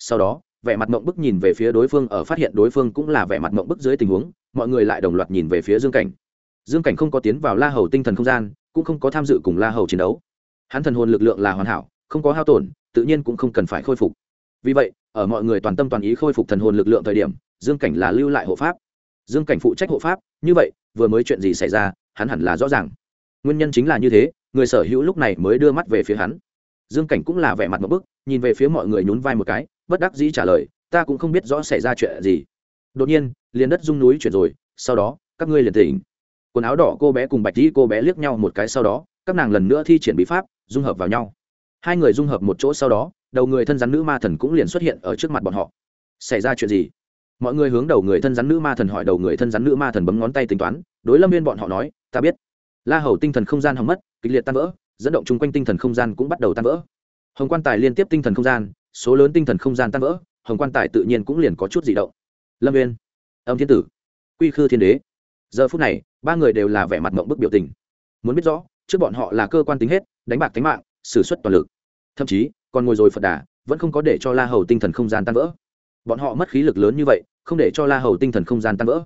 sau đó, vẻ mặt mộng bức nhìn về phía đối phương ở phát hiện đối phương cũng là vẻ mặt mộng bức dưới tình huống, mọi người lại đồng loạt nhìn về phía dương cảnh. Dương cảnh không có tiến vào la hầu tinh thần không gian, cũng không có tham dự cùng la hầu chiến đấu hắn thần hồn lực lượng là hoàn hảo, không có hao tổn, tự nhiên cũng không cần phải khôi phục. Vì vậy, ở mọi người toàn tâm toàn ý khôi phục thần hồn lực lượng thời điểm, dương cảnh là lưu lại hộ pháp. Dương cảnh phụ trách hộ pháp, như vậy, vừa mới chuyện gì xảy ra, hắn hẳn là rõ ràng. Nguyên nhân chính là như thế, người sở hữu lúc này mới đưa mắt về phía hắn. Dương cảnh cũng là vẻ mặt một bức, nhìn về phía mọi người nhún vai một cái, bất đắc dĩ trả lời, ta cũng không biết rõ xảy ra chuyện gì. Đột nhiên, liền đất rung núi chuyển rồi, sau đó, các ngươi liền tỉnh. Quần áo đỏ cô bé cùng bạch dĩ cô bé liếc nhau một cái sau đó, các nàng lần nữa thi triển bí pháp dung hợp vào nhau. Hai người dung hợp một chỗ sau đó, đầu người thân rắn nữ ma thần cũng liền xuất hiện ở trước mặt bọn họ. Xảy ra chuyện gì? Mọi người hướng đầu người thân rắn nữ ma thần hỏi đầu người thân rắn nữ ma thần bấm ngón tay tính toán, đối lâm viên bọn họ nói, ta biết. La hầu tinh thần không gian hỏng mất, kịch liệt tan vỡ, dẫn động chung quanh tinh thần không gian cũng bắt đầu tan vỡ. Hồng quan tài liên tiếp tinh thần không gian, số lớn tinh thần không gian tan vỡ, hồng quan tài tự nhiên cũng liền có chút dị động. Lâm viên âm thiên tử, quy khư thiên đế. Giờ phút này, ba người đều là vẻ mặt mộng bức biểu tình. Muốn biết rõ, trước bọn họ là cơ quan tính hết đánh bạc tính mạng sử xuất suất toàn lực. Thậm chí, còn ngồi rồi phật đà, vẫn không có để cho la hầu tinh thần không gian tan vỡ. Bọn họ mất khí lực lớn như vậy, không để cho la hầu tinh thần không gian tan vỡ.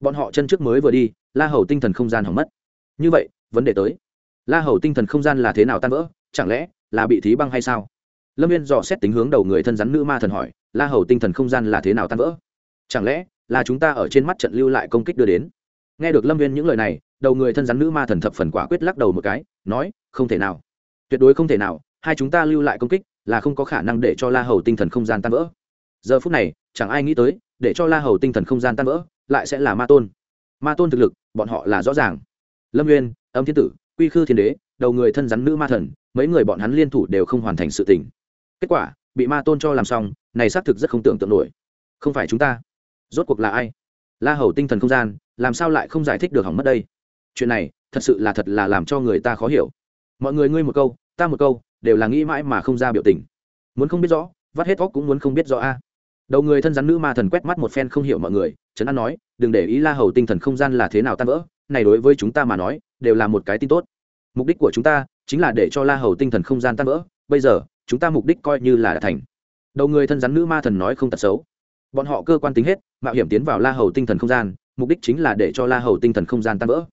Bọn họ chân trước mới vừa đi, la hầu tinh thần không gian hỏng mất. Như vậy, vấn đề tới. La hầu tinh thần không gian là thế nào tan vỡ, chẳng lẽ là bị thí băng hay sao? Lâm viên dò xét tính hướng đầu người thân rắn nữ ma thần hỏi, la hầu tinh thần không gian là thế nào tan vỡ? Chẳng lẽ là chúng ta ở trên mắt trận lưu lại công kích đưa đến? Nghe được lâm viên những lời này đầu người thân rắn nữ ma thần thập phần quả quyết lắc đầu một cái, nói, không thể nào. Tuyệt đối không thể nào, hai chúng ta lưu lại công kích là không có khả năng để cho la hầu tinh thần không gian tan vỡ. Giờ phút này, chẳng ai nghĩ tới, để cho la hầu tinh thần không gian tan vỡ, lại sẽ là ma tôn. Ma tôn thực lực, bọn họ là rõ ràng. Lâm nguyên âm thiên tử, quy khư thiên đế, đầu người thân rắn nữ ma thần, mấy người bọn hắn liên thủ đều không hoàn thành sự tình. Kết quả, bị ma tôn cho làm xong, này xác thực rất không tưởng tượng nổi. Không phải chúng ta. Rốt cuộc là ai? La hầu tinh thần không gian, làm sao lại không giải thích được hỏng mất đây? Chuyện này thật sự là thật là làm cho người ta khó hiểu. Mọi người ngươi một câu, ta một câu, đều là nghĩ mãi mà không ra biểu tình. Muốn không biết rõ, vắt hết óc cũng muốn không biết rõ a. Đầu người thân rắn nữ ma thần quét mắt một phen không hiểu mọi người, trấn an nói, đừng để ý la hầu tinh thần không gian là thế nào tan vỡ, này đối với chúng ta mà nói, đều là một cái tin tốt. Mục đích của chúng ta chính là để cho la hầu tinh thần không gian tan vỡ, bây giờ, chúng ta mục đích coi như là đã thành. Đầu người thân rắn nữ ma thần nói không tật xấu. Bọn họ cơ quan tính hết, mạo hiểm tiến vào la hầu tinh thần không gian, mục đích chính là để cho la hầu tinh thần không gian tan vỡ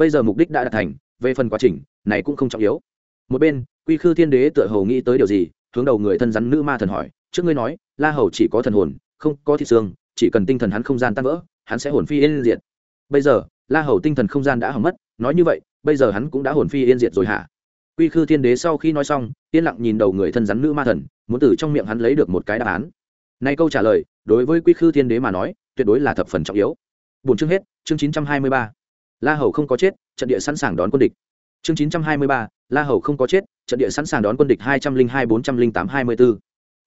bây giờ mục đích đã đạt thành, về phần quá trình này cũng không trọng yếu. Một bên, quy khư thiên đế tựa hầu nghĩ tới điều gì, hướng đầu người thân rắn nữ ma thần hỏi, trước ngươi nói, la hầu chỉ có thần hồn, không có thịt xương, chỉ cần tinh thần hắn không gian tan vỡ, hắn sẽ hồn phi yên diệt. Bây giờ, la hầu tinh thần không gian đã hỏng mất, nói như vậy, bây giờ hắn cũng đã hồn phi yên diệt rồi hả? Quy khư thiên đế sau khi nói xong, yên lặng nhìn đầu người thân rắn nữ ma thần, muốn từ trong miệng hắn lấy được một cái đáp án. Nay câu trả lời, đối với quy khư thiên đế mà nói, tuyệt đối là thập phần trọng yếu. Bốn chương hết, chương chín trăm hai mươi ba la hầu không có chết, trận địa sẵn sàng đón quân địch. Chương chín trăm hai mươi ba, la hầu không có chết, trận địa sẵn sàng đón quân địch hai trăm linh hai bốn trăm linh tám hai mươi b ố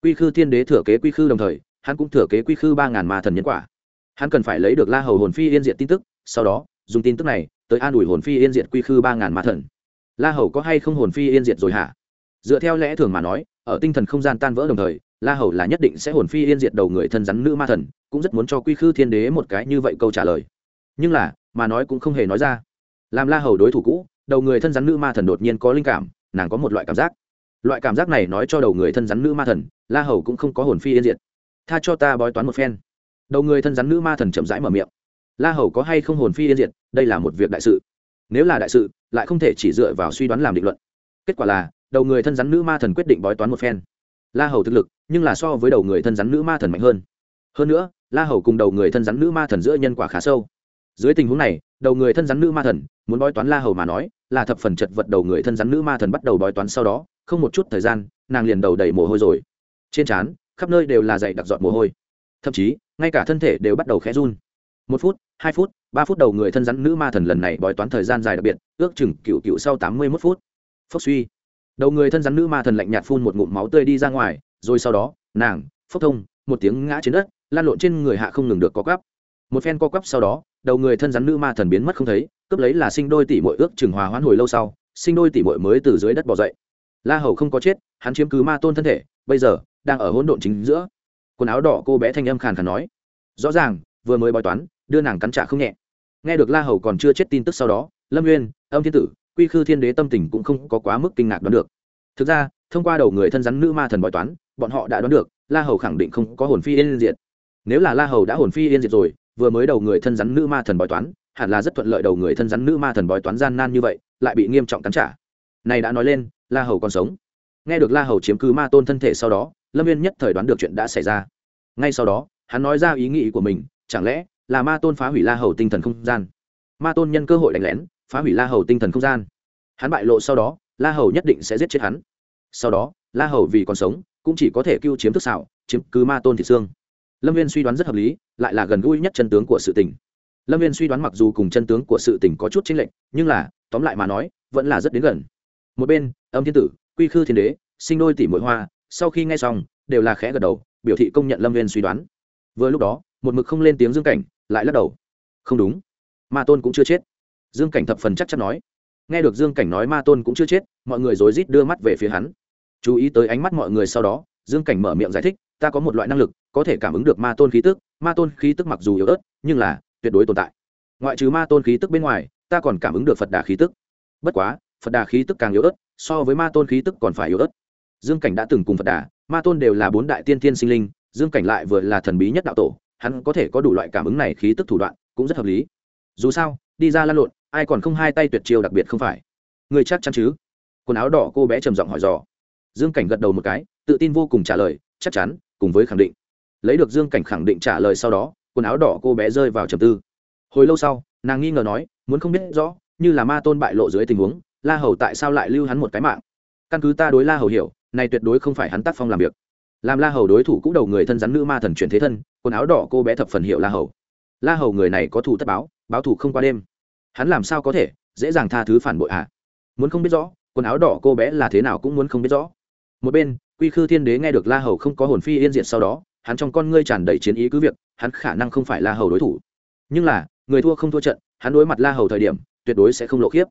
quy khư thiên đế thừa kế quy khư đồng thời, hắn cũng thừa kế quy khư ba ngàn ma thần nhân quả. Hắn cần phải lấy được la hầu hồn phi yên diệt tin tức, sau đó, dùng tin tức này tới an ủi hồn phi yên diệt quy khư ba ngàn ma thần. La hầu có hay không hồn phi yên diệt rồi hả? Dựa theo lẽ thường mà nói, ở tinh thần không gian tan vỡ đồng thời, la hầu là nhất định sẽ hồn phi yên diệt đầu người thân rắn nữ ma thần, cũng rất muốn cho quy khư thiên đế một cái như vậy câu trả lời. Nhưng là mà nói cũng không hề nói ra. Làm la hầu đối thủ cũ, đầu người thân rắn nữ ma thần đột nhiên có linh cảm, nàng có một loại cảm giác. Loại cảm giác này nói cho đầu người thân rắn nữ ma thần, la hầu cũng không có hồn phi yên diệt. Tha cho ta bói toán một phen. Đầu người thân rắn nữ ma thần chậm rãi mở miệng. La hầu có hay không hồn phi yên diệt, đây là một việc đại sự. Nếu là đại sự, lại không thể chỉ dựa vào suy đoán làm định luận. Kết quả là, đầu người thân rắn nữ ma thần quyết định bói toán một phen. La hầu thực lực, nhưng là so với đầu người thân rắn nữ ma thần mạnh hơn. Hơn nữa, la hầu cùng đầu người thân rắn nữ ma thần giữa nhân quả khá sâu dưới tình huống này, đầu người thân rắn nữ ma thần, muốn bói toán la hầu mà nói, là thập phần chật vật đầu người thân rắn nữ ma thần bắt đầu bói toán sau đó, không một chút thời gian, nàng liền đầu đầy mồ hôi rồi. Trên trán, khắp nơi đều là dày đặc giọt mồ hôi. Thậm chí, ngay cả thân thể đều bắt đầu khẽ run. Một phút, hai phút, ba phút đầu người thân rắn nữ ma thần lần này bói toán thời gian dài đặc biệt, ước chừng cựu cựu sau tám mươi mốt phút. Phốc suy. Đầu người thân rắn nữ ma thần lạnh nhạt phun một ngụm máu tươi đi ra ngoài, rồi sau đó, nàng, phốc thông, một tiếng ngã trên đất, lan lộn trên người hạ không ngừng được có gắp một phen co quắp sau đó, đầu người thân rắn nữ ma thần biến mất không thấy, cướp lấy là sinh đôi tỷ mội ước chừng hòa hoãn hồi lâu sau, sinh đôi tỷ mội mới từ dưới đất bỏ dậy. La hầu không có chết, hắn chiếm cứ ma tôn thân thể, bây giờ, đang ở hỗn độn chính giữa. Quần áo đỏ cô bé thanh âm khàn khàn nói. Rõ ràng, vừa mới bói toán, đưa nàng cắn trả không nhẹ. Nghe được la hầu còn chưa chết tin tức sau đó, lâm nguyên âm thiên tử, quy khư thiên đế tâm tình cũng không có quá mức kinh ngạc đoán được. Thực ra, thông qua đầu người thân rắn nữ ma thần bói toán, bọn họ đã đoán được, la hầu khẳng định không có hồn phi yên diệt. Nếu là la hầu đã hồn phi yên diệt rồi vừa mới đầu người thân rắn nữ ma thần bói toán, hẳn là rất thuận lợi đầu người thân rắn nữ ma thần bói toán gian nan như vậy, lại bị nghiêm trọng cắn trả. Này đã nói lên, la hầu còn sống. Nghe được la hầu chiếm cứ ma tôn thân thể sau đó, lâm viên nhất thời đoán được chuyện đã xảy ra. Ngay sau đó, hắn nói ra ý nghĩ của mình, chẳng lẽ là ma tôn phá hủy la hầu tinh thần không gian? Ma tôn nhân cơ hội đánh lén, phá hủy la hầu tinh thần không gian. Hắn bại lộ sau đó, la hầu nhất định sẽ giết chết hắn. Sau đó, la hầu vì còn sống, cũng chỉ có thể cưu chiếm thức xảo, chiếm cứ ma tôn thị xương lâm viên suy đoán rất hợp lý, lại là gần gũi nhất chân tướng của sự tình. Lâm viên suy đoán mặc dù cùng chân tướng của sự tình có chút chênh lệch, nhưng là, tóm lại mà nói, vẫn là rất đến gần. Một bên, âm thiên tử, quy khư thiên đế, sinh đôi tỷ mỗi hoa, sau khi nghe xong, đều là khẽ gật đầu, biểu thị công nhận lâm viên suy đoán. Vừa lúc đó, một mực không lên tiếng dương cảnh, lại lắc đầu. Không đúng. Ma tôn cũng chưa chết. Dương cảnh thập phần chắc chắn nói. Nghe được dương cảnh nói ma tôn cũng chưa chết, mọi người rối rít đưa mắt về phía hắn. Chú ý tới ánh mắt mọi người sau đó, dương cảnh mở miệng giải thích ta có một loại năng lực, có thể cảm ứng được ma tôn khí tức, ma tôn khí tức mặc dù yếu ớt, nhưng là tuyệt đối tồn tại. Ngoại trừ ma tôn khí tức bên ngoài, ta còn cảm ứng được phật đà khí tức. Bất quá, phật đà khí tức càng yếu ớt, so với ma tôn khí tức còn phải yếu ớt. Dương cảnh đã từng cùng phật đà, ma tôn đều là bốn đại tiên tiên sinh linh, dương cảnh lại vừa là thần bí nhất đạo tổ, hắn có thể có đủ loại cảm ứng này khí tức thủ đoạn, cũng rất hợp lý. Dù sao, đi ra lăn lộn, ai còn không hai tay tuyệt chiêu đặc biệt không phải. Người chắc chắn chứ? Quần áo đỏ cô bé trầm giọng hỏi dò. Dương cảnh gật đầu một cái, tự tin vô cùng trả lời, chắc chắn cùng với khẳng định. Lấy được dương cảnh khẳng định trả lời sau đó, quần áo đỏ cô bé rơi vào trầm tư. Hồi lâu sau, nàng nghi ngờ nói, muốn không biết rõ, như là ma tôn bại lộ dưới tình huống, la hầu tại sao lại lưu hắn một cái mạng? Căn cứ ta đối la hầu hiểu, này tuyệt đối không phải hắn tác phong làm việc. Làm la hầu đối thủ cũ đầu người thân rắn nữ ma thần chuyển thế thân, quần áo đỏ cô bé thập phần hiệu la hầu. La hầu người này có thủ tất báo báo thủ không qua đêm. Hắn làm sao có thể dễ dàng tha thứ phản bội à muốn không biết rõ, quần áo đỏ cô bé là thế nào cũng muốn không biết rõ. Một bên quy khư thiên đế nghe được la hầu không có hồn phi yên diệt sau đó, hắn trong con ngươi tràn đầy chiến ý cứ việc, hắn khả năng không phải la hầu đối thủ. Nhưng là, người thua không thua trận, hắn đối mặt la hầu thời điểm, tuyệt đối sẽ không lộ khiếp.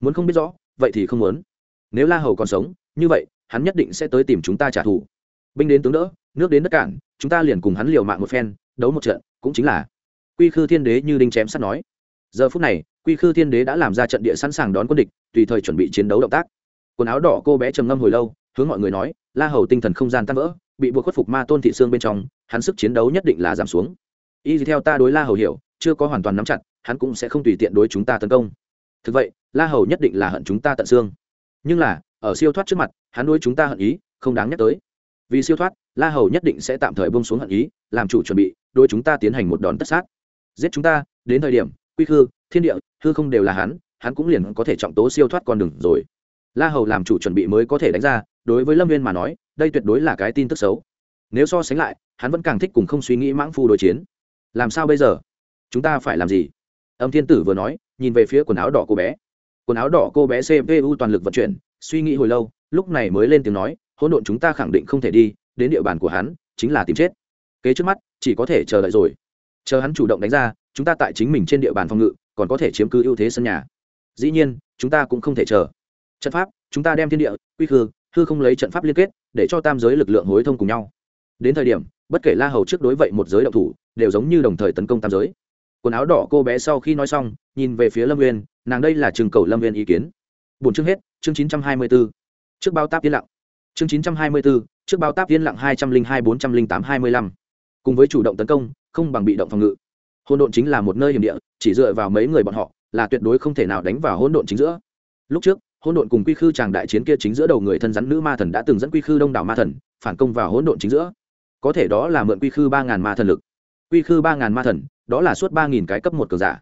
Muốn không biết rõ, vậy thì không muốn. Nếu la hầu còn sống, như vậy, hắn nhất định sẽ tới tìm chúng ta trả thù. Binh đến tướng đỡ, nước đến đất cản, chúng ta liền cùng hắn liều mạng một phen, đấu một trận, cũng chính là. Quy khư thiên đế như đinh chém sắt nói. Giờ phút này, quy khư thiên đế đã làm ra trận địa sẵn sàng đón quân địch, tùy thời chuẩn bị chiến đấu động tác. Quần áo đỏ cô bé trầm ngâm hồi lâu hướng mọi người nói, la hầu tinh thần không gian tan vỡ, bị buộc khuất phục ma tôn thị xương bên trong, hắn sức chiến đấu nhất định là giảm xuống. Y theo ta đối la hầu hiểu, chưa có hoàn toàn nắm chặt, hắn cũng sẽ không tùy tiện đối chúng ta tấn công. Thực vậy, la hầu nhất định là hận chúng ta tận xương. Nhưng là, ở siêu thoát trước mặt, hắn đối chúng ta hận ý, không đáng nhắc tới. Vì siêu thoát, la hầu nhất định sẽ tạm thời bông xuống hận ý, làm chủ chuẩn bị, đối chúng ta tiến hành một đòn tất sát. Giết chúng ta, đến thời điểm, quy khư, thiên địa, hư không đều là hắn hắn cũng liền có thể trọng tố siêu thoát con đường rồi la hầu làm chủ chuẩn bị mới có thể đánh ra, đối với lâm viên mà nói, đây tuyệt đối là cái tin tức xấu. Nếu so sánh lại, hắn vẫn càng thích cùng không suy nghĩ mãng phu đối chiến. Làm sao bây giờ? Chúng ta phải làm gì? Âm thiên tử vừa nói, nhìn về phía quần áo đỏ cô bé. Quần áo đỏ cô bé cpu toàn lực vận chuyển, suy nghĩ hồi lâu, lúc này mới lên tiếng nói, hỗn độn chúng ta khẳng định không thể đi, đến địa bàn của hắn, chính là tìm chết. Kế trước mắt, chỉ có thể chờ đợi rồi. Chờ hắn chủ động đánh ra, chúng ta tại chính mình trên địa bàn phòng ngự, còn có thể chiếm cứ ưu thế sân nhà. Dĩ nhiên, chúng ta cũng không thể chờ trận pháp, chúng ta đem thiên địa, quy khư, hư không lấy trận pháp liên kết, để cho tam giới lực lượng hối thông cùng nhau. Đến thời điểm, bất kể la hầu trước đối vậy một giới động thủ, đều giống như đồng thời tấn công tam giới. Quần áo đỏ cô bé sau khi nói xong, nhìn về phía lâm nguyên nàng đây là trường cầu lâm nguyên ý kiến. Bốn chương hết, chương chín trăm hai mươi b ố trước bao táp yên lặng. Chương chín trăm hai mươi b ố trước bao táp yên lặng hai trăm linh hai bốn trăm linh tám hai mươi lăm. Cùng với chủ động tấn công, không bằng bị động phòng ngự. Hôn độn chính là một nơi hiểm địa, chỉ dựa vào mấy người bọn họ, là tuyệt đối không thể nào đánh vào hôn độn chính giữa. Lúc trước hôn độn cùng quy khư tràng đại chiến kia chính giữa đầu người thân rắn nữ ma thần đã từng dẫn quy khư đông đảo ma thần, phản công vào hôn độn chính giữa. Có thể đó là mượn quy khư ba ngàn ma thần lực. Quy khư ba ngàn ma thần, đó là suốt ba nghìn cái cấp một cường giả.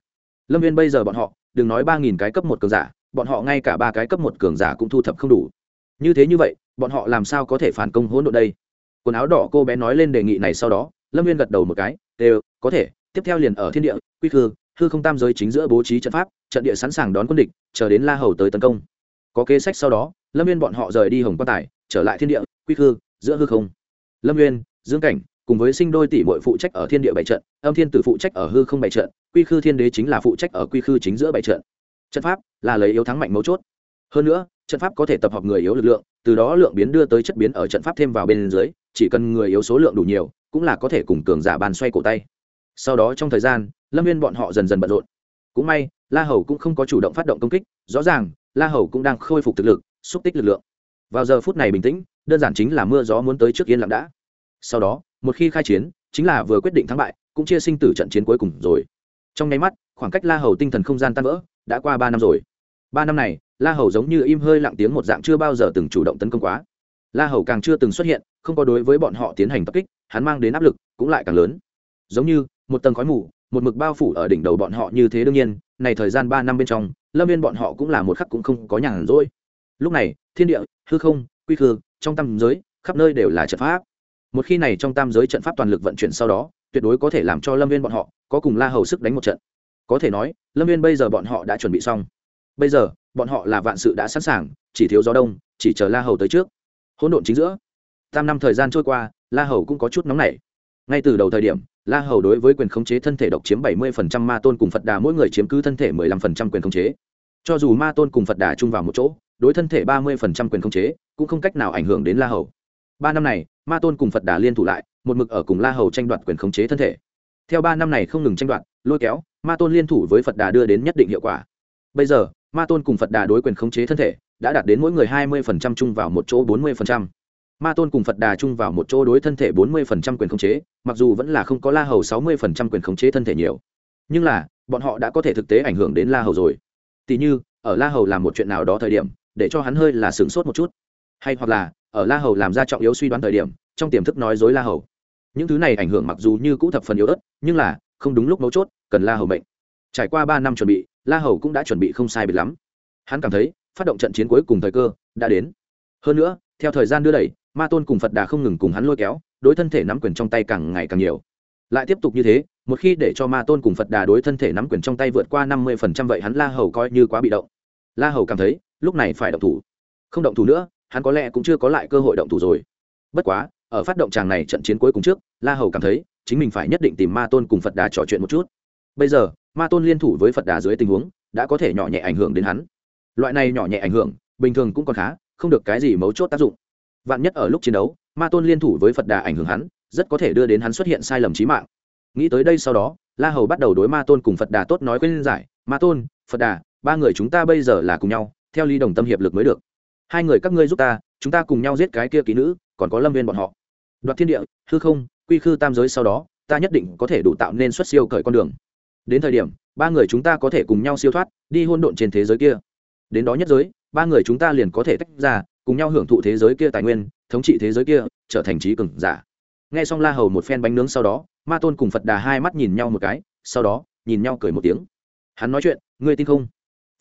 Lâm viên bây giờ bọn họ, đừng nói ba nghìn cái cấp một cường giả, bọn họ ngay cả ba cái cấp một cường giả cũng thu thập không đủ. Như thế như vậy, bọn họ làm sao có thể phản công hỗn độn đây? Quần áo đỏ cô bé nói lên đề nghị này sau đó, lâm viên gật đầu một cái, đều, có thể, tiếp theo liền ở thiên địa, quy khư, hư không tam giới chính giữa bố trí trận pháp, trận địa sẵn sàng đón quân địch, chờ đến la hầu tới tấn công có kế sách sau đó, lâm viên bọn họ rời đi hồng quan tài, trở lại thiên địa, quy khư, giữa hư không. Lâm viên dương cảnh, cùng với sinh đôi tỷ bội phụ trách ở thiên địa bảy trận, âm thiên tử phụ trách ở hư không bảy trận, quy khư thiên đế chính là phụ trách ở quy khư chính giữa bảy trận. Trận pháp là lấy yếu thắng mạnh mấu chốt. Hơn nữa, trận pháp có thể tập hợp người yếu lực lượng, từ đó lượng biến đưa tới chất biến ở trận pháp thêm vào bên dưới, chỉ cần người yếu số lượng đủ nhiều, cũng là có thể cùng cường giả bàn xoay cổ tay. Sau đó trong thời gian, lâm viên bọn họ dần dần bận rộn. Cũng may, la hầu cũng không có chủ động phát động công kích, rõ ràng la hầu cũng đang khôi phục thực lực, xúc tích lực lượng. Vào giờ phút này bình tĩnh, đơn giản chính là mưa gió muốn tới trước yên lặng đã. Sau đó, một khi khai chiến, chính là vừa quyết định thắng bại, cũng chia sinh tử trận chiến cuối cùng rồi. Trong nháy mắt, khoảng cách la hầu tinh thần không gian tan vỡ, đã qua ba năm rồi. Ba năm này, la hầu giống như im hơi lặng tiếng một dạng chưa bao giờ từng chủ động tấn công quá. La hầu càng chưa từng xuất hiện, không có đối với bọn họ tiến hành tập kích, hắn mang đến áp lực cũng lại càng lớn. Giống như, một tầng khói mù, một mực bao phủ ở đỉnh đầu bọn họ như thế đương nhiên, này thời gian ba năm bên trong lâm viên bọn họ cũng là một khắc cũng không có nhàn rỗi. Lúc này, thiên địa, hư không, quy khư, trong tam giới, khắp nơi đều là trận pháp. Một khi này trong tam giới trận pháp toàn lực vận chuyển sau đó, tuyệt đối có thể làm cho lâm viên bọn họ có cùng la hầu sức đánh một trận. Có thể nói, lâm viên bây giờ bọn họ đã chuẩn bị xong. Bây giờ, bọn họ là vạn sự đã sẵn sàng, chỉ thiếu gió đông, chỉ chờ la hầu tới trước. Hỗn độn chính giữa. Tam năm thời gian trôi qua, la hầu cũng có chút nóng nảy. Ngay từ đầu thời điểm la hầu đối với quyền khống chế thân thể độc chiếm 70% ma tôn cùng phật đà mỗi người chiếm cứ thân thể 15% quyền khống chế. Cho dù ma tôn cùng phật đà chung vào một chỗ, đối thân thể 30% quyền khống chế cũng không cách nào ảnh hưởng đến la hầu. Ba năm này, ma tôn cùng phật đà liên thủ lại, một mực ở cùng la hầu tranh đoạt quyền khống chế thân thể. Theo ba năm này không ngừng tranh đoạt, lôi kéo, ma tôn liên thủ với phật đà đưa đến nhất định hiệu quả. Bây giờ, ma tôn cùng phật đà đối quyền khống chế thân thể đã đạt đến mỗi người 20% chung vào một chỗ 40% ma tôn cùng phật đà chung vào một chỗ đối thân thể bốn mươi phần trăm quyền khống chế, mặc dù vẫn là không có la hầu sáu mươi phần trăm quyền khống chế thân thể nhiều. Nhưng là, bọn họ đã có thể thực tế ảnh hưởng đến la hầu rồi. Tỉ như, ở la hầu làm một chuyện nào đó thời điểm, để cho hắn hơi là sửng sốt một chút. Hay hoặc là, ở la hầu làm ra trọng yếu suy đoán thời điểm, trong tiềm thức nói dối la hầu. Những thứ này ảnh hưởng mặc dù như cũ thập phần yếu ớt, nhưng là, không đúng lúc mấu chốt, cần la hầu bệnh trải qua ba năm chuẩn bị, la hầu cũng đã chuẩn bị không sai biệt lắm. Hắn cảm thấy, phát động trận chiến cuối cùng thời cơ, đã đến. Hơn nữa, theo thời gian đưa đẩy ma tôn cùng phật đà không ngừng cùng hắn lôi kéo, đối thân thể nắm quyền trong tay càng ngày càng nhiều. Lại tiếp tục như thế, một khi để cho ma tôn cùng phật đà đối thân thể nắm quyền trong tay vượt qua năm mươi phần trăm vậy hắn la hầu coi như quá bị động. La hầu cảm thấy, lúc này phải động thủ. Không động thủ nữa, hắn có lẽ cũng chưa có lại cơ hội động thủ rồi. Bất quá, ở phát động tràng này trận chiến cuối cùng trước, la hầu cảm thấy, chính mình phải nhất định tìm ma tôn cùng phật đà trò chuyện một chút. Bây giờ, ma tôn liên thủ với phật đà dưới tình huống, đã có thể nhỏ nhẹ ảnh hưởng đến hắn. Loại này nhỏ nhẹ ảnh hưởng, bình thường cũng còn khá, không được cái gì mấu chốt tác dụng vạn nhất ở lúc chiến đấu, ma tôn liên thủ với phật đà ảnh hưởng hắn, rất có thể đưa đến hắn xuất hiện sai lầm trí mạng. Nghĩ tới đây sau đó, la hầu bắt đầu đối ma tôn cùng phật đà tốt nói quên giải, ma tôn, phật đà, ba người chúng ta bây giờ là cùng nhau, theo ly đồng tâm hiệp lực mới được. Hai người các ngươi giúp ta, chúng ta cùng nhau giết cái kia kỹ nữ, còn có lâm viên bọn họ. Đoạt thiên địa, hư không, quy khư tam giới sau đó, ta nhất định có thể đủ tạo nên xuất siêu cởi con đường. Đến thời điểm, ba người chúng ta có thể cùng nhau siêu thoát, đi hôn độn trên thế giới kia. Đến đó nhất giới, ba người chúng ta liền có thể tách ra cùng nhau hưởng thụ thế giới kia tài nguyên, thống trị thế giới kia, trở thành trí cường giả. Nghe xong la hầu một phen bánh nướng sau đó, ma tôn cùng phật đà hai mắt nhìn nhau một cái, sau đó, nhìn nhau cười một tiếng. Hắn nói chuyện, ngươi tin không?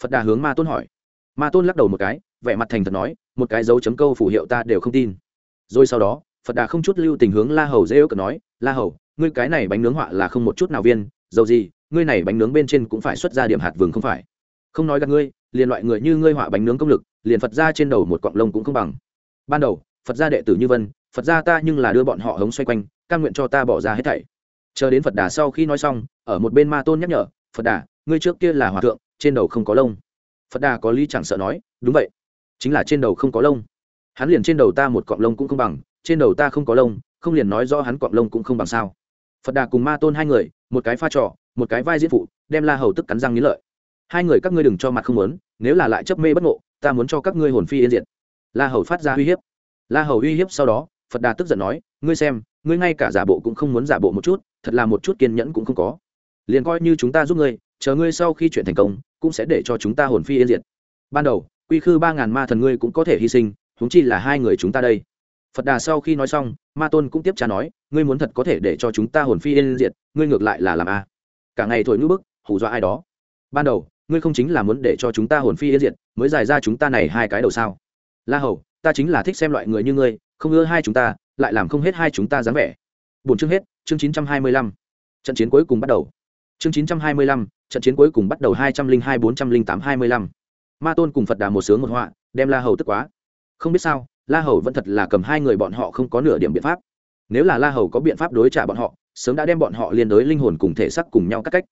Phật đà hướng ma tôn hỏi. Ma tôn lắc đầu một cái, vẻ mặt thành thật nói, một cái dấu chấm câu phủ hiệu ta đều không tin. Rồi sau đó, phật đà không chút lưu tình hướng la hầu dễ ước nói, la hầu, ngươi cái này bánh nướng họa là không một chút nào viên, dầu gì, ngươi này bánh nướng bên trên cũng phải xuất ra điểm hạt vừng không phải? Không nói gặp ngươi liền loại người như ngươi họa bánh nướng công lực, liền phật ra trên đầu một cọng lông cũng không bằng. Ban đầu, phật gia đệ tử như vân, phật gia ta nhưng là đưa bọn họ hống xoay quanh căn nguyện cho ta bỏ ra hết thảy. Chờ đến phật đà sau khi nói xong, ở một bên ma tôn nhắc nhở, phật đà, ngươi trước kia là hòa thượng, trên đầu không có lông. Phật đà có lý chẳng sợ nói, đúng vậy, chính là trên đầu không có lông. Hắn liền trên đầu ta một cọng lông cũng không bằng, trên đầu ta không có lông, không liền nói do hắn cọng lông cũng không bằng sao. Phật đà cùng ma tôn hai người, một cái pha trò, một cái vai diễn phụ, đem la hầu tức cắn răng nghĩ lợi hai người các ngươi đừng cho mặt không muốn, nếu là lại chấp mê bất ngộ, ta muốn cho các ngươi hồn phi yên diệt. La hầu phát ra uy hiếp. La hầu uy hiếp sau đó, phật đà tức giận nói, ngươi xem, ngươi ngay cả giả bộ cũng không muốn giả bộ một chút, thật là một chút kiên nhẫn cũng không có. Liền coi như chúng ta giúp ngươi, chờ ngươi sau khi chuyện thành công, cũng sẽ để cho chúng ta hồn phi yên diệt. Ban đầu, quy khư ba ngàn ma thần ngươi cũng có thể hy sinh, huống chi là hai người chúng ta đây. Phật đà sau khi nói xong, ma tôn cũng tiếp trả nói, ngươi muốn thật có thể để cho chúng ta hồn phi yên diệt, ngươi ngược lại là làm a. Cả ngày thổi ngữ bức, hù dọa ai đó. Ban đầu ngươi không chính là muốn để cho chúng ta hồn phi yên diệt, mới giải ra chúng ta này hai cái đầu sao? La hầu, ta chính là thích xem loại người như ngươi, không ưa hai chúng ta, lại làm không hết hai chúng ta dáng vẻ. Bốn chương hết, chương chín trăm hai mươi lăm. Trận chiến cuối cùng bắt đầu. Chương chín trăm hai mươi lăm, trận chiến cuối cùng bắt đầu hai trăm linh hai, bốn trăm linh tám, hai mươi lăm. Ma tôn cùng phật đà một sướng một họa, đem la hầu tức quá. Không biết sao, la hầu vẫn thật là cầm hai người bọn họ không có nửa điểm biện pháp. Nếu là la hầu có biện pháp đối trả bọn họ, sớm đã đem bọn họ liên đối linh hồn cùng thể sắc cùng nhau cắt cách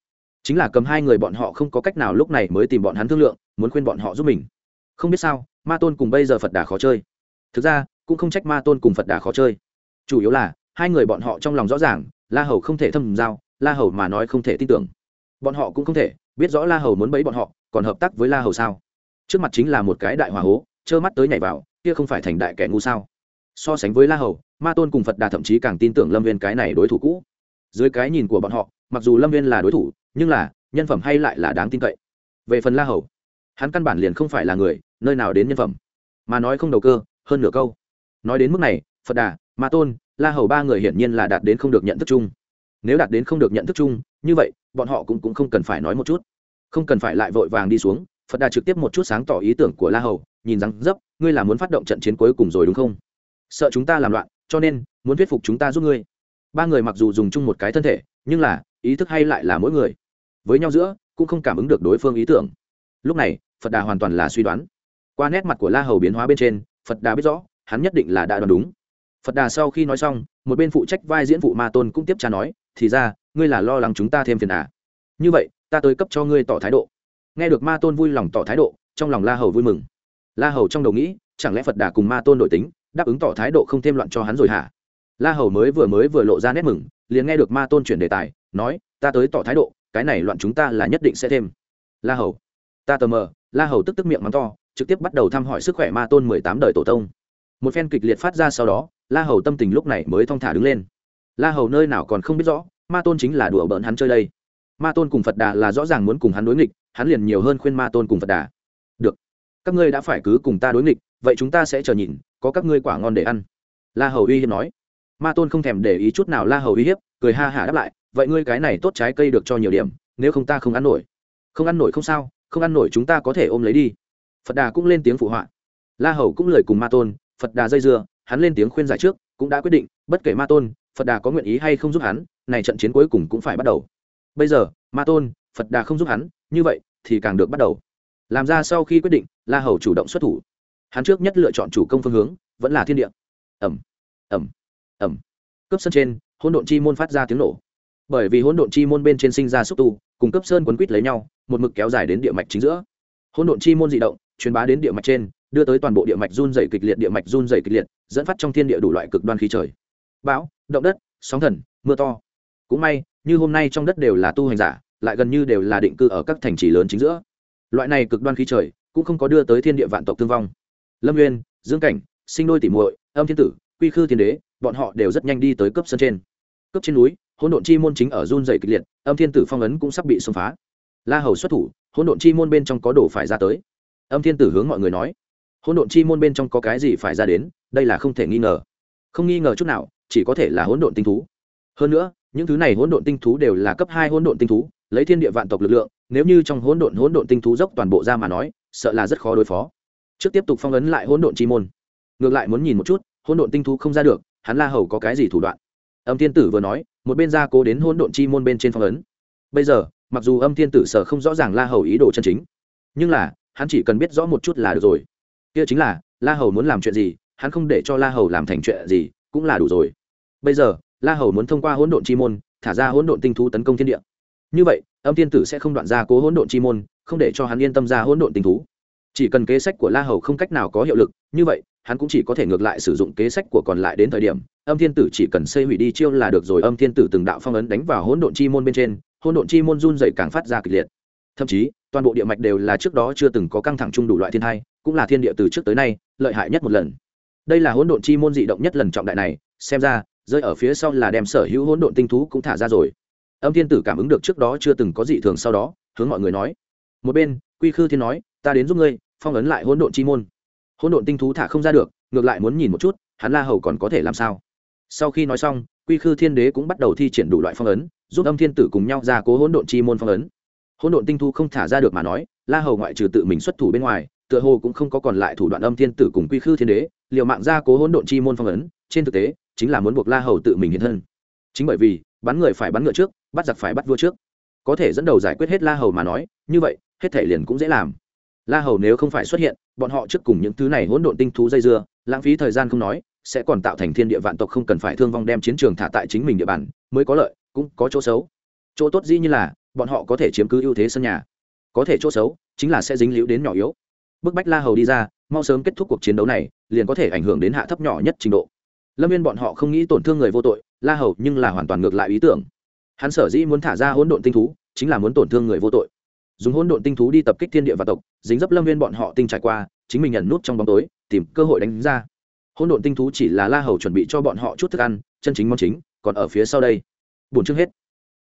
chính là cầm hai người bọn họ không có cách nào lúc này mới tìm bọn hắn thương lượng, muốn khuyên bọn họ giúp mình. Không biết sao, ma tôn cùng bây giờ phật đà khó chơi. Thực ra, cũng không trách ma tôn cùng phật đà khó chơi. Chủ yếu là, hai người bọn họ trong lòng rõ ràng, la hầu không thể thâm giao, la hầu mà nói không thể tin tưởng. Bọn họ cũng không thể biết rõ la hầu muốn bẫy bọn họ, còn hợp tác với la hầu sao? Trước mặt chính là một cái đại hòa hố, trơ mắt tới nhảy vào, kia không phải thành đại kẻ ngu sao? So sánh với la hầu, ma tôn cùng phật đà thậm chí càng tin tưởng lâm viên cái này đối thủ cũ. Dưới cái nhìn của bọn họ, mặc dù lâm viên là đối thủ nhưng là nhân phẩm hay lại là đáng tin cậy. Về phần la hầu hắn căn bản liền không phải là người nơi nào đến nhân phẩm. Mà nói không đầu cơ hơn nửa câu. Nói đến mức này phật đà ma tôn la hầu ba người hiển nhiên là đạt đến không được nhận thức chung. Nếu đạt đến không được nhận thức chung như vậy bọn họ cũng, cũng không cần phải nói một chút. Không cần phải lại vội vàng đi xuống phật đà trực tiếp một chút sáng tỏ ý tưởng của la hầu nhìn rằng dấp ngươi là muốn phát động trận chiến cuối cùng rồi đúng không? Sợ chúng ta làm loạn cho nên muốn thuyết phục chúng ta giúp ngươi. Ba người mặc dù dùng chung một cái thân thể nhưng là ý thức hay lại là mỗi người với nhau giữa cũng không cảm ứng được đối phương ý tưởng. Lúc này, phật đà hoàn toàn là suy đoán. Qua nét mặt của la hầu biến hóa bên trên, phật đà biết rõ, hắn nhất định là đã đoán đúng. Phật đà sau khi nói xong, một bên phụ trách vai diễn vụ ma tôn cũng tiếp trả nói, thì ra, ngươi là lo lắng chúng ta thêm phiền à? Như vậy, ta tới cấp cho ngươi tỏ thái độ. Nghe được ma tôn vui lòng tỏ thái độ, trong lòng la hầu vui mừng. La hầu trong đầu nghĩ, chẳng lẽ phật đà cùng ma tôn đổi tính, đáp ứng tỏ thái độ không thêm loạn cho hắn rồi hả? La hầu mới vừa mới vừa lộ ra nét mừng, liền nghe được ma tôn chuyển đề tài nói, ta tới tỏ thái độ, cái này loạn chúng ta là nhất định sẽ thêm. La hầu. Ta tờ mờ, la hầu tức tức miệng mắng to, trực tiếp bắt đầu thăm hỏi sức khỏe ma tôn mười tám đời tổ tông. Một phen kịch liệt phát ra sau đó, la hầu tâm tình lúc này mới thong thả đứng lên. La hầu nơi nào còn không biết rõ, ma tôn chính là đùa bỡn hắn chơi đây. Ma tôn cùng phật đà là rõ ràng muốn cùng hắn đối nghịch, hắn liền nhiều hơn khuyên ma tôn cùng phật đà. Được, các ngươi đã phải cứ cùng ta đối nghịch, vậy chúng ta sẽ chờ nhìn, có các ngươi quả ngon để ăn. La hầu uy hiếp nói. Ma tôn không thèm để ý chút nào la hầu uy hiếp, cười ha hả đáp lại vậy ngươi cái này tốt trái cây được cho nhiều điểm, nếu không ta không ăn nổi. Không ăn nổi không sao, không ăn nổi chúng ta có thể ôm lấy đi. Phật đà cũng lên tiếng phụ họa. La hầu cũng lời cùng ma tôn, phật đà dây dưa, hắn lên tiếng khuyên giải trước, cũng đã quyết định, bất kể ma tôn, phật đà có nguyện ý hay không giúp hắn, này trận chiến cuối cùng cũng phải bắt đầu. Bây giờ, ma tôn, phật đà không giúp hắn, như vậy thì càng được bắt đầu. Làm ra sau khi quyết định, la hầu chủ động xuất thủ. Hắn trước nhất lựa chọn chủ công phương hướng, vẫn là thiên địa. Ẩm ẩm ẩm cướp sân trên, hỗn độn chi môn phát ra tiếng nổ bởi vì hỗn độn chi môn bên trên sinh ra xúc tu, cùng cấp sơn quấn quýt lấy nhau, một mực kéo dài đến địa mạch chính giữa. Hỗn độn chi môn dị động, truyền bá đến địa mạch trên, đưa tới toàn bộ địa mạch run dày kịch liệt, địa mạch run dày kịch liệt, dẫn phát trong thiên địa đủ loại cực đoan khí trời. Bão, động đất, sóng thần, mưa to. Cũng may, như hôm nay trong đất đều là tu hành giả, lại gần như đều là định cư ở các thành trì lớn chính giữa. Loại này cực đoan khí trời, cũng không có đưa tới thiên địa vạn tộc thương vong. Lâm nguyên dương cảnh, sinh đôi tỉ muội, âm thiên tử, quy khư thiên đế, bọn họ đều rất nhanh đi tới cấp sân trên. Cấp trên núi hỗn độn chi môn chính ở run dày kịch liệt âm thiên tử phong ấn cũng sắp bị xông phá la hầu xuất thủ hỗn độn chi môn bên trong có đồ phải ra tới âm thiên tử hướng mọi người nói hỗn độn chi môn bên trong có cái gì phải ra đến đây là không thể nghi ngờ không nghi ngờ chút nào chỉ có thể là hỗn độn tinh thú hơn nữa những thứ này hỗn độn tinh thú đều là cấp hai hỗn độn tinh thú lấy thiên địa vạn tộc lực lượng nếu như trong hỗn độn hỗn độn tinh thú dốc toàn bộ ra mà nói sợ là rất khó đối phó trước tiếp tục phong ấn lại hỗn độn chi môn ngược lại muốn nhìn một chút hỗn độn tinh thú không ra được hắn la hầu có cái gì thủ đoạn âm thiên tử vừa nói một bên gia cố đến hỗn độn chi môn bên trên phong ấn. Bây giờ, mặc dù âm thiên tử sở không rõ ràng la hầu ý đồ chân chính, nhưng là, hắn chỉ cần biết rõ một chút là được rồi. Kia chính là, la hầu muốn làm chuyện gì, hắn không để cho la hầu làm thành chuyện gì, cũng là đủ rồi. Bây giờ, la hầu muốn thông qua hỗn độn chi môn, thả ra hỗn độn tinh thú tấn công thiên địa. Như vậy, âm thiên tử sẽ không đoạn ra cố hỗn độn chi môn, không để cho hắn yên tâm ra hỗn độn tinh thú. Chỉ cần kế sách của la hầu không cách nào có hiệu lực, như vậy, hắn cũng chỉ có thể ngược lại sử dụng kế sách của còn lại đến thời điểm âm thiên tử chỉ cần xây hủy đi chiêu là được rồi. Âm thiên tử từng đạo phong ấn đánh vào hỗn độn chi môn bên trên, hỗn độn chi môn run dày càng phát ra kịch liệt. Thậm chí, toàn bộ địa mạch đều là trước đó chưa từng có căng thẳng chung đủ loại thiên hai cũng là thiên địa từ trước tới nay lợi hại nhất một lần. Đây là hỗn độn chi môn dị động nhất lần trọng đại này, xem ra, rơi ở phía sau là đem sở hữu hỗn độn tinh thú cũng thả ra rồi. Âm thiên tử cảm ứng được trước đó chưa từng có dị thường sau đó, hướng mọi người nói, một bên, quy khư thiên nói, ta đến giúp ngươi, phong ấn lại hỗn độn chi môn. Hỗn độn tinh thú thả không ra được, ngược lại muốn nhìn một chút, hắn la hầu còn có thể làm sao? Sau khi nói xong, quy khư thiên đế cũng bắt đầu thi triển đủ loại phong ấn, giúp âm thiên tử cùng nhau ra cố hỗn độn chi môn phong ấn. Hỗn độn tinh thu không thả ra được mà nói, la hầu ngoại trừ tự mình xuất thủ bên ngoài, tựa hồ cũng không có còn lại thủ đoạn âm thiên tử cùng quy khư thiên đế, liều mạng ra cố hỗn độn chi môn phong ấn, trên thực tế, chính là muốn buộc la hầu tự mình hiện thân. Chính bởi vì, bắn người phải bắn ngựa trước, bắt giặc phải bắt vua trước. Có thể dẫn đầu giải quyết hết la hầu mà nói, như vậy, hết thể liền cũng dễ làm. La hầu nếu không phải xuất hiện, bọn họ trước cùng những thứ này hỗn độn tinh thú dây dưa, lãng phí thời gian không nói sẽ còn tạo thành thiên địa vạn tộc không cần phải thương vong đem chiến trường thả tại chính mình địa bàn, mới có lợi, cũng có chỗ xấu. Chỗ tốt dĩ như là, bọn họ có thể chiếm cứ ưu thế sân nhà. Có thể chỗ xấu, chính là sẽ dính líu đến nhỏ yếu. Bức bách la hầu đi ra, mau sớm kết thúc cuộc chiến đấu này, liền có thể ảnh hưởng đến hạ thấp nhỏ nhất trình độ. Lâm viên bọn họ không nghĩ tổn thương người vô tội, la hầu nhưng là hoàn toàn ngược lại ý tưởng. Hắn sở dĩ muốn thả ra hỗn độn tinh thú, chính là muốn tổn thương người vô tội. Dùng hỗn độn tinh thú đi tập kích thiên địa và tộc, dính dấp lâm viên bọn họ tinh trải qua, chính mình nhận nút trong bóng tối, tìm cơ hội đánh ra hỗn độn tinh thú chỉ là la hầu chuẩn bị cho bọn họ chút thức ăn, chân chính món chính, còn ở phía sau đây. Bốn chương hết.